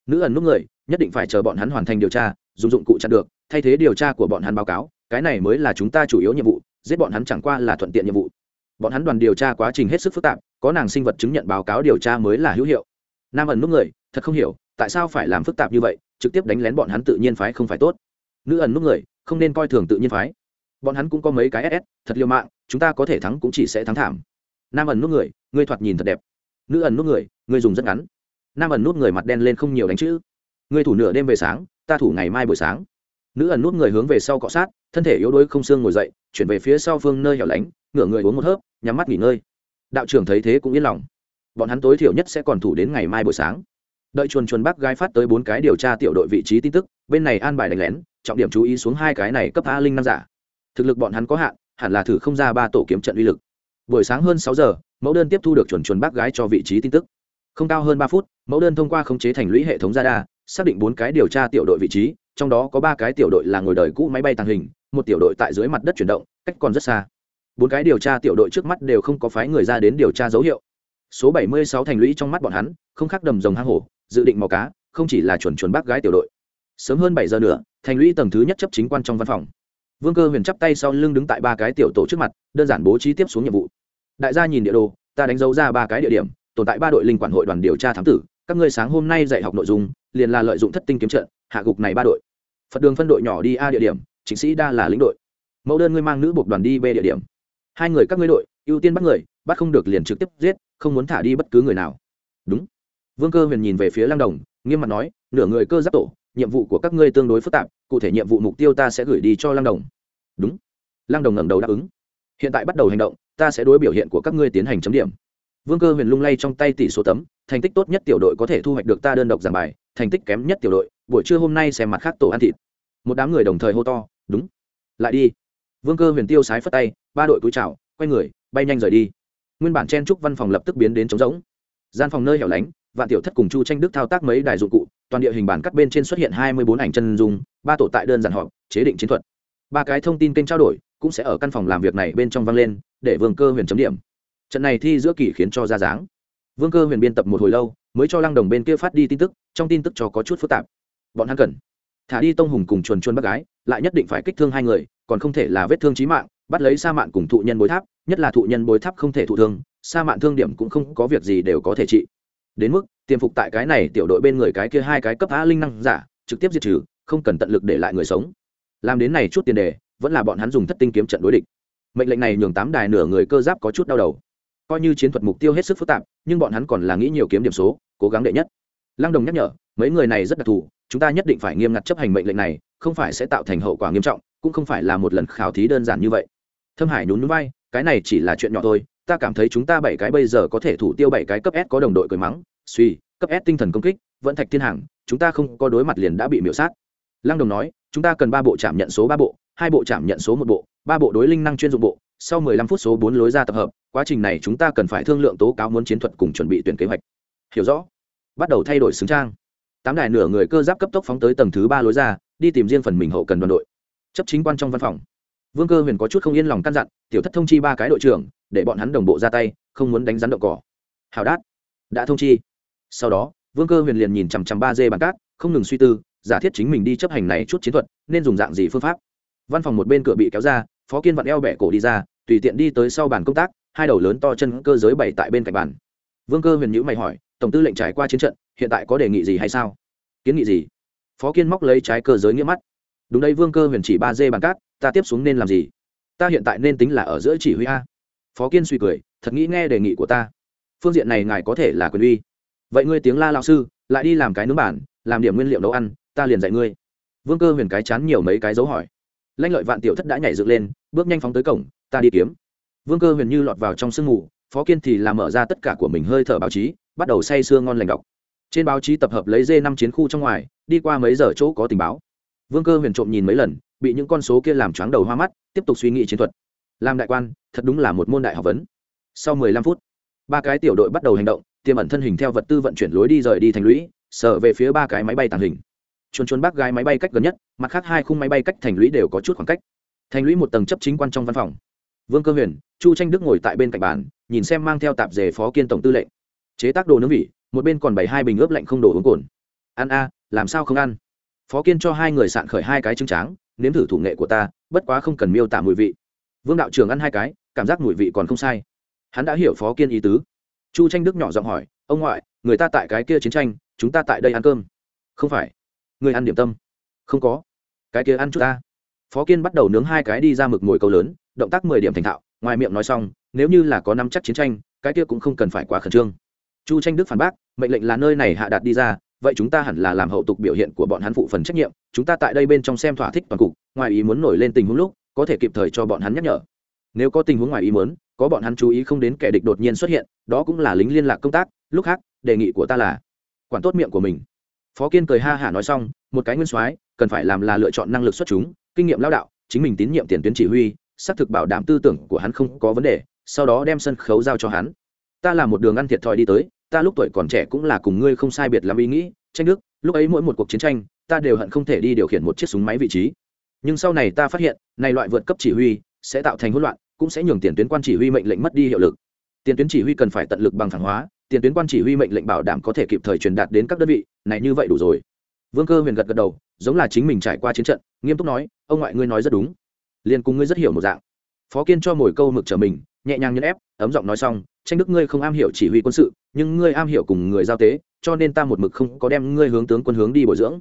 Nữ ẩn nút người, nhất định phải chờ bọn hắn hoàn thành điều tra, dùng dụng cụ chặn được, thay thế điều tra của bọn hắn báo cáo, cái này mới là chúng ta chủ yếu nhiệm vụ, giết bọn hắn chẳng qua là thuận tiện nhiệm vụ. Bọn hắn đoàn điều tra quá trình hết sức phức tạp có nàng sinh vật chứng nhận báo cáo điều tra mới là hữu hiệu. Nam ẩn nút người, thật không hiểu, tại sao phải làm phức tạp như vậy, trực tiếp đánh lén bọn hắn tự nhiên phái không phải tốt. Nữ ẩn nút người, không nên coi thường tự nhiên phái. Bọn hắn cũng có mấy cái ss thật liều mạng, chúng ta có thể thắng cũng chỉ sẽ thắng thảm. Nam ẩn nút người, ngươi thoạt nhìn thật đẹp. Nữ ẩn nút người, ngươi dùng rất ngắn. Nam ẩn nút người mặt đen lên không nhiều đánh chữ. Ngươi thủ nửa đêm về sáng, ta thủ ngày mai buổi sáng. Nữ ẩn nút người hướng về sau cọ sát, thân thể yếu đuối không xương ngồi dậy, chuyển về phía sau phương nơi hẻo lánh, ngửa người uống một hớp, nhắm mắt nghỉ ngơi đạo trưởng thấy thế cũng yên lòng. Bọn hắn tối thiểu nhất sẽ còn thủ đến ngày mai buổi sáng. Đợi chuồn chuồn bác gái phát tới bốn cái điều tra tiểu đội vị trí tin tức, bên này an bài đánh lén, trọng điểm chú ý xuống hai cái này cấp a linh năm giả. Thực lực bọn hắn có hạn, hẳn là thử không ra ba tổ kiếm trận uy lực. Buổi sáng hơn sáu giờ, mẫu đơn tiếp thu được chuồn chuồn bác gái cho vị trí tin tức. Không cao hơn ba phút, mẫu đơn thông qua khống chế thành lũy hệ thống radar, xác định bốn cái điều tra tiểu đội vị trí, trong đó có ba cái tiểu đội là ngồi đời cũ máy bay tàng hình, một tiểu đội tại dưới mặt đất chuyển động, cách còn rất xa bốn cái điều tra tiểu đội trước mắt đều không có phái người ra đến điều tra dấu hiệu. Số bảy mươi sáu thành lũy trong mắt bọn hắn, không khác đầm rồng hang hổ, dự định mò cá, không chỉ là chuẩn chuẩn bác gái tiểu đội. Sớm hơn bảy giờ nữa thành lũy tầng thứ nhất chấp chính quan trong văn phòng. Vương cơ huyền chắp tay sau lưng đứng tại ba cái tiểu tổ trước mặt, đơn giản bố trí tiếp xuống nhiệm vụ. Đại gia nhìn địa đồ, ta đánh dấu ra ba cái địa điểm, tồn tại ba đội linh quản hội đoàn điều tra thám tử, các ngươi sáng hôm nay dạy học nội dung, liền là lợi dụng thất tinh kiếm trận, hạ gục này ba đội. Phật đường phân đội nhỏ đi a địa điểm, chính sĩ đa là lĩnh đội. Mẫu đơn ngươi mang nữ buộc đoàn đi b địa điểm hai người các ngươi đội, ưu tiên bắt người, bắt không được liền trực tiếp giết, không muốn thả đi bất cứ người nào. Đúng. Vương cơ huyền nhìn về phía lang đồng, nghiêm mặt nói, nửa người cơ giáp tổ, nhiệm vụ của các ngươi tương đối phức tạp, cụ thể nhiệm vụ mục tiêu ta sẽ gửi đi cho lang đồng. Đúng. Lang đồng ngẩng đầu đáp ứng. Hiện tại bắt đầu hành động, ta sẽ đối biểu hiện của các ngươi tiến hành chấm điểm. Vương cơ huyền lung lay trong tay tỷ số tấm, thành tích tốt nhất tiểu đội có thể thu hoạch được ta đơn độc giảng bài, thành tích kém nhất tiểu đội, buổi trưa hôm nay xem mặt khác tổ ăn thịt. Một đám người đồng thời hô to, đúng. Lại đi vương cơ huyền tiêu sái phất tay, ba đội cúi chào, quay người, bay nhanh rời đi. Nguyên bản chen trúc văn phòng lập tức biến đến trống rỗng. Gian phòng nơi hẻo lánh, vạn tiểu thất cùng chu tranh đức thao tác mấy đài dụng cụ, toàn địa hình bản cắt bên trên xuất hiện hai mươi bốn ảnh chân dung, ba tổ tại đơn giản họp, chế định chiến thuật. Ba cái thông tin kênh trao đổi cũng sẽ ở căn phòng làm việc này bên trong vang lên, để vương cơ huyền chấm điểm. Trận này thi giữa kỳ khiến cho ra dáng. Vương cơ huyền biên tập một hồi lâu, mới cho lăng đồng bên kia phát đi tin tức, trong tin tức cho có chút phức tạp. Bọn hắn cần thả đi tông hùng cùng chuồn chuồn bác gái lại nhất định phải kích thương hai người, còn không thể là vết thương trí mạng, bắt lấy sa mạn cùng thụ nhân bối tháp, nhất là thụ nhân bối tháp không thể thụ thương, sa mạn thương điểm cũng không có việc gì đều có thể trị. Đến mức, tiềm phục tại cái này tiểu đội bên người cái kia hai cái cấp á linh năng giả, trực tiếp diệt trừ, không cần tận lực để lại người sống. Làm đến này chút tiền đề, vẫn là bọn hắn dùng thất tinh kiếm trận đối địch. Mệnh lệnh này nhường tám đài nửa người cơ giáp có chút đau đầu. Coi như chiến thuật mục tiêu hết sức phức tạp, nhưng bọn hắn còn là nghĩ nhiều kiếm điểm số, cố gắng đệ nhất. Lăng đồng nhắc nhở, mấy người này rất đặc thù, chúng ta nhất định phải nghiêm ngặt chấp hành mệnh lệnh này không phải sẽ tạo thành hậu quả nghiêm trọng, cũng không phải là một lần khảo thí đơn giản như vậy. Thâm hải nhún núi bay cái này chỉ là chuyện nhỏ thôi, ta cảm thấy chúng ta bảy cái bây giờ có thể thủ tiêu bảy cái cấp s có đồng đội cười mắng, suy, cấp s tinh thần công kích, vẫn thạch thiên hàng, chúng ta không có đối mặt liền đã bị miễu sát. Lăng đồng nói, chúng ta cần ba bộ chạm nhận số ba bộ, hai bộ chạm nhận số một bộ, ba bộ đối linh năng chuyên dụng bộ, sau mười lăm phút số bốn lối ra tập hợp, quá trình này chúng ta cần phải thương lượng tố cáo muốn chiến thuật cùng chuẩn bị tuyển kế hoạch. Hiểu rõ? Bắt đầu thay đổi xứng trang tám đài nửa người cơ giáp cấp tốc phóng tới tầng thứ ba lối ra, đi tìm riêng phần mình hậu cần đoàn đội. Chấp chính quan trong văn phòng. Vương cơ huyền có chút không yên lòng căn dặn, tiểu thất thông chi ba cái đội trưởng, để bọn hắn đồng bộ ra tay, không muốn đánh rắn đậu cỏ. Hào đát. Đã thông chi. Sau đó, vương cơ huyền liền nhìn chằm chằm ba dê bàn cát, không ngừng suy tư, giả thiết chính mình đi chấp hành này chút chiến thuật, nên dùng dạng gì phương pháp. Văn phòng một bên cửa bị kéo ra, phó kiên vặn eo bẻ cổ đi ra, tùy tiện đi tới sau bàn công tác, hai đầu lớn to chân cơ giới bày tại bên cạnh bàn. Vương cơ huyền nhữ mày hỏi tổng tư lệnh trải qua chiến trận, hiện tại có đề nghị gì hay sao? Kiến nghị gì? Phó kiên móc lấy trái cơ giới nghĩa mắt. Đúng đây, vương cơ huyền chỉ ba d bàn cát, ta tiếp xuống nên làm gì? Ta hiện tại nên tính là ở giữa chỉ huy a. Phó kiên suy cười, thật nghĩ nghe đề nghị của ta. Phương diện này ngài có thể là quyền uy. Vậy ngươi tiếng la lão sư, lại đi làm cái nướng bản, làm điểm nguyên liệu nấu ăn, ta liền dạy ngươi. Vương cơ huyền cái chán nhiều mấy cái dấu hỏi. Lanh lợi vạn tiểu thất đã nhảy dựng lên, bước nhanh phóng tới cổng, ta đi kiếm. Vương cơ huyền như lọt vào trong sương mù, phó kiên thì làm mở ra tất cả của mình hơi thở báo chí bắt đầu say sưa ngon lành đọc. Trên báo chí tập hợp lấy dê năm chiến khu trong ngoài, đi qua mấy giờ chỗ có tình báo. Vương cơ huyền trộm nhìn mấy lần, bị những con số kia làm choáng đầu hoa mắt, tiếp tục suy nghĩ chiến thuật. Làm đại quan, thật đúng là một môn đại học vấn. Sau mười lăm phút, ba cái tiểu đội bắt đầu hành động, tiềm ẩn thân hình theo vật tư vận chuyển lối đi rời đi thành lũy, sở về phía ba cái máy bay tàng hình. Chuồn chuồn bác gái máy bay cách gần nhất, mặt khác hai khung máy bay cách thành lũy đều có chút khoảng cách. Thành lũy một tầng chấp chính quan trong văn phòng. Vương cơ huyền, chu tranh đức ngồi tại bên cạnh bàn, nhìn xem mang theo tạp dề phó kiên tổng tư lệnh chế tác đồ nướng vị, một bên còn bảy hai bình ướp lạnh không đồ uống cồn. Ăn a, làm sao không ăn? Phó kiên cho hai người sạn khởi hai cái trứng tráng, nếm thử thủ nghệ của ta, bất quá không cần miêu tả mùi vị. Vương đạo trưởng ăn hai cái, cảm giác mùi vị còn không sai. Hắn đã hiểu phó kiên ý tứ. Chu tranh đức nhỏ giọng hỏi, ông ngoại, người ta tại cái kia chiến tranh, chúng ta tại đây ăn cơm? Không phải. Người ăn điểm tâm? Không có. Cái kia ăn chút ta. Phó kiên bắt đầu nướng hai cái đi ra mực mồi câu lớn, động tác mười điểm thành thạo, ngoài miệng nói xong, nếu như là có năm chắc chiến tranh, cái kia cũng không cần phải quá khẩn trương chu tranh đức phản bác, mệnh lệnh là nơi này hạ đạt đi ra, vậy chúng ta hẳn là làm hậu tục biểu hiện của bọn hắn phụ phần trách nhiệm, chúng ta tại đây bên trong xem thỏa thích toàn cục, ngoài ý muốn nổi lên tình huống lúc, có thể kịp thời cho bọn hắn nhắc nhở. Nếu có tình huống ngoài ý muốn, có bọn hắn chú ý không đến kẻ địch đột nhiên xuất hiện, đó cũng là lính liên lạc công tác, lúc khác, đề nghị của ta là quản tốt miệng của mình. Phó kiên cười ha hả nói xong, một cái nguyên soái, cần phải làm là lựa chọn năng lực xuất chúng, kinh nghiệm lao đạo, chính mình tín nhiệm tiền tuyến chỉ huy, xác thực bảo đảm tư tưởng của hắn không có vấn đề, sau đó đem sân khấu giao cho hắn ta là một đường ăn thiệt thòi đi tới, ta lúc tuổi còn trẻ cũng là cùng ngươi không sai biệt làm ý nghĩ, tranh đức, lúc ấy mỗi một cuộc chiến tranh, ta đều hận không thể đi điều khiển một chiếc súng máy vị trí. Nhưng sau này ta phát hiện, này loại vượt cấp chỉ huy sẽ tạo thành hỗn loạn, cũng sẽ nhường tiền tuyến quan chỉ huy mệnh lệnh mất đi hiệu lực. Tiền tuyến chỉ huy cần phải tận lực bằng thẳng hóa, tiền tuyến quan chỉ huy mệnh lệnh bảo đảm có thể kịp thời truyền đạt đến các đơn vị, này như vậy đủ rồi. Vương cơ huyền gật gật đầu, giống là chính mình trải qua chiến trận, nghiêm túc nói, ông ngoại ngươi nói rất đúng. Liền cùng ngươi rất hiểu một dạng. Phó kiên cho mồi câu mực trở mình nhẹ nhàng nhấn ép, ấm giọng nói xong, tranh đức ngươi không am hiểu chỉ huy quân sự, nhưng ngươi am hiểu cùng người giao tế, cho nên ta một mực không có đem ngươi hướng tướng quân hướng đi bồi dưỡng.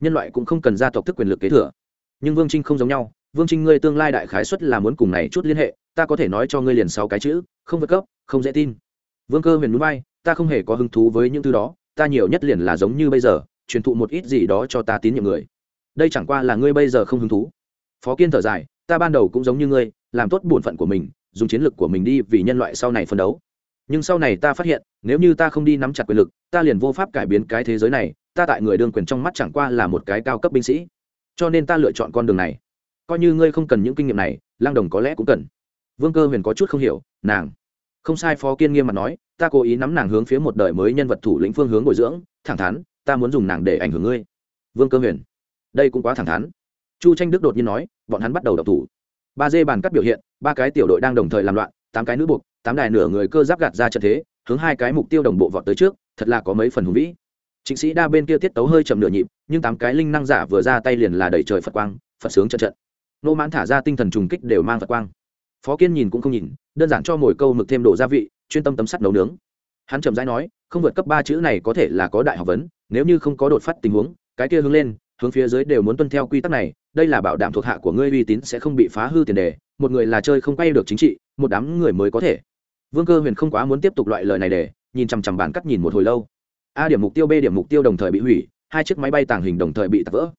Nhân loại cũng không cần gia tộc thức quyền lực kế thừa. Nhưng vương trinh không giống nhau, vương trinh ngươi tương lai đại khái xuất là muốn cùng này chút liên hệ, ta có thể nói cho ngươi liền sáu cái chữ, không vượt cấp, không dễ tin. Vương cơ huyền núi bay, ta không hề có hứng thú với những thứ đó, ta nhiều nhất liền là giống như bây giờ, truyền thụ một ít gì đó cho ta tín nhiệm người. Đây chẳng qua là ngươi bây giờ không hứng thú. Phó kiên thở dài, ta ban đầu cũng giống như ngươi, làm tốt bổn phận của mình dùng chiến lược của mình đi vì nhân loại sau này phân đấu. Nhưng sau này ta phát hiện, nếu như ta không đi nắm chặt quyền lực, ta liền vô pháp cải biến cái thế giới này, ta tại người đương quyền trong mắt chẳng qua là một cái cao cấp binh sĩ. Cho nên ta lựa chọn con đường này. Coi như ngươi không cần những kinh nghiệm này lang đồng có lẽ cũng cần. Vương cơ huyền có chút không hiểu, nàng. Không sai, phó kiên nghiêm mặt nói, ta cố ý nắm nàng hướng phía một đời mới nhân vật thủ lĩnh phương hướng bồi dưỡng, thẳng thắn, ta muốn dùng nàng để ảnh hưởng ngươi. Vương cơ huyền. Đây cũng quá thẳng thắn. Chu tranh đức đột nhiên nói, bọn hắn bắt đầu đập thủ ba dê bàn cắt biểu hiện, ba cái tiểu đội đang đồng thời làm loạn, tám cái nữ buộc, tám đài nửa người cơ giáp gạt ra trận thế, hướng hai cái mục tiêu đồng bộ vọt tới trước, thật là có mấy phần hùng vĩ. Chính sĩ đa bên kia tiết tấu hơi chậm nửa nhịp, nhưng tám cái linh năng giả vừa ra tay liền là đẩy trời phật quang, phật sướng trận trận. Nô mãn thả ra tinh thần trùng kích đều mang phật quang. Phó kiên nhìn cũng không nhìn, đơn giản cho mồi câu mực thêm độ gia vị, chuyên tâm tấm sắt nấu nướng. Hắn chậm rãi nói, không vượt cấp ba chữ này có thể là có đại học vấn, nếu như không có đột phát tình huống, cái kia hướng lên hướng phía dưới đều muốn tuân theo quy tắc này, đây là bảo đảm thuộc hạ của ngươi uy tín sẽ không bị phá hư tiền đề, một người là chơi không quay được chính trị, một đám người mới có thể. Vương cơ huyền không quá muốn tiếp tục loại lời này để, nhìn chằm chằm bản cắt nhìn một hồi lâu. A điểm mục tiêu, b điểm mục tiêu đồng thời bị hủy, hai chiếc máy bay tàng hình đồng thời bị tạc vỡ.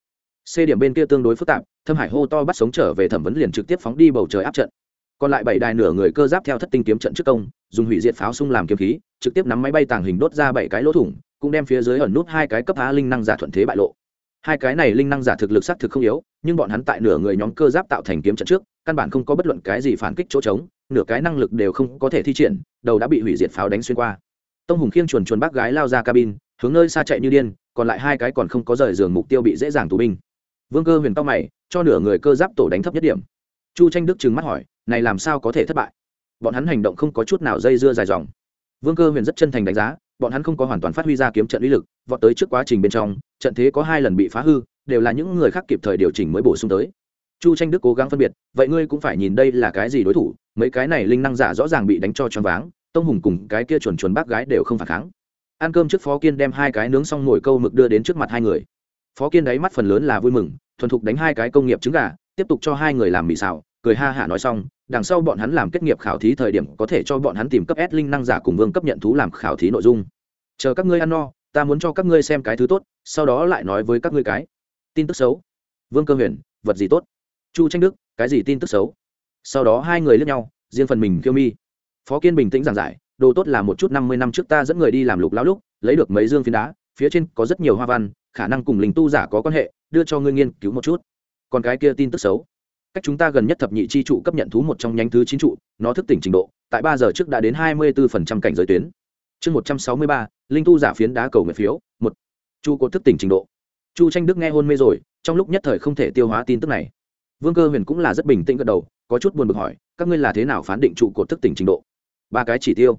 C điểm bên kia tương đối phức tạp, thâm hải hô to bắt sống trở về thẩm vấn liền trực tiếp phóng đi bầu trời áp trận. Còn lại bảy đài nửa người cơ giáp theo thất tinh kiếm trận trước công, dùng hủy diệt pháo xung làm kiếm khí, trực tiếp nắm máy bay tàng hình đốt ra bảy cái lỗ thủng, cũng đem phía dưới ẩn nút hai cái cấp á linh năng giả thuận thế bại lộ hai cái này linh năng giả thực lực xác thực không yếu, nhưng bọn hắn tại nửa người nhóm cơ giáp tạo thành kiếm trận trước, căn bản không có bất luận cái gì phản kích chỗ trống, nửa cái năng lực đều không có thể thi triển, đầu đã bị hủy diệt pháo đánh xuyên qua. Tông hùng khiêng chuồn chuồn bác gái lao ra cabin, hướng nơi xa chạy như điên, còn lại hai cái còn không có rời giường mục tiêu bị dễ dàng tù binh. Vương cơ huyền tóc mày, cho nửa người cơ giáp tổ đánh thấp nhất điểm. Chu tranh đức trừng mắt hỏi, này làm sao có thể thất bại? Bọn hắn hành động không có chút nào dây dưa dài dòng. Vương cơ huyền rất chân thành đánh giá bọn hắn không có hoàn toàn phát huy ra kiếm trận uy lực, vọt tới trước quá trình bên trong, trận thế có hai lần bị phá hư, đều là những người khác kịp thời điều chỉnh mới bổ sung tới. Chu tranh đức cố gắng phân biệt, vậy ngươi cũng phải nhìn đây là cái gì đối thủ, mấy cái này linh năng giả rõ ràng bị đánh cho choáng váng, tông hùng cùng cái kia chuẩn chuẩn bác gái đều không phản kháng. Ăn cơm trước phó kiên đem hai cái nướng xong ngồi câu mực đưa đến trước mặt hai người. Phó kiên đáy mắt phần lớn là vui mừng, thuần thục đánh hai cái công nghiệp trứng gà, tiếp tục cho hai người làm mì xào, cười ha hả nói xong đằng sau bọn hắn làm kết nghiệp khảo thí thời điểm có thể cho bọn hắn tìm cấp S linh năng giả cùng vương cấp nhận thú làm khảo thí nội dung. Chờ các ngươi ăn no, ta muốn cho các ngươi xem cái thứ tốt, sau đó lại nói với các ngươi cái. Tin tức xấu. Vương cơ huyền, vật gì tốt? Chu tranh đức, cái gì tin tức xấu? Sau đó hai người liếc nhau, riêng phần mình kêu mi. Phó kiên bình tĩnh giảng giải, đồ tốt là một chút năm mươi năm trước ta dẫn người đi làm lục lão lúc, lấy được mấy dương phiến đá, phía trên có rất nhiều hoa văn, khả năng cùng linh tu giả có quan hệ, đưa cho ngươi nghiên cứu một chút. Còn cái kia tin tức xấu? Cách chúng ta gần nhất thập nhị chi trụ cấp nhận thú một trong nhánh thứ chín trụ, nó thức tỉnh trình độ, tại ba giờ trước đã đến hai mươi bốn cảnh giới tuyến. Chương một trăm sáu mươi ba, linh tu giả phiến đá cầu nguyện phiếu, một. Chu cột thức tỉnh trình độ. Chu tranh đức nghe hôn mê rồi, trong lúc nhất thời không thể tiêu hóa tin tức này. Vương cơ huyền cũng là rất bình tĩnh gật đầu, có chút buồn bực hỏi, các ngươi là thế nào phán định trụ cột thức tỉnh trình độ? Ba cái chỉ tiêu.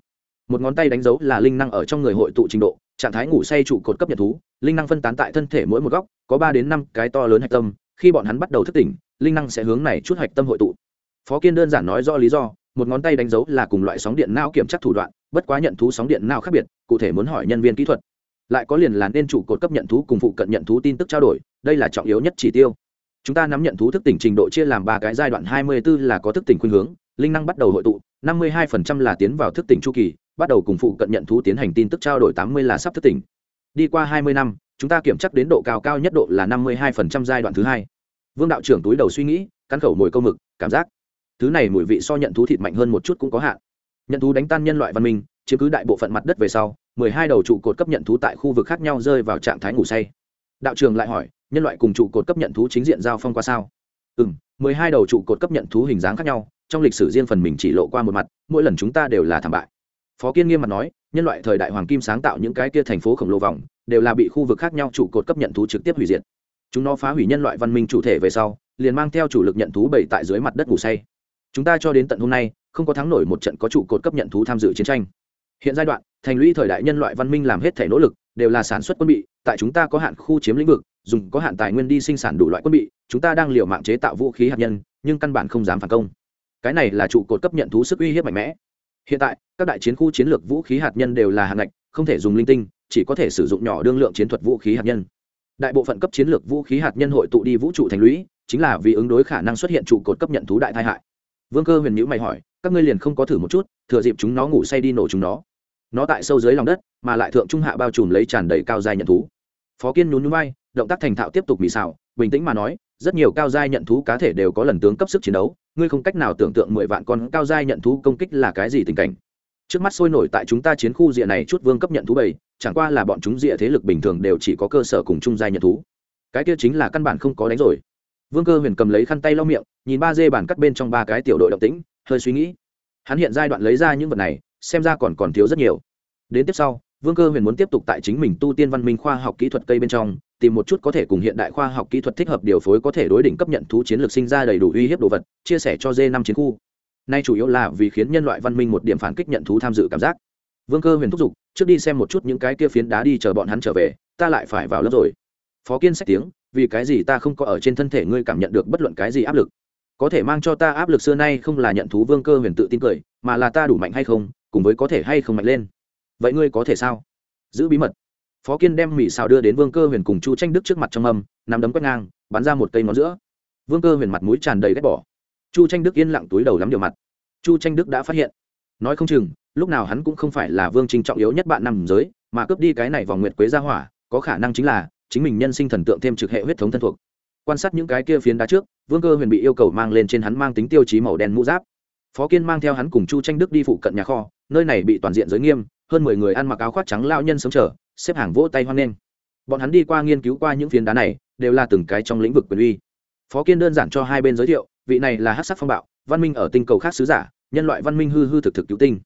Một ngón tay đánh dấu là linh năng ở trong người hội tụ trình độ, trạng thái ngủ say trụ cột cấp nhận thú, linh năng phân tán tại thân thể mỗi một góc, có ba đến năm cái to lớn hạch tâm, khi bọn hắn bắt đầu thức tỉnh linh năng sẽ hướng này chút hạch tâm hội tụ. Phó kiên đơn giản nói do lý do, một ngón tay đánh dấu là cùng loại sóng điện não kiểm tra thủ đoạn, bất quá nhận thú sóng điện não khác biệt, cụ thể muốn hỏi nhân viên kỹ thuật. Lại có liền là nên chủ cột cấp nhận thú cùng phụ cận nhận thú tin tức trao đổi, đây là trọng yếu nhất chỉ tiêu. Chúng ta nắm nhận thú thức tỉnh trình độ chia làm ba cái giai đoạn, hai mươi 24 là có thức tỉnh khuynh hướng, linh năng bắt đầu hội tụ, năm mươi 52% là tiến vào thức tỉnh chu kỳ, bắt đầu cùng phụ cận nhận thú tiến hành tin tức trao đổi, tám mươi là sắp thức tỉnh. Đi qua hai mươi năm, chúng ta kiểm chắc đến độ cao cao nhất độ là năm mươi 52% giai đoạn thứ hai vương đạo trưởng túi đầu suy nghĩ, cắn khẩu mồi câu mực, cảm giác thứ này mùi vị so nhận thú thịt mạnh hơn một chút cũng có hạn. Nhận thú đánh tan nhân loại văn minh, chiếm cứ đại bộ phận mặt đất về sau, mười hai đầu trụ cột cấp nhận thú tại khu vực khác nhau rơi vào trạng thái ngủ say. Đạo trường lại hỏi, nhân loại cùng trụ cột cấp nhận thú chính diện giao phong qua sao? Ừ m mười hai đầu trụ cột cấp nhận thú hình dáng khác nhau, trong lịch sử riêng phần mình chỉ lộ qua một mặt, mỗi lần chúng ta đều là thảm bại. Phó kiên nghiêm mặt nói, nhân loại thời đại hoàng kim sáng tạo những cái kia thành phố khổng lồ vòng, đều là bị khu vực khác nhau trụ cột cấp nhận thú trực tiếp hủy diệt chúng nó phá hủy nhân loại văn minh chủ thể về sau, liền mang theo chủ lực nhận thú bảy tại dưới mặt đất ngủ say. Chúng ta cho đến tận hôm nay, không có thắng nổi một trận có trụ cột cấp nhận thú tham dự chiến tranh. Hiện giai đoạn, thành lũy thời đại nhân loại văn minh làm hết thể nỗ lực, đều là sản xuất quân bị, tại chúng ta có hạn khu chiếm lĩnh vực, dùng có hạn tài nguyên đi sinh sản đủ loại quân bị, chúng ta đang liều mạng chế tạo vũ khí hạt nhân, nhưng căn bản không dám phản công. Cái này là trụ cột cấp nhận thú sức uy hiếp mạnh mẽ. Hiện tại, các đại chiến khu chiến lược vũ khí hạt nhân đều là hạng ngạch, không thể dùng linh tinh, chỉ có thể sử dụng nhỏ đương lượng chiến thuật vũ khí hạt nhân đại bộ phận cấp chiến lược vũ khí hạt nhân hội tụ đi vũ trụ thành lũy, chính là vì ứng đối khả năng xuất hiện trụ cột cấp nhận thú đại tai hại. Vương cơ huyền nhữ mày hỏi, các ngươi liền không có thử một chút, thừa dịp chúng nó ngủ say đi nổ chúng nó. Nó tại sâu dưới lòng đất, mà lại thượng trung hạ bao trùm lấy tràn đầy cao dài nhận thú. Phó kiên nhún nhún vai, động tác thành thạo tiếp tục mì xào, bình tĩnh mà nói, rất nhiều cao giai nhận thú cá thể đều có lần tướng cấp sức chiến đấu, ngươi không cách nào tưởng tượng mười vạn con cao giai nhận thú công kích là cái gì tình cảnh trước mắt sôi nổi tại chúng ta chiến khu rìa này chút vương cấp nhận thú bầy chẳng qua là bọn chúng rìa thế lực bình thường đều chỉ có cơ sở cùng chung giai nhận thú. Cái kia chính là căn bản không có đánh rồi. Vương cơ huyền cầm lấy khăn tay lau miệng, nhìn ba dê bản cắt bên trong ba cái tiểu đội động tĩnh, hơi suy nghĩ. Hắn hiện giai đoạn lấy ra những vật này, xem ra còn còn thiếu rất nhiều. Đến tiếp sau, vương cơ huyền muốn tiếp tục tại chính mình tu tiên văn minh khoa học kỹ thuật cây bên trong, tìm một chút có thể cùng hiện đại khoa học kỹ thuật thích hợp điều phối có thể đối đỉnh cấp nhận thú chiến lược sinh ra đầy đủ uy hiếp đồ vật, chia sẻ cho d năm chiến khu nay chủ yếu là vì khiến nhân loại văn minh một điểm phản kích nhận thú tham dự cảm giác. Vương cơ huyền thúc giục, trước đi xem một chút những cái kia phiến đá đi chờ bọn hắn trở về, ta lại phải vào lớp rồi. Phó kiên sách tiếng, vì cái gì ta không có ở trên thân thể ngươi cảm nhận được bất luận cái gì áp lực? Có thể mang cho ta áp lực xưa nay không là nhận thú vương cơ huyền tự tin cười, mà là ta đủ mạnh hay không, cùng với có thể hay không mạnh lên. Vậy ngươi có thể sao? Giữ bí mật. Phó kiên đem mỹ xào đưa đến vương cơ huyền cùng chu tranh đức trước mặt trong âm nằm đấm quét ngang, bắn ra một cây ngón giữa. Vương cơ huyền mặt mũi tràn đầy ghét bỏ chu tranh đức yên lặng túi đầu lắm điều mặt. Chu tranh đức đã phát hiện. Nói không chừng, lúc nào hắn cũng không phải là vương trình trọng yếu nhất bạn nằm giới, mà cướp đi cái này vòng nguyệt quế ra hỏa, có khả năng chính là chính mình nhân sinh thần tượng thêm trực hệ huyết thống thân thuộc. Quan sát những cái kia phiến đá trước, vương cơ huyền bị yêu cầu mang lên trên hắn mang tính tiêu chí màu đen mũ giáp. Phó kiên mang theo hắn cùng chu tranh đức đi phụ cận nhà kho, nơi này bị toàn diện giới nghiêm, hơn mười người ăn mặc áo khoác trắng lao nhân sống chờ, xếp hàng vỗ tay hoan nghênh. Bọn hắn đi qua nghiên cứu qua những phiến đá này, đều là từng cái trong lĩnh vực quyền uy. Phó kiên đơn giản cho hai bên giới thiệu vị này là hát sắc phong bạo, văn minh ở tinh cầu khác sứ giả, nhân loại văn minh hư hư thực thực cứu tinh.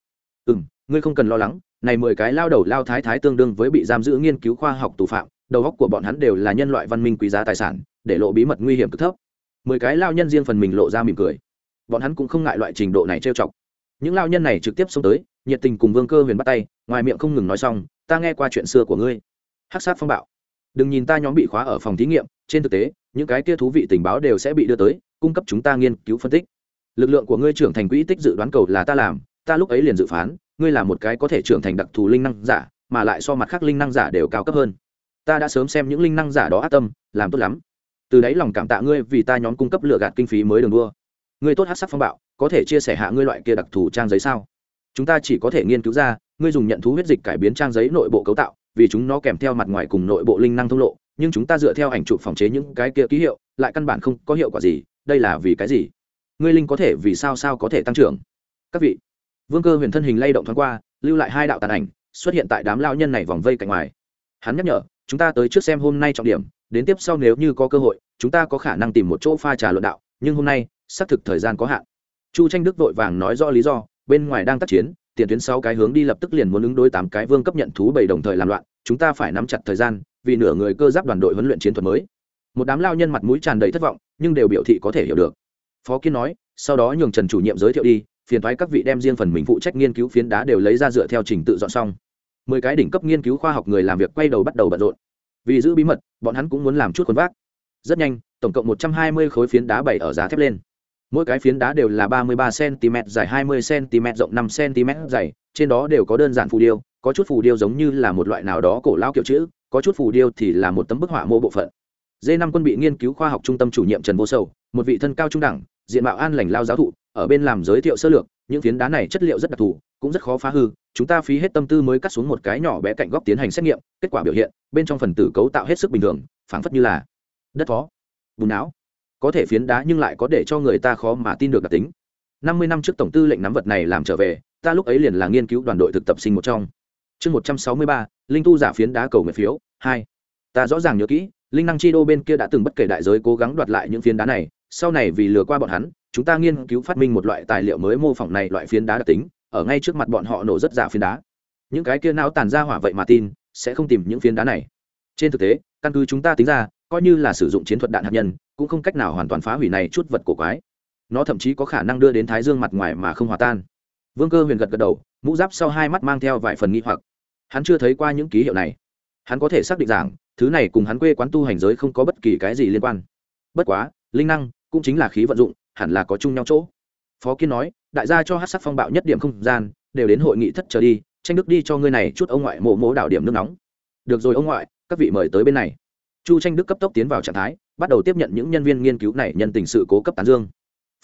Ừ m ngươi không cần lo lắng, này mười cái lao đầu lao thái thái tương đương với bị giam giữ nghiên cứu khoa học tù phạm, đầu góc của bọn hắn đều là nhân loại văn minh quý giá tài sản, để lộ bí mật nguy hiểm cực thấp. Mười cái lao nhân riêng phần mình lộ ra mỉm cười. Bọn hắn cũng không ngại loại trình độ này trêu chọc. Những lao nhân này trực tiếp xông tới, nhiệt tình cùng vương cơ huyền bắt tay, ngoài miệng không ngừng nói xong, ta nghe qua chuyện xưa của ngươi. Hắc sát phong bạo. Đừng nhìn ta nhóm bị khóa ở phòng thí nghiệm, trên thực tế những cái kia thú vị tình báo đều sẽ bị đưa tới, cung cấp chúng ta nghiên cứu phân tích. Lực lượng của ngươi trưởng thành quỹ tích dự đoán cầu là ta làm, ta lúc ấy liền dự phán, ngươi là một cái có thể trưởng thành đặc thù linh năng giả, mà lại so mặt khác linh năng giả đều cao cấp hơn. Ta đã sớm xem những linh năng giả đó ác tâm, làm tốt lắm. Từ đấy lòng cảm tạ ngươi vì ta nhóm cung cấp lựa gạt kinh phí mới đường đua. Ngươi tốt hát sắc phong bạo, có thể chia sẻ hạ ngươi loại kia đặc thù trang giấy sao? Chúng ta chỉ có thể nghiên cứu ra, ngươi dùng nhận thú huyết dịch cải biến trang giấy nội bộ cấu tạo, vì chúng nó kèm theo mặt ngoài cùng nội bộ linh năng thông lộ nhưng chúng ta dựa theo ảnh chụp phòng chế những cái kia ký hiệu, lại căn bản không có hiệu quả gì, đây là vì cái gì? Ngươi linh có thể vì sao sao có thể tăng trưởng? Các vị, vương cơ huyền thân hình lay động thoáng qua, lưu lại hai đạo tàn ảnh, xuất hiện tại đám lao nhân này vòng vây cạnh ngoài. Hắn nhắc nhở, chúng ta tới trước xem hôm nay trọng điểm, đến tiếp sau nếu như có cơ hội, chúng ta có khả năng tìm một chỗ pha trà luận đạo, nhưng hôm nay, xác thực thời gian có hạn. Chu tranh đức vội vàng nói rõ lý do, bên ngoài đang tác chiến tiền tuyến sáu cái hướng đi lập tức liền muốn ứng đối tám cái vương cấp nhận thú bảy đồng thời làm loạn, chúng ta phải nắm chặt thời gian, vì nửa người cơ giáp đoàn đội huấn luyện chiến thuật mới. Một đám lao nhân mặt mũi tràn đầy thất vọng, nhưng đều biểu thị có thể hiểu được. Phó kiên nói, sau đó nhường trần chủ nhiệm giới thiệu đi, phiền thoái các vị đem riêng phần mình phụ trách nghiên cứu phiến đá đều lấy ra dựa theo trình tự dọn xong. Mười cái đỉnh cấp nghiên cứu khoa học người làm việc quay đầu bắt đầu bận rộn. Vì giữ bí mật, bọn hắn cũng muốn làm chút khuôn vác. Rất nhanh, tổng cộng một trăm hai mươi khối phiến đá bày ở giá thép lên mỗi cái phiến đá đều là ba mươi ba cm dài, hai mươi cm rộng, năm cm dày, trên đó đều có đơn giản phù điêu, có chút phù điêu giống như là một loại nào đó cổ lao kiểu chữ, có chút phù điêu thì là một tấm bức họa mô bộ phận. D năm quân bị nghiên cứu khoa học trung tâm chủ nhiệm trần vô sầu, một vị thân cao trung đẳng, diện mạo an lành lao giáo thụ, ở bên làm giới thiệu sơ lược, những phiến đá này chất liệu rất đặc thù, cũng rất khó phá hư, chúng ta phí hết tâm tư mới cắt xuống một cái nhỏ bé cạnh góc tiến hành xét nghiệm, kết quả biểu hiện, bên trong phần tử cấu tạo hết sức bình thường, phảng phất như là đất phó bùn não có thể phiến đá nhưng lại có để cho người ta khó mà tin được đặc tính. Năm mươi năm trước tổng tư lệnh nắm vật này làm trở về, ta lúc ấy liền là nghiên cứu đoàn đội thực tập sinh một trong. Chương một trăm sáu mươi ba, linh tu giả phiến đá cầu nguyện phiếu, hai. Ta rõ ràng nhớ kỹ, linh năng chi đô bên kia đã từng bất kể đại giới cố gắng đoạt lại những phiến đá này, sau này vì lừa qua bọn hắn, chúng ta nghiên cứu phát minh một loại tài liệu mới mô phỏng này loại phiến đá đặc tính, ở ngay trước mặt bọn họ nổ rất giả phiến đá. Những cái kia não tàn ra hỏa vậy mà tin, sẽ không tìm những phiến đá này. Trên thực tế, căn cứ chúng ta tính ra coi như là sử dụng chiến thuật đạn hạt nhân, cũng không cách nào hoàn toàn phá hủy này chút vật cổ quái. Nó thậm chí có khả năng đưa đến thái dương mặt ngoài mà không hòa tan. Vương cơ huyền gật gật đầu, mũ giáp sau hai mắt mang theo vài phần nghi hoặc. Hắn chưa thấy qua những ký hiệu này. Hắn có thể xác định rằng, thứ này cùng hắn quê quán tu hành giới không có bất kỳ cái gì liên quan. Bất quá, linh năng cũng chính là khí vận dụng, hẳn là có chung nhau chỗ. Phó kiên nói, đại gia cho hát sắc phong bạo nhất điểm không gian, đều đến hội nghị thất trở đi, tranh đức đi cho ngươi này chút ông ngoại mộ mố đảo điểm nước nóng. Được rồi ông ngoại, các vị mời tới bên này chu tranh đức cấp tốc tiến vào trạng thái, bắt đầu tiếp nhận những nhân viên nghiên cứu này nhân tình sự cố cấp tán dương.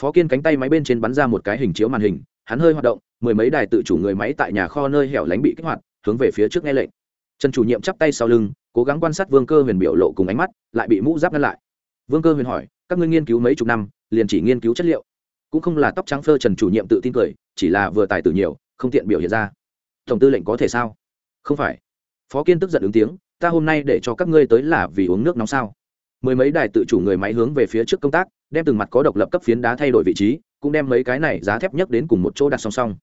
Phó kiên cánh tay máy bên trên bắn ra một cái hình chiếu màn hình, hắn hơi hoạt động, mười mấy đài tự chủ người máy tại nhà kho nơi hẻo lánh bị kích hoạt, hướng về phía trước nghe lệnh. Trần chủ nhiệm chắp tay sau lưng, cố gắng quan sát vương cơ huyền biểu lộ cùng ánh mắt, lại bị mũ giáp ngăn lại. Vương cơ huyền hỏi, các ngươi nghiên cứu mấy chục năm, liền chỉ nghiên cứu chất liệu? Cũng không là tóc trắng phơ trần chủ nhiệm tự tin cười, chỉ là vừa tài tử nhiều, không tiện biểu hiện ra. Tổng tư lệnh có thể sao? Không phải. Phó kiên tức giận ứng tiếng ta hôm nay để cho các ngươi tới là vì uống nước nóng sao? Mười mấy đài tự chủ người máy hướng về phía trước công tác, đem từng mặt có độc lập cấp phiến đá thay đổi vị trí, cũng đem mấy cái này giá thép nhất đến cùng một chỗ đặt song song.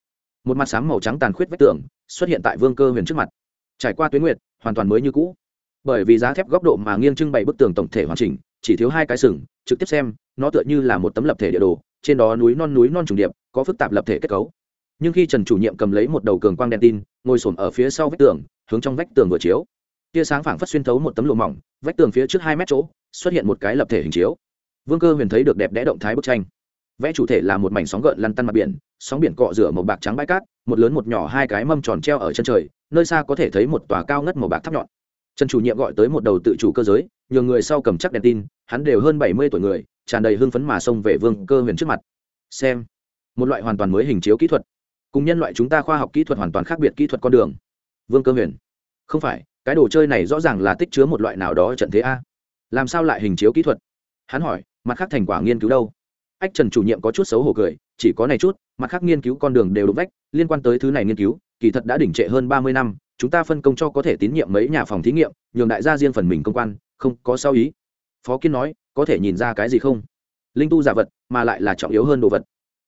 Một mặt sáng màu trắng tàn khuyết vách tường, xuất hiện tại vương cơ huyền trước mặt. Trải qua tuyến nguyệt, hoàn toàn mới như cũ. Bởi vì giá thép góc độ mà nghiêng trưng bày bức tường tổng thể hoàn chỉnh, chỉ thiếu hai cái sừng, trực tiếp xem, nó tựa như là một tấm lập thể địa đồ, trên đó núi non núi non trùng điệp, có phức tạp lập thể kết cấu. Nhưng khi trần chủ nhiệm cầm lấy một đầu cường quang đèn tin, ngồi xổm ở phía sau vách tường, hướng trong vách tường vừa chiếu tia sáng phảng phất xuyên thấu một tấm lụa mỏng, vách tường phía trước hai mét chỗ, xuất hiện một cái lập thể hình chiếu. Vương cơ huyền thấy được đẹp đẽ động thái bức tranh. Vẽ chủ thể là một mảnh sóng gợn lăn tăn mặt biển, sóng biển cọ rửa màu bạc trắng bãi cát, một lớn một nhỏ hai cái mâm tròn treo ở chân trời, nơi xa có thể thấy một tòa cao ngất màu bạc tháp nhọn. Trần chủ nhiệm gọi tới một đầu tự chủ cơ giới, nhường người sau cầm chắc đèn tin, hắn đều hơn bảy mươi tuổi người, tràn đầy hưng phấn mà xông về vương cơ huyền trước mặt. Xem, một loại hoàn toàn mới hình chiếu kỹ thuật. Cùng nhân loại chúng ta khoa học kỹ thuật hoàn toàn khác biệt kỹ thuật con đường. Vương cơ huyền, không phải cái đồ chơi này rõ ràng là tích chứa một loại nào đó trận thế a. Làm sao lại hình chiếu kỹ thuật? Hắn hỏi, mặt khác thành quả nghiên cứu đâu? Ách, trần chủ nhiệm có chút xấu hổ cười, chỉ có này chút, mặt khác nghiên cứu con đường đều đục vách, liên quan tới thứ này nghiên cứu, kỳ thật đã đỉnh trệ hơn ba mươi năm, chúng ta phân công cho có thể tín nhiệm mấy nhà phòng thí nghiệm, nhường đại gia riêng phần mình công quan, không có sao ý. Phó kiên nói, có thể nhìn ra cái gì không? Linh tu giả vật, mà lại là trọng yếu hơn đồ vật.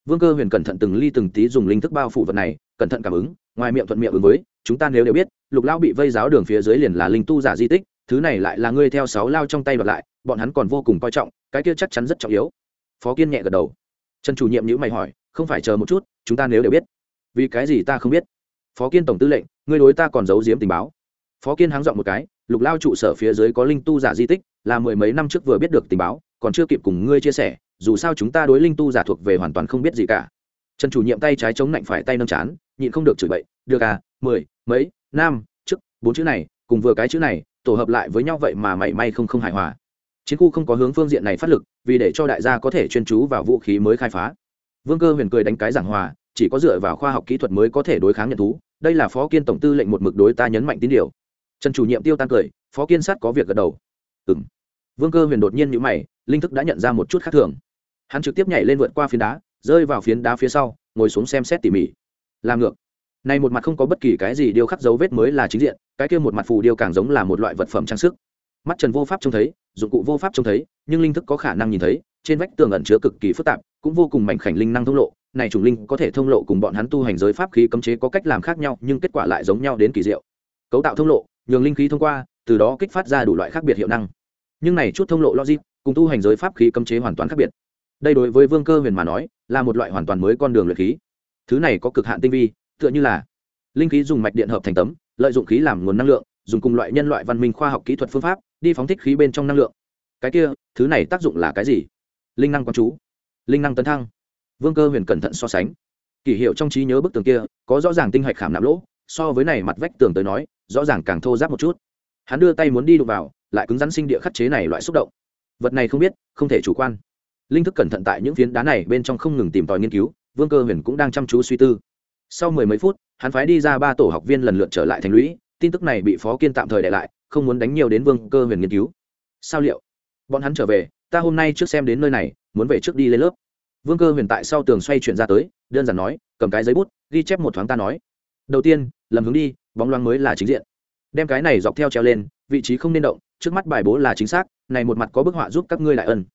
Vương cơ huyền cẩn thận từng ly từng tí dùng linh thức bao phủ vật này, cẩn thận cảm ứng, ngoài miệng thuận miệng ứng với chúng ta nếu đều biết, lục lao bị vây giáo đường phía dưới liền là linh tu giả di tích, thứ này lại là ngươi theo sáu lao trong tay bật lại, bọn hắn còn vô cùng coi trọng, cái kia chắc chắn rất trọng yếu. Phó kiên nhẹ gật đầu. Trần chủ nhiệm nhữ mày hỏi, không phải chờ một chút, chúng ta nếu đều biết. Vì cái gì ta không biết? Phó kiên tổng tư lệnh, ngươi đối ta còn giấu giếm tình báo. Phó kiên háng dọn một cái, lục lao trụ sở phía dưới có linh tu giả di tích, là mười mấy năm trước vừa biết được tình báo, còn chưa kịp cùng ngươi chia sẻ, dù sao chúng ta đối linh tu giả thuộc về hoàn toàn không biết gì cả. Trần chủ nhiệm tay trái chống lạnh phải tay nâng chán, nhịn không được chửi bậy, được à mười mấy nam, trước bốn chữ này cùng vừa cái chữ này tổ hợp lại với nhau vậy mà mảy may không không hài hòa. Chiến khu không có hướng phương diện này phát lực vì để cho đại gia có thể chuyên chú vào vũ khí mới khai phá. Vương cơ huyền cười đánh cái giảng hòa chỉ có dựa vào khoa học kỹ thuật mới có thể đối kháng nhận thú đây là phó kiên tổng tư lệnh một mực đối ta nhấn mạnh tín điều. Trần chủ nhiệm tiêu tan cười phó kiên sát có việc gật đầu. Ừ m vương cơ huyền đột nhiên nhữ mày linh thức đã nhận ra một chút khác thường. Hắn trực tiếp nhảy lên vượt qua phiến đá rơi vào phiến đá phía sau ngồi xuống xem xét tỉ mỉ. Làm ngược này một mặt không có bất kỳ cái gì điêu khắc dấu vết mới là chính diện, cái kia một mặt phù điêu càng giống là một loại vật phẩm trang sức. Mắt trần vô pháp trông thấy, dụng cụ vô pháp trông thấy, nhưng linh thức có khả năng nhìn thấy, trên vách tường ẩn chứa cực kỳ phức tạp, cũng vô cùng mảnh khảnh linh năng thông lộ. Này trùng linh có thể thông lộ cùng bọn hắn tu hành giới pháp khí cấm chế có cách làm khác nhau, nhưng kết quả lại giống nhau đến kỳ diệu. Cấu tạo thông lộ, nhường linh khí thông qua, từ đó kích phát ra đủ loại khác biệt hiệu năng. Nhưng này chút thông lộ logic, cùng tu hành giới pháp khí cấm chế hoàn toàn khác biệt. Đây đối với vương cơ huyền mà nói, là một loại hoàn toàn mới con đường luyện khí. Thứ này có cực hạn tinh vi tựa như là linh khí dùng mạch điện hợp thành tấm, lợi dụng khí làm nguồn năng lượng, dùng cùng loại nhân loại văn minh khoa học kỹ thuật phương pháp, đi phóng thích khí bên trong năng lượng. Cái kia, thứ này tác dụng là cái gì? Linh năng quán chú, linh năng tấn thăng. Vương cơ huyền cẩn thận so sánh. Kỷ hiệu trong trí nhớ bức tường kia, có rõ ràng tinh hạch khảm nạm lỗ, so với này mặt vách tường tới nói, rõ ràng càng thô giáp một chút. Hắn đưa tay muốn đi đụng vào, lại cứng rắn sinh địa khắc chế này loại xúc động. Vật này không biết, không thể chủ quan. Linh thức cẩn thận tại những phiến đá này bên trong không ngừng tìm tòi nghiên cứu, vương cơ huyền cũng đang chăm chú suy tư sau mười mấy phút, hắn phái đi ra ba tổ học viên lần lượt trở lại thành lũy, tin tức này bị phó kiên tạm thời để lại, không muốn đánh nhiều đến vương cơ huyền nghiên cứu. Sao liệu? Bọn hắn trở về, ta hôm nay trước xem đến nơi này, muốn về trước đi lên lớp. Vương cơ huyền tại sau tường xoay chuyển ra tới, đơn giản nói, cầm cái giấy bút, ghi chép một thoáng ta nói. Đầu tiên, lầm hướng đi, bóng loáng mới là chính diện. Đem cái này dọc theo treo lên, vị trí không nên động, trước mắt bài bố là chính xác, này một mặt có bức họa giúp các ngươi lại ân.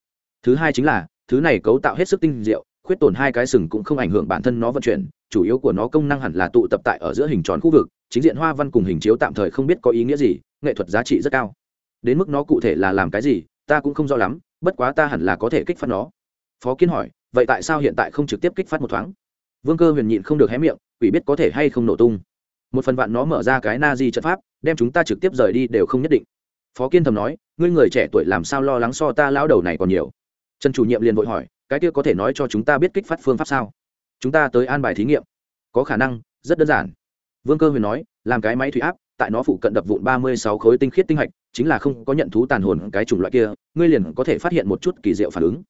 Thứ hai chính là, thứ này cấu tạo hết sức tinh diệu, khuyết tổn hai cái sừng cũng không ảnh hưởng bản thân nó vận chuyển chủ yếu của nó công năng hẳn là tụ tập tại ở giữa hình tròn khu vực, chính diện hoa văn cùng hình chiếu tạm thời không biết có ý nghĩa gì, nghệ thuật giá trị rất cao. Đến mức nó cụ thể là làm cái gì, ta cũng không rõ lắm, bất quá ta hẳn là có thể kích phát nó. Phó kiến hỏi, vậy tại sao hiện tại không trực tiếp kích phát một thoáng? Vương cơ huyền nhịn không được hé miệng, quỷ biết có thể hay không nổ tung. Một phần vạn nó mở ra cái na di trận pháp, đem chúng ta trực tiếp rời đi đều không nhất định. Phó kiên thầm nói, ngươi người trẻ tuổi làm sao lo lắng so ta lão đầu này còn nhiều? Trần chủ nhiệm liền vội hỏi, cái kia có thể nói cho chúng ta biết kích phát phương pháp sao? Chúng ta tới an bài thí nghiệm. Có khả năng, rất đơn giản. Vương cơ huyền nói, làm cái máy thủy áp, tại nó phụ cận đập vụn ba mươi sáu khối tinh khiết tinh hạch, chính là không có nhận thú tàn hồn cái chủng loại kia, ngươi liền có thể phát hiện một chút kỳ diệu phản ứng.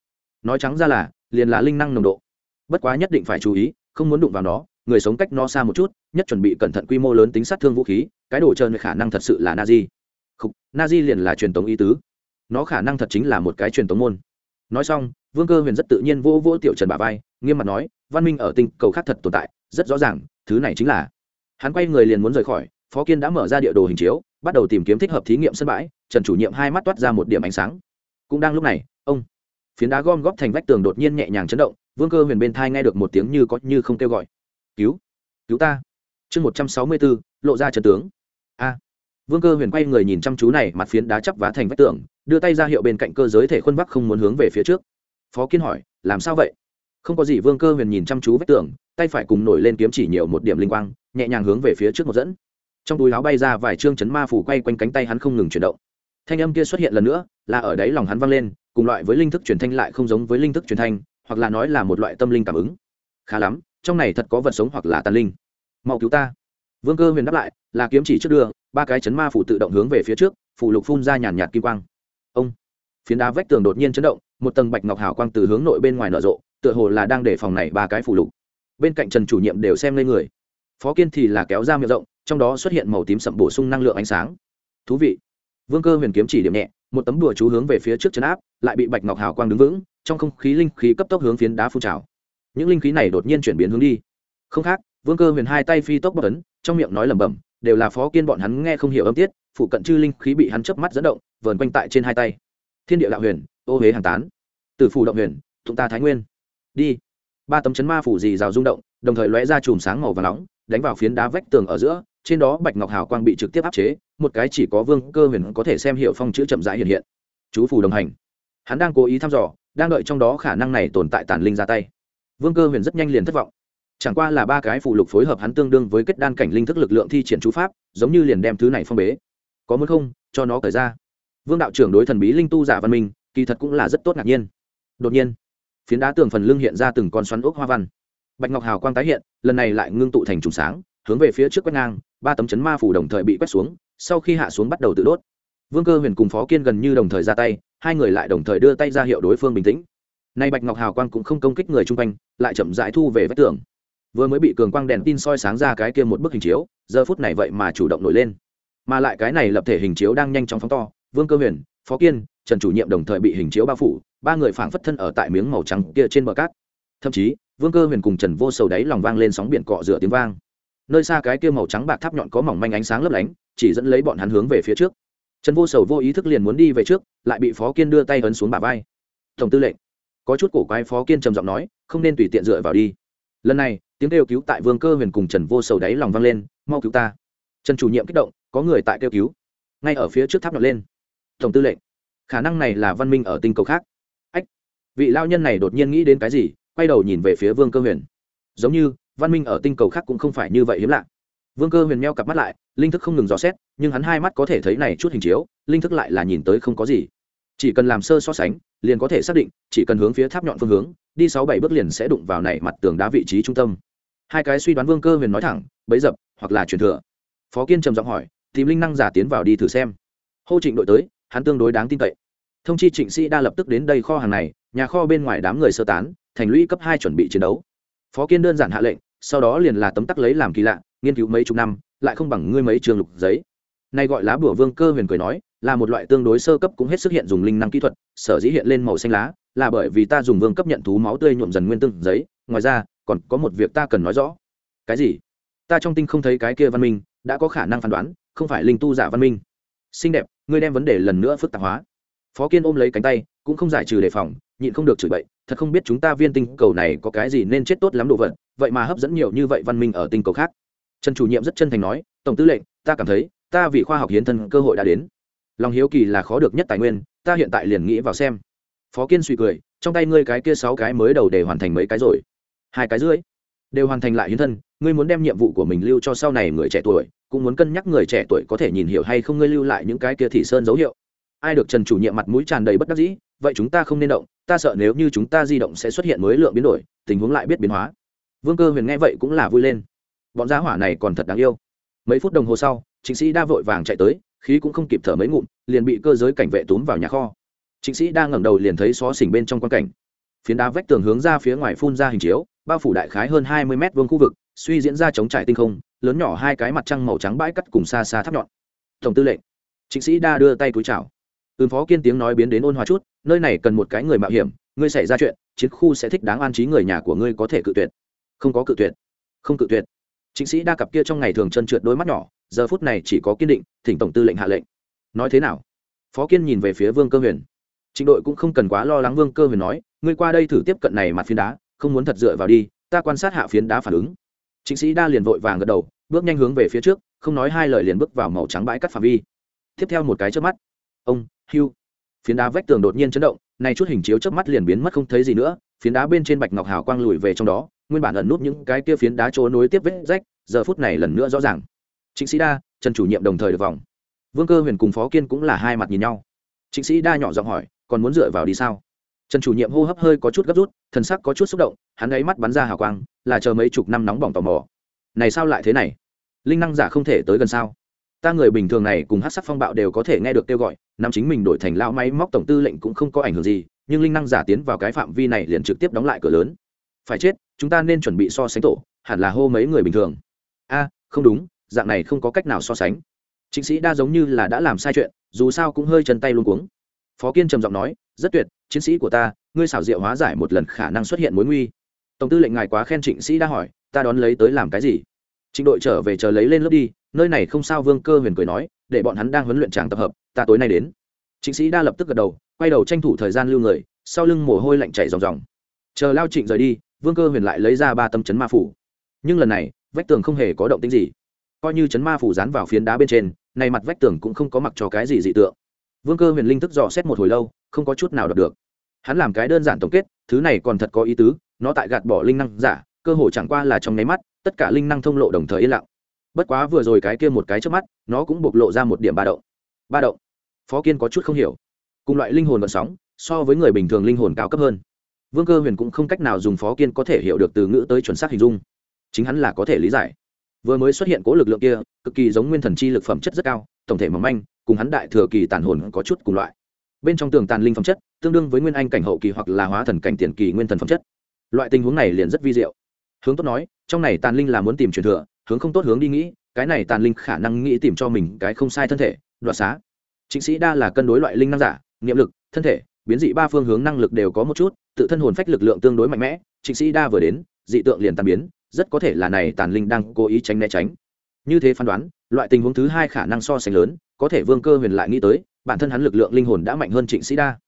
Nói trắng ra là, liền là linh năng nồng độ. Bất quá nhất định phải chú ý, không muốn đụng vào nó, người sống cách nó xa một chút, nhất chuẩn bị cẩn thận quy mô lớn tính sát thương vũ khí, cái đồ trơn khả năng thật sự là na di không na di liền là truyền thống ý tứ. Nó khả năng thật chính là một cái truyền thống môn. Nói xong, vương cơ huyền rất tự nhiên vô vô tiểu trần bà vai, nghiêm mặt nói văn minh ở tinh cầu khác thật tồn tại, rất rõ ràng, thứ này chính là. Hắn quay người liền muốn rời khỏi, phó kiên đã mở ra địa đồ hình chiếu, bắt đầu tìm kiếm thích hợp thí nghiệm sân bãi, trần chủ nhiệm hai mắt toát ra một điểm ánh sáng. Cũng đang lúc này, ông. Phiến đá gom góp thành vách tường đột nhiên nhẹ nhàng chấn động, vương cơ huyền bên thai nghe được một tiếng như có như không kêu gọi. Cứu cứu ta. Chương một trăm sáu mươi bốn, lộ ra trần tướng. A. Vương cơ huyền quay người nhìn chăm chú này, mặt phiến đá chắp vá thành vách tường, đưa tay ra hiệu bên cạnh cơ giới thể khuân vắc không muốn hướng về phía trước. Phó kiên hỏi, làm sao vậy? Không có gì vương cơ huyền nhìn chăm chú vách tường, tay phải cùng nổi lên kiếm chỉ nhiều một điểm linh quang, nhẹ nhàng hướng về phía trước một dẫn. Trong túi áo bay ra vài chương chấn ma phủ quay quanh cánh tay hắn không ngừng chuyển động. Thanh âm kia xuất hiện lần nữa, là ở đấy lòng hắn vang lên, cùng loại với linh thức truyền thanh lại không giống với linh thức truyền thanh, hoặc là nói là một loại tâm linh cảm ứng. Khá lắm, trong này thật có vật sống hoặc là tàn linh. Mau cứu ta. Vương cơ huyền đáp lại, là kiếm chỉ trước đưa, ba cái chấn ma phủ tự động hướng về phía trước, phủ lục phun ra nhàn nhạt kim quang. Ông, phiến đá vách tường đột nhiên chấn động một tầng bạch ngọc hào quang từ hướng nội bên ngoài nở rộ, tựa hồ là đang để phòng này ba cái phủ lục. Bên cạnh trần chủ nhiệm đều xem lên người. Phó kiên thì là kéo ra miệng rộng, trong đó xuất hiện màu tím sậm bổ sung năng lượng ánh sáng. Thú vị. Vương cơ huyền kiếm chỉ điểm nhẹ, một tấm đùa chú hướng về phía trước chấn áp, lại bị bạch ngọc hào quang đứng vững, trong không khí linh khí cấp tốc hướng phiến đá phun trào. Những linh khí này đột nhiên chuyển biến hướng đi. Không khác, vương cơ huyền hai tay phi tốc bất ấn, trong miệng nói lẩm bẩm, đều là phó kiên bọn hắn nghe không hiểu âm tiết, phụ cận chư linh khí bị hắn chớp mắt dẫn động, vờn quanh tại trên hai tay. Thiên địa đạo huyền ô huế hàng tán. Tử phủ động huyền, thụng ta thái nguyên. Đi. Ba tấm chấn ma phủ dì rào rung động, đồng thời lóe ra chùm sáng màu và nóng, đánh vào phiến đá vách tường ở giữa, trên đó bạch ngọc hào quang bị trực tiếp áp chế, một cái chỉ có vương cơ huyền có thể xem hiệu phong chữ chậm rãi hiện hiện. Chú phủ đồng hành. Hắn đang cố ý thăm dò, đang đợi trong đó khả năng này tồn tại tàn linh ra tay. Vương cơ huyền rất nhanh liền thất vọng. Chẳng qua là ba cái phụ lục phối hợp hắn tương đương với kết đan cảnh linh thức lực lượng thi triển chú pháp, giống như liền đem thứ này phong bế. Có muốn không, cho nó cởi ra. Vương đạo trưởng đối thần bí linh tu giả văn minh kỳ thật cũng là rất tốt ngạc nhiên. Đột nhiên, phiến đá tường phần lưng hiện ra từng con xoắn ốc hoa văn. Bạch ngọc hào quang tái hiện, lần này lại ngưng tụ thành trùng sáng, hướng về phía trước quét ngang, ba tấm chấn ma phủ đồng thời bị quét xuống, sau khi hạ xuống bắt đầu tự đốt. Vương cơ huyền cùng phó kiên gần như đồng thời ra tay, hai người lại đồng thời đưa tay ra hiệu đối phương bình tĩnh. Nay bạch ngọc hào quang cũng không công kích người chung quanh, lại chậm rãi thu về vách tường. Vừa mới bị cường quang đèn tin soi sáng ra cái kia một bức hình chiếu, giờ phút này vậy mà chủ động nổi lên. Mà lại cái này lập thể hình chiếu đang nhanh chóng phóng to. Vương cơ huyền, phó kiên trần chủ nhiệm đồng thời bị hình chiếu bao phủ, ba người phảng phất thân ở tại miếng màu trắng kia trên bờ cát. Thậm chí, vương cơ huyền cùng trần vô sầu đáy lòng vang lên sóng biển cọ rửa tiếng vang. Nơi xa cái kia màu trắng bạc tháp nhọn có mỏng manh ánh sáng lấp lánh, chỉ dẫn lấy bọn hắn hướng về phía trước. Trần vô sầu vô ý thức liền muốn đi về trước, lại bị phó kiên đưa tay ấn xuống bả vai. Tổng tư lệnh. Có chút cổ quái phó kiên trầm giọng nói, không nên tùy tiện dựa vào đi. Lần này, tiếng kêu cứu tại vương cơ huyền cùng trần vô sầu đáy lòng vang lên, mau cứu ta. Trần chủ nhiệm kích động, có người tại kêu cứu. Ngay ở phía trước tháp nhọn lên. Tổng tư lệnh khả năng này là văn minh ở tinh cầu khác. Ách, vị lao nhân này đột nhiên nghĩ đến cái gì, quay đầu nhìn về phía vương cơ huyền. Giống như, văn minh ở tinh cầu khác cũng không phải như vậy hiếm lạ. Vương cơ huyền meo cặp mắt lại, linh thức không ngừng dò xét, nhưng hắn hai mắt có thể thấy này chút hình chiếu, linh thức lại là nhìn tới không có gì. Chỉ cần làm sơ so sánh, liền có thể xác định, chỉ cần hướng phía tháp nhọn phương hướng, đi sáu bảy bước liền sẽ đụng vào này mặt tường đá vị trí trung tâm. Hai cái suy đoán vương cơ huyền nói thẳng, bấy dập, hoặc là truyền thừa. Phó kiên trầm giọng hỏi, tìm linh năng giả tiến vào đi thử xem. Hô trịnh đội tới hắn tương đối đáng tin cậy. Thông chi trịnh sĩ đa lập tức đến đây kho hàng này, nhà kho bên ngoài đám người sơ tán, thành lũy cấp hai chuẩn bị chiến đấu. Phó kiên đơn giản hạ lệnh, sau đó liền là tấm tắc lấy làm kỳ lạ, nghiên cứu mấy chục năm, lại không bằng ngươi mấy trường lục giấy. Nay gọi lá bùa vương cơ huyền cười nói, là một loại tương đối sơ cấp cũng hết sức hiện dùng linh năng kỹ thuật, sở dĩ hiện lên màu xanh lá, là bởi vì ta dùng vương cấp nhận thú máu tươi nhuộm dần nguyên tương giấy, ngoài ra, còn có một việc ta cần nói rõ. Cái gì? Ta trong tinh không thấy cái kia văn minh, đã có khả năng phán đoán, không phải linh tu giả văn minh xinh đẹp, ngươi đem vấn đề lần nữa phức tạp hóa. Phó kiên ôm lấy cánh tay, cũng không giải trừ đề phòng, nhịn không được chửi bậy, thật không biết chúng ta viên tinh cầu này có cái gì nên chết tốt lắm đồ vật, vậy mà hấp dẫn nhiều như vậy văn minh ở tinh cầu khác. Trần chủ nhiệm rất chân thành nói, tổng tư lệnh, ta cảm thấy, ta vì khoa học hiến thân cơ hội đã đến. Lòng hiếu kỳ là khó được nhất tài nguyên, ta hiện tại liền nghĩ vào xem. Phó kiên suy cười, trong tay ngươi cái kia sáu cái mới đầu để hoàn thành mấy cái rồi? Hai cái dưới đều hoàn thành lại hiến thân ngươi muốn đem nhiệm vụ của mình lưu cho sau này người trẻ tuổi, cũng muốn cân nhắc người trẻ tuổi có thể nhìn hiểu hay không ngươi lưu lại những cái kia thị sơn dấu hiệu. Ai được trần chủ nhiệm mặt mũi tràn đầy bất đắc dĩ, vậy chúng ta không nên động, ta sợ nếu như chúng ta di động sẽ xuất hiện mới lượng biến đổi, tình huống lại biết biến hóa. Vương cơ huyền nghe vậy cũng là vui lên. Bọn giá hỏa này còn thật đáng yêu. Mấy phút đồng hồ sau chính sĩ đa vội vàng chạy tới, khí cũng không kịp thở mấy ngụm, liền bị cơ giới cảnh vệ túm vào nhà kho. Chính sĩ đa ngẩng đầu liền thấy xó xỉnh bên trong quan cảnh. Phiến đá vách tường hướng ra phía ngoài phun ra hình chiếu, bao phủ đại khái hơn hai mươi mét vuông khu vực suy diễn ra chống trải tinh không, lớn nhỏ hai cái mặt trăng màu trắng bãi cắt cùng xa xa tháp nhọn. Tổng tư lệnh chính sĩ đa đưa tay cúi chào. Ưm phó kiên tiếng nói biến đến ôn hòa chút, nơi này cần một cái người mạo hiểm, ngươi xảy ra chuyện, chiến khu sẽ thích đáng an trí người nhà của ngươi có thể cự tuyệt. Không có cự tuyệt. Không cự tuyệt. Chính sĩ đa cặp kia trong ngày thường chân trượt đôi mắt nhỏ, giờ phút này chỉ có kiên định, thỉnh tổng tư lệnh hạ lệnh. Nói thế nào? Phó kiên nhìn về phía vương cơ huyền. Trịnh đội cũng không cần quá lo lắng, vương cơ huyền nói, ngươi qua đây thử tiếp cận này mặt phiến đá, không muốn thật dựa vào đi, ta quan sát hạ phiến đá phản ứng chính sĩ đa liền vội vàng gật đầu bước nhanh hướng về phía trước không nói hai lời liền bước vào màu trắng bãi cắt phạm vi. Tiếp theo một cái trước mắt ông hưu, phiến đá vách tường đột nhiên chấn động này chút hình chiếu trước mắt liền biến mất không thấy gì nữa phiến đá bên trên bạch ngọc hào quang lùi về trong đó nguyên bản ẩn nút những cái kia phiến đá trôi nối tiếp vết rách giờ phút này lần nữa rõ ràng. Chính sĩ đa trần chủ nhiệm đồng thời được vòng. Vương cơ huyền cùng phó kiên cũng là hai mặt nhìn nhau. Chính sĩ đa nhỏ giọng hỏi còn muốn dựa vào đi sao? Trần chủ nhiệm hô hấp hơi có chút gấp rút, thần sắc có chút xúc động, hắn ấy mắt bắn ra hào quang, là chờ mấy chục năm nóng bỏng tò mò. Này sao lại thế này? Linh năng giả không thể tới gần sao? Ta người bình thường này cùng hát sắc phong bạo đều có thể nghe được kêu gọi năm chính mình đổi thành lao máy móc tổng tư lệnh cũng không có ảnh hưởng gì, nhưng linh năng giả tiến vào cái phạm vi này liền trực tiếp đóng lại cửa lớn. Phải chết, chúng ta nên chuẩn bị so sánh tổ, hẳn là hô mấy người bình thường. A, không đúng, dạng này không có cách nào so sánh. Chính sĩ đa giống như là đã làm sai chuyện, dù sao cũng hơi chân tay luôn cuống. Phó kiên trầm giọng nói, rất tuyệt chiến sĩ của ta, ngươi xảo diệu hóa giải một lần khả năng xuất hiện mối nguy. Tổng tư lệnh ngài quá khen trịnh sĩ đa hỏi, ta đón lấy tới làm cái gì? Trịnh đội trở về chờ lấy lên lớp đi, nơi này không sao, vương cơ huyền cười nói, để bọn hắn đang huấn luyện tràng tập hợp, ta tối nay đến. Trịnh sĩ đa lập tức gật đầu, quay đầu tranh thủ thời gian lưu người, sau lưng mồ hôi lạnh chảy ròng ròng. Chờ lao trịnh rời đi, vương cơ huyền lại lấy ra ba tâm chấn ma phủ. Nhưng lần này, vách tường không hề có động tính gì. Coi như chấn ma phủ dán vào phiến đá bên trên này mặt vách tường cũng không có mặc cho cái gì dị tượng. Vương cơ huyền linh thức dò xét một hồi lâu không có chút nào đọc được. Hắn làm cái đơn giản tổng kết, thứ này còn thật có ý tứ, nó tại gạt bỏ linh năng giả, cơ hội chẳng qua là trong nháy mắt, tất cả linh năng thông lộ đồng thời yên lặng. Bất quá vừa rồi cái kia một cái trước mắt, nó cũng bộc lộ ra một điểm ba động. Ba động? Phó kiên có chút không hiểu. Cùng loại linh hồn vận sóng, so với người bình thường linh hồn cao cấp hơn. Vương cơ huyền cũng không cách nào dùng phó kiên có thể hiểu được từ ngữ tới chuẩn xác hình dung. Chính hắn là có thể lý giải. Vừa mới xuất hiện cố lực lượng kia, cực kỳ giống nguyên thần chi lực phẩm chất rất cao, tổng thể mỏng manh, cùng hắn đại thừa kỳ tàn hồn có chút cùng loại bên trong tường tàn linh phẩm chất, tương đương với nguyên anh cảnh hậu kỳ hoặc là hóa thần cảnh tiền kỳ nguyên thần phẩm chất. Loại tình huống này liền rất vi diệu. Hướng tốt nói, trong này tàn linh là muốn tìm truyền thừa, hướng không tốt hướng đi nghĩ, cái này tàn linh khả năng nghĩ tìm cho mình cái không sai thân thể, đoạt xá. Chính sĩ đa là cân đối loại linh năng giả, niệm lực, thân thể, biến dị ba phương hướng năng lực đều có một chút, tự thân hồn phách lực lượng tương đối mạnh mẽ chính sĩ đa vừa đến, dị tượng liền tàn biến, rất có thể là này tàn linh đang cố ý tránh né tránh. Như thế phán đoán, loại tình huống thứ hai khả năng so sánh lớn, có thể vương cơ huyền lại nghĩ tới bản thân hắn lực lượng linh hồn đã mạnh hơn trịnh sĩ đa.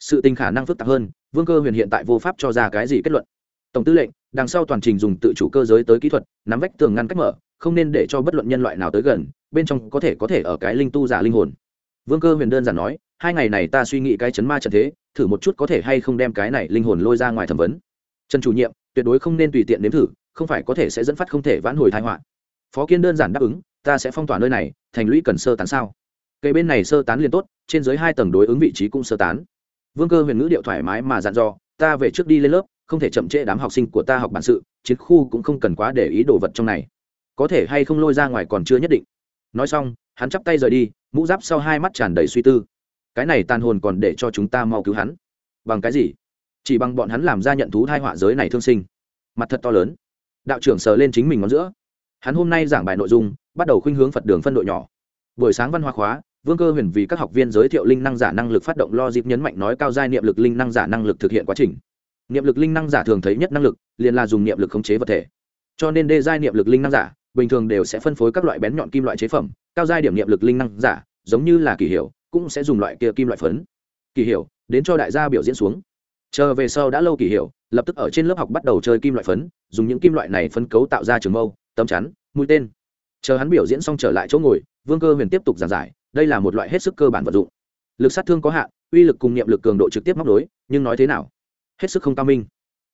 Sự tình khả năng phức tạp hơn, vương cơ huyền hiện tại vô pháp cho ra cái gì kết luận. Tổng tư lệnh, đằng sau toàn trình dùng tự chủ cơ giới tới kỹ thuật, nắm vách tường ngăn cách mở, không nên để cho bất luận nhân loại nào tới gần, bên trong có thể có thể ở cái linh tu giả linh hồn. Vương cơ huyền đơn giản nói, hai ngày này ta suy nghĩ cái chấn ma trận thế, thử một chút có thể hay không đem cái này linh hồn lôi ra ngoài thẩm vấn. Trần chủ nhiệm, tuyệt đối không nên tùy tiện nếm thử, không phải có thể sẽ dẫn phát không thể vãn hồi thái họa. Phó kiên đơn giản đáp ứng, ta sẽ phong tỏa nơi này, thành lũy cần sơ tán sao? Cây bên này sơ tán liền tốt, trên dưới hai tầng đối ứng vị trí cũng sơ tán. Vương cơ huyền ngữ điệu thoải mái mà dặn dò, ta về trước đi lên lớp, không thể chậm trễ đám học sinh của ta học bản sự, chiến khu cũng không cần quá để ý đồ vật trong này. Có thể hay không lôi ra ngoài còn chưa nhất định. Nói xong, hắn chắp tay rời đi, mũ giáp sau hai mắt tràn đầy suy tư. Cái này tàn hồn còn để cho chúng ta mau cứu hắn. Bằng cái gì? Chỉ bằng bọn hắn làm ra nhận thú thai họa giới này thương sinh. Mặt thật to lớn. Đạo trưởng sờ lên chính mình ngón giữa. Hắn hôm nay giảng bài nội dung, bắt đầu khuynh hướng phật đường phân đội nhỏ. Buổi sáng văn hóa khóa vương cơ huyền vì các học viên giới thiệu linh năng giả năng lực phát động lo dịp nhấn mạnh nói cao giai niệm lực linh năng giả năng lực thực hiện quá trình. Niệm lực linh năng giả thường thấy nhất năng lực, liền là dùng niệm lực khống chế vật thể. Cho nên đê giai niệm lực linh năng giả, bình thường đều sẽ phân phối các loại bén nhọn kim loại chế phẩm, cao giai điểm niệm lực linh năng giả, giống như là kỳ hiệu cũng sẽ dùng loại kia kim loại phấn. Kỳ hiệu đến cho đại gia biểu diễn xuống. Chờ về sau đã lâu kỳ hiệu lập tức ở trên lớp học bắt đầu chơi kim loại phấn, dùng những kim loại này phân cấu tạo ra trường mâu, tấm chắn, mũi tên. Chờ hắn biểu diễn xong trở lại chỗ ngồi, vương cơ huyền tiếp tục giảng giải đây là một loại hết sức cơ bản vật dụng. Lực sát thương có hạn, uy lực cùng niệm lực cường độ trực tiếp móc đối nhưng nói thế nào? Hết sức không cao minh.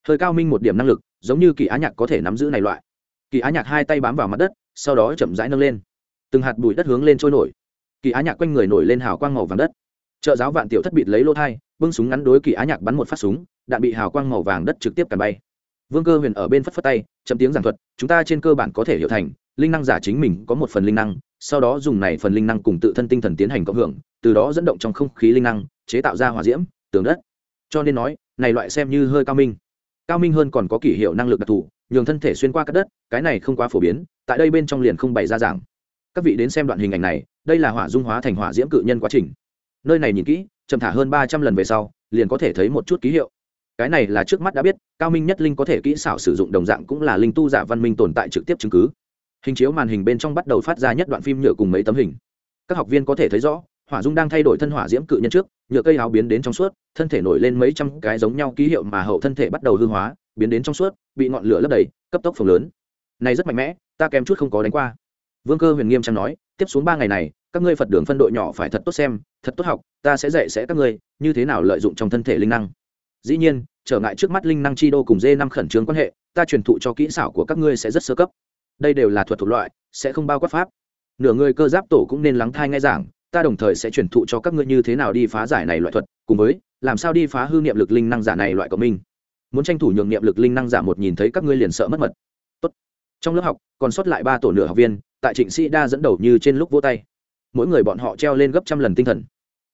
Hơi cao minh một điểm năng lực, giống như kỳ á nhạc có thể nắm giữ này loại. Kỳ á nhạc hai tay bám vào mặt đất, sau đó chậm rãi nâng lên. Từng hạt bụi đất hướng lên trôi nổi. Kỳ á nhạc quanh người nổi lên hào quang màu vàng đất. Trợ giáo vạn tiểu thất bịt lấy lỗ thai, bưng súng ngắn đối kỳ á nhạc bắn một phát súng, đạn bị hào quang màu vàng đất trực tiếp càn bay. Vương cơ huyền ở bên phất phất tay, chậm tiếng giảng thuật, chúng ta trên cơ bản có thể hiểu thành, linh năng giả chính mình có một phần linh năng sau đó dùng này phần linh năng cùng tự thân tinh thần tiến hành cộng hưởng, từ đó dẫn động trong không khí linh năng, chế tạo ra hỏa diễm, tường đất. Cho nên nói, này loại xem như hơi cao minh. Cao minh hơn còn có kỷ hiệu năng lực đặc thù, nhường thân thể xuyên qua các đất, cái này không quá phổ biến, tại đây bên trong liền không bày ra giảng các vị đến xem đoạn hình ảnh này, đây là hỏa dung hóa thành hỏa diễm cự nhân quá trình. Nơi này nhìn kỹ, chậm thả hơn ba trăm lần về sau, liền có thể thấy một chút ký hiệu. Cái này là trước mắt đã biết, cao minh nhất linh có thể kỹ xảo sử dụng đồng dạng cũng là linh tu giả văn minh tồn tại trực tiếp chứng cứ hình chiếu màn hình bên trong bắt đầu phát ra nhất đoạn phim nhựa cùng mấy tấm hình. Các học viên có thể thấy rõ, hỏa dung đang thay đổi thân hỏa diễm cự nhân trước, nhựa cây áo biến đến trong suốt, thân thể nổi lên mấy trăm cái giống nhau ký hiệu mà hậu thân thể bắt đầu hư hóa, biến đến trong suốt, bị ngọn lửa lấp đầy, cấp tốc phồng lớn. Này rất mạnh mẽ, ta kém chút không có đánh qua. Vương cơ huyền nghiêm trang nói, tiếp xuống ba ngày này, các ngươi phật đường phân đội nhỏ phải thật tốt xem, thật tốt học, ta sẽ dạy sẽ các ngươi, như thế nào lợi dụng trong thân thể linh năng. Dĩ nhiên, trở ngại trước mắt linh năng chi đô cùng dê năm khẩn trương quan hệ, ta truyền thụ cho kỹ xảo của các ngươi sẽ rất sơ cấp đây đều là thuật thuộc loại, sẽ không bao quát pháp. Nửa người cơ giáp tổ cũng nên lắng thai ngay giảng, ta đồng thời sẽ truyền thụ cho các ngươi như thế nào đi phá giải này loại thuật, cùng với, làm sao đi phá hư niệm lực linh năng giả này loại của mình. Muốn tranh thủ nhường niệm lực linh năng giả một nhìn thấy các ngươi liền sợ mất mật. Tốt. trong lớp học, còn sót lại ba tổ nửa học viên, tại trịnh sĩ đa dẫn đầu như trên lúc vỗ tay. Mỗi người bọn họ treo lên gấp trăm lần tinh thần.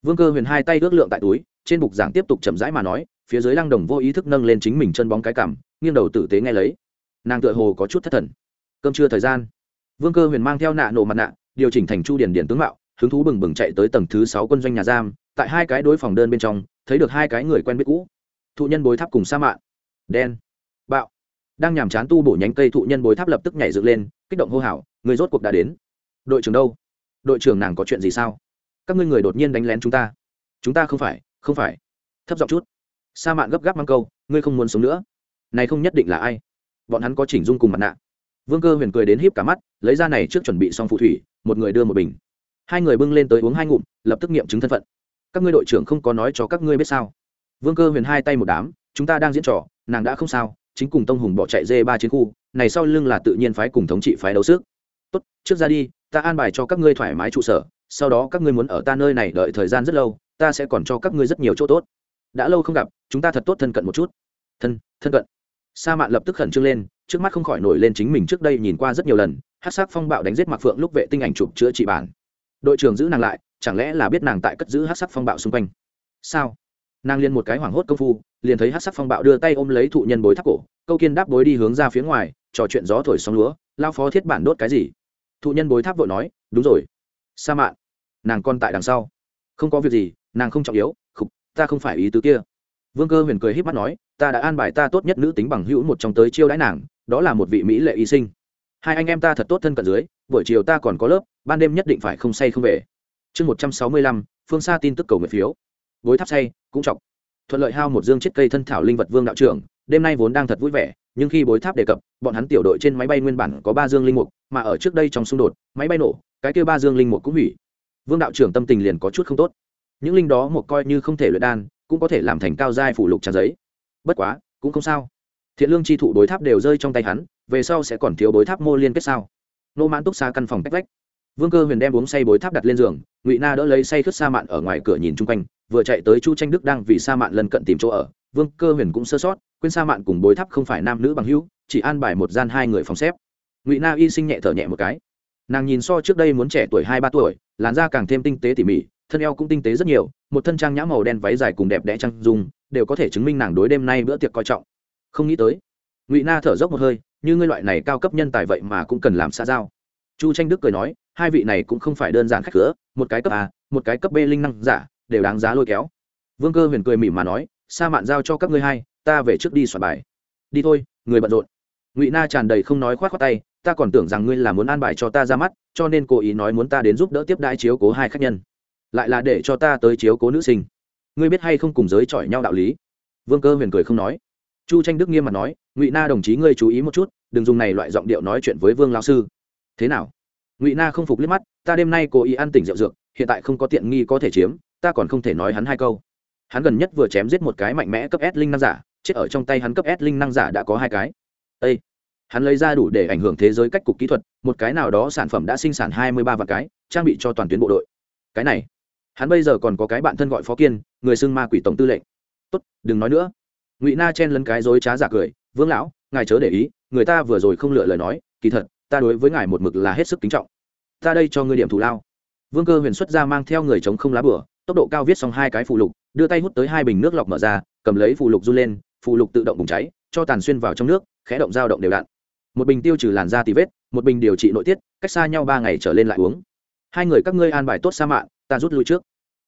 Vương cơ huyền hai tay ước lượng tại túi, trên bục giảng tiếp tục chậm rãi mà nói, phía dưới lăng đồng vô ý thức nâng lên chính mình chân bóng cái cảm nghiêng đầu tử tế nghe lấy. Nàng tựa hồ có chút thất thần cơm trưa thời gian. Vương cơ huyền mang theo nạ nổ mặt nạ, điều chỉnh thành chu điền điền tướng mạo, hứng thú bừng bừng chạy tới tầng thứ sáu quân doanh nhà giam, tại hai cái đối phòng đơn bên trong, thấy được hai cái người quen biết cũ. Thụ nhân bối tháp cùng sa mạn đen. Bạo. Đang nhàm chán tu bổ nhánh cây thụ nhân bối tháp lập tức nhảy dựng lên, kích động hô hào, người rốt cuộc đã đến. Đội trưởng đâu? Đội trưởng nàng có chuyện gì sao? Các ngươi người đột nhiên đánh lén chúng ta. Chúng ta không phải không phải. Thấp giọng chút. Sa mạn gấp gáp mang câu, ngươi không muốn sống nữa. Này không nhất định là ai. Bọn hắn có chỉnh dung cùng mặt nạ vương cơ huyền cười đến híp cả mắt, lấy ra này trước chuẩn bị xong phù thủy, một người đưa một bình. Hai người bưng lên tới uống hai ngụm, lập tức nghiệm chứng thân phận. Các ngươi đội trưởng không có nói cho các ngươi biết sao? Vương cơ huyền hai tay một đám, chúng ta đang diễn trò, nàng đã không sao, chính cùng tông hùng bỏ chạy dê ba chiến khu, này sau lưng là tự nhiên phái cùng thống trị phái đấu sức. Tốt, trước ra đi, ta an bài cho các ngươi thoải mái trụ sở, sau đó các ngươi muốn ở ta nơi này đợi thời gian rất lâu, ta sẽ còn cho các ngươi rất nhiều chỗ tốt. Đã lâu không gặp, chúng ta thật tốt thân cận một chút. Thân thân cận. Sa mạn lập tức khẩn trương lên trước mắt không khỏi nổi lên chính mình trước đây nhìn qua rất nhiều lần, hát sắc phong bạo đánh giết mặc phượng lúc vệ tinh ảnh chụp chữa trị bản. Đội trưởng giữ nàng lại, chẳng lẽ là biết nàng tại cất giữ hát sắc phong bạo xung quanh? Sao? Nàng liên một cái hoảng hốt công phu, liền thấy hát sắc phong bạo đưa tay ôm lấy thụ nhân bối thác cổ, câu kiên đáp bối đi hướng ra phía ngoài, trò chuyện gió thổi sóng lúa, lao phó thiết bản đốt cái gì? Thụ nhân bối tháp vội nói, đúng rồi. Sa mạn, nàng con tại đằng sau. Không có việc gì, nàng không trọng yếu, khục, ta không phải ý tứ kia. Vương cơ huyền cười h í p mắt nói, ta đã an bài ta tốt nhất nữ tính bằng hữu một trong tới chiêu đãi nàng đó là một vị mỹ lệ y sinh. Hai anh em ta thật tốt thân cận dưới, buổi chiều ta còn có lớp, ban đêm nhất định phải không say không về. Chương một trăm sáu mươi lăm, phương xa tin tức cầu nguyện phiếu. Bối tháp say, cũng chọc. Thuận lợi hao một dương chiết cây thân thảo linh vật vương đạo trưởng, đêm nay vốn đang thật vui vẻ, nhưng khi bối tháp đề cập, bọn hắn tiểu đội trên máy bay nguyên bản có ba dương linh mục, mà ở trước đây trong xung đột, máy bay nổ, cái kêu ba dương linh mục cũng hủy. Vương đạo trưởng tâm tình liền có chút không tốt. Những linh đó một coi như không thể luyện đan, cũng có thể làm thành cao giai phủ lục trang giấy. Bất quá, cũng không sao thiện lương chi thụ bối tháp đều rơi trong tay hắn, về sau sẽ còn thiếu bối tháp mô liên kết sao? Nô mãn túc xa căn phòng cách vách. Vương cơ huyền đem uống say bối tháp đặt lên giường, ngụy na đỡ lấy say khướt sa mạn ở ngoài cửa nhìn chung quanh, vừa chạy tới chu tranh đức đang vì sa mạn lần cận tìm chỗ ở. Vương cơ huyền cũng sơ sót, quên sa mạn cùng bối tháp không phải nam nữ bằng hữu, chỉ an bài một gian hai người phòng xếp. Ngụy na y sinh nhẹ thở nhẹ một cái. Nàng nhìn so trước đây muốn trẻ tuổi hai ba tuổi, làn da càng thêm tinh tế tỉ mỉ, thân eo cũng tinh tế rất nhiều, một thân trang nhã màu đen váy dài cùng đẹp đẽ trang dung, đều có thể chứng minh nàng đối đêm nay bữa tiệc coi trọng không nghĩ tới. Ngụy na thở dốc một hơi, như ngươi loại này cao cấp nhân tài vậy mà cũng cần làm xã giao. Chu tranh đức cười nói, hai vị này cũng không phải đơn giản khách cửa, một cái cấp a, một cái cấp b linh năng giả, đều đáng giá lôi kéo. Vương cơ huyền cười mỉm mà nói, sa mạn giao cho các ngươi hai, ta về trước đi soạn bài. Đi thôi, người bận rộn. Ngụy na tràn đầy không nói khoát khoát tay, ta còn tưởng rằng ngươi là muốn an bài cho ta ra mắt, cho nên cố ý nói muốn ta đến giúp đỡ tiếp đãi chiếu cố hai khách nhân. Lại là để cho ta tới chiếu cố nữ sinh. Ngươi biết hay không cùng giới chọi nhau đạo lý? Vương cơ huyền cười không nói chu tranh đức nghiêm mặt nói, ngụy na đồng chí ngươi chú ý một chút, đừng dùng này loại giọng điệu nói chuyện với vương lao sư. Thế nào? Ngụy na không phục liếc mắt, ta đêm nay cố ý ăn tỉnh rượu dược, hiện tại không có tiện nghi có thể chiếm, ta còn không thể nói hắn hai câu. Hắn gần nhất vừa chém giết một cái mạnh mẽ cấp s linh năng giả, chết ở trong tay hắn cấp s linh năng giả đã có hai cái. Ê! hắn lấy ra đủ để ảnh hưởng thế giới cách cục kỹ thuật, một cái nào đó sản phẩm đã sinh sản hai mươi ba vạn cái, trang bị cho toàn tuyến bộ đội. Cái này? Hắn bây giờ còn có cái bạn thân gọi phó kiên, người xưng ma quỷ tổng tư lệnh. Tốt, đừng nói nữa ngụy na chen lấn cái dối trá giả cười, vương lão, ngài chớ để ý, người ta vừa rồi không lựa lời nói, kỳ thật, ta đối với ngài một mực là hết sức kính trọng. Ta đây cho ngươi điểm thù lao. Vương cơ huyền xuất ra mang theo người chống không lá bửa, tốc độ cao viết xong hai cái phụ lục, đưa tay hút tới hai bình nước lọc mở ra, cầm lấy phụ lục run lên, phụ lục tự động bùng cháy, cho tàn xuyên vào trong nước, khẽ động dao động đều đặn. Một bình tiêu trừ làn da tì vết, một bình điều trị nội tiết, cách xa nhau ba ngày trở lên lại uống. Hai người các ngươi an bài tốt sa mạn ta rút lui trước.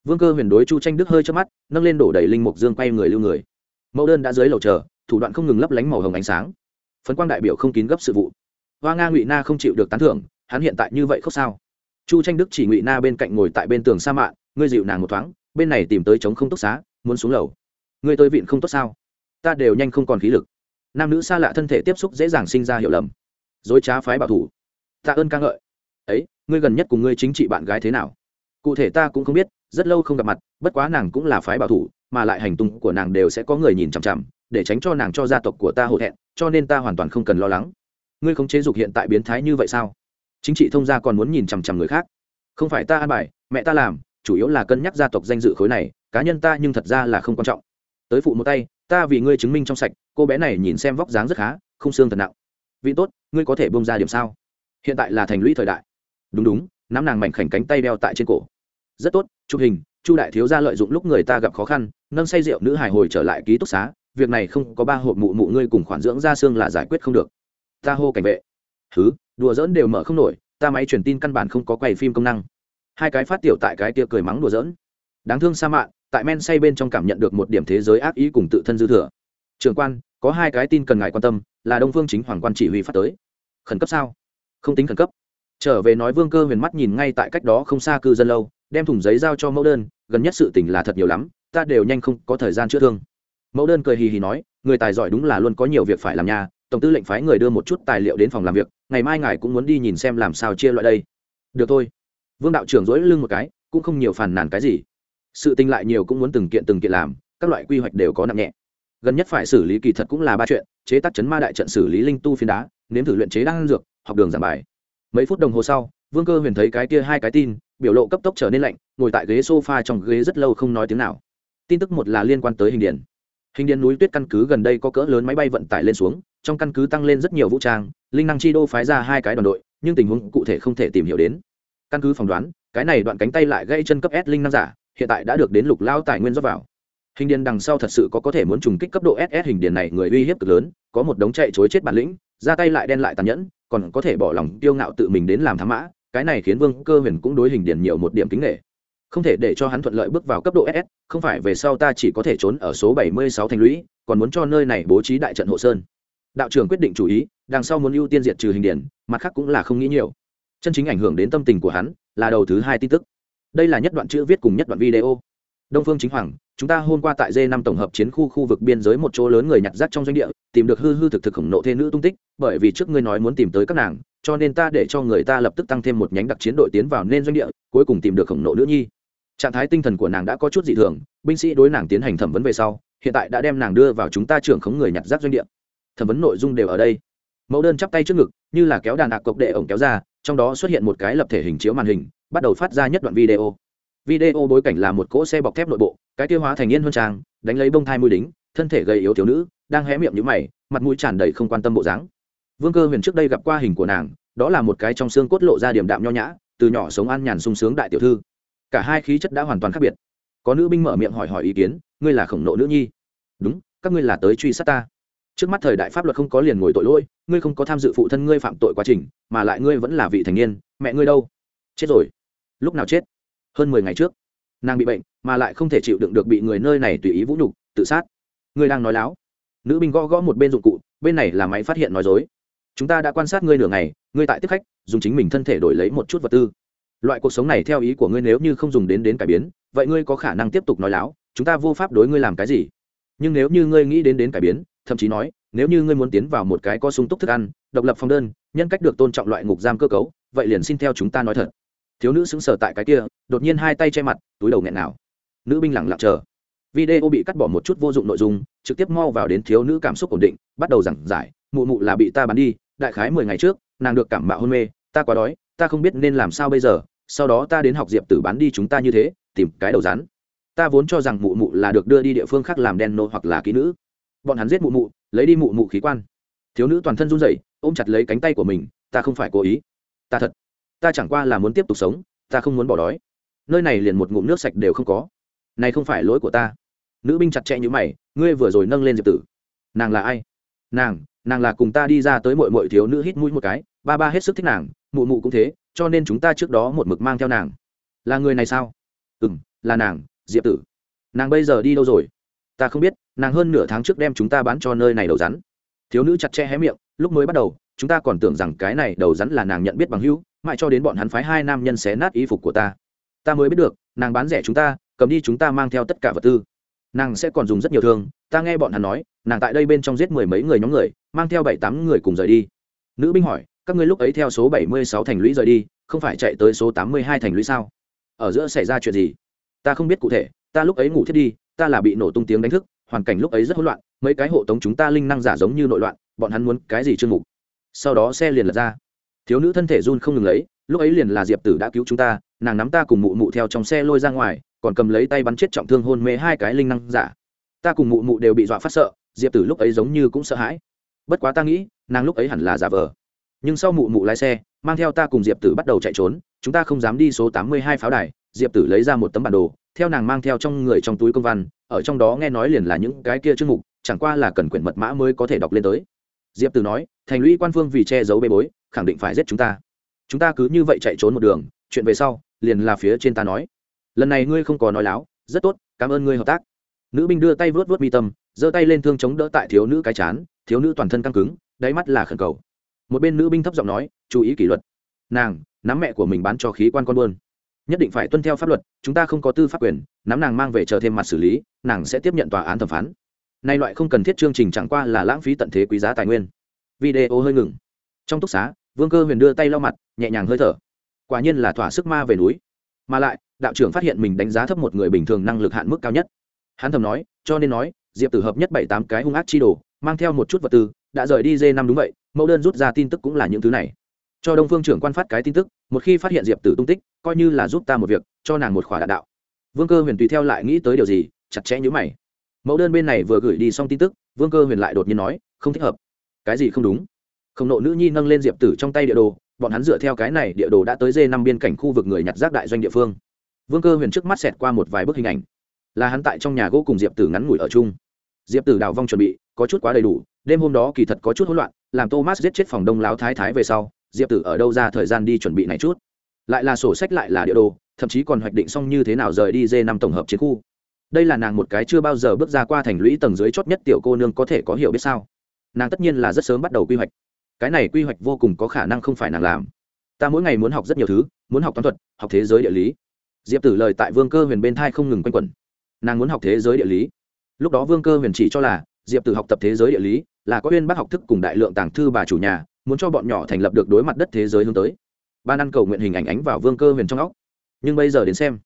Vương cơ huyền đối chu tranh đức hơi trước mắt, nâng lên đổ đầy linh mục dương quay người lưu người mẫu đơn đã dưới lầu chờ, thủ đoạn không ngừng lấp lánh màu hồng ánh sáng. Phấn quang đại biểu không kín gấp sự vụ. Hoa nga ngụy na không chịu được tán thưởng, hắn hiện tại như vậy không sao? Chu tranh đức chỉ ngụy na bên cạnh ngồi tại bên tường sa mạn ngươi dịu nàng một thoáng, bên này tìm tới chống không túc xá, muốn xuống lầu. Ngươi tới vịn không tốt sao? Ta đều nhanh không còn khí lực. Nam nữ xa lạ thân thể tiếp xúc dễ dàng sinh ra hiểu lầm. Dối trá phái bảo thủ. Tạ ơn ca ngợi. Ấy, ngươi gần nhất cùng ngươi chính trị bạn gái thế nào? Cụ thể ta cũng không biết, rất lâu không gặp mặt, bất quá nàng cũng là phái bảo thủ mà lại hành tung của nàng đều sẽ có người nhìn chằm chằm, để tránh cho nàng cho gia tộc của ta hổ thẹn, cho nên ta hoàn toàn không cần lo lắng. Ngươi không chế dục hiện tại biến thái như vậy sao? Chính trị thông gia còn muốn nhìn chằm chằm người khác. Không phải ta an bài, mẹ ta làm, chủ yếu là cân nhắc gia tộc danh dự khối này, cá nhân ta nhưng thật ra là không quan trọng. Tới phụ một tay, ta vì ngươi chứng minh trong sạch, cô bé này nhìn xem vóc dáng rất khá, không xương thật nặng. Vị tốt, ngươi có thể bông ra điểm sao? Hiện tại là thành lũy thời đại. Đúng đúng, nắm nàng mảnh khảnh cánh tay đeo tại trên cổ rất tốt chụp hình chu đại thiếu gia lợi dụng lúc người ta gặp khó khăn nâng say rượu nữ hài hồi trở lại ký túc xá việc này không có ba hộp mụ mụ ngươi cùng khoản dưỡng ra xương là giải quyết không được. Ta hô cảnh vệ. Thứ đùa dỡn đều mở không nổi ta máy truyền tin căn bản không có quay phim công năng. Hai cái phát tiểu tại cái tia cười mắng đùa dỡn, đáng thương sa mạn, tại men say bên trong cảm nhận được một điểm thế giới ác ý cùng tự thân dư thừa. Trường quan có hai cái tin cần ngài quan tâm là đông phương chính hoàng quan chỉ huy phát tới. Khẩn cấp sao? Không tính khẩn cấp. Trở về nói vương cơ huyền mắt nhìn ngay tại cách đó không xa cư dân lâu đem thùng giấy giao cho mẫu đơn, gần nhất sự tình là thật nhiều lắm, ta đều nhanh không có thời gian chữa thương. Mẫu đơn cười hì hì nói, người tài giỏi đúng là luôn có nhiều việc phải làm nhà tổng tư lệnh phái người đưa một chút tài liệu đến phòng làm việc, ngày mai ngài cũng muốn đi nhìn xem làm sao chia loại đây. Được thôi. Vương đạo trưởng dỗi lưng một cái, cũng không nhiều phàn nàn cái gì. Sự tình lại nhiều cũng muốn từng kiện từng kiện làm, các loại quy hoạch đều có nặng nhẹ. Gần nhất phải xử lý kỳ thật cũng là ba chuyện, chế tác chấn ma đại trận xử lý linh tu phiến đá, nếm thử luyện chế đan dược, học đường giảng bài. Mấy phút đồng hồ sau vương cơ huyền thấy cái kia hai cái tin, biểu lộ cấp tốc trở nên lạnh, ngồi tại ghế sofa trong ghế rất lâu không nói tiếng nào. Tin tức một là liên quan tới hình điện. Hình điện núi tuyết căn cứ gần đây có cỡ lớn máy bay vận tải lên xuống, trong căn cứ tăng lên rất nhiều vũ trang, linh năng chi đô phái ra hai cái đoàn đội, nhưng tình huống cụ thể không thể tìm hiểu đến. Căn cứ phỏng đoán, cái này đoạn cánh tay lại gây chân cấp s linh năng giả, hiện tại đã được đến lục lao tài nguyên rót vào. Hình điền đằng sau thật sự có có thể muốn trùng kích cấp độ ss hình điền này người uy hiếp cực lớn, có một đống chạy chối chết bản lĩnh, ra tay lại đen lại tàn nhẫn, còn có thể bỏ lòng tiêu ngạo tự mình đến làm thám mã cái này khiến vương cơ huyền cũng đối hình điền nhiều một điểm kính nghệ không thể để cho hắn thuận lợi bước vào cấp độ ss không phải về sau ta chỉ có thể trốn ở số bảy mươi sáu thành lũy, còn muốn cho nơi này bố trí đại trận hộ sơn. Đạo trưởng quyết định chủ ý, đằng sau muốn ưu tiên diệt trừ hình điền mặt khác cũng là không nghĩ nhiều. Chân chính ảnh hưởng đến tâm tình của hắn, là đầu thứ hai tin tức. Đây là nhất đoạn chữ viết cùng nhất đoạn video. Đông phương chính hoàng, chúng ta hôm qua tại d 5 tổng hợp chiến khu khu vực biên giới một chỗ lớn người nhặt rác trong doanh địa, tìm được hư hư thực thực khổng nộ thê nữ tung tích, bởi vì trước ngươi nói muốn tìm tới các nàng cho nên ta để cho người ta lập tức tăng thêm một nhánh đặc chiến đội tiến vào nên doanh địa, cuối cùng tìm được khổng nộ nữ nhi. Trạng thái tinh thần của nàng đã có chút dị thường, binh sĩ đối nàng tiến hành thẩm vấn về sau, hiện tại đã đem nàng đưa vào chúng ta trưởng khống người nhặt rác doanh địa. Thẩm vấn nội dung đều ở đây. Mẫu đơn chắp tay trước ngực, như là kéo đàn ạc cộc đệ ổng kéo ra, trong đó xuất hiện một cái lập thể hình chiếu màn hình, bắt đầu phát ra nhất đoạn video. Video bối cảnh là một cỗ xe bọc thép nội bộ, cái tiêu hóa thành yên huân trang, đánh lấy bông thai mũi đính, thân thể gầy yếu thiếu nữ, đang hé miệng như mày, mặt mũi tràn đầy không quan tâm bộ dáng vương cơ huyền trước đây gặp qua hình của nàng, đó là một cái trong xương cốt lộ ra điểm đạm nho nhã, từ nhỏ sống an nhàn sung sướng đại tiểu thư. Cả hai khí chất đã hoàn toàn khác biệt. Có nữ binh mở miệng hỏi hỏi ý kiến, ngươi là khổng nộ nữ nhi? Đúng, các ngươi là tới truy sát ta. Trước mắt thời đại pháp luật không có liền ngồi tội lỗi, ngươi không có tham dự phụ thân ngươi phạm tội quá trình, mà lại ngươi vẫn là vị thành niên, mẹ ngươi đâu? Chết rồi. Lúc nào chết? Hơn mười ngày trước. Nàng bị bệnh, mà lại không thể chịu đựng được bị người nơi này tùy ý vũ nhục, tự sát. Ngươi đang nói láo. Nữ binh gõ gõ một bên dụng cụ, bên này là máy phát hiện nói dối chúng ta đã quan sát ngươi nửa ngày, ngươi tại tiếp khách, dùng chính mình thân thể đổi lấy một chút vật tư. Loại cuộc sống này theo ý của ngươi nếu như không dùng đến đến cải biến, vậy ngươi có khả năng tiếp tục nói láo, chúng ta vô pháp đối ngươi làm cái gì. Nhưng nếu như ngươi nghĩ đến đến cải biến, thậm chí nói, nếu như ngươi muốn tiến vào một cái có sung túc thức ăn, độc lập phong đơn, nhân cách được tôn trọng loại ngục giam cơ cấu, vậy liền xin theo chúng ta nói thật. Thiếu nữ sững sờ tại cái kia, đột nhiên hai tay che mặt, túi đầu nghẹn nào nữ binh lẳng lặng chờ. Video bị cắt bỏ một chút vô dụng nội dung, trực tiếp mau vào đến thiếu nữ cảm xúc ổn định, bắt đầu giảng giải, mụ mụ là bị ta bắn đi đại khái mười ngày trước, nàng được cảm mạo hôn mê, ta quá đói, ta không biết nên làm sao bây giờ, sau đó ta đến học diệp tử bán đi chúng ta như thế, tìm cái đầu rắn. Ta vốn cho rằng mụ mụ là được đưa đi địa phương khác làm đen nô hoặc là kỹ nữ. Bọn hắn giết mụ mụ, lấy đi mụ mụ khí quan. Thiếu nữ toàn thân run rẩy, ôm chặt lấy cánh tay của mình, ta không phải cố ý. Ta thật, ta chẳng qua là muốn tiếp tục sống, ta không muốn bỏ đói. Nơi này liền một ngụm nước sạch đều không có. Này không phải lỗi của ta. Nữ binh chặt chẽ như mày, ngươi vừa rồi nâng lên diệp tử. Nàng là ai? Nàng nàng là cùng ta đi ra tới mội mội thiếu nữ hít mũi một cái, ba ba hết sức thích nàng, mụ mụ cũng thế, cho nên chúng ta trước đó một mực mang theo nàng. Là người này sao? Ừ m là nàng, diệp tử. Nàng bây giờ đi đâu rồi? Ta không biết, nàng hơn nửa tháng trước đem chúng ta bán cho nơi này đầu rắn. Thiếu nữ chặt chẽ hé miệng, lúc mới bắt đầu, chúng ta còn tưởng rằng cái này đầu rắn là nàng nhận biết bằng hữu, mãi cho đến bọn hắn phái hai nam nhân xé nát y phục của ta. Ta mới biết được, nàng bán rẻ chúng ta, cầm đi chúng ta mang theo tất cả vật tư nàng sẽ còn dùng rất nhiều thương, ta nghe bọn hắn nói, nàng tại đây bên trong giết mười mấy người nhóm người, mang theo bảy tám người cùng rời đi. Nữ binh hỏi, các ngươi lúc ấy theo số bảy mươi sáu thành lũy rời đi, không phải chạy tới số tám mươi hai thành lũy sao? Ở giữa xảy ra chuyện gì? Ta không biết cụ thể, ta lúc ấy ngủ thiết đi, ta là bị nổ tung tiếng đánh thức, hoàn cảnh lúc ấy rất hỗn loạn, mấy cái hộ tống chúng ta linh năng giả giống như nội loạn, bọn hắn muốn cái gì chương mục sau đó xe liền lật ra. Thiếu nữ thân thể run không ngừng lấy, lúc ấy liền là diệp tử đã cứu chúng ta, nàng nắm ta cùng mụ mụ theo trong xe lôi ra ngoài còn cầm lấy tay bắn chết trọng thương hôn mê hai cái linh năng giả. Ta cùng mụ mụ đều bị dọa phát sợ, diệp tử lúc ấy giống như cũng sợ hãi. Bất quá ta nghĩ, nàng lúc ấy hẳn là giả vờ. Nhưng sau mụ mụ lái xe, mang theo ta cùng diệp tử bắt đầu chạy trốn, chúng ta không dám đi số tám mươi hai pháo đài, diệp tử lấy ra một tấm bản đồ, theo nàng mang theo trong người trong túi công văn, ở trong đó nghe nói liền là những cái kia chương mục, chẳng qua là cần quyển mật mã mới có thể đọc lên tới. Diệp tử nói, thành lũy quan phương vì che giấu bê bối, khẳng định phải giết chúng ta. Chúng ta cứ như vậy chạy trốn một đường, chuyện về sau, liền là phía trên ta nói lần này ngươi không có nói láo, rất tốt, cảm ơn ngươi hợp tác. Nữ binh đưa tay vớt vớt mi tâm, giơ tay lên thương chống đỡ tại thiếu nữ cái chán, thiếu nữ toàn thân căng cứng, đáy mắt là khẩn cầu. Một bên nữ binh thấp giọng nói, chú ý kỷ luật. Nàng, nắm mẹ của mình bán cho khí quan con buôn. Nhất định phải tuân theo pháp luật, chúng ta không có tư pháp quyền, nắm nàng mang về chờ thêm mặt xử lý, nàng sẽ tiếp nhận tòa án thẩm phán. Nay loại không cần thiết chương trình chẳng qua là lãng phí tận thế quý giá tài nguyên. Video hơi ngừng. Trong túc xá, vương cơ huyền đưa tay lau mặt, nhẹ nhàng hơi thở. Quả nhiên là thỏa sức ma về núi. Mà lại đạo trưởng phát hiện mình đánh giá thấp một người bình thường năng lực hạn mức cao nhất. Hắn thầm nói, cho nên nói, diệp tử hợp nhất bảy tám cái hung ác chi đồ, mang theo một chút vật tư, đã rời đi dê năm đúng vậy, mẫu đơn rút ra tin tức cũng là những thứ này. Cho đông phương trưởng quan phát cái tin tức, một khi phát hiện diệp tử tung tích, coi như là giúp ta một việc, cho nàng một khỏa đạn đạo. Vương cơ huyền tùy theo lại nghĩ tới điều gì, chặt chẽ nhữ mày. Mẫu đơn bên này vừa gửi đi xong tin tức, vương cơ huyền lại đột nhiên nói, không thích hợp. Cái gì không đúng? Không nộ nữ nhi nâng lên diệp tử trong tay địa đồ, bọn hắn dựa theo cái này địa đồ đã tới dê năm biên cảnh khu vực người nhặt rác đại doanh địa phương vương cơ huyền trước mắt xẹt qua một vài bức hình ảnh. Là hắn tại trong nhà gỗ cùng diệp tử ngắn ngủi ở chung. Diệp tử đào vong chuẩn bị, có chút quá đầy đủ, đêm hôm đó kỳ thật có chút hỗn loạn, làm thomas giết chết phòng đông láo thái thái về sau, diệp tử ở đâu ra thời gian đi chuẩn bị này chút. Lại là sổ sách lại là địa đồ, thậm chí còn hoạch định xong như thế nào rời đi dê năm tổng hợp chiến khu. Đây là nàng một cái chưa bao giờ bước ra qua thành lũy tầng dưới chót nhất tiểu cô nương có thể có hiểu biết sao? Nàng tất nhiên là rất sớm bắt đầu quy hoạch. Cái này quy hoạch vô cùng có khả năng không phải nàng làm. Ta mỗi ngày muốn học rất nhiều thứ, muốn học toán thuật, học thế giới địa lý diệp tử lời tại vương cơ huyền bên thai không ngừng quanh quẩn. Nàng muốn học thế giới địa lý. Lúc đó vương cơ huyền chỉ cho là, diệp tử học tập thế giới địa lý là có uyên bác học thức cùng đại lượng tàng thư bà chủ nhà, muốn cho bọn nhỏ thành lập được đối mặt đất thế giới hướng tới. Ban ăn cầu nguyện hình ảnh ánh vào vương cơ huyền trong óc. Nhưng bây giờ đến xem,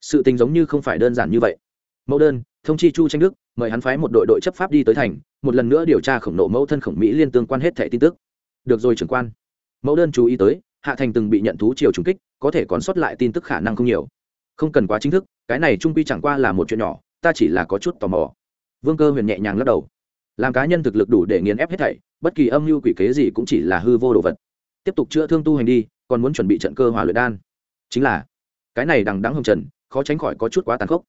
sự tình giống như không phải đơn giản như vậy. Mẫu đơn, thông chi chu tranh đức, mời hắn phái một đội đội chấp pháp đi tới thành, một lần nữa điều tra khổng nộ mẫu thân khổng mỹ liên tương quan hết thẻ tin tức. Được rồi trưởng quan. Mẫu đơn chú ý tới, hạ thành từng bị nhận thú chiều trùng kích, có thể còn sót lại tin tức khả năng không nhiều không cần quá chính thức, cái này trung quy chẳng qua là một chuyện nhỏ, ta chỉ là có chút tò mò. Vương cơ huyền nhẹ nhàng lắc đầu. Làm cá nhân thực lực đủ để nghiền ép hết thảy, bất kỳ âm mưu quỷ kế gì cũng chỉ là hư vô đồ vật. Tiếp tục chữa thương tu hành đi, còn muốn chuẩn bị trận cơ hòa luyện đan. Chính là, cái này đằng đắng hồng trần, khó tránh khỏi có chút quá tàn khốc.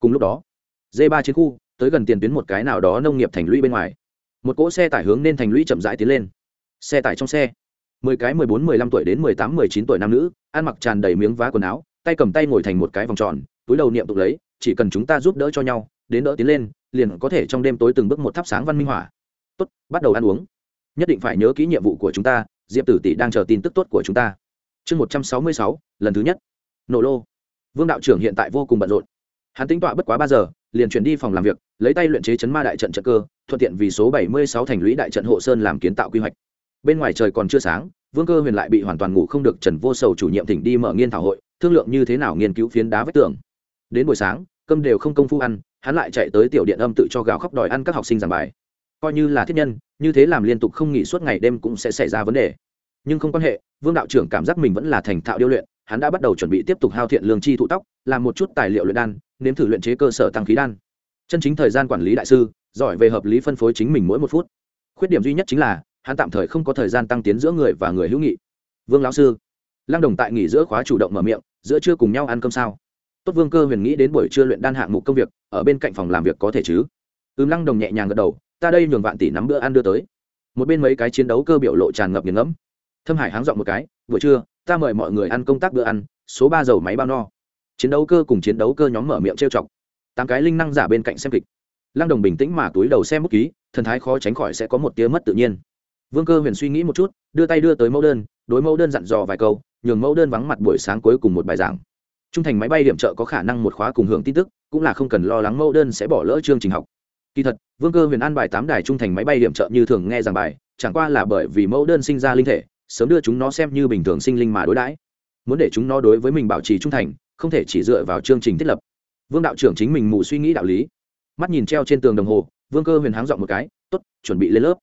Cùng lúc đó d ba chiến khu, tới gần tiền tuyến một cái nào đó nông nghiệp thành lũy bên ngoài. Một cỗ xe tải hướng nên thành lũy chậm rãi tiến lên. Xe tải trong xe, mười cái mười bốn, mười lăm tuổi đến mười tám, mười chín tuổi nam nữ, ăn mặc tràn đầy miếng vá quần áo tay cầm tay ngồi thành một cái vòng tròn, túi đầu niệm tục lấy, chỉ cần chúng ta giúp đỡ cho nhau, đến đỡ tiến lên, liền có thể trong đêm tối từng bước một thắp sáng văn minh hỏa. Tốt, bắt đầu ăn uống. Nhất định phải nhớ kỹ nhiệm vụ của chúng ta, diệp tử tỷ đang chờ tin tức tốt của chúng ta. Chương một trăm sáu mươi sáu, lần thứ nhất. Nổ lô. Vương đạo trưởng hiện tại vô cùng bận rộn. Hắn tính tọa bất quá ba giờ, liền chuyển đi phòng làm việc, lấy tay luyện chế chấn ma đại trận trận cơ, thuận tiện vì số bảy mươi sáu thành lũy đại trận hộ sơn làm kiến tạo quy hoạch. Bên ngoài trời còn chưa sáng, vương cơ huyền lại bị hoàn toàn ngủ không được trần vô sầu chủ nhiệm tỉnh đi mở nghiên thảo hội thương lượng như thế nào nghiên cứu phiến đá vách tường. Đến buổi sáng, cơm đều không công phu ăn, hắn lại chạy tới tiểu điện âm tự cho gạo khóc đòi ăn các học sinh giảng bài. Coi như là thiết nhân, như thế làm liên tục không nghỉ suốt ngày đêm cũng sẽ xảy ra vấn đề. Nhưng không quan hệ, vương đạo trưởng cảm giác mình vẫn là thành thạo điêu luyện, hắn đã bắt đầu chuẩn bị tiếp tục hao thiện lương chi thụ tóc, làm một chút tài liệu luyện đan, nếm thử luyện chế cơ sở tăng khí đan. Chân chính thời gian quản lý đại sư, giỏi về hợp lý phân phối chính mình mỗi một phút. Khuyết điểm duy nhất chính là, hắn tạm thời không có thời gian tăng tiến giữa người và người hữu nghị. Vương lão sư lăng đồng tại nghỉ giữa khóa chủ động mở miệng, giữa trưa cùng nhau ăn cơm sao? Tốt vương cơ huyền nghĩ đến buổi trưa luyện đan hạng mục công việc, ở bên cạnh phòng làm việc có thể chứ? Ừm, lăng đồng nhẹ nhàng gật đầu, ta đây nhường vạn tỷ nắm bữa ăn đưa tới. Một bên mấy cái chiến đấu cơ biểu lộ tràn ngập nghiền ngẫm. Thâm hải háng dọn một cái, buổi trưa, ta mời mọi người ăn công tác bữa ăn, số ba dầu máy bao no. Chiến đấu cơ cùng chiến đấu cơ nhóm mở miệng trêu chọc. Tám cái linh năng giả bên cạnh xem kịch. Lăng đồng bình tĩnh mà túi đầu xem bút ký, thần thái khó tránh khỏi sẽ có một tia mất tự nhiên. Vương cơ huyền suy nghĩ một chút, đưa tay đưa tới mẫu đơn đối mẫu đơn dặn dò vài câu, nhường mẫu đơn vắng mặt buổi sáng cuối cùng một bài giảng. Trung thành máy bay điểm trợ có khả năng một khóa cùng hưởng tin tức, cũng là không cần lo lắng mẫu đơn sẽ bỏ lỡ chương trình học. Kỳ thật, vương cơ huyền an bài tám đài trung thành máy bay điểm trợ như thường nghe giảng bài, chẳng qua là bởi vì mẫu đơn sinh ra linh thể, sớm đưa chúng nó xem như bình thường sinh linh mà đối đãi. Muốn để chúng nó đối với mình bảo trì trung thành, không thể chỉ dựa vào chương trình thiết lập. Vương đạo trưởng chính mình mù suy nghĩ đạo lý. Mắt nhìn treo trên tường đồng hồ, vương cơ huyền háng dọn một cái t ố t chuẩn bị lên lớp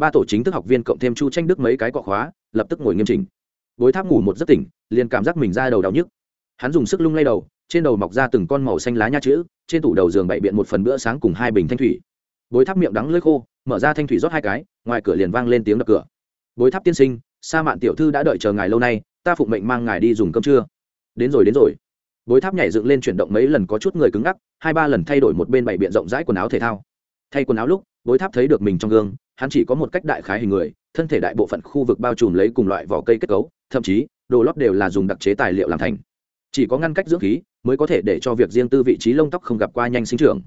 ba tổ chính thức học viên cộng thêm chu tranh đức mấy cái cọ khóa, lập tức ngồi nghiêm chỉnh. Bối tháp ngủ một giấc tỉnh, liền cảm giác mình ra đầu đau nhức. Hắn dùng sức lung lay đầu, trên đầu mọc ra từng con màu xanh lá nha chữ, trên tủ đầu giường bậy biện một phần bữa sáng cùng hai bình thanh thủy. Bối tháp miệng đắng lưỡi khô, mở ra thanh thủy rót hai cái, ngoài cửa liền vang lên tiếng đập cửa. Bối tháp tiên sinh, sa mạn tiểu thư đã đợi chờ ngài lâu nay, ta phụng mệnh mang ngài đi dùng cơm trưa. Đến rồi đến rồi. Bối tháp nhảy dựng lên chuyển động mấy lần có chút người cứng ngắc, hai ba lần thay đổi một bên bảy biện rộng rãi quần áo thể thao thay quần áo lúc, bối tháp thấy được mình trong gương, hắn chỉ có một cách đại khái hình người, thân thể đại bộ phận khu vực bao trùm lấy cùng loại vỏ cây kết cấu, thậm chí, đồ lót đều là dùng đặc chế tài liệu làm thành. Chỉ có ngăn cách dưỡng khí, mới có thể để cho việc riêng tư vị trí lông tóc không gặp qua nhanh sinh trưởng.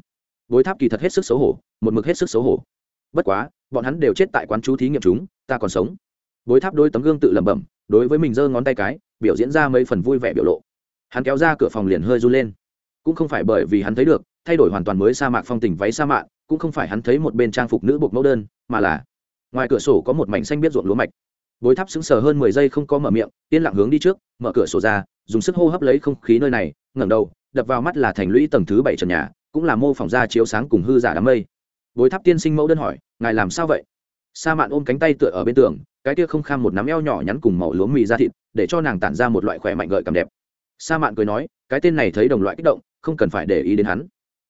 Bối tháp kỳ thật hết sức xấu hổ, một mực hết sức xấu hổ. Bất quá, bọn hắn đều chết tại quán chú thí nghiệm chúng, ta còn sống. Bối tháp đôi tấm gương tự lẩm bẩm, đối với mình giơ ngón tay cái, biểu diễn ra mấy phần vui vẻ biểu lộ. Hắn kéo ra cửa phòng liền hơi run lên. Cũng không phải bởi vì hắn thấy được thay đổi hoàn toàn mới sa mạc phong tình váy sa mạc, cũng không phải hắn thấy một bên trang phục nữ buộc mẫu đơn, mà là ngoài cửa sổ có một mảnh xanh biết ruộng lúa mạch. Bối tháp sững sờ hơn mười giây không có mở miệng, yên lặng hướng đi trước, mở cửa sổ ra, dùng sức hô hấp lấy không khí nơi này, ngẩng đầu, đập vào mắt là thành lũy tầng thứ bảy trần nhà, cũng là mô phỏng ra chiếu sáng cùng hư giả đám mây. Bối tháp tiên sinh mẫu đơn hỏi, ngài làm sao vậy? Sa mạn ôm cánh tay tựa ở bên tường, cái kia không kham một nắm eo nhỏ nhắn cùng màu lúa mì ra thịt, để cho nàng tản ra một loại khỏe mạnh gợi cảm đẹp. Sa mạn cười nói, cái tên này thấy đồng loại kích động, không cần phải để ý đến hắn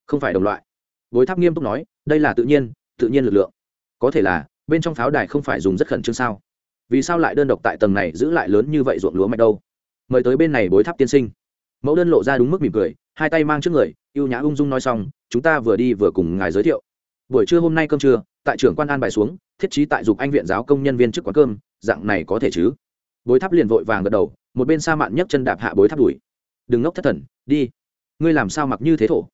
không phải đồng loại. Bối tháp nghiêm túc nói, đây là tự nhiên tự nhiên lực lượng. Có thể là, bên trong pháo đài không phải dùng rất khẩn trương sao? Vì sao lại đơn độc tại tầng này giữ lại lớn như vậy ruộng lúa mạch đâu? Mời tới bên này bối tháp tiên sinh. Mẫu đơn lộ ra đúng mức mỉm cười, hai tay mang trước người y ê u nhã ung dung nói xong, chúng ta vừa đi vừa cùng ngài giới thiệu. Buổi trưa hôm nay cơm trưa, tại trưởng quan an bài xuống, thiết trí tại dục anh viện giáo công nhân viên trước quán cơm, dạng này có thể chứ? Bối tháp liền vội vàng gật đầu, một bên sa mạn nhấc chân đạp hạ bối tháp đuổi. Đừng ngốc thất thần, đi. Ngươi làm sao mặc như thế thổ?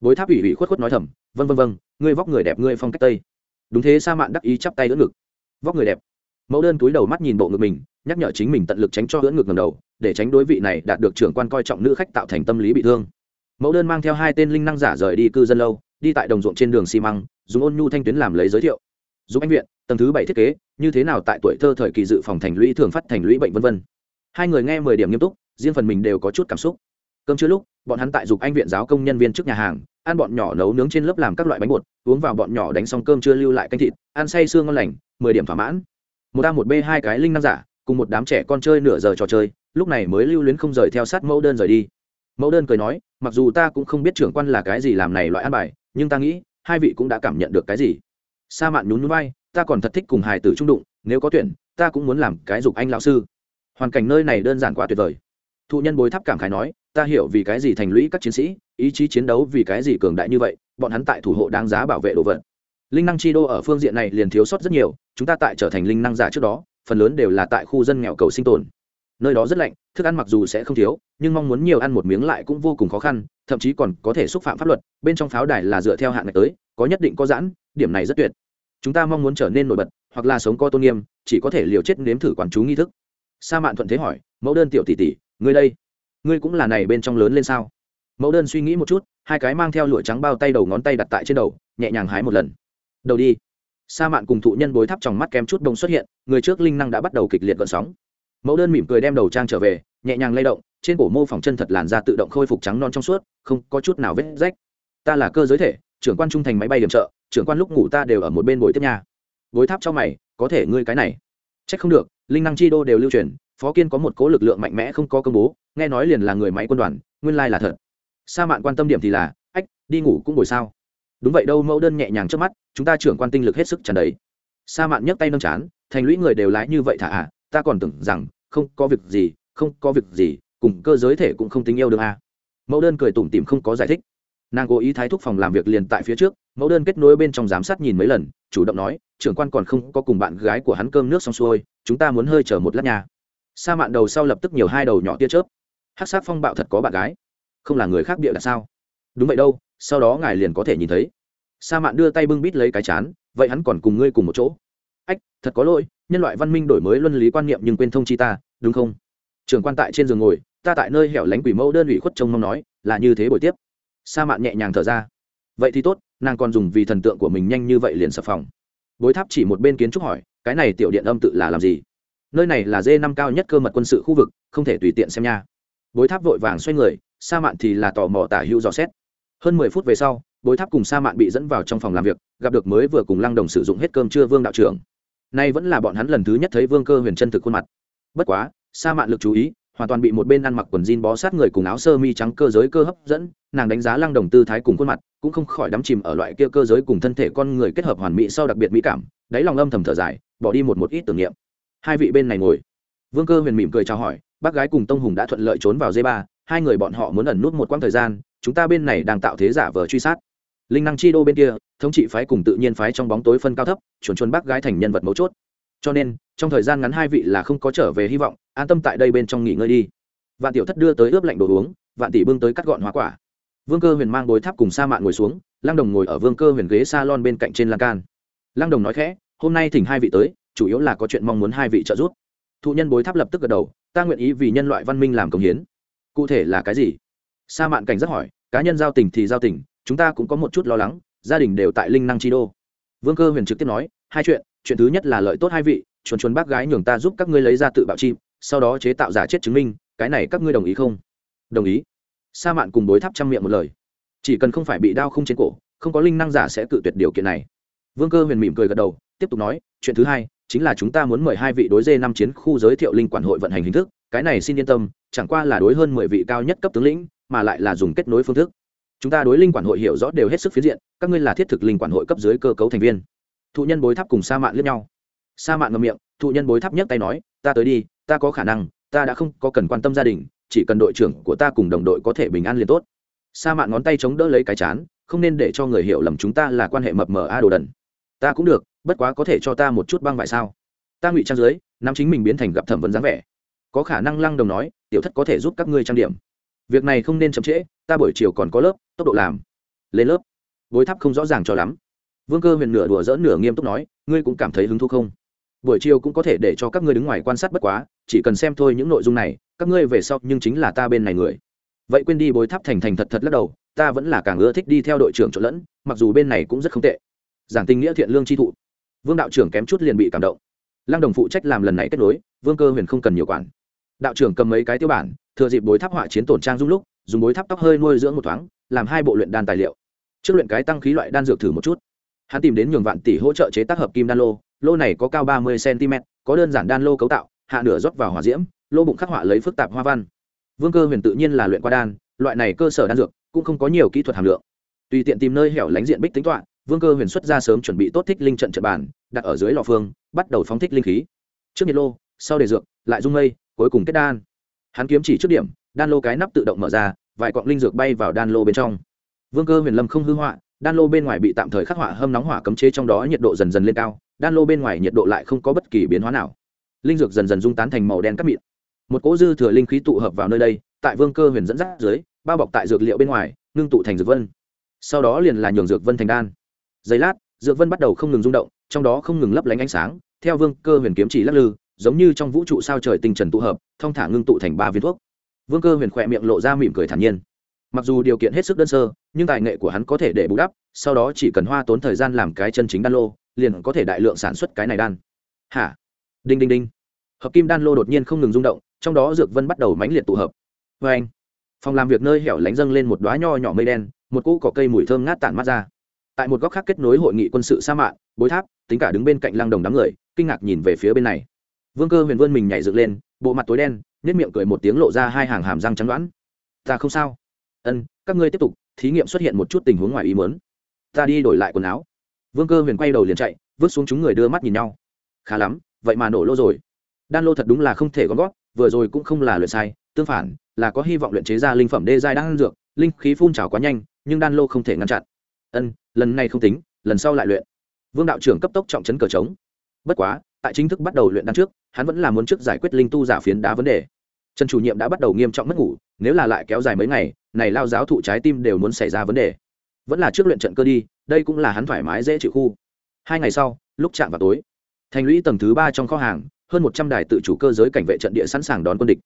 Bối tháp ủy ủy khuất khuất nói thầm vân vân vân ngươi vóc người đẹp, ngươi phong cách tây. Đúng thế, sa mạn đắc ý chắp tay đỡ ngực. Vóc người đẹp. Mẫu đơn túi đầu mắt nhìn bộ ngực mình, nhắc nhở chính mình tận lực tránh cho đỡ ngực ngầm đầu, để tránh đối vị này đạt được trưởng quan coi trọng nữ khách tạo thành tâm lý bị thương. Mẫu đơn mang theo hai tên linh năng giả rời đi cư dân lâu, đi tại đồng ruộng trên đường xi măng, dùng ôn nhu thanh tuyến làm lấy giới thiệu. Dùng anh viện, tầng thứ bảy thiết kế, như thế nào tại tuổi thơ thời kỳ dự phòng thành lũy thường phát thành lũy bệnh vân vân. Hai người nghe mười điểm nghiêm túc, riêng phần mình đều có chút cảm xúc cơm chưa lúc, bọn hắn tại dục anh viện giáo công nhân viên trước nhà hàng, ăn bọn nhỏ nấu nướng trên lớp làm các loại bánh bột, uống vào bọn nhỏ đánh xong cơm chưa lưu lại canh thịt, ăn say sương ngon lành, mười điểm thỏa mãn. Một a, một b, hai cái linh năng giả, cùng một đám trẻ con chơi nửa giờ trò chơi, lúc này mới lưu luyến không rời theo sát mẫu đơn rời đi. Mẫu đơn cười nói, mặc dù ta cũng không biết trưởng quan là cái gì làm này loại ăn bài, nhưng ta nghĩ, hai vị cũng đã cảm nhận được cái gì. Sa mạn nhún nhún vai, ta còn thật thích cùng hài tử trung đụng, nếu có tuyển, ta cũng muốn làm cái dục anh lão sư. Hoàn cảnh nơi này đơn giản quá tuyệt vời thụ nhân bối tháp cảm khái nói, ta hiểu vì cái gì thành lũy các chiến sĩ, ý chí chiến đấu vì cái gì cường đại như vậy, bọn hắn tại thủ hộ đáng giá bảo vệ đồ vật. Linh năng chi đô ở phương diện này liền thiếu sót rất nhiều, chúng ta tại trở thành linh năng giả trước đó, phần lớn đều là tại khu dân nghèo cầu sinh tồn. Nơi đó rất lạnh, thức ăn mặc dù sẽ không thiếu, nhưng mong muốn nhiều ăn một miếng lại cũng vô cùng khó khăn, thậm chí còn có thể xúc phạm pháp luật, bên trong pháo đài là dựa theo hạn ngạch tới, có nhất định có giãn, điểm này rất tuyệt. Chúng ta mong muốn trở nên nổi bật, hoặc là sống có tôn nghiêm, chỉ có thể liều chết nếm thử quản chú nghi thức. Sa mạn thuận thế hỏi, mẫu đơn tiểu tỷ tỷ ngươi đây, ngươi cũng là này bên trong lớn lên sao? Mẫu đơn suy nghĩ một chút, hai cái mang theo lụa trắng bao tay đầu ngón tay đặt tại trên đầu, nhẹ nhàng hái một lần. Đầu đi. Sa mạn cùng thụ nhân bối thắp trong mắt kém chút đông xuất hiện, người trước linh năng đã bắt đầu kịch liệt gợn sóng. Mẫu đơn mỉm cười đem đầu trang trở về, nhẹ nhàng lay động, trên cổ mô phỏng chân thật làn da tự động khôi phục trắng non trong suốt, không có chút nào vết rách. Ta là cơ giới thể, trưởng quan trung thành máy bay điểm trợ, trưởng quan lúc ngủ ta đều ở một bên bồi tiếp nhà bối tháp cho mày, có thể ngươi cái này. Trách không được, linh năng chi đô đều lưu truyền phó kiên có một cố lực lượng mạnh mẽ không có công bố, nghe nói liền là người máy quân đoàn, nguyên lai là thật. Sa mạn quan tâm điểm thì là, ách, đi ngủ cũng ngồi sao? Đúng vậy đâu, mẫu đơn nhẹ nhàng trước mắt, chúng ta trưởng quan tinh lực hết sức tràn đầy. Sa mạn nhấc tay nâng chán, thành lũy người đều lái như vậy thả à? Ta còn tưởng rằng, không có việc gì, không có việc gì, cùng cơ giới thể cũng không tình yêu được à? Mẫu đơn cười tủm tỉm không có giải thích. Nàng cố ý thái thúc phòng làm việc liền tại phía trước, mẫu đơn kết nối bên trong giám sát nhìn mấy lần, chủ động nói, trưởng quan còn không có cùng bạn gái của hắn cơm nước xong xuôi, chúng ta muốn hơi chờ một lát nhà sa mạn đầu sau lập tức nhiều hai đầu nhỏ tia chớp. Hát sát phong bạo thật có bạn gái. Không là người khác bịa đặt sao? Đúng vậy đâu, sau đó ngài liền có thể nhìn thấy. Sa mạn đưa tay bưng bít lấy cái chán, vậy hắn còn cùng ngươi cùng một chỗ. Ách, thật có lỗi, nhân loại văn minh đổi mới luân lý quan niệm nhưng quên thông chi ta, đúng không? Trường quan tại trên giường ngồi, ta tại nơi hẻo lánh quỷ mẫu đơn ủy khuất trông mong nói, là như thế buổi tiếp. Sa mạn nhẹ nhàng thở ra. Vậy thì tốt, nàng còn dùng vì thần tượng của mình nhanh như vậy liền sập phòng. Bối tháp chỉ một bên kiến trúc hỏi, cái này tiểu điện âm tự là làm gì? Nơi này là d năm cao nhất cơ mật quân sự khu vực, không thể tùy tiện xem nha. Bối tháp vội vàng xoay người, sa mạn thì là tò mò tả hữu dò xét. Hơn mười phút về sau, bối tháp cùng sa mạn bị dẫn vào trong phòng làm việc, gặp được mới vừa cùng lăng đồng sử dụng hết cơm trưa vương đạo trưởng. Nay vẫn là bọn hắn lần thứ nhất thấy vương cơ huyền chân thực khuôn mặt. Bất quá, sa mạn lực chú ý, hoàn toàn bị một bên ăn mặc quần jean bó sát người cùng áo sơ mi trắng cơ giới cơ hấp dẫn, nàng đánh giá lăng đồng tư thái cùng khuôn mặt, cũng không khỏi đắm chìm ở loại kia cơ giới cùng thân thể con người kết hợp hoàn mỹ sau đặc biệt mỹ cảm, đáy lòng âm thầm thở dài, bỏ đi một một ít tưởng niệm hai vị bên này ngồi. Vương cơ huyền mỉm cười chào hỏi, bác gái cùng tông hùng đã thuận lợi trốn vào dây ba, hai người bọn họ muốn ẩn nút một quãng thời gian, chúng ta bên này đang tạo thế giả vờ truy sát. Linh năng chi đô bên kia, thống trị phái cùng tự nhiên phái trong bóng tối phân cao thấp, chuẩn chuẩn bác gái thành nhân vật mấu chốt. Cho nên, trong thời gian ngắn hai vị là không có trở về hy vọng, an tâm tại đây bên trong nghỉ ngơi đi. Vạn tiểu thất đưa tới ướp lạnh đồ uống, vạn tỷ bưng tới cắt gọn hoa quả. Vương cơ huyền mang bối tháp cùng sa mạn ngồi xuống, lăng đồng ngồi ở vương cơ huyền ghế s a lon bên cạnh trên lan can. Lăng đồng nói khẽ, hôm nay thỉnh hai vị tới chủ yếu là có chuyện mong muốn hai vị trợ giúp. Thụ nhân bối tháp lập tức gật đầu, ta nguyện ý vì nhân loại văn minh làm công hiến. Cụ thể là cái gì? Sa mạn cảnh rất hỏi, cá nhân giao tình thì giao tình, chúng ta cũng có một chút lo lắng, gia đình đều tại linh năng chi đô. Vương cơ huyền trực tiếp nói, hai chuyện chuyện thứ nhất là lợi tốt hai vị, chuồn chuồn bác gái nhường ta giúp các ngươi lấy ra tự bạo chim sau đó chế tạo giả chết chứng minh, cái này các ngươi đồng ý không? Đồng ý. Sa mạn cùng bối tháp chăm miệng một lời. Chỉ cần không phải bị đau không trên cổ, không có linh năng giả sẽ cự tuyệt điều kiện này. Vương cơ huyền mỉm cười gật đầu, tiếp tục nói, chuyện thứ hai chính là chúng ta muốn mời hai vị đối dê năm chiến khu giới thiệu linh quản hội vận hành hình thức, cái này xin yên tâm, chẳng qua là đối hơn mười vị cao nhất cấp tướng lĩnh, mà lại là dùng kết nối phương thức. Chúng ta đối linh quản hội hiểu rõ đều hết sức phiến diện, các ngươi là thiết thực linh quản hội cấp dưới cơ cấu thành viên. Thụ nhân bối tháp cùng sa mạn liếc nhau. Sa mạn ngậm miệng, thụ nhân bối tháp nhấc tay nói, ta tới đi, ta có khả năng, ta đã không có cần quan tâm gia đình, chỉ cần đội trưởng của ta cùng đồng đội có thể bình an liền tốt. Sa mạn ngón tay chống đỡ lấy cái chán, không nên để cho người hiểu lầm chúng ta là quan hệ mập mờ a đồ đần ta cũng được, bất quá có thể cho ta một chút băng vải sao? Ta ngụy trang dưới nam chính mình biến thành gặp thẩm vấn dáng vẻ. Có khả năng lăng đồng nói, tiểu thất có thể giúp các ngươi trang điểm. Việc này không nên chậm trễ, ta buổi chiều còn có lớp, tốc độ làm. Lên lớp. Bối tháp không rõ ràng cho lắm. Vương cơ huyền nửa đùa dỡ nửa nghiêm túc nói, ngươi cũng cảm thấy hứng thú không? Buổi chiều cũng có thể để cho các ngươi đứng ngoài quan sát bất quá, chỉ cần xem thôi những nội dung này, các ngươi về sau nhưng chính là ta bên này người. Vậy quên đi bối tháp thành thành thật thật lắc đầu, ta vẫn là càng ưa thích đi theo đội trưởng trộn lẫn, mặc dù bên này cũng rất không tệ giảng tình nghĩa thiện lương chi thụ. Vương đạo trưởng kém chút liền bị cảm động. Lăng đồng phụ trách làm lần này kết nối, vương cơ huyền không cần nhiều quản. Đạo trưởng cầm mấy cái tiêu bản, thừa dịp bối tháp họa chiến tổn trang dung lúc, dùng bối tháp tóc hơi nuôi dưỡng một thoáng, làm hai bộ luyện đan tài liệu. Trước luyện cái tăng khí loại đan dược thử một chút. Hắn tìm đến nhường vạn tỷ hỗ trợ chế tác hợp kim đan lô lô này có cao ba mươi cm có đơn giản đan lô cấu tạo, hạ nửa rót vào hỏa diễm, lô bụng khắc họa lấy phức tạp hoa văn. Vương cơ huyền tự nhiên là luyện qua đan, loại này cơ sở đan dược cũng không có nhiều kỹ thuật hàm lượng. Tùy tiện tìm nơi hẻo lánh diện bích tính toạn vương cơ huyền xuất ra sớm chuẩn bị tốt thích linh trận trận bàn, đặt ở dưới lò phương, bắt đầu phóng thích linh khí. Trước nhiệt lô, sau đề dược, lại dung mây, cuối cùng kết đan. Hắn kiếm chỉ trước điểm, đan lô cái nắp tự động mở ra, vài cọng linh dược bay vào đan lô bên trong. Vương cơ huyền lâm không hư họa, đan lô bên ngoài bị tạm thời khắc họa hâm nóng hỏa cấm chế trong đó nhiệt độ dần dần lên cao, đan lô bên ngoài nhiệt độ lại không có bất kỳ biến hóa nào. Linh dược dần dần dung tán thành màu đen cắt mịn. Một cỗ dư thừa linh khí tụ hợp vào nơi đây, tại vương cơ huyền dẫn dắt dưới, bao bọc tại dược liệu bên ngoài, ngưng tụ thành dược vân. Sau đó liền là nhường dược vân thành đan giây lát, dược vân bắt đầu không ngừng rung động, trong đó không ngừng lấp lánh ánh sáng, theo vương cơ huyền kiếm chỉ lắc lư, giống như trong vũ trụ sao trời tinh trần tụ hợp thông thả ngưng tụ thành ba viên thuốc. Vương cơ huyền khỏe miệng lộ ra mỉm cười thản nhiên. Mặc dù điều kiện hết sức đơn sơ, nhưng tài nghệ của hắn có thể để bù đắp, sau đó chỉ cần hoa tốn thời gian làm cái chân chính đan lô, liền có thể đại lượng sản xuất cái này đan. Hả? Đinh đinh đinh. Hợp kim đan lô đột nhiên không ngừng rung động, trong đó dược vân bắt đầu mãnh liệt tụ hợp. Vê anh. Phòng làm việc nơi hẻo lánh dâng lên một đoá nho nhỏ mây đen, một cỗ cỏ cây mùi thơm ngát tản mắt ra tại một góc khác kết nối hội nghị quân sự sa mạn bối tháp, tính cả đứng bên cạnh lăng đồng đám người, kinh ngạc nhìn về phía bên này. Vương cơ huyền vươn mình nhảy dựng lên, bộ mặt tối đen nhất miệng cười một tiếng lộ ra hai hàng hàm răng trắng đoán. Ta không sao. Ân, các ngươi tiếp tục, thí nghiệm xuất hiện một chút tình huống ngoài ý mớn ta đi đổi lại quần áo. Vương cơ huyền quay đầu liền chạy, vứt xuống chúng người đưa mắt nhìn nhau. Khá lắm, vậy mà nổ lô rồi. Đan lô thật đúng là không thể gom gót vừa rồi cũng không là luyện sai, tương phản, là có hy vọng luyện chế ra linh phẩm đê giai đan dược, linh khí phun trào quá nhanh, nhưng đan lô không thể ngăn chặn ân, lần này không tính, lần sau lại luyện. Vương đạo trưởng cấp tốc trọng chấn cờ trống. Bất quá, tại chính thức bắt đầu luyện đan trước, hắn vẫn là muốn trước giải quyết linh tu giả phiến đá vấn đề. Trần chủ nhiệm đã bắt đầu nghiêm trọng mất ngủ, nếu là lại kéo dài mấy ngày, này lao giáo thụ trái tim đều muốn xảy ra vấn đề. Vẫn là trước luyện trận cơ đi, đây cũng là hắn thoải mái dễ chịu khu. Hai ngày sau, lúc chạm vào tối, thành lũy tầng thứ ba trong kho hàng, hơn một trăm đài tự chủ cơ giới cảnh vệ trận địa sẵn sàng đón quân địch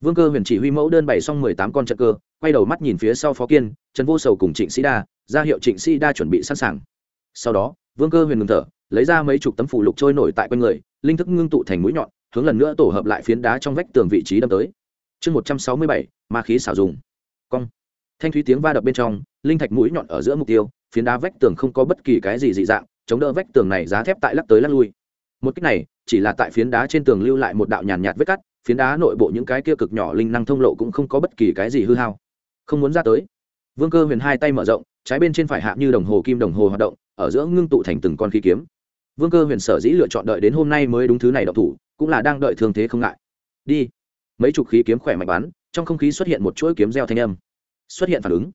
vương cơ huyền chỉ huy mẫu đơn bày xong mười tám con trận cơ, quay đầu mắt nhìn phía sau phó kiên, trần vô sầu cùng trịnh sĩ đa, ra hiệu trịnh sĩ đa chuẩn bị sẵn sàng. Sau đó, vương cơ huyền ngừng thở, lấy ra mấy chục tấm phủ lục trôi nổi tại quanh người, linh thức ngưng tụ thành mũi nhọn, hướng lần nữa tổ hợp lại phiến đá trong vách tường vị trí đâm tới. Chương một trăm sáu mươi bảy, ma khí xảo dùng. Cong. Thanh thúy tiếng va đập bên trong, linh thạch mũi nhọn ở giữa mục tiêu, phiến đá vách tường không có bất kỳ cái gì dị dạng, chống đỡ vách tường này giá thép tại lắc tới lắc lui. Một cách này, chỉ là tại phiến đá trên tường lưu lại một đạo nhàn nhạt vết cắt phiến đá nội bộ những cái kia cực nhỏ linh năng thông lộ cũng không có bất kỳ cái gì hư hao. Không muốn ra tới. Vương cơ huyền hai tay mở rộng, trái bên trên phải hạ như đồng hồ kim đồng hồ hoạt động, ở giữa ngưng tụ thành từng con khí kiếm. Vương cơ huyền sở dĩ lựa chọn đợi đến hôm nay mới đúng thứ này đậu thủ, cũng là đang đợi thương thế không ngại. Đi. Mấy chục khí kiếm khỏe mạnh bắn, trong không khí xuất hiện một chuỗi kiếm gieo thanh âm. Xuất hiện phản ứng.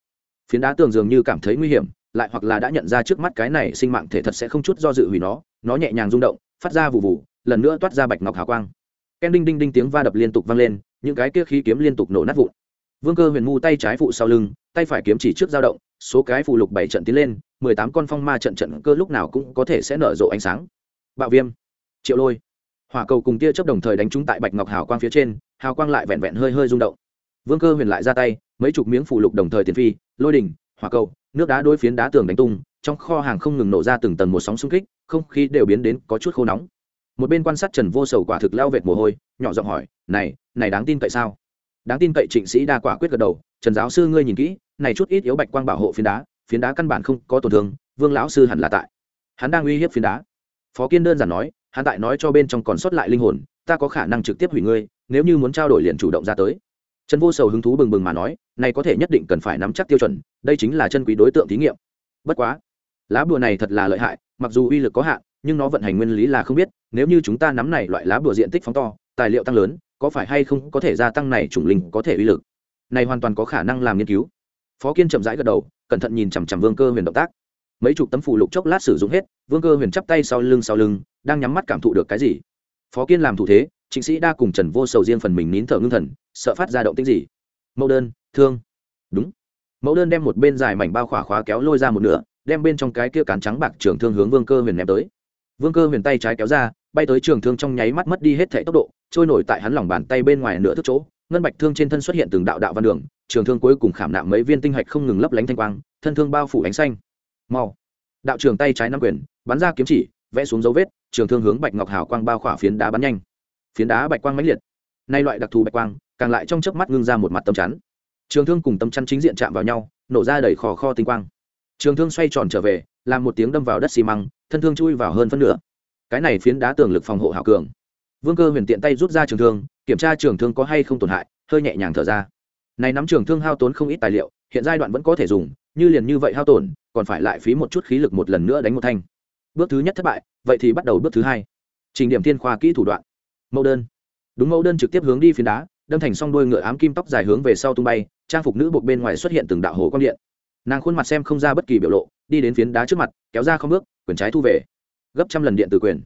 Phiến đá tường dường như cảm thấy nguy hiểm, lại hoặc là đã nhận ra trước mắt cái này sinh mạng thể thật sẽ không chút do dự hủy nó nó nhẹ nhàng rung động, phát ra vụ vụ lần nữa toát ra bạch ngọc hào quang ken đinh đinh đinh tiếng va đập liên tục vang lên, những cái kia khí kiếm liên tục nổ nát vụn. Vương cơ huyền mu tay trái phụ sau lưng, tay phải kiếm chỉ trước dao động, số cái phụ lục bảy trận tiến lên, mười tám con phong ma trận trận cơ lúc nào cũng có thể sẽ nở rộ ánh sáng. Bạo viêm, triệu lôi. Hỏa cầu cùng tia chớp đồng thời đánh trúng tại bạch ngọc hào quang phía trên, hào quang lại vẹn vẹn hơi hơi rung động. Vương cơ huyền lại ra tay, mấy chục miếng phụ lục đồng thời tiền phi, lôi đỉnh, hỏa cầu, nước đá đôi phiến đá tường đánh tung, trong kho hàng không ngừng nổ ra từng tầng một sóng xung kích, không khí đều biến đến có chút khô nóng một bên quan sát trần vô sầu quả thực lao vệt mồ hôi, nhỏ giọng hỏi, này này đáng tin cậy sao? Đáng tin cậy trịnh sĩ đa quả quyết gật đầu, trần giáo sư ngươi nhìn kỹ, này chút ít yếu bạch quang bảo hộ phiến đá phiến đá căn bản không có tổn thương, vương lão sư hẳn là tại. Hắn đang uy hiếp phiến đá. Phó kiên đơn giản nói, hắn tại nói cho bên trong còn sót lại linh hồn, ta có khả năng trực tiếp hủy ngươi, nếu như muốn trao đổi liền chủ động ra tới. Trần vô sầu hứng thú bừng bừng mà nói, này có thể nhất định cần phải nắm chắc tiêu chuẩn, đây chính là chân quý đối tượng thí nghiệm. Bất quá, lá bùa này thật là lợi hại, mặc dù uy lực có hạn, nhưng nó vận hành nguyên lý là không biết nếu như chúng ta nắm này loại lá bùa diện tích phóng to, tài liệu tăng lớn, có phải hay không có thể gia tăng này chủng linh có thể uy lực? Này hoàn toàn có khả năng làm nghiên cứu. Phó kiên chậm rãi gật đầu, cẩn thận nhìn chằm chằm vương cơ huyền động tác. Mấy chục tấm phụ lục chốc lát sử dụng hết, vương cơ huyền chắp tay sau lưng sau lưng, đang nhắm mắt cảm thụ được cái gì? Phó kiên làm thủ thế, trịnh sĩ đa cùng trần vô sầu riêng phần mình nín thở ngưng thần, sợ phát ra động tích gì? Mẫu đơn, thương. Đúng. Mẫu đơn đem một bên dài mảnh bao khỏa khóa kéo lôi ra một nửa, đem bên trong cái kia cán trắng bạc trường thương hướng vương cơ huyền ném tới. Vương cơ huyền tay trái kéo ra bay tới trường thương trong nháy mắt mất đi hết thể tốc độ, trôi nổi tại hắn lòng bàn tay bên ngoài nửa thức chỗ, ngân bạch thương trên thân xuất hiện từng đạo đạo văn đường, trường thương cuối cùng khảm nạm mấy viên tinh hạch không ngừng lấp lánh thanh quang, thân thương bao phủ ánh xanh. Mau. Đạo trường tay trái nắm quyền, bắn ra kiếm chỉ, vẽ xuống dấu vết, trường thương hướng bạch ngọc hào quang bao khỏa phiến đá bắn nhanh. Phiến đá bạch quang mãnh liệt. Nay loại đặc thù bạch quang, càng lại trong chớp mắt ngưng ra một mặt tâm chắn. Trường thương cùng tâm chắn chính diện chạm vào nhau, nổ ra đầy khò kho tinh quang. Trường thương xoay tròn trở về, làm một tiếng đâm vào đất xi măng, thân thương chui vào hơn phân nửa cái này phiến đá tường lực phòng hộ hảo cường. Vương cơ huyền tiện tay rút ra trường thương, kiểm tra trường thương có hay không tổn hại, hơi nhẹ nhàng thở ra. Này nắm trường thương hao tốn không ít tài liệu, hiện giai đoạn vẫn có thể dùng, như liền như vậy hao tổn, còn phải lại phí một chút khí lực một lần nữa đánh một thanh. Bước thứ nhất thất bại, vậy thì bắt đầu bước thứ hai. Trình điểm thiên khoa kỹ thủ đoạn. Mẫu đơn. Đúng mẫu đơn trực tiếp hướng đi phiến đá, đâm thành s o n g đuôi ngựa ám kim tóc dài hướng về sau tung bay, trang phục nữ buộc bên ngoài xuất hiện từng đạo hồ quang điện. Nàng khuôn mặt xem không ra bất kỳ biểu lộ, đi đến phiến đá trước mặt, kéo ra không bước, quyền trái thu về gấp trăm lần điện tử quyền.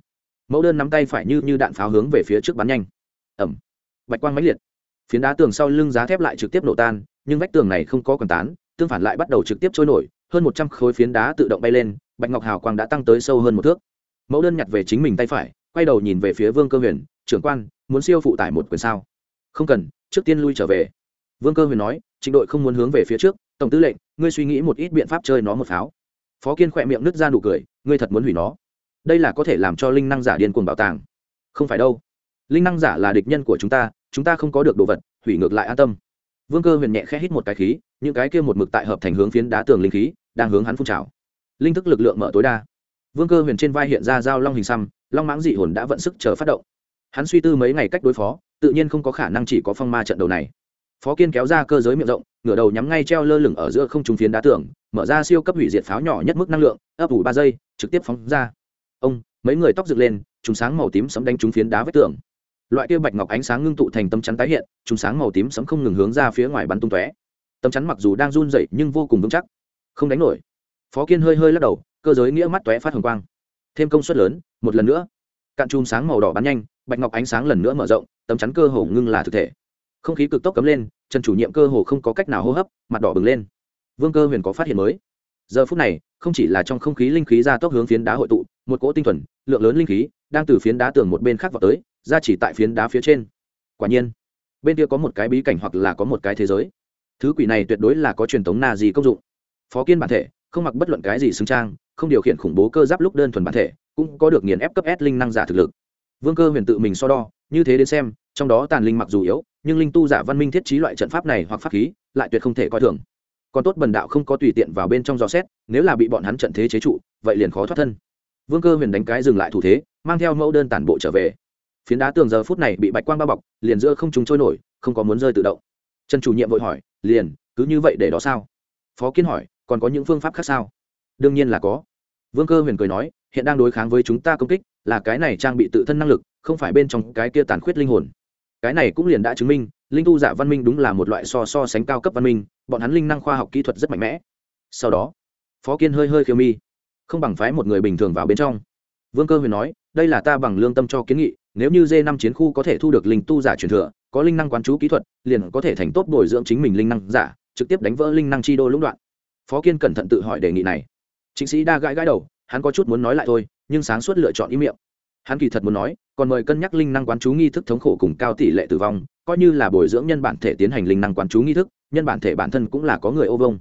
Mẫu đơn nắm tay phải như như đạn pháo hướng về phía trước bắn nhanh. Ẩm. Bạch quang mãnh liệt. Phiến đá tường sau lưng giá thép lại trực tiếp nổ tan, nhưng vách tường này không có còn tán, tương phản lại bắt đầu trực tiếp trôi nổi, hơn một trăm khối phiến đá tự động bay lên, bạch ngọc hào quang đã tăng tới sâu hơn một thước. Mẫu đơn nhặt về chính mình tay phải, quay đầu nhìn về phía vương cơ huyền, trưởng quan, muốn siêu phụ tải một quyền sao? Không cần, trước tiên lui trở về. Vương cơ huyền nói, trịnh đội không muốn hướng về phía trước, tổng tư lệnh, ngươi suy nghĩ một ít biện pháp chơi nó một pháo. Phó kiên khỏe miệng nứt ra nụ cười, ngươi thật muốn hủy nó? Đây là có thể làm cho linh năng giả điên cuồng bảo tàng. Không phải đâu. Linh năng giả là địch nhân của chúng ta chúng ta không có được đồ vật, hủy ngược lại an tâm. Vương cơ huyền nhẹ khẽ hít một cái khí, những cái kia một mực tại hợp thành hướng phiến đá tường linh khí, đang hướng hắn phun trào. Linh thức lực lượng mở tối đa. Vương cơ huyền trên vai hiện ra dao long hình xăm, long mãng dị hồn đã vận sức chờ phát động. Hắn suy tư mấy ngày cách đối phó, tự nhiên không có khả năng chỉ có phong ma trận đầu này. Phó kiên kéo ra cơ giới miệng rộng, ngửa đầu nhắm ngay treo lơ lửng ở giữa không trung phiến đá tường, mở ra siêu cấp hủy diệt pháo nhỏ nhất mức năng lượng, ấp ủ ba giây, trực tiếp phóng ra ông, mấy người tóc dựng lên chúng sáng màu tím sấm đánh trúng phiến đá vách tường. Loại kia bạch ngọc ánh sáng ngưng tụ thành tấm chắn tái hiện chúng sáng màu tím sấm không ngừng hướng ra phía ngoài bắn tung tóe. Tấm chắn mặc dù đang run dậy nhưng vô cùng vững chắc. Không đánh nổi. Phó kiên hơi hơi lắc đầu, cơ giới nghĩa mắt tóe phát hồng quang. Thêm công suất lớn, một lần nữa. Cạn chùm sáng màu đỏ bắn nhanh, bạch ngọc ánh sáng lần nữa mở rộng, tấm chắn cơ hồ ngưng là thực thể. Không khí cực tốc cấm lên trần chủ nhiệm cơ hồ không có cách nào hô hấp, mặt đỏ bừng lên. Vương cơ huyền có phát hiện mới giờ phút này, không chỉ là trong không khí linh khí ra tốc hướng phiến đá hội tụ, một cỗ tinh thuần, lượng lớn linh khí, đang từ phiến đá tường một bên khác vào tới, ra chỉ tại phiến đá phía trên. Quả nhiên, bên kia có một cái bí cảnh hoặc là có một cái thế giới. Thứ quỷ này tuyệt đối là có truyền thống na gì công dụng. Phó kiên bản thể, không mặc bất luận cái gì xứng trang, không điều khiển khủng bố cơ giáp lúc đơn thuần bản thể, cũng có được nghiền ép cấp s linh năng giả thực lực. Vương cơ huyền tự mình so đo, như thế đến xem, trong đó tàn linh mặc dù yếu, nhưng linh tu giả văn minh thiết trí loại trận pháp này hoặc pháp khí, lại tuyệt không thể coi thường còn tốt bần đạo không có tùy tiện vào bên trong dò xét, nếu là bị bọn hắn trận thế chế trụ, vậy liền khó thoát thân. Vương cơ huyền đánh cái dừng lại thủ thế, mang theo mẫu đơn tản bộ trở về. Phiến đá tường giờ phút này bị bạch quang bao bọc, liền giữa không chúng trôi nổi, không có muốn rơi tự động. Trần chủ nhiệm vội hỏi, liền, cứ như vậy để đó sao? Phó kiến hỏi, còn có những phương pháp khác sao? Đương nhiên là có. Vương cơ huyền cười nói, hiện đang đối kháng với chúng ta công kích, là cái này trang bị tự thân năng lực, không phải bên trong cái kia tàn khuyết linh hồn cái này cũng liền đã chứng minh, linh tu giả văn minh đúng là một loại so so sánh cao cấp văn minh, bọn hắn linh năng khoa học kỹ thuật rất mạnh mẽ. Sau đó, phó kiên hơi hơi khiêu mi, không bằng phái một người bình thường vào bên trong. Vương cơ huyền nói, đây là ta bằng lương tâm cho kiến nghị, nếu như d năm chiến khu có thể thu được linh tu giả truyền thừa, có linh năng quán chú kỹ thuật, liền có thể thành tốt bồi dưỡng chính mình linh năng giả, trực tiếp đánh vỡ linh năng chi đô lũng đoạn. Phó kiên cẩn thận tự hỏi đề nghị này. Chính sĩ đa gãi gãi đầu, hắn có chút muốn nói lại thôi, nhưng sáng suốt lựa chọn ý miệng hắn kỳ thật muốn nói, còn mời cân nhắc linh năng quán chú nghi thức thống khổ cùng cao tỷ lệ tử vong, coi như là bồi dưỡng nhân bản thể tiến hành linh năng quán chú nghi thức, nhân bản thể bản thân cũng là có người ô vông.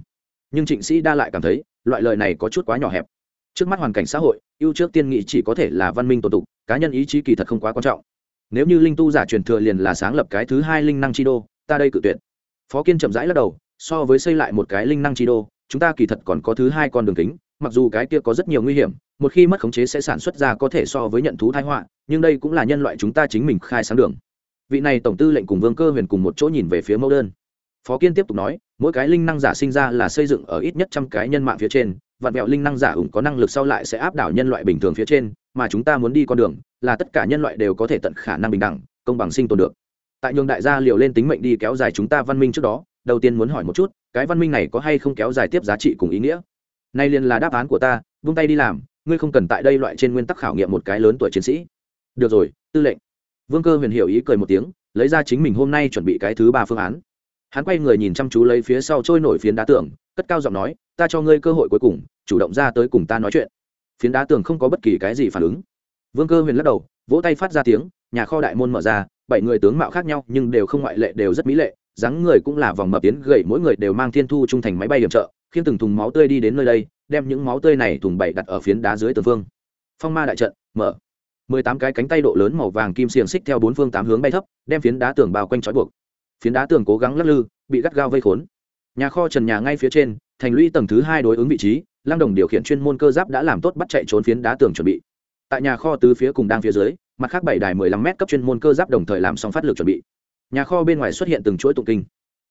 Nhưng trịnh sĩ đa lại cảm thấy, loại lời này có chút quá nhỏ hẹp. Trước mắt hoàn cảnh xã hội, ưu trước tiên nghị chỉ có thể là văn minh tổ tục, cá nhân ý chí kỳ thật không quá quan trọng. Nếu như linh tu giả truyền thừa liền là sáng lập cái thứ hai linh năng chi đô, ta đây cự tuyệt. Phó kiên chậm rãi lắc đầu, so với xây lại một cái linh năng chi đô, chúng ta kỳ thật còn có thứ hai con đường kính mặc dù cái kia có rất nhiều nguy hiểm, một khi mất khống chế sẽ sản xuất ra có thể so với nhận thú thái họa, nhưng đây cũng là nhân loại chúng ta chính mình khai sáng đường. Vị này tổng tư lệnh cùng vương cơ huyền cùng một chỗ nhìn về phía mẫu đơn. Phó kiên tiếp tục nói, mỗi cái linh năng giả sinh ra là xây dựng ở ít nhất trăm cái nhân mạng phía trên, vạn mẹo linh năng giả ủng có năng lực sau lại sẽ áp đảo nhân loại bình thường phía trên, mà chúng ta muốn đi con đường là tất cả nhân loại đều có thể tận khả năng bình đẳng, công bằng sinh tồn được. Tại nhường đại gia liều lên tính mệnh đi kéo dài chúng ta văn minh trước đó, đầu tiên muốn hỏi một chút, cái văn minh này có hay không kéo dài tiếp giá trị cùng ý nghĩa? Nay liền là đáp án của ta, vung tay đi làm, ngươi không cần tại đây loại trên nguyên tắc khảo nghiệm một cái lớn tuổi chiến sĩ. Được rồi, tư lệnh. Vương cơ huyền hiểu ý cười một tiếng, lấy ra chính mình hôm nay chuẩn bị cái thứ ba phương án. Hắn quay người nhìn chăm chú lấy phía sau trôi nổi phiến đá tường, cất cao giọng nói, ta cho ngươi cơ hội cuối cùng, chủ động ra tới cùng ta nói chuyện. Phiến đá tường không có bất kỳ cái gì phản ứng. Vương cơ huyền lắc đầu, vỗ tay phát ra tiếng, nhà kho đại môn mở ra, bảy người tướng mạo khác nhau, nhưng đều không ngoại lệ, đều rất mỹ lệ, dáng người cũng là vòng mập tiến gậy mỗi người đều mang thiên thu trung thành máy bay điểm trợ khiến từng thùng máu tươi đi đến nơi đây, đem những máu tươi này thùng bảy đặt ở phiến đá dưới tường phương phong ma đại trận, mở. Mười tám cái cánh tay độ lớn màu vàng kim xiềng xích theo bốn phương tám hướng bay thấp, đem phiến đá tường bao quanh trói buộc. Phiến đá tường cố gắng lắc lư, bị gắt gao vây khốn. Nhà kho trần nhà ngay phía trên, thành lũy tầng thứ hai đối ứng vị trí, lăng đồng điều khiển chuyên môn cơ giáp đã làm tốt bắt chạy trốn phiến đá tường chuẩn bị. Tại nhà kho tứ phía cùng đang phía dưới, mặt khác bảy đài mười lăm m cấp chuyên môn cơ giáp đồng thời làm xong phát lực chuẩn bị. Nhà kho bên ngoài xuất hiện từng chuỗi tụng kinh.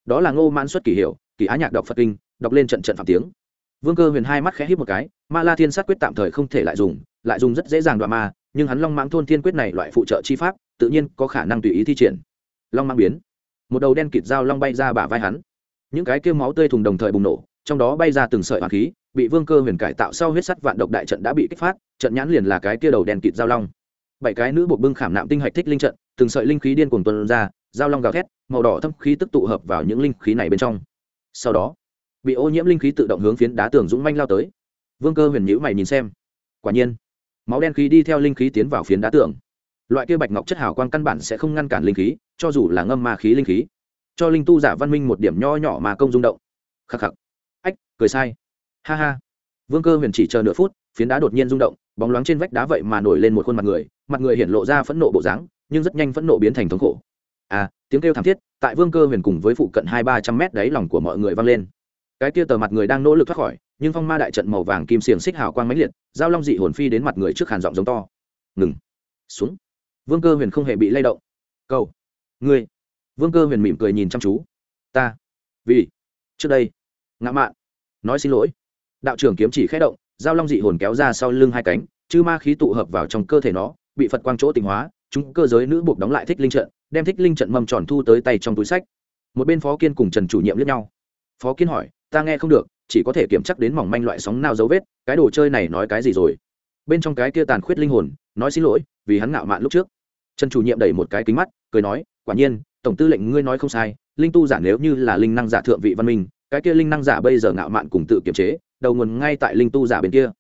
Đó là ngô mãn xuất kỷ hiệu kỳ á nhạc đọc phật kinh đọc lên trận trận phạm tiếng. Vương cơ huyền hai mắt khẽ hít một cái, ma la thiên sát quyết tạm thời không thể lại dùng lại dùng rất dễ dàng đoạn ma, nhưng hắn long mãng thôn thiên quyết này loại phụ trợ chi pháp, tự nhiên có khả năng tùy ý thi triển. Long mang biến. Một đầu đen kịt dao long bay ra bả vai hắn. Những cái kêu máu tươi thùng đồng thời bùng nổ, trong đó bay ra từng sợi hoàng khí, bị vương cơ huyền cải tạo sau huyết sắt vạn độc đại trận đã bị kích phát, trận nhãn liền là cái kia đầu đen kịt giao long. Bảy cái nữ buộc bưng khảm nạm tinh hạch thích linh trận, từng sợi linh khí điên cuồng tuần ra giao long gào thét, màu đỏ thâm khí tức tụ hợp vào những linh khí này bên trong. Sau đó bị ô nhiễm linh khí tự động hướng phiến đá tường dũng manh lao tới. Vương cơ huyền nhữ mày nhìn xem. Quả nhiên, máu đen khí đi theo linh khí tiến vào phiến đá tường. Loại kia bạch ngọc chất hào quang căn bản sẽ không ngăn cản linh khí, cho dù là ngâm ma khí linh khí. Cho linh tu giả văn minh một điểm nho nhỏ mà công rung động. Khắc khắc. Ách, cười sai. Ha ha. Vương cơ huyền chỉ chờ nửa phút, phiến đá đột nhiên rung động, bóng loáng trên vách đá vậy mà nổi lên một khuôn mặt người mặt người hiện lộ ra phẫn nộ bộ dáng, nhưng rất nhanh phẫn nộ biến thành thống khổ. À tiếng kêu thảm thiết, tại vương cơ huyền cùng với phụ cận hai ba trăm mét đáy lòng của mọi người vang lên cái kia tờ mặt người đang nỗ lực thoát khỏi, nhưng phong ma đại trận màu vàng kim xiềng xích hào quang mãnh liệt, giao long dị hồn phi đến mặt người trước hàn giọng giống to. Ngừng. Xuống. Vương cơ huyền không hề bị lay động. Câu ngươi. Vương cơ huyền mỉm cười nhìn chăm chú. Ta. Vì. Trước đây. Ngã mạn. Nói xin lỗi. Đạo trưởng kiếm chỉ khẽ động, giao long dị hồn kéo ra sau lưng hai cánh, chư ma khí tụ hợp vào trong cơ thể nó, bị phật quang chỗ tịnh hóa, chúng cơ giới nữ buộc đóng lại thích linh trận, đem thích linh trận mầm tròn thu tới tay trong túi sách. Một bên phó kiên cùng trần chủ nhiệm lướt nhau. Phó kiên hỏi ta nghe không được, chỉ có thể kiểm chắc đến mỏng manh loại sóng nào dấu vết, cái đồ chơi này nói cái gì rồi? Bên trong cái kia tàn khuyết linh hồn, nói xin lỗi, vì hắn ngạo mạn lúc trước. Trần chủ nhiệm đẩy một cái kính mắt, cười nói, quả nhiên, tổng tư lệnh ngươi nói không sai, linh tu giả nếu như là linh năng giả thượng vị văn minh, cái kia linh năng giả bây giờ ngạo mạn cùng tự kiềm chế, đầu nguồn ngay tại linh tu giả bên kia.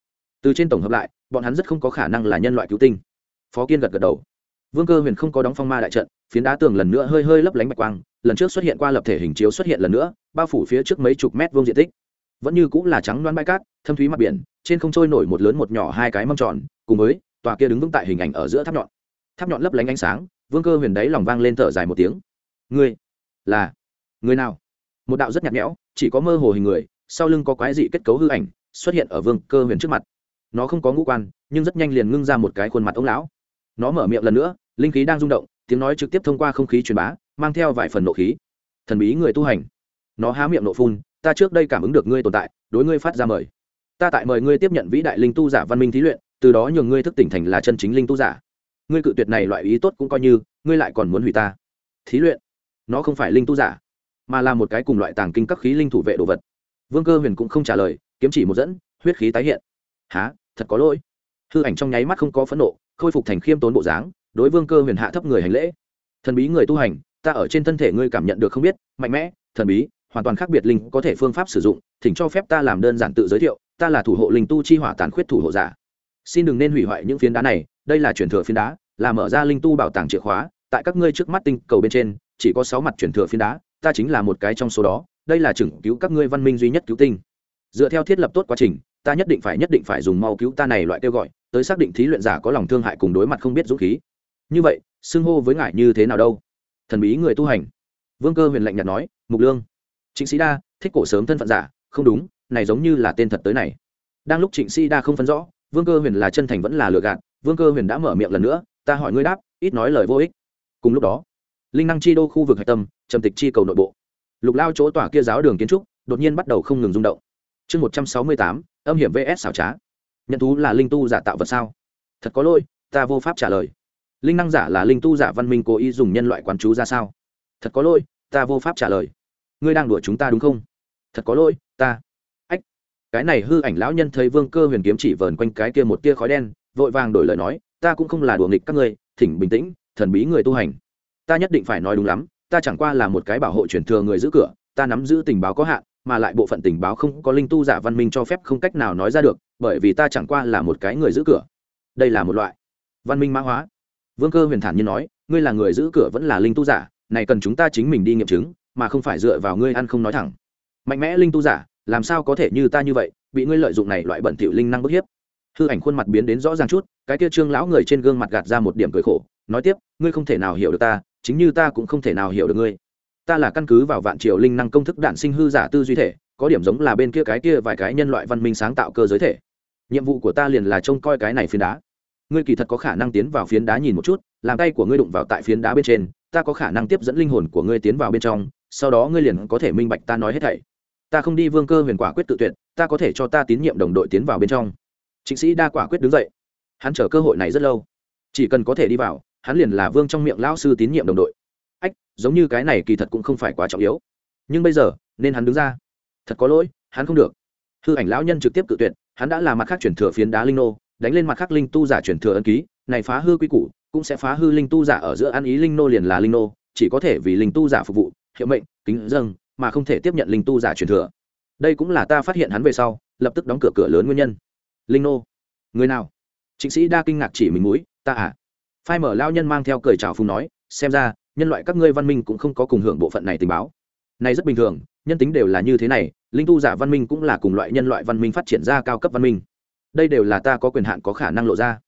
Từ trên tổng hợp lại, bọn hắn rất không có khả năng là nhân loại cứu tinh. Phó kiên gật gật đầu. Vương cơ huyền không có đóng phong ma đại trận, phiến đá tường lần nữa hơi hơi lấp lánh bạch quang lần trước xuất hiện qua lập thể hình chiếu xuất hiện lần nữa, bao phủ phía trước mấy chục mét vuông diện tích. Vẫn như cũng là trắng loan bãi cát, thâm thúy mặt biển, trên không trôi nổi một lớn một nhỏ hai cái mâm tròn, cùng với tòa kia đứng vững tại hình ảnh ở giữa tháp nhọn. Tháp nhọn lấp lánh ánh sáng, vương cơ huyền đáy lòng vang lên thở dài một tiếng. Người là, người nào? Một đạo rất nhạt nhẽo, chỉ có mơ hồ hình người, sau lưng có quái dị kết cấu hư ảnh, xuất hiện ở vương cơ huyền trước mặt. Nó không có ngũ quan, nhưng rất nhanh liền ngưng ra một cái khuôn mặt ông lão. Nó mở miệng lần nữa, linh khí đang rung động, tiếng nói trực tiếp thông qua không khí truyền bá mang theo vài phần nộ khí. Thần bí người tu hành. Nó há miệng nộ phun, ta trước đây cảm ứng được ngươi tồn tại, đối ngươi phát ra mời. Ta tại mời ngươi tiếp nhận vĩ đại linh tu giả văn minh thí luyện, từ đó nhường ngươi thức tỉnh thành là chân chính linh tu giả. Ngươi cự tuyệt này loại ý tốt cũng coi như, ngươi lại còn muốn hủy ta. Thí luyện? Nó không phải linh tu giả, mà là một cái cùng loại tàng kinh các khí linh thủ vệ đồ vật. Vương cơ huyền cũng không trả lời, kiếm chỉ một dẫn, huyết khí tái hiện. Há thật có lỗi. Hư ảnh trong nháy mắt không có phẫn nộ, khôi phục thành khiêm tốn bộ dáng, đối vương cơ huyền hạ thấp người hành lễ. Thần bí người tu hành ta ở trên thân thể ngươi cảm nhận được không biết, mạnh mẽ, thần bí, hoàn toàn khác biệt linh có thể phương pháp sử dụng, thỉnh cho phép ta làm đơn giản tự giới thiệu, ta là thủ hộ linh tu chi hỏa tàn khuyết thủ hộ giả. Xin đừng nên hủy hoại những phiến đá này, đây là truyền thừa phiến đá, là mở ra linh tu bảo tàng chìa khóa, tại các ngươi trước mắt tinh cầu bên trên, chỉ có sáu mặt truyền thừa phiến đá, ta chính là một cái trong số đó, đây là chừng cứu các ngươi văn minh duy nhất cứu tinh. Dựa theo thiết lập tốt quá trình, ta nhất định phải nhất định phải dùng mau cứu ta này loại kêu gọi, tới xác định thí luyện giả có lòng thương hại cùng đối mặt không biết dũng khí. Như vậy, xưng hô với ngài như thế nào đâu? Thần bí người tu hành. Vương cơ huyền lạnh nhạt nói, mục lương, trịnh sĩ đa thích cổ sớm thân phận giả, không đúng, này giống như là tên thật tới này. Đang lúc trịnh sĩ đa không phân rõ, vương cơ huyền là chân thành vẫn là lừa gạt, vương cơ huyền đã mở miệng lần nữa, ta hỏi ngươi đáp, ít nói lời vô ích. Cùng lúc đó, linh năng chi đô khu vực hạch tâm, trầm tịch chi cầu nội bộ. Lục lao chỗ tỏa kia giáo đường kiến trúc, đột nhiên bắt đầu không ngừng rung động. Chương một trăm sáu mươi tám, âm hiểm vs xảo trá. Nhận thú là linh tu giả tạo vật sao? Thật có lỗi, ta vô pháp trả lời linh năng giả là linh tu giả văn minh cố ý dùng nhân loại quán chú ra sao? Thật có lỗi, ta vô pháp trả lời. Ngươi đang đùa chúng ta đúng không? Thật có lỗi, ta. Ách, cái này hư ảnh lão nhân thấy vương cơ huyền kiếm chỉ vờn quanh cái kia một tia khói đen, vội vàng đổi lời nói, ta cũng không là đùa nghịch các ngươi, thỉnh bình tĩnh, thần bí người tu hành. Ta nhất định phải nói đúng lắm, ta chẳng qua là một cái bảo hộ truyền thừa người giữ cửa, ta nắm giữ tình báo có hạn, mà lại bộ phận tình báo không có linh tu giả văn minh cho phép không cách nào nói ra được, bởi vì ta chẳng qua là một cái người giữ cửa. Đây là một loại văn minh mã hóa vương cơ huyền thản nhiên nói, ngươi là người giữ cửa vẫn là linh tu giả, này cần chúng ta chính mình đi nghiệm chứng, mà không phải dựa vào ngươi ăn không nói thẳng. Mạnh mẽ linh tu giả, làm sao có thể như ta như vậy, bị ngươi lợi dụng này loại bẩn thỉu linh năng bức hiếp? Hư ảnh khuôn mặt biến đến rõ ràng chút, cái kia trương lão người trên gương mặt gạt ra một điểm cười khổ, nói tiếp, ngươi không thể nào hiểu được ta, chính như ta cũng không thể nào hiểu được ngươi. Ta là căn cứ vào vạn triều linh năng công thức đạn sinh hư giả tư duy thể, có điểm giống là bên kia cái kia vài cái nhân loại văn minh sáng tạo cơ giới thể. Nhiệm vụ của ta liền là trông coi cái này phiến đá ngươi kỳ thật có khả năng tiến vào phiến đá nhìn một chút, làm tay của ngươi đụng vào tại phiến đá bên trên, ta có khả năng tiếp dẫn linh hồn của ngươi tiến vào bên trong, sau đó ngươi liền có thể minh bạch ta nói hết thảy. Ta không đi vương cơ huyền quả quyết tự tuyệt, ta có thể cho ta tín nhiệm đồng đội tiến vào bên trong. Chính sĩ đa quả quyết đứng dậy. Hắn chờ cơ hội này rất lâu. Chỉ cần có thể đi vào, hắn liền là vương trong miệng lão sư tín nhiệm đồng đội. Ách, giống như cái này kỳ thật cũng không phải quá trọng yếu. Nhưng bây giờ, nên hắn đứng ra. Thật có lỗi, hắn không được. Hư ảnh lão nhân trực tiếp cự tuyệt, hắn đã là mặt khác chuyển thừa phiến đá linh nô đánh lên mặt khác linh tu giả chuyển thừa ân ký, này phá hư quy củ, cũng sẽ phá hư linh tu giả ở giữa ăn ý linh nô liền là linh nô, chỉ có thể vì linh tu giả phục vụ, hiệu mệnh, kính dâng, mà không thể tiếp nhận linh tu giả truyền thừa. Đây cũng là ta phát hiện hắn về sau, lập tức đóng cửa cửa lớn nguyên nhân. Linh nô, người nào? Trịnh sĩ đa kinh ngạc chỉ mình mũi, ta à? Phai mở lao nhân mang theo cười trào phùng nói, xem ra, nhân loại các ngươi văn minh cũng không có cùng hưởng bộ phận này tình báo. Này rất bình thường, nhân tính đều là như thế này, linh tu giả văn minh cũng là cùng loại nhân loại văn minh phát triển ra cao cấp văn minh đây đều là ta có quyền hạn có khả năng lộ ra.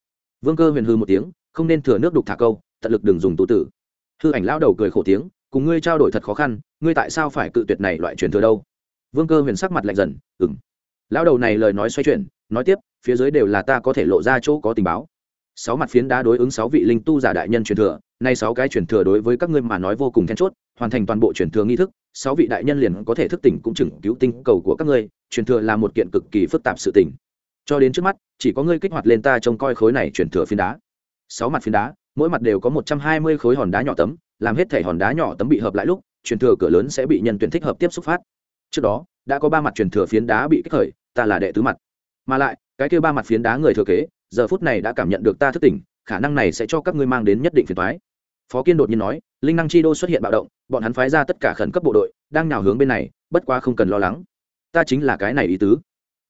Vương cơ huyền hư một tiếng, không nên thừa nước đục thả câu, tận lực đừng dùng tú tử. Hư ảnh lao đầu cười khổ tiếng, cùng ngươi trao đổi thật khó khăn, ngươi tại sao phải cự tuyệt này loại truyền thừa đâu? Vương cơ huyền sắc mặt lạnh dần ừng lao đầu này lời nói xoay chuyển, nói tiếp, phía dưới đều là ta có thể lộ ra chỗ có tình báo. Sáu mặt phiến đá đối ứng sáu vị linh tu giả đại nhân truyền thừa, nay sáu cái truyền thừa đối với các ngươi mà nói vô cùng then chốt, hoàn thành toàn bộ truyền thừa nghi thức, sáu vị đại nhân liền có thể thức tỉnh cũng chừng cứu tinh cầu của các ngươi, truyền thừa là một kiện cực kỳ phức tạp sự tình cho đến trước mắt, chỉ có ngươi kích hoạt lên ta trông coi khối này chuyển thừa phiến đá. Sáu mặt phiến đá, mỗi mặt đều có một trăm hai mươi khối hòn đá nhỏ tấm, làm hết thể hòn đá nhỏ tấm bị hợp lại lúc, chuyển thừa cửa lớn sẽ bị nhân tuyển thích hợp tiếp xúc phát. Trước đó, đã có ba mặt chuyển thừa phiến đá bị kích khởi, ta là đệ tứ mặt. Mà lại, cái kêu ba mặt phiến đá người thừa kế, giờ phút này đã cảm nhận được ta thức tỉnh, khả năng này sẽ cho các ngươi mang đến nhất định phiền thoái phó kiên đột nhiên nói, linh năng chi đô xuất hiện bạo động, bọn hắn phái ra tất cả khẩn cấp bộ đội, đang nào hướng bên này, bất quá không cần lo lắng. Ta chính là cái này ý tứ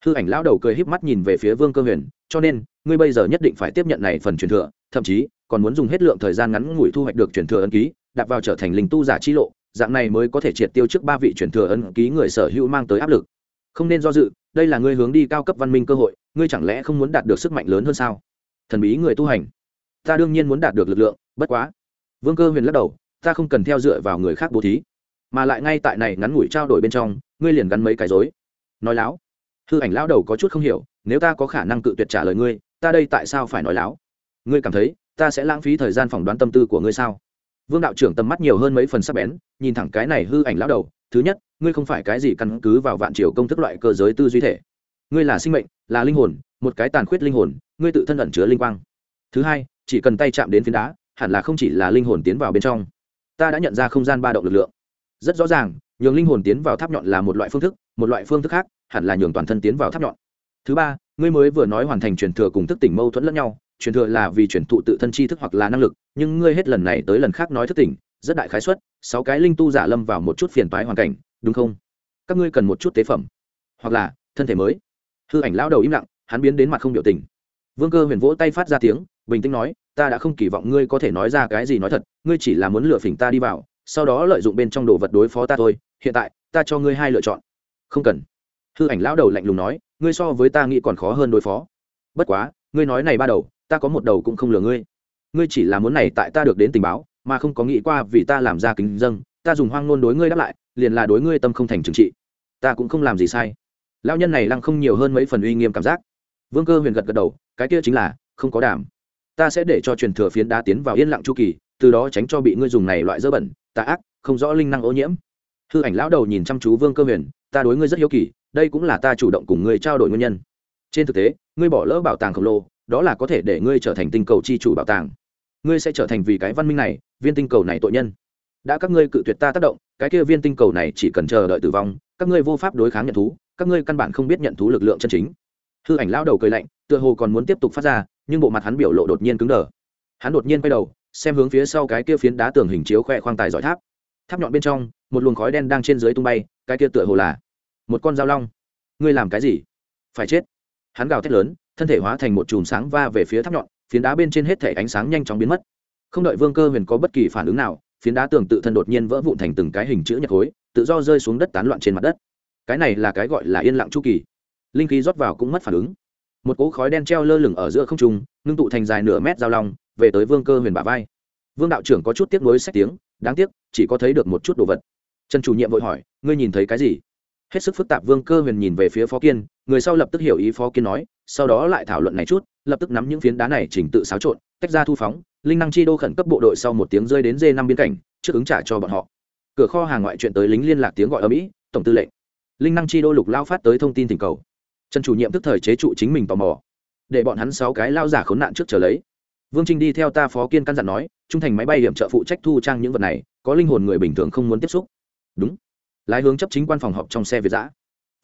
hư ảnh lão đầu cười híp mắt nhìn về phía vương cơ huyền, cho nên, ngươi bây giờ nhất định phải tiếp nhận này phần truyền thừa, thậm chí, còn muốn dùng hết lượng thời gian ngắn ngủi thu hoạch được truyền thừa ân ký đặt vào trở thành linh tu giả chi lộ, dạng này mới có thể triệt tiêu trước ba vị truyền thừa ân ký người sở hữu mang tới áp lực. Không nên do dự, đây là ngươi hướng đi cao cấp văn minh cơ hội, ngươi chẳng lẽ không muốn đạt được sức mạnh lớn hơn sao? Thần bí người tu hành. Ta đương nhiên muốn đạt được lực lượng, bất quá. Vương cơ huyền lắc đầu, ta không cần theo dựa vào người khác bố thí, mà lại ngay tại này ngắn ngủi trao đổi bên trong, ngươi liền gắn mấy cái dối nói láo hư ảnh lão đầu có chút không hiểu, nếu ta có khả năng cự tuyệt trả lời ngươi, ta đây tại sao phải nói láo? Ngươi cảm thấy, ta sẽ lãng phí thời gian phỏng đoán tâm tư của ngươi sao? Vương đạo trưởng tầm mắt nhiều hơn mấy phần sắc bén, nhìn thẳng cái này hư ảnh lão đầu, thứ nhất, ngươi không phải cái gì căn cứ vào vạn triều công thức loại cơ giới tư duy thể. Ngươi là sinh mệnh, là linh hồn, một cái tàn khuyết linh hồn, ngươi tự thân ẩn chứa linh quang. Thứ hai, chỉ cần tay chạm đến phiến đá, hẳn là không chỉ là linh hồn tiến vào bên trong. Ta đã nhận ra không gian ba động lực lượng. Rất rõ ràng, nhường linh hồn tiến vào tháp nhọn là một loại phương thức, một loại phương thức khác hẳn là nhường toàn thân tiến vào tháp nhọn. Thứ ba, ngươi mới vừa nói hoàn thành truyền thừa cùng thức tỉnh mâu thuẫn lẫn nhau, truyền thừa là vì truyền thụ tự thân chi thức hoặc là năng lực, nhưng ngươi hết lần này tới lần khác nói thức tỉnh, rất đại khái suất, sáu cái linh tu giả lâm vào một chút phiền toái hoàn cảnh, đúng không? Các ngươi cần một chút tế phẩm, hoặc là thân thể mới. Hư ảnh lão đầu im lặng, hắn biến đến mặt không biểu tình. Vương cơ huyền vỗ tay phát ra tiếng, bình tĩnh nói, ta đã không kỳ vọng ngươi có thể nói ra cái gì nói thật, ngươi chỉ là muốn lừa phỉnh ta đi vào, sau đó lợi dụng bên trong đồ vật đối phó ta thôi, hiện tại, ta cho ngươi hai lựa chọn. Không cần hư ảnh lão đầu lạnh lùng nói, ngươi so với ta nghĩ còn khó hơn đối phó. Bất quá, ngươi nói này ba đầu, ta có một đầu cũng không lừa ngươi. Ngươi chỉ là muốn này tại ta được đến tình báo, mà không có nghĩ qua vì ta làm ra kính dâng, ta dùng hoang ngôn đối ngươi đáp lại, liền là đối ngươi tâm không thành trừng trị. Ta cũng không làm gì sai. Lão nhân này lăng không nhiều hơn mấy phần uy nghiêm cảm giác. Vương cơ huyền gật gật đầu, cái kia chính là, không có đảm. Ta sẽ để cho truyền thừa phiến đá tiến vào yên lặng chu kỳ, từ đó tránh cho bị ngươi dùng này loại dơ bẩn, tà ác, không rõ linh năng ô nhiễm. Hư ảnh lão đầu nhìn chăm chú vương cơ huyền, ta đối ngươi rất hiếu kỳ đây cũng là ta chủ động cùng ngươi trao đổi nguyên nhân. Trên thực tế, ngươi bỏ lỡ bảo tàng khổng lồ, đó là có thể để ngươi trở thành tinh cầu chi chủ bảo tàng. Ngươi sẽ trở thành vì cái văn minh này, viên tinh cầu này tội nhân. Đã các ngươi cự tuyệt ta tác động, cái kia viên tinh cầu này chỉ cần chờ đợi tử vong, các ngươi vô pháp đối kháng nhận thú, các ngươi căn bản không biết nhận thú lực lượng chân chính. Hư ảnh lao đầu cười lạnh, tựa hồ còn muốn tiếp tục phát ra, nhưng bộ mặt hắn biểu lộ đột nhiên cứng đờ. Hắn đột nhiên quay đầu, xem hướng phía sau cái kia phiến đá tường hình chiếu khoe khoang tài giỏi tháp. Tháp nhọn bên trong, một luồng khói đen đang trên dưới tung bay, cái kia tựa hồ là một con dao long. Ngươi làm cái gì? Phải chết. Hắn gào thét lớn, thân thể hóa thành một chùm sáng va về phía tháp nhọn, phiến đá bên trên hết thể ánh sáng nhanh chóng biến mất. Không đợi vương cơ huyền có bất kỳ phản ứng nào, phiến đá tường tự thân đột nhiên vỡ vụn thành từng cái hình chữ nhật khối, tự do rơi xuống đất tán loạn trên mặt đất. Cái này là cái gọi là yên lặng chu kỳ. Linh khí rót vào cũng mất phản ứng. Một cỗ khói đen treo lơ lửng ở giữa không trung, ngưng tụ thành dài nửa mét giao long, về tới vương cơ huyền bả vai. Vương đạo trưởng có chút tiếc nuối sách tiếng, đáng tiếc, chỉ có thấy được một chút đồ vật. Trần chủ nhiệm vội hỏi, ngươi nhìn thấy cái gì? Hết sức phức tạp vương cơ huyền nhìn về phía phó kiên, người sau lập tức hiểu ý phó kiên nói, sau đó lại thảo luận này chút, lập tức nắm những phiến đá này chỉnh tự xáo trộn, tách ra thu phóng, linh năng chi đô khẩn cấp bộ đội sau một tiếng rơi đến dê năm biên cảnh, trước ứng trả cho bọn họ. Cửa kho hàng ngoại chuyện tới lính liên lạc tiếng gọi ở mỹ, tổng tư lệnh. Linh năng chi đô lục lao phát tới thông tin tình cầu. Trần chủ nhiệm tức thời chế trụ chính mình tò mò. Để bọn hắn sáu cái lao giả khốn nạn trước trở lấy. Vương trinh đi theo ta phó kiên căn dặn nói, trung thành máy bay điểm trợ phụ trách thu trang những vật này, có linh hồn người bình thường không muốn tiếp xúc. Đúng lái hướng chấp chính quan phòng họp trong xe việt giã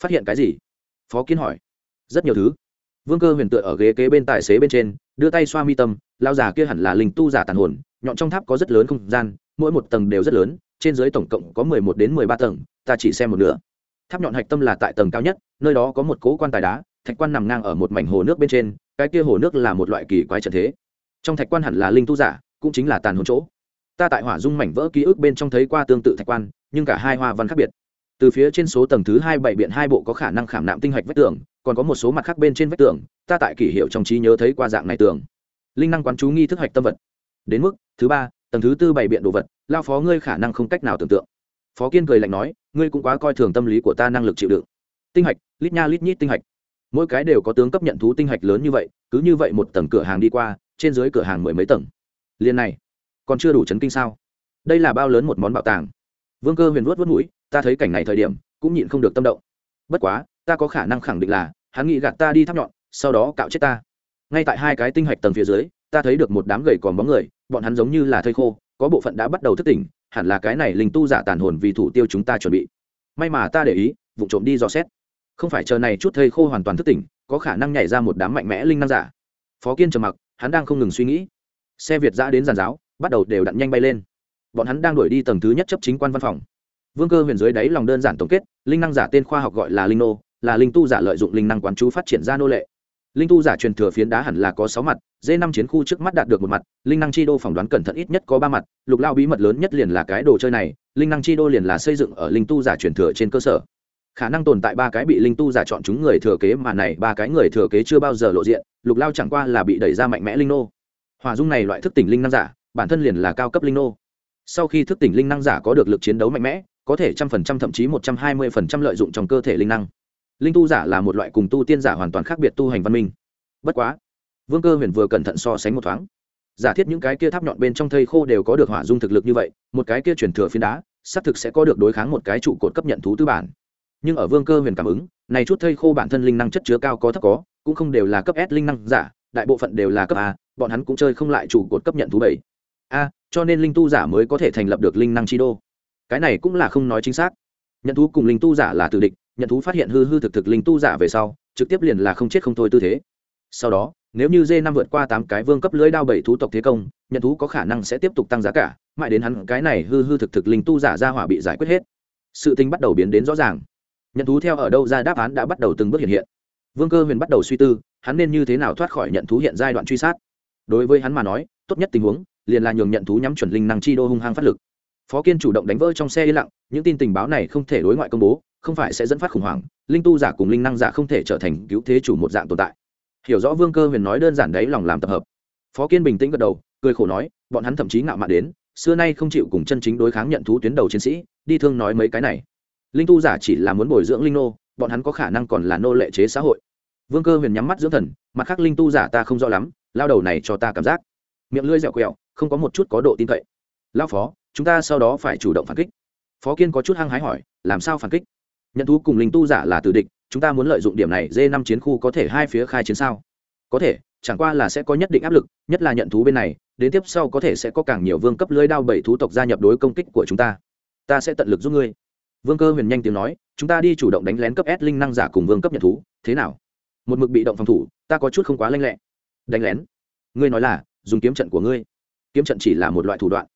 phát hiện cái gì? Phó kiến hỏi. Rất nhiều thứ. Vương cơ huyền tựa ở ghế kế bên tài xế bên trên, đưa tay xoa mi tâm, lao giả kia hẳn là linh tu giả tàn hồn, nhọn trong tháp có rất lớn không gian, mỗi một tầng đều rất lớn, trên dưới tổng cộng có mười một đến mười ba tầng, ta chỉ xem một nửa. Tháp nhọn hạch tâm là tại tầng cao nhất, nơi đó có một cố quan tài đá, thạch quan nằm ngang ở một mảnh hồ nước bên trên, cái kia hồ nước là một loại kỳ quái trận thế. Trong thạch quan hẳn là linh tu giả, cũng chính là tàn hồn chỗ ta tại hỏa dung mảnh vỡ ký ức bên trong thấy qua tương tự thạch quan, nhưng cả hai hoa văn khác biệt. Từ phía trên số tầng thứ hai bảy biện hai bộ có khả năng khảm nạm tinh hạch vách tường, còn có một số mặt khác bên trên vách tường, ta tại kỷ hiệu trong trí nhớ thấy qua dạng này tường. Linh năng quán chú nghi thức hạch tâm vật. Đến mức, thứ ba, tầng thứ tư bảy biện đồ vật, lao phó ngươi khả năng không cách nào tưởng tượng. Phó kiên cười lạnh nói, ngươi cũng quá coi thường tâm lý của ta năng lực chịu đựng. Tinh hạch, lít nha lít nhít tinh hạch. Mỗi cái đều có tướng cấp nhận thú tinh hạch lớn như vậy, cứ như vậy một tầng cửa hàng đi qua, trên dưới cửa hàng mười mấy tầng. Liên này còn chưa đủ chấn kinh sao? Đây là bao lớn một món bảo tàng. Vương cơ huyền vuốt vuốt mũi, ta thấy cảnh này thời điểm, cũng nhịn không được tâm động. Bất quá, ta có khả năng khẳng định là, hắn nghĩ gạt ta đi thắp nhọn, sau đó cạo chết ta. Ngay tại hai cái tinh hạch tầng phía dưới, ta thấy được một đám gầy còn bóng người, bọn hắn giống như là thây khô, có bộ phận đã bắt đầu thức tỉnh, hẳn là cái này linh tu giả tàn hồn vì thủ tiêu chúng ta chuẩn bị. May mà ta để ý, vụ trộm đi dò xét. Không phải chờ này chút thây khô hoàn toàn thức tỉnh, có khả năng nhảy ra một đám mạnh mẽ linh năng giả. Phó kiên trầm mặc, hắn đang không ngừng suy nghĩ. Xe việt giã đến giàn giáo bắt đầu đều đặn nhanh bay lên. Bọn hắn đang đuổi đi tầng thứ nhất chấp chính quan văn phòng. Vương cơ huyền dưới đáy lòng đơn giản tổng kết, linh năng giả tên khoa học gọi là linh nô, là linh tu giả lợi dụng linh năng quán chú phát triển ra nô lệ. Linh tu giả truyền thừa phiến đá hẳn là có sáu mặt dê năm chiến khu trước mắt đạt được một mặt, linh năng chi đô phỏng đoán cẩn thận ít nhất có ba mặt, lục lao bí mật lớn nhất liền là cái đồ chơi này, linh năng chi đô liền là xây dựng ở linh tu giả truyền thừa trên cơ sở. Khả năng tồn tại ba cái bị linh tu giả chọn chúng người thừa kế mà này ba cái người thừa kế chưa bao giờ lộ diện, lục lao chẳng qua là bị đẩy ra mạnh mẽ linh nô. Hòa dung này loại thức tỉnh linh năng giả bản thân liền là cao cấp linh nô. Sau khi thức tỉnh linh năng giả có được lực chiến đấu mạnh mẽ, có thể trăm phần trăm thậm chí một trăm hai mươi phần trăm lợi dụng trong cơ thể linh năng. Linh tu giả là một loại cùng tu tiên giả hoàn toàn khác biệt tu hành văn minh. Bất quá, vương cơ huyền vừa cẩn thận so sánh một thoáng. Giả thiết những cái kia tháp nhọn bên trong thây khô đều có được hỏa dung thực lực như vậy, một cái kia chuyển thừa phiến đá, xác thực sẽ có được đối kháng một cái trụ cột cấp nhận thú tư bản. Nhưng ở vương cơ huyền cảm ứng, này chút thây khô bản thân linh năng chất chứa cao có thấp có, cũng không đều là cấp s linh năng giả, đại bộ phận đều là cấp a, bọn hắn cũng chơi không lại trụ cột cấp nhận thú bảy a cho nên linh tu giả mới có thể thành lập được linh năng chi đô. Cái này cũng là không nói chính xác. Nhận thú cùng linh tu giả là tử địch, nhận thú phát hiện hư hư thực thực linh tu giả về sau, trực tiếp liền là không chết không thôi tư thế. Sau đó, nếu như dê năm vượt qua tám cái vương cấp lưới đao bảy thú tộc thế công, nhận thú có khả năng sẽ tiếp tục tăng giá cả, mãi đến hắn cái này hư hư thực thực linh tu giả ra hỏa bị giải quyết hết. Sự tình bắt đầu biến đến rõ ràng. Nhận thú theo ở đâu ra đáp án đã bắt đầu từng bước hiện hiện. Vương cơ huyền bắt đầu suy tư, hắn nên như thế nào thoát khỏi nhận thú hiện giai đoạn truy sát? Đối với hắn mà nói, tốt nhất tình huống liền là nhường nhận thú nhắm chuẩn linh năng chi đô hung hăng phát lực. Phó kiên chủ động đánh vỡ trong xe yên lặng, những tin tình báo này không thể đối ngoại công bố, không phải sẽ dẫn phát khủng hoảng, linh tu giả cùng linh năng giả không thể trở thành cứu thế chủ một dạng tồn tại. Hiểu rõ vương cơ huyền nói đơn giản đấy, lòng làm tập hợp. Phó kiên bình tĩnh gật đầu, cười khổ nói, bọn hắn thậm chí ngạo mạn đến, xưa nay không chịu cùng chân chính đối kháng nhận thú tuyến đầu chiến sĩ, đi thương nói mấy cái này. Linh tu giả chỉ là muốn bồi dưỡng linh nô, bọn hắn có khả năng còn là nô lệ chế xã hội. Vương cơ huyền nhắm mắt dưỡng thần, mặt khác linh tu giả ta không rõ lắm, lao đầu này cho ta cảm giác miệng lưỡi dẻo quẹo, không có một chút có độ tin cậy. Lao phó, chúng ta sau đó phải chủ động phản kích. Phó kiên có chút hăng hái hỏi, làm sao phản kích? Nhận thú cùng linh tu giả là tử địch, chúng ta muốn lợi dụng điểm này dê năm chiến khu có thể hai phía khai chiến sao? Có thể, chẳng qua là sẽ có nhất định áp lực, nhất là nhận thú bên này, đến tiếp sau có thể sẽ có càng nhiều vương cấp lưới đao bảy thú tộc gia nhập đối công kích của chúng ta. Ta sẽ tận lực giúp ngươi. Vương cơ huyền nhanh tiếng nói, chúng ta đi chủ động đánh lén cấp s linh năng giả cùng vương cấp nhận thú, thế nào? Một mực bị động phòng thủ, ta có chút không quá lanh lẹ. Đánh lén? Ngươi nói là dùng kiếm trận của ngươi. Kiếm trận chỉ là một loại thủ đoạn.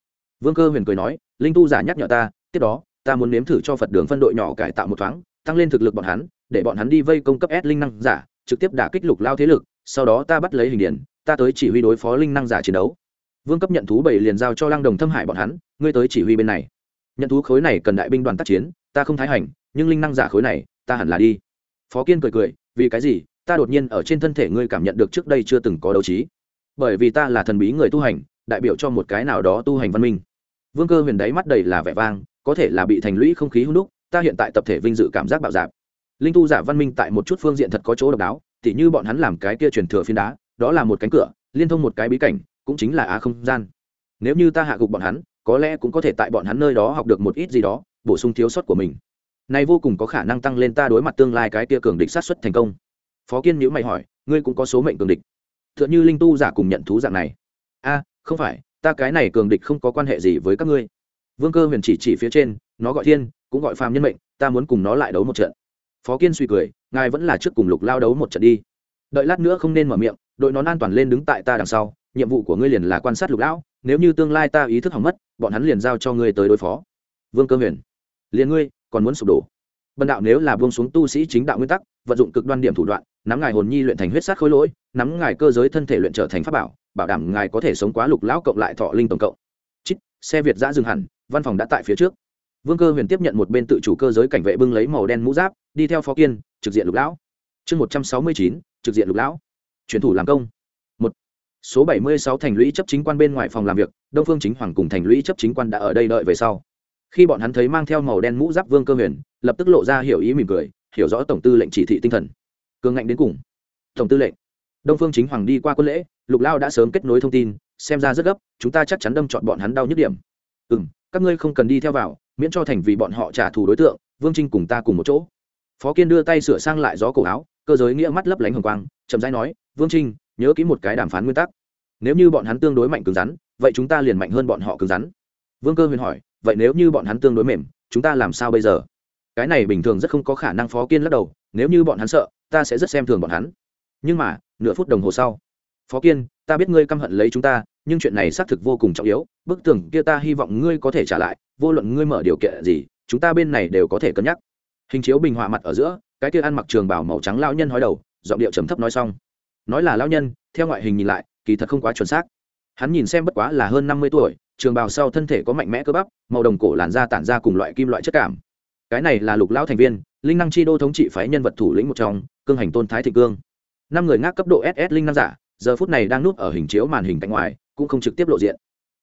Vương cơ huyền cười nói, linh tu giả nhắc nhở ta, tiếp đó, ta muốn nếm thử cho phật đường phân đội nhỏ cải tạo một thoáng, tăng lên thực lực bọn hắn, để bọn hắn đi vây công cấp s linh năng giả, trực tiếp đả kích lục lao thế lực, sau đó ta bắt lấy hình điển, ta tới chỉ huy đối phó linh năng giả chiến đấu. Vương cấp nhận thú bảy liền giao cho lăng đồng thâm hải bọn hắn, ngươi tới chỉ huy bên này. Nhận thú khối này cần đại binh đoàn tác chiến, ta không thái hành, nhưng linh năng giả khối này, ta hẳn là đi. Phó kiên cười cười, vì cái gì, ta đột nhiên ở trên thân thể ngươi cảm nhận được trước đây chưa từng có đấu trí bởi vì ta là thần bí người tu hành, đại biểu cho một cái nào đó tu hành văn minh. Vương cơ huyền đáy mắt đầy là vẻ vang, có thể là bị thành lũy không khí hung đúc, ta hiện tại tập thể vinh dự cảm giác bạo dạp linh tu giả văn minh tại một chút phương diện thật có chỗ độc đáo, tỉ như bọn hắn làm cái kia truyền thừa phiến đá, đó là một cánh cửa, liên thông một cái bí cảnh, cũng chính là á không gian. Nếu như ta hạ gục bọn hắn, có lẽ cũng có thể tại bọn hắn nơi đó học được một ít gì đó, bổ sung thiếu sót của mình. Này vô cùng có khả năng tăng lên ta đối mặt tương lai cái kia cường địch sát xuất thành công. Phó kiên nhữ mày hỏi, ngươi cũng có số mệnh cường địch tựa như linh tu giả cùng nhận thú dạng này. A, không phải, ta cái này cường địch không có quan hệ gì với các ngươi. Vương cơ huyền chỉ chỉ phía trên, nó gọi thiên, cũng gọi phàm nhân mệnh, ta muốn cùng nó lại đấu một trận. Phó kiên suy cười, ngài vẫn là trước cùng lục lao đấu một trận đi. Đợi lát nữa không nên mở miệng, đội nón an toàn lên đứng tại ta đằng sau, nhiệm vụ của ngươi liền là quan sát lục lão, nếu như tương lai ta ý thức hỏng mất, bọn hắn liền giao cho ngươi tới đối phó. Vương cơ huyền, liền ngươi, còn muốn sụp đổ. Bần đạo nếu là buông xuống tu sĩ chính đạo nguyên tắc, vận dụng cực đoan điểm thủ đoạn nắm ngài hồn nhi luyện thành huyết sát khối lỗi, nắm ngài cơ giới thân thể luyện trở thành pháp bảo bảo đảm ngài có thể sống quá lục lão cộng lại thọ linh tổng cộng. Chít, xe việt giã dừng hẳn, văn phòng đã tại phía trước. Vương cơ huyền tiếp nhận một bên tự chủ cơ giới cảnh vệ bưng lấy màu đen mũ giáp, đi theo phó kiên, trực diện lục lão. Chương một trăm sáu mươi chín, trực diện lục lão. Chuyển thủ làm công. Một. Số bảy mươi sáu thành lũy chấp chính quan bên ngoài phòng làm việc, đông phương chính hoàng cùng thành lũy chấp chính quan đã ở đây đợi về sau. Khi bọn hắn thấy mang theo màu đen mũ giáp vương cơ huyền, lập tức lộ ra hiểu ý mỉm cười, hiểu rõ tổng tư lệnh chỉ thị tinh thần cường ngạnh đến cùng. Tổng tư lệnh, đông phương chính hoàng đi qua quân lễ, lục lao đã sớm kết nối thông tin, xem ra rất gấp, chúng ta chắc chắn đâm chọn bọn hắn đau nhức điểm. Ừ m các ngươi không cần đi theo vào, miễn cho thành vì bọn họ trả thù đối tượng, vương trinh cùng ta cùng một chỗ. Phó kiên đưa tay sửa sang lại gió cổ áo, cơ giới nghĩa mắt lấp lánh hồng quang, chậm rãi nói, vương trinh, nhớ kỹ một cái đàm phán nguyên tắc. Nếu như bọn hắn tương đối mạnh cứng rắn, vậy chúng ta liền mạnh hơn bọn họ cứng rắn. Vương cơ huyền hỏi, vậy nếu như bọn hắn tương đối mềm, chúng ta làm sao bây giờ? Cái này bình thường rất không có khả năng phó kiên lắc đầu, nếu như bọn hắn sợ ta sẽ rất xem thường bọn hắn. Nhưng mà, nửa phút đồng hồ sau, phó kiên, ta biết ngươi căm hận lấy chúng ta, nhưng chuyện này xác thực vô cùng trọng yếu. Bức tường kia ta hy vọng ngươi có thể trả lại, vô luận ngươi mở điều kiện gì, chúng ta bên này đều có thể cân nhắc. Hình chiếu bình họa mặt ở giữa, cái kia ăn mặc trường bảo màu trắng lao nhân hói đầu, giọng điệu trầm thấp nói xong. Nói là lao nhân, theo ngoại hình nhìn lại, kỳ thật không quá chuẩn xác. Hắn nhìn xem bất quá là hơn năm mươi tuổi, trường bào sau thân thể có mạnh mẽ cơ bắp, màu đồng cổ làn da tản ra cùng loại kim loại chất cảm. Cái này là lục lão thành viên linh năng chi đô thống trị phái nhân vật thủ lĩnh một trong, cương hành tôn thái thị cương. Năm người ngác cấp độ ss linh năng giả, giờ phút này đang núp ở hình chiếu màn hình cạnh ngoài, cũng không trực tiếp lộ diện.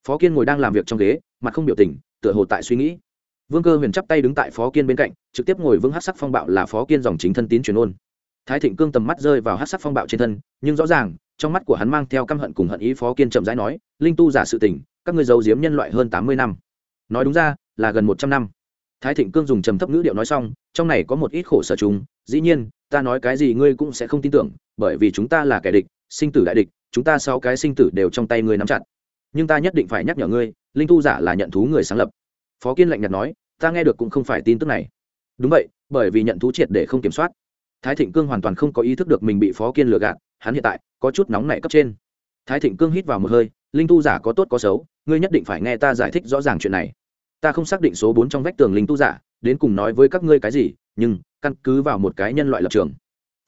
Phó kiên ngồi đang làm việc trong ghế, mặt không biểu tình, tựa hồ tại suy nghĩ. Vương cơ huyền chắp tay đứng tại phó kiên bên cạnh, trực tiếp ngồi vững hát sắc phong bạo là phó kiên dòng chính thân tín truyền ôn. Thái thịnh cương tầm mắt rơi vào hát sắc phong bạo trên thân, nhưng rõ ràng, trong mắt của hắn mang theo căm hận cùng hận ý phó kiên chậm rãi nói, linh tu giả sự tình, các ngươi giấu giếm nhân loại hơn tám mươi năm. Nói đúng ra, là gần một trăm năm thái thịnh cương dùng trầm thấp ngữ điệu nói xong, trong này có một ít khổ sở chúng dĩ nhiên, ta nói cái gì ngươi cũng sẽ không tin tưởng, bởi vì chúng ta là kẻ địch, sinh tử đại địch, chúng ta sáu cái sinh tử đều trong tay ngươi nắm chặt. Nhưng ta nhất định phải nhắc nhở ngươi, linh tu giả là nhận thú người sáng lập. Phó kiên lạnh nhạt nói, ta nghe được cũng không phải tin tức này. Đúng vậy, bởi vì nhận thú triệt để không kiểm soát. Thái thịnh cương hoàn toàn không có ý thức được mình bị phó kiên lừa gạt, hắn hiện tại có chút nóng nảy cấp trên. Thái thịnh cương hít vào một hơi, linh tu giả có tốt có xấu, ngươi nhất định phải nghe ta giải thích rõ ràng chuyện này ta không xác định số bốn trong vách tường linh tu giả đến cùng nói với các ngươi cái gì, nhưng căn cứ vào một cái nhân loại lập trường.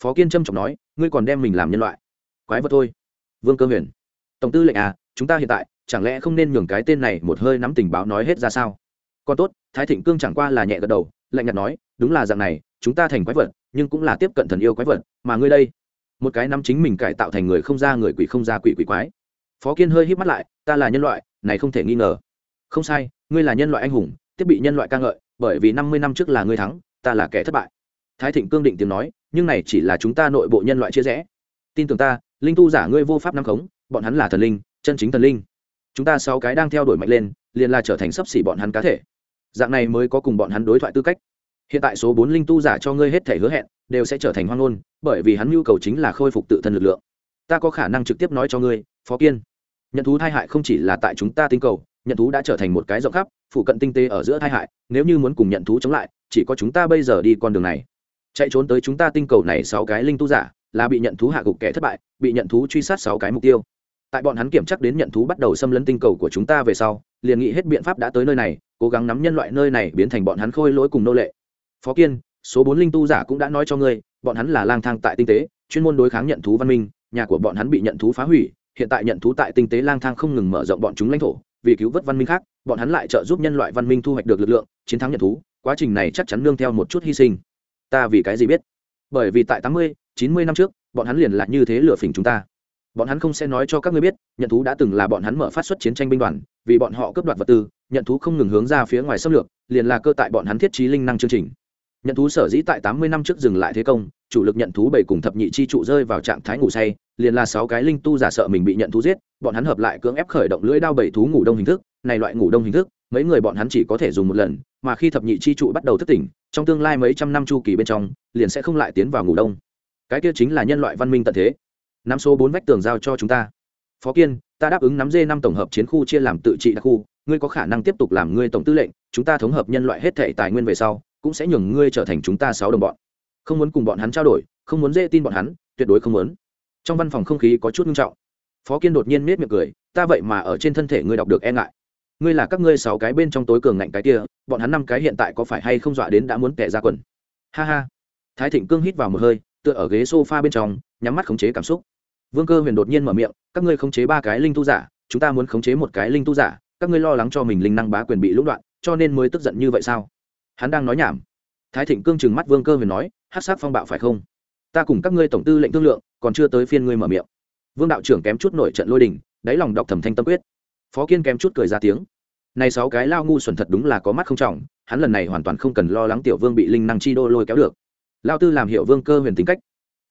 Phó kiên trâm trọng nói, ngươi còn đem mình làm nhân loại. Quái vật thôi. Vương cơ huyền. Tổng tư lệnh à chúng ta hiện tại, chẳng lẽ không nên nhường cái tên này một hơi nắm tình báo nói hết ra sao? Còn tốt, thái thịnh cương chẳng qua là nhẹ gật đầu, lạnh nhạt nói, đúng là dạng này, chúng ta thành quái vật, nhưng cũng là tiếp cận thần yêu quái vật, mà ngươi đây, một cái năm chính mình cải tạo thành người không ra người quỷ không ra quỷ quỷ quái. Phó kiên hơi hít mắt lại, ta là nhân loại, này không thể nghi ngờ không sai, ngươi là nhân loại anh hùng tiếp bị nhân loại ca ngợi, bởi vì năm mươi năm trước là ngươi thắng, ta là kẻ thất bại. Thái thịnh cương định tiếng nói, nhưng này chỉ là chúng ta nội bộ nhân loại chia rẽ. Tin tưởng ta, linh tu giả ngươi vô pháp năm khống, bọn hắn là thần linh, chân chính thần linh. Chúng ta sáu cái đang theo đuổi mạnh lên, liền là trở thành sấp xỉ bọn hắn cá thể. Dạng này mới có cùng bọn hắn đối thoại tư cách. Hiện tại số bốn linh tu giả cho ngươi hết thể hứa hẹn, đều sẽ trở thành hoang ngôn, bởi vì hắn nhu cầu chính là khôi phục tự thân lực lượng. Ta có khả năng trực tiếp nói cho ngươi, phó kiên. Nhận thú thai hại không chỉ là tại chúng ta tinh cầu nhận thú đã trở thành một cái rộng khắp, phụ cận tinh tế ở giữa tai hại, nếu như muốn cùng nhận thú chống lại, chỉ có chúng ta bây giờ đi con đường này. Chạy trốn tới chúng ta tinh cầu này sáu cái linh tu giả, là bị nhận thú hạ gục kẻ thất bại, bị nhận thú truy sát sáu cái mục tiêu. Tại bọn hắn kiểm chắc đến nhận thú bắt đầu xâm lấn tinh cầu của chúng ta về sau, liền nghĩ hết biện pháp đã tới nơi này, cố gắng nắm nhân loại nơi này biến thành bọn hắn khôi lỗi cùng nô lệ. Phó kiên, số bốn linh tu giả cũng đã nói cho ngươi, bọn hắn là lang thang tại tinh tế, chuyên môn đối kháng nhận thú văn minh, nhà của bọn hắn bị nhận thú phá hủy, hiện tại nhận thú tại tinh tế lang thang không ngừng mở rộng bọn chúng lãnh thổ vì cứu vớt văn minh khác, bọn hắn lại trợ giúp nhân loại văn minh thu hoạch được lực lượng, chiến thắng nhận thú, quá trình này chắc chắn nương theo một chút hy sinh. Ta vì cái gì biết? Bởi vì tại tám mươi, chín mươi năm trước, bọn hắn liền lại như thế lừa phỉnh chúng ta. Bọn hắn không sẽ nói cho các ngươi biết, nhận thú đã từng là bọn hắn mở phát xuất chiến tranh binh đoàn, vì bọn họ cướp đoạt vật tư, nhận thú không ngừng hướng ra phía ngoài xâm lược, liền là cơ tại bọn hắn thiết trí linh năng chương trình. Nhận thú sở dĩ tại tám mươi năm trước dừng lại thế công chủ lực nhận thú bảy cùng thập nhị chi trụ rơi vào trạng thái ngủ say, liền là sáu cái linh tu giả sợ mình bị nhận thú giết, bọn hắn hợp lại cưỡng ép khởi động lưỡi đao bảy thú ngủ đông hình thức, này loại ngủ đông hình thức, mấy người bọn hắn chỉ có thể dùng một lần, mà khi thập nhị chi trụ bắt đầu thức tỉnh, trong tương lai mấy trăm năm chu kỳ bên trong, liền sẽ không lại tiến vào ngủ đông. Cái kia chính là nhân loại văn minh tận thế. Năm số bốn vách tường giao cho chúng ta. Phó kiên, ta đáp ứng nắm dê năm tổng hợp chiến khu chia làm tự trị đặc khu, ngươi có khả năng tiếp tục làm ngươi tổng tư lệnh, chúng ta thống hợp nhân loại hết thảy tài nguyên về sau, cũng sẽ nhường ngươi trở thành chúng ta sáu đồng bọn không muốn cùng bọn hắn trao đổi, không muốn dễ tin bọn hắn, tuyệt đối không muốn. Trong văn phòng không khí có chút nghiêm trọng. Phó kiên đột nhiên nết miệng cười, ta vậy mà ở trên thân thể ngươi đọc được e ngại. Ngươi là các ngươi sáu cái bên trong tối cường ngạnh cái kia, bọn hắn năm cái hiện tại có phải hay không dọa đến đã muốn kẻ ra quần? Ha ha. Thái thịnh cương hít vào một hơi, tựa ở ghế s o f a bên trong, nhắm mắt khống chế cảm xúc. Vương cơ huyền đột nhiên mở miệng, các ngươi khống chế ba cái linh tu giả, chúng ta muốn khống chế một cái linh tu giả, các ngươi lo lắng cho mình linh năng bá quyền bị lũng đoạn, cho nên mới tức giận như vậy sao? Hắn đang nói nhảm. Thái thịnh cương chừng mắt vương cơ huyền nói hát sát phong bạo phải không? Ta cùng các ngươi tổng tư lệnh thương lượng, còn chưa tới phiên ngươi mở miệng. Vương đạo trưởng kém chút nổi trận lôi đình, đáy lòng đọc thầm thanh tâm quyết. Phó kiên kém chút cười ra tiếng. Này sáu cái lao ngu xuẩn thật đúng là có mắt không trọng, hắn lần này hoàn toàn không cần lo lắng tiểu vương bị linh năng chi đô lôi kéo được. Lao tư làm hiệu vương cơ huyền tính cách.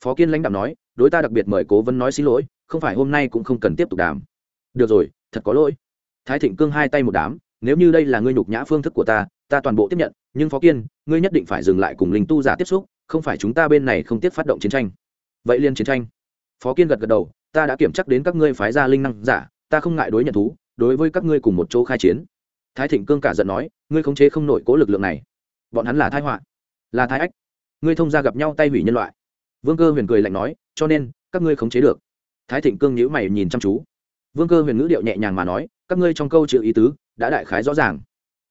Phó kiên lãnh đạo nói, đối ta đặc biệt mời cố vấn nói xin lỗi, không phải hôm nay cũng không cần tiếp tục đàm. Được rồi, thật có lỗi. Thái thịnh cương hai tay một đám, nếu như đây là ngươi nhục nhã phương thức của ta ta toàn bộ tiếp nhận, nhưng phó kiên, ngươi nhất định phải dừng lại cùng linh tu giả tiếp xúc không phải chúng ta bên này không tiếp phát động chiến tranh. Vậy liên chiến tranh. Phó kiên gật gật đầu, ta đã kiểm chắc đến các ngươi phái ra linh năng giả, ta không ngại đối nhận thú, đối với các ngươi cùng một chỗ khai chiến. Thái thịnh cương cả giận nói, ngươi khống chế không nổi cố lực lượng này. Bọn hắn là thái họa, là thái ách. Ngươi thông gia gặp nhau tay hủy nhân loại. Vương cơ huyền cười lạnh nói, cho nên, các ngươi khống chế được. Thái thịnh cương nhữ mày nhìn chăm chú. Vương cơ huyền ngữ điệu nhẹ nhàng mà nói, các ngươi trong câu chữ ý tứ, đã đại khái rõ ràng.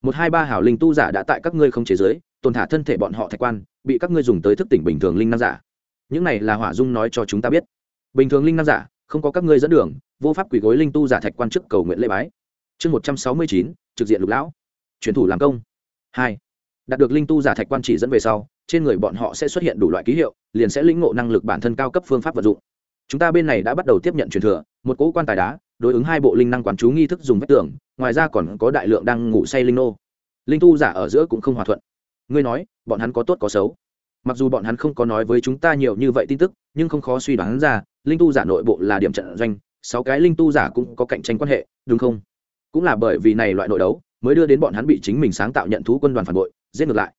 Một hai ba hảo linh tu giả đã tại các ngươi không chế giới tồn thả thân thể bọn họ thạch quan, bị các ngươi dùng tới thức tỉnh bình thường linh năng giả. Những này là hỏa dung nói cho chúng ta biết. Bình thường linh năng giả, không có các ngươi dẫn đường, vô pháp quỷ gối linh tu giả thạch quan chức cầu nguyện lễ bái. Chương một trăm sáu mươi chín, trực diện lục lão. Chuyển thủ làm công. Hai, đạt được linh tu giả thạch quan chỉ dẫn về sau, trên người bọn họ sẽ xuất hiện đủ loại ký hiệu, liền sẽ lĩnh ngộ năng lực bản thân cao cấp phương pháp vận dụng. Chúng ta bên này đã bắt đầu tiếp nhận truyền thừa, một cỗ quan tài đá, đối ứng hai bộ linh năng quán chú nghi thức dùng vách tường, ngoài ra còn có đại lượng đang ngủ say linh nô. Linh tu giả ở giữa cũng không hòa thuận ngươi nói, bọn hắn có tốt có xấu. Mặc dù bọn hắn không có nói với chúng ta nhiều như vậy tin tức, nhưng không khó suy đoán ra, linh tu giả nội bộ là điểm trận doanh, sáu cái linh tu giả cũng có cạnh tranh quan hệ, đúng không? Cũng là bởi vì này loại nội đấu, mới đưa đến bọn hắn bị chính mình sáng tạo nhận thú quân đoàn phản bội, giết ngược lại.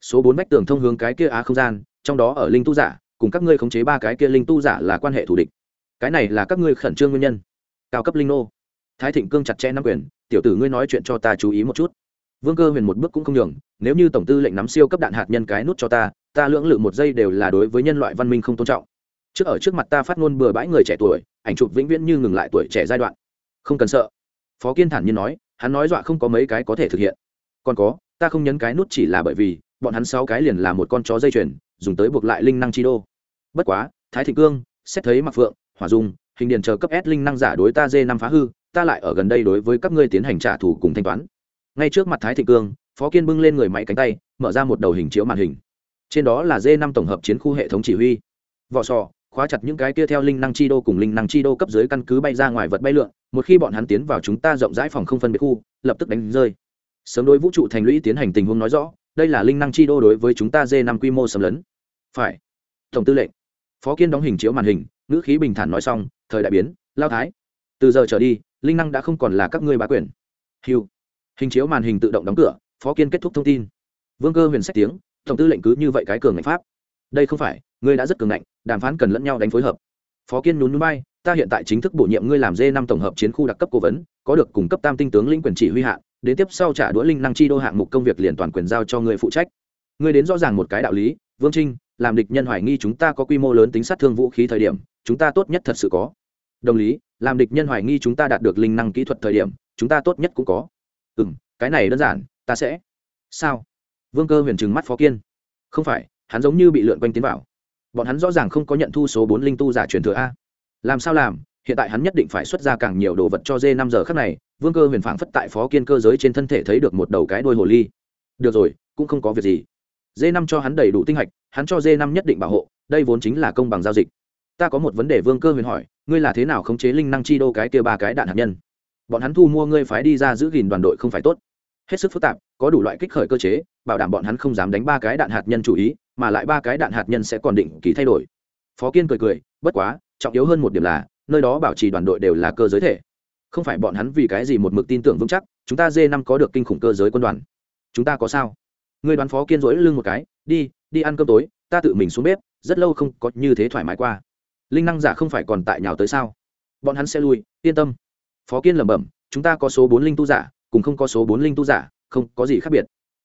Số bốn vách tường thông hướng cái kia á không gian, trong đó ở linh tu giả, cùng các ngươi khống chế ba cái kia linh tu giả là quan hệ thù địch. Cái này là các ngươi khẩn trương nguyên nhân. Cao cấp linh nô. Thái thịnh cương chặt chẽ nắm quyền, tiểu tử ngươi nói chuyện cho ta chú ý một chút vương cơ huyền một bước cũng không nhường, nếu như tổng tư lệnh nắm siêu cấp đạn hạt nhân cái nút cho ta ta lưỡng lự một giây đều là đối với nhân loại văn minh không tôn trọng. Trước ở trước mặt ta phát ngôn bừa bãi người trẻ tuổi, ảnh chụp vĩnh viễn như ngừng lại tuổi trẻ giai đoạn. Không cần sợ. Phó kiên thản nhiên nói, hắn nói dọa không có mấy cái có thể thực hiện. Còn có, ta không nhấn cái nút chỉ là bởi vì, bọn hắn sáu cái liền là một con chó dây chuyền, dùng tới buộc lại linh năng chi đô. Bất quá, thái thị cương, xét thấy mặc phượng, hỏa dung, hình điền chờ cấp s linh năng giả đối ta d năm phá hư, ta lại ở gần đây đối với các ngươi tiến hành trả thù cùng thanh toán ngay trước mặt thái thị cương, phó kiên bưng lên người máy cánh tay, mở ra một đầu hình chiếu màn hình. Trên đó là d năm tổng hợp chiến khu hệ thống chỉ huy. Vỏ sò, khóa chặt những cái kia theo linh năng chi đô cùng linh năng chi đô cấp dưới căn cứ bay ra ngoài vật bay lượn, một khi bọn hắn tiến vào chúng ta rộng rãi phòng không phân biệt khu, lập tức đánh rơi. Sớm đối vũ trụ thành lũy tiến hành tình huống nói rõ, đây là linh năng chi đô đối với chúng ta d năm quy mô xâm lấn. Phải. Tổng tư lệnh. Phó kiên đóng hình chiếu màn hình, ngữ khí bình thản nói xong, thời đại biến, lao thái. Từ giờ trở đi, linh năng đã không còn là các ngươi bá quyền. Hiu hình chiếu màn hình tự động đóng cửa, phó kiên kết thúc thông tin. Vương cơ huyền sách tiếng, tổng tư lệnh cứ như vậy cái cường ngạnh pháp. Đây không phải, ngươi đã rất cường ngạnh, đàm phán cần lẫn nhau đánh phối hợp. Phó kiên nhún núi bay, ta hiện tại chính thức bổ nhiệm ngươi làm d năm tổng hợp chiến khu đặc cấp cố vấn, có được cung cấp tam tinh tướng lĩnh quyền chỉ huy hạn đến tiếp sau trả đũa linh năng chi đô hạng mục công việc liền toàn quyền giao cho ngươi phụ trách. Ngươi đến rõ ràng một cái đạo lý, vương trinh, làm địch nhân hoài nghi chúng ta có quy mô lớn tính sát thương vũ khí thời điểm, chúng ta tốt nhất thật sự có. Đồng lý, làm địch nhân hoài nghi chúng ta đạt được linh năng kỹ thuật thời điểm, chúng ta tốt nhất cũng có ừ m cái này đơn giản, ta sẽ. Sao? Vương cơ huyền trừng mắt phó kiên. Không phải, hắn giống như bị lượn quanh tiến vào. Bọn hắn rõ ràng không có nhận thu số bốn linh tu giả truyền thừa a. Làm sao làm, hiện tại hắn nhất định phải xuất ra càng nhiều đồ vật cho dê năm giờ khác này. Vương cơ huyền phảng phất tại phó kiên cơ giới trên thân thể thấy được một đầu cái đôi hồ ly. Được rồi, cũng không có việc gì. Dê năm cho hắn đầy đủ tinh hạch, hắn cho dê năm nhất định bảo hộ, đây vốn chính là công bằng giao dịch. Ta có một vấn đề, vương cơ huyền hỏi, ngươi là thế nào khống chế linh năng chi đô cái kia ba cái đạn hạt nhân? Bọn hắn thu mua ngươi phái đi ra giữ gìn đoàn đội không phải tốt. Hết sức phức tạp, có đủ loại kích khởi cơ chế, bảo đảm bọn hắn không dám đánh ba cái đạn hạt nhân chủ ý, mà lại ba cái đạn hạt nhân sẽ còn định kỳ thay đổi. Phó kiên cười cười, bất quá, trọng yếu hơn một điểm là, nơi đó bảo trì đoàn đội đều là cơ giới thể. Không phải bọn hắn vì cái gì một mực tin tưởng vững chắc, chúng ta dê năm có được kinh khủng cơ giới quân đoàn. Chúng ta có sao? Người đoàn phó kiên rỗi lưng một cái, đi đi ăn cơm tối, ta tự mình xuống bếp, rất lâu không có như thế thoải mái qua. Linh năng giả không phải còn tại nhào tới sao? Bọn hắn sẽ lui, yên tâm phó kiên lẩm bẩm, chúng ta có số bốn linh tu giả, cùng không có số bốn linh tu giả, không có gì khác biệt.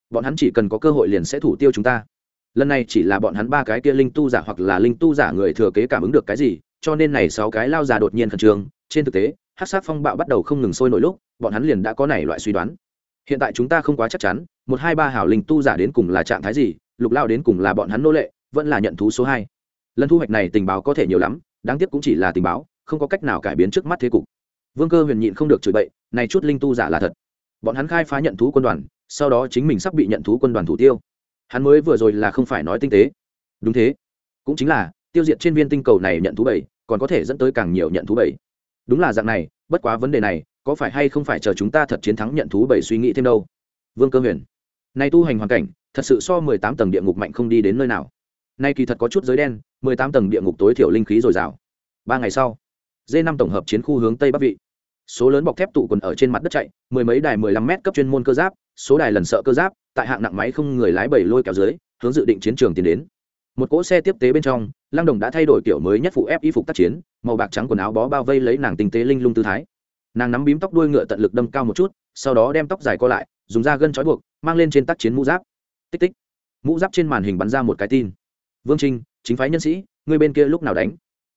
Bọn hắn chỉ cần có cơ hội liền sẽ thủ tiêu chúng ta. Lần này chỉ là bọn hắn ba cái kia linh tu giả hoặc là linh tu giả người thừa kế cảm ứng được cái gì, cho nên này sáu cái lao già đột nhiên khẩn trương. Trên thực tế hát sát phong bạo bắt đầu không ngừng sôi nổi lúc, bọn hắn liền đã có này loại suy đoán. Hiện tại chúng ta không quá chắc chắn, một hai ba hảo linh tu giả đến cùng là trạng thái gì, lục lao đến cùng là bọn hắn nô lệ, vẫn là nhận thú số hai. Lần thu hoạch này tình báo có thể nhiều lắm, đáng tiếc cũng chỉ là tình báo, không có cách nào cải biến trước mắt thế cục vương cơ huyền nhịn không được chửi bậy, này chút linh tu giả là thật. Bọn hắn khai phá nhận thú quân đoàn, sau đó chính mình sắp bị nhận thú quân đoàn thủ tiêu. Hắn mới vừa rồi là không phải nói tinh tế. Đúng thế. Cũng chính là, tiêu diệt trên viên tinh cầu này nhận thú bảy, còn có thể dẫn tới càng nhiều nhận thú bảy. Đúng là dạng này, bất quá vấn đề này, có phải hay không phải chờ chúng ta thật chiến thắng nhận thú bảy suy nghĩ thêm đâu? Vương cơ huyền. Nay tu hành hoàn cảnh, thật sự so mười tám tầng địa ngục mạnh không đi đến nơi nào. Nay kỳ thật có chút giới đen, mười tám tầng địa ngục tối thiểu linh khí dồi dào. Ba ngày sau d năm tổng hợp chiến khu hướng tây bắc vị số lớn bọc thép tụ quần ở trên mặt đất chạy, mười mấy đài mười lăm m cấp chuyên môn cơ giáp, số đài lần sợ cơ giáp, tại hạng nặng máy không người lái bảy lôi kéo dưới, hướng dự định chiến trường tiến đến. Một cỗ xe tiếp tế bên trong, lăng đồng đã thay đổi kiểu mới nhất phụ ép y phục tác chiến, màu bạc trắng quần áo bó bao vây lấy nàng tinh tế linh lung tư thái. Nàng nắm bím tóc đuôi ngựa tận lực đâm cao một chút, sau đó đem tóc dài co lại, dùng da gân trói buộc, mang lên trên tác chiến mũ giáp. Tích tích. Mũ giáp trên màn hình bắn ra một cái tin. Vương trinh, chính phái nhân sĩ, người bên kia lúc nào đánh?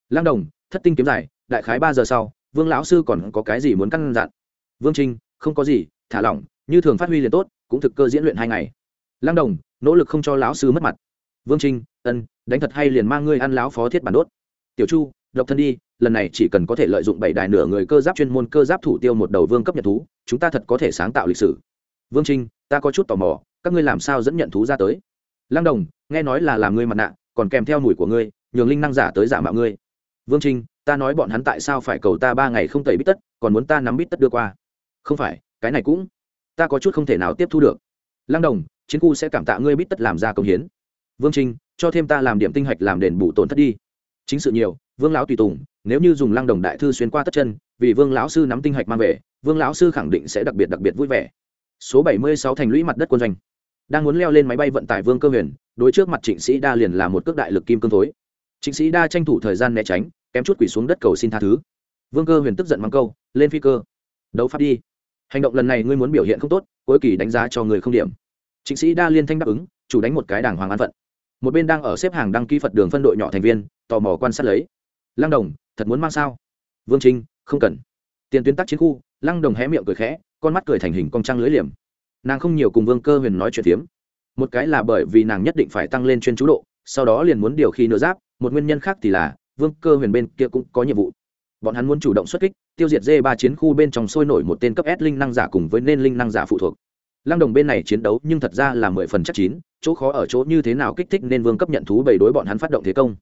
Lăng đồng, thất tinh kiếm dài, đại khái ba giờ sau vương lão sư còn có cái gì muốn căn dặn? Vương trinh, không có gì, thả lỏng, như thường phát huy liền tốt, cũng thực cơ diễn luyện hai ngày. Lăng đồng, nỗ lực không cho lão sư mất mặt. Vương trinh, ân, đánh thật hay liền mang ngươi ăn lão phó thiết bản đốt. Tiểu chu, độc thân đi, lần này chỉ cần có thể lợi dụng bảy đài nửa người cơ giáp chuyên môn cơ giáp thủ tiêu một đầu vương cấp nhật thú, chúng ta thật có thể sáng tạo lịch sử. Vương trinh, ta có chút tò mò, các ngươi làm sao dẫn nhận thú ra tới? Lăng đồng, nghe nói là làm ngươi mặt nạ, còn kèm theo mùi của ngươi, nhường linh năng giả tới giả mạo ngươi. Vương trinh ta nói bọn hắn tại sao phải cầu ta ba ngày không tẩy bít tất, còn muốn ta nắm bít tất đưa qua. Không phải, cái này cũng, ta có chút không thể nào tiếp thu được. Lăng đồng, chiến khu sẽ cảm tạ ngươi bít tất làm ra công hiến. Vương trinh cho thêm ta làm điểm tinh hạch làm đền bù tổn thất đi. Chính sự nhiều, vương lão tùy tùng, nếu như dùng lăng đồng đại thư xuyên qua tất chân, vì vương lão sư nắm tinh hạch mang về, vương lão sư khẳng định sẽ đặc biệt đặc biệt vui vẻ. Số bảy mươi sáu thành lũy mặt đất quân doanh. Đang muốn leo lên máy bay vận tải vương cơ huyền, đối trước mặt trịnh sĩ đa liền là một cước đại lực kim cương thối. Trịnh sĩ đa tranh thủ thời gian né tránh kém chút quỷ xuống đất cầu xin tha thứ. Vương cơ huyền tức giận mắng câu, lên phi cơ, đấu pháp đi. Hành động lần này ngươi muốn biểu hiện không tốt, cuối kỳ đánh giá cho người không điểm. Trịnh sĩ đa liên thanh đáp ứng, chủ đánh một cái đảng hoàng an phận. Một bên đang ở xếp hàng đăng ký phật đường phân đội nhỏ thành viên, tò mò quan sát lấy. Lăng đồng, thật muốn mang sao? Vương trinh, không cần. Tiền tuyến tác chiến khu, lăng đồng hé miệng cười khẽ, con mắt cười thành hình cong trăng lưới liềm. Nàng không nhiều cùng vương cơ huyền nói chuyện tiếm. một cái là bởi vì nàng nhất định phải tăng lên chuyên chú độ, sau đó liền muốn điều khi nửa giáp, một nguyên nhân khác thì là vương cơ huyền bên kia cũng có nhiệm vụ. Bọn hắn muốn chủ động xuất kích, tiêu diệt d ba chiến khu bên trong sôi nổi một tên cấp s linh năng giả cùng với nên linh năng giả phụ thuộc. Lăng đồng bên này chiến đấu nhưng thật ra là mười phần chắc chín, chỗ khó ở chỗ như thế nào kích thích nên vương cấp nhận thú bầy đối bọn hắn phát động thế công.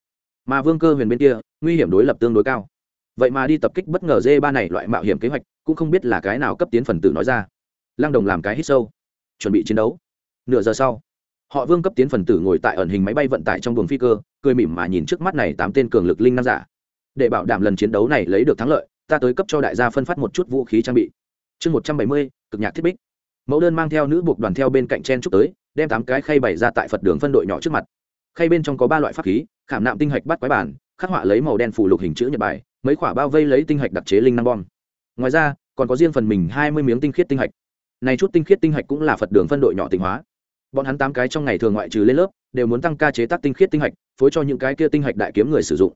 Mà vương cơ huyền bên kia, nguy hiểm đối lập tương đối cao. Vậy mà đi tập kích bất ngờ d ba này loại mạo hiểm kế hoạch, cũng không biết là cái nào cấp tiến phần tử nói ra. Lăng đồng làm cái hít sâu, chuẩn bị chiến đấu. Nửa giờ sau họ vương cấp tiến phần tử ngồi tại ẩn hình máy bay vận tải trong buồng phi cơ, cười mỉm mà nhìn trước mắt này tám tên cường lực linh năng giả. Để bảo đảm lần chiến đấu này lấy được thắng lợi, ta tới cấp cho đại gia phân phát một chút vũ khí trang bị. Chương một trăm bảy mươi, cực nhạc thiết bích. Mẫu đơn mang theo nữ buộc đoàn theo bên cạnh chen trúc tới, đem tám cái khay bày ra tại phật đường phân đội nhỏ trước mặt. Khay bên trong có ba loại pháp khí, khảm nạm tinh hạch bắt quái bản, khắc họa lấy màu đen phủ lục hình chữ nhật bài, mấy khoả bao vây lấy tinh hạch đặc chế linh năng bom. Ngoài ra, còn có riêng phần mình hai mươi miếng tinh khiết tinh hạch. Này chút tinh khiết tinh hạch cũng là phật đường phân đội nhỏ tinh hóa bọn hắn tám cái trong ngày thường ngoại trừ lên lớp, đều muốn tăng ca chế tác tinh khiết tinh hạch, phối cho những cái kia tinh hạch đại kiếm người sử dụng.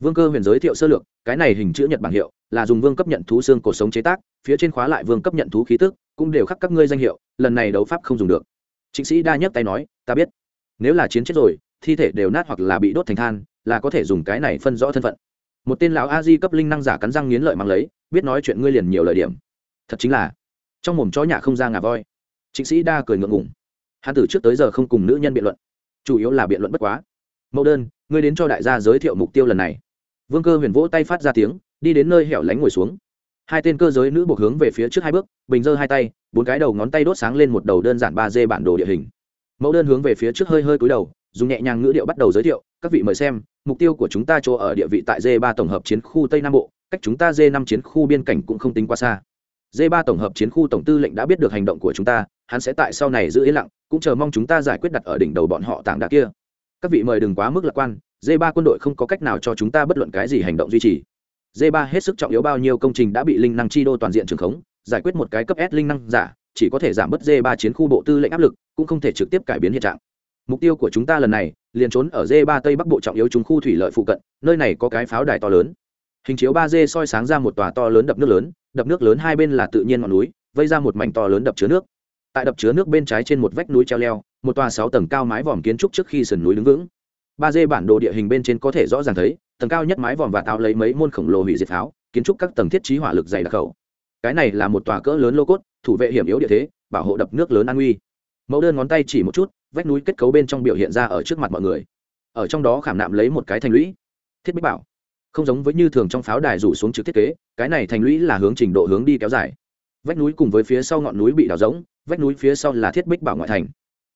Vương cơ huyền giới thiệu sơ lược, cái này hình chữ nhật bảng hiệu, là dùng vương cấp nhận thú xương cổ sống chế tác, phía trên khóa lại vương cấp nhận thú khí tức, cũng đều khắc các ngươi danh hiệu, lần này đấu pháp không dùng được. Chính sĩ đa nhấc tay nói, ta biết. Nếu là chiến chết rồi, thi thể đều nát hoặc là bị đốt thành than, là có thể dùng cái này phân rõ thân phận. Một tên lão a di cấp linh năng giả cắn răng nghiến lợi mang lấy, biết nói chuyện ngươi liền nhiều lời điểm. Thật chính là, trong mồm chó nhà không ra ngà voi. Chính sĩ đa cười ngượng ngùng hắn từ trước tới giờ không cùng nữ nhân biện luận. Chủ yếu là biện luận bất quá. Mẫu đơn, ngươi đến cho đại gia giới thiệu mục tiêu lần này. Vương cơ huyền vỗ tay phát ra tiếng, đi đến nơi hẻo lánh ngồi xuống. Hai tên cơ giới nữ buộc hướng về phía trước hai bước, bình giơ hai tay, bốn cái đầu ngón tay đốt sáng lên một đầu đơn giản ba d bản đồ địa hình. Mẫu đơn hướng về phía trước hơi hơi cúi đầu, dùng nhẹ nhàng ngữ điệu bắt đầu giới thiệu, các vị mời xem, mục tiêu của chúng ta chỗ ở địa vị tại d ba tổng hợp chiến khu tây nam bộ, cách chúng ta d năm chiến khu biên cảnh cũng không tính quá xa. D ba tổng hợp chiến khu tổng tư lệnh đã biết được hành động của chúng ta hắn sẽ tại sau này giữ yên lặng, cũng chờ mong chúng ta giải quyết đặt ở đỉnh đầu bọn họ tảng đá kia. Các vị mời đừng quá mức lạc quan d ba quân đội không có cách nào cho chúng ta bất luận cái gì hành động duy trì. D ba hết sức trọng yếu bao nhiêu công trình đã bị linh năng chi đô toàn diện trường khống, giải quyết một cái cấp s linh năng giả, chỉ có thể giảm bớt d ba chiến khu bộ tư lệnh áp lực, cũng không thể trực tiếp cải biến hiện trạng. Mục tiêu của chúng ta lần này, liền trốn ở d ba tây bắc bộ trọng yếu chúng khu thủy lợi phụ cận, nơi này có cái pháo đài to lớn. Hình chiếu ba d soi sáng ra một tòa to lớn đập nước lớn, đập nước lớn hai bên là tự nhiên ngọn núi, vây ra một mảnh to lớn đập chứa nước tại đập chứa nước bên trái trên một vách núi treo leo, một tòa sáu tầng cao mái vòm kiến trúc trước khi sườn núi đứng vững. Ba d bản đồ địa hình bên trên có thể rõ ràng thấy, tầng cao nhất mái vòm và tạo lấy mấy môn khổng lồ hủy diệt pháo kiến trúc các tầng thiết trí hỏa lực dày đặc khẩu. Cái này là một tòa cỡ lớn lô cốt, thủ vệ hiểm yếu địa thế, bảo hộ đập nước lớn an uy mẫu đơn ngón tay chỉ một chút, vách núi kết cấu bên trong biểu hiện ra ở trước mặt mọi người. Ở trong đó khảm nạm lấy một cái thành lũy. Thiết bích bảo. Không giống với như thường trong pháo đài rủ xuống trực thiết kế, cái này thành lũy là hướng trình độ hướng đi kéo dài. Vách núi cùng với phía sau ngọn núi bị đào rỗng vách núi phía sau là thiết bích bảo ngoại thành.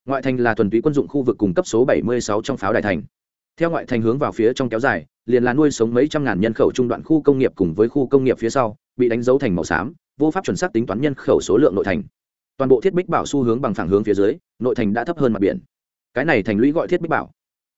Ngoại thành là thuần túy quân dụng khu vực cung cấp số 76 trong pháo đài thành. Theo ngoại thành hướng vào phía trong kéo dài, liền là nuôi sống mấy trăm ngàn nhân khẩu trung đoạn khu công nghiệp cùng với khu công nghiệp phía sau, bị đánh dấu thành màu xám, vô pháp chuẩn xác tính toán nhân khẩu số lượng nội thành. Toàn bộ thiết bích bảo xu hướng bằng phẳng hướng phía dưới, nội thành đã thấp hơn mặt biển. Cái này thành lũy gọi thiết bích bảo.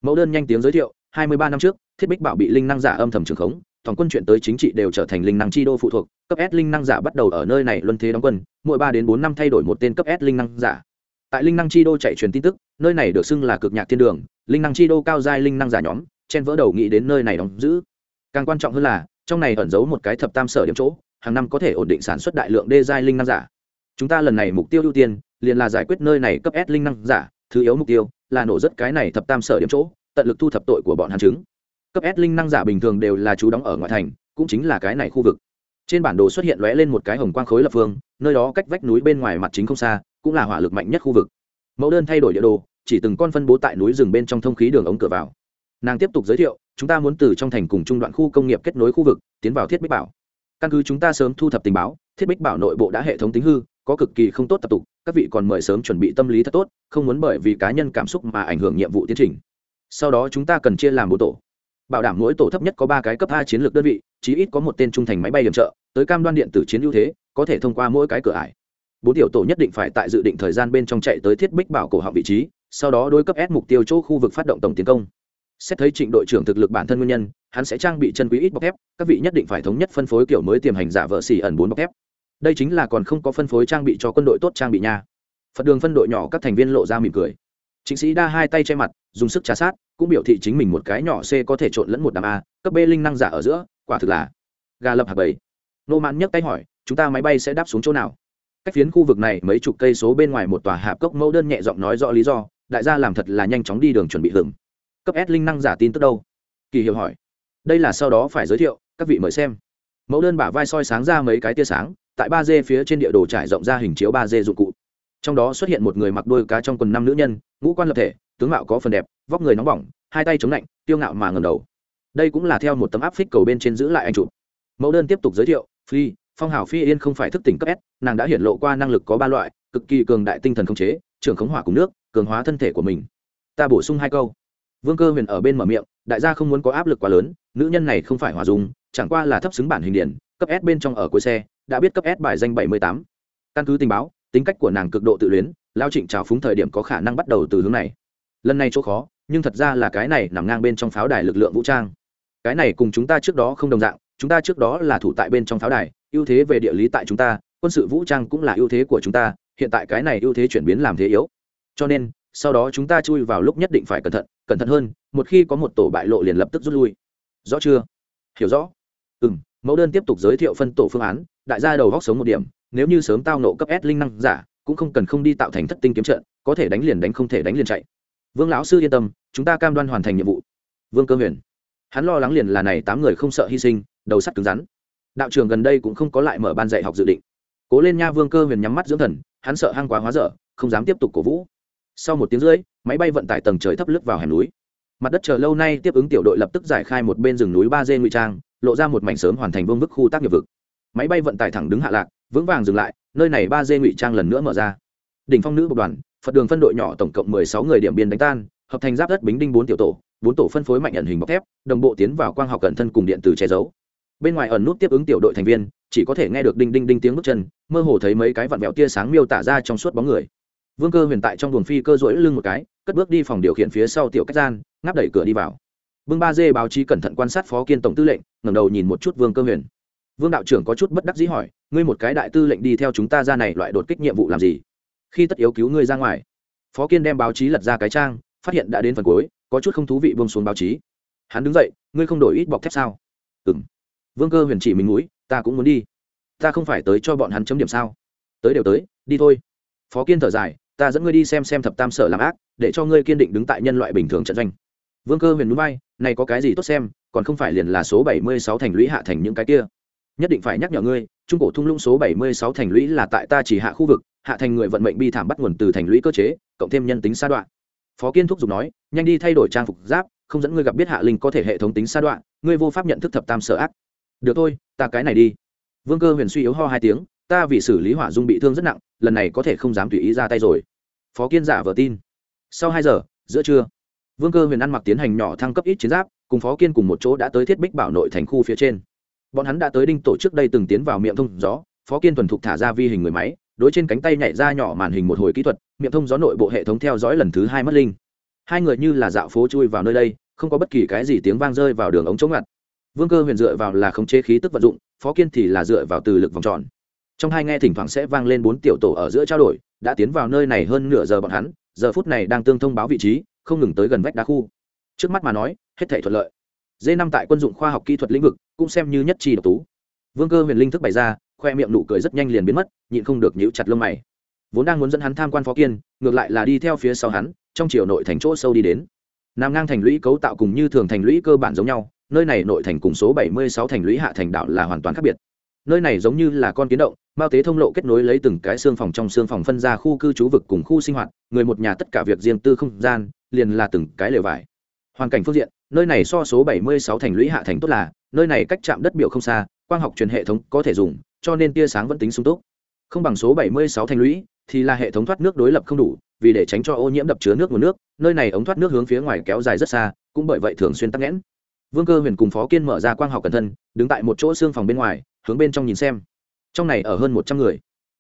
Mẫu đơn nhanh tiếng giới thiệu, hai mươi ba năm trước, thiết bích bảo bị linh năng giả âm thầm trường khống toàn quân chuyện tới chính trị đều trở thành linh năng chi đô phụ thuộc, cấp s linh năng giả bắt đầu ở nơi này luân thế đóng quân, mỗi ba đến bốn năm thay đổi một tên cấp s linh năng giả. Tại linh năng chi đô chạy truyền tin tức, nơi này được xưng là cực nhạc thiên đường, linh năng chi đô cao giai linh năng giả nhóm, chen vỡ đầu nghĩ đến nơi này đóng giữ. Càng quan trọng hơn là, trong này ẩn giấu một cái thập tam sở điểm chỗ, hàng năm có thể ổn định sản xuất đại lượng đê giai linh năng giả. Chúng ta lần này mục tiêu ưu tiên, liền là giải quyết nơi này cấp s linh năng giả, thứ yếu mục tiêu là nổ rất cái này thập tam sở điểm chỗ, tận lực thu thập tội của bọn hàn chứng cấp s linh năng giả bình thường đều là chú đóng ở ngoại thành, cũng chính là cái này khu vực. Trên bản đồ xuất hiện lóe lên một cái hồng quang khối lập phương, nơi đó cách vách núi bên ngoài mặt chính không xa, cũng là hỏa lực mạnh nhất khu vực. Mẫu đơn thay đổi địa đồ, chỉ từng con phân bố tại núi rừng bên trong thông khí đường ống cửa vào. Nàng tiếp tục giới thiệu, chúng ta muốn từ trong thành cùng trung đoạn khu công nghiệp kết nối khu vực, tiến vào thiết bích bảo. Căn cứ chúng ta sớm thu thập tình báo, thiết bích bảo nội bộ đã hệ thống tính hư, có cực kỳ không tốt tập tục, các vị còn mời sớm chuẩn bị tâm lý thật tốt, không muốn bởi vì cá nhân cảm xúc mà ảnh hưởng nhiệm vụ tiến trình. Sau đó chúng ta cần chia làm bốn tổ bảo đảm mỗi tổ thấp nhất có ba cái cấp hai chiến lược đơn vị, chí ít có một tên trung thành máy bay điểm trợ, tới cam đoan điện tử chiến ưu thế, có thể thông qua mỗi cái cửa ải. Bốn tiểu tổ nhất định phải tại dự định thời gian bên trong chạy tới thiết bích bảo cổ họng vị trí, sau đó đối cấp S mục tiêu chỗ khu vực phát động tổng tiến công. Xét thấy trịnh đội trưởng thực lực bản thân nguyên nhân, hắn sẽ trang bị chân quý ít bọc thép, các vị nhất định phải thống nhất phân phối kiểu mới tiềm hành giả vợ xỉ ẩn bốn bọc thép. Đây chính là còn không có phân phối trang bị cho quân đội tốt trang bị nha. Phật đường phân đội nhỏ các thành viên lộ ra mỉm cười chính sĩ đa hai tay che mặt, dùng sức trà sát, cũng biểu thị chính mình một cái nhỏ c có thể trộn lẫn một đám a, cấp b linh năng giả ở giữa, quả thực là gà lập hạt bảy nô mãn nhấc tay hỏi, chúng ta máy bay sẽ đáp xuống chỗ nào? Cách phiến khu vực này, mấy chục cây số bên ngoài một tòa hạp cốc mẫu đơn nhẹ giọng nói rõ lý do, đại gia làm thật là nhanh chóng đi đường chuẩn bị hưởng cấp s linh năng giả tin tức đâu? Kỳ hiểu hỏi. Đây là sau đó phải giới thiệu, các vị mời xem. Mẫu đơn bả vai soi sáng ra mấy cái tia sáng, tại ba d phía trên địa đồ trải rộng ra hình chiếu ba d dụng cụ trong đó xuất hiện một người mặc đôi cá trong quần năm nữ nhân, ngũ quan lập thể, tướng mạo có phần đẹp, vóc người nóng bỏng, hai tay chống lạnh tiêu ngạo mà ngầm đầu. Đây cũng là theo một tấm áp phích cầu bên trên giữ lại anh chụp. Mẫu đơn tiếp tục giới thiệu, phi, phong hào phi yên không phải thức tỉnh cấp s, nàng đã hiển lộ qua năng lực có ba loại, cực kỳ cường đại tinh thần khống chế, trưởng khống hỏa cùng nước, cường hóa thân thể của mình. Ta bổ sung hai câu. Vương cơ huyền ở bên mở miệng, đại gia không muốn có áp lực quá lớn, nữ nhân này không phải hòa dùng, chẳng qua là thấp xứng bản hình điển, cấp s bên trong ở cuối xe, đã biết cấp s bài danh bảy mươi tám. Căn cứ tình báo tính cách của nàng cực độ tự luyến, lao trịnh trào phúng thời điểm có khả năng bắt đầu từ hướng này. Lần này chỗ khó, nhưng thật ra là cái này nằm ngang bên trong pháo đài lực lượng vũ trang. Cái này cùng chúng ta trước đó không đồng dạng, chúng ta trước đó là thủ tại bên trong pháo đài, ưu thế về địa lý tại chúng ta, quân sự vũ trang cũng là ưu thế của chúng ta, hiện tại cái này ưu thế chuyển biến làm thế yếu. Cho nên, sau đó chúng ta chui vào lúc nhất định phải cẩn thận cẩn thận hơn, một khi có một tổ bại lộ liền lập tức rút lui. Rõ chưa? Hiểu rõ. Ừ m mẫu đơn tiếp tục giới thiệu phân tổ phương án, đại gia đầu góc sống một điểm nếu như sớm tao nộ cấp s linh năng giả, cũng không cần không đi tạo thành thất tinh kiếm trận, có thể đánh liền đánh, không thể đánh liền chạy. Vương lão sư yên tâm, chúng ta cam đoan hoàn thành nhiệm vụ. Vương cơ huyền. Hắn lo lắng liền là này tám người không sợ hy sinh, đầu sắt cứng rắn. Đạo trường gần đây cũng không có lại mở ban dạy học dự định. Cố lên nha vương cơ huyền nhắm mắt dưỡng thần, hắn sợ hang quá hóa dở, không dám tiếp tục cổ vũ. Sau một tiếng rưỡi, máy bay vận tải tầng trời thấp lướt vào hẻm núi. Mặt đất chờ lâu nay tiếp ứng tiểu đội lập tức giải khai một bên rừng núi ba d ngụy trang, lộ ra một mảnh sớm hoàn thành vương vức khu tác nghiệp vực. Máy bay vận tải thẳng đứng hạ lạc vững vàng dừng lại, nơi này ba dê ngụy trang lần nữa mở ra. Đỉnh phong nữ bộ đoàn, phật đường phân đội nhỏ tổng cộng mười sáu người điểm biên đánh tan, hợp thành giáp đất bính đinh bốn tiểu tổ, bốn tổ phân phối mạnh ẩn hình bọc thép, đồng bộ tiến vào quang học cẩn thân cùng điện tử che giấu. Bên ngoài ẩn nút tiếp ứng tiểu đội thành viên, chỉ có thể nghe được đinh đinh đinh tiếng bước chân, mơ hồ thấy mấy cái vặn vẹo tia sáng miêu tả ra trong suốt bóng người. Vương cơ huyền tại trong buồng phi cơ rỗi lưng một cái, cất bước đi phòng điều khiển phía sau tiểu cách gian, ngáp đẩy cửa đi vào. Bưng ba dê báo chí cẩn thận quan sát phó kiên tổng tư lệnh, ngẩng đầu nhìn một chút vương cơ huyền vương đạo trưởng có chút bất đắc dĩ hỏi, ngươi một cái đại tư lệnh đi theo chúng ta ra này loại đột kích nhiệm vụ làm gì? Khi tất yếu cứu ngươi ra ngoài. Phó kiên đem báo chí lật ra cái trang, phát hiện đã đến phần cuối, có chút không thú vị bông xuống báo chí. Hắn đứng dậy, ngươi không đổi ít bọc thép sao? Ừ m vương cơ huyền chỉ mình mũi, ta cũng muốn đi. Ta không phải tới cho bọn hắn chấm điểm sao? Tới đều tới, đi thôi. Phó kiên thở dài, ta dẫn ngươi đi xem xem thập tam sở làm ác, để cho ngươi kiên định đứng tại nhân loại bình thường trận doanh. Vương cơ huyền núi bay, này có cái gì tốt xem, còn không phải liền là số bảy mươi sáu thành lũy hạ thành những cái kia nhất định phải nhắc nhở ngươi, trung cổ thung lũng số bảy mươi sáu thành lũy là tại ta chỉ hạ khu vực, hạ thành người vận mệnh bi thảm bắt nguồn từ thành lũy cơ chế, cộng thêm nhân tính sa đoạn. Phó kiên thúc giục nói, nhanh đi thay đổi trang phục giáp, không dẫn ngươi gặp biết hạ linh có thể hệ thống tính sa đoạn, ngươi vô pháp nhận thức thập tam sở ác. Được thôi, ta cái này đi. Vương cơ huyền suy yếu ho hai tiếng, ta vì xử lý hỏa dung bị thương rất nặng, lần này có thể không dám tùy ý ra tay rồi. Phó kiên giả vờ tin. Sau hai giờ, giữa trưa, vương cơ huyền ăn mặc tiến hành nhỏ thăng cấp ít chiến giáp, cùng phó kiên cùng một chỗ đã tới thiết bích bảo nội thành khu phía trên bọn hắn đã tới đinh tổ trước đây từng tiến vào miệng thông gió, phó kiên thuần thục thả ra vi hình người máy, đối trên cánh tay nhảy ra nhỏ màn hình một hồi kỹ thuật, miệng thông gió nội bộ hệ thống theo dõi lần thứ hai mất linh. Hai người như là dạo phố chui vào nơi đây, không có bất kỳ cái gì tiếng vang rơi vào đường ống chống ngặt. Vương cơ huyền dựa vào là khống chế khí tức vận dụng, phó kiên thì là dựa vào từ lực vòng tròn. Trong hai nghe thỉnh thoảng sẽ vang lên bốn tiểu tổ ở giữa trao đổi, đã tiến vào nơi này hơn nửa giờ bọn hắn, giờ phút này đang tương thông báo vị trí, không ngừng tới gần vách đá khu. Trước mắt mà nói, hết thể thuận lợi. D năm tại quân dụng khoa học kỹ thuật lĩnh vực cũng xem như nhất chi độc tú. Vương cơ huyền linh thức bày ra, khoe miệng nụ cười rất nhanh liền biến mất, nhịn không được nhíu chặt lông mày. Vốn đang muốn dẫn hắn tham quan phó kiên, ngược lại là đi theo phía sau hắn, trong chiều nội thành chỗ sâu đi đến. Nằm ngang thành lũy cấu tạo cùng như thường thành lũy cơ bản giống nhau, nơi này nội thành cùng số 76 thành lũy hạ thành đảo là hoàn toàn khác biệt. Nơi này giống như là con kiến động, mao tế thông lộ kết nối lấy từng cái xương phòng trong xương phòng phân ra khu cư trú vực cùng khu sinh hoạt, người một nhà tất cả việc riêng tư không gian, liền là từng cái lều vải. Hoàn cảnh phương diện nơi này so số 76 thành lũy hạ thành tốt là, nơi này cách chạm đất biểu không xa, quang học truyền hệ thống có thể dùng, cho nên tia sáng vẫn tính sung túc. Không bằng số 76 thành lũy, thì là hệ thống thoát nước đối lập không đủ, vì để tránh cho ô nhiễm đập chứa nước nguồn nước, nơi này ống thoát nước hướng phía ngoài kéo dài rất xa, cũng bởi vậy thường xuyên tắc nghẽn. Vương cơ huyền cùng phó kiên mở ra quang học cẩn thân, đứng tại một chỗ xương phòng bên ngoài, hướng bên trong nhìn xem. Trong này ở hơn một trăm người.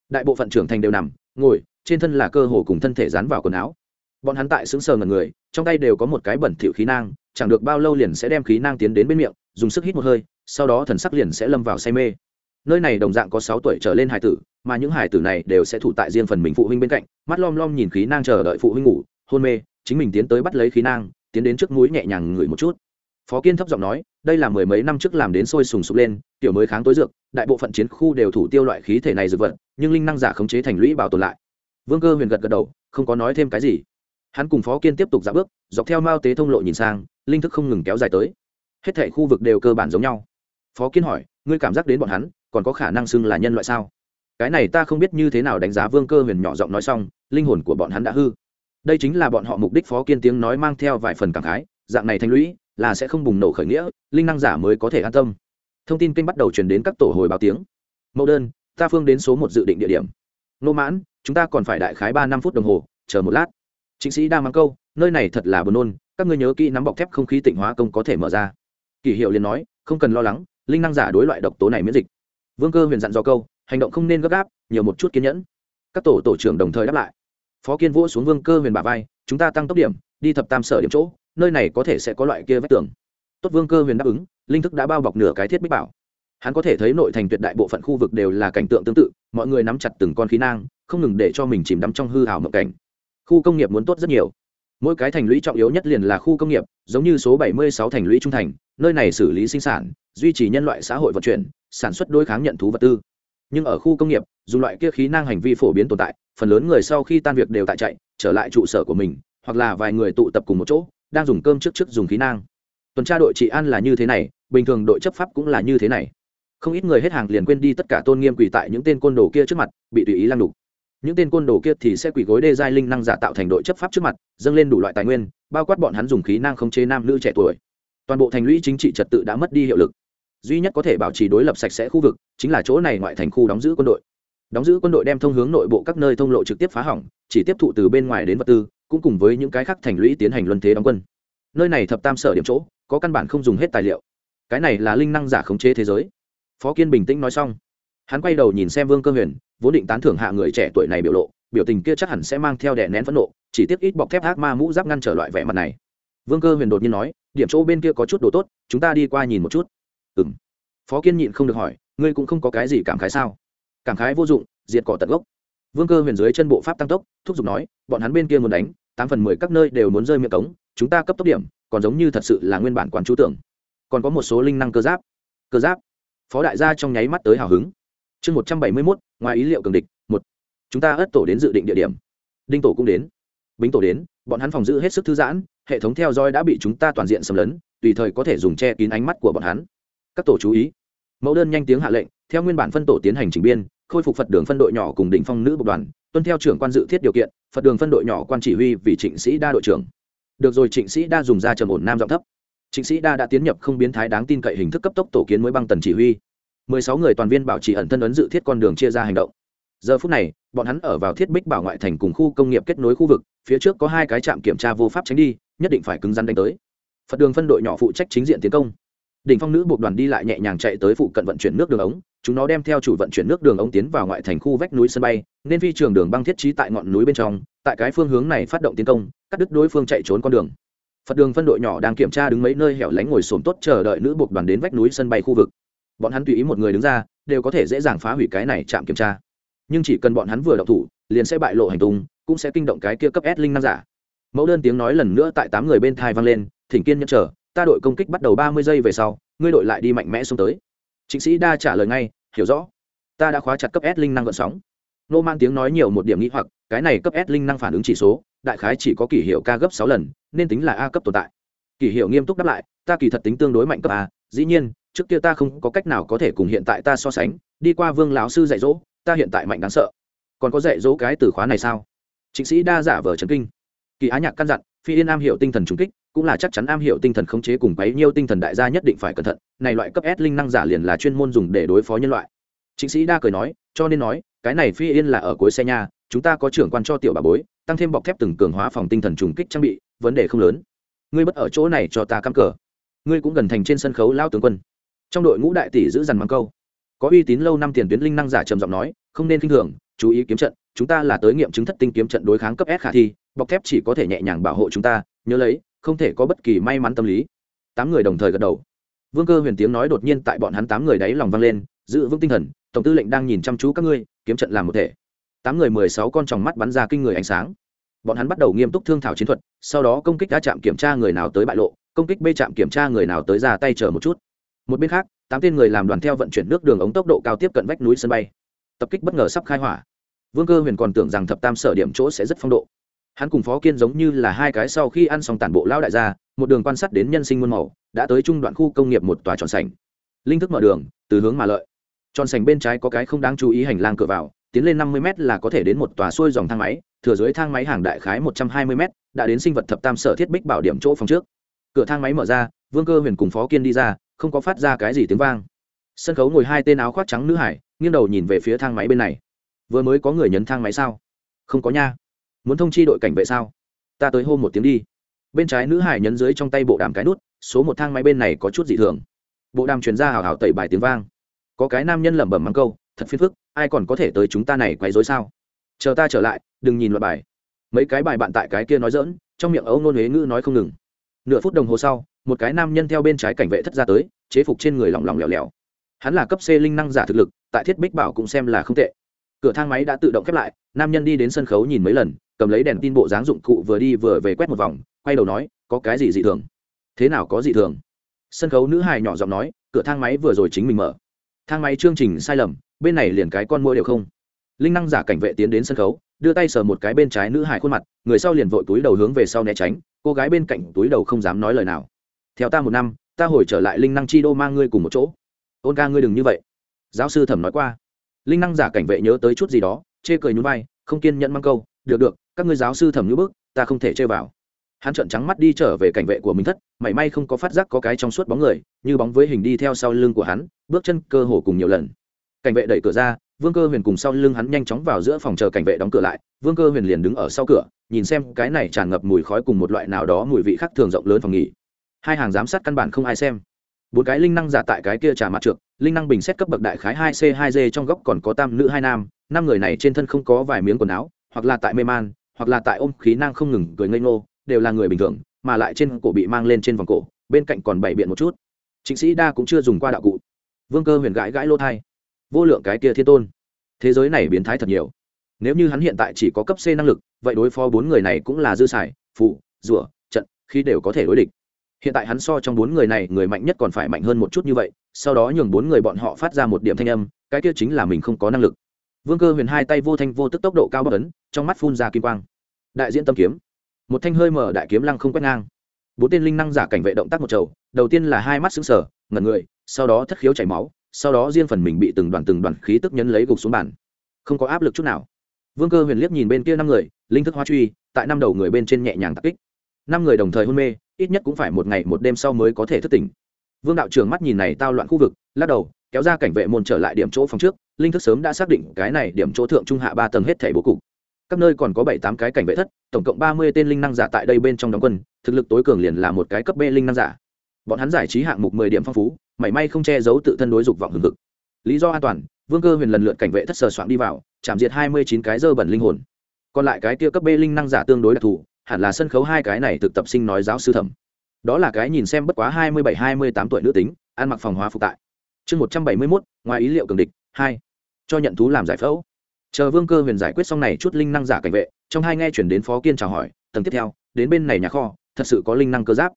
Đại bộ phận trưởng thành đều nằm, ngồi, trên thân là cơ hồ cùng thân thể dán vào quần áo bọn hắn tại xứng sờ ngần người, trong tay đều có một cái bẩn thỉu khí nang, chẳng được bao lâu liền sẽ đem khí nang tiến đến bên miệng, dùng sức hít một hơi, sau đó thần sắc liền sẽ lâm vào say mê. Nơi này đồng dạng có sáu tuổi trở lên hải tử, mà những hải tử này đều sẽ thủ tại riêng phần mình phụ huynh bên cạnh, mắt lom lom nhìn khí nang chờ đợi phụ huynh ngủ, hôn mê, chính mình tiến tới bắt lấy khí nang, tiến đến trước mũi nhẹ nhàng ngửi một chút. Phó kiên thấp giọng nói, đây là mười mấy năm trước làm đến sôi sùng sục lên, tiểu mới kháng tối dược, đại bộ phận chiến khu đều thủ tiêu loại khí thể này dược vật, nhưng linh năng giả khống chế thành lũy bảo tồn lại. Vương cơ huyền gật gật đầu, không có nói thêm cái gì hắn cùng phó kiên tiếp tục dạo bước, dọc theo mao tế thông lộ nhìn sang, linh thức không ngừng kéo dài tới. Hết thảy khu vực đều cơ bản giống nhau. Phó kiên hỏi, ngươi cảm giác đến bọn hắn, còn có khả năng xưng là nhân loại sao? Cái này ta không biết như thế nào đánh giá vương cơ huyền nhỏ giọng nói xong, linh hồn của bọn hắn đã hư. Đây chính là bọn họ mục đích, phó kiên tiếng nói mang theo vài phần cảm khái, dạng này thanh lũy, là sẽ không bùng nổ khởi nghĩa, linh năng giả mới có thể an tâm. Thông tin kênh bắt đầu truyền đến các tổ hồi báo tiếng. Mẫu đơn, ta phương đến số một dự định địa điểm. Nô mãn, chúng ta còn phải đại khái ba năm phút đồng hồ, chờ một lát chính sĩ đang mang câu, nơi này thật là buồn nôn, các ngươi nhớ kỹ nắm bọc thép không khí tịnh hóa công có thể mở ra. Kỷ hiệu liền nói, không cần lo lắng, linh năng giả đối loại độc tố này miễn dịch. Vương cơ huyền dặn do câu, hành động không nên gấp gáp, nhiều một chút kiên nhẫn. Các tổ tổ trưởng đồng thời đáp lại, phó kiên vỗ xuống vương cơ huyền bà vai, chúng ta tăng tốc điểm, đi thập tam sở điểm chỗ, nơi này có thể sẽ có loại kia vách tường. Tốt vương cơ huyền đáp ứng, linh thức đã bao bọc nửa cái thiết bích bảo. Hắn có thể thấy nội thành tuyệt đại bộ phận khu vực đều là cảnh tượng tương tự, mọi người nắm chặt từng con khí nang, không ngừng để cho mình chìm đắm trong hư hào mộng cảnh khu công nghiệp muốn tốt rất nhiều. Mỗi cái thành lũy trọng yếu nhất liền là khu công nghiệp, giống như số 76 thành lũy trung thành, nơi này xử lý sinh sản, duy trì nhân loại xã hội vận chuyển, sản xuất đối kháng nhận thú vật tư. Nhưng ở khu công nghiệp, dùng loại kia khí năng hành vi phổ biến tồn tại, phần lớn người sau khi tan việc đều tại chạy, trở lại trụ sở của mình, hoặc là vài người tụ tập cùng một chỗ, đang dùng cơm trước trước dùng khí năng. Tuần tra đội trị an là như thế này, bình thường đội chấp pháp cũng là như thế này. Không ít người hết hàng liền quên đi tất cả tôn nghiêm quỳ tại những tên côn đồ kia trước mặt, bị tùy ý lăng đục những tên côn đồ kia thì sẽ quỳ gối đê giai linh năng giả tạo thành đội chấp pháp trước mặt, dâng lên đủ loại tài nguyên, bao quát bọn hắn dùng khí năng khống chế nam nữ trẻ tuổi. Toàn bộ thành lũy chính trị trật tự đã mất đi hiệu lực. Duy nhất có thể bảo trì đối lập sạch sẽ khu vực, chính là chỗ này ngoại thành khu đóng giữ quân đội. Đóng giữ quân đội đem thông hướng nội bộ các nơi thông lộ trực tiếp phá hỏng, chỉ tiếp thụ từ bên ngoài đến vật tư, cũng cùng với những cái khác thành lũy tiến hành luân thế đóng quân. Nơi này thập tam sở điểm chỗ, có căn bản không dùng hết tài liệu. Cái này là linh năng giả khống chế thế giới. Phó kiên bình tĩnh nói xong. Hắn quay đầu nhìn xem vương cơ huyền vốn định tán thưởng hạ người trẻ tuổi này biểu lộ, biểu tình kia chắc hẳn sẽ mang theo đè nén phẫn nộ, chỉ tiếc ít bọc thép ác ma mũ giáp ngăn trở loại vẻ mặt này. Vương cơ huyền đột nhiên nói, điểm chỗ bên kia có chút đồ tốt, chúng ta đi qua nhìn một chút. Ừ m phó kiên nhịn không được hỏi, ngươi cũng không có cái gì cảm khái sao? Cảm khái vô dụng, diệt cỏ tận gốc. Vương cơ huyền dưới chân bộ pháp tăng tốc, thúc giục nói, bọn hắn bên kia muốn đánh, tám phần mười các nơi đều muốn rơi miệng cống, chúng ta cấp tốc điểm, còn giống như thật sự là nguyên bản quản chú tưởng. Còn có một số linh năng cơ giáp. Cơ giáp? Phó đại gia trong nháy mắt tới hào hứng. Chương một trăm bảy mươi mốt ngoài ý liệu cường địch, một, chúng ta ất tổ đến dự định địa điểm. Đinh tổ cũng đến. Bính tổ đến, bọn hắn phòng giữ hết sức thư giãn, hệ thống theo dõi đã bị chúng ta toàn diện xâm lấn, tùy thời có thể dùng che kín ánh mắt của bọn hắn. Các tổ chú ý. Mẫu đơn nhanh tiếng hạ lệnh, theo nguyên bản phân tổ tiến hành trình biên, khôi phục phật đường phân đội nhỏ cùng đỉnh phong nữ bộ đoàn, tuân theo trưởng quan dự thiết điều kiện, phật đường phân đội nhỏ quan chỉ huy vì trịnh sĩ đa đội trưởng. Được rồi, trịnh sĩ đa dùng ra trầm ổn nam giọng thấp. Trịnh sĩ đa đã tiến nhập không biến thái đáng tin cậy hình thức cấp tốc tổ kiến mới băng tần chỉ huy mười sáu người toàn viên bảo trì ẩn thân ấn dự thiết con đường chia ra hành động. Giờ phút này, bọn hắn ở vào thiết bích bảo ngoại thành cùng khu công nghiệp kết nối khu vực, phía trước có hai cái trạm kiểm tra vô pháp tránh đi, nhất định phải cứng rắn đánh tới. Phật đường phân đội nhỏ phụ trách chính diện tiến công. Đỉnh phong nữ buộc đoàn đi lại nhẹ nhàng chạy tới phụ cận vận chuyển nước đường ống, chúng nó đem theo chủ vận chuyển nước đường ống tiến vào ngoại thành khu vách núi sân bay, nên phi trường đường băng thiết trí tại ngọn núi bên trong, tại cái phương hướng này phát động tiến công, cắt đứt đối phương chạy trốn con đường. Phật đường phân đội nhỏ đang kiểm tra đứng mấy nơi hẻo lánh ngồi sồn tốt chờ đợi nữ buộc đoàn đến vách núi sân bay khu vực bọn hắn tùy ý một người đứng ra, đều có thể dễ dàng phá hủy cái này chạm kiểm tra. Nhưng chỉ cần bọn hắn vừa đậu thủ, liền sẽ bại lộ hành tung, cũng sẽ kinh động cái kia cấp s linh năng giả. Mẫu đơn tiếng nói lần nữa tại tám người bên thai vang lên, thỉnh kiên nhẫn chờ, ta đội công kích bắt đầu ba mươi giây về sau, ngươi đội lại đi mạnh mẽ xuống tới. Chính sĩ đa trả lời ngay, hiểu rõ. Ta đã khóa chặt cấp s linh năng gợn sóng. Nô man tiếng nói nhiều một điểm nghĩ hoặc, cái này cấp s linh năng phản ứng chỉ số, đại khái chỉ có kỷ hiệu ca gấp sáu lần, nên tính là a cấp tồn tại. Kỷ hiệu nghiêm túc đáp lại, ta kỳ thật tính tương đối mạnh cấp a, dĩ nhiên trước kia ta không có cách nào có thể cùng hiện tại ta so sánh, đi qua vương lão sư dạy dỗ, ta hiện tại mạnh đáng sợ. Còn có dạy dỗ cái từ khóa này sao? Chính sĩ đa giả vờ trấn kinh. Kỳ á nhạc căn dặn, phi yên am hiểu tinh thần trùng kích, cũng là chắc chắn am hiểu tinh thần khống chế cùng bấy nhiêu tinh thần đại gia nhất định phải cẩn thận, này loại cấp s linh năng giả liền là chuyên môn dùng để đối phó nhân loại. Chính sĩ đa cười nói, cho nên nói, cái này phi yên là ở cuối xe nhà chúng ta có trưởng quan cho tiểu bà bối, tăng thêm bọc thép từng cường hóa phòng tinh thần trùng kích trang bị, vấn đề không lớn. Ngươi bất ở chỗ này cho ta cắm cờ. Ngươi cũng gần thành trên sân khấu lao tướng quân trong đội ngũ đại tỷ giữ dằn mắng câu. Có uy tín lâu năm tiền tuyến linh năng giả trầm giọng nói, không nên kinh thường, chú ý kiếm trận, chúng ta là tới nghiệm chứng thất tinh kiếm trận đối kháng cấp s khả thi, bọc thép chỉ có thể nhẹ nhàng bảo hộ chúng ta, nhớ lấy, không thể có bất kỳ may mắn tâm lý. Tám người đồng thời gật đầu. Vương cơ huyền tiếng nói đột nhiên tại bọn hắn tám người đáy lòng vang lên, giữ vững tinh thần, tổng tư lệnh đang nhìn chăm chú các ngươi, kiếm trận làm một thể. Tám người mười sáu con tròng mắt bắn ra kinh người ánh sáng. Bọn hắn bắt đầu nghiêm túc thương thảo chiến thuật, sau đó công kích đa trạm kiểm tra người nào tới bại lộ, công kích b trạm kiểm tra người nào tới ra tay chờ một chút một bên khác, tám tên người làm đoàn theo vận chuyển nước đường ống tốc độ cao tiếp cận vách núi sân bay. Tập kích bất ngờ sắp khai hỏa. Vương cơ huyền còn tưởng rằng thập tam sở điểm chỗ sẽ rất phong độ. Hắn cùng phó kiên giống như là hai cái sau khi ăn xong tản bộ lao đại gia, một đường quan sát đến nhân sinh muôn màu, đã tới trung đoạn khu công nghiệp một tòa tròn sảnh. Linh thức mở đường, từ hướng mà lợi. Tròn sảnh bên trái có cái không đáng chú ý hành lang cửa vào, tiến lên năm mươi m là có thể đến một tòa xuôi dòng thang máy, thừa dưới thang máy hàng đại khái một trăm hai mươi m đã đến sinh vật thập tam sở thiết bích bảo điểm chỗ phòng trước. Cửa thang máy mở ra, vương cơ huyền cùng phó kiên đi ra không có phát ra cái gì tiếng vang. Sân khấu ngồi hai tên áo khoác trắng nữ hải, nghiêng đầu nhìn về phía thang máy bên này. Vừa mới có người nhấn thang máy sao? Không có nha. Muốn thông chi đội cảnh vệ sao? Ta tới hôm một tiếng đi. Bên trái nữ hải nhấn dưới trong tay bộ đàm cái nút, số một thang máy bên này có chút dị thường. Bộ đàm chuyển ra hào hào tẩy bài tiếng vang. Có cái nam nhân lẩm bẩm mắng câu, thật phiền phức, ai còn có thể tới chúng ta này quấy dối sao? Chờ ta trở lại, đừng nhìn loại bài. Mấy cái bài bạn tại cái kia nói dỡn trong miệng ấu nôn huế ngữ nói không ngừng. Nửa phút đồng hồ sau một cái nam nhân theo bên trái cảnh vệ thất ra tới, chế phục trên người lỏng lỏng lẻo lẻo. Hắn là cấp c linh năng giả thực lực, tại thiết bích bảo cũng xem là không tệ. Cửa thang máy đã tự động khép lại, nam nhân đi đến sân khấu nhìn mấy lần, cầm lấy đèn tin bộ dáng dụng cụ vừa đi vừa về quét một vòng, quay đầu nói, có cái gì dị thường? Thế nào có dị thường? Sân khấu nữ hài nhỏ giọng nói, cửa thang máy vừa rồi chính mình mở. Thang máy chương trình sai lầm, bên này liền cái con môi đều không. Linh năng giả cảnh vệ tiến đến sân khấu, đưa tay sờ một cái bên trái nữ hài khuôn mặt, người sau liền vội túi đầu hướng về sau né tránh, cô gái bên cạnh túi đầu không dám nói lời nào theo ta một năm, ta hồi trở lại linh năng chi đô mang ngươi cùng một chỗ. Ôn ca ngươi đừng như vậy. Giáo sư thẩm nói qua. Linh năng giả cảnh vệ nhớ tới chút gì đó, chê cười nhún vai, không kiên nhẫn mang câu, được được, các ngươi giáo sư thẩm như bước ta không thể chơi vào. Hắn trợn trắng mắt đi trở về cảnh vệ của mình thất, mảy may không có phát giác có cái trong suốt bóng người, như bóng với hình đi theo sau lưng của hắn, bước chân cơ hồ cùng nhiều lần. Cảnh vệ đẩy cửa ra, vương cơ huyền cùng sau lưng hắn nhanh chóng vào giữa phòng chờ cảnh vệ đóng cửa lại, vương cơ huyền liền đứng ở sau cửa, nhìn xem cái này tràn ngập mùi khói cùng một loại nào đó mùi vị khác thường rộng lớn phòng nghỉ hai hàng giám sát căn bản không ai xem. Bốn cái linh năng giả tại cái kia trà mặt trượt linh năng bình xét cấp bậc đại khái hai c hai d trong góc còn có tam nữ hai nam, năm người này trên thân không có vài miếng quần áo, hoặc là tại mê man, hoặc là tại ôm khí năng không ngừng cười ngây ngô, đều là người bình thường, mà lại trên cổ bị mang lên trên vòng cổ, bên cạnh còn bảy biện một chút. Chính sĩ đa cũng chưa dùng qua đạo cụ. Vương cơ huyền gãi gãi lô thai. Vô lượng cái kia thiên tôn. Thế giới này biến thái thật nhiều. Nếu như hắn hiện tại chỉ có cấp c năng lực, vậy đối phó bốn người này cũng là dư xài phụ rủa, trận khi đều có thể đối địch hiện tại hắn so trong bốn người này, người mạnh nhất còn phải mạnh hơn một chút như vậy, sau đó nhường bốn người bọn họ phát ra một điểm thanh âm, cái kia chính là mình không có năng lực. Vương cơ huyền hai tay vô thanh vô tức tốc độ cao bất ấn, trong mắt phun ra kim quang. Đại diễn tâm kiếm. Một thanh hơi mở đại kiếm lăng không quét ngang. Bốn tên linh năng giả cảnh vệ động tác một chầu đầu tiên là hai mắt xứng sở ngẩn người, sau đó thất khiếu chảy máu, sau đó riêng phần mình bị từng đoàn từng đoàn khí tức nhấn lấy gục xuống bàn. Không có áp lực chút nào. Vương cơ huyền liếc nhìn bên kia năm người, linh thức hoa truy, tại năm đầu người bên trên nhẹ nhàng tắc kích năm người đồng thời hôn mê, ít nhất cũng phải một ngày một đêm sau mới có thể thức tỉnh. Vương đạo trưởng mắt nhìn này tao loạn khu vực, lắc đầu, kéo ra cảnh vệ môn trở lại điểm chỗ phòng trước, linh thức sớm đã xác định cái này điểm chỗ thượng trung hạ ba tầng hết thể bố cục. Các nơi còn có bảy tám cái cảnh vệ thất, tổng cộng ba mươi tên linh năng giả tại đây bên trong đóng quân, thực lực tối cường liền là một cái cấp b linh năng giả. Bọn hắn giải trí hạng mục mười điểm phong phú, mảy may không che giấu tự thân đối dục vọng hừng hực. Lý do an toàn, vương cơ huyền lần lượt cảnh vệ thất sờ soạn đi vào, chạm diệt hai mươi chín cái dơ bẩn linh hồn. Còn lại cái kia cấp b linh năng giả tương đối đặc thù hẳn là sân khấu hai cái này thực tập sinh nói giáo sư thẩm. Đó là cái nhìn xem bất quá hai mươi bảy, hai mươi tám tuổi nữ tính, ăn mặc phòng hóa phục tại. Chương một trăm bảy mươi mốt, ngoài ý liệu cường địch, hai. Cho nhận thú làm giải phẫu. Chờ vương cơ huyền giải quyết xong này chút linh năng giả cảnh vệ, trong hai nghe chuyển đến phó kiên chào hỏi, tầng tiếp theo, đến bên này nhà kho, thật sự có linh năng cơ giáp.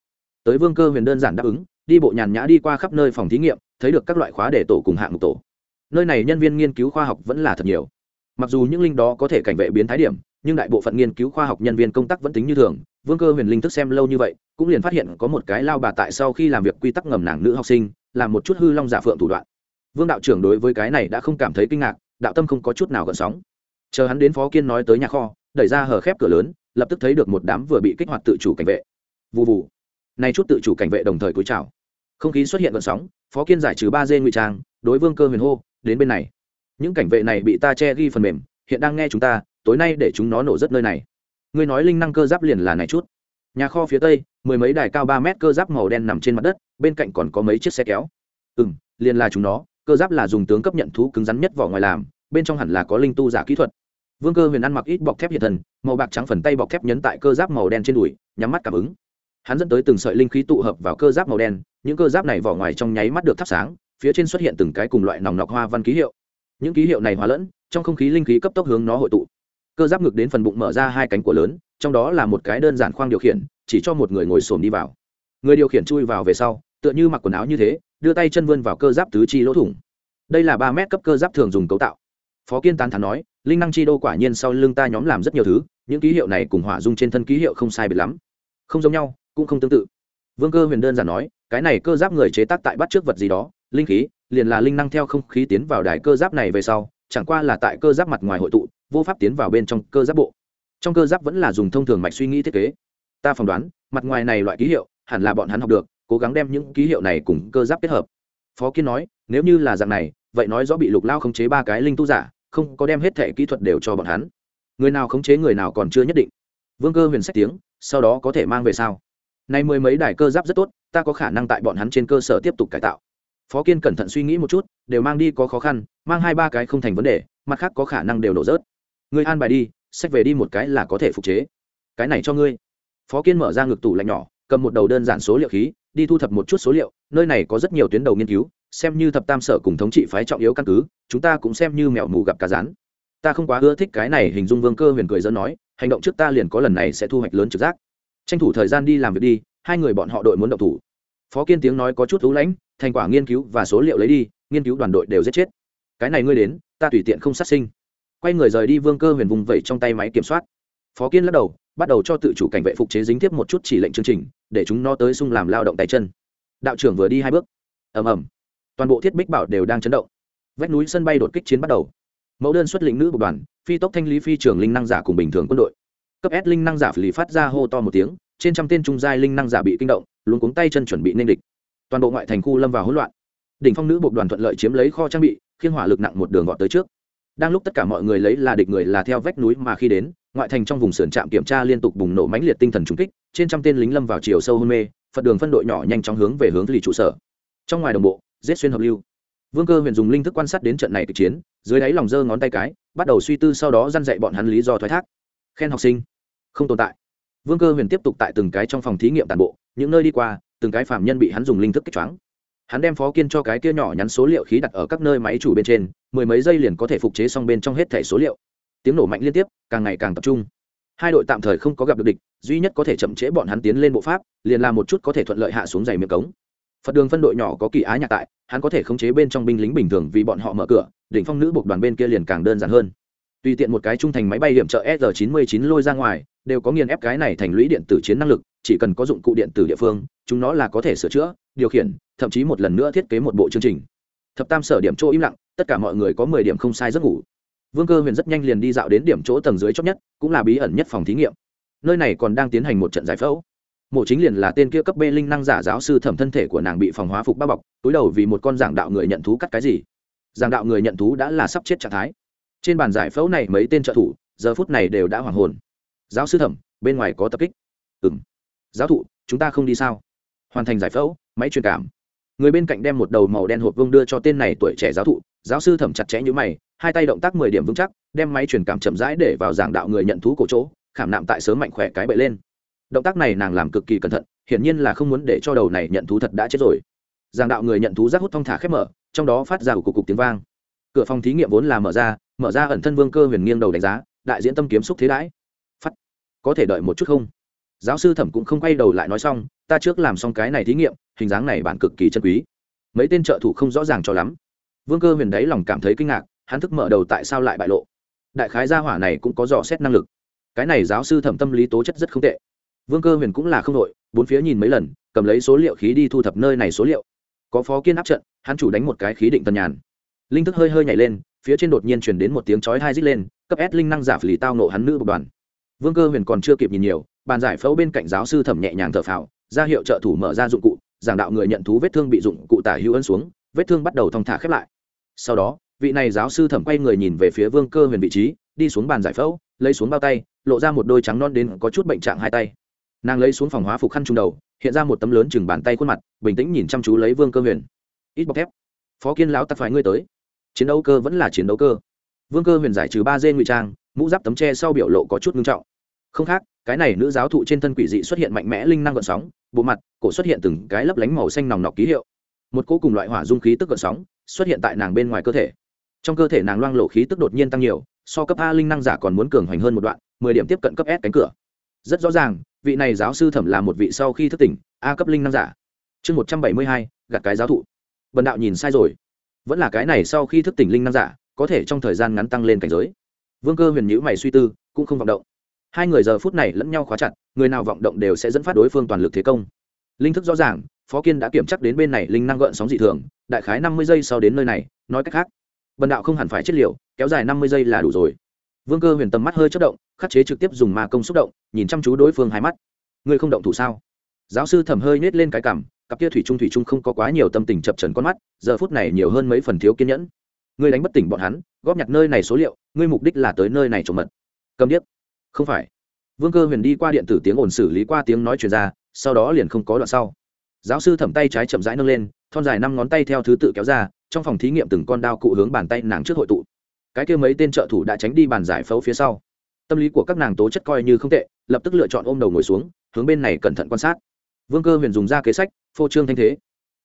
Tới vương cơ huyền đơn giản đáp ứng, đi bộ nhàn nhã đi qua khắp nơi phòng thí nghiệm, thấy được các loại khóa để tổ cùng hạng mục tổ. Nơi này nhân viên nghiên cứu khoa học vẫn là thật nhiều mặc dù những linh đó có thể cảnh vệ biến thái điểm, nhưng đại bộ phận nghiên cứu khoa học nhân viên công tác vẫn tính như thường. Vương cơ huyền linh thức xem lâu như vậy, cũng liền phát hiện có một cái lao bà tại sau khi làm việc quy tắc ngầm nàng nữ học sinh, làm một chút hư long giả phượng thủ đoạn. Vương đạo trưởng đối với cái này đã không cảm thấy kinh ngạc, đạo tâm không có chút nào gợn sóng. Chờ hắn đến phó kiên nói tới nhà kho, đẩy ra hở khép cửa lớn, lập tức thấy được một đám vừa bị kích hoạt tự chủ cảnh vệ. Vụ vụ nay chút tự chủ cảnh vệ đồng thời cúi chào. Không khí xuất hiện gợn sóng, phó kiên giải trừ ba dê ngụy trang, đối vương cơ huyền hô, đến bên này những cảnh vệ này bị ta che ghi phần mềm, hiện đang nghe chúng ta, tối nay để chúng nó nổ rất nơi này. Ngươi nói linh năng cơ giáp liền là này chút. Nhà kho phía tây, mười mấy đài cao ba mét cơ giáp màu đen nằm trên mặt đất, bên cạnh còn có mấy chiếc xe kéo. Ừ m liền là chúng nó, cơ giáp là dùng tướng cấp nhận thú cứng rắn nhất vỏ ngoài làm, bên trong hẳn là có linh tu giả kỹ thuật. Vương cơ huyền ăn mặc ít bọc thép hiện thần, màu bạc trắng phần tay bọc thép nhấn tại cơ giáp màu đen trên đùi, nhắm mắt cảm ứng. Hắn dẫn tới từng sợi linh khí tụ hợp vào cơ giáp màu đen, những cơ giáp này vỏ ngoài trong nháy mắt được thắp sáng, phía trên xuất hiện từng cái cùng loại nòng nọc hoa văn ký hiệu những ký hiệu này hóa lẫn, trong không khí linh khí cấp tốc hướng nó hội tụ. Cơ giáp ngực đến phần bụng mở ra hai cánh của lớn, trong đó là một cái đơn giản khoang điều khiển, chỉ cho một người ngồi xổm đi vào. Người điều khiển chui vào về sau, tựa như mặc quần áo như thế, đưa tay chân vươn vào cơ giáp tứ chi lỗ thủng. Đây là ba mét cấp cơ giáp thường dùng cấu tạo. Phó kiên tán thán nói, linh năng chi đô quả nhiên sau lưng ta nhóm làm rất nhiều thứ, những ký hiệu này cùng hỏa dung trên thân ký hiệu không sai biệt lắm. Không giống nhau, cũng không tương tự. Vương cơ huyền đơn giản nói, cái này cơ giáp người chế tác tại bắt trước vật gì đó linh khí, liền là linh năng theo không khí tiến vào đài cơ giáp này về sau, chẳng qua là tại cơ giáp mặt ngoài hội tụ, vô pháp tiến vào bên trong cơ giáp bộ. Trong cơ giáp vẫn là dùng thông thường mạch suy nghĩ thiết kế. Ta phỏng đoán, mặt ngoài này loại ký hiệu, hẳn là bọn hắn học được, cố gắng đem những ký hiệu này cùng cơ giáp kết hợp. Phó kiên nói, nếu như là dạng này, vậy nói rõ bị lục lao khống chế ba cái linh tu giả, không có đem hết thẻ kỹ thuật đều cho bọn hắn. Người nào khống chế người nào còn chưa nhất định. Vương cơ huyền sách tiếng, sau đó có thể mang về sao? Nay mười mấy đài cơ giáp rất tốt, ta có khả năng tại bọn hắn trên cơ sở tiếp tục cải tạo phó kiên cẩn thận suy nghĩ một chút, đều mang đi có khó khăn, mang hai ba cái không thành vấn đề, mặt khác có khả năng đều nổ rớt. Ngươi an bài đi, sách về đi một cái là có thể phục chế. Cái này cho ngươi. Phó kiên mở ra ngực tủ lạnh nhỏ, cầm một đầu đơn giản số liệu khí, đi thu thập một chút số liệu, nơi này có rất nhiều tuyến đầu nghiên cứu, xem như thập tam sở cùng thống trị phái trọng yếu căn cứ, chúng ta cũng xem như mèo mù gặp cá rán. Ta không quá ưa thích cái này hình dung vương cơ huyền cười dẫn nói, hành động trước ta liền có lần này sẽ thu hoạch lớn trực giác. Tranh thủ thời gian đi làm việc đi, hai người bọn họ đội muốn động thủ. Phó kiên tiếng nói có chút thú lãnh thành quả nghiên cứu và số liệu lấy đi, nghiên cứu đoàn đội đều giết chết. Cái này ngươi đến, ta tùy tiện không sát sinh. Quay người rời đi vương cơ huyền vùng vẩy trong tay máy kiểm soát. Phó kiên lắc đầu, bắt đầu cho tự chủ cảnh vệ phục chế dính tiếp một chút chỉ lệnh chương trình, để chúng nó tới sung làm lao động tay chân. Đạo trưởng vừa đi hai bước. Ầm ầm. Toàn bộ thiết bích bảo đều đang chấn động. Vách núi sân bay đột kích chiến bắt đầu. Mẫu đơn xuất lĩnh nữ bộ đoàn, phi tốc thanh lý phi trường linh năng giả cùng bình thường quân đội. Cấp s linh năng giả phì phát ra hô to một tiếng, trên trăm tên trung giai linh năng giả bị kinh động luôn cuống tay chân chuẩn bị nên địch toàn bộ ngoại thành khu lâm vào hỗn loạn. Đỉnh phong nữ bộ đoàn thuận lợi chiếm lấy kho trang bị, khiên hỏa lực nặng một đường gọt tới trước. Đang lúc tất cả mọi người lấy là địch người là theo vách núi mà khi đến, ngoại thành trong vùng sườn trạm kiểm tra liên tục bùng nổ mãnh liệt tinh thần trung kích, trên trăm tên lính lâm vào chiều sâu hôn mê, phật đường phân đội nhỏ nhanh chóng hướng về hướng lì trụ sở. Trong ngoài đồng bộ, giết xuyên hợp lưu. Vương cơ huyền dùng linh thức quan sát đến trận này kịch chiến, dưới đáy lòng giơ ngón tay cái, bắt đầu suy tư sau đó dăn dạy bọn hắn lý do thoái thác. Khen học sinh, không tồn tại. Vương cơ huyền tiếp tục tại từng cái trong phòng thí nghiệm tàn bộ, những nơi đi qua từng cái phạm nhân bị hắn dùng linh thức kích choáng. Hắn đem phó kiên cho cái kia nhỏ nhắn số liệu khí đặt ở các nơi máy chủ bên trên, mười mấy giây liền có thể phục chế xong bên trong hết thẻ số liệu. Tiếng nổ mạnh liên tiếp, càng ngày càng tập trung. Hai đội tạm thời không có gặp được địch, duy nhất có thể chậm trễ bọn hắn tiến lên bộ pháp, liền làm một chút có thể thuận lợi hạ xuống giày miệng cống. Phật đường phân đội nhỏ có kỳ á nhạc tại, hắn có thể khống chế bên trong binh lính bình thường vì bọn họ mở cửa, đỉnh phong nữ buộc đoàn bên kia liền càng đơn giản hơn. Tùy tiện một cái trung thành máy bay điểm trợ s 99 lôi ra ngoài đều có nghiền ép cái này thành lũy điện tử chiến năng lực, chỉ cần có dụng cụ điện tử địa phương, chúng nó là có thể sửa chữa, điều khiển, thậm chí một lần nữa thiết kế một bộ chương trình. Thập tam sở điểm chỗ im lặng, tất cả mọi người có mười điểm không sai giấc ngủ. Vương cơ huyền rất nhanh liền đi dạo đến điểm chỗ tầng dưới chót nhất, cũng là bí ẩn nhất phòng thí nghiệm. Nơi này còn đang tiến hành một trận giải phẫu. Mộ chính liền là tên kia cấp b linh năng giả giáo sư thẩm thân thể của nàng bị phòng hóa phục bao bọc, túi đầu vì một con giảng đạo người nhận thú cắt cái gì. Giảng đạo người nhận thú đã là sắp chết trạng thái. Trên bàn giải phẫu này mấy tên trợ thủ, giờ phút này đều đã hoàng hồn giáo sư thẩm, bên ngoài có tập kích. Ừ m giáo thụ, chúng ta không đi sao? Hoàn thành giải phẫu, máy truyền cảm. Người bên cạnh đem một đầu màu đen hộp vương đưa cho tên này tuổi trẻ giáo thụ. Giáo sư thẩm chặt chẽ như mày, hai tay động tác mười điểm vững chắc, đem máy truyền cảm chậm rãi để vào giảng đạo người nhận thú cổ chỗ, khảm nạm tại sớm mạnh khỏe cái bậy lên. Động tác này nàng làm cực kỳ cẩn thận, hiển nhiên là không muốn để cho đầu này nhận thú thật đã chết rồi. Giảng đạo người nhận thú rác hút thong thả khép mở, trong đó phát ra cục cục tiếng vang. Cửa phòng thí nghiệm vốn là mở ra mở ra ẩn thân vương cơ huyền nghiêng đầu đánh giá, đại diễn tâm kiếm xúc thế đãi có thể đợi một chút không? Giáo sư thẩm cũng không quay đầu lại nói xong, ta trước làm xong cái này thí nghiệm, hình dáng này bạn cực kỳ chân quý. Mấy tên trợ thủ không rõ ràng cho lắm. Vương cơ huyền đấy lòng cảm thấy kinh ngạc, hắn thức mở đầu tại sao lại bại lộ? Đại khái gia hỏa này cũng có dò xét năng lực. Cái này giáo sư thẩm tâm lý tố chất rất không tệ. Vương cơ huyền cũng là không đội, bốn phía nhìn mấy lần, cầm lấy số liệu khí đi thu thập nơi này số liệu. Có phó kiên áp trận, hắn chủ đánh một cái khí định tần nhàn. Linh thức hơi hơi nhảy lên, phía trên đột nhiên chuyển đến một tiếng chói hai rít lên, cấp s linh năng giả phỉ tao nộ hắn nữ một đoàn vương cơ huyền còn chưa kịp nhìn nhiều, bàn giải phẫu bên cạnh giáo sư thẩm nhẹ nhàng thở phào, ra hiệu trợ thủ mở ra dụng cụ, giảng đạo người nhận thú vết thương bị dụng cụ tả hữu ân xuống, vết thương bắt đầu thong thả khép lại. Sau đó, vị này giáo sư thẩm quay người nhìn về phía vương cơ huyền vị trí, đi xuống bàn giải phẫu, lấy xuống bao tay, lộ ra một đôi trắng non đến có chút bệnh trạng hai tay. Nàng lấy xuống phòng hóa phục khăn trung đầu, hiện ra một tấm lớn chừng bàn tay khuôn mặt, bình tĩnh nhìn chăm chú lấy vương cơ huyền. Ít bọc thép. Phó kiên lão tặc phải ngươi tới. Chiến đấu cơ vẫn là chiến đấu cơ. Vương cơ huyền giải trừ ba dê ngụy trang, mũ giáp tấm tre sau biểu lộ có chút ngưng trọng không khác, cái này nữ giáo thụ trên thân quỷ dị xuất hiện mạnh mẽ linh năng gợn sóng, bộ mặt, cổ xuất hiện từng cái lấp lánh màu xanh nòng nọc ký hiệu. Một cỗ cùng loại hỏa dung khí tức gợn sóng xuất hiện tại nàng bên ngoài cơ thể. Trong cơ thể nàng loang lộ khí tức đột nhiên tăng nhiều, so cấp a linh năng giả còn muốn cường hoành hơn một đoạn, mười điểm tiếp cận cấp s cánh cửa. Rất rõ ràng, vị này giáo sư thẩm là một vị sau khi thức tỉnh, a cấp linh năng giả. Chương một trăm bảy mươi hai gặt cái giáo thụ. Bần đạo nhìn sai rồi. Vẫn là cái này sau khi thức tỉnh linh năng giả, có thể trong thời gian ngắn tăng lên cảnh giới. Vương cơ huyền nhữ mày suy tư, cũng không vọng động hai người giờ phút này lẫn nhau khóa chặt, người nào vọng động đều sẽ dẫn phát đối phương toàn lực thế công. Linh thức rõ ràng, phó kiên đã kiểm chắc đến bên này linh năng gợn sóng dị thường, đại khái năm mươi giây sau đến nơi này, nói cách khác, bần đạo không hẳn phải chất liệu kéo dài năm mươi giây là đủ rồi. Vương cơ huyền tầm mắt hơi chất động, khắc chế trực tiếp dùng ma công xúc động, nhìn chăm chú đối phương hai mắt. Ngươi không động thủ sao? Giáo sư thầm hơi nết lên cái cảm cặp kia thủy trung thủy trung không có quá nhiều tâm tình chập trần con mắt, giờ phút này nhiều hơn mấy phần thiếu kiên nhẫn. Ngươi đánh bất tỉnh bọn hắn, góp nhặt nơi này số liệu ngươi mục đích là tới nơi này trộm mật. Cầm điếc không phải. Vương cơ huyền đi qua điện tử tiếng ồn xử lý qua tiếng nói chuyện ra, sau đó liền không có đoạn sau. Giáo sư thẩm tay trái chậm rãi nâng lên, thon dài năm ngón tay theo thứ tự kéo ra, trong phòng thí nghiệm từng con đao cụ hướng bàn tay nàng trước hội tụ. Cái kia mấy tên trợ thủ đã tránh đi bàn giải phẫu phía sau. Tâm lý của các nàng tố chất coi như không tệ, lập tức lựa chọn ôm đầu ngồi xuống, hướng bên này cẩn thận quan sát. Vương cơ huyền dùng ra kế sách, phô trương thanh thế.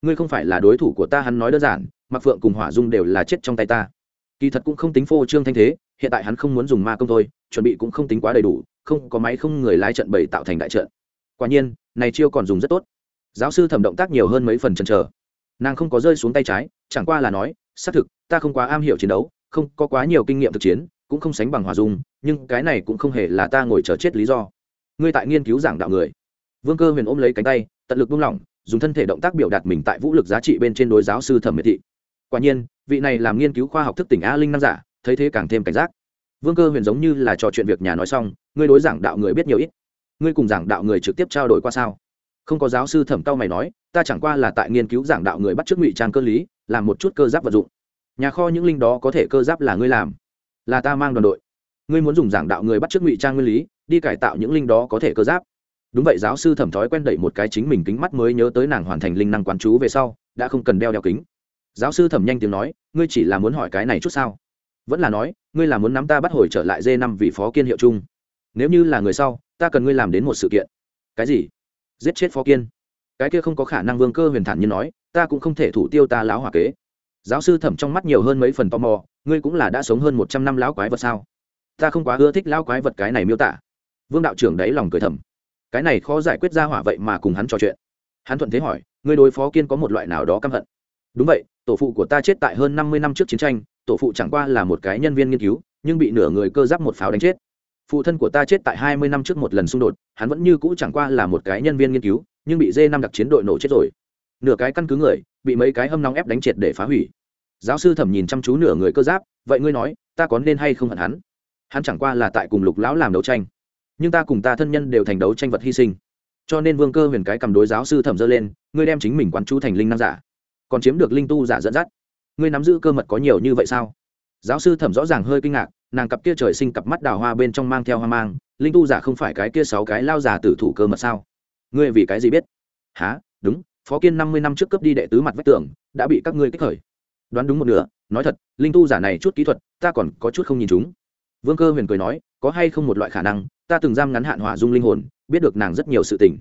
Ngươi không phải là đối thủ của ta, hắn nói đơn giản mặc phượng cùng hỏa dung đều là chết trong tay ta. Kỳ thật cũng không tính phô trương thanh thế hiện tại hắn không muốn dùng ma công thôi, chuẩn bị cũng không tính quá đầy đủ, không có máy không người lái trận bày tạo thành đại trận. Quả nhiên, này chiêu còn dùng rất tốt. Giáo sư thẩm động tác nhiều hơn mấy phần chần chờ. Nàng không có rơi xuống tay trái, chẳng qua là nói, xác thực, ta không quá am hiểu chiến đấu, không có quá nhiều kinh nghiệm thực chiến, cũng không sánh bằng hòa dung, nhưng cái này cũng không hề là ta ngồi chờ chết lý do. Ngươi tại nghiên cứu giảng đạo người. Vương cơ huyền ôm lấy cánh tay, tận lực buông lỏng, dùng thân thể động tác biểu đạt mình tại vũ lực giá trị bên trên đối giáo sư thẩm miệt thị. Quả nhiên, vị này làm nghiên cứu khoa học thức tỉnh a linh năng giả thấy thế càng thêm cảnh giác. Vương cơ huyền giống như là trò chuyện việc nhà nói xong, ngươi đối giảng đạo người biết nhiều ít. Ngươi cùng giảng đạo người trực tiếp trao đổi qua sao? Không có giáo sư thẩm cao mày nói, ta chẳng qua là tại nghiên cứu giảng đạo người bắt chước ngụy trang cơ lý, làm một chút cơ giáp vật dụng. Nhà kho những linh đó có thể cơ giáp là ngươi làm. Là ta mang đoàn đội. Ngươi muốn dùng giảng đạo người bắt chước ngụy trang nguyên lý, đi cải tạo những linh đó có thể cơ giáp. Đúng vậy, giáo sư thẩm thói quen đẩy một cái chính mình kính mắt mới nhớ tới nàng hoàn thành linh năng quán chú về sau, đã không cần đeo đeo kính. Giáo sư thẩm nhanh tiếng nói, ngươi chỉ là muốn hỏi cái này chút sao? Vẫn là nói, ngươi là muốn nắm ta bắt hồi trở lại dê năm vị phó kiên hiệu chung. Nếu như là người sau, ta cần ngươi làm đến một sự kiện. Cái gì? Giết chết phó kiên. Cái kia không có khả năng vương cơ huyền thản như nói, ta cũng không thể thủ tiêu ta lão hòa kế. Giáo sư thẩm trong mắt nhiều hơn mấy phần tò mò, ngươi cũng là đã sống hơn một trăm năm lão quái vật sao? Ta không quá ưa thích lão quái vật cái này miêu tả. Vương đạo trưởng đáy lòng cười thầm. Cái này khó giải quyết ra hỏa vậy mà cùng hắn trò chuyện. Hắn thuận thế hỏi, ngươi đối phó kiên có một loại nào đó căm hận? Đúng vậy, tổ phụ của ta chết tại hơn năm mươi năm trước chiến tranh tổ phụ chẳng qua là một cái nhân viên nghiên cứu, nhưng bị nửa người cơ giáp một pháo đánh chết. Phụ thân của ta chết tại hai mươi năm trước một lần xung đột, hắn vẫn như cũ chẳng qua là một cái nhân viên nghiên cứu, nhưng bị dê năm đặc chiến đội nổ chết rồi. Nửa cái căn cứ người, bị mấy cái hâm nóng ép đánh triệt để phá hủy. Giáo sư thẩm nhìn chăm chú nửa người cơ giáp, vậy ngươi nói, ta có nên hay không hận hắn? Hắn chẳng qua là tại cùng lục lão làm đấu tranh. Nhưng ta cùng ta thân nhân đều thành đấu tranh vật hy sinh. Cho nên vương cơ huyền cái cầm đối giáo sư thẩm dơ lên, ngươi đem chính mình quán chú thành linh năng giả. Còn chiếm được linh tu giả dẫn dắt ngươi nắm giữ cơ mật có nhiều như vậy sao? Giáo sư thẩm rõ ràng hơi kinh ngạc, nàng cặp kia trời sinh cặp mắt đào hoa bên trong mang theo hoa mang, linh tu giả không phải cái kia sáu cái lao giả tử thủ cơ mật sao? Ngươi vì cái gì biết? Há đúng, phó kiên năm mươi năm trước cấp đi đệ tứ mặt vách tường, đã bị các ngươi kích khởi. Đoán đúng một nửa, nói thật, linh tu giả này chút kỹ thuật, ta còn có chút không nhìn chúng. Vương cơ huyền cười nói, có hay không một loại khả năng, ta từng giam ngắn hạn hỏa dung linh hồn, biết được nàng rất nhiều sự tình.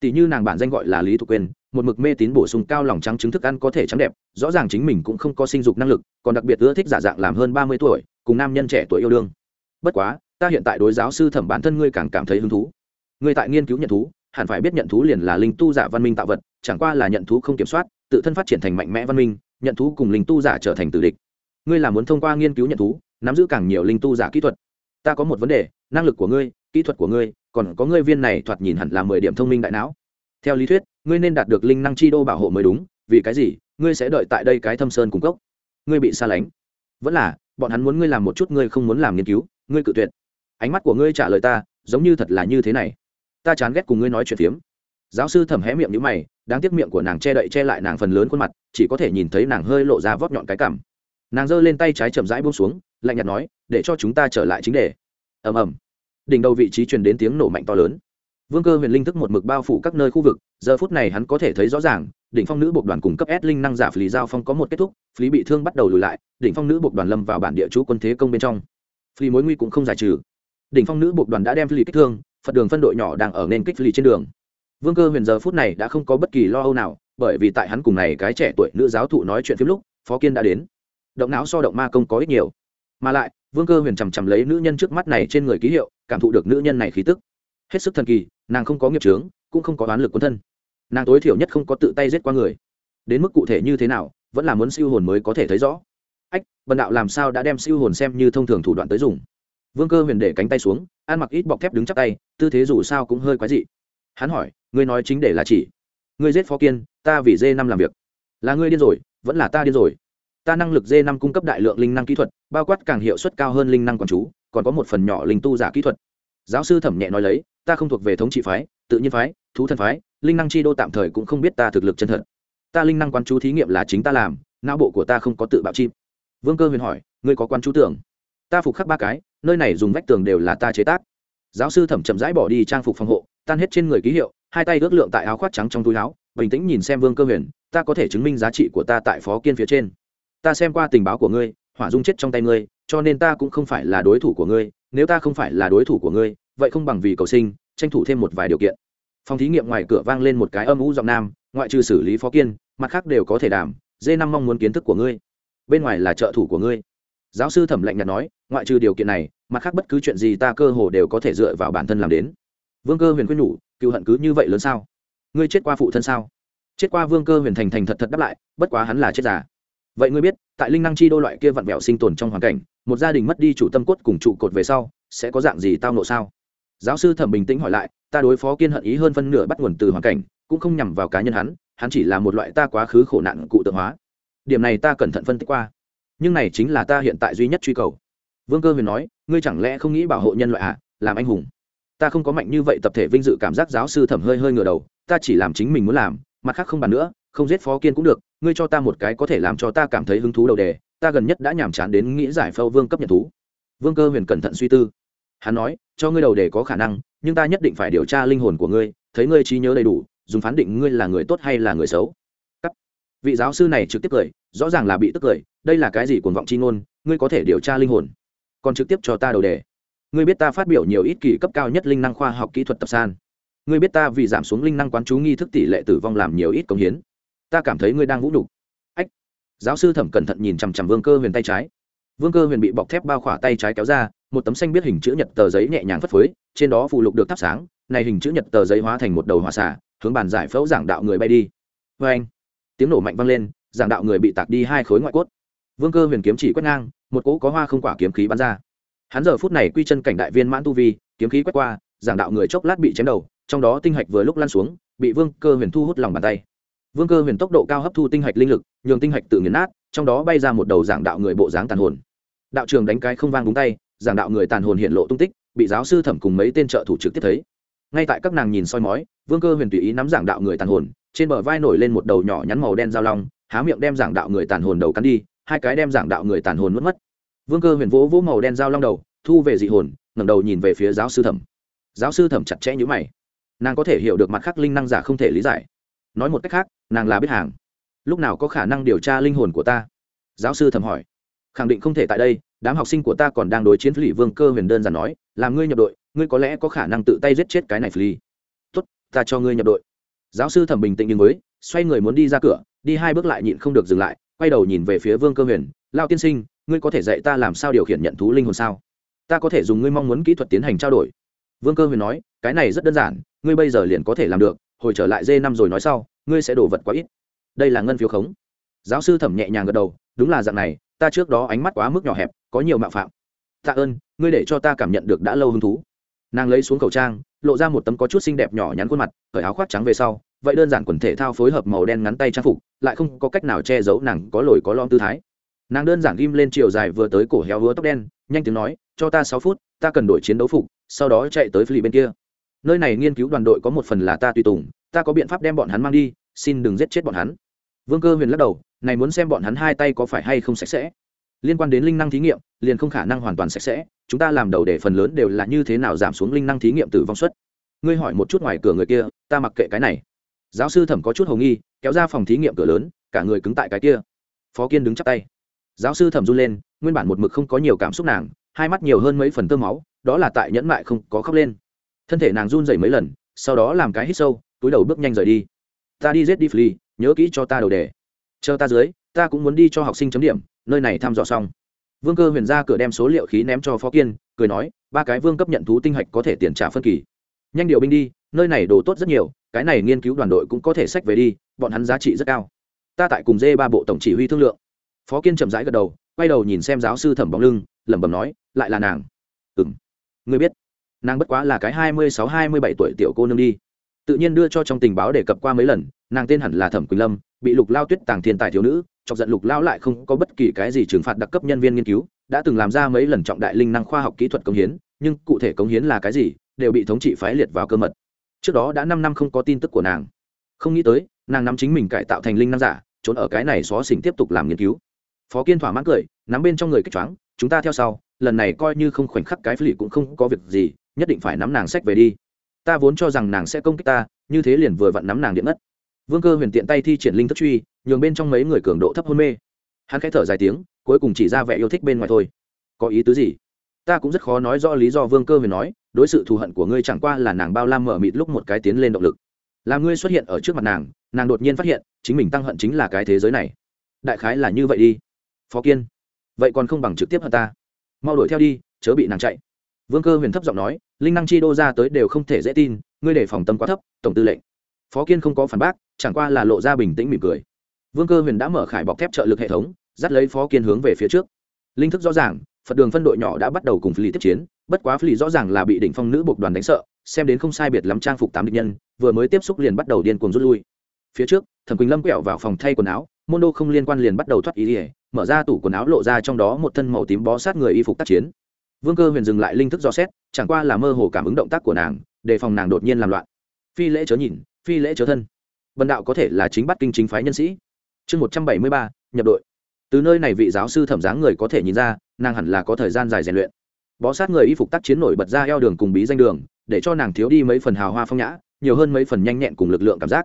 Tỷ như nàng bản danh gọi là lý thục quyền một mực mê tín bổ sung cao lòng trắng trứng thức ăn có thể trắng đẹp, rõ ràng chính mình cũng không có sinh dục năng lực, còn đặc biệt ưa thích giả dạng làm hơn ba mươi tuổi, cùng nam nhân trẻ tuổi yêu đương. Bất quá, ta hiện tại đối giáo sư thẩm bản thân ngươi càng cảm thấy hứng thú. Ngươi tại nghiên cứu nhận thú, hẳn phải biết nhận thú liền là linh tu giả văn minh tạo vật, chẳng qua là nhận thú không kiểm soát, tự thân phát triển thành mạnh mẽ văn minh, nhận thú cùng linh tu giả trở thành tử địch. Ngươi là muốn thông qua nghiên cứu nhận thú, nắm giữ càng nhiều linh tu giả kỹ thuật. Ta có một vấn đề, năng lực của ngươi, kỹ thuật của ngươi, còn có ngươi viên này thoạt nhìn hẳn là mười điểm thông minh đại não theo lý thuyết, ngươi nên đạt được linh năng chi đô bảo hộ mới đúng, vì cái gì? Ngươi sẽ đợi tại đây cái thâm sơn cung cấp ngươi bị xa lánh. Vẫn là, bọn hắn muốn ngươi làm một chút ngươi không muốn làm nghiên cứu, ngươi cự tuyệt. Ánh mắt của ngươi trả lời ta, giống như thật là như thế này. Ta chán ghét cùng ngươi nói chuyện phiếm. Giáo sư thẩm hé miệng nhữ mày, đáng tiếc miệng của nàng che đậy che lại nàng phần lớn khuôn mặt, chỉ có thể nhìn thấy nàng hơi lộ ra vót nhọn cái cảm nàng giơ lên tay trái chậm rãi buông xuống, lạnh nhạt nói, để cho chúng ta trở lại chính đề. Ầm ầm. Đỉnh đầu vị trí truyền đến tiếng nổ mạnh to lớn vương cơ huyền linh thức một mực bao phủ các nơi khu vực, giờ phút này hắn có thể thấy rõ ràng, đỉnh phong nữ bộ đoàn cung cấp S linh năng giả phí giao phong có một kết thúc phí bị thương bắt đầu lùi lại, đỉnh phong nữ bộ đoàn lâm vào bản địa chú quân thế công bên trong. Phí mối nguy cũng không giải trừ. Đỉnh phong nữ bộ đoàn đã đem phí kích thương, phật đường phân đội nhỏ đang ở nên kích phí trên đường. Vương cơ huyền giờ phút này đã không có bất kỳ lo âu nào, bởi vì tại hắn cùng này cái trẻ tuổi nữ giáo thụ nói chuyện phim lúc, phó kiên đã đến. Động não so động ma công có ít nhiều. Mà lại, vương cơ huyền chằm chằm lấy nữ nhân trước mắt này trên người ký hiệu, cảm thụ được nữ nhân này khí tức. Hết sức thần kỳ nàng không có nghiệp trướng cũng không có oán lực quân thân. Nàng tối thiểu nhất không có tự tay giết qua người. Đến mức cụ thể như thế nào, vẫn là muốn siêu hồn mới có thể thấy rõ. Ách, bần đạo làm sao đã đem siêu hồn xem như thông thường thủ đoạn tới dùng? Vương cơ huyền để cánh tay xuống, ăn mặc ít bọc thép đứng chắc tay, tư thế dù sao cũng hơi quái dị. Hắn hỏi, ngươi nói chính để là chỉ. Ngươi giết phó kiên, ta vì dê năm làm việc. Là ngươi điên rồi, vẫn là ta điên rồi. Ta năng lực dê năm cung cấp đại lượng linh năng kỹ thuật, bao quát càng hiệu suất cao hơn linh năng quản chú, còn có một phần nhỏ linh tu giả kỹ thuật. Giáo sư thẩm nhẹ nói lấy ta không thuộc về thống trị phái, tự nhiên phái, thú thần phái, linh năng chi đô tạm thời cũng không biết ta thực lực chân thật. Ta linh năng quán chú thí nghiệm là chính ta làm, não bộ của ta không có tự bạo chim. Vương cơ huyền hỏi, ngươi có quán chú tưởng? Ta phục khắc ba cái, nơi này dùng vách tường đều là ta chế tác. Giáo sư thẩm chậm rãi bỏ đi trang phục phòng hộ, tan hết trên người ký hiệu, hai tay ước lượng tại áo khoác trắng trong túi áo, bình tĩnh nhìn xem vương cơ huyền, ta có thể chứng minh giá trị của ta tại phó kiên phía trên. Ta xem qua tình báo của ngươi, hỏa dung chết trong tay ngươi, cho nên ta cũng không phải là đối thủ của ngươi, nếu ta không phải là đối thủ của ngươi vậy không bằng vì cầu sinh, tranh thủ thêm một vài điều kiện. Phòng thí nghiệm ngoài cửa vang lên một cái âm u giọng nam, ngoại trừ xử lý phó kiên, mặt khác đều có thể đảm, dê năm mong muốn kiến thức của ngươi. Bên ngoài là trợ thủ của ngươi. Giáo sư thẩm lạnh nhạt nói, ngoại trừ điều kiện này, mặt khác bất cứ chuyện gì ta cơ hồ đều có thể dựa vào bản thân làm đến. Vương cơ huyền quyết nhủ, cựu hận cứ như vậy lớn sao? Ngươi chết qua phụ thân sao? Chết qua vương cơ huyền thành thành thật thật đáp lại, bất quá hắn là chết giả vậy ngươi biết, tại linh năng chi đô loại kia vặn vẹo sinh tồn trong hoàn cảnh, một gia đình mất đi chủ tâm cốt cùng trụ cột về sau, sẽ có dạng gì tao nộ sao? Giáo sư thẩm bình tĩnh hỏi lại ta đối phó kiên hận ý hơn phân nửa bắt nguồn từ hoàn cảnh cũng không nhằm vào cá nhân hắn hắn chỉ là một loại ta quá khứ khổ nạn cụ tượng hóa. Điểm này ta cẩn thận phân tích qua. Nhưng này chính là ta hiện tại duy nhất truy cầu. Vương cơ huyền nói ngươi chẳng lẽ không nghĩ bảo hộ nhân loại ạ à, làm anh hùng? Ta không có mạnh như vậy tập thể vinh dự cảm giác giáo sư thẩm hơi hơi ngửa đầu ta chỉ làm chính mình muốn làm mặt khác không bàn nữa không giết phó kiên cũng được ngươi cho ta một cái có thể làm cho ta cảm thấy hứng thú đầu đề ta gần nhất đã nhàm chán đến nghĩ giải phâu vương cấp nhận thú. Vương cơ huyền cẩn thận suy tư hắn nói, cho ngươi đầu để có khả năng, nhưng ta nhất định phải điều tra linh hồn của ngươi, thấy ngươi trí nhớ đầy đủ, dùng phán định ngươi là người tốt hay là người xấu. Cắt. vị giáo sư này trực tiếp cười, rõ ràng là bị tức cười, đây là cái gì cuồng vọng chi ngôn, ngươi có thể điều tra linh hồn. Còn trực tiếp cho ta đầu đề. Ngươi biết ta phát biểu nhiều ít kỳ cấp cao nhất linh năng khoa học kỹ thuật tập san. Ngươi biết ta vì giảm xuống linh năng quán chú nghi thức tỷ lệ tử vong làm nhiều ít công hiến. Ta cảm thấy ngươi đang vũ nhục. Ách. Giáo sư thẩm cẩn thận nhìn chằm chằm vương cơ huyền tay trái vương cơ huyền bị bọc thép bao khỏa tay trái kéo ra, một tấm xanh biết hình chữ nhật tờ giấy nhẹ nhàng phất phới, trên đó phụ lục được thắp sáng, này hình chữ nhật tờ giấy hóa thành một đầu hỏa xả hướng bàn giải phẫu giảng đạo người bay đi. Vê anh, tiếng nổ mạnh vang lên, giảng đạo người bị tạc đi hai khối ngoại cốt. Vương cơ huyền kiếm chỉ quét ngang, một cỗ có hoa không quả kiếm khí bắn ra. Hắn giờ phút này quy chân cảnh đại viên mãn tu vi, kiếm khí quét qua, giảng đạo người chốc lát bị chém đầu, trong đó tinh hạch vừa lúc lăn xuống, bị vương cơ huyền thu hút lòng bàn tay. Vương cơ huyền tốc độ cao hấp thu tinh hạch linh lực, nhường tinh hạch tự nghiền nát, trong đó bay ra một đầu giảng đạo người bộ dáng tàn hồn đạo trường đánh cái không vang đúng tay, giảng đạo người tàn hồn hiện lộ tung tích, bị giáo sư thẩm cùng mấy tên trợ thủ trực tiếp thấy. Ngay tại các nàng nhìn soi mói, vương cơ huyền tùy ý nắm giảng đạo người tàn hồn, trên bờ vai nổi lên một đầu nhỏ nhắn màu đen dao long, há miệng đem giảng đạo người tàn hồn đầu cắn đi, hai cái đem giảng đạo người tàn hồn mất mất. Vương cơ huyền vỗ vỗ màu đen dao long đầu, thu về dị hồn, ngẩng đầu nhìn về phía giáo sư thẩm. Giáo sư thẩm chặt chẽ nhữ mày. Nàng có thể hiểu được mặt khác linh năng giả không thể lý giải. Nói một cách khác, nàng là biết hàng. Lúc nào có khả năng điều tra linh hồn của ta? Giáo sư thẩm hỏi. Khẳng định không thể tại đây đám học sinh của ta còn đang đối chiến phỉ vương cơ huyền đơn giản nói, làm ngươi nhập đội, ngươi có lẽ có khả năng tự tay giết chết cái này phỉ. Tốt, ta cho ngươi nhập đội. Giáo sư thẩm bình tĩnh nhưng mới, xoay người muốn đi ra cửa, đi hai bước lại nhịn không được dừng lại, quay đầu nhìn về phía vương cơ huyền lao tiên sinh, ngươi có thể dạy ta làm sao điều khiển nhận thú linh hồn sao? Ta có thể dùng ngươi mong muốn kỹ thuật tiến hành trao đổi. Vương cơ huyền nói, cái này rất đơn giản, ngươi bây giờ liền có thể làm được, hồi trở lại dê năm rồi nói sau, ngươi sẽ đổ vật quá ít. Đây là ngân phiếu khống. Giáo sư thẩm nhẹ nhàng gật đầu, đúng là dạng này ta trước đó ánh mắt quá mức nhỏ hẹp, có nhiều mạo phạm. Tạ ơn, ngươi để cho ta cảm nhận được đã lâu hứng thú. Nàng lấy xuống khẩu trang, lộ ra một tấm có chút xinh đẹp nhỏ nhắn khuôn mặt, cởi áo khoác trắng về sau, vậy đơn giản quần thể thao phối hợp màu đen ngắn tay trang phục, lại không có cách nào che giấu nàng có lồi có lom tư thái. Nàng đơn giản ghim lên chiều dài vừa tới cổ héo hứa tóc đen, nhanh tiếng nói, cho ta sáu phút, ta cần đổi chiến đấu phục, sau đó chạy tới phi bên kia. Nơi này nghiên cứu đoàn đội có một phần là ta tùy tùng, ta có biện pháp đem bọn hắn mang đi, xin đừng giết chết bọn hắn vương cơ huyền lắc đầu, này muốn xem bọn hắn hai tay có phải hay không sạch sẽ. Liên quan đến linh năng thí nghiệm, liền không khả năng hoàn toàn sạch sẽ, chúng ta làm đầu để phần lớn đều là như thế nào giảm xuống linh năng thí nghiệm tử vong suất. Ngươi hỏi một chút ngoài cửa người kia, ta mặc kệ cái này. Giáo sư thẩm có chút hầu nghi, kéo ra phòng thí nghiệm cửa lớn, cả người cứng tại cái kia. Phó kiên đứng chắp tay. Giáo sư thẩm run lên, nguyên bản một mực không có nhiều cảm xúc nàng, hai mắt nhiều hơn mấy phần tơ máu, đó là tại nhẫn mại không có khóc lên. Thân thể nàng run rẩy mấy lần, sau đó làm cái hít sâu, túi đầu bước nhanh rời đi. Ta đi giết đi fli nhớ kỹ cho ta đầu đề. Chờ ta dưới, ta cũng muốn đi cho học sinh chấm điểm, nơi này thăm dò xong. Vương cơ huyền ra cửa đem số liệu khí ném cho phó kiên, cười nói, ba cái vương cấp nhận thú tinh hạch có thể tiền trả phân kỳ. Nhanh điều binh đi, nơi này đồ tốt rất nhiều, cái này nghiên cứu đoàn đội cũng có thể sách về đi, bọn hắn giá trị rất cao. Ta tại cùng dê ba bộ tổng chỉ huy thương lượng. Phó kiên chậm rãi gật đầu, quay đầu nhìn xem giáo sư thẩm bóng lưng, lẩm bẩm nói, lại là nàng. Ừ m ngươi biết, nàng bất quá là cái hai mươi sáu, hai mươi bảy tuổi tiểu cô nương đi. Tự nhiên đưa cho trong tình báo đề cập qua mấy lần nàng tên hẳn là thẩm quỳnh lâm bị lục lao tuyết tàng thiên tài thiếu nữ chọc giận lục lao lại không có bất kỳ cái gì trừng phạt đặc cấp nhân viên nghiên cứu đã từng làm ra mấy lần trọng đại linh năng khoa học kỹ thuật công hiến nhưng cụ thể công hiến là cái gì đều bị thống trị phái liệt vào cơ mật trước đó đã năm năm không có tin tức của nàng không nghĩ tới nàng nắm chính mình cải tạo thành linh năng giả trốn ở cái này xó xỉnh tiếp tục làm nghiên cứu phó kiên thỏa mãn cười nắm bên trong người kích choáng chúng ta theo sau lần này coi như không khoảnh khắc cái phỉ cũng không có việc gì nhất định phải nắm nàng sách về đi ta vốn cho rằng nàng sẽ công kích ta như thế liền vừa vặn nắm nàng điện ngất vương cơ huyền tiện tay thi triển linh thức truy, nhường bên trong mấy người cường độ thấp hôn mê. Hắn khẽ thở dài tiếng, cuối cùng chỉ ra vẻ yêu thích bên ngoài thôi. Có ý tứ gì? Ta cũng rất khó nói rõ lý do vương cơ huyền nói, đối sự thù hận của ngươi chẳng qua là nàng bao lam mở mịt lúc một cái tiến lên động lực. Làm ngươi xuất hiện ở trước mặt nàng nàng đột nhiên phát hiện, chính mình tăng hận chính là cái thế giới này. Đại khái là như vậy đi. Phó kiên, vậy còn không bằng trực tiếp hận ta. Mau đuổi theo đi, chớ bị nàng chạy. Vương cơ huyền thấp giọng nói, linh năng chi đô ra tới đều không thể dễ tin, ngươi để phòng tâm quá thấp, tổng tư lệnh. Phó kiên không có phản bác chẳng qua là lộ ra bình tĩnh mỉm cười. Vương cơ huyền đã mở khải bọc thép trợ lực hệ thống, dắt lấy phó kiên hướng về phía trước. Linh thức rõ ràng, phật đường phân đội nhỏ đã bắt đầu cùng phi tiếp chiến, bất quá phi rõ ràng là bị đỉnh phong nữ buộc đoàn đánh sợ, xem đến không sai biệt lắm trang phục tám địch nhân, vừa mới tiếp xúc liền bắt đầu điên cuồng rút lui. Phía trước, thẩm quỳnh lâm quẹo vào phòng thay quần áo, môn đô không liên quan liền bắt đầu thoát ý ỉa mở ra tủ quần áo lộ ra trong đó một thân màu tím bó sát người y phục tác chiến. Vương cơ huyền dừng lại linh thức do xét, chẳng qua là mơ hồ cảm ứng động tác của nàng, đề phòng nàng đột nhiên làm loạn. Phi lễ chớ nhìn, phi lễ chớ thân bần đạo có thể là chính bắt kinh chính phái nhân sĩ. Chương một trăm bảy mươi ba, nhập đội. Từ nơi này vị giáo sư thẩm dáng người có thể nhìn ra, nàng hẳn là có thời gian dài rèn luyện. Bó sát người y phục tác chiến nổi bật ra eo đường cùng bí danh đường, để cho nàng thiếu đi mấy phần hào hoa phong nhã, nhiều hơn mấy phần nhanh nhẹn cùng lực lượng cảm giác.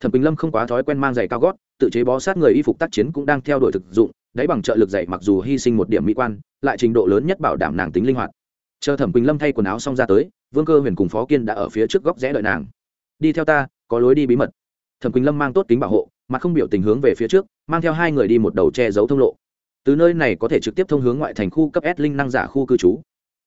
Thẩm bình lâm không quá thói quen mang giày cao gót, tự chế bó sát người y phục tác chiến cũng đang theo đuổi thực dụng, đáy bằng trợ lực dạy mặc dù hy sinh một điểm mỹ quan, lại trình độ lớn nhất bảo đảm nàng tính linh hoạt. Chờ thẩm quỳnh lâm thay quần áo xong ra tới, vương cơ huyền cùng phó kiên đã ở phía trước góc rẽ đợi nàng. Đi theo ta, có lối đi bí mật thẩm quỳnh lâm mang tốt kính bảo hộ mà không biểu tình hướng về phía trước mang theo hai người đi một đầu che giấu thông lộ từ nơi này có thể trực tiếp thông hướng ngoại thành khu cấp s linh năng giả khu cư trú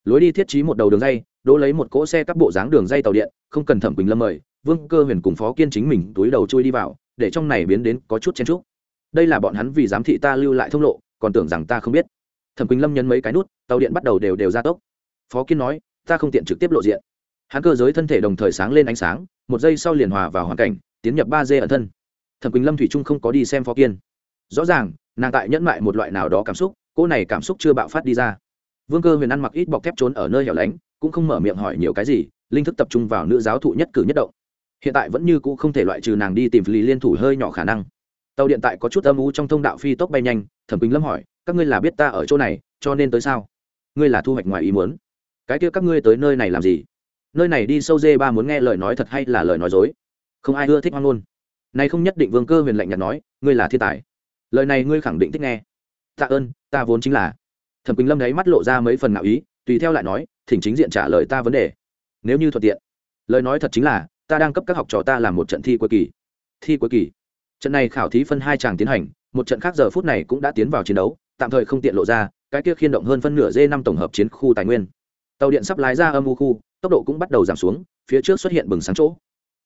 lối đi thiết trí một đầu đường dây đỗ lấy một cỗ xe các bộ dáng đường dây tàu điện không cần thẩm quỳnh lâm mời vương cơ huyền cùng phó kiên chính mình túi đầu chui đi vào để trong này biến đến có chút chen trúc đây là bọn hắn vì giám thị ta lưu lại thông lộ còn tưởng rằng ta không biết thẩm quỳnh lâm nhấn mấy cái nút tàu điện bắt đầu đều đều ra tốc phó kiên nói ta không tiện trực tiếp lộ diện hắn cơ giới thân thể đồng thời sáng lên ánh sáng một giây sau liền hòa vào hoàn cảnh tiến nhập ba d ẩn thân. Thẩm quỳnh lâm thủy trung không có đi xem phó kiên. Rõ ràng, nàng tại nhẫn mại một loại nào đó cảm xúc cô này cảm xúc chưa bạo phát đi ra. Vương cơ huyền ăn mặc ít bọc thép trốn ở nơi hẻo lánh, cũng không mở miệng hỏi nhiều cái gì, linh thức tập trung vào nữ giáo thụ nhất cử nhất động. Hiện tại vẫn như cũ không thể loại trừ nàng đi tìm lý liên thủ hơi nhỏ khả năng. Tàu điện tại có chút âm u trong thông đạo phi tốc bay nhanh, thẩm quỳnh lâm hỏi, các ngươi là biết ta ở chỗ này, cho nên tới sao? Ngươi là thu hoạch ngoài ý muốn. Cái kia các ngươi tới nơi này làm gì? Nơi này đi sâu dê ba muốn nghe lời nói thật hay là lời nói dối? Không ai ưa thích hoang ngôn. Này không nhất định vương cơ huyền lạnh nhạt nói, ngươi là thiên tài. Lời này ngươi khẳng định thích nghe. Tạ ơn, ta vốn chính là. Thẩm quỳnh lâm đấy mắt lộ ra mấy phần ngạo ý, tùy theo lại nói, thỉnh chính diện trả lời ta vấn đề. Nếu như thuận tiện. Lời nói thật chính là, ta đang cấp các học trò ta làm một trận thi cuối kỳ. Thi cuối kỳ. Trận này khảo thí phân hai chàng tiến hành, một trận khác giờ phút này cũng đã tiến vào chiến đấu, tạm thời không tiện lộ ra, cái kia khiên động hơn phân nửa d năm tổng hợp chiến khu tài nguyên. Tàu điện sắp lái ra âm u khu, tốc độ cũng bắt đầu giảm xuống, phía trước xuất hiện bừng sáng chỗ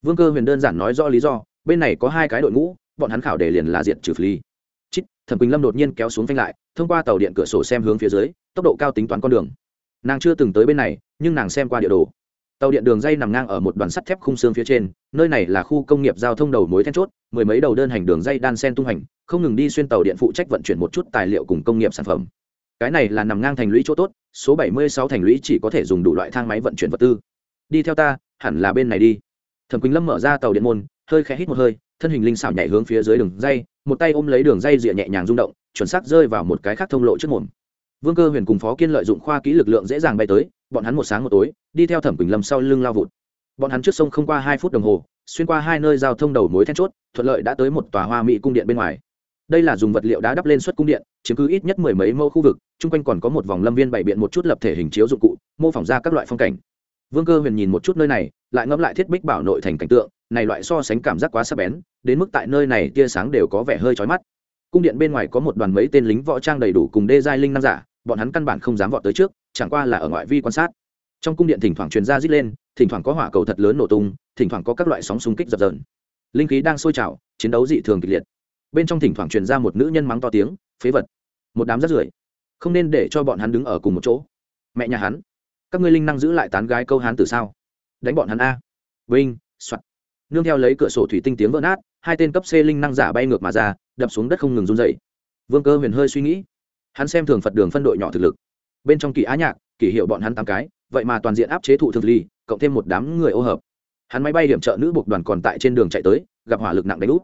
vương cơ huyền đơn giản nói rõ lý do, bên này có hai cái đội ngũ, bọn hắn khảo đề liền là diện trừ phi chít, thẩm quỳnh lâm đột nhiên kéo xuống phanh lại, thông qua tàu điện cửa sổ xem hướng phía dưới, tốc độ cao tính toán con đường. Nàng chưa từng tới bên này, nhưng nàng xem qua địa đồ. Tàu điện đường dây nằm ngang ở một đoàn sắt thép khung xương phía trên, nơi này là khu công nghiệp giao thông đầu mối then chốt, mười mấy đầu đơn hành đường dây đan sen tung hành, không ngừng đi xuyên tàu điện phụ trách vận chuyển một chút tài liệu cùng công nghiệp sản phẩm. Cái này là nằm ngang thành lũy chỗ tốt, số bảy mươi sáu thành lũy chỉ có thể dùng đủ loại thang máy vận chuyển vật tư. Đi theo ta, hẳn là bên này đi thẩm quỳnh lâm mở ra tàu điện môn, hơi khẽ hít một hơi, thân hình linh xảo nhảy hướng phía dưới đường dây, một tay ôm lấy đường dây rịa nhẹ nhàng rung động, chuẩn xác rơi vào một cái khác thông lộ trước mồm. Vương cơ huyền cùng phó kiên lợi dụng khoa kỹ lực lượng dễ dàng bay tới, bọn hắn một sáng một tối, đi theo thẩm quỳnh lâm sau lưng lao vụt. Bọn hắn trước sông không qua hai phút đồng hồ, xuyên qua hai nơi giao thông đầu mối then chốt, thuận lợi đã tới một tòa hoa mỹ cung điện bên ngoài. Đây là dùng vật liệu đá đắp lên suất cung điện, chiếm cứ ít nhất mười mấy mẫu khu vực, chung quanh còn có một vòng lâm viên bày biện một chút lập thể hình chiếu dụng cụ, mô phỏng ra các loại phong cảnh vương cơ huyền nhìn một chút nơi này, lại ngẫm lại thiết bích bảo nội thành cảnh tượng, này loại so sánh cảm giác quá sắc bén, đến mức tại nơi này tia sáng đều có vẻ hơi chói mắt. Cung điện bên ngoài có một đoàn mấy tên lính võ trang đầy đủ cùng đê giai linh năng giả, bọn hắn căn bản không dám vọt tới trước, chẳng qua là ở ngoại vi quan sát. Trong cung điện thỉnh thoảng truyền ra rít lên, thỉnh thoảng có hỏa cầu thật lớn nổ tung, thỉnh thoảng có các loại sóng xung kích dập dờn. Linh khí đang sôi trào, chiến đấu dị thường kịch liệt. Bên trong thỉnh thoảng truyền ra một nữ nhân mắng to tiếng, phế vật, một đám rắt rưởi, không nên để cho bọn hắn đứng ở cùng một chỗ. Mẹ nhà hắn các ngươi linh năng giữ lại tán gái câu hán từ sao? Đánh bọn hắn a. Vinh soạn nương theo lấy cửa sổ thủy tinh tiếng vỡ nát, hai tên cấp c linh năng giả bay ngược mà ra, đập xuống đất không ngừng run dậy vương cơ huyền hơi suy nghĩ. Hắn xem thường phật đường phân đội nhỏ thực lực. Bên trong kỳ á nhạc, kỷ hiệu bọn hắn tám cái, vậy mà toàn diện áp chế thụ thực ly, cộng thêm một đám người ô hợp. Hắn máy bay điểm trợ nữ buộc đoàn còn tại trên đường chạy tới, gặp hỏa lực nặng đánh úp.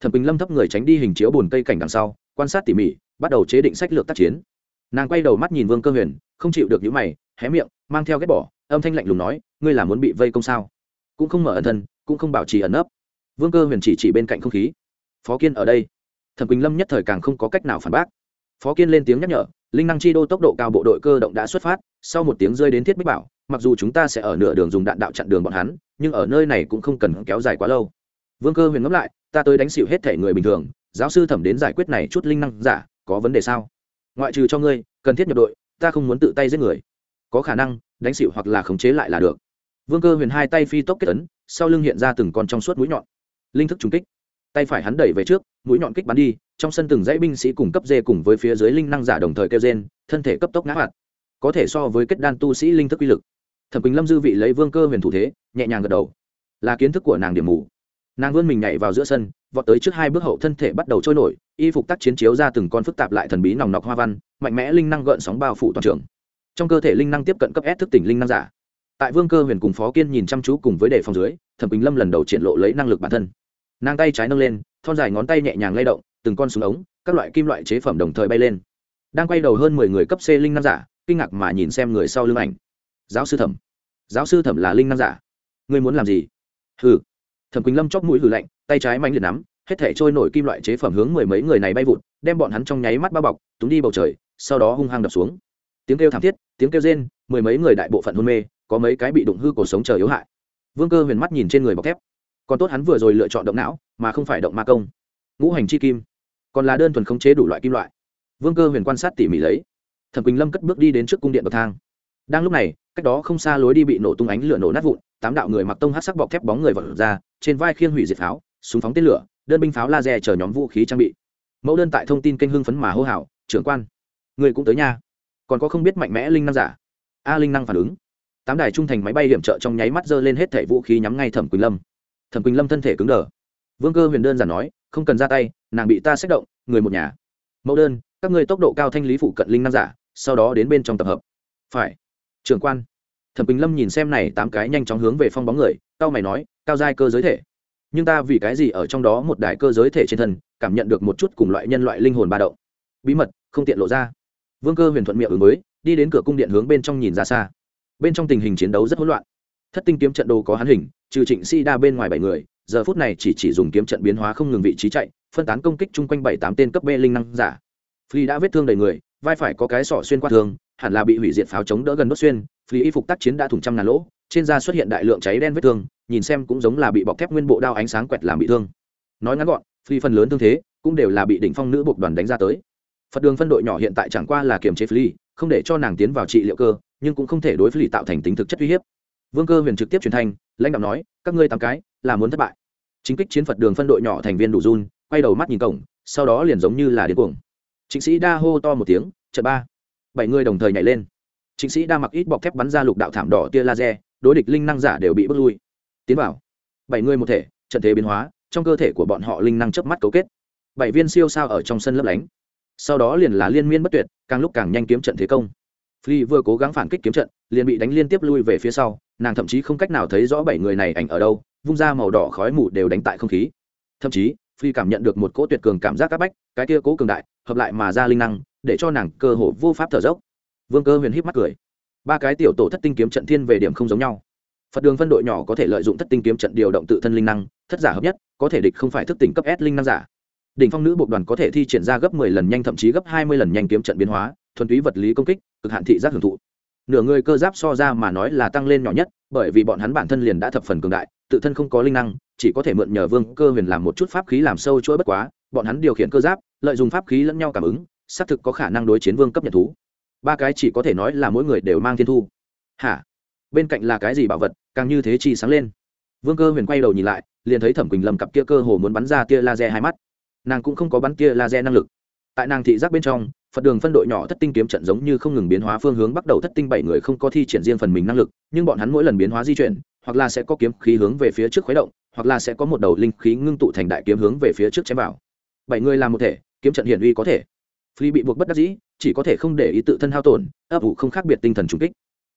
Thẩm bình lâm thấp người tránh đi hình chiếu bồn cây cảnh đằng sau, quan sát tỉ mỉ, bắt đầu chế định sách lược tác chiến. Nàng quay đầu mắt nhìn vương cơ huyền, không chịu được những mày hé miệng mang theo ghét bỏ âm thanh lạnh lùng nói ngươi là muốn bị vây công sao? Cũng không mở ẩn thân cũng không bảo trì ẩn ấp, vương cơ huyền chỉ chỉ bên cạnh không khí. Phó kiên ở đây. Thẩm quỳnh lâm nhất thời càng không có cách nào phản bác. Phó kiên lên tiếng nhắc nhở linh năng chi đô tốc độ cao bộ đội cơ động đã xuất phát sau một tiếng rơi đến thiết bích bảo mặc dù chúng ta sẽ ở nửa đường dùng đạn đạo chặn đường bọn hắn nhưng ở nơi này cũng không cần kéo dài quá lâu. Vương cơ huyền ngẫm lại ta tới đánh xịu hết thể người bình thường giáo sư thẩm đến giải quyết này chút linh năng giả có vấn đề sao? Ngoại trừ cho ngươi cần thiết nhập đội ta không muốn tự tay giết người có khả năng, đánh xịu hoặc là khống chế lại là được. Vương cơ huyền hai tay phi tốc kết ấn, sau lưng hiện ra từng con trong suốt mũi nhọn. Linh thức trùng kích. Tay phải hắn đẩy về trước, mũi nhọn kích bắn đi, trong sân từng dãy binh sĩ cùng cấp dê cùng với phía dưới linh năng giả đồng thời kêu gen thân thể cấp tốc ngã hoạt. Có thể so với kết đan tu sĩ linh thức uy lực. Thẩm quỳnh lâm dư vị lấy vương cơ huyền thủ thế, nhẹ nhàng gật đầu. Là kiến thức của nàng điểm mù. Nàng vươn mình nhảy vào giữa sân, vọt tới trước hai bước hậu thân thể bắt đầu trôi nổi, y phục tác chiến chiếu ra từng con phức tạp lại thần bí nòng nọc hoa văn, mạnh mẽ linh năng gợn sóng bao phủ toàn trường trong cơ thể linh năng tiếp cận cấp S thức tỉnh linh năng giả. Tại vương cơ huyền cùng phó kiên nhìn chăm chú cùng với đề phòng dưới, thẩm bình lâm lần đầu triển lộ lấy năng lực bản thân. Nàng tay trái nâng lên, thon dài ngón tay nhẹ nhàng lay động, từng con súng ống, các loại kim loại chế phẩm đồng thời bay lên. Đang quay đầu hơn mười người cấp c linh năng giả, kinh ngạc mà nhìn xem người sau lưng ảnh. Giáo sư thẩm. Giáo sư thẩm là linh năng giả. Ngươi muốn làm gì? Hừ. Thẩm quỳnh lâm chóp mũi hừ lạnh, tay trái mạnh liệt nắm, hết thể trôi nổi kim loại chế phẩm hướng mười mấy người này bay vụt, đem bọn hắn trong nháy mắt bao bọc, túng đi bầu trời, sau đó hung hăng đập xuống tiếng kêu thảm thiết, tiếng kêu rên, mười mấy người đại bộ phận hôn mê, có mấy cái bị đụng hư cuộc sống chờ yếu hại. Vương cơ huyền mắt nhìn trên người bọc thép. Còn tốt hắn vừa rồi lựa chọn động não, mà không phải động ma công. Ngũ hành chi kim, còn là đơn thuần khống chế đủ loại kim loại. Vương cơ huyền quan sát tỉ mỉ lấy. Thẩm quỳnh lâm cất bước đi đến trước cung điện bậc thang. Đang lúc này, cách đó không xa lối đi bị nổ tung ánh lửa nổ nát vụn, tám đạo người mặc tông hát sắc bọc thép bóng người vật ra, trên vai khiên hủy diệt pháo, súng phóng tên lửa, đơn binh pháo laser chờ nhóm vũ khí trang bị. Mẫu đơn tại thông tin kênh hưng phấn mà hô hào, trưởng quan, người cũng tới nha còn có không biết mạnh mẽ linh năng giả. A linh năng phản ứng. Tám đài trung thành máy bay hiểm trợ trong nháy mắt giơ lên hết thẻ vũ khí nhắm ngay thẩm quỳnh lâm. Thẩm quỳnh lâm thân thể cứng đờ. Vương cơ huyền đơn giản nói, không cần ra tay, nàng bị ta xét động, người một nhà. Mẫu đơn, các ngươi tốc độ cao thanh lý phụ cận linh năng giả, sau đó đến bên trong tập hợp. Phải. Trưởng quan. Thẩm quỳnh lâm nhìn xem này tám cái nhanh chóng hướng về phong bóng người, cao mày nói, cao giai cơ giới thể. Nhưng ta vì cái gì ở trong đó một đài cơ giới thể trên thân, cảm nhận được một chút cùng loại nhân loại linh hồn ba động? Bí mật không tiện lộ ra vương cơ huyền thuận miệng ứng mới đi đến cửa cung điện hướng bên trong nhìn ra xa. Bên trong tình hình chiến đấu rất hỗn loạn. Thất tinh kiếm trận đồ có hắn hình, trừ trịnh si đa bên ngoài bảy người, giờ phút này chỉ chỉ dùng kiếm trận biến hóa không ngừng vị trí chạy, phân tán công kích chung quanh bảy tám tên cấp b linh năng giả. Phi đã vết thương đầy người, vai phải có cái sỏ xuyên qua thương hẳn là bị hủy diệt pháo chống đỡ gần đốt xuyên phi y phục tác chiến đã thủng trăm ngàn lỗ, trên da xuất hiện đại lượng cháy đen vết thương, nhìn xem cũng giống là bị bọc thép nguyên bộ đao ánh sáng quẹt làm bị thương. Nói ngắn gọn phi phần lớn thương thế cũng đều là bị đỉnh phong nữ buộc đoàn đánh ra tới phật đường phân đội nhỏ hiện tại chẳng qua là kiềm chế phi không để cho nàng tiến vào trị liệu cơ, nhưng cũng không thể đối phi tạo thành tính thực chất uy hiếp. Vương cơ huyền trực tiếp truyền thanh, lãnh đạo nói, các ngươi tám cái là muốn thất bại. Chính kích chiến phật đường phân đội nhỏ thành viên đủ run, quay đầu mắt nhìn cổng, sau đó liền giống như là điên cuồng. Chính sĩ đa hô to một tiếng trận ba. Bảy người đồng thời nhảy lên. Chính sĩ đa mặc ít bọc thép bắn ra lục đạo thảm đỏ tia laser, đối địch linh năng giả đều bị bước lui. Tiến vào. Bảy người một thể, trận thế biến hóa, trong cơ thể của bọn họ linh năng chớp mắt cấu kết. Bảy viên siêu sao ở trong sân lấp lánh sau đó liền là liên miên bất tuyệt càng lúc càng nhanh kiếm trận thế công Phi vừa cố gắng phản kích kiếm trận, liền bị đánh liên tiếp lui về phía sau, nàng thậm chí không cách nào thấy rõ bảy người này ảnh ở đâu, vung ra màu đỏ khói mù đều đánh tại không khí. Thậm chí, Phi cảm nhận được một cỗ tuyệt cường cảm giác các bách, cái kia cố cường đại, hợp lại mà ra linh năng, để cho nàng cơ hồ vô pháp thở dốc. Vương Cơ Huyền híp mắt cười. Ba cái tiểu tổ thất tinh kiếm trận thiên về điểm không giống nhau. Phật đường phân đội nhỏ có thể lợi dụng thất tinh kiếm trận điều động tự thân linh năng, thất giả hợp nhất, có thể địch không phải thức tỉnh cấp S linh năng giả. Đỉnh phong nữ bộ đoàn có thể thi triển ra gấp 10 lần nhanh thậm chí gấp 20 lần nhanh kiếm trận biến hóa, thuần túy vật lý công kích cực hạn thị giác hưởng thụ. Nửa người cơ giáp so ra mà nói là tăng lên nhỏ nhất bởi vì bọn hắn bản thân liền đã thập phần cường đại tự thân không có linh năng chỉ có thể mượn nhờ vương cơ huyền làm một chút pháp khí làm sâu chuỗi bất quá bọn hắn điều khiển cơ giáp lợi dụng pháp khí lẫn nhau cảm ứng xác thực có khả năng đối chiến vương cấp nhận thú. Ba cái chỉ có thể nói là mỗi người đều mang thiên thu. Hả? Bên cạnh là cái gì bảo vật càng như thế chi sáng lên. Vương cơ huyền quay đầu nhìn lại liền thấy thẩm quỳnh lâm cặp kia cơ hồ muốn bắn ra tia laser hai mắt nàng cũng không có bắn tia laser năng lực. Tại nàng thị giác bên trong, phật đường phân đội nhỏ thất tinh kiếm trận giống như không ngừng biến hóa phương hướng bắt đầu thất tinh bảy người không có thi triển riêng phần mình năng lực, nhưng bọn hắn mỗi lần biến hóa di chuyển, hoặc là sẽ có kiếm khí hướng về phía trước khuấy động, hoặc là sẽ có một đầu linh khí ngưng tụ thành đại kiếm hướng về phía trước chém vào. Bảy người làm một thể, kiếm trận hiển uy có thể. Phi bị buộc bất đắc dĩ, chỉ có thể không để ý tự thân hao tổn, ấp ủ không khác biệt tinh thần trung kích.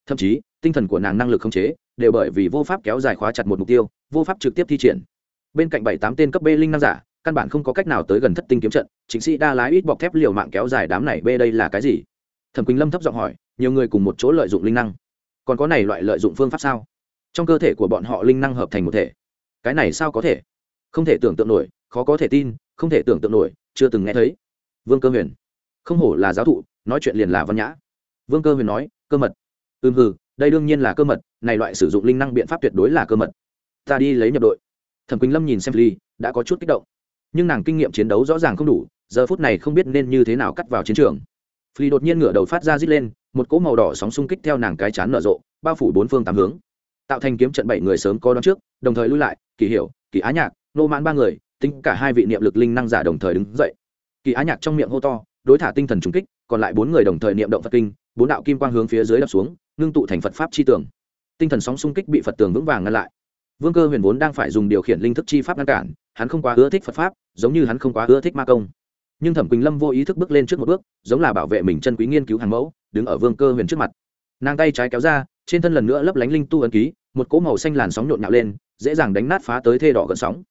Thậm chí, tinh thần của nàng năng lực không chế, đều bởi vì vô pháp kéo dài khóa chặt một mục tiêu, vô pháp trực tiếp thi triển. Bên cạnh bảy tám tên cấp b linh năng giả căn bản không có cách nào tới gần thất tinh kiếm trận, chính sĩ đa lái ít bọc thép liều mạng kéo dài đám này bê đây là cái gì? Thẩm quỳnh lâm thấp giọng hỏi, nhiều người cùng một chỗ lợi dụng linh năng. Còn có này loại lợi dụng phương pháp sao? Trong cơ thể của bọn họ linh năng hợp thành một thể. Cái này sao có thể? Không thể tưởng tượng nổi, khó có thể tin, không thể tưởng tượng nổi, chưa từng nghe thấy. Vương cơ huyền. Không hổ là giáo thụ, nói chuyện liền là văn nhã. Vương cơ huyền nói, cơ mật. Ừm hừ, đây đương nhiên là cơ mật, này loại sử dụng linh năng biện pháp tuyệt đối là cơ mật. Ta đi lấy nhập đội. Thẩm quỳnh lâm nhìn xem ly, đã có chút kích động nhưng nàng kinh nghiệm chiến đấu rõ ràng không đủ, giờ phút này không biết nên như thế nào cắt vào chiến trường. Phi đột nhiên ngửa đầu phát ra rít lên, một cỗ màu đỏ sóng xung kích theo nàng cái chán nở rộ, bao phủ bốn phương tám hướng. Tạo thành kiếm trận bảy người sớm có đón trước, đồng thời lui lại, kỳ hiểu, kỳ á nhạc, nô mãn ba người, tính cả hai vị niệm lực linh năng giả đồng thời đứng dậy. Kỳ á nhạc trong miệng hô to, đối thả tinh thần trùng kích, còn lại bốn người đồng thời niệm động phật kinh, bốn đạo kim quang hướng phía dưới đập xuống, ngưng tụ thành phật pháp chi tường. Tinh thần sóng xung kích bị phật tường vững vàng ngăn lại. Vương cơ huyền vốn đang phải dùng điều khiển linh thức chi pháp ngăn cản, hắn không quá ưa thích phật pháp giống như hắn không quá ưa thích ma công. Nhưng thẩm quỳnh lâm vô ý thức bước lên trước một bước, giống là bảo vệ mình chân quý nghiên cứu hàng mẫu, đứng ở vương cơ huyền trước mặt. Nàng tay trái kéo ra, trên thân lần nữa lấp lánh linh tu ấn ký, một cỗ màu xanh làn sóng nhộn nhạo lên, dễ dàng đánh nát phá tới thê đỏ gần sóng.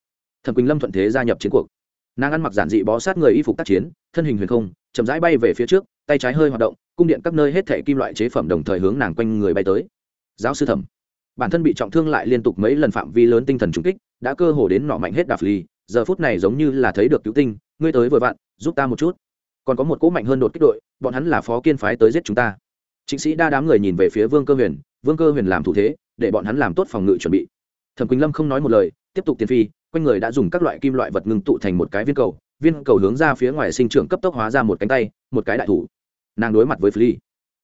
Thẩm quỳnh lâm thuận thế gia nhập chiến cuộc. Nàng ăn mặc giản dị bó sát người y phục tác chiến, thân hình huyền không, chậm rãi bay về phía trước, tay trái hơi hoạt động, cung điện các nơi hết thể kim loại chế phẩm đồng thời hướng nàng quanh người bay tới. Giáo sư thẩm, bản thân bị trọng thương lại liên tục mấy lần phạm vi lớn tinh thần trung kích, đã cơ hồ đến nọ mạnh hết đạp ly giờ phút này giống như là thấy được cứu tinh ngươi tới vừa vặn giúp ta một chút còn có một cỗ mạnh hơn đột kích đội bọn hắn là phó kiên phái tới giết chúng ta chính sĩ đa đám người nhìn về phía vương cơ huyền vương cơ huyền làm thủ thế để bọn hắn làm tốt phòng ngự chuẩn bị thẩm quỳnh lâm không nói một lời tiếp tục tiền phi quanh người đã dùng các loại kim loại vật ngưng tụ thành một cái viên cầu viên cầu hướng ra phía ngoài sinh trưởng cấp tốc hóa ra một cánh tay một cái đại thủ nàng đối mặt với Flea.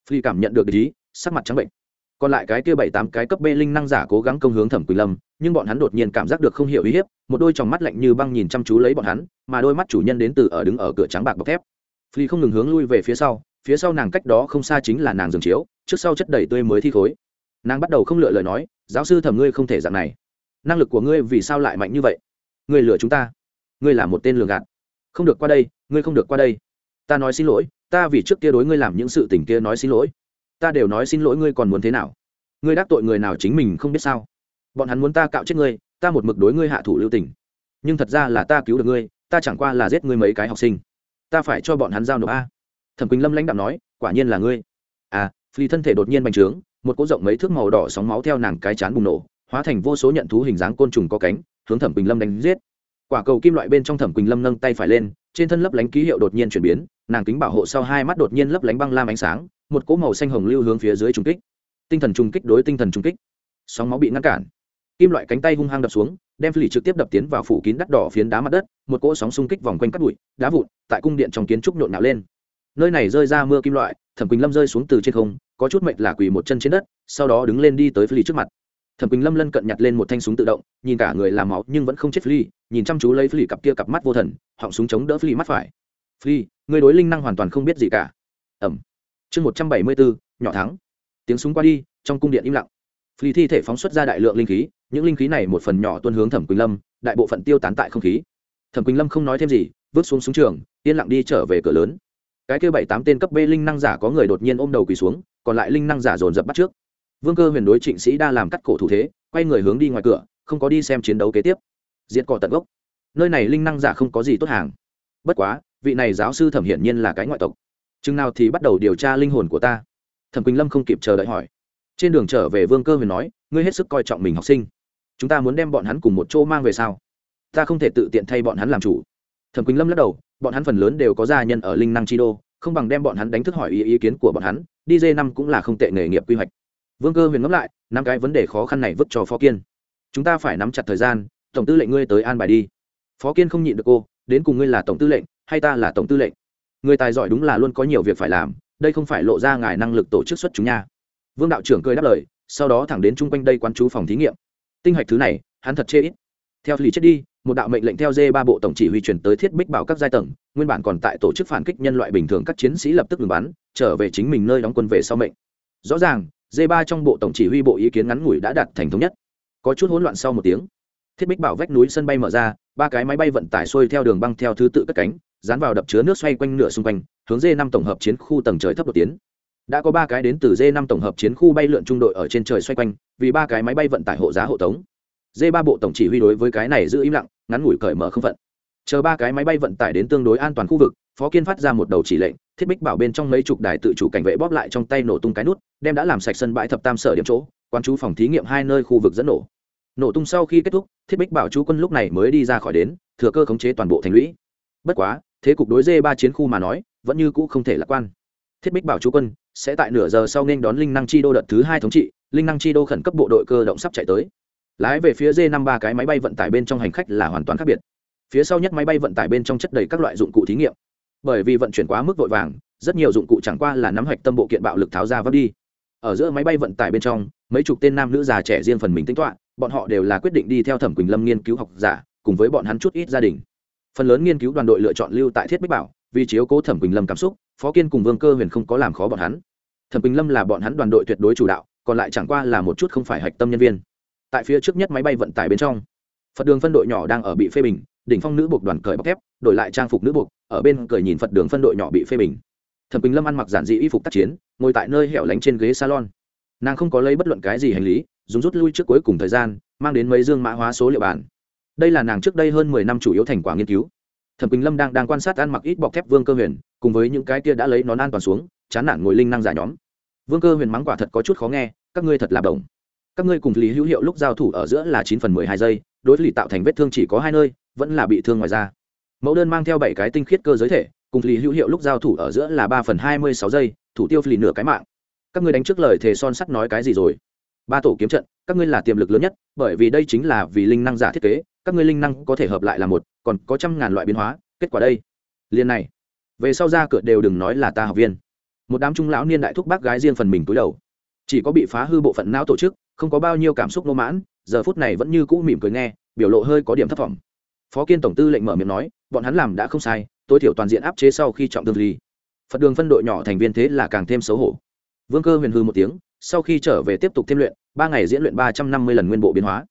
Flea cảm nhận được ý, sắc mặt trắng bệnh. Còn lại cái kia bảy tám cái cấp B linh năng giả cố gắng công hướng Thẩm Quỳnh Lâm, nhưng bọn hắn đột nhiên cảm giác được không hiểu uy hiếp, một đôi tròng mắt lạnh như băng nhìn chăm chú lấy bọn hắn, mà đôi mắt chủ nhân đến từ ở đứng ở cửa trắng bạc bọc thép. phi không ngừng hướng lui về phía sau, phía sau nàng cách đó không xa chính là nàng giường chiếu, trước sau chất đầy tươi mới thi khối. Nàng bắt đầu không lựa lời nói, giáo sư Thẩm ngươi không thể dạng này. Năng lực của ngươi vì sao lại mạnh như vậy? Ngươi lừa chúng ta. Ngươi là một tên lường gạt. Không được qua đây, ngươi không được qua đây. Ta nói xin lỗi, ta vì trước kia đối ngươi làm những sự tình kia nói xin lỗi ta đều nói xin lỗi ngươi còn muốn thế nào ngươi đắc tội người nào chính mình không biết sao bọn hắn muốn ta cạo chết ngươi, ta một mực đối ngươi hạ thủ lưu tình. Nhưng thật ra là ta cứu được ngươi, ta chẳng qua là giết ngươi mấy cái học sinh. Ta phải cho bọn hắn giao nộp a. Thẩm quỳnh lâm lãnh đạo nói, quả nhiên là ngươi. À phi thân thể đột nhiên bành trướng, một cỗ rộng mấy thước màu đỏ sóng máu theo nàng cái chán bùng nổ, hóa thành vô số nhận thú hình dáng côn trùng có cánh, hướng thẩm quỳnh lâm đánh giết. Quả cầu kim loại bên trong thẩm quỳnh lâm nâng tay phải lên, trên thân lấp lánh ký hiệu đột nhiên chuyển biến, nàng kính bảo hộ sau hai mắt đột nhiên lấp lánh băng lam ánh sáng, một cỗ màu xanh hồng lưu hướng phía dưới trung kích. Tinh thần trung kích đối tinh thần trung kích. Sóng máu bị ngăn cản kim loại cánh tay hung hăng đập xuống, đem phỉ trực tiếp đập tiến vào phủ kín đắt đỏ phiến đá mặt đất, một cỗ sóng xung kích vòng quanh cắt bụi, đá vụn, tại cung điện trong kiến trúc nhộn nhạo lên. Nơi này rơi ra mưa kim loại, thẩm quỳnh lâm rơi xuống từ trên không, có chút mệnh là quỳ một chân trên đất, sau đó đứng lên đi tới phỉ trước mặt. Thẩm quỳnh lâm lân cận nhặt lên một thanh súng tự động, nhìn cả người làm máu nhưng vẫn không chết phỉ, nhìn chăm chú lấy phỉ cặp kia cặp mắt vô thần, họng súng chống đỡ phỉ mắt phải. Phỉ, người đối linh năng hoàn toàn không biết gì cả. Ẩm. Chương một trăm bảy mươi bốn, nhỏ thắng. Tiếng súng qua đi, trong cung điện im lặng. Phỉ thi thể phóng xuất ra đại lượng linh khí những linh khí này một phần nhỏ tuân hướng thẩm quỳnh lâm, đại bộ phận tiêu tán tại không khí. Thẩm quỳnh lâm không nói thêm gì, vứt xuống súng trường, yên lặng đi trở về cửa lớn. Cái kêu bảy tám tên cấp b linh năng giả có người đột nhiên ôm đầu quỳ xuống, còn lại linh năng giả dồn dập bắt trước. Vương cơ huyền đối trịnh sĩ đa làm cắt cổ thủ thế, quay người hướng đi ngoài cửa, không có đi xem chiến đấu kế tiếp. Diệt cỏ tận gốc. Nơi này linh năng giả không có gì tốt hàng. Bất quá, vị này giáo sư thẩm hiển nhiên là cái ngoại tộc. Chừng nào thì bắt đầu điều tra linh hồn của ta? Thẩm quỳnh lâm không kịp chờ đợi hỏi. Trên đường trở về, vương cơ huyền nói, ngươi hết sức coi trọng mình học sinh chúng ta muốn đem bọn hắn cùng một chỗ mang về sao? Ta không thể tự tiện thay bọn hắn làm chủ. Thẩm quỳnh lâm lắc đầu bọn hắn phần lớn đều có gia nhân ở linh năng chi đô không bằng đem bọn hắn đánh thức hỏi ý, ý kiến của bọn hắn đi dê năm cũng là không tệ nghề nghiệp quy hoạch. Vương cơ huyền ngẫm lại năm cái vấn đề khó khăn này vứt cho phó kiên. Chúng ta phải nắm chặt thời gian tổng tư lệnh ngươi tới an bài đi. Phó kiên không nhịn được cô đến cùng ngươi là tổng tư lệnh hay ta là tổng tư lệnh? Người tài giỏi đúng là luôn có nhiều việc phải làm đây không phải lộ ra ngài năng lực tổ chức xuất chúng nha. Vương đạo trưởng cười đáp lời sau đó thẳng đến chung quanh đây quán chú phòng thí nghiệm tinh hạch thứ này, hắn thật chê ít. Theo lý chết đi, một đạo mệnh lệnh theo d ba bộ tổng chỉ huy chuyển tới thiết bích bảo các giai tầng, nguyên bản còn tại tổ chức phản kích nhân loại bình thường các chiến sĩ lập tức ngừng bắn, trở về chính mình nơi đóng quân về sau mệnh. Rõ ràng d ba trong bộ tổng chỉ huy bộ ý kiến ngắn ngủi đã đạt thành thống nhất. Có chút hỗn loạn sau một tiếng, thiết bích bảo vách núi sân bay mở ra, ba cái máy bay vận tải xuôi theo đường băng theo thứ tự cất cánh, dán vào đập chứa nước xoay quanh nửa xung quanh, hướng d năm tổng hợp chiến khu tầng trời thấp đột tiến đã có ba cái đến từ d năm tổng hợp chiến khu bay lượn trung đội ở trên trời xoay quanh, vì ba cái máy bay vận tải hộ giá hộ tống. D ba bộ tổng chỉ huy đối với cái này giữ im lặng, ngắn ngủi cởi mở không phận. Chờ ba cái máy bay vận tải đến tương đối an toàn khu vực, phó kiên phát ra một đầu chỉ lệnh, thiết bích bảo bên trong mấy chục đài tự chủ cảnh vệ bóp lại trong tay nổ tung cái nút, đem đã làm sạch sân bãi thập tam sở điểm chỗ quan chú phòng thí nghiệm hai nơi khu vực dẫn nổ. Nổ tung sau khi kết thúc, thiết bích bảo chú quân lúc này mới đi ra khỏi đến, thừa cơ khống chế toàn bộ thành lũy. Bất quá, thế cục đối dê ba chiến khu mà nói, vẫn như cũ không thể lạc quan. Thiết bích bảo chú quân sẽ tại nửa giờ sau nên đón linh năng chi đô đợt thứ hai thống trị, linh năng chi đô khẩn cấp bộ đội cơ động sắp chạy tới. Lái về phía d năm ba cái máy bay vận tải bên trong hành khách là hoàn toàn khác biệt. Phía sau nhất máy bay vận tải bên trong chất đầy các loại dụng cụ thí nghiệm. Bởi vì vận chuyển quá mức vội vàng, rất nhiều dụng cụ chẳng qua là nắm hạch tâm bộ kiện bạo lực tháo ra vấp đi. Ở giữa máy bay vận tải bên trong, mấy chục tên nam nữ già trẻ riêng phần mình tính toạ bọn họ đều là quyết định đi theo thẩm quỳnh lâm nghiên cứu học giả, cùng với bọn hắn chút ít gia đình. Phần lớn nghiên cứu đoàn đội lựa chọn lưu tại thiết bích bảo vì chiếu cố thẩm quỳnh lâm cảm xúc, phó kiên cùng vương cơ huyền không có làm khó bọn hắn. Thẩm quỳnh lâm là bọn hắn đoàn đội tuyệt đối chủ đạo, còn lại chẳng qua là một chút không phải hạch tâm nhân viên. Tại phía trước nhất máy bay vận tải bên trong, phật đường phân đội nhỏ đang ở bị phê bình, đỉnh phong nữ buộc đoàn cởi bọc thép, đổi lại trang phục nữ buộc, ở bên cởi nhìn phật đường phân đội nhỏ bị phê bình. Thẩm quỳnh lâm ăn mặc giản dị y phục tác chiến, ngồi tại nơi hẻo lánh trên ghế salon. Nàng không có lấy bất luận cái gì hành lý, dùng rút lui trước cuối cùng thời gian, mang đến mấy dương mã hóa số liệu bản đây là nàng trước đây hơn mười năm chủ yếu thành quả nghiên cứu thẩm quỳnh lâm đang đang quan sát ăn mặc ít bọc thép vương cơ huyền, cùng với những cái kia đã lấy nón an toàn xuống, chán nản ngồi linh năng giả nhóm. Vương cơ huyền mắng quả thật có chút khó nghe, các ngươi thật là đồng các ngươi cùng lý hữu hiệu lúc giao thủ ở giữa là chín phần mười hai giây, đối lý tạo thành vết thương chỉ có hai nơi, vẫn là bị thương ngoài ra mẫu đơn mang theo bảy cái tinh khiết cơ giới thể, cùng lý hữu hiệu lúc giao thủ ở giữa là ba phần hai mươi sáu giây, thủ tiêu lì nửa cái mạng. Các ngươi đánh trước lời thề son sắt nói cái gì rồi? Ba tổ kiếm trận, các ngươi là tiềm lực lớn nhất, bởi vì đây chính là vì linh năng giả thiết kế các ngươi linh năng có thể hợp lại là một, còn có trăm ngàn loại biến hóa, kết quả đây. Liên này, về sau ra cửa đều đừng nói là ta học viên. Một đám trung lão niên đại thúc bác gái riêng phần mình túi đầu. Chỉ có bị phá hư bộ phận não tổ chức, không có bao nhiêu cảm xúc nô mãn, giờ phút này vẫn như cũ mỉm cười nghe, biểu lộ hơi có điểm thất vọng. Phó kiên tổng tư lệnh mở miệng nói, bọn hắn làm đã không sai, tối thiểu toàn diện áp chế sau khi trọng thương ly phật đường phân đội nhỏ thành viên thế là càng thêm xấu hổ. Vương cơ huyền hư một tiếng, sau khi trở về tiếp tục thêm luyện, ba ngày diễn luyện ba trăm năm mươi lần nguyên bộ biến hóa.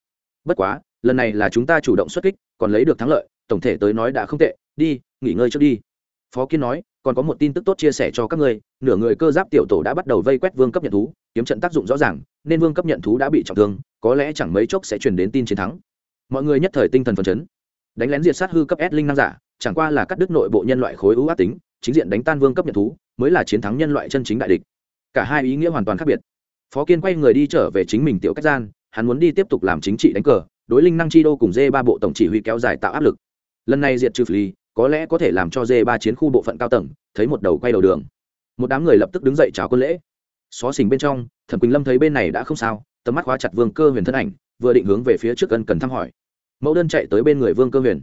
Bất quá lần này là chúng ta chủ động xuất kích, còn lấy được thắng lợi, tổng thể tới nói đã không tệ, đi, nghỉ ngơi trước đi. Phó kiên nói, còn có một tin tức tốt chia sẻ cho các ngươi, nửa người cơ giáp tiểu tổ đã bắt đầu vây quét vương cấp nhận thú, kiếm trận tác dụng rõ ràng, nên vương cấp nhận thú đã bị trọng thương, có lẽ chẳng mấy chốc sẽ truyền đến tin chiến thắng. Mọi người nhất thời tinh thần phấn chấn. Đánh lén diệt sát hư cấp s linh năng giả, chẳng qua là cắt đứt nội bộ nhân loại khối ưu ác tính, chính diện đánh tan vương cấp nhận thú, mới là chiến thắng nhân loại chân chính đại địch. Cả hai ý nghĩa hoàn toàn khác biệt. Phó kiên quay người đi trở về chính mình tiểu cách gian, hắn muốn đi tiếp tục làm chính trị đánh cờ đối linh năng chi đô cùng d ba bộ tổng chỉ huy kéo dài tạo áp lực. Lần này diệt trừ phi có lẽ có thể làm cho d ba chiến khu bộ phận cao tầng thấy một đầu quay đầu đường. Một đám người lập tức đứng dậy chào quân lễ. Xó xỉnh bên trong, thẩm quỳnh lâm thấy bên này đã không sao, tầm mắt khóa chặt vương cơ huyền thân ảnh, vừa định hướng về phía trước cần cần thăm hỏi. Mẫu đơn chạy tới bên người vương cơ huyền.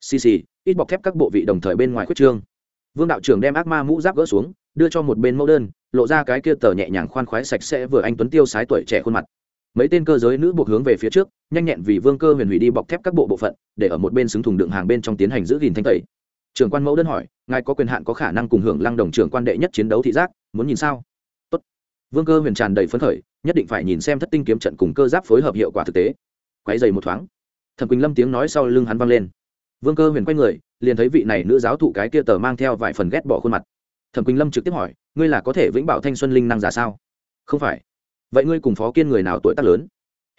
Xì xì, ít bọc thép các bộ vị đồng thời bên ngoài khuyết trương. Vương đạo trưởng đem ác ma mũ giáp gỡ xuống, đưa cho một bên mẫu đơn, lộ ra cái kia tờ nhẹ nhàng khoan khoái sạch sẽ vừa anh tuấn tiêu sái tuổi trẻ khuôn mặt mấy tên cơ giới nữ buộc hướng về phía trước, nhanh nhẹn vì vương cơ huyền hủy đi bọc thép các bộ bộ phận, để ở một bên xứng thùng đựng hàng bên trong tiến hành giữ gìn thanh tẩy. Trưởng quan mẫu đơn hỏi, ngài có quyền hạn có khả năng cùng hưởng lăng đồng trưởng quan đệ nhất chiến đấu thị giác, muốn nhìn sao? Tốt. vương cơ huyền tràn đầy phấn khởi, nhất định phải nhìn xem thất tinh kiếm trận cùng cơ giáp phối hợp hiệu quả thực tế. Quay dày một thoáng, thẩm quỳnh lâm tiếng nói sau lưng hắn vang lên. Vương cơ huyền quay người, liền thấy vị này nữ giáo thụ cái kia tờ mang theo vài phần ghét bỏ khuôn mặt. Thẩm quỳnh lâm trực tiếp hỏi, ngươi là có thể vĩnh bảo thanh xuân linh năng giả sao? Không phải vậy ngươi cùng phó kiên người nào tuổi tác lớn?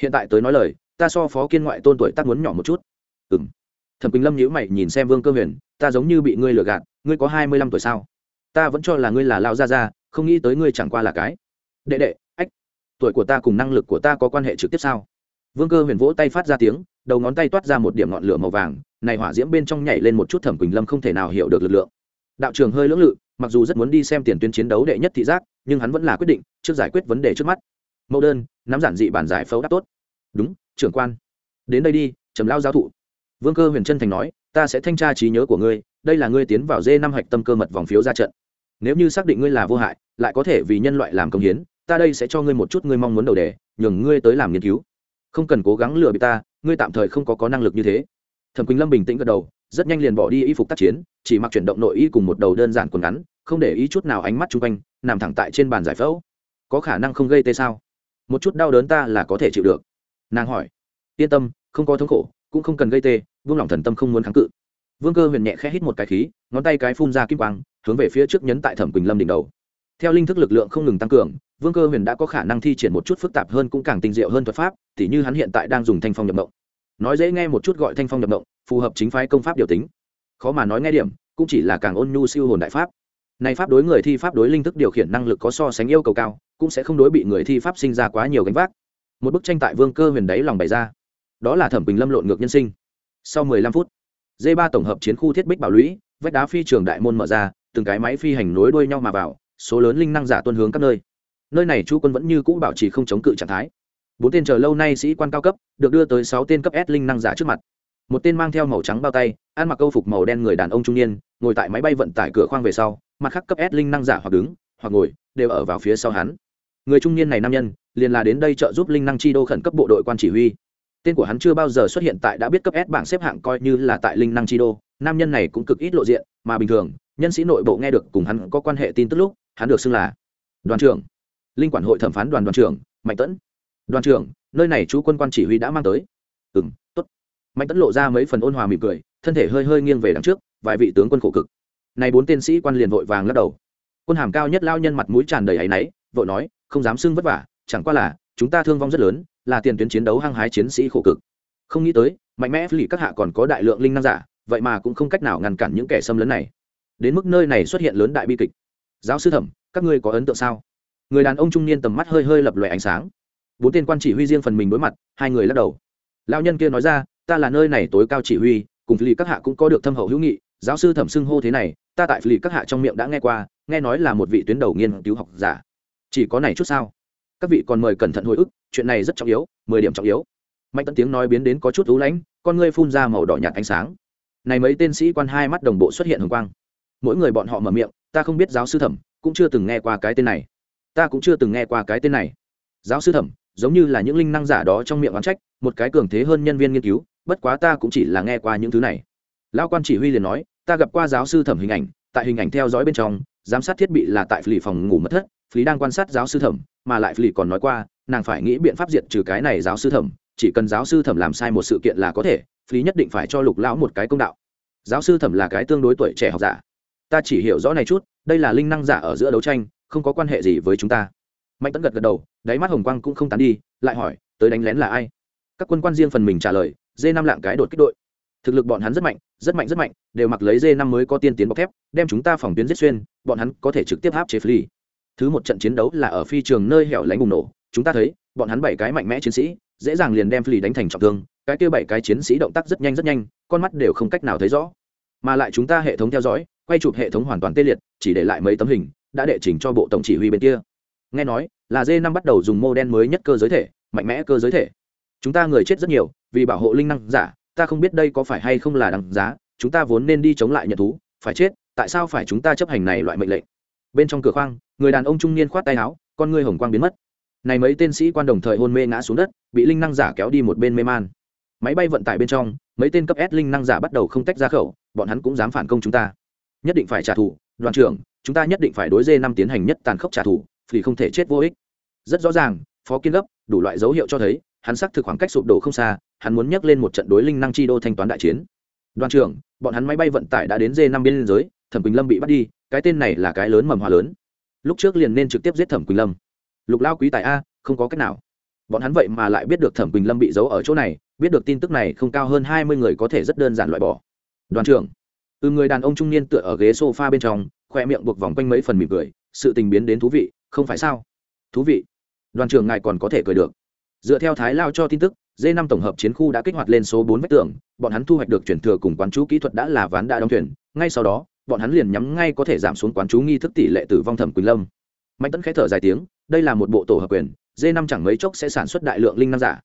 Hiện tại tới nói lời, ta so phó kiên ngoại tôn tuổi tác muốn nhỏ một chút. Ừ m thẩm quỳnh lâm nhữ mày nhìn xem vương cơ huyền, ta giống như bị ngươi lừa gạt, ngươi có hai mươi lăm tuổi sao? Ta vẫn cho là ngươi là lao gia gia, không nghĩ tới ngươi chẳng qua là cái. Đệ đệ, ách, tuổi của ta cùng năng lực của ta có quan hệ trực tiếp sao? Vương cơ huyền vỗ tay phát ra tiếng, đầu ngón tay toát ra một điểm ngọn lửa màu vàng, này hỏa diễm bên trong nhảy lên một chút thẩm quỳnh lâm không thể nào hiểu được lực lượng. Đạo trường hơi lưỡng lự, mặc dù rất muốn đi xem tiền tuyến chiến đấu đệ nhất thị giác, nhưng hắn vẫn là quyết định, trước giải quyết vấn đề trước mắt mẫu đơn, nắm giản dị bản giải phẫu đáp tốt. Đúng, trưởng quan. Đến đây đi, trầm lao giáo thụ. Vương cơ huyền chân thành nói, ta sẽ thanh tra trí nhớ của ngươi, đây là ngươi tiến vào dê năm hạch tâm cơ mật vòng phiếu ra trận. Nếu như xác định ngươi là vô hại, lại có thể vì nhân loại làm công hiến, ta đây sẽ cho ngươi một chút ngươi mong muốn đầu đề, nhường ngươi tới làm nghiên cứu. Không cần cố gắng lừa bị ta, ngươi tạm thời không có có năng lực như thế. Thẩm quỳnh lâm bình tĩnh gật đầu, rất nhanh liền bỏ đi y phục tác chiến, chỉ mặc chuyển động nội y cùng một đầu đơn giản quần ngắn, không để ý chút nào ánh mắt chung quanh, nằm thẳng tại trên bàn giải phẫu. Có khả năng không gây tê sao? Một chút đau đớn ta là có thể chịu được. Nàng hỏi. Yên tâm, không có thống khổ, cũng không cần gây tê, vương lòng thần tâm không muốn kháng cự. Vương cơ huyền nhẹ khẽ hít một cái khí, ngón tay cái phun ra kim quang, hướng về phía trước nhấn tại thẩm quỳnh lâm đỉnh đầu. Theo linh thức lực lượng không ngừng tăng cường, vương cơ huyền đã có khả năng thi triển một chút phức tạp hơn cũng càng tinh diệu hơn thuật pháp t h như hắn hiện tại đang dùng thanh phong nhập động nói dễ nghe một chút gọi thanh phong nhập động phù hợp chính phái công pháp điều tính. Khó mà nói nghe điểm, cũng chỉ là càng ôn nhu siêu hồn đại pháp. Này pháp đối người thi pháp đối linh thức điều khiển năng lực có so sánh yêu cầu cao cũng sẽ không đối bị người thi pháp sinh ra quá nhiều gánh vác. Một bức tranh tại vương cơ huyền đáy lòng bày ra. Đó là thẩm bình lâm lộn ngược nhân sinh. Sau mười lăm phút d ba tổng hợp chiến khu thiết bích bảo lũy, vách đá phi trường đại môn mở ra, từng cái máy phi hành nối đuôi nhau mà vào, số lớn linh năng giả tuân hướng các nơi. Nơi này chu quân vẫn như cũ bảo trì không chống cự trạng thái. Bốn tên chờ lâu nay sĩ quan cao cấp, được đưa tới sáu tên cấp s linh năng giả trước mặt. Một tên mang theo màu trắng bao tay, ăn mặc câu phục màu đen người đàn ông trung niên, ngồi tại máy bay vận tải cửa khoang về sau, mặt khác cấp s linh năng giả hoặc đứng, hoặc ngồi, đều ở vào phía sau hắn người trung niên này nam nhân, liền là đến đây trợ giúp linh năng chi đô khẩn cấp bộ đội quan chỉ huy. Tên của hắn chưa bao giờ xuất hiện tại đã biết cấp s bảng xếp hạng coi như là tại linh năng chi đô. Nam nhân này cũng cực ít lộ diện, mà bình thường, nhân sĩ nội bộ nghe được cùng hắn có quan hệ tin tức lúc, hắn được xưng là đoàn trưởng. Linh quản hội thẩm phán đoàn đoàn trưởng, mạnh tẫn. Đoàn trưởng, nơi này chú quân quan chỉ huy đã mang tới. Ừ m t ố t mạnh tẫn lộ ra mấy phần ôn hòa mỉm cười, thân thể hơi hơi nghiêng về đằng trước, vài vị tướng quân khổ cực. Này bốn tên sĩ quan liền vội vàng lắc đầu. Quân hàm cao nhất lao nhân mặt mũi tràn đầy áy náy, vội nói không dám xưng vất vả, chẳng qua là, chúng ta thương vong rất lớn, là tiền tuyến chiến đấu hăng hái chiến sĩ khổ cực. Không nghĩ tới, mạnh mẽ phỉ các hạ còn có đại lượng linh năng giả, vậy mà cũng không cách nào ngăn cản những kẻ xâm lấn này. Đến mức nơi này xuất hiện lớn đại bi kịch. Giáo sư thẩm, các ngươi có ấn tượng sao? Người đàn ông trung niên tầm mắt hơi hơi lập lòe ánh sáng. Bốn tên quan chỉ huy riêng phần mình đối mặt, hai người lắc đầu. Lao nhân kia nói ra, ta là nơi này tối cao chỉ huy, cùng phỉ các hạ cũng có được thâm hậu hữu nghị. Giáo sư thẩm xưng hô thế này, ta tại phỉ các hạ trong miệng đã nghe qua, nghe nói là một vị tuyến đầu nghiên cứu học giả chỉ có này chút sao? Các vị còn mời cẩn thận hồi ức, chuyện này rất trọng yếu, mười điểm trọng yếu. Mạnh tấn tiếng nói biến đến có chút lú lãnh, con ngươi phun ra màu đỏ nhạt ánh sáng. Này mấy tên sĩ quan hai mắt đồng bộ xuất hiện hồng quang. Mỗi người bọn họ mở miệng, ta không biết giáo sư thẩm, cũng chưa từng nghe qua cái tên này. Ta cũng chưa từng nghe qua cái tên này. Giáo sư thẩm, giống như là những linh năng giả đó trong miệng oán trách, một cái cường thế hơn nhân viên nghiên cứu, bất quá ta cũng chỉ là nghe qua những thứ này. Lão quan chỉ huy liền nói, ta gặp qua giáo sư thẩm hình ảnh, tại hình ảnh theo dõi bên trong, giám sát thiết bị là tại phỉ phòng ngủ mất thất phí đang quan sát giáo sư thẩm, mà lại phí còn nói qua, nàng phải nghĩ biện pháp diệt trừ cái này giáo sư thẩm, chỉ cần giáo sư thẩm làm sai một sự kiện là có thể phí nhất định phải cho lục lão một cái công đạo. Giáo sư thẩm là cái tương đối tuổi trẻ học giả. Ta chỉ hiểu rõ này chút, đây là linh năng giả ở giữa đấu tranh, không có quan hệ gì với chúng ta. Mạnh tấn gật gật đầu, đáy mắt hồng quang cũng không tán đi, lại hỏi, tới đánh lén là ai? Các quân quan riêng phần mình trả lời, dê năm lạng cái đột kích đội. Thực lực bọn hắn rất mạnh rất mạnh rất mạnh, đều mặc lấy dê năm mới có tiên tiến bọc thép, đem chúng ta phòng tuyến giết xuyên, bọn hắn có thể trực tiếp áp chế phi thứ một trận chiến đấu là ở phi trường nơi hẻo lánh bùng nổ. Chúng ta thấy, bọn hắn bảy cái mạnh mẽ chiến sĩ, dễ dàng liền đem phi đánh thành trọng thương. Cái kia bảy cái chiến sĩ động tác rất nhanh rất nhanh, con mắt đều không cách nào thấy rõ. Mà lại chúng ta hệ thống theo dõi, quay chụp hệ thống hoàn toàn tê liệt, chỉ để lại mấy tấm hình, đã đệ trình cho bộ tổng chỉ huy bên kia. Nghe nói, là d năm bắt đầu dùng mô đen mới nhất cơ giới thể, mạnh mẽ cơ giới thể. Chúng ta người chết rất nhiều, vì bảo hộ linh năng giả, ta không biết đây có phải hay không là đằng giá, chúng ta vốn nên đi chống lại nhận thú. Phải chết, tại sao phải chúng ta chấp hành này loại mệnh lệnh? Bên trong cửa khoang, người đàn ông trung niên khoát tay áo, con ngươi hồng quang biến mất. Này mấy tên sĩ quan đồng thời hôn mê ngã xuống đất, bị linh năng giả kéo đi một bên mê man. Máy bay vận tải bên trong, mấy tên cấp s linh năng giả bắt đầu không tách ra khẩu, bọn hắn cũng dám phản công chúng ta. Nhất định phải trả thù, đoàn trưởng, chúng ta nhất định phải đối dê năm tiến hành nhất tàn khốc trả thù, vì không thể chết vô ích. Rất rõ ràng, phó kiên gấp, đủ loại dấu hiệu cho thấy, hắn xác thực khoảng cách sụp đổ không xa, hắn muốn nhắc lên một trận đối linh năng chi đô thanh toán đại chiến. Đoàn trưởng, bọn hắn máy bay vận tải đã đến dê năm biên giới, thẩm quỳnh lâm bị bắt đi cái tên này là cái lớn mầm hòa lớn. Lúc trước liền nên trực tiếp giết thẩm quỳnh lâm. Lục lao quý tài a, không có cách nào. Bọn hắn vậy mà lại biết được thẩm quỳnh lâm bị giấu ở chỗ này, biết được tin tức này không cao hơn hai mươi người có thể rất đơn giản loại bỏ. Đoàn trưởng. Từ người đàn ông trung niên tựa ở ghế s o f a bên trong, khoe miệng buộc vòng quanh mấy phần mỉm cười, sự tình biến đến thú vị, không phải sao? Thú vị. Đoàn trưởng ngài còn có thể cười được. Dựa theo thái lao cho tin tức d năm tổng hợp chiến khu đã kích hoạt lên số bốn vách tường, bọn hắn thu hoạch được chuyển thừa cùng quán chú kỹ thuật đã là ván đã đóng thuyền, ngay sau đó bọn hắn liền nhắm ngay có thể giảm xuống quán chú nghi thức tỷ lệ tử vong thẩm quỳnh lâm. Mạnh tấn khẽ thở dài tiếng, đây là một bộ tổ hợp quyền d năm chẳng mấy chốc sẽ sản xuất đại lượng linh năng giả.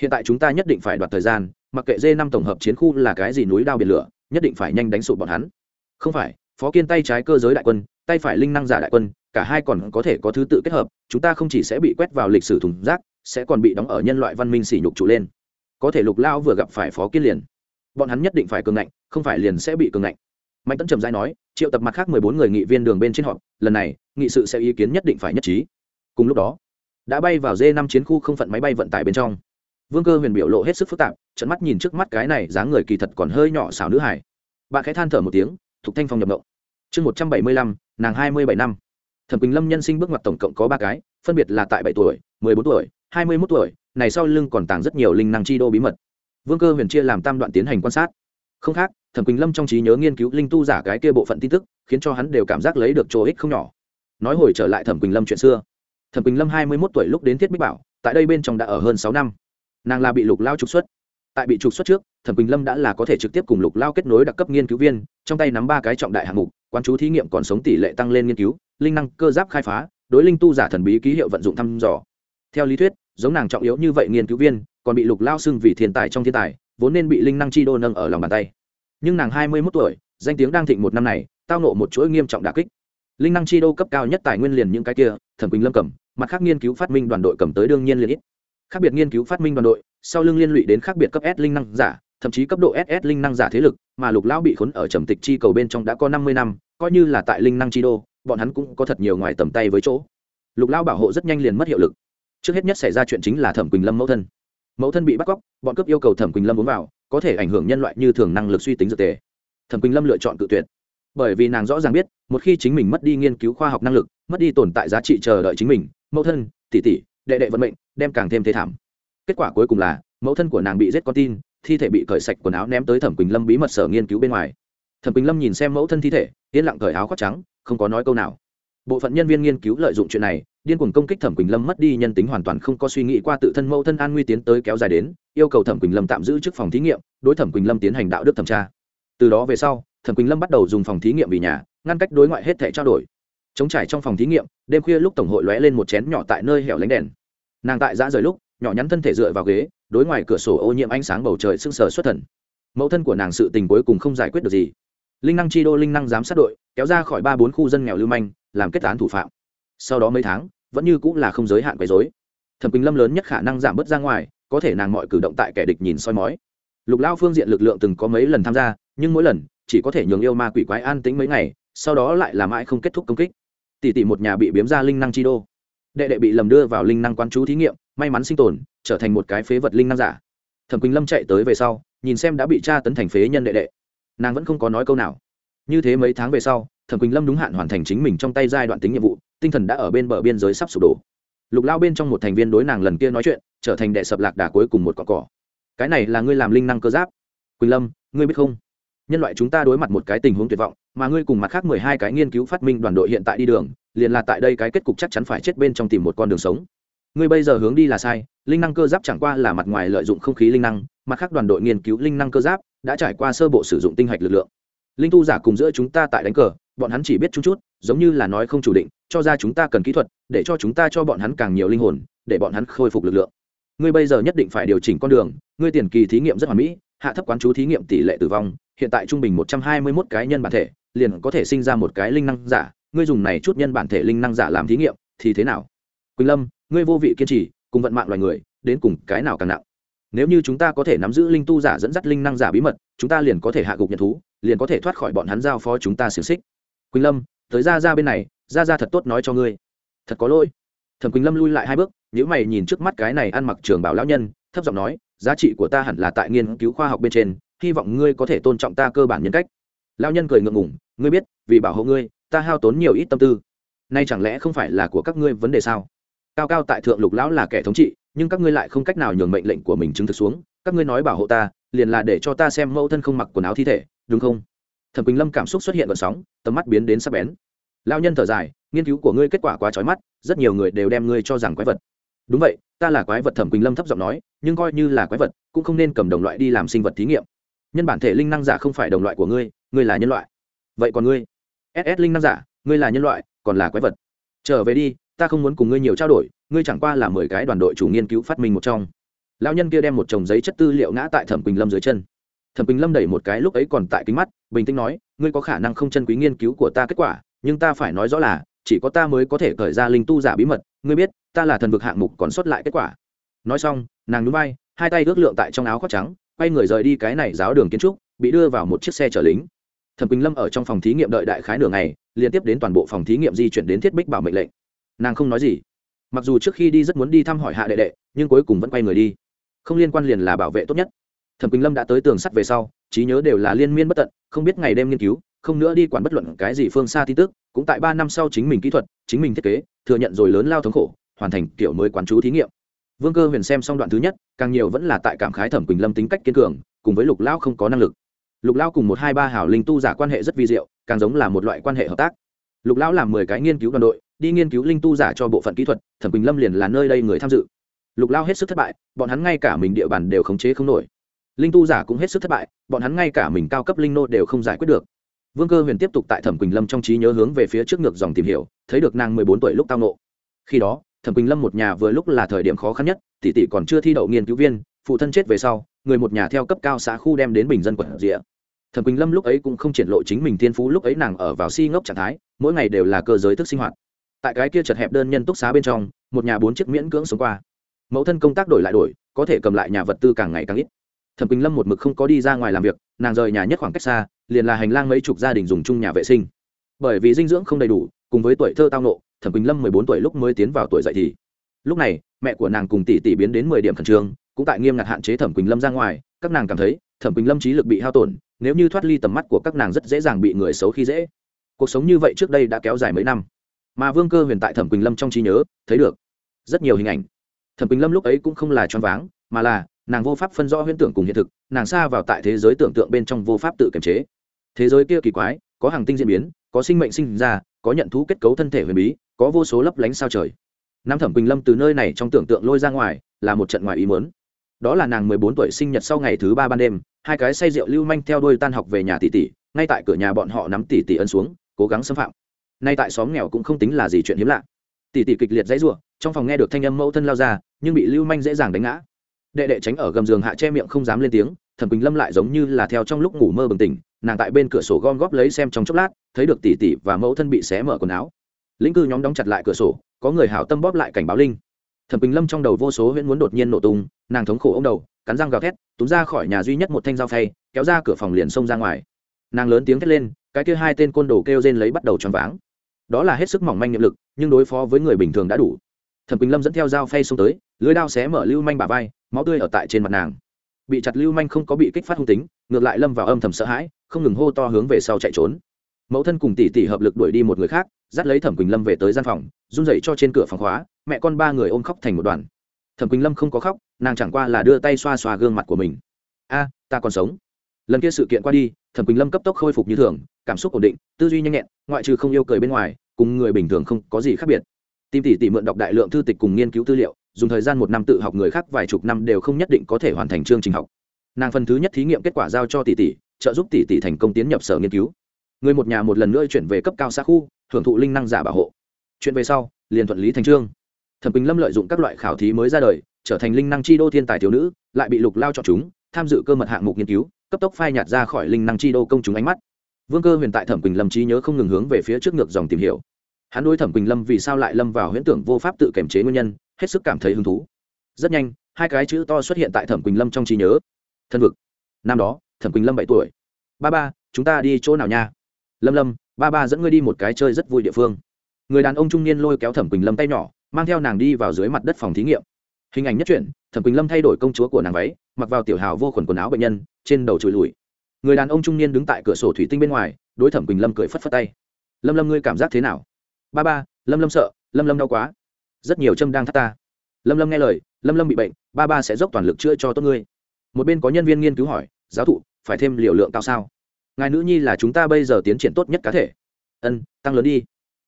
Hiện tại chúng ta nhất định phải đoạt thời gian, mặc kệ d năm tổng hợp chiến khu là cái gì núi đao biển lửa, nhất định phải nhanh đánh sụp bọn hắn. Không phải, phó kiên tay trái cơ giới đại quân, tay phải linh năng giả đại quân, cả hai còn có thể có thứ tự kết hợp, chúng ta không chỉ sẽ bị quét vào lịch sử thùng rác, sẽ còn bị đóng ở nhân loại văn minh sỉ nhục trụ lên. Có thể lục lao vừa gặp phải phó kiên liền. Bọn hắn nhất định phải cường ngạnh, không phải liền sẽ bị cường ngạnh mạnh tấn trầm giai nói, triệu tập mặt khác mười bốn người nghị viên đường bên trên họp, lần này, nghị sự sẽ ý kiến nhất định phải nhất trí. Cùng lúc đó, đã bay vào d năm chiến khu không phận máy bay vận tải bên trong. Vương cơ huyền biểu lộ hết sức phức tạp trận mắt nhìn trước mắt cái này dáng người kỳ thật còn hơi nhỏ xảo nữ hải bạn khẽ than thở một tiếng, thuộc thanh phong nhập mộng. Chương một trăm bảy mươi lăm, nàng hai mươi bảy năm. Thẩm quỳnh lâm nhân sinh bước ngoặt tổng cộng có ba cái, phân biệt là tại bảy tuổi, mười bốn tuổi, hai mươi mốt tuổi, này sau lưng còn tàng rất nhiều linh năng chi đô bí mật. Vương cơ huyền chia làm tam đoạn tiến hành quan sát. Không khác thẩm quỳnh lâm trong trí nhớ nghiên cứu linh tu giả cái kia bộ phận tin tức, khiến cho hắn đều cảm giác lấy được chỗ ích không nhỏ. Nói hồi trở lại thẩm quỳnh lâm chuyện xưa. Thẩm quỳnh lâm hai mươi mốt tuổi lúc đến thiết bích bảo, tại đây bên trong đã ở hơn sáu năm. Nàng là bị lục lao trục xuất. Tại bị trục xuất trước, thẩm quỳnh lâm đã là có thể trực tiếp cùng lục lao kết nối đặc cấp nghiên cứu viên, trong tay nắm ba cái trọng đại hạng mục quan chú thí nghiệm còn sống tỷ lệ tăng lên nghiên cứu, linh năng cơ giáp khai phá, đối linh tu giả thần bí ký hiệu vận dụng thăm dò. Theo lý thuyết, giống nàng trọng yếu như vậy nghiên cứu viên, còn bị lục lao xưng vì thiên tài trong thiên tài, vốn nên bị linh năng chi đô nâng ở lòng bàn tay nhưng nàng hai mươi mốt tuổi, danh tiếng đang thịnh một năm này, tao nộ một chuỗi nghiêm trọng đà kích. Linh năng chi đô cấp cao nhất tài nguyên liền những cái kia, thẩm quỳnh lâm cầm, mặt khác nghiên cứu phát minh đoàn đội cầm tới đương nhiên liền ít. Khác biệt nghiên cứu phát minh đoàn đội, sau lưng liên lụy đến khác biệt cấp s linh năng giả, thậm chí cấp độ ss linh năng giả thế lực, mà lục lão bị khốn ở trầm tịch chi cầu bên trong đã có năm mươi năm, coi như là tại linh năng chi đô, bọn hắn cũng có thật nhiều ngoài tầm tay với chỗ. Lục lão bảo hộ rất nhanh liền mất hiệu lực. Trước hết nhất xảy ra chuyện chính là thẩm quỳnh lâm mẫu thân. Mẫu thân bị bắt cóc, bọn cướp yêu cầu thẩm quỳnh lâm uống vào có thể ảnh hưởng nhân loại như thường năng lực suy tính dược tề. Thẩm quỳnh lâm lựa chọn tự tuyệt. Bởi vì nàng rõ ràng biết, một khi chính mình mất đi nghiên cứu khoa học năng lực, mất đi tồn tại giá trị chờ đợi chính mình, mẫu thân, tỷ tỷ, đệ đệ vận mệnh, đem càng thêm thế thảm. Kết quả cuối cùng là, mẫu thân của nàng bị giết con tin, thi thể bị cởi sạch quần áo ném tới thẩm quỳnh lâm bí mật sở nghiên cứu bên ngoài. Thẩm quỳnh lâm nhìn xem mẫu thân thi thể, yên lặng cởi áo khoác trắng, không có nói câu nào bộ phận nhân viên nghiên cứu lợi dụng chuyện này, điên cuồng công kích thẩm quỳnh lâm mất đi nhân tính hoàn toàn không có suy nghĩ qua tự thân mẫu thân an nguy tiến tới kéo dài đến, yêu cầu thẩm quỳnh lâm tạm giữ trước phòng thí nghiệm, đối thẩm quỳnh lâm tiến hành đạo đức thẩm tra. Từ đó về sau, thẩm quỳnh lâm bắt đầu dùng phòng thí nghiệm vì nhà, ngăn cách đối ngoại hết thể trao đổi. Chống trải trong phòng thí nghiệm, đêm khuya lúc tổng hội lóe lên một chén nhỏ tại nơi hẻo lánh đèn. Nàng tại giã rời lúc, nhỏ nhắn thân thể dựa vào ghế, đối ngoài cửa sổ ô nhiễm ánh sáng bầu trời sưng sờ xuất thần. Mẫu thân của nàng sự tình cuối cùng không giải quyết được gì. Linh năng chi đô linh năng giám sát đội, kéo ra khỏi ba bốn khu dân nghèo lưu manh làm kết án thủ phạm. Sau đó mấy tháng, vẫn như cũng là không giới hạn quấy dối thẩm quỳnh lâm lớn nhất khả năng giảm bớt ra ngoài, có thể nàng mọi cử động tại kẻ địch nhìn soi mói. Lục lao phương diện lực lượng từng có mấy lần tham gia, nhưng mỗi lần, chỉ có thể nhường yêu ma quỷ quái an tĩnh mấy ngày, sau đó lại là mãi không kết thúc công kích. Tỷ tỷ một nhà bị biếm ra linh năng chi đô. Đệ đệ bị lầm đưa vào linh năng quán chú thí nghiệm, may mắn sinh tồn, trở thành một cái phế vật linh năng giả. Thẩm quỳnh lâm chạy tới về sau, nhìn xem đã bị tra tấn thành phế nhân đệ đệ. Nàng vẫn không có nói câu nào. Như thế mấy tháng về sau thẩm quỳnh lâm đúng hạn hoàn thành chính mình trong tay giai đoạn tính nhiệm vụ tinh thần đã ở bên bờ biên giới sắp sụp đổ lục lao bên trong một thành viên đối nàng lần kia nói chuyện trở thành đệ sập lạc đà cuối cùng một cọn cỏ cái này là ngươi làm linh năng cơ giáp quỳnh lâm ngươi biết không nhân loại chúng ta đối mặt một cái tình huống tuyệt vọng mà ngươi cùng mặt khác mười hai cái nghiên cứu phát minh đoàn đội hiện tại đi đường liền là tại đây cái kết cục chắc chắn phải chết bên trong tìm một con đường sống ngươi bây giờ hướng đi là sai linh năng cơ giáp chẳng qua là mặt ngoài lợi dụng không khí linh năng mặt khác đoàn đội nghiên cứu linh năng cơ giáp đã trải qua sơ bộ sử dụng tinh hạch lực lượng linh tu giả cùng giữa chúng ta tại đánh cờ bọn hắn chỉ biết chút chút, giống như là nói không chủ định, cho ra chúng ta cần kỹ thuật, để cho chúng ta cho bọn hắn càng nhiều linh hồn, để bọn hắn khôi phục lực lượng. Ngươi bây giờ nhất định phải điều chỉnh con đường, ngươi tiền kỳ thí nghiệm rất hoàn mỹ, hạ thấp quán chú thí nghiệm tỷ lệ tử vong, hiện tại trung bình một trăm hai mươi mốt cái nhân bản thể, liền có thể sinh ra một cái linh năng giả, ngươi dùng này chút nhân bản thể linh năng giả làm thí nghiệm, thì thế nào? Quỳnh lâm, ngươi vô vị kiên trì, cùng vận mạng loài người, đến cùng cái nào càng nặng? Nếu như chúng ta có thể nắm giữ linh tu giả dẫn dắt linh năng giả bí mật, chúng ta liền có thể hạ gục nhận thú, liền có thể thoát khỏi bọn hắn giao phó chúng ta xiềng xích quỳnh lâm, tới ra ra bên này ra ra thật tốt nói cho ngươi. Thật có lỗi. Thẩm quỳnh lâm lui lại hai bước nếu mày nhìn trước mắt cái này ăn mặc trường bảo lão nhân, thấp giọng nói, giá trị của ta hẳn là tại nghiên cứu khoa học bên trên, hy vọng ngươi có thể tôn trọng ta cơ bản nhân cách. Lão nhân cười ngượng ngủng ngươi biết, vì bảo hộ ngươi, ta hao tốn nhiều ít tâm tư. Nay chẳng lẽ không phải là của các ngươi vấn đề sao? Cao cao tại thượng lục lão là kẻ thống trị, nhưng các ngươi lại không cách nào nhường mệnh lệnh của mình chứng thực xuống, các ngươi nói bảo hộ ta, liền là để cho ta xem mẫu thân không mặc quần áo thi thể, đúng không? Thẩm quỳnh lâm cảm xúc xuất hiện vận sóng tầm mắt biến đến sắc bén lao nhân thở dài nghiên cứu của ngươi kết quả quá trói mắt rất nhiều người đều đem ngươi cho rằng quái vật đúng vậy ta là quái vật thẩm quỳnh lâm thấp giọng nói nhưng coi như là quái vật cũng không nên cầm đồng loại đi làm sinh vật thí nghiệm nhân bản thể linh năng giả không phải đồng loại của ngươi ngươi là nhân loại vậy còn ngươi ss linh năng giả ngươi là nhân loại còn là quái vật trở về đi ta không muốn cùng ngươi nhiều trao đổi ngươi chẳng qua là mười cái đoàn đội chủ nghiên cứu phát minh một trong lao nhân kia đem một chồng giấy chất tư liệu ngã tại thẩm quỳnh lâm dưới chân thẩm quỳnh lâm đẩy một cái lúc ấy còn tại kính mắt, bình tĩnh nói, ngươi có khả năng không chân quý nghiên cứu của ta kết quả, nhưng ta phải nói rõ là, chỉ có ta mới có thể khởi ra linh tu giả bí mật, ngươi biết, ta là thần vực hạng mục còn xuất lại kết quả. Nói xong, nàng núi bay hai tay ước lượng tại trong áo khoác trắng, quay người rời đi cái này giáo đường kiến trúc, bị đưa vào một chiếc xe chở lính. Thẩm quỳnh lâm ở trong phòng thí nghiệm đợi đại khái nửa ngày, liên tiếp đến toàn bộ phòng thí nghiệm di chuyển đến thiết bích bảo mệnh lệnh. Nàng không nói gì. Mặc dù trước khi đi rất muốn đi thăm hỏi hạ đệ đệ, nhưng cuối cùng vẫn quay người đi. Không liên quan liền là bảo vệ tốt nhất thẩm quỳnh lâm đã tới tường sắt về sau trí nhớ đều là liên miên bất tận không biết ngày đêm nghiên cứu không nữa đi quản bất luận cái gì phương xa tin tức cũng tại ba năm sau chính mình kỹ thuật chính mình thiết kế thừa nhận rồi lớn lao thống khổ hoàn thành kiểu mới quán chú thí nghiệm vương cơ huyền xem xong đoạn thứ nhất càng nhiều vẫn là tại cảm khái thẩm quỳnh lâm tính cách kiên cường cùng với lục lao không có năng lực lục lao cùng một hai ba hảo linh tu giả quan hệ rất vi diệu càng giống là một loại quan hệ hợp tác lục lão làm mười cái nghiên cứu đoàn đội đi nghiên cứu linh tu giả cho bộ phận kỹ thuật thẩm quỳnh lâm liền là nơi đây người tham dự lục lao hết sức thất bại bọn hắn ngay cả mình địa bàn đều khống chế không nổi linh tu giả cũng hết sức thất bại, bọn hắn ngay cả mình cao cấp linh nô đều không giải quyết được. Vương cơ huyền tiếp tục tại thẩm quỳnh lâm trong trí nhớ hướng về phía trước ngược dòng tìm hiểu, thấy được nàng mười bốn tuổi lúc tao nộ khi đó, thẩm quỳnh lâm một nhà vừa lúc là thời điểm khó khăn nhất, tỷ tỷ còn chưa thi đậu nghiên cứu viên, phụ thân chết về sau, người một nhà theo cấp cao xã khu đem đến bình dân quận rịa thẩm quỳnh lâm lúc ấy cũng không triển lộ chính mình thiên phú, lúc ấy nàng ở vào si ngốc trạng thái, mỗi ngày đều là cơ giới thức sinh hoạt. Tại cái kia chật hẹp đơn nhân túc xá bên trong, một nhà bốn chiếc miễn cưỡng sống qua. Mẫu thân công tác đổi lại đổi, có thể cầm lại nhà vật tư càng ngày càng ít thẩm quỳnh lâm một mực không có đi ra ngoài làm việc nàng rời nhà nhất khoảng cách xa liền là hành lang mấy chục gia đình dùng chung nhà vệ sinh bởi vì dinh dưỡng không đầy đủ cùng với tuổi thơ tao nộ thẩm quỳnh lâm mười bốn tuổi lúc mới tiến vào tuổi dậy thì lúc này mẹ của nàng cùng tỷ tỷ biến đến mười điểm khẩn trương cũng tại nghiêm ngặt hạn chế thẩm quỳnh lâm ra ngoài các nàng cảm thấy thẩm quỳnh lâm trí lực bị hao tổn nếu như thoát ly tầm mắt của các nàng rất dễ dàng bị người xấu khi dễ cuộc sống như vậy trước đây đã kéo dài mấy năm mà vương cơ huyền tại thẩm quỳnh lâm trong trí nhớ thấy được rất nhiều hình ảnh thẩm quỳnh lâm lúc ấy cũng không là choáng váng mà là, nàng vô pháp phân rõ huyễn tưởng cùng hiện thực, nàng xa vào tại thế giới tưởng tượng bên trong vô pháp tự kiềm chế. Thế giới kia kỳ quái, có hàng tinh diễn biến, có sinh mệnh sinh ra, có nhận thú kết cấu thân thể huyền bí, có vô số lấp lánh sao trời. Nam thẩm quỳnh lâm từ nơi này trong tưởng tượng lôi ra ngoài, là một trận ngoài ý mớn đó là nàng mười bốn tuổi sinh nhật sau ngày thứ ba ban đêm, hai cái say rượu lưu manh theo đuôi tan học về nhà tỷ tỷ, ngay tại cửa nhà bọn họ nắm tỷ tỷ ân xuống, cố gắng xâm phạm. Nay tại xóm nghèo cũng không tính là gì chuyện hiếm lạ. Tỷ tỷ kịch liệt dãy rủa, trong phòng nghe được thanh âm mẫu thân lao ra, nhưng bị lưu manh dễ dàng đánh ngã đệ đệ tránh ở gầm giường hạ che miệng không dám lên tiếng, thẩm quỳnh lâm lại giống như là theo trong lúc ngủ mơ bừng tỉnh, nàng tại bên cửa sổ gom góp lấy xem trong chốc lát, thấy được tỷ tỷ và mẫu thân bị xé mở quần áo. Lĩnh cư nhóm đóng chặt lại cửa sổ, có người hảo tâm bóp lại cảnh báo linh. Thẩm quỳnh lâm trong đầu vô số huyễn muốn đột nhiên nổ tung, nàng thống khổ ô m đầu, cắn răng gào thét, túm ra khỏi nhà duy nhất một thanh dao phay, kéo ra cửa phòng liền xông ra ngoài. Nàng lớn tiếng thét lên, cái kia hai tên côn đồ kêu rên lấy bắt đầu choáng váng. Đó là hết sức mỏng manh nhiệm lực, nhưng đối phó với người bình thường đã đủ. Thẩm quỳnh lâm dẫn theo dao phay xông tới, lưới đao xé mở lưu manh bà vai máu tươi ở tại trên mặt nàng. Bị chặt lưu manh không có bị kích phát hung tính, ngược lại lâm vào âm thầm sợ hãi, không ngừng hô to hướng về sau chạy trốn. Mẫu thân cùng tỷ tỷ hợp lực đuổi đi một người khác, dắt lấy thẩm quỳnh lâm về tới gian phòng, run dậy cho trên cửa phòng khóa, mẹ con ba người ôm khóc thành một đoàn. Thẩm quỳnh lâm không có khóc, nàng chẳng qua là đưa tay xoa xoa gương mặt của mình. A, ta còn sống. Lần kia sự kiện qua đi, thẩm quỳnh lâm cấp tốc khôi phục như thường, cảm xúc ổn định, tư duy nhanh nhẹn, ngoại trừ không yêu cười bên ngoài, cùng người bình thường không có gì khác biệt. Tìm tỷ tỷ mượn đọc đại lượng thư tịch cùng nghiên cứu tư liệu dùng thời gian một năm tự học người khác vài chục năm đều không nhất định có thể hoàn thành chương trình học. Nàng phần thứ nhất thí nghiệm kết quả giao cho tỷ tỷ, trợ giúp tỷ tỷ thành công tiến nhập sở nghiên cứu. Người một nhà một lần nữa chuyển về cấp cao xa khu, hưởng thụ linh năng giả bảo hộ. Chuyện về sau, liền thuận lý thành trương thẩm quỳnh lâm lợi dụng các loại khảo thí mới ra đời, trở thành linh năng chi đô thiên tài thiếu nữ, lại bị lục lao chọn chúng, tham dự cơ mật hạng mục nghiên cứu, cấp tốc phai nhạt ra khỏi linh năng chi đô công chúng ánh mắt. Vương cơ huyền tại thẩm quỳnh lâm trí nhớ không ngừng hướng về phía trước ngược dòng tìm hiểu. Hắn đối thẩm quỳnh lâm vì sao lại lâm vào huyễn tưởng vô pháp tự kiềm chế nguyên nhân hết sức cảm thấy hứng thú. Rất nhanh, hai cái chữ to xuất hiện tại thẩm quỳnh lâm trong trí nhớ. Thân vực. Năm đó, thẩm quỳnh lâm bảy tuổi. Ba ba, chúng ta đi chỗ nào nha? Lâm lâm, ba ba dẫn ngươi đi một cái chơi rất vui địa phương. Người đàn ông trung niên lôi kéo thẩm quỳnh lâm tay nhỏ, mang theo nàng đi vào dưới mặt đất phòng thí nghiệm. Hình ảnh nhất truyện, thẩm quỳnh lâm thay đổi công chúa của nàng váy, mặc vào tiểu hào vô khuẩn quần áo bệnh nhân, trên đầu trùi lùi. Người đàn ông trung niên đứng tại cửa sổ thủy tinh bên ngoài, đối thẩm quỳnh lâm cười phất phất tay. Lâm lâm ngươi cảm giác thế nào? Ba ba, lâm lâm sợ, lâm lâm đau quá rất nhiều châm đang thắt ta. Lâm lâm nghe lời, lâm lâm bị bệnh, ba ba sẽ dốc toàn lực chữa cho tốt ngươi. Một bên có nhân viên nghiên cứu hỏi, giáo thụ, phải thêm liều lượng cao sao? Ngài nữ nhi là chúng ta bây giờ tiến triển tốt nhất cá thể. Ân, tăng lớn đi.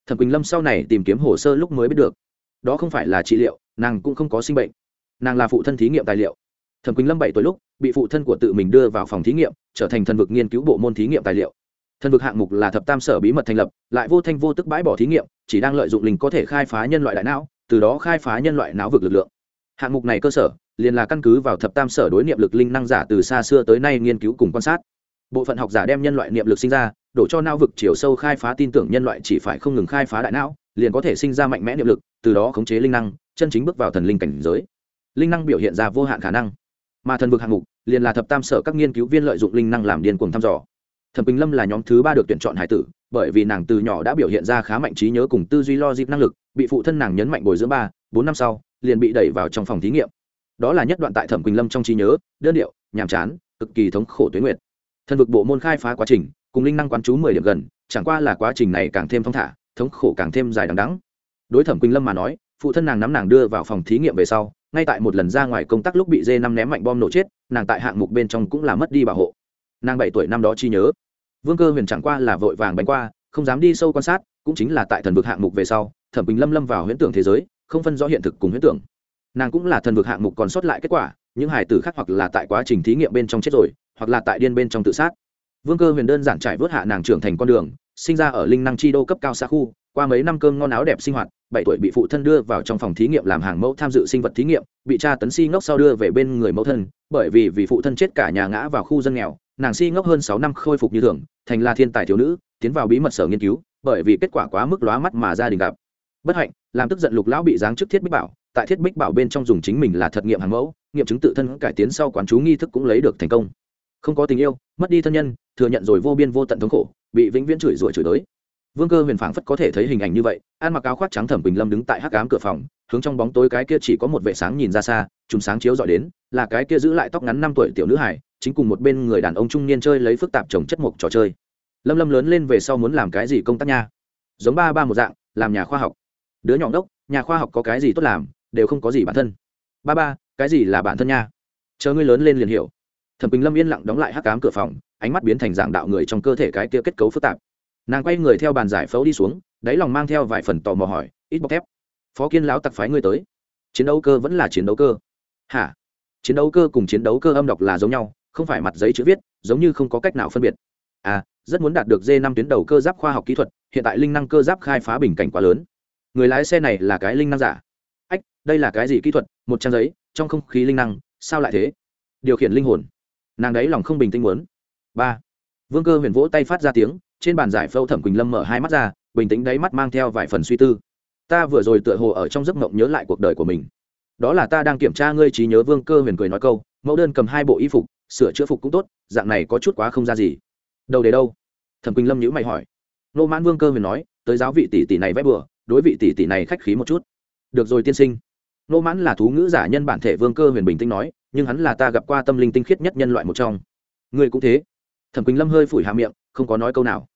Thẩm quỳnh lâm sau này tìm kiếm hồ sơ lúc mới biết được. Đó không phải là trị liệu, nàng cũng không có sinh bệnh. Nàng là phụ thân thí nghiệm tài liệu. Thẩm quỳnh lâm bảy tuổi lúc, bị phụ thân của tự mình đưa vào phòng thí nghiệm, trở thành thần vực nghiên cứu bộ môn thí nghiệm tài liệu. Thần vực hạng mục là thập tam sở bí mật thành lập, lại vô thanh vô tức bãi bỏ thí nghiệm, chỉ đang lợi dụng linh có thể khai phá nhân loại đại não từ đó khai phá nhân loại não vực lực lượng. Hạng mục này cơ sở, liền là căn cứ vào thập tam sở đối niệm lực linh năng giả từ xa xưa tới nay nghiên cứu cùng quan sát. Bộ phận học giả đem nhân loại niệm lực sinh ra, đổ cho não vực chiều sâu khai phá tin tưởng nhân loại chỉ phải không ngừng khai phá đại não, liền có thể sinh ra mạnh mẽ niệm lực, từ đó khống chế linh năng, chân chính bước vào thần linh cảnh giới. Linh năng biểu hiện ra vô hạn khả năng. Mà thần vực hạng mục, liền là thập tam sở các nghiên cứu viên lợi dụng linh năng làm điên cuồng thăm dò. Thẩm bình lâm là nhóm thứ ba được tuyển chọn hải tử bởi vì nàng từ nhỏ đã biểu hiện ra khá mạnh trí nhớ cùng tư duy lo dịp năng lực, bị phụ thân nàng nhấn mạnh bồi dưỡng ba, bốn năm sau, liền bị đẩy vào trong phòng thí nghiệm. Đó là nhất đoạn tại thẩm quỳnh lâm trong trí nhớ, đơn điệu, nhàm chán, cực kỳ thống khổ tuyến nguyện thần vực bộ môn khai phá quá trình, cùng linh năng quán chú mười điểm gần, chẳng qua là quá trình này càng thêm thong thả, thống khổ càng thêm dài đằng đắng đối thẩm quỳnh lâm mà nói, phụ thân nàng nắm nàng đưa vào phòng thí nghiệm về sau, ngay tại một lần ra ngoài công tác lúc bị dê năm ném mạnh bom nổ chết, nàng tại hạng mục bên trong cũng là mất đi bảo hộ. Nàng bảy tuổi năm đó chi nhớ vương cơ huyền chẳng qua là vội vàng bánh qua, không dám đi sâu quan sát, cũng chính là tại thần vực hạng mục về sau, thẩm bình lâm lâm vào huyễn tưởng thế giới, không phân rõ hiện thực cùng huyễn tưởng. Nàng cũng là thần vực hạng mục còn sót lại kết quả, những hải tử khác hoặc là tại quá trình thí nghiệm bên trong chết rồi, hoặc là tại điên bên trong tự sát. Vương cơ huyền đơn giản trải vớt hạ nàng trưởng thành con đường, sinh ra ở linh năng chi đô cấp cao xa khu, qua mấy năm cơm ngon áo đẹp sinh hoạt, bảy tuổi bị phụ thân đưa vào trong phòng thí nghiệm làm hàng mẫu tham dự sinh vật thí nghiệm, bị cha tấn si ngốc sau đưa về bên người mẫu thân, bởi vì vì phụ thân chết cả nhà ngã vào khu dân nghèo nàng si ngốc hơn sáu năm khôi phục như thường, thành là thiên tài thiếu nữ, tiến vào bí mật sở nghiên cứu, bởi vì kết quả quá mức lóa mắt mà gia đình gặp. Bất hạnh, làm tức giận lục lão bị giáng chức thiết bích bảo, tại thiết bích bảo bên trong dùng chính mình là thật nghiệm hàng mẫu, nghiệm chứng tự thân cải tiến sau quán chú nghi thức cũng lấy được thành công. Không có tình yêu, mất đi thân nhân, thừa nhận rồi vô biên vô tận thống khổ, bị vĩnh viễn chửi rủa chửi tới vương cơ huyền phảng phất có thể thấy hình ảnh như vậy, ăn mặc áo khoác trắng thẩm bình lâm đứng tại hắc ám cửa phòng, hướng trong bóng tối cái kia chỉ có một vệ sáng nhìn ra xa, chùm sáng chiếu dọi đến, là cái kia giữ lại tóc ngắn năm tuổi tiểu nữ hải chính cùng một bên người đàn ông trung niên chơi lấy phức tạp trồng chất mục trò chơi. Lâm lâm lớn lên về sau muốn làm cái gì công tác nha? Giống ba ba một dạng, làm nhà khoa học. Đứa nhỏ đốc nhà khoa học có cái gì tốt làm, đều không có gì bản thân. Ba ba, cái gì là bản thân nha? Chờ ngươi lớn lên liền hiểu. Thẩm bình lâm yên lặng đóng lại hắc cám cửa phòng, ánh mắt biến thành dạng đạo người trong cơ thể cái kia kết cấu phức tạp. Nàng quay người theo bàn giải phẫu đi xuống, đáy lòng mang theo vài phần tò mò hỏi, ít bọc thép, phó kiên lão tặc phái ngươi tới. Chiến đấu cơ vẫn là chiến đấu cơ. Hả? Chiến đấu cơ cùng chiến đấu cơ âm đọc là giống nhau không phải mặt giấy chữ viết, giống như không có cách nào phân biệt. À rất muốn đạt được d năm tuyến đầu cơ giáp khoa học kỹ thuật, hiện tại linh năng cơ giáp khai phá bình cảnh quá lớn. Người lái xe này là cái linh năng giả. Ách, đây là cái gì kỹ thuật? Một trang giấy, trong không khí linh năng, sao lại thế? Điều khiển linh hồn. Nàng đấy lòng không bình tĩnh muốn. Ba. Vương cơ huyền vỗ tay phát ra tiếng, trên bàn giải phẫu thẩm quỳnh lâm mở hai mắt ra, bình tĩnh đáy mắt mang theo vài phần suy tư. Ta vừa rồi tựa hồ ở trong giấc mộng nhớ lại cuộc đời của mình. Đó là ta đang kiểm tra ngươi trí nhớ vương cơ huyền cười nói câu, mẫu đơn cầm hai bộ y phục sửa chữa phục cũng tốt, dạng này có chút quá không ra gì. Đâu để đâu? Thẩm quỳnh lâm nhữ mày hỏi. Nô mãn vương cơ huyền nói, tới giáo vị tỷ tỷ này vét bừa, đối vị tỷ tỷ này khách khí một chút. Được rồi tiên sinh. Nô mãn là thú ngữ giả nhân bản thể vương cơ huyền bình tĩnh nói, nhưng hắn là ta gặp qua tâm linh tinh khiết nhất nhân loại một trong. Ngươi cũng thế. Thẩm quỳnh lâm hơi phủi hạ miệng, không có nói câu nào.